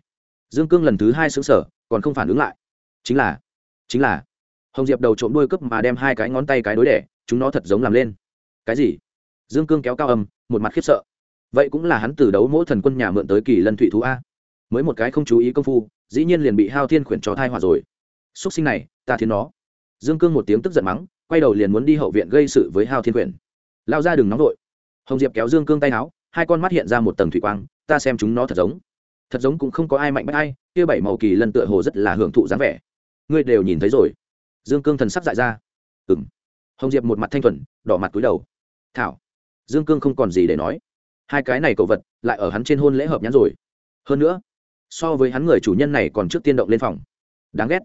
Dương cương lần thứ hai xứng sở còn không phản ứng lại. Chính là chính là, hồng diệp đầu trộm đuôi cướp mà đem hai cái ngón tay cái đối đẻ, chúng nó thật giống làm lên. Cái gì? Dương cương kéo cao âm, một mặt khiếp sợ. Vậy cũng là hắn từ đấu mỗi thần quân nhà mượn tới kỳ lân thụy thú a. Mới một cái không chú ý công phu, dĩ nhiên liền bị hao thiên khuyển trò thai hòa rồi. Xúc sinh này, ta thiên nó. Dương cương một tiếng tức giận mắng, quay đầu liền muốn đi hậu viện gây sự với hao thiên khuyển. Lao ra đừng nóng vội. Hồng diệp kéo dương cương tay áo, hai con mắt hiện ra một tầng thủy quang, ta xem chúng nó thật giống. Thật giống cũng không có ai mạnh bách ai, kia bảy màu kỳ lân tựa hồ rất là hưởng thụ dáng vẻ. Ngươi đều nhìn thấy rồi. Dương cương thần sắp dại ra. Ừ m hồng diệp một mặt thanh thuần, đỏ mặt túi đầu. Thảo dương cương không còn gì để nói. Hai cái này cậu vật lại ở hắn trên hôn lễ hợp nhãn rồi. Hơn nữa, so với hắn người chủ nhân này còn trước tiên động lên phòng. Đáng ghét.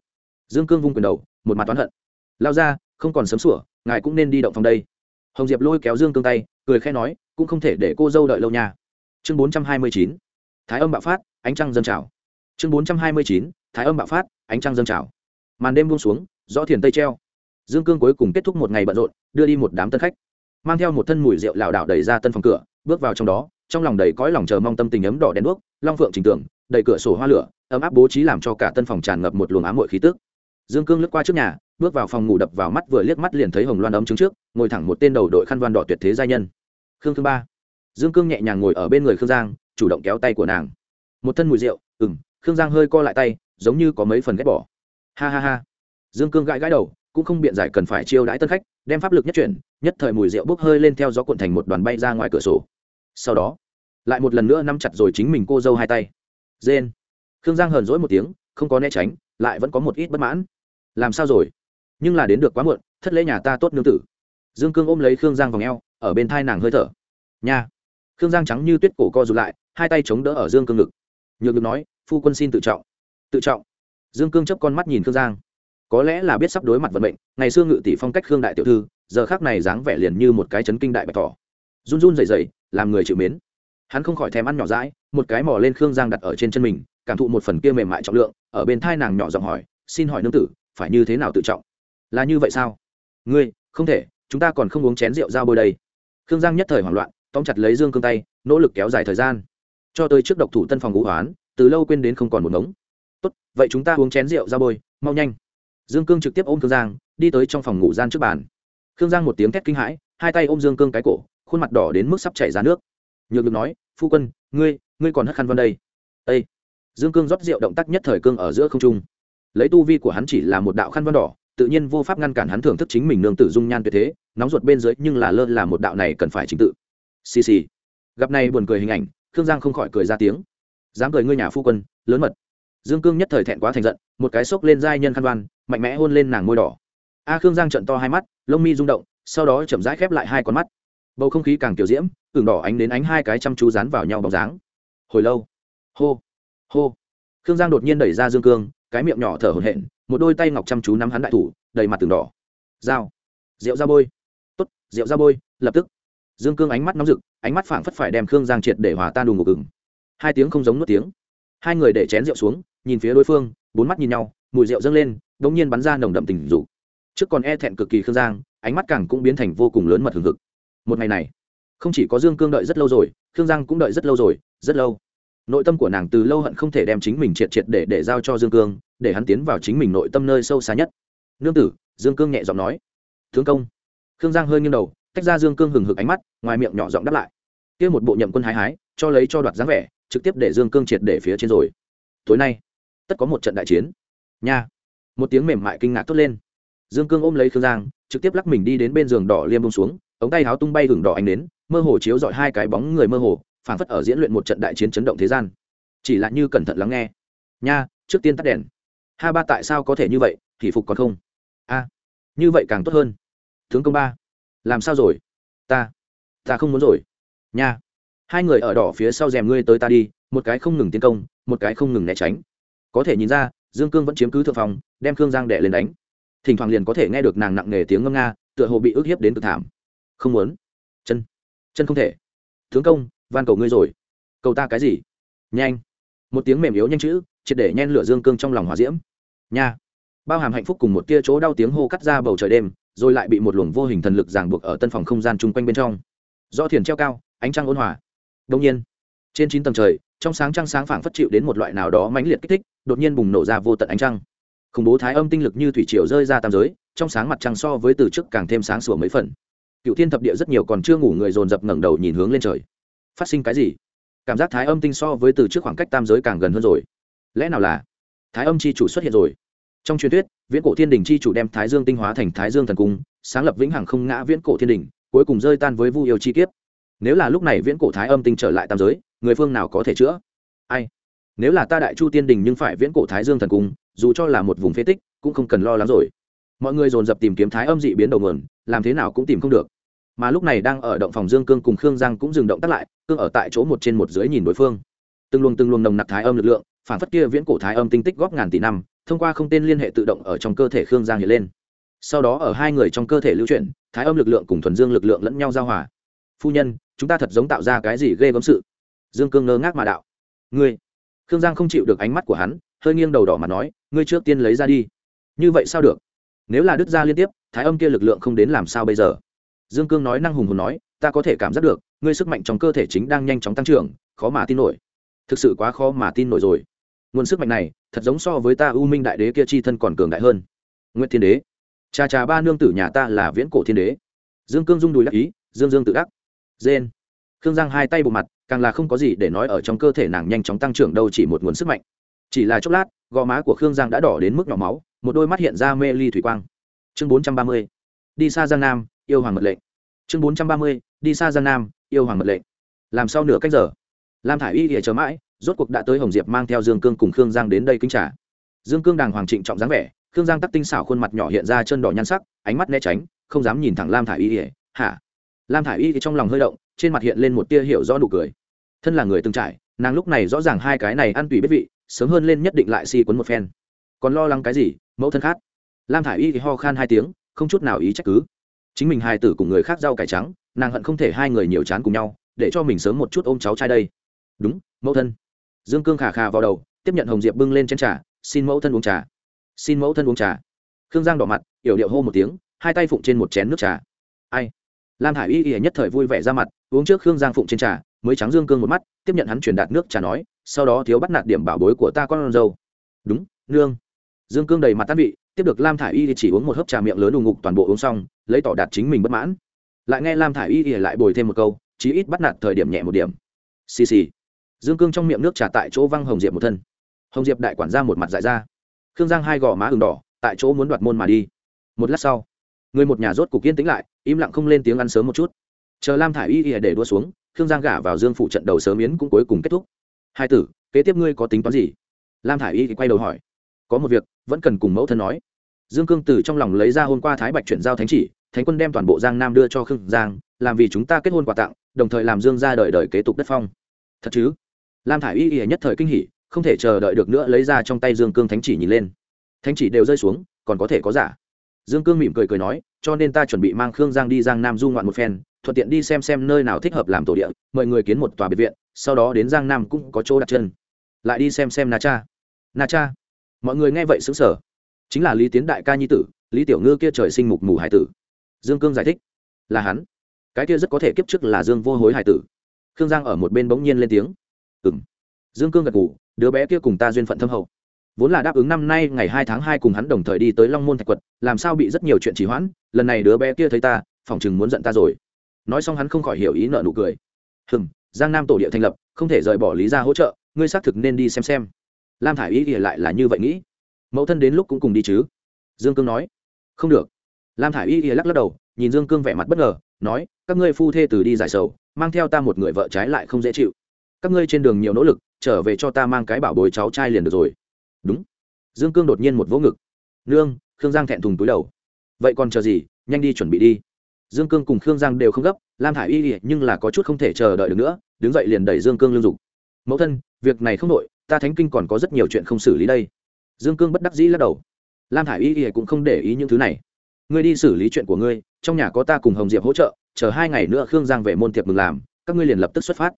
Dương cương vung quyền đầu, một mặt toán hận. Lao ra, không còn sớm sủa, ngài cũng nên đi động phòng đây. Hồng diệp lôi kéo dương cương tay, cười khẽ nói, cũng không thể để cô dâu đợi lâu nha. Chương bốn trăm hai mươi chín, thái âm bạo phát, ánh trăng dâng trào. Chương bốn trăm hai mươi chín, thái âm bạo phát, ánh trăng dâng trào. Màn đêm buông xuống rõ thiền tây treo. Dương cương cuối cùng kết thúc một ngày bận rộn, đưa đi một đám tân khách mang theo một thân mùi rượu lảo đảo đẩy ra tân phòng cửa, bước vào trong đó, trong lòng đầy cõi lòng chờ mong tâm tình ấm đỏ đèn đuốc, long phượng trình tưởng đẩy cửa sổ hoa lửa, ấm áp bố trí làm cho cả tân phòng tràn ngập một luồng ám muội khí tức. Dương cương lướt qua trước nhà, bước vào phòng ngủ đập vào mắt vừa liếc mắt liền thấy hồng loan ấm trứng trước, ngồi thẳng một tên đầu đội khăn văn đỏ tuyệt thế giai nhân. Khương thứ ba. Dương cương nhẹ nhàng ngồi ở bên người khương giang, chủ động kéo tay của nàng. Một thân mùi rượu ừng khương giang hơi co lại tay, giống như có mấy phần ghét bỏ. Ha ha ha. Dương cương gãi gãi đầu cũng không biện giải cần phải chiêu đãi tân khách, đem pháp lực nhất chuyển, nhất thời mùi rượu bốc hơi lên theo gió cuộn thành một đoàn bay ra ngoài cửa sổ. Sau đó, lại một lần nữa nắm chặt rồi chính mình cô dâu hai tay. Dên khương giang hờn dỗi một tiếng, không có né tránh, lại vẫn có một ít bất mãn. Làm sao rồi? Nhưng là đến được quá muộn, thất lễ nhà ta tốt nương tử. Dương cương ôm lấy khương giang vòng eo, ở bên thai nàng hơi thở. Nhà khương giang trắng như tuyết cổ co rụt lại, hai tay chống đỡ ở dương cương ngực. Nhược được nói, phu quân xin tự trọng. Tự trọng? Dương cương chấp con mắt nhìn khương giang có lẽ là biết sắp đối mặt vận mệnh, ngày xưa ngự tỷ phong cách khương đại tiểu thư, giờ khác này dáng vẻ liền như một cái chấn kinh đại bạch thỏ run run dày dày làm người chịu mến. Hắn không khỏi thèm ăn nhỏ rãi một cái mò lên khương giang đặt ở trên chân mình, cảm thụ một phần kia mềm mại trọng lượng, ở bên thai nàng nhỏ giọng hỏi, xin hỏi nương tử, phải như thế nào tự trọng? Là như vậy sao? Ngươi, không thể, chúng ta còn không uống chén rượu ra bôi đây. Khương giang nhất thời hoảng loạn, tóm chặt lấy dương cương tay, nỗ lực kéo dài thời gian. Cho tới trước độc thủ tân phòng ngũ hoán, từ lâu quên đến không còn một ngống. Tốt, vậy chúng ta uống chén rượu ra bôi, mau nhanh dương cương trực tiếp ôm khương giang, đi tới trong phòng ngủ gian trước bàn. Khương giang một tiếng thét kinh hãi, hai tay ôm dương cương cái cổ, khuôn mặt đỏ đến mức sắp chảy ra nước. Nhược được nói, phu quân, ngươi ngươi còn hất khăn vân đây? Ây dương cương rót rượu động tác nhất thời cương ở giữa không trung. Lấy tu vi của hắn chỉ là một đạo khăn vân đỏ, tự nhiên vô pháp ngăn cản hắn thưởng thức chính mình nương tử dung nhan tuyệt thế, nóng ruột bên dưới nhưng là lơ là một đạo này cần phải chính tự. Xì xì. Gặp này buồn cười hình ảnh, khương giang không khỏi cười ra tiếng. Dám cười ngươi nhà phu quân, lớn mật. Dương cương nhất thời thẹn quá thành giận, một cái xốc lên giai nhân khăn đoan mạnh mẽ hôn lên nàng môi đỏ. A khương giang trận to hai mắt, lông mi rung động, sau đó chậm rãi khép lại hai con mắt. Bầu không khí càng tiểu diễm, ửng đỏ ánh đến ánh hai cái chăm chú dán vào nhau bóng dáng. Hồi lâu. Hô. Hô. Khương giang đột nhiên đẩy ra dương cương, cái miệng nhỏ thở hổn hển, một đôi tay ngọc chăm chú nắm hắn đại thủ, đầy mặt tường đỏ. Dao rượu ra bôi. Tốt, rượu ra bôi, lập tức. Dương cương ánh mắt nóng rực, ánh mắt phảng phất phải đem khương giang triệt để hòa tan đùng ngục ừng hai tiếng không giống nuốt tiếng. Hai người để chén rượu xuống, nhìn phía đối phương, bốn mắt nhìn nhau mùi rượu dâng lên, đ ỗ n g nhiên bắn ra nồng đậm tình dục. Trước còn e thẹn cực kỳ khương giang, ánh mắt càng cũng biến thành vô cùng lớn mật hừng hực. Một ngày này, không chỉ có dương cương đợi rất lâu rồi, khương giang cũng đợi rất lâu rồi, rất lâu. Nội tâm của nàng từ lâu hận không thể đem chính mình triệt triệt để để giao cho dương cương, để hắn tiến vào chính mình nội tâm nơi sâu xa nhất. Nương tử, dương cương nhẹ giọng nói. Thương công. Khương giang hơi nghiêng đầu, tách ra dương cương hừng hực ánh mắt, ngoài miệng nhỏ giọng đáp lại. Kia một bộ nhậm quân hái hái, cho lấy cho đoạt dáng vẻ, trực tiếp để dương cương triệt để phía trên rồi. Tối nay, tất có một trận đại chiến nha. Một tiếng mềm mại kinh ngạc tốt lên. Dương cương ôm lấy khương giang, trực tiếp lắc mình đi đến bên giường đỏ liêm bông xuống, ống tay háo tung bay hừng đỏ ánh đến mơ hồ chiếu dọi hai cái bóng người mơ hồ, phảng phất ở diễn luyện một trận đại chiến chấn động thế gian. Chỉ là như cẩn thận lắng nghe. Nha, trước tiên tắt đèn. Ha ba tại sao có thể như vậy, thì phục còn không? A, như vậy càng tốt hơn. Tướng công ba, làm sao rồi? Ta ta không muốn rồi. Nha. Hai người ở đỏ phía sau rèm ngươi tới ta đi, một cái không ngừng tiến công, một cái không ngừng né tránh. Có thể nhìn ra dương cương vẫn chiếm cứ thượng phòng đem khương giang đệ lên đánh. Thỉnh thoảng liền có thể nghe được nàng nặng nề tiếng ngâm nga, tựa hồ bị ức hiếp đến cực thảm. Không muốn. Chân. Chân không thể. Tướng công, van cầu ngươi rồi. Cầu ta cái gì? Nhanh. Một tiếng mềm yếu nhanh chữ, triệt để nhen lửa dương cương trong lòng hòa diễm. Nha. Bao hàm hạnh phúc cùng một tia chỗ đau tiếng hô cắt ra bầu trời đêm, rồi lại bị một luồng vô hình thần lực ràng buộc ở tân phòng không gian chung quanh bên trong. Do thiền treo cao, ánh trăng ôn hòa. Đông nhiên, trên chín tầng trời trong sáng trăng sáng phảng phất chịu đến một loại nào đó mãnh liệt kích thích, đột nhiên bùng nổ ra vô tận ánh trăng. Khủng bố thái âm tinh lực như thủy triều rơi ra tam giới, trong sáng mặt trăng so với từ trước càng thêm sáng sủa mấy phần. Cựu thiên thập địa rất nhiều còn chưa ngủ người dồn dập ngẩng đầu nhìn hướng lên trời. Phát sinh cái gì? Cảm giác thái âm tinh so với từ trước khoảng cách tam giới càng gần hơn rồi. Lẽ nào là thái âm chi chủ xuất hiện rồi? Trong truyền thuyết, viễn cổ thiên đình chi chủ đem thái dương tinh hóa thành thái dương thần cung, sáng lập vĩnh hằng không ngã viễn cổ thiên đình, cuối cùng rơi tan với vu yêu chi kiếp nếu là lúc này viễn cổ thái âm tinh trở lại tam giới, người phương nào có thể chữa? Ai? Nếu là ta đại chu tiên đình nhưng phải viễn cổ thái dương thần cung, dù cho là một vùng phế tích, cũng không cần lo lắng rồi. Mọi người dồn dập tìm kiếm thái âm dị biến đầu nguồn, làm thế nào cũng tìm không được. Mà lúc này đang ở động phòng dương cương cùng khương giang cũng dừng động tắt lại, cương ở tại chỗ một trên một dưới nhìn đối phương. Từng luồng từng luồng nồng nặc thái âm lực lượng, phản phất kia viễn cổ thái âm tinh tích góp ngàn tỷ năm, thông qua không tên liên hệ tự động ở trong cơ thể khương giang hiện lên. Sau đó ở hai người trong cơ thể lưu chuyển, thái âm lực lượng cùng thuần dương lực lượng lẫn nhau giao hòa. Phu nhân chúng ta thật giống tạo ra cái gì ghê gớm sự. Dương cương ngơ ngác mà đạo. Ngươi. Khương giang không chịu được ánh mắt của hắn, hơi nghiêng đầu đỏ mà nói, ngươi trước tiên lấy ra đi. Như vậy sao được? Nếu là đứt ra liên tiếp, thái âm kia lực lượng không đến làm sao bây giờ? Dương cương nói năng hùng hùng nói, ta có thể cảm giác được, ngươi sức mạnh trong cơ thể chính đang nhanh chóng tăng trưởng, khó mà tin nổi. Thực sự quá khó mà tin nổi rồi. Nguồn sức mạnh này, thật giống so với ta u minh đại đế kia chi thân còn cường đại hơn. Nguyễn thiên đế. Cha cha ba nương tử nhà ta là viễn cổ thiên đế. Dương cương dung đùi đắc ý, dương dương tự đắc dên khương giang hai tay bộ mặt, càng là không có gì để nói ở trong cơ thể nàng nhanh chóng tăng trưởng đâu, chỉ một nguồn sức mạnh. Chỉ là chốc lát, gò má của khương giang đã đỏ đến mức nhỏ máu, một đôi mắt hiện ra mê ly thủy quang. Chương bốn trăm ba mươi, đi xa giang nam, yêu hoàng mật lệnh. Chương bốn trăm ba mươi, đi xa giang nam, yêu hoàng mật lệnh. Làm sau nửa cách giờ, lam Thải y ỉa chờ mãi, rốt cuộc đã tới hồng diệp mang theo dương cương cùng khương giang đến đây kính trả dương cương đàng hoàng trịnh trọng dáng vẻ, khương giang tắc tinh xảo khuôn mặt nhỏ hiện ra chân đỏ nhan sắc, ánh mắt né tránh, không dám nhìn thẳng lam Thải y ỉa hả? Lam thả i y thì trong lòng hơi động, trên mặt hiện lên một tia hiểu rõ nụ cười. Thân là người từng trải, nàng lúc này rõ ràng hai cái này ăn tùy biết vị, sớm hơn lên nhất định lại si quấn một phen. Còn lo lắng cái gì, mẫu thân khác. lam thả i y thì ho khan hai tiếng, không chút nào ý trách cứ. Chính mình hài tử cùng người khác rau cải trắng, nàng hận không thể hai người nhiều chán cùng nhau, để cho mình sớm một chút ôm cháu trai đây. Đúng, mẫu thân. Dương cương khà khà vào đầu, tiếp nhận hồng diệp bưng lên chén trà, xin mẫu thân uống trà. Xin mẫu thân uống trà. Khương giang đỏ mặt, yểu điệu hô một tiếng, hai tay phụng trên một chén nước trà. Ai? Lam Hải y y nhất thời vui vẻ ra mặt, uống trước khương giang phụng trên trà, mới trắng dương cương một mắt, tiếp nhận hắn truyền đạt nước trà nói, sau đó thiếu bắt nạt điểm bảo bối của ta con dâu. Đúng, nương. Dương cương đầy mặt tan vị, tiếp được lam thả i y thì chỉ uống một hớp trà miệng lớn đù ngục toàn bộ uống xong, lấy tỏ đạt chính mình bất mãn. Lại nghe lam thả i y thì lại bồi thêm một câu, chí ít bắt nạt thời điểm nhẹ một điểm. Xì xì. Dương cương trong miệng nước trà tại chỗ văng hồng diệp một thân. Hồng diệp đại quản ra một mặt dại ra. Khương giang hai gò má ừng đỏ, tại chỗ muốn đoạt môn mà đi. Một lát sau người một nhà rốt cục yên tĩnh lại, im lặng không lên tiếng ăn sớm một chút. Chờ lam thả i y y để đua xuống, khương giang gả vào dương phụ trận đầu sớm yến cũng cuối cùng kết thúc. Hai tử, kế tiếp ngươi có tính toán gì? Lam thả i y thì quay đầu hỏi. Có một việc, vẫn cần cùng mẫu thân nói. Dương cương từ trong lòng lấy ra hôm qua thái bạch chuyển giao thánh chỉ, thánh quân đem toàn bộ giang nam đưa cho khương giang, làm vì chúng ta kết hôn quà tặng, đồng thời làm dương ra đời đời kế tục đất phong. Thật chứ? Lam thả i y y nhất thời kinh hỉ, không thể chờ đợi được nữa lấy ra trong tay dương cương thánh chỉ nhìn lên. Thánh chỉ đều rơi xuống, còn có thể có giả dương cương mỉm cười cười nói cho nên ta chuẩn bị mang khương giang đi giang nam du ngoạn một phen thuận tiện đi xem xem nơi nào thích hợp làm tổ địa mời người kiến một tòa biệt viện sau đó đến giang nam cũng có chỗ đặt chân. Lại đi xem xem na cha. Na cha. Mọi người nghe vậy xứng sở chính là lý tiến đại ca nhi tử lý tiểu ngư kia trời sinh mục mù hải tử. Dương cương giải thích. Là hắn. Cái kia rất có thể kiếp trước là dương vô hối hải tử. Khương giang ở một bên bỗng nhiên lên tiếng. Ừ m dương cương gật gù, đứa bé kia cùng ta duyên phận thâm hậu vốn là đáp ứng năm nay ngày hai tháng hai cùng hắn đồng thời đi tới long môn thạch quật, làm sao bị rất nhiều chuyện trì hoãn, lần này đứa bé kia thấy ta, phỏng chừng muốn giận ta rồi. Nói xong hắn không khỏi hiểu ý nợ nụ cười. Hừm, giang nam tổ địa thành lập, không thể rời bỏ lý ra hỗ trợ, ngươi xác thực nên đi xem xem. Lam thả i ý ỉa lại là như vậy nghĩ. Mẫu thân đến lúc cũng cùng đi chứ? Dương cương nói. Không được. Lam thả i y ỉa lắc lắc đầu, nhìn dương cương vẻ mặt bất ngờ, nói, các ngươi phu thê từ đi giải sầu, mang theo ta một người vợ trái lại không dễ chịu. Các ngươi trên đường nhiều nỗ lực, trở về cho ta mang cái bảo bối cháu trai liền được rồi đúng. Dương cương đột nhiên một vỗ ngực. Nương, khương giang thẹn thùng túi đầu. Vậy còn chờ gì? Nhanh đi chuẩn bị đi. Dương cương cùng khương giang đều không gấp, lam thả i y nhưng là có chút không thể chờ đợi được nữa, đứng dậy liền đẩy dương cương lương dục. Mẫu thân, việc này không đội ta thánh kinh còn có rất nhiều chuyện không xử lý đây. Dương cương bất đắc dĩ lắc đầu. Lam thả i y cũng không để ý những thứ này. Ngươi đi xử lý chuyện của ngươi, trong nhà có ta cùng hồng diệp hỗ trợ, chờ hai ngày nữa khương giang về môn tiệp mừng làm, các ngươi liền lập tức xuất phát.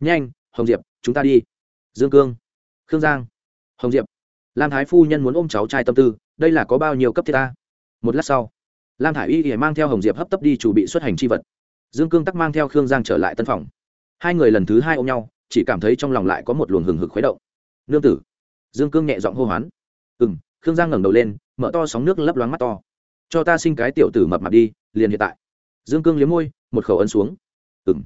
Nhanh, hồng diệp, chúng ta đi. Dương cương. Khương giang. Hồng diệp lam thái phu nhân muốn ôm cháu trai tâm tư, đây là có bao nhiêu cấp thiết ta? Một lát sau, lam thả i y thì mang theo hồng diệp hấp tấp đi chủ bị xuất hành c h i vật. Dương cương tắc mang theo khương giang trở lại tân phòng. Hai người lần thứ hai ôm nhau, chỉ cảm thấy trong lòng lại có một luồng hừng hực khuấy động. Nương tử. Dương cương nhẹ giọng hô hoán. Ừ m khương giang ngẩng đầu lên, mở to sóng nước lấp loáng mắt to. Cho ta sinh cái tiểu tử mập mặt đi, liền hiện tại. Dương cương liếm môi, một khẩu ấn xuống. Ừ m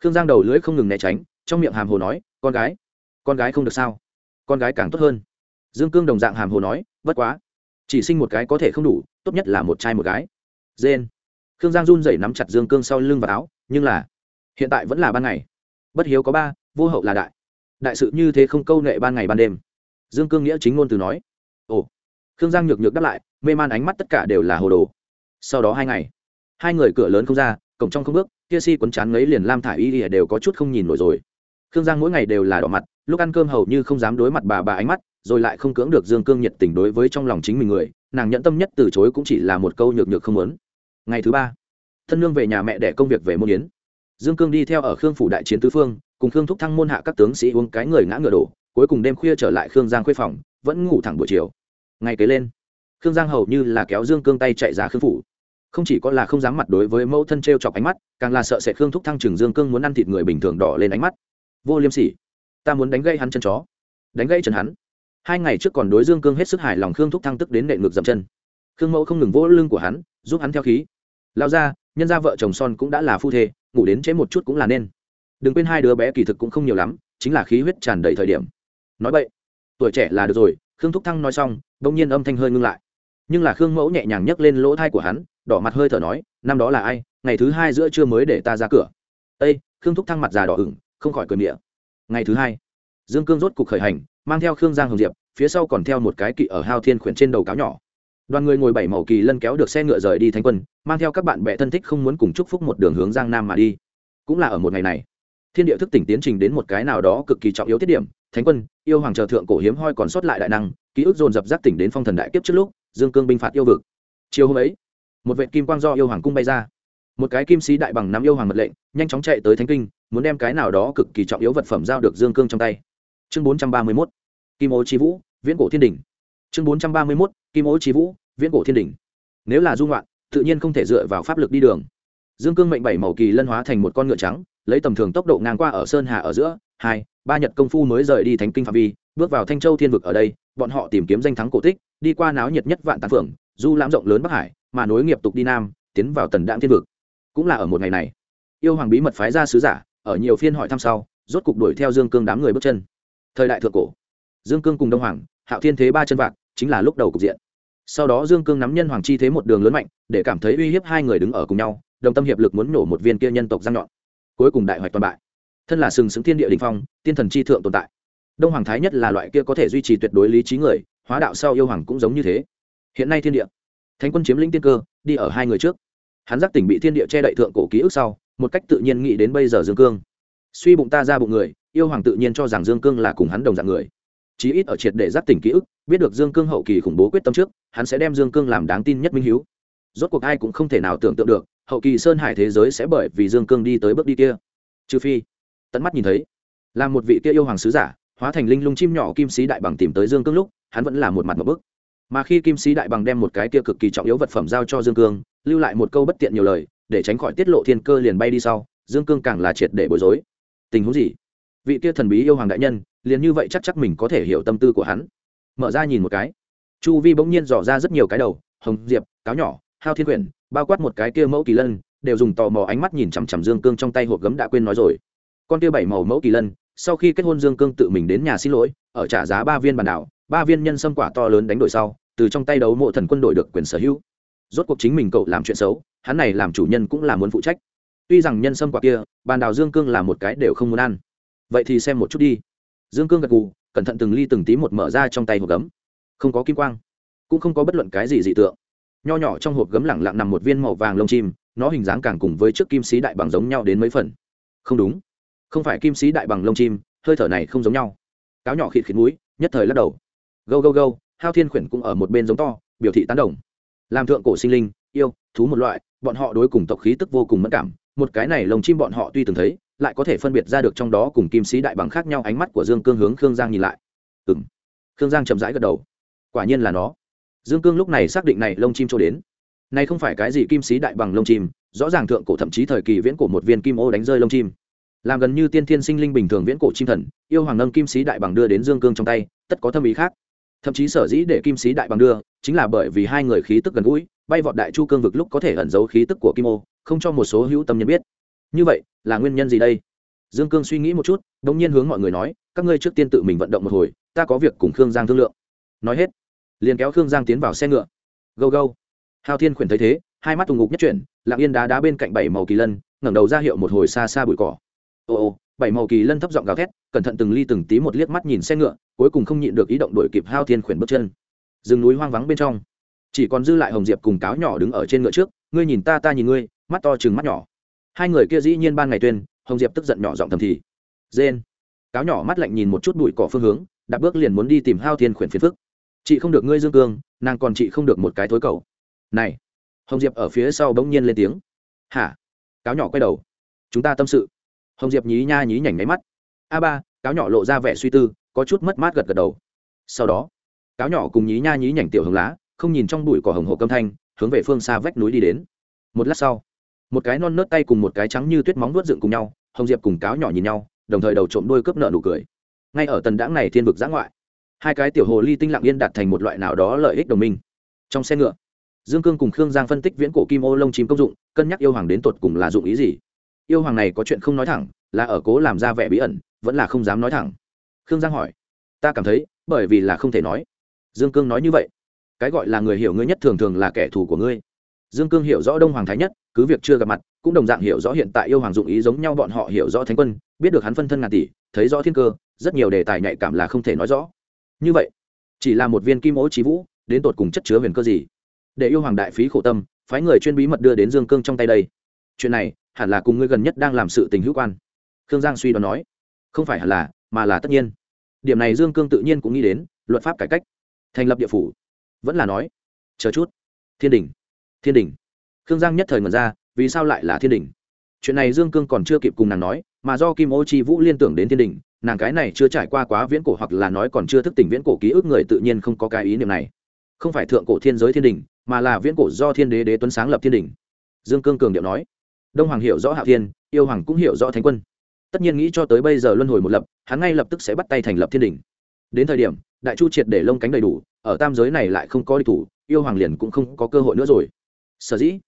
khương giang đầu lưỡi không ngừng né tránh, trong miệng hàm hồ nói, con gái con gái không được sao? Con gái càng tốt hơn dương cương đồng dạng hàm hồ nói vất quá, chỉ sinh một cái có thể không đủ, tốt nhất là một trai một gái. Dên khương giang run rẩy nắm chặt dương cương sau lưng và áo, nhưng là, hiện tại vẫn là ban ngày. Bất hiếu có ba, vô hậu là đại. Đại sự như thế không câu nệ ban ngày ban đêm. Dương cương nghĩa chính ngôn từ nói. Ồ. Khương giang nhược nhược đáp lại, mê man ánh mắt tất cả đều là hồ đồ. Sau đó hai ngày, hai người cửa lớn không ra, cổng trong không bước, kia si quấn chán ngấy liền lam thả y ỉa đều có chút không nhìn nổi rồi. Khương giang mỗi ngày đều là đỏ mặt, lúc ăn cơm hầu như không dám đối mặt bà bà ánh mắt rồi lại không cưỡng được dương cương nhiệt tình đối với trong lòng chính mình người, nàng nhẫn tâm nhất từ chối cũng chỉ là một câu nhược nhược không muốn. Ngày thứ ba, thân nương về nhà mẹ để công việc về môn yến. Dương cương đi theo ở khương phủ đại chiến tứ phương, cùng khương thúc thăng môn hạ các tướng sĩ uống cái người ngã ngựa đổ, cuối cùng đêm khuya trở lại khương giang khuê phòng, vẫn ngủ thẳng buổi chiều. Ngày kế lên, khương giang hầu như là kéo dương cương tay chạy ra khương phủ. Không chỉ có là không dám mặt đối với mẫu thân t r e o chọc ánh mắt, càng là sợ sẽ khương thúc thăng trừng dương cương muốn ăn thịt người bình thường đỏ lên ánh mắt. Vô liêm sỉ. Ta muốn đánh gây hắn chân chó. Đánh gây chân hắn hai ngày trước còn đối dương cương hết sức hài lòng khương thúc thăng tức đến nệ ngược dậm chân. Khương mẫu không ngừng vỗ lưng của hắn, giúp hắn theo khí. Lao ra nhân ra vợ chồng son cũng đã là phu thê, ngủ đến chế một chút cũng là nên. Đừng quên hai đứa bé kỳ thực cũng không nhiều lắm, chính là khí huyết tràn đầy thời điểm. Nói vậy tuổi trẻ là được rồi, khương thúc thăng nói xong, bỗng nhiên âm thanh hơi ngưng lại. Nhưng là khương mẫu nhẹ nhàng nhấc lên lỗ thai của hắn, đỏ mặt hơi thở nói, năm đó là ai? Ngày thứ hai giữa trưa mới để ta ra cửa. Ây khương thúc thăng mặt già đỏ ửng, không khỏi cười miệng ngày thứ hai. Dương cương rốt cục khởi hành mang theo khương giang hồng diệp, phía sau còn theo một cái kỵ ở hao thiên khuyển trên đầu cáo nhỏ. Đoàn người ngồi bảy màu kỳ lân kéo được xe ngựa rời đi thánh quân, mang theo các bạn bè thân thích không muốn cùng chúc phúc một đường hướng giang nam mà đi. Cũng là ở một ngày này, thiên địa thức tỉnh tiến trình đến một cái nào đó cực kỳ trọng yếu tiết điểm. Thánh quân, yêu hoàng chờ thượng cổ hiếm hoi còn sót lại đại năng, ký ức dồn dập giác tỉnh đến phong thần đại kiếp trước lúc, dương cương binh phạt yêu vực. Chiều hôm ấy, một vệ kim quang do yêu hoàng cung bay ra. Một cái kim sĩ đại bằng nắm yêu hoàng mật lệnh, nhanh chóng chạy tới thánh kinh, muốn đem cái nào đó cực kỳ trọng yếu vật phẩm giao được dương cương trong tay. Chương bốn trăm ba mươi mốt kim ô chi vũ, viễn cổ thiên đình. Chương bốn trăm ba mươi mốt, kim ô chi vũ, viễn cổ thiên đình. Nếu là dung loạn tự nhiên không thể dựa vào pháp lực đi đường. Dương cương mệnh bảy màu kỳ lân hóa thành một con ngựa trắng, lấy tầm thường tốc độ ngang qua ở sơn hà ở giữa, hai, ba nhật công phu mới rời đi thánh kinh phạm vi, bước vào thanh châu thiên vực ở đây, bọn họ tìm kiếm danh thắng cổ tích, đi qua náo nhiệt nhất vạn tán phượng, du lãm rộng lớn bắc hải, mà nối nghiệp tục đi nam, tiến vào tần đạm thiên vực. Cũng là ở một ngày này, yêu hoàng bí mật phái ra sứ giả, ở nhiều phiên hỏi thăm sau, rốt cục đuổi theo dương cương đám người bước chân. Thời đại thượng cổ dương cương cùng đông hoàng, hạo thiên thế ba chân vạc, chính là lúc đầu cục diện. Sau đó dương cương nắm nhân hoàng chi thế một đường lớn mạnh, để cảm thấy uy hiếp hai người đứng ở cùng nhau, đồng tâm hiệp lực muốn nổ một viên kia nhân tộc răng nhọn. Cuối cùng đại hoạch toàn bại. Thân là sừng sững thiên địa đình phong, tiên thần chi thượng tồn tại. Đông hoàng thái nhất là loại kia có thể duy trì tuyệt đối lý trí người, hóa đạo sau yêu hoàng cũng giống như thế. Hiện nay thiên địa, thánh quân chiếm lĩnh tiên cơ, đi ở hai người trước. Hắn giác tỉnh bị thiên địa che đậy thượng cổ ký ức sau, một cách tự nhiên nghĩ đến bây giờ dương cương. Suy bụng ta ra bụng người, yêu hoàng tự nhiên cho rằng dương cương là cùng hắn đồng dạng người chí ít ở triệt để giác tỉnh ký ức, biết được dương cương hậu kỳ khủng bố quyết tâm trước, hắn sẽ đem dương cương làm đáng tin nhất minh hiếu. Rốt cuộc ai cũng không thể nào tưởng tượng được, hậu kỳ sơn hải thế giới sẽ bởi vì dương cương đi tới bước đi kia. Trừ phi, tận mắt nhìn thấy, là một vị kia yêu hoàng sứ giả, hóa thành linh lung chim nhỏ kim sĩ đại bằng tìm tới dương cương lúc, hắn vẫn là một mặt một bức. Mà khi kim sĩ đại bằng đem một cái kia cực kỳ trọng yếu vật phẩm giao cho dương cương, lưu lại một câu bất tiện nhiều lời, để tránh khỏi tiết lộ thiên cơ liền bay đi sau, dương cương càng là triệt để bối rối. Tình huống gì? Vị kia thần bí yêu hoàng đại nhân liền như vậy chắc chắc mình có thể hiểu tâm tư của hắn. Mở ra nhìn một cái. Chu vi bỗng nhiên dò ra rất nhiều cái đầu, hồng diệp, cáo nhỏ, hao thiên quyển bao quát một cái kia mẫu kỳ lân, đều dùng tò mò ánh mắt nhìn chằm chằm dương cương trong tay hộp gấm đã quên nói rồi. Con kia bảy màu mẫu kỳ lân, sau khi kết hôn dương cương tự mình đến nhà xin lỗi, ở trả giá ba viên bàn đảo, ba viên nhân sâm quả to lớn đánh đổi sau, từ trong tay đấu mộ thần quân đội được quyền sở hữu. Rốt cuộc chính mình cậu làm chuyện xấu, hắn này làm chủ nhân cũng là muốn phụ trách. Tuy rằng nhân sâm quả kia bàn đào dương cương là một cái đều không muốn ăn. Vậy thì xem một chút đi dương cương gật gù, cẩn thận từng ly từng tí một mở ra trong tay hộp gấm. Không có kim quang, cũng không có bất luận cái gì dị tượng. Nho nhỏ trong hộp gấm lẳng lặng nằm một viên màu vàng lông chim, nó hình dáng càng cùng với chiếc kim sĩ đại bằng giống nhau đến mấy phần. Không đúng, không phải kim sĩ đại bằng lông chim, hơi thở này không giống nhau. Cáo nhỏ khịt khịt mũi, nhất thời lắc đầu. Gâu gâu gâu, hao thiên khuyển cũng ở một bên giống to, biểu thị tán đồng. Làm thượng cổ sinh linh, yêu, thú một loại, bọn họ đối cùng tộc khí tức vô cùng mất cảm, một cái này lồng chim bọn họ tuy từng thấy lại có thể phân biệt ra được trong đó cùng kim sĩ đại bằng khác nhau ánh mắt của dương cương hướng khương giang nhìn lại. Ừ m khương giang chậm rãi gật đầu. Quả nhiên là nó. Dương cương lúc này xác định này lông chim trôi đến. Này không phải cái gì kim sĩ đại bằng lông chim, rõ ràng thượng cổ thậm chí thời kỳ viễn cổ một viên kim ô đánh rơi lông chim. Làm gần như tiên thiên sinh linh bình thường viễn cổ chim thần, yêu hoàng nâng kim sĩ đại bằng đưa đến dương cương trong tay, tất có thâm ý khác. Thậm chí sở dĩ để kim sĩ đại bằng đưa, chính là bởi vì hai người khí tức gần gũi, bay vọt đại chu cương vực lúc có thể ẩn giấu khí tức của kim ô, không cho một số hữu tâm nhân biết như vậy, là nguyên nhân gì đây? Dương cương suy nghĩ một chút đ ỗ n g nhiên hướng mọi người nói, các ngươi trước tiên tự mình vận động một hồi, ta có việc cùng khương giang thương lượng. Nói hết, liền kéo khương giang tiến vào xe ngựa. Gâu gâu. Hao thiên khuyển thấy thế, hai mắt tùng ngục nhất chuyển, lặng yên đá đá bên cạnh bảy màu kỳ lân, ngẩng đầu ra hiệu một hồi xa xa bụi cỏ. Ồ ồ bảy màu kỳ lân thấp giọng gào thét, cẩn thận từng ly từng tí một liếc mắt nhìn xe ngựa, cuối cùng không nhịn được ý động đổi kịp hao thiên khuyển bước chân. Rừng núi hoang vắng bên trong, chỉ còn dư lại hồng diệp cùng cáo nhỏ đứng ở trên ngựa trước, ngươi nhìn ta ta nhìn ngươi mắt to chừng mắt nhỏ hai người kia dĩ nhiên ban ngày tuyên, hồng diệp tức giận nhỏ giọng thầm thì. Dên cáo nhỏ mắt lạnh nhìn một chút bụi cỏ phương hướng đạp bước liền muốn đi tìm hao thiên khuyển phiền phức. Chị không được ngươi dương cương, nàng còn chị không được một cái thối cầu này. Hồng diệp ở phía sau bỗng nhiên lên tiếng. Hả? Cáo nhỏ quay đầu. Chúng ta tâm sự. Hồng diệp nhí nha nhí nhảnh nháy mắt. A ba, cáo nhỏ lộ ra vẻ suy tư, có chút mất mát gật gật đầu. Sau đó, cáo nhỏ cùng nhí nha nhí nhảnh tiểu hồng lá, không nhìn trong bụi cỏ hồng hộ câm thanh, hướng về phương xa vách núi đi đến. Một lát sau một cái non nớt tay cùng một cái trắng như tuyết móng nuốt dựng cùng nhau, hồng diệp cùng cáo nhỏ nhìn nhau, đồng thời đầu trộm đôi cướp nợ nụ cười. Ngay ở tần đãng này thiên vực giã ngoại, hai cái tiểu hồ ly tinh lặng yên đạt thành một loại nào đó lợi ích đồng minh. Trong xe ngựa, dương cương cùng khương giang phân tích viễn cổ kim ô lông chim công dụng, cân nhắc yêu hoàng đến tột cùng là dụng ý gì. Yêu hoàng này có chuyện không nói thẳng, là ở cố làm ra vẻ bí ẩn, vẫn là không dám nói thẳng. Khương giang hỏi, ta cảm thấy, bởi vì là không thể nói. Dương cương nói như vậy, cái gọi là người hiểu ngươi nhất thường thường là kẻ thù của ngươi dương cương hiểu rõ đông hoàng thái nhất, cứ việc chưa gặp mặt, cũng đồng dạng hiểu rõ hiện tại yêu hoàng dụng ý giống nhau bọn họ hiểu rõ thánh quân, biết được hắn phân thân ngàn tỷ, thấy rõ thiên cơ, rất nhiều đề tài nhạy cảm là không thể nói rõ. Như vậy, chỉ là một viên kim ố trí vũ, đến tột cùng chất chứa huyền cơ gì? Để yêu hoàng đại phí khổ tâm, phái người chuyên bí mật đưa đến dương cương trong tay đây. Chuyện này, hẳn là cùng ngươi gần nhất đang làm sự tình hữu quan. Khương giang suy đoán nói. Không phải hẳn là, mà là tất nhiên. Điểm này dương cương tự nhiên cũng nghĩ đến, luật pháp cải cách, thành lập địa phủ. Vẫn là nói, chờ chút. Thiên đình thiên đình. Khương giang nhất thời ngần ra, vì sao lại là thiên đình? Chuyện này dương cương còn chưa kịp cùng nàng nói, mà do kim ô chi vũ liên tưởng đến thiên đình, nàng cái này chưa trải qua quá viễn cổ hoặc là nói còn chưa thức tỉnh viễn cổ ký ức người tự nhiên không có cái ý niệm này. Không phải thượng cổ thiên giới thiên đình, mà là viễn cổ do thiên đế đế tuấn sáng lập thiên đình. Dương cương cường điệu nói. Đông hoàng hiểu rõ hạ thiên, yêu hoàng cũng hiểu rõ thánh quân. Tất nhiên nghĩ cho tới bây giờ luân hồi một lập, hắn ngay lập tức sẽ bắt tay thành lập thiên đình. Đến thời điểm, đại chu triệt để lông cánh đầy đủ, ở tam giới này lại không có đi thủ, yêu hoàng liền cũng không có cơ hội nữa rồi sở dĩ,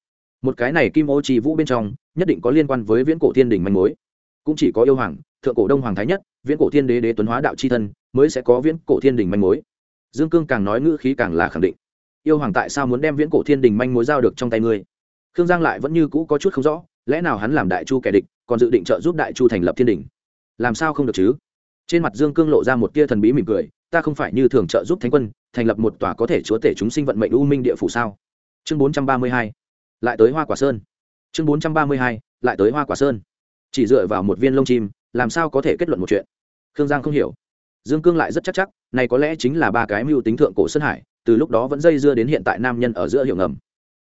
một cái này kim ô trì vũ bên trong, nhất định có liên quan với viễn cổ thiên đình manh mối. Cũng chỉ có yêu hoàng, thượng cổ đông hoàng thái nhất, viễn cổ thiên đế đế tuấn hóa đạo c h i thân, mới sẽ có viễn cổ thiên đình manh mối. Dương cương càng nói ngữ khí càng là khẳng định. Yêu hoàng tại sao muốn đem viễn cổ thiên đình manh mối giao được trong tay ngươi? Khương giang lại vẫn như cũ có chút không rõ, lẽ nào hắn làm đại chu kẻ địch, còn dự định trợ giúp đại chu thành lập thiên đình? Làm sao không được chứ? Trên mặt dương cương lộ ra một tia thần bí mỉm cười, ta không phải như thường trợ giúp thánh quân, thành lập một tòa có thể chúa tể chúng sinh vận mệnh u minh địa phủ sao? Chương bốn trăm ba mươi hai, lại tới hoa quả sơn. Chương bốn trăm ba mươi hai, lại tới hoa quả sơn. Chỉ dựa vào một viên lông chim, làm sao có thể kết luận một chuyện? Khương giang không hiểu. Dương cương lại rất chắc chắc, này có lẽ chính là ba cái mưu tính thượng cổ sơn hải, từ lúc đó vẫn dây dưa đến hiện tại nam nhân ở giữa hiệu ngầm.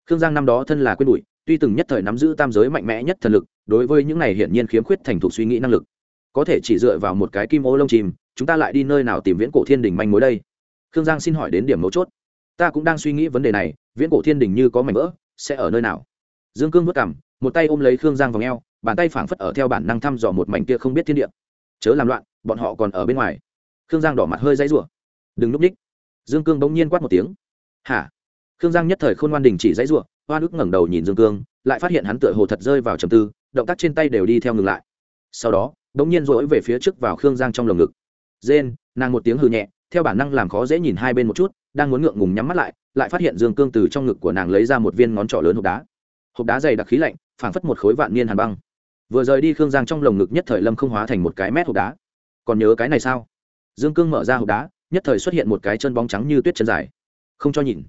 Khương giang năm đó thân là quên bụi, tuy từng nhất thời nắm giữ tam giới mạnh mẽ nhất thần lực, đối với những này hiển nhiên khiếm khuyết thành thục suy nghĩ năng lực. Có thể chỉ dựa vào một cái kim ô lông chìm chúng ta lại đi nơi nào tìm viễn cổ thiên đình manh mối đây? Khương giang xin hỏi đến điểm mấu chốt ta cũng đang suy nghĩ vấn đề này, viễn cổ thiên đình như có mảnh vỡ, sẽ ở nơi nào? Dương cương vất cảm một tay ôm lấy khương giang vào ngheo bàn tay phảng phất ở theo bản năng thăm dò một mảnh kia không biết thiên địa. Chớ làm loạn, bọn họ còn ở bên ngoài. Khương giang đỏ mặt hơi dãy rủa. Đừng núp ních. Dương cương bỗng nhiên quát một tiếng. Hả? Khương giang nhất thời khôn ngoan đình chỉ dãy rủa hoa ức ngẩng đầu nhìn dương cương, lại phát hiện hắn tựa hồ thật rơi vào trầm tư, động tác trên tay đều đi theo ngừng lại. Sau đó, bỗng nhiên rỗi về phía trước vào khương giang trong lồng ngực. Rên, nàng một tiếng hư nhẹ, theo bản năng làm khó dễ nhìn hai bên một chút đang muốn ngượng ngùng nhắm mắt lại lại phát hiện dương cương từ trong ngực của nàng lấy ra một viên ngón trỏ lớn hộp đá. Hộp đá dày đặc khí lạnh, phảng phất một khối vạn niên hàn băng. Vừa rời đi khương giang trong lồng ngực nhất thời lâm không hóa thành một cái mét hộp đá. Còn nhớ cái này sao? Dương cương mở ra hộp đá, nhất thời xuất hiện một cái chân bóng trắng như tuyết chân dài. Không cho nhìn,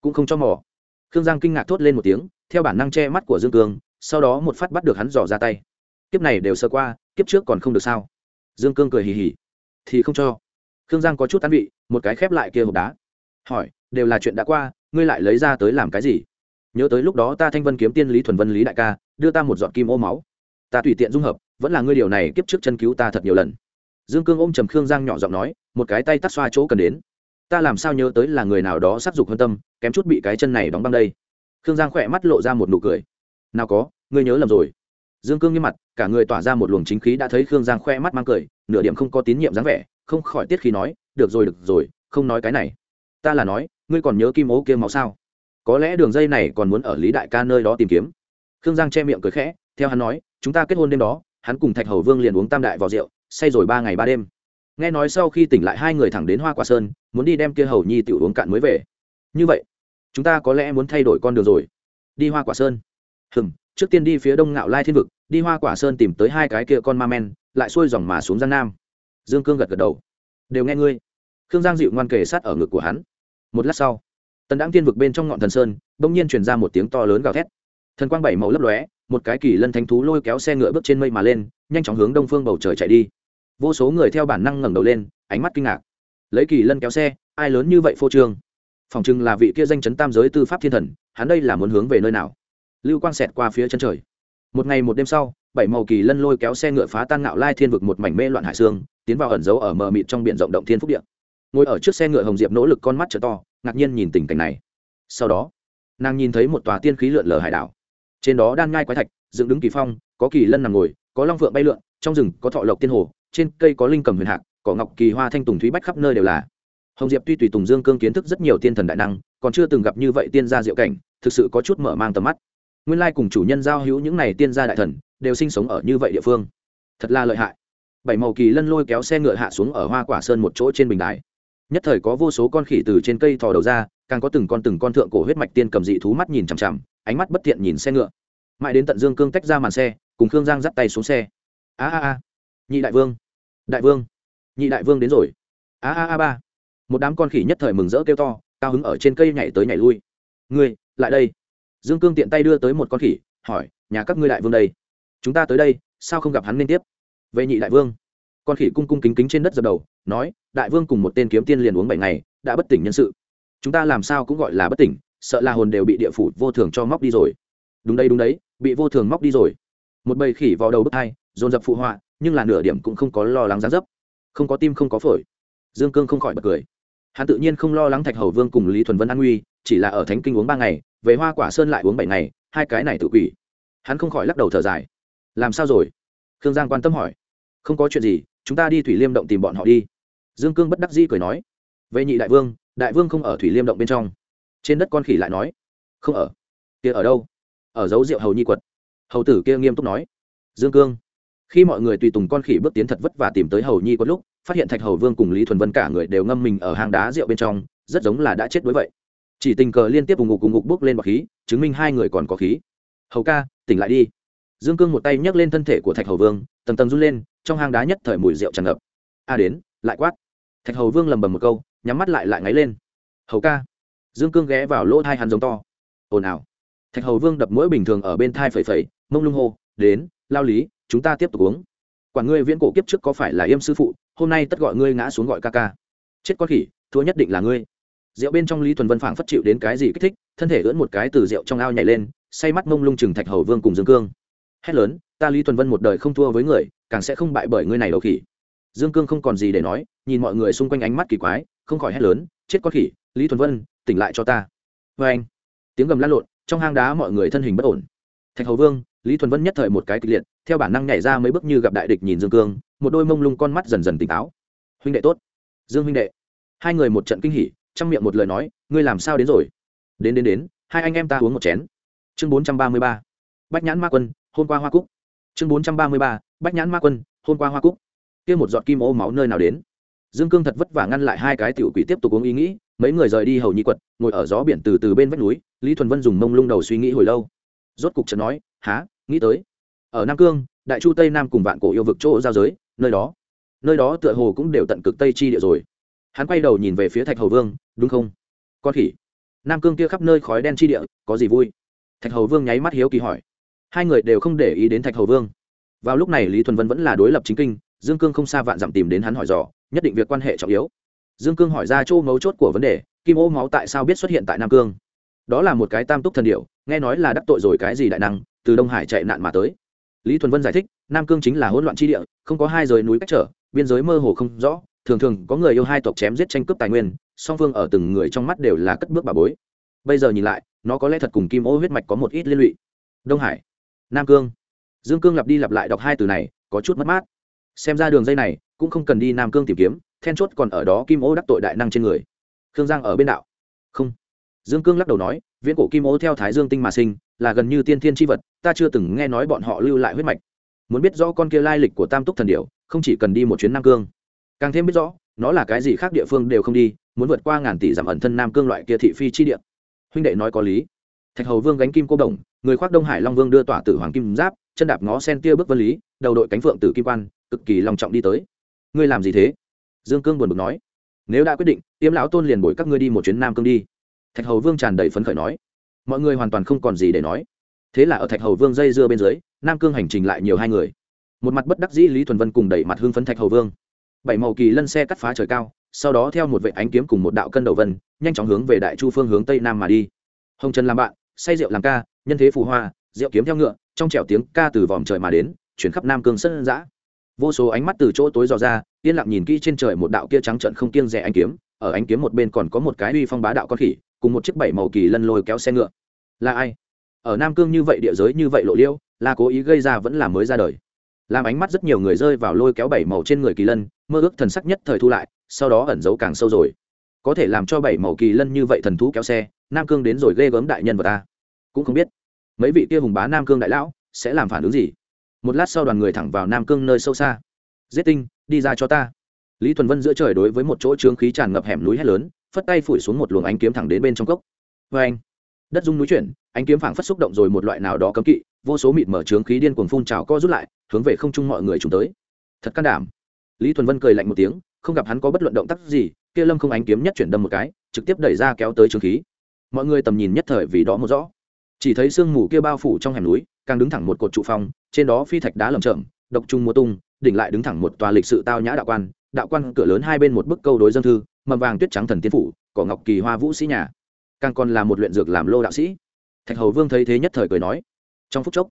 cũng không cho mò. Khương giang kinh ngạc thốt lên một tiếng, theo bản năng che mắt của dương cương, sau đó một phát bắt được hắn dò ra tay. Kiếp này đều sơ qua, kiếp trước còn không được sao? Dương cương cười hì hì. Thì không cho. Khương giang có chút tán vị, một cái khép lại kia hộp đá hỏi, đều là chuyện đã qua, ngươi lại lấy ra tới làm cái gì? Nhớ tới lúc đó ta thanh vân kiếm tiên lý thuần vân lý đại ca, đưa ta một giọt kim ô máu. Ta tùy tiện dung hợp, vẫn là ngươi điều này kiếp trước chân cứu ta thật nhiều lần. Dương cương ôm trầm khương giang nhỏ giọng nói, một cái tay tắt xoa chỗ cần đến. Ta làm sao nhớ tới là người nào đó sắc dục hơn tâm, kém chút bị cái chân này đóng băng đây. Khương giang khỏe mắt lộ ra một nụ cười. Nào có, ngươi nhớ lầm rồi. Dương cương nghiêm mặt, cả người tỏa ra một luồng chính khí đã thấy khương giang khoe mắt mang cười, nửa điểm không có tín nhiệm dáng vẻ, không khỏi tiết khi nói, được rồi được rồi, không nói cái này ta là nói, ngươi còn nhớ kim ố kia máu sao? Có lẽ đường dây này còn muốn ở lý đại ca nơi đó tìm kiếm. Khương giang che miệng cười khẽ, theo hắn nói, chúng ta kết hôn đêm đó, hắn cùng thạch hầu vương liền uống tam đại vào rượu, say rồi ba ngày ba đêm. Nghe nói sau khi tỉnh lại hai người thẳng đến hoa quả sơn, muốn đi đem kia hầu nhi tiểu uống cạn mới về. Như vậy, chúng ta có lẽ muốn thay đổi con đường rồi. Đi hoa quả sơn. Hừm, trước tiên đi phía đông ngạo lai thiên vực, đi hoa quả sơn tìm tới hai cái kia con ma men, lại xuôi dòng mà xuống giang nam. Dương cương gật gật đầu. Đều nghe ngươi. Khương giang dịu ngoan kề sát ở ngực của hắn một lát sau, tần đáng tiên vực bên trong ngọn thần sơn, bỗng nhiên truyền ra một tiếng to lớn gào thét. Thần quang bảy màu lấp lóe, một cái kỳ lân thánh thú lôi kéo xe ngựa bước trên mây mà lên, nhanh chóng hướng đông phương bầu trời chạy đi. Vô số người theo bản năng ngẩng đầu lên, ánh mắt kinh ngạc. Lấy kỳ lân kéo xe, ai lớn như vậy phô trương? Phòng chừng là vị kia danh chấn tam giới tư pháp thiên thần, hắn đây là muốn hướng về nơi nào? Lưu quang xẹt qua phía chân trời. Một ngày một đêm sau, bảy màu kỳ lân lôi kéo xe ngựa phá tan ngạo lai thiên vực một mảnh mê loạn hải sương, tiến vào ẩn giấu ở mờ mịt trong biển rộng động thiên phúc điện ngồi ở trước xe ngựa hồng diệp nỗ lực con mắt trở to, ngạc nhiên nhìn tình cảnh này. Sau đó, nàng nhìn thấy một tòa tiên khí lượn lờ hải đảo. Trên đó đan ngai quái thạch, dựng đứng kỳ phong, có kỳ lân nằm ngồi, có long phượng bay lượn, trong rừng có thọ lộc tiên hồ, trên cây có linh cầm huyền hạc, cỏ ngọc, kỳ hoa thanh tùng thúy bách khắp nơi đều là. Hồng diệp tuy tùy tùng dương cương kiến thức rất nhiều tiên thần đại năng, còn chưa từng gặp như vậy tiên gia diệu cảnh, thực sự có chút mở mang tầm mắt. Nguyên lai cùng chủ nhân giao hữu những này tiên gia đại thần, đều sinh sống ở như vậy địa phương. Thật là lợi hại. Bảy màu kỳ lân lôi kéo xe ngựa hạ xuống ở hoa quả sơn một chỗ trên bình đài nhất thời có vô số con khỉ từ trên cây thò đầu ra, càng có từng con từng con thượng cổ huyết mạch tiên cầm dị thú mắt nhìn chằm chằm, ánh mắt bất thiện nhìn xe ngựa. Mãi đến tận dương cương tách ra màn xe, cùng khương giang dắt tay xuống xe. A a a. Nhị đại vương. Đại vương. Nhị đại vương đến rồi. A a a ba. Một đám con khỉ nhất thời mừng rỡ kêu to, cao hứng ở trên cây nhảy tới nhảy lui. Ngươi, lại đây. Dương cương tiện tay đưa tới một con khỉ, hỏi, nhà các ngươi đại vương đây? Chúng ta tới đây, sao không gặp hắn liên tiếp? Về nhị đại vương con khỉ cung cung kính kính trên đất dập đầu, nói, đại vương cùng một tên kiếm tiên liền uống bảy ngày, đã bất tỉnh nhân sự. Chúng ta làm sao cũng gọi là bất tỉnh, sợ là hồn đều bị địa phủ vô thường cho móc đi rồi. Đúng đây đúng đấy, bị vô thường móc đi rồi. Một bầy khỉ vào đầu bức hai, dồn dập phụ họa, nhưng là nửa điểm cũng không có lo lắng giá dấp. Không có tim không có phổi. Dương cương không khỏi bật cười. Hắn tự nhiên không lo lắng thạch hầu vương cùng lý thuần vân an nguy, chỉ là ở thánh kinh uống ba ngày, về hoa quả sơn lại uống bảy ngày, hai cái này tự quỷ. Hắn không khỏi lắc đầu thở dài. Làm sao rồi? Khương giang quan tâm hỏi. Không có chuyện gì chúng ta đi thủy liêm động tìm bọn họ đi dương cương bất đắc dĩ cười nói về nhị đại vương đại vương không ở thủy liêm động bên trong trên đất con khỉ lại nói không ở kia ở đâu ở dấu rượu hầu nhi quật hầu tử kia nghiêm túc nói dương cương khi mọi người tùy tùng con khỉ bước tiến thật vất và tìm tới hầu nhi quật lúc phát hiện thạch hầu vương cùng lý thuần vân cả người đều ngâm mình ở hang đá rượu bên trong rất giống là đã chết đối vậy chỉ tình cờ liên tiếp vùng ngục cùng ngục bước lên bọc khí chứng minh hai người còn có khí hầu ca tỉnh lại đi dương cương một tay nhấc lên thân thể của thạch hầu vương tầng tầng run lên trong hang đá nhất thời mùi rượu tràn ngập. A đến, lại quát. Thạch hầu vương lầm bầm một câu, nhắm mắt lại lại ngáy lên. Hầu ca. Dương cương ghé vào lỗ thai hắn giống to. Ồn ào. Thạch hầu vương đập mũi bình thường ở bên thai phẩy phẩy, mông lung hô, đến, lao lý, chúng ta tiếp tục uống. Quản ngươi viễn cổ kiếp trước có phải là yêm sư phụ, hôm nay tất gọi ngươi ngã xuống gọi ca ca. Chết con khỉ, thua nhất định là ngươi. Rượu bên trong lý thuần vân phảng phất chịu đến cái gì kích thích, thân thể ưỡn một cái từ rượu trong ao nhảy lên, say mắt mông lung chừng thạch hầu vương cùng dương cương hét lớn, ta lý thuần vân một đời không thua với người, càng sẽ không bại bởi ngươi này đầu khỉ. Dương cương không còn gì để nói, nhìn mọi người xung quanh ánh mắt kỳ quái, không khỏi hét lớn, chết con khỉ, lý thuần vân, tỉnh lại cho ta. Vê anh, tiếng gầm lan lộn, trong hang đá mọi người thân hình bất ổn. Thạch hầu vương, lý thuần vân nhất thời một cái kịch liệt, theo bản năng nhảy ra mấy bước như gặp đại địch nhìn dương cương, một đôi mông lung con mắt dần dần tỉnh táo. Huynh đệ tốt. Dương huynh đệ. Hai người một trận kinh hỉ, trong miệng một lời nói, ngươi làm sao đến rồi? Đến đến đến, hai anh em ta uống một chén. Chương bốn trăm ba mươi ba. Bách nhãn ma quân hôm qua hoa cúc. Chương bốn trăm ba mươi ba, bách nhãn ma quân, hôm qua hoa cúc. Kia một giọt kim ô máu nơi nào đến? Dương cương thật vất vả ngăn lại hai cái tiểu quỷ tiếp tục uống ý nghĩ, mấy người rời đi hầu nhi quật, ngồi ở gió biển từ từ bên vách núi, lý thuần vân dùng mông lung đầu suy nghĩ hồi lâu. Rốt cục chợt nói há nghĩ tới. Ở nam cương, đại chu tây nam cùng vạn cổ yêu vực chỗ giao giới, nơi đó nơi đó tựa hồ cũng đều tận cực tây chi địa rồi. Hắn quay đầu nhìn về phía thạch hầu vương, đúng không? Con khỉ. Nam cương kia khắp nơi khói đen chi địa, có gì vui? Thạch hầu vương nháy mắt hiếu kỳ hỏi hai người đều không để ý đến thạch hầu vương. Vào lúc này lý thuần vân vẫn là đối lập chính kinh, dương cương không xa vạn dặm tìm đến hắn hỏi dò, nhất định việc quan hệ trọng yếu. Dương cương hỏi ra chỗ mấu chốt của vấn đề, kim ô máu tại sao biết xuất hiện tại nam cương? Đó là một cái tam túc thần điệu nghe nói là đắc tội rồi cái gì đại năng, từ đông hải chạy nạn mà tới. Lý thuần vân giải thích, nam cương chính là hỗn loạn tri địa, không có hai rời núi cách trở, biên giới mơ hồ không rõ, thường thường có người yêu hai tộc chém giết tranh cướp tài nguyên, song phương ở từng người trong mắt đều là cất bước bà bối. Bây giờ nhìn lại, nó có lẽ thật cùng kim ô huyết mạch có một ít liên lụy. Đông hải nam cương. Dương cương lặp đi lặp lại đọc hai từ này, có chút mất mát. Xem ra đường dây này cũng không cần đi nam cương tìm kiếm, then chốt còn ở đó kim ô đắc tội đại năng trên người. Khương giang ở bên đạo. Không. Dương cương lắc đầu nói, viễn cổ kim ô theo thái dương tinh mà sinh, là gần như tiên thiên tri vật, ta chưa từng nghe nói bọn họ lưu lại huyết mạch. Muốn biết rõ con kia lai lịch của tam túc thần điệu không chỉ cần đi một chuyến nam cương, càng thêm biết rõ, nó là cái gì khác địa phương đều không đi, muốn vượt qua ngàn tỷ giảm ẩn thân nam cương loại kia thị phi chi địa. Huynh đệ nói có lý. Thạch hầu vương gánh kim cô đồng người khoác đông hải long vương đưa tỏa tử hoàng kim giáp, chân đạp ngó sen tia bước vân lý, đầu đội cánh phượng tử kim quan, cực kỳ long trọng đi tới. Ngươi làm gì thế? Dương cương buồn bực nói. Nếu đã quyết định, tiêm lão tôn liền bồi các ngươi đi một chuyến nam cương đi. Thạch hầu vương tràn đầy phấn khởi nói. Mọi người hoàn toàn không còn gì để nói. Thế là ở thạch hầu vương dây dưa bên dưới, nam cương hành trình lại nhiều hai người. Một mặt bất đắc dĩ lý thuần vân cùng đẩy mặt hương phấn thạch hầu vương. Bảy màu kỳ lân xe cắt phá trời cao, sau đó theo một vệ ánh kiếm cùng một đạo cân đầu vân, nhanh chóng hướng về đại chu phương hướng tây nam mà đi. Hồng trần làm bạn say rượu làm ca, nhân thế phù hoa, rượu kiếm theo ngựa, trong trẻo tiếng ca từ vòm trời mà đến, chuyển khắp nam cương sân giã vô số ánh mắt từ chỗ tối dò ra, yên lặng nhìn kỹ trên trời một đạo kia trắng trận không kiêng rẻ ánh kiếm, ở ánh kiếm một bên còn có một cái uy phong bá đạo con khỉ, cùng một chiếc bảy màu kỳ lân lôi kéo xe ngựa. Là ai? Ở nam cương như vậy địa giới như vậy lộ liêu là cố ý gây ra vẫn là mới ra đời. Làm ánh mắt rất nhiều người rơi vào lôi kéo bảy màu trên người kỳ lân, mơ ước thần sắc nhất thời thu lại, sau đó ẩn giấu càng sâu rồi có thể làm cho bảy màu kỳ lân như vậy thần thú kéo xe, nam cương đến rồi ghê gớm đại nhân vật ta. Cũng không biết, mấy vị kia hùng bá nam cương đại lão sẽ làm phản ứng gì? Một lát sau đoàn người thẳng vào nam cương nơi sâu xa. Giết tinh, đi ra cho ta. Lý thuần vân giữa trời đối với một chỗ trướng khí tràn ngập hẻm núi hét lớn, phất tay phủi xuống một luồng ánh kiếm thẳng đến bên trong cốc. Vê anh đất dung núi chuyển, ánh kiếm phảng phất xúc động rồi một loại nào đó cấm kỵ, vô số mịt mở trướng khí điên cuồng phun trào co rút lại, hướng về không trung mọi người chúng tới. Thật can đảm. Lý thuần vân cười lạnh một tiếng, không gặp hắn có bất luận động tác gì kia lâm không ánh kiếm nhất chuyển đâm một cái, trực tiếp đẩy ra kéo tới trướng khí. Mọi người tầm nhìn nhất thời vì đó một rõ. Chỉ thấy sương mù kia bao phủ trong hẻm núi, càng đứng thẳng một cột trụ phong trên đó phi thạch đá lầm chậm độc trung múa tung, đỉnh lại đứng thẳng một tòa lịch sự tao nhã đạo quan đạo quan cửa lớn hai bên một bức câu đối dân thư, mầm vàng tuyết trắng thần tiên phủ, cỏ ngọc kỳ hoa vũ sĩ nhà. Càng còn là một luyện dược làm lô đạo sĩ. Thạch hầu vương thấy thế nhất thời cười nói, trong phút chốc,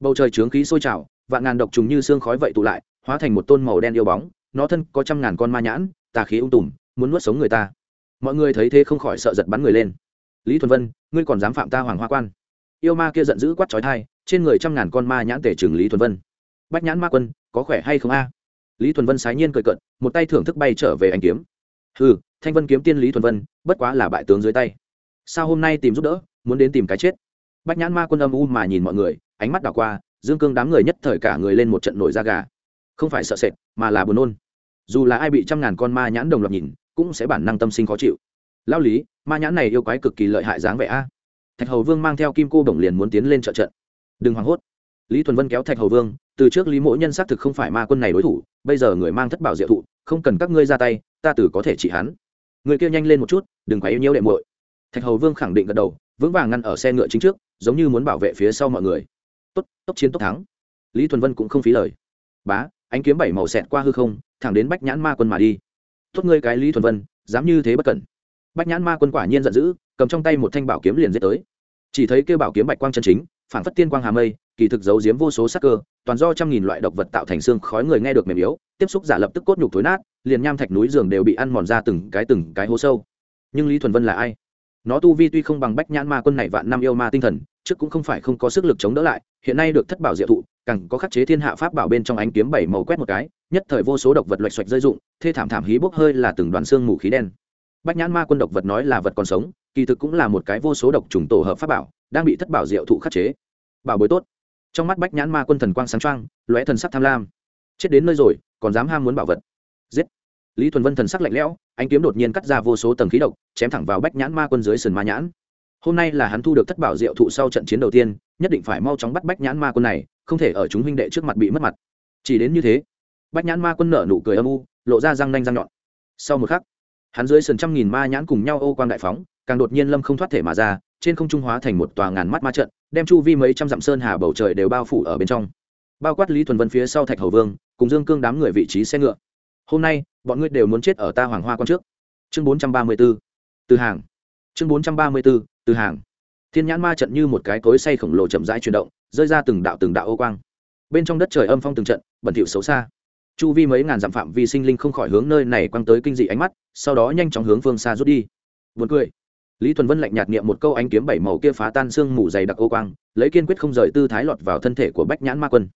bầu trời trướng khí sôi trào, vạn ngàn độc trùng như xương khói vậy tụ lại, hóa thành một tôn màu đen yêu bóng, nó thân có trăm ngàn con ma nhãn, tà khí ung tùm muốn nuốt sống người ta. Mọi người thấy thế không khỏi sợ giật bắn người lên. Lý thuần vân, ngươi còn dám phạm ta hoàng hoa quan? Yêu ma kia giận dữ quát trói thai trên người trăm ngàn con ma nhãn tể trừng lý thuần vân. Bách nhãn ma quân, có khỏe hay không a? Lý thuần vân sái nhiên cười cận một tay thưởng thức bay trở về anh kiếm. Ừ thanh vân kiếm tiên lý thuần vân, bất quá là bại tướng dưới tay. Sao hôm nay tìm giúp đỡ, muốn đến tìm cái chết? Bách nhãn ma quân âm u mà nhìn mọi người, ánh mắt đảo qua, dương cương đám người nhất thời cả người lên một trận nổi da gà. Không phải sợ sệt, mà là buồn nôn. Dù là ai bị trăm ngàn con ma nhãn đồng loạt nhìn cũng sẽ bản năng tâm sinh khó chịu. Lao lý, ma nhãn này yêu quái cực kỳ lợi hại dáng vẻ a. Thạch hầu vương mang theo kim cô bổng liền muốn tiến lên trợ trận. Đừng hoảng hốt. Lý thuần vân kéo thạch hầu vương, từ trước lý mỗ nhân xác thực không phải ma quân này đối thủ, bây giờ người mang thất bảo diệu thụ, không cần các ngươi ra tay, ta tử có thể trị hắn. Người kia nhanh lên một chút, đừng quá yêu nhiễu đệ muội. Thạch hầu vương khẳng định gật đầu, vững vàng ngăn ở xe ngựa chính trước, giống như muốn bảo vệ phía sau mọi người. Tốt, tốc chiến tốc thắng. Lý thuần vân cũng không phí lời. Bá, ánh kiếm bảy màu xẹt qua hư không, thẳng đến bách nhãn ma quân mà đi tốt ngươi cái lý thuần vân, dám như thế bất cẩn. Bách nhãn ma quân quả nhiên giận dữ, cầm trong tay một thanh bảo kiếm liền giết tới. Chỉ thấy kêu bảo kiếm bạch quang chân chính phản phất tiên quang hà mây, kỳ thực giấu giếm vô số sắc cơ, toàn do trăm nghìn loại độc vật tạo thành xương khói người nghe được mềm yếu, tiếp xúc giả lập tức cốt nhục thối nát, liền nham thạch núi giường đều bị ăn mòn ra từng cái từng cái hố sâu. Nhưng lý thuần vân là ai? Nó tu vi tuy không bằng bách nhãn ma quân này vạn năm yêu ma tinh thần, trước cũng không phải không có sức lực chống đỡ lại, hiện nay được thất bảo diệu thụ, càng có khắc chế thiên hạ pháp bảo bên trong ánh kiếm bảy màu quét một cái, nhất thời vô số độc vật loạch xoạch rơi dụng thê thảm thảm hí bốc hơi là từng đoàn xương mù khí đen. Bách nhãn ma quân độc vật nói là vật còn sống, kỳ thực cũng là một cái vô số độc trùng tổ hợp pháp bảo, đang bị thất bảo diệu thụ khắc chế. Bảo bối tốt. Trong mắt bách nhãn ma quân thần quang sáng trăng lóe thần sắc tham lam. Chết đến nơi rồi, còn dám ham muốn bảo vật. Giết lý thuần vân thần sắc lạnh lẽo anh kiếm đột nhiên cắt ra vô số tầng khí độc, chém thẳng vào bách nhãn ma quân dưới sườn ma nhãn. Hôm nay là hắn thu được thất bảo diệu thụ sau trận chiến đầu tiên, nhất định phải mau chóng bắt bách nhãn ma quân này, không thể ở chúng huynh đệ trước mặt bị mất mặt. Chỉ đến như thế, bách nhãn ma quân nở nụ cười âm u, lộ ra răng nanh răng nhọn. Sau một khắc, hắn dưới sườn trăm nghìn ma nhãn cùng nhau ô quang đại phóng, càng đột nhiên lâm không thoát thể mà ra, trên không trung hóa thành một tòa ngàn mắt ma trận, đem chu vi mấy trăm dặm sơn hà bầu trời đều bao phủ ở bên trong. Bao quát lý thuần vân phía sau thạch hầu vương, cùng dương cương đám người vị trí xe ngựa. Hôm nay bọn ngươi đều muốn chết ở ta hoàng hoa quan trước. Chương bốn trăm ba mươi b ố từ hàng. Chương bốn trăm ba mươi b ố từ hàng. Thiên nhãn ma trận như một cái cối say khổng lồ chậm rãi chuyển động, rơi ra từng đạo từng đạo ô quang. Bên trong đất trời âm phong từng trận, bẩn thỉu xấu xa. Chu vi mấy ngàn dặm phạm vi sinh linh không khỏi hướng nơi này quăng tới kinh dị ánh mắt, sau đó nhanh chóng hướng phương xa rút đi. Vượt cười. Lý thuần vân lạnh nhạt niệm một câu ánh kiếm bảy màu kia phá tan xương mù dày đặc ô quang, lấy kiên quyết không rời tư thái lọt vào thân thể của bách nhãn ma quân.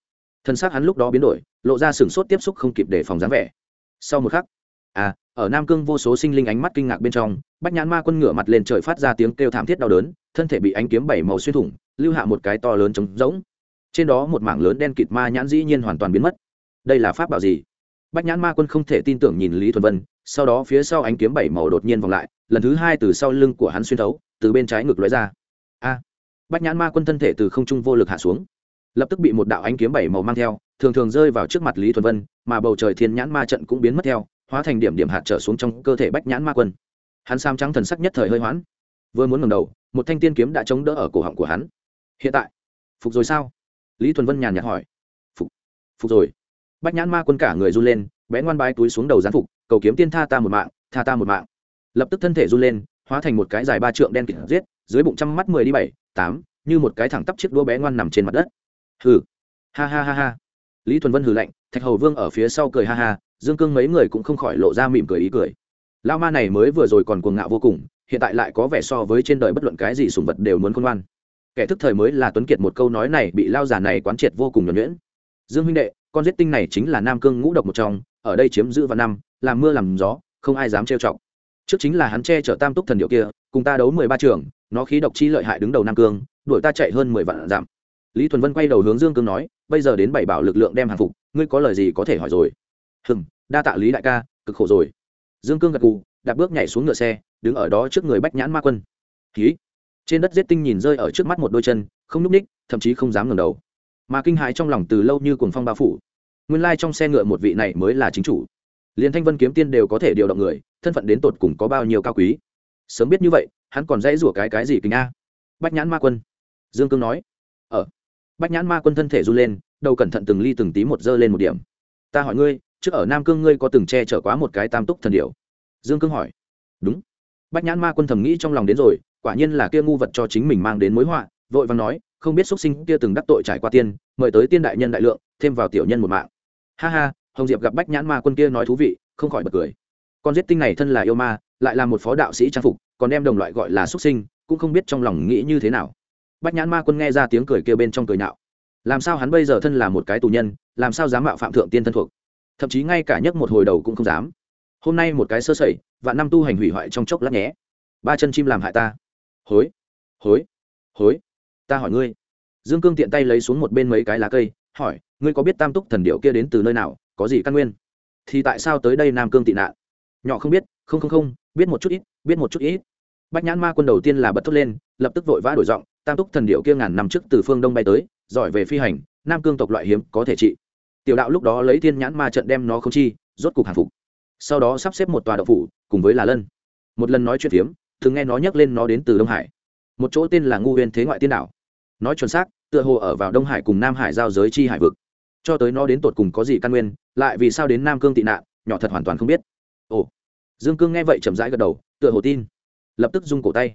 Thân xác hắn lúc đó biến đổi, lộ ra sửng sốt tiếp xúc không kịp để phòng dáng vẻ sau một khắc à ở nam cương vô số sinh linh ánh mắt kinh ngạc bên trong, bách nhãn ma quân ngửa mặt lên trời phát ra tiếng kêu thảm thiết đau đớn, thân thể bị ánh kiếm bảy màu xuyên thủng, lưu hạ một cái to lớn trống rỗng. Trên đó một mảng lớn đen kịt ma nhãn dĩ nhiên hoàn toàn biến mất. Đây là pháp bảo gì? Bách nhãn ma quân không thể tin tưởng nhìn lý thuần vân, sau đó phía sau ánh kiếm bảy màu đột nhiên vòng lại, lần thứ hai từ sau lưng của hắn xuyên thấu, từ bên trái ngực lóe ra. A! Bách nhãn ma quân thân thể từ không trung vô lực hạ xuống, lập tức bị một đạo ánh kiếm bảy màu mang theo, thường thường rơi vào trước mặt lý thuần vân mà bầu trời thiên nhãn ma trận cũng biến mất theo, hóa thành điểm điểm hạt trở xuống trong cơ thể bách nhãn ma quân. Hắn sam trắng thần sắc nhất thời hơi hoãn vừa muốn ngầm đầu, một thanh tiên kiếm đã chống đỡ ở cổ họng của hắn. Hiện tại, phục rồi sao? Lý thuần vân nhàn nhạt hỏi. Phục phục rồi. Bách nhãn ma quân cả người run lên bé ngoan bái túi xuống đầu gián phục, cầu kiếm tiên tha ta một mạng, tha ta một mạng. Lập tức thân thể run lên, hóa thành một cái dài ba trượng đen kịt giết, dưới bụng trăm mắt mười đi bảy, tám, như một cái thẳng tắp chiếc đũa bé ngoan nằm trên mặt đất. Hừ. Ha ha ha ha lý thuần vân hừ lạnh, thạch hầu vương ở phía sau cười ha ha, dương cương mấy người cũng không khỏi lộ ra mỉm cười ý cười. Lao ma này mới vừa rồi còn cuồng ngạo vô cùng, hiện tại lại có vẻ so với trên đời bất luận cái gì sùng vật đều muốn khôn ngoan. Kẻ thức thời mới là tuấn kiệt một câu nói này bị lao giả này quán triệt vô cùng nhuẩn nhuyễn. Dương huynh đệ, con giết tinh này chính là nam cương ngũ độc một trong, ở đây chiếm giữ vào năm, làm mưa làm gió, không ai dám trêu chọc. Trước chính là hắn che chở tam túc thần điệu kia, cùng ta đấu mười ba trường, nó khí độc chi lợi hại đứng đầu nam cương, đuổi ta chạy hơn mười vạn dặm. Lý thuần vân quay đầu hướng dương cương nói bây giờ đến bảy bảo lực lượng đem hàng phục, ngươi có lời gì có thể hỏi rồi? Hừng đa tạ lý đại ca, cực khổ rồi. Dương cương gật cù đạp bước nhảy xuống ngựa xe, đứng ở đó trước người bách nhãn ma quân. Ký trên đất giết tinh nhìn rơi ở trước mắt một đôi chân, không nhúc ních, thậm chí không dám ngẩng đầu. Mà kinh hãi trong lòng từ lâu như cuồng phong bao phủ. Nguyên lai trong xe ngựa một vị này mới là chính chủ. Liền thanh vân kiếm tiên đều có thể điều động người, thân phận đến tột cùng có bao nhiêu cao quý? Sớm biết như vậy, hắn còn dãy rủa cái cái gì kính a? Bách nhãn ma quân. Dương cương nói bách nhãn ma quân thân thể run lên, đầu cẩn thận từng ly từng tí một dơ lên một điểm. Ta hỏi ngươi, trước ở nam cương ngươi có từng che chở quá một cái tam túc thần điệu dương cương hỏi. Đúng. Bách nhãn ma quân thầm nghĩ trong lòng đến rồi, quả nhiên là kia ngu vật cho chính mình mang đến mối họa, vội và nói, không biết xuất sinh kia từng đắc tội trải qua tiên, mời tới tiên đại nhân đại lượng, thêm vào tiểu nhân một mạng. Ha ha, hồng diệp gặp bách nhãn ma quân kia nói thú vị, không khỏi bật cười. Con giết tinh này thân là yêu ma, lại là một phó đạo sĩ trang phục, còn đem đồng loại gọi là xuất sinh, cũng không biết trong lòng nghĩ như thế nào bách nhãn ma quân nghe ra tiếng cười kêu bên trong cười nhạo làm sao hắn bây giờ thân là một cái tù nhân, làm sao dám mạo phạm thượng tiên thân thuộc? Thậm chí ngay cả nhấc một hồi đầu cũng không dám. Hôm nay một cái sơ sẩy và năm tu hành hủy hoại trong chốc lát nhé. Ba chân chim làm hại ta. Hối hối hối. Ta hỏi ngươi. Dương cương tiện tay lấy xuống một bên mấy cái lá cây, hỏi, ngươi có biết tam túc thần điệu kia đến từ nơi nào, có gì căn nguyên? Thì tại sao tới đây nam cương tị nạn? Nhỏ không biết, không không không, biết một chút ít, biết một chút ít. Bách nhãn ma quân đầu tiên là bật thốt lên, lập tức vội vã đổi giọng tam túc thần điệu kia ngàn năm trước từ phương đông bay tới, giỏi về phi hành, nam cương tộc loại hiếm có thể trị. Tiểu đạo lúc đó lấy thiên nhãn ma trận đem nó không chi, rốt cục hàng phục. Sau đó sắp xếp một tòa đậu phủ, cùng với là lân. Một lần nói chuyện phiếm, thường nghe nó nhắc lên nó đến từ đông hải. Một chỗ tên là ngu huyền thế ngoại tiên đảo nói chuẩn xác, tựa hồ ở vào đông hải cùng nam hải giao giới chi hải vực. Cho tới nó đến tột cùng có gì căn nguyên, lại vì sao đến nam cương tị nạn, nhỏ thật hoàn toàn không biết. Ồ. Dương cương nghe vậy chậm rãi gật đầu, tựa hồ tin. Lập tức rung cổ tay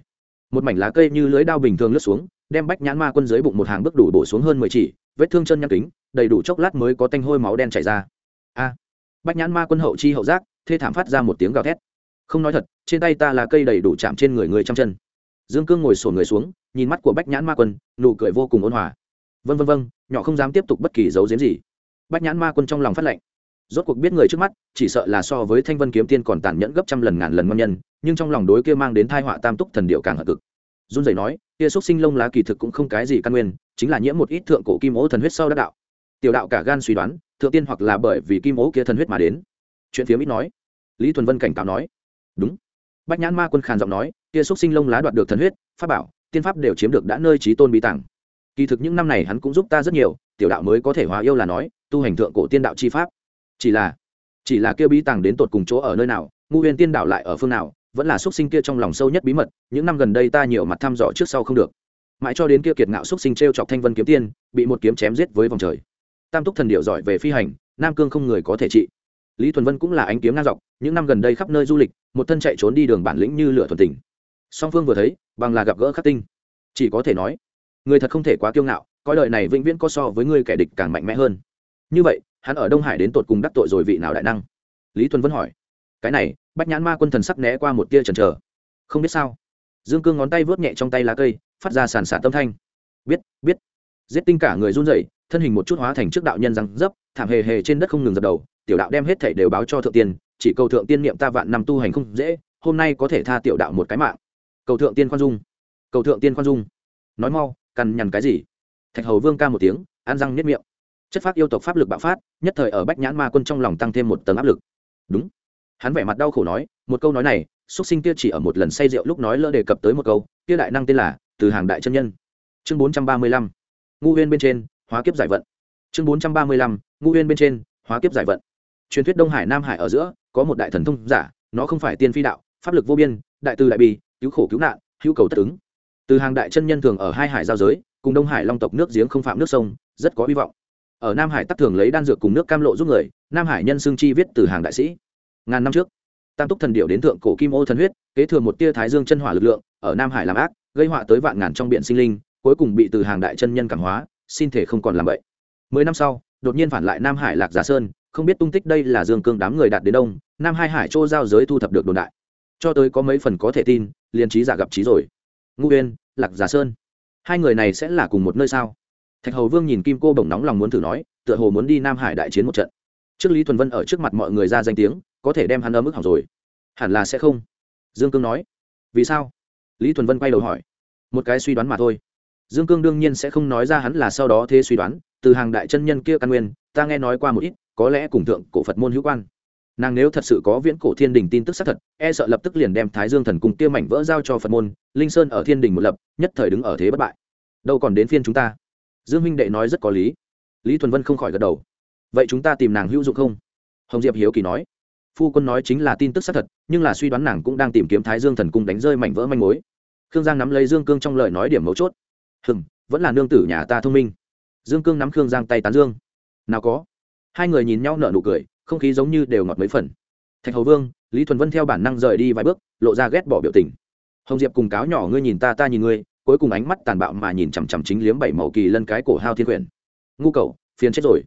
một mảnh lá cây như lưới đao bình thường lướt xuống, đem bách nhãn ma quân dưới bụng một hàng bước đủ bổ xuống hơn mười chỉ, vết thương chân nhăn kính, đầy đủ chốc lát mới có tanh hôi máu đen chảy ra. A! Bách nhãn ma quân hậu chi hậu giác, thê thảm phát ra một tiếng gào thét. Không nói thật, trên tay ta là cây đầy đủ chạm trên người người trong chân. Dương cương ngồi sổ người xuống, nhìn mắt của bách nhãn ma quân, nụ cười vô cùng ôn hòa. Vân vân vân nhỏ không dám tiếp tục bất kỳ dấu diếm gì. Bách nhãn ma quân trong lòng phát lệnh. Rốt cuộc biết người trước mắt, chỉ sợ là so với thanh vân kiếm tiên còn tàn nhẫn gấp trăm lần ngàn lần ngon nhân nhưng trong lòng đối kia mang đến thai họa tam túc thần điệu càng hận cực. Run rẩy nói, kia xúc sinh lông lá kỳ thực cũng không cái gì căn nguyên, chính là nhiễm một ít thượng cổ kim ố thần huyết sau đắc đạo. Tiểu đạo cả gan suy đoán, thượng tiên hoặc là bởi vì kim ố kia thần huyết mà đến. Chuyện phía ít nói. Lý thuần vân cảnh cáo nói. Đúng. Bách nhãn ma quân khàn giọng nói, kia xúc sinh lông lá đoạt được thần huyết, pháp bảo, tiên pháp đều chiếm được đã nơi trí tôn bí tàng kỳ thực những năm này hắn cũng giúp ta rất nhiều, tiểu đạo mới có thể hóa yêu là nói, tu hành thượng cổ tiên đạo chi pháp. Chỉ là chỉ là kia bí tàng đến tột cùng chỗ ở nơi nào ngu huyền tiên đạo lại ở phương nào vẫn là xuất sinh kia trong lòng sâu nhất bí mật, những năm gần đây ta nhiều mặt thăm dò trước sau không được. Mãi cho đến kia kiệt ngạo xuất sinh t r e o chọc thanh vân kiếm tiên, bị một kiếm chém giết với vòng trời. Tam túc thần điệu giỏi về phi hành, nam cương không người có thể trị. Lý thuần vân cũng là ánh kiếm ngang dọc, những năm gần đây khắp nơi du lịch, một thân chạy trốn đi đường bản lĩnh như lửa thuần tình. Song phương vừa thấy, bằng là gặp gỡ khắc tinh. Chỉ có thể nói, người thật không thể quá kiêu ngạo, coi đời này vĩnh viễn có so với người kẻ địch càng mạnh mẽ hơn. Như vậy, hắn ở đông hải đến tột cùng đắc tội rồi vị nào đại năng? Lý thuần vân hỏi. Cái này bách nhãn ma quân thần sắc né qua một tia trần trờ không biết sao. Dương cương ngón tay vớt nhẹ trong tay lá cây, phát ra sàn sạt tâm thanh. Biết biết. Giết tinh cả người run rẩy, thân hình một chút hóa thành trước đạo nhân răng dấp, thảm hề hề trên đất không ngừng dập đầu, tiểu đạo đem hết thảy đều báo cho thượng tiên, chỉ cầu thượng tiên niệm ta vạn năm tu hành không dễ, hôm nay có thể tha tiểu đạo một cái mạng. Cầu thượng tiên khoan dung. Cầu thượng tiên khoan dung. Nói mau, cằn nhằn cái gì? Thạch hầu vương ca một tiếng, ăn răng nếp miệng. Chất phát yêu tộc pháp lực bạo phát, nhất thời ở bách nhãn ma quân trong lòng tăng thêm một tầng áp lực. Đúng hắn vẻ mặt đau khổ nói, một câu nói này, xuất sinh kia chỉ ở một lần say rượu lúc nói lỡ đề cập tới một câu, kia đại năng tên là từ hàng đại chân nhân. Chương bốn trăm ba mươi lăm. Ngu huyên bên trên, hóa kiếp giải vận. Chương bốn trăm ba mươi lăm. Ngu huyên bên trên, hóa kiếp giải vận. Truyền thuyết đông hải nam hải ở giữa, có một đại thần thông giả, nó không phải tiên phi đạo, pháp lực vô biên, đại từ đại bi cứu khổ cứu nạn, hữu cầu tất ứng. Từ hàng đại chân nhân thường ở hai hải giao giới, cùng đông hải long tộc nước giếng không phạm nước sông, rất có hy vọng. Ở nam hải tắc thường lấy đan dược cùng nước cam lộ giúp người, nam hải nhân xương chi viết từ hàng đại sĩ ngàn năm trước. Tam túc thần điệu đến thượng cổ kim ô thần huyết, kế thừa một tia thái dương chân hỏa lực lượng, ở nam hải làm ác, gây họa tới vạn ngàn trong biển sinh linh, cuối cùng bị từ hàng đại chân nhân cảm hóa, xin thể không còn làm vậy. Mười năm sau, đột nhiên phản lại nam hải lạc giả sơn, không biết tung tích đây là dương cương đám người đạt đến đông, nam hai hải châu giao giới thu thập được đồn đại. Cho tới có mấy phần có thể tin, liền trí giả gặp trí rồi. Ngu uyên, lạc giả sơn. Hai người này sẽ là cùng một nơi sao? Thạch hầu vương nhìn kim cô bổng nóng lòng muốn thử nói, tựa hồ muốn đi nam hải đại chiến một trận. Trước lý thuần vân ở trước mặt mọi người ra danh tiếng có thể đem hắn ấm ức hỏng rồi. Hẳn là sẽ không. Dương cương nói. Vì sao? Lý thuần vân quay đầu hỏi. Một cái suy đoán mà thôi. Dương cương đương nhiên sẽ không nói ra hắn là sau đó thế suy đoán. Từ hàng đại chân nhân kia căn nguyên, ta nghe nói qua một ít, có lẽ cùng thượng cổ phật môn hữu quan. Nàng nếu thật sự có viễn cổ thiên đình tin tức xác thật e sợ lập tức liền đem thái dương thần cùng kia mảnh vỡ giao cho phật môn, linh sơn ở thiên đình một lập, nhất thời đứng ở thế bất bại. Đâu còn đến phiên chúng ta? Dương minh đệ nói rất có lý. Lý thuần vân không khỏi gật đầu. Vậy chúng ta tìm nàng hữu dụng không? Hồng diệp hiếu kỳ nói phu quân nói chính là tin tức xác thật, nhưng là suy đoán nàng cũng đang tìm kiếm thái dương thần cung đánh rơi mảnh vỡ manh mối. Khương giang nắm lấy dương cương trong lời nói điểm mấu chốt. Hừng vẫn là nương tử nhà ta thông minh. Dương cương nắm khương giang tay tán dương. Nào có. Hai người nhìn nhau nở nụ cười, không khí giống như đều ngọt mấy phần. Thạch hầu vương, lý thuần vân theo bản năng rời đi vài bước, lộ ra ghét bỏ biểu tình. Hồng diệp cùng cáo nhỏ ngươi nhìn ta ta nhìn ngươi, cuối cùng ánh mắt tàn bạo mà nhìn chằm chằm chính liếm bảy màu kỳ lân cái cổ hao thiên quyển. Ngu cầu phiền chết rồi.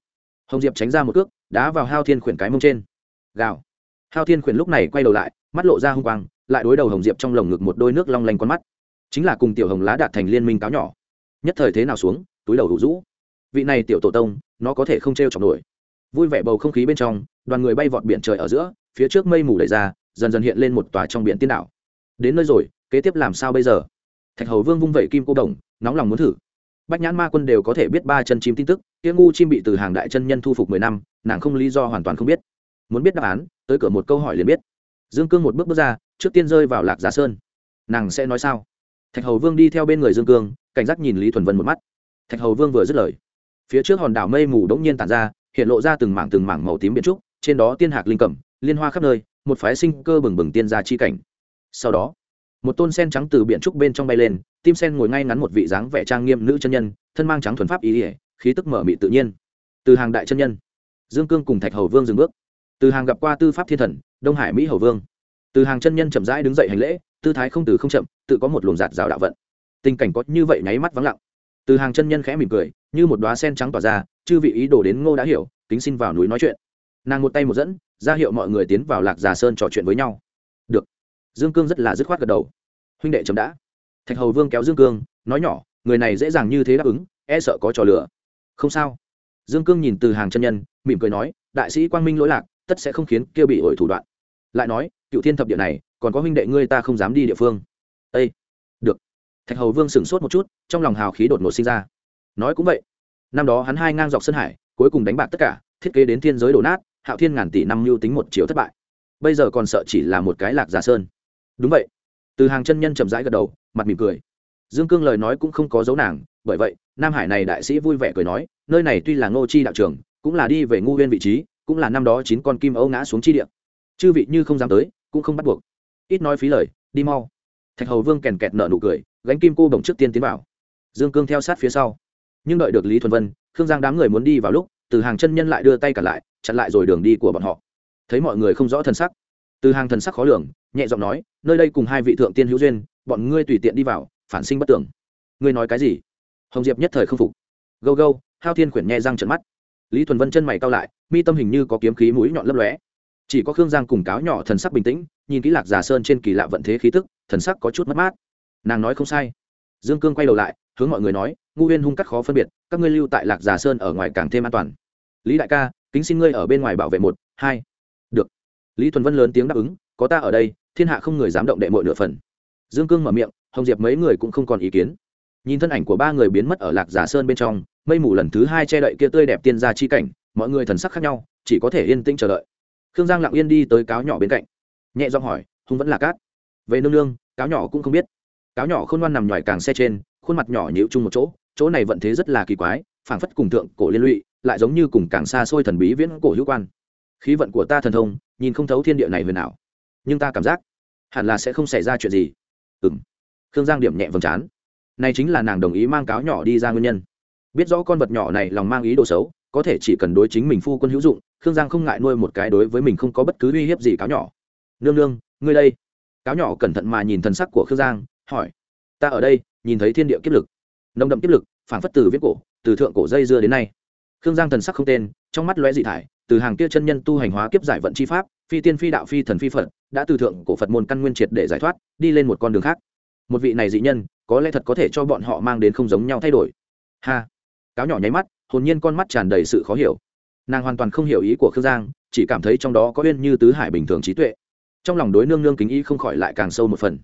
Hồng diệp tránh ra một cước, đá vào hao thiên quyển cái mông trên. Gào hao thiên quyển lúc này quay đầu lại, mắt lộ ra hung quang, lại đối đầu hồng diệp trong lồng ngực một đôi nước long lanh con mắt. Chính là cùng tiểu hồng lá đạt thành liên minh cáo nhỏ. Nhất thời thế nào xuống, túi đầu đủ rũ. Vị này tiểu tổ tông, nó có thể không t r e o chọc nổi. Vui vẻ bầu không khí bên trong, đoàn người bay vọt biển trời ở giữa, phía trước mây mù đầy ra, dần dần hiện lên một tòa trong biển tiên đảo. Đến nơi rồi, kế tiếp làm sao bây giờ? Thạch hầu vương vung vẩy kim cô đồng, nóng lòng muốn thử. Bách nhãn ma quân đều có thể biết ba chân chim tin tức tiếng ngu chim bị từ hàng đại chân nhân thu phục mười năm, nàng không lý do hoàn toàn không biết. Muốn biết đáp án tới cửa một câu hỏi liền biết. Dương cương một bước bước ra, trước tiên rơi vào lạc giá sơn. Nàng sẽ nói sao? Thạch hầu vương đi theo bên người dương cương, cảnh giác nhìn lý thuần vân một mắt. Thạch hầu vương vừa dứt lời, phía trước hòn đảo mây mù đ ố n g nhiên tàn ra, hiện lộ ra từng mảng từng mảng màu tím biển trúc, trên đó tiên hạc linh cẩm, liên hoa khắp nơi, một phái sinh cơ bừng bừng tiên gia chi cảnh. Sau đó, một tôn sen trắng từ biển trúc bên trong bay lên, tim sen ngồi ngay ngắn một vị dáng vẻ trang nghiêm nữ chân nhân, thân mang trắng thuần pháp ý ỉa khí tức mở mị tự nhiên. Từ hàng đại chân nhân, dương cương cùng thạch hầu vương dừng bước từ hàng gặp qua tư pháp thiên thần, đông hải mỹ hầu vương. Từ hàng chân nhân chậm rãi đứng dậy hành lễ, tư thái không từ không chậm, tự có một luồng giạt rào đạo vận. Tình cảnh có như vậy nháy mắt vắng lặng. Từ hàng chân nhân khẽ mỉm cười, như một đoá sen trắng tỏa ra, chư vị ý đồ đến ngô đã hiểu tính xin vào núi nói chuyện. Nàng một tay một dẫn, ra hiệu mọi người tiến vào lạc già sơn trò chuyện với nhau. Được. Dương cương rất là dứt khoát gật đầu. Huynh đệ chấm đã. Thạch hầu vương kéo dương cương, nói nhỏ, người này dễ dàng như thế đáp ứng e sợ có trò lửa không sao. Dương cương nhìn từ hàng chân nhân, mỉm cười nói, đại sĩ quang minh lỗi lạc tất sẽ không khiến kia bị ổi thủ đoạn. Lại nói, cựu thiên thập địa này, còn có huynh đệ ngươi ta không dám đi địa phương. Ây được. Thạch hầu vương sửng sốt một chút, trong lòng hào khí đột ngột sinh ra. Nói cũng vậy. Năm đó hắn hai ngang dọc sân hải, cuối cùng đánh bạc tất cả, thiết kế đến thiên giới đổ nát, hạo thiên ngàn tỷ năm mưu tính một chiều thất bại. Bây giờ còn sợ chỉ là một cái lạc giả sơn. Đúng vậy. Từ hàng chân nhân chậm rãi gật đầu, mặt mỉm cười. Dương cương lời nói cũng không có dấu nàng, bởi vậy, nam hải này đại sĩ vui vẻ cười nói, nơi này tuy là ngô chi đạo trường cũng là đi về ngu huyên vị trí cũng là năm đó chín con kim âu ngã xuống chi địa. Chư vị như không dám tới, cũng không bắt buộc. Ít nói phí lời, đi mau. Thạch hầu vương kèn kẹt nợ nụ cười, gánh kim cô bồng trước tiên tiến vào. Dương cương theo sát phía sau. Nhưng đợi được lý thuần vân, khương giang đám người muốn đi vào lúc, từ hàng chân nhân lại đưa tay cả lại, chặn lại rồi đường đi của bọn họ. Thấy mọi người không rõ thần sắc, từ hàng thần sắc khó lường, nhẹ giọng nói, nơi đây cùng hai vị thượng tiên hữu duyên, bọn ngươi tùy tiện đi vào, phản sinh bất tưởng. Ngươi nói cái gì? Hồng diệp nhất thời không phục. Gâu gâu, hao thiên khuyển nhẹ răng trận mắt lý thuần vân chân mày cao lại, mi tâm hình như có kiếm khí mũi nhọn lấp lóe. Chỉ có khương giang cùng cáo nhỏ thần sắc bình tĩnh, nhìn kỹ lạc giả sơn trên kỳ lạ vận thế khí tức, thần sắc có chút mất mát. Nàng nói không sai. Dương cương quay đầu lại, hướng mọi người nói, ngu huyên hung cắt khó phân biệt, các ngươi lưu tại lạc giả sơn ở ngoài càng thêm an toàn. Lý đại ca, kính xin ngươi ở bên ngoài bảo vệ một, hai. Được. Lý thuần vân lớn tiếng đáp ứng, có ta ở đây, thiên hạ không người dám động đệ mội nửa phần. Dương cương mở miệng, hồng diệp mấy người cũng không còn ý kiến nhìn thân ảnh của ba người biến mất ở lạc giả sơn bên trong, mây mù lần thứ hai che đậy kia tươi đẹp tiên gia chi cảnh, mọi người thần sắc khác nhau, chỉ có thể yên tĩnh chờ đợi. Khương giang lặng yên đi tới cáo nhỏ bên cạnh, nhẹ giọng hỏi hùng vẫn là cát? Về nương nương, cáo nhỏ cũng không biết. Cáo nhỏ khôn ngoan nằm nhòi càng xe trên, khuôn mặt nhỏ nhịu chung một chỗ chỗ này vận thế rất là kỳ quái, phảng phất cùng thượng cổ liên lụy, lại giống như cùng càng xa xôi thần bí viễn cổ hữu quan. Khí vận của ta thần thông, nhìn không thấu thiên địa này huyền nào nhưng ta cảm giác hẳn là sẽ không xảy ra chuyện gì. Ừ m khương giang điểm nhẹ vầng trán này chính là nàng đồng ý mang cáo nhỏ đi ra nguyên nhân. Biết rõ con vật nhỏ này lòng mang ý đồ xấu, có thể chỉ cần đối chính mình phu quân hữu dụng, khương giang không ngại nuôi một cái đối với mình không có bất cứ uy hiếp gì cáo nhỏ. Nương nương, ngươi đây. Cáo nhỏ cẩn thận mà nhìn thần sắc của khương giang, hỏi, ta ở đây, nhìn thấy thiên địa kiếp lực. Nồng đậm kiếp lực phản phất từ viết cổ, từ thượng cổ dây dưa đến nay. Khương giang thần sắc không tên, trong mắt lóe dị thải, từ hàng kia chân nhân tu hành hóa kiếp giải vận chi pháp, phi tiên phi đạo phi thần phi phật, đã từ thượng cổ phật môn căn nguyên triệt để giải thoát, đi lên một con đường khác. Một vị này dị nhân có lẽ thật có thể cho bọn họ mang đến không giống nhau thay đổi. Ha! Cáo nhỏ nháy mắt, hồn nhiên con mắt tràn đầy sự khó hiểu. Nàng hoàn toàn không hiểu ý của khương giang, chỉ cảm thấy trong đó có uyên như tứ hải bình thường trí tuệ. Trong lòng đối nương nương kính ý không khỏi lại càng sâu một phần.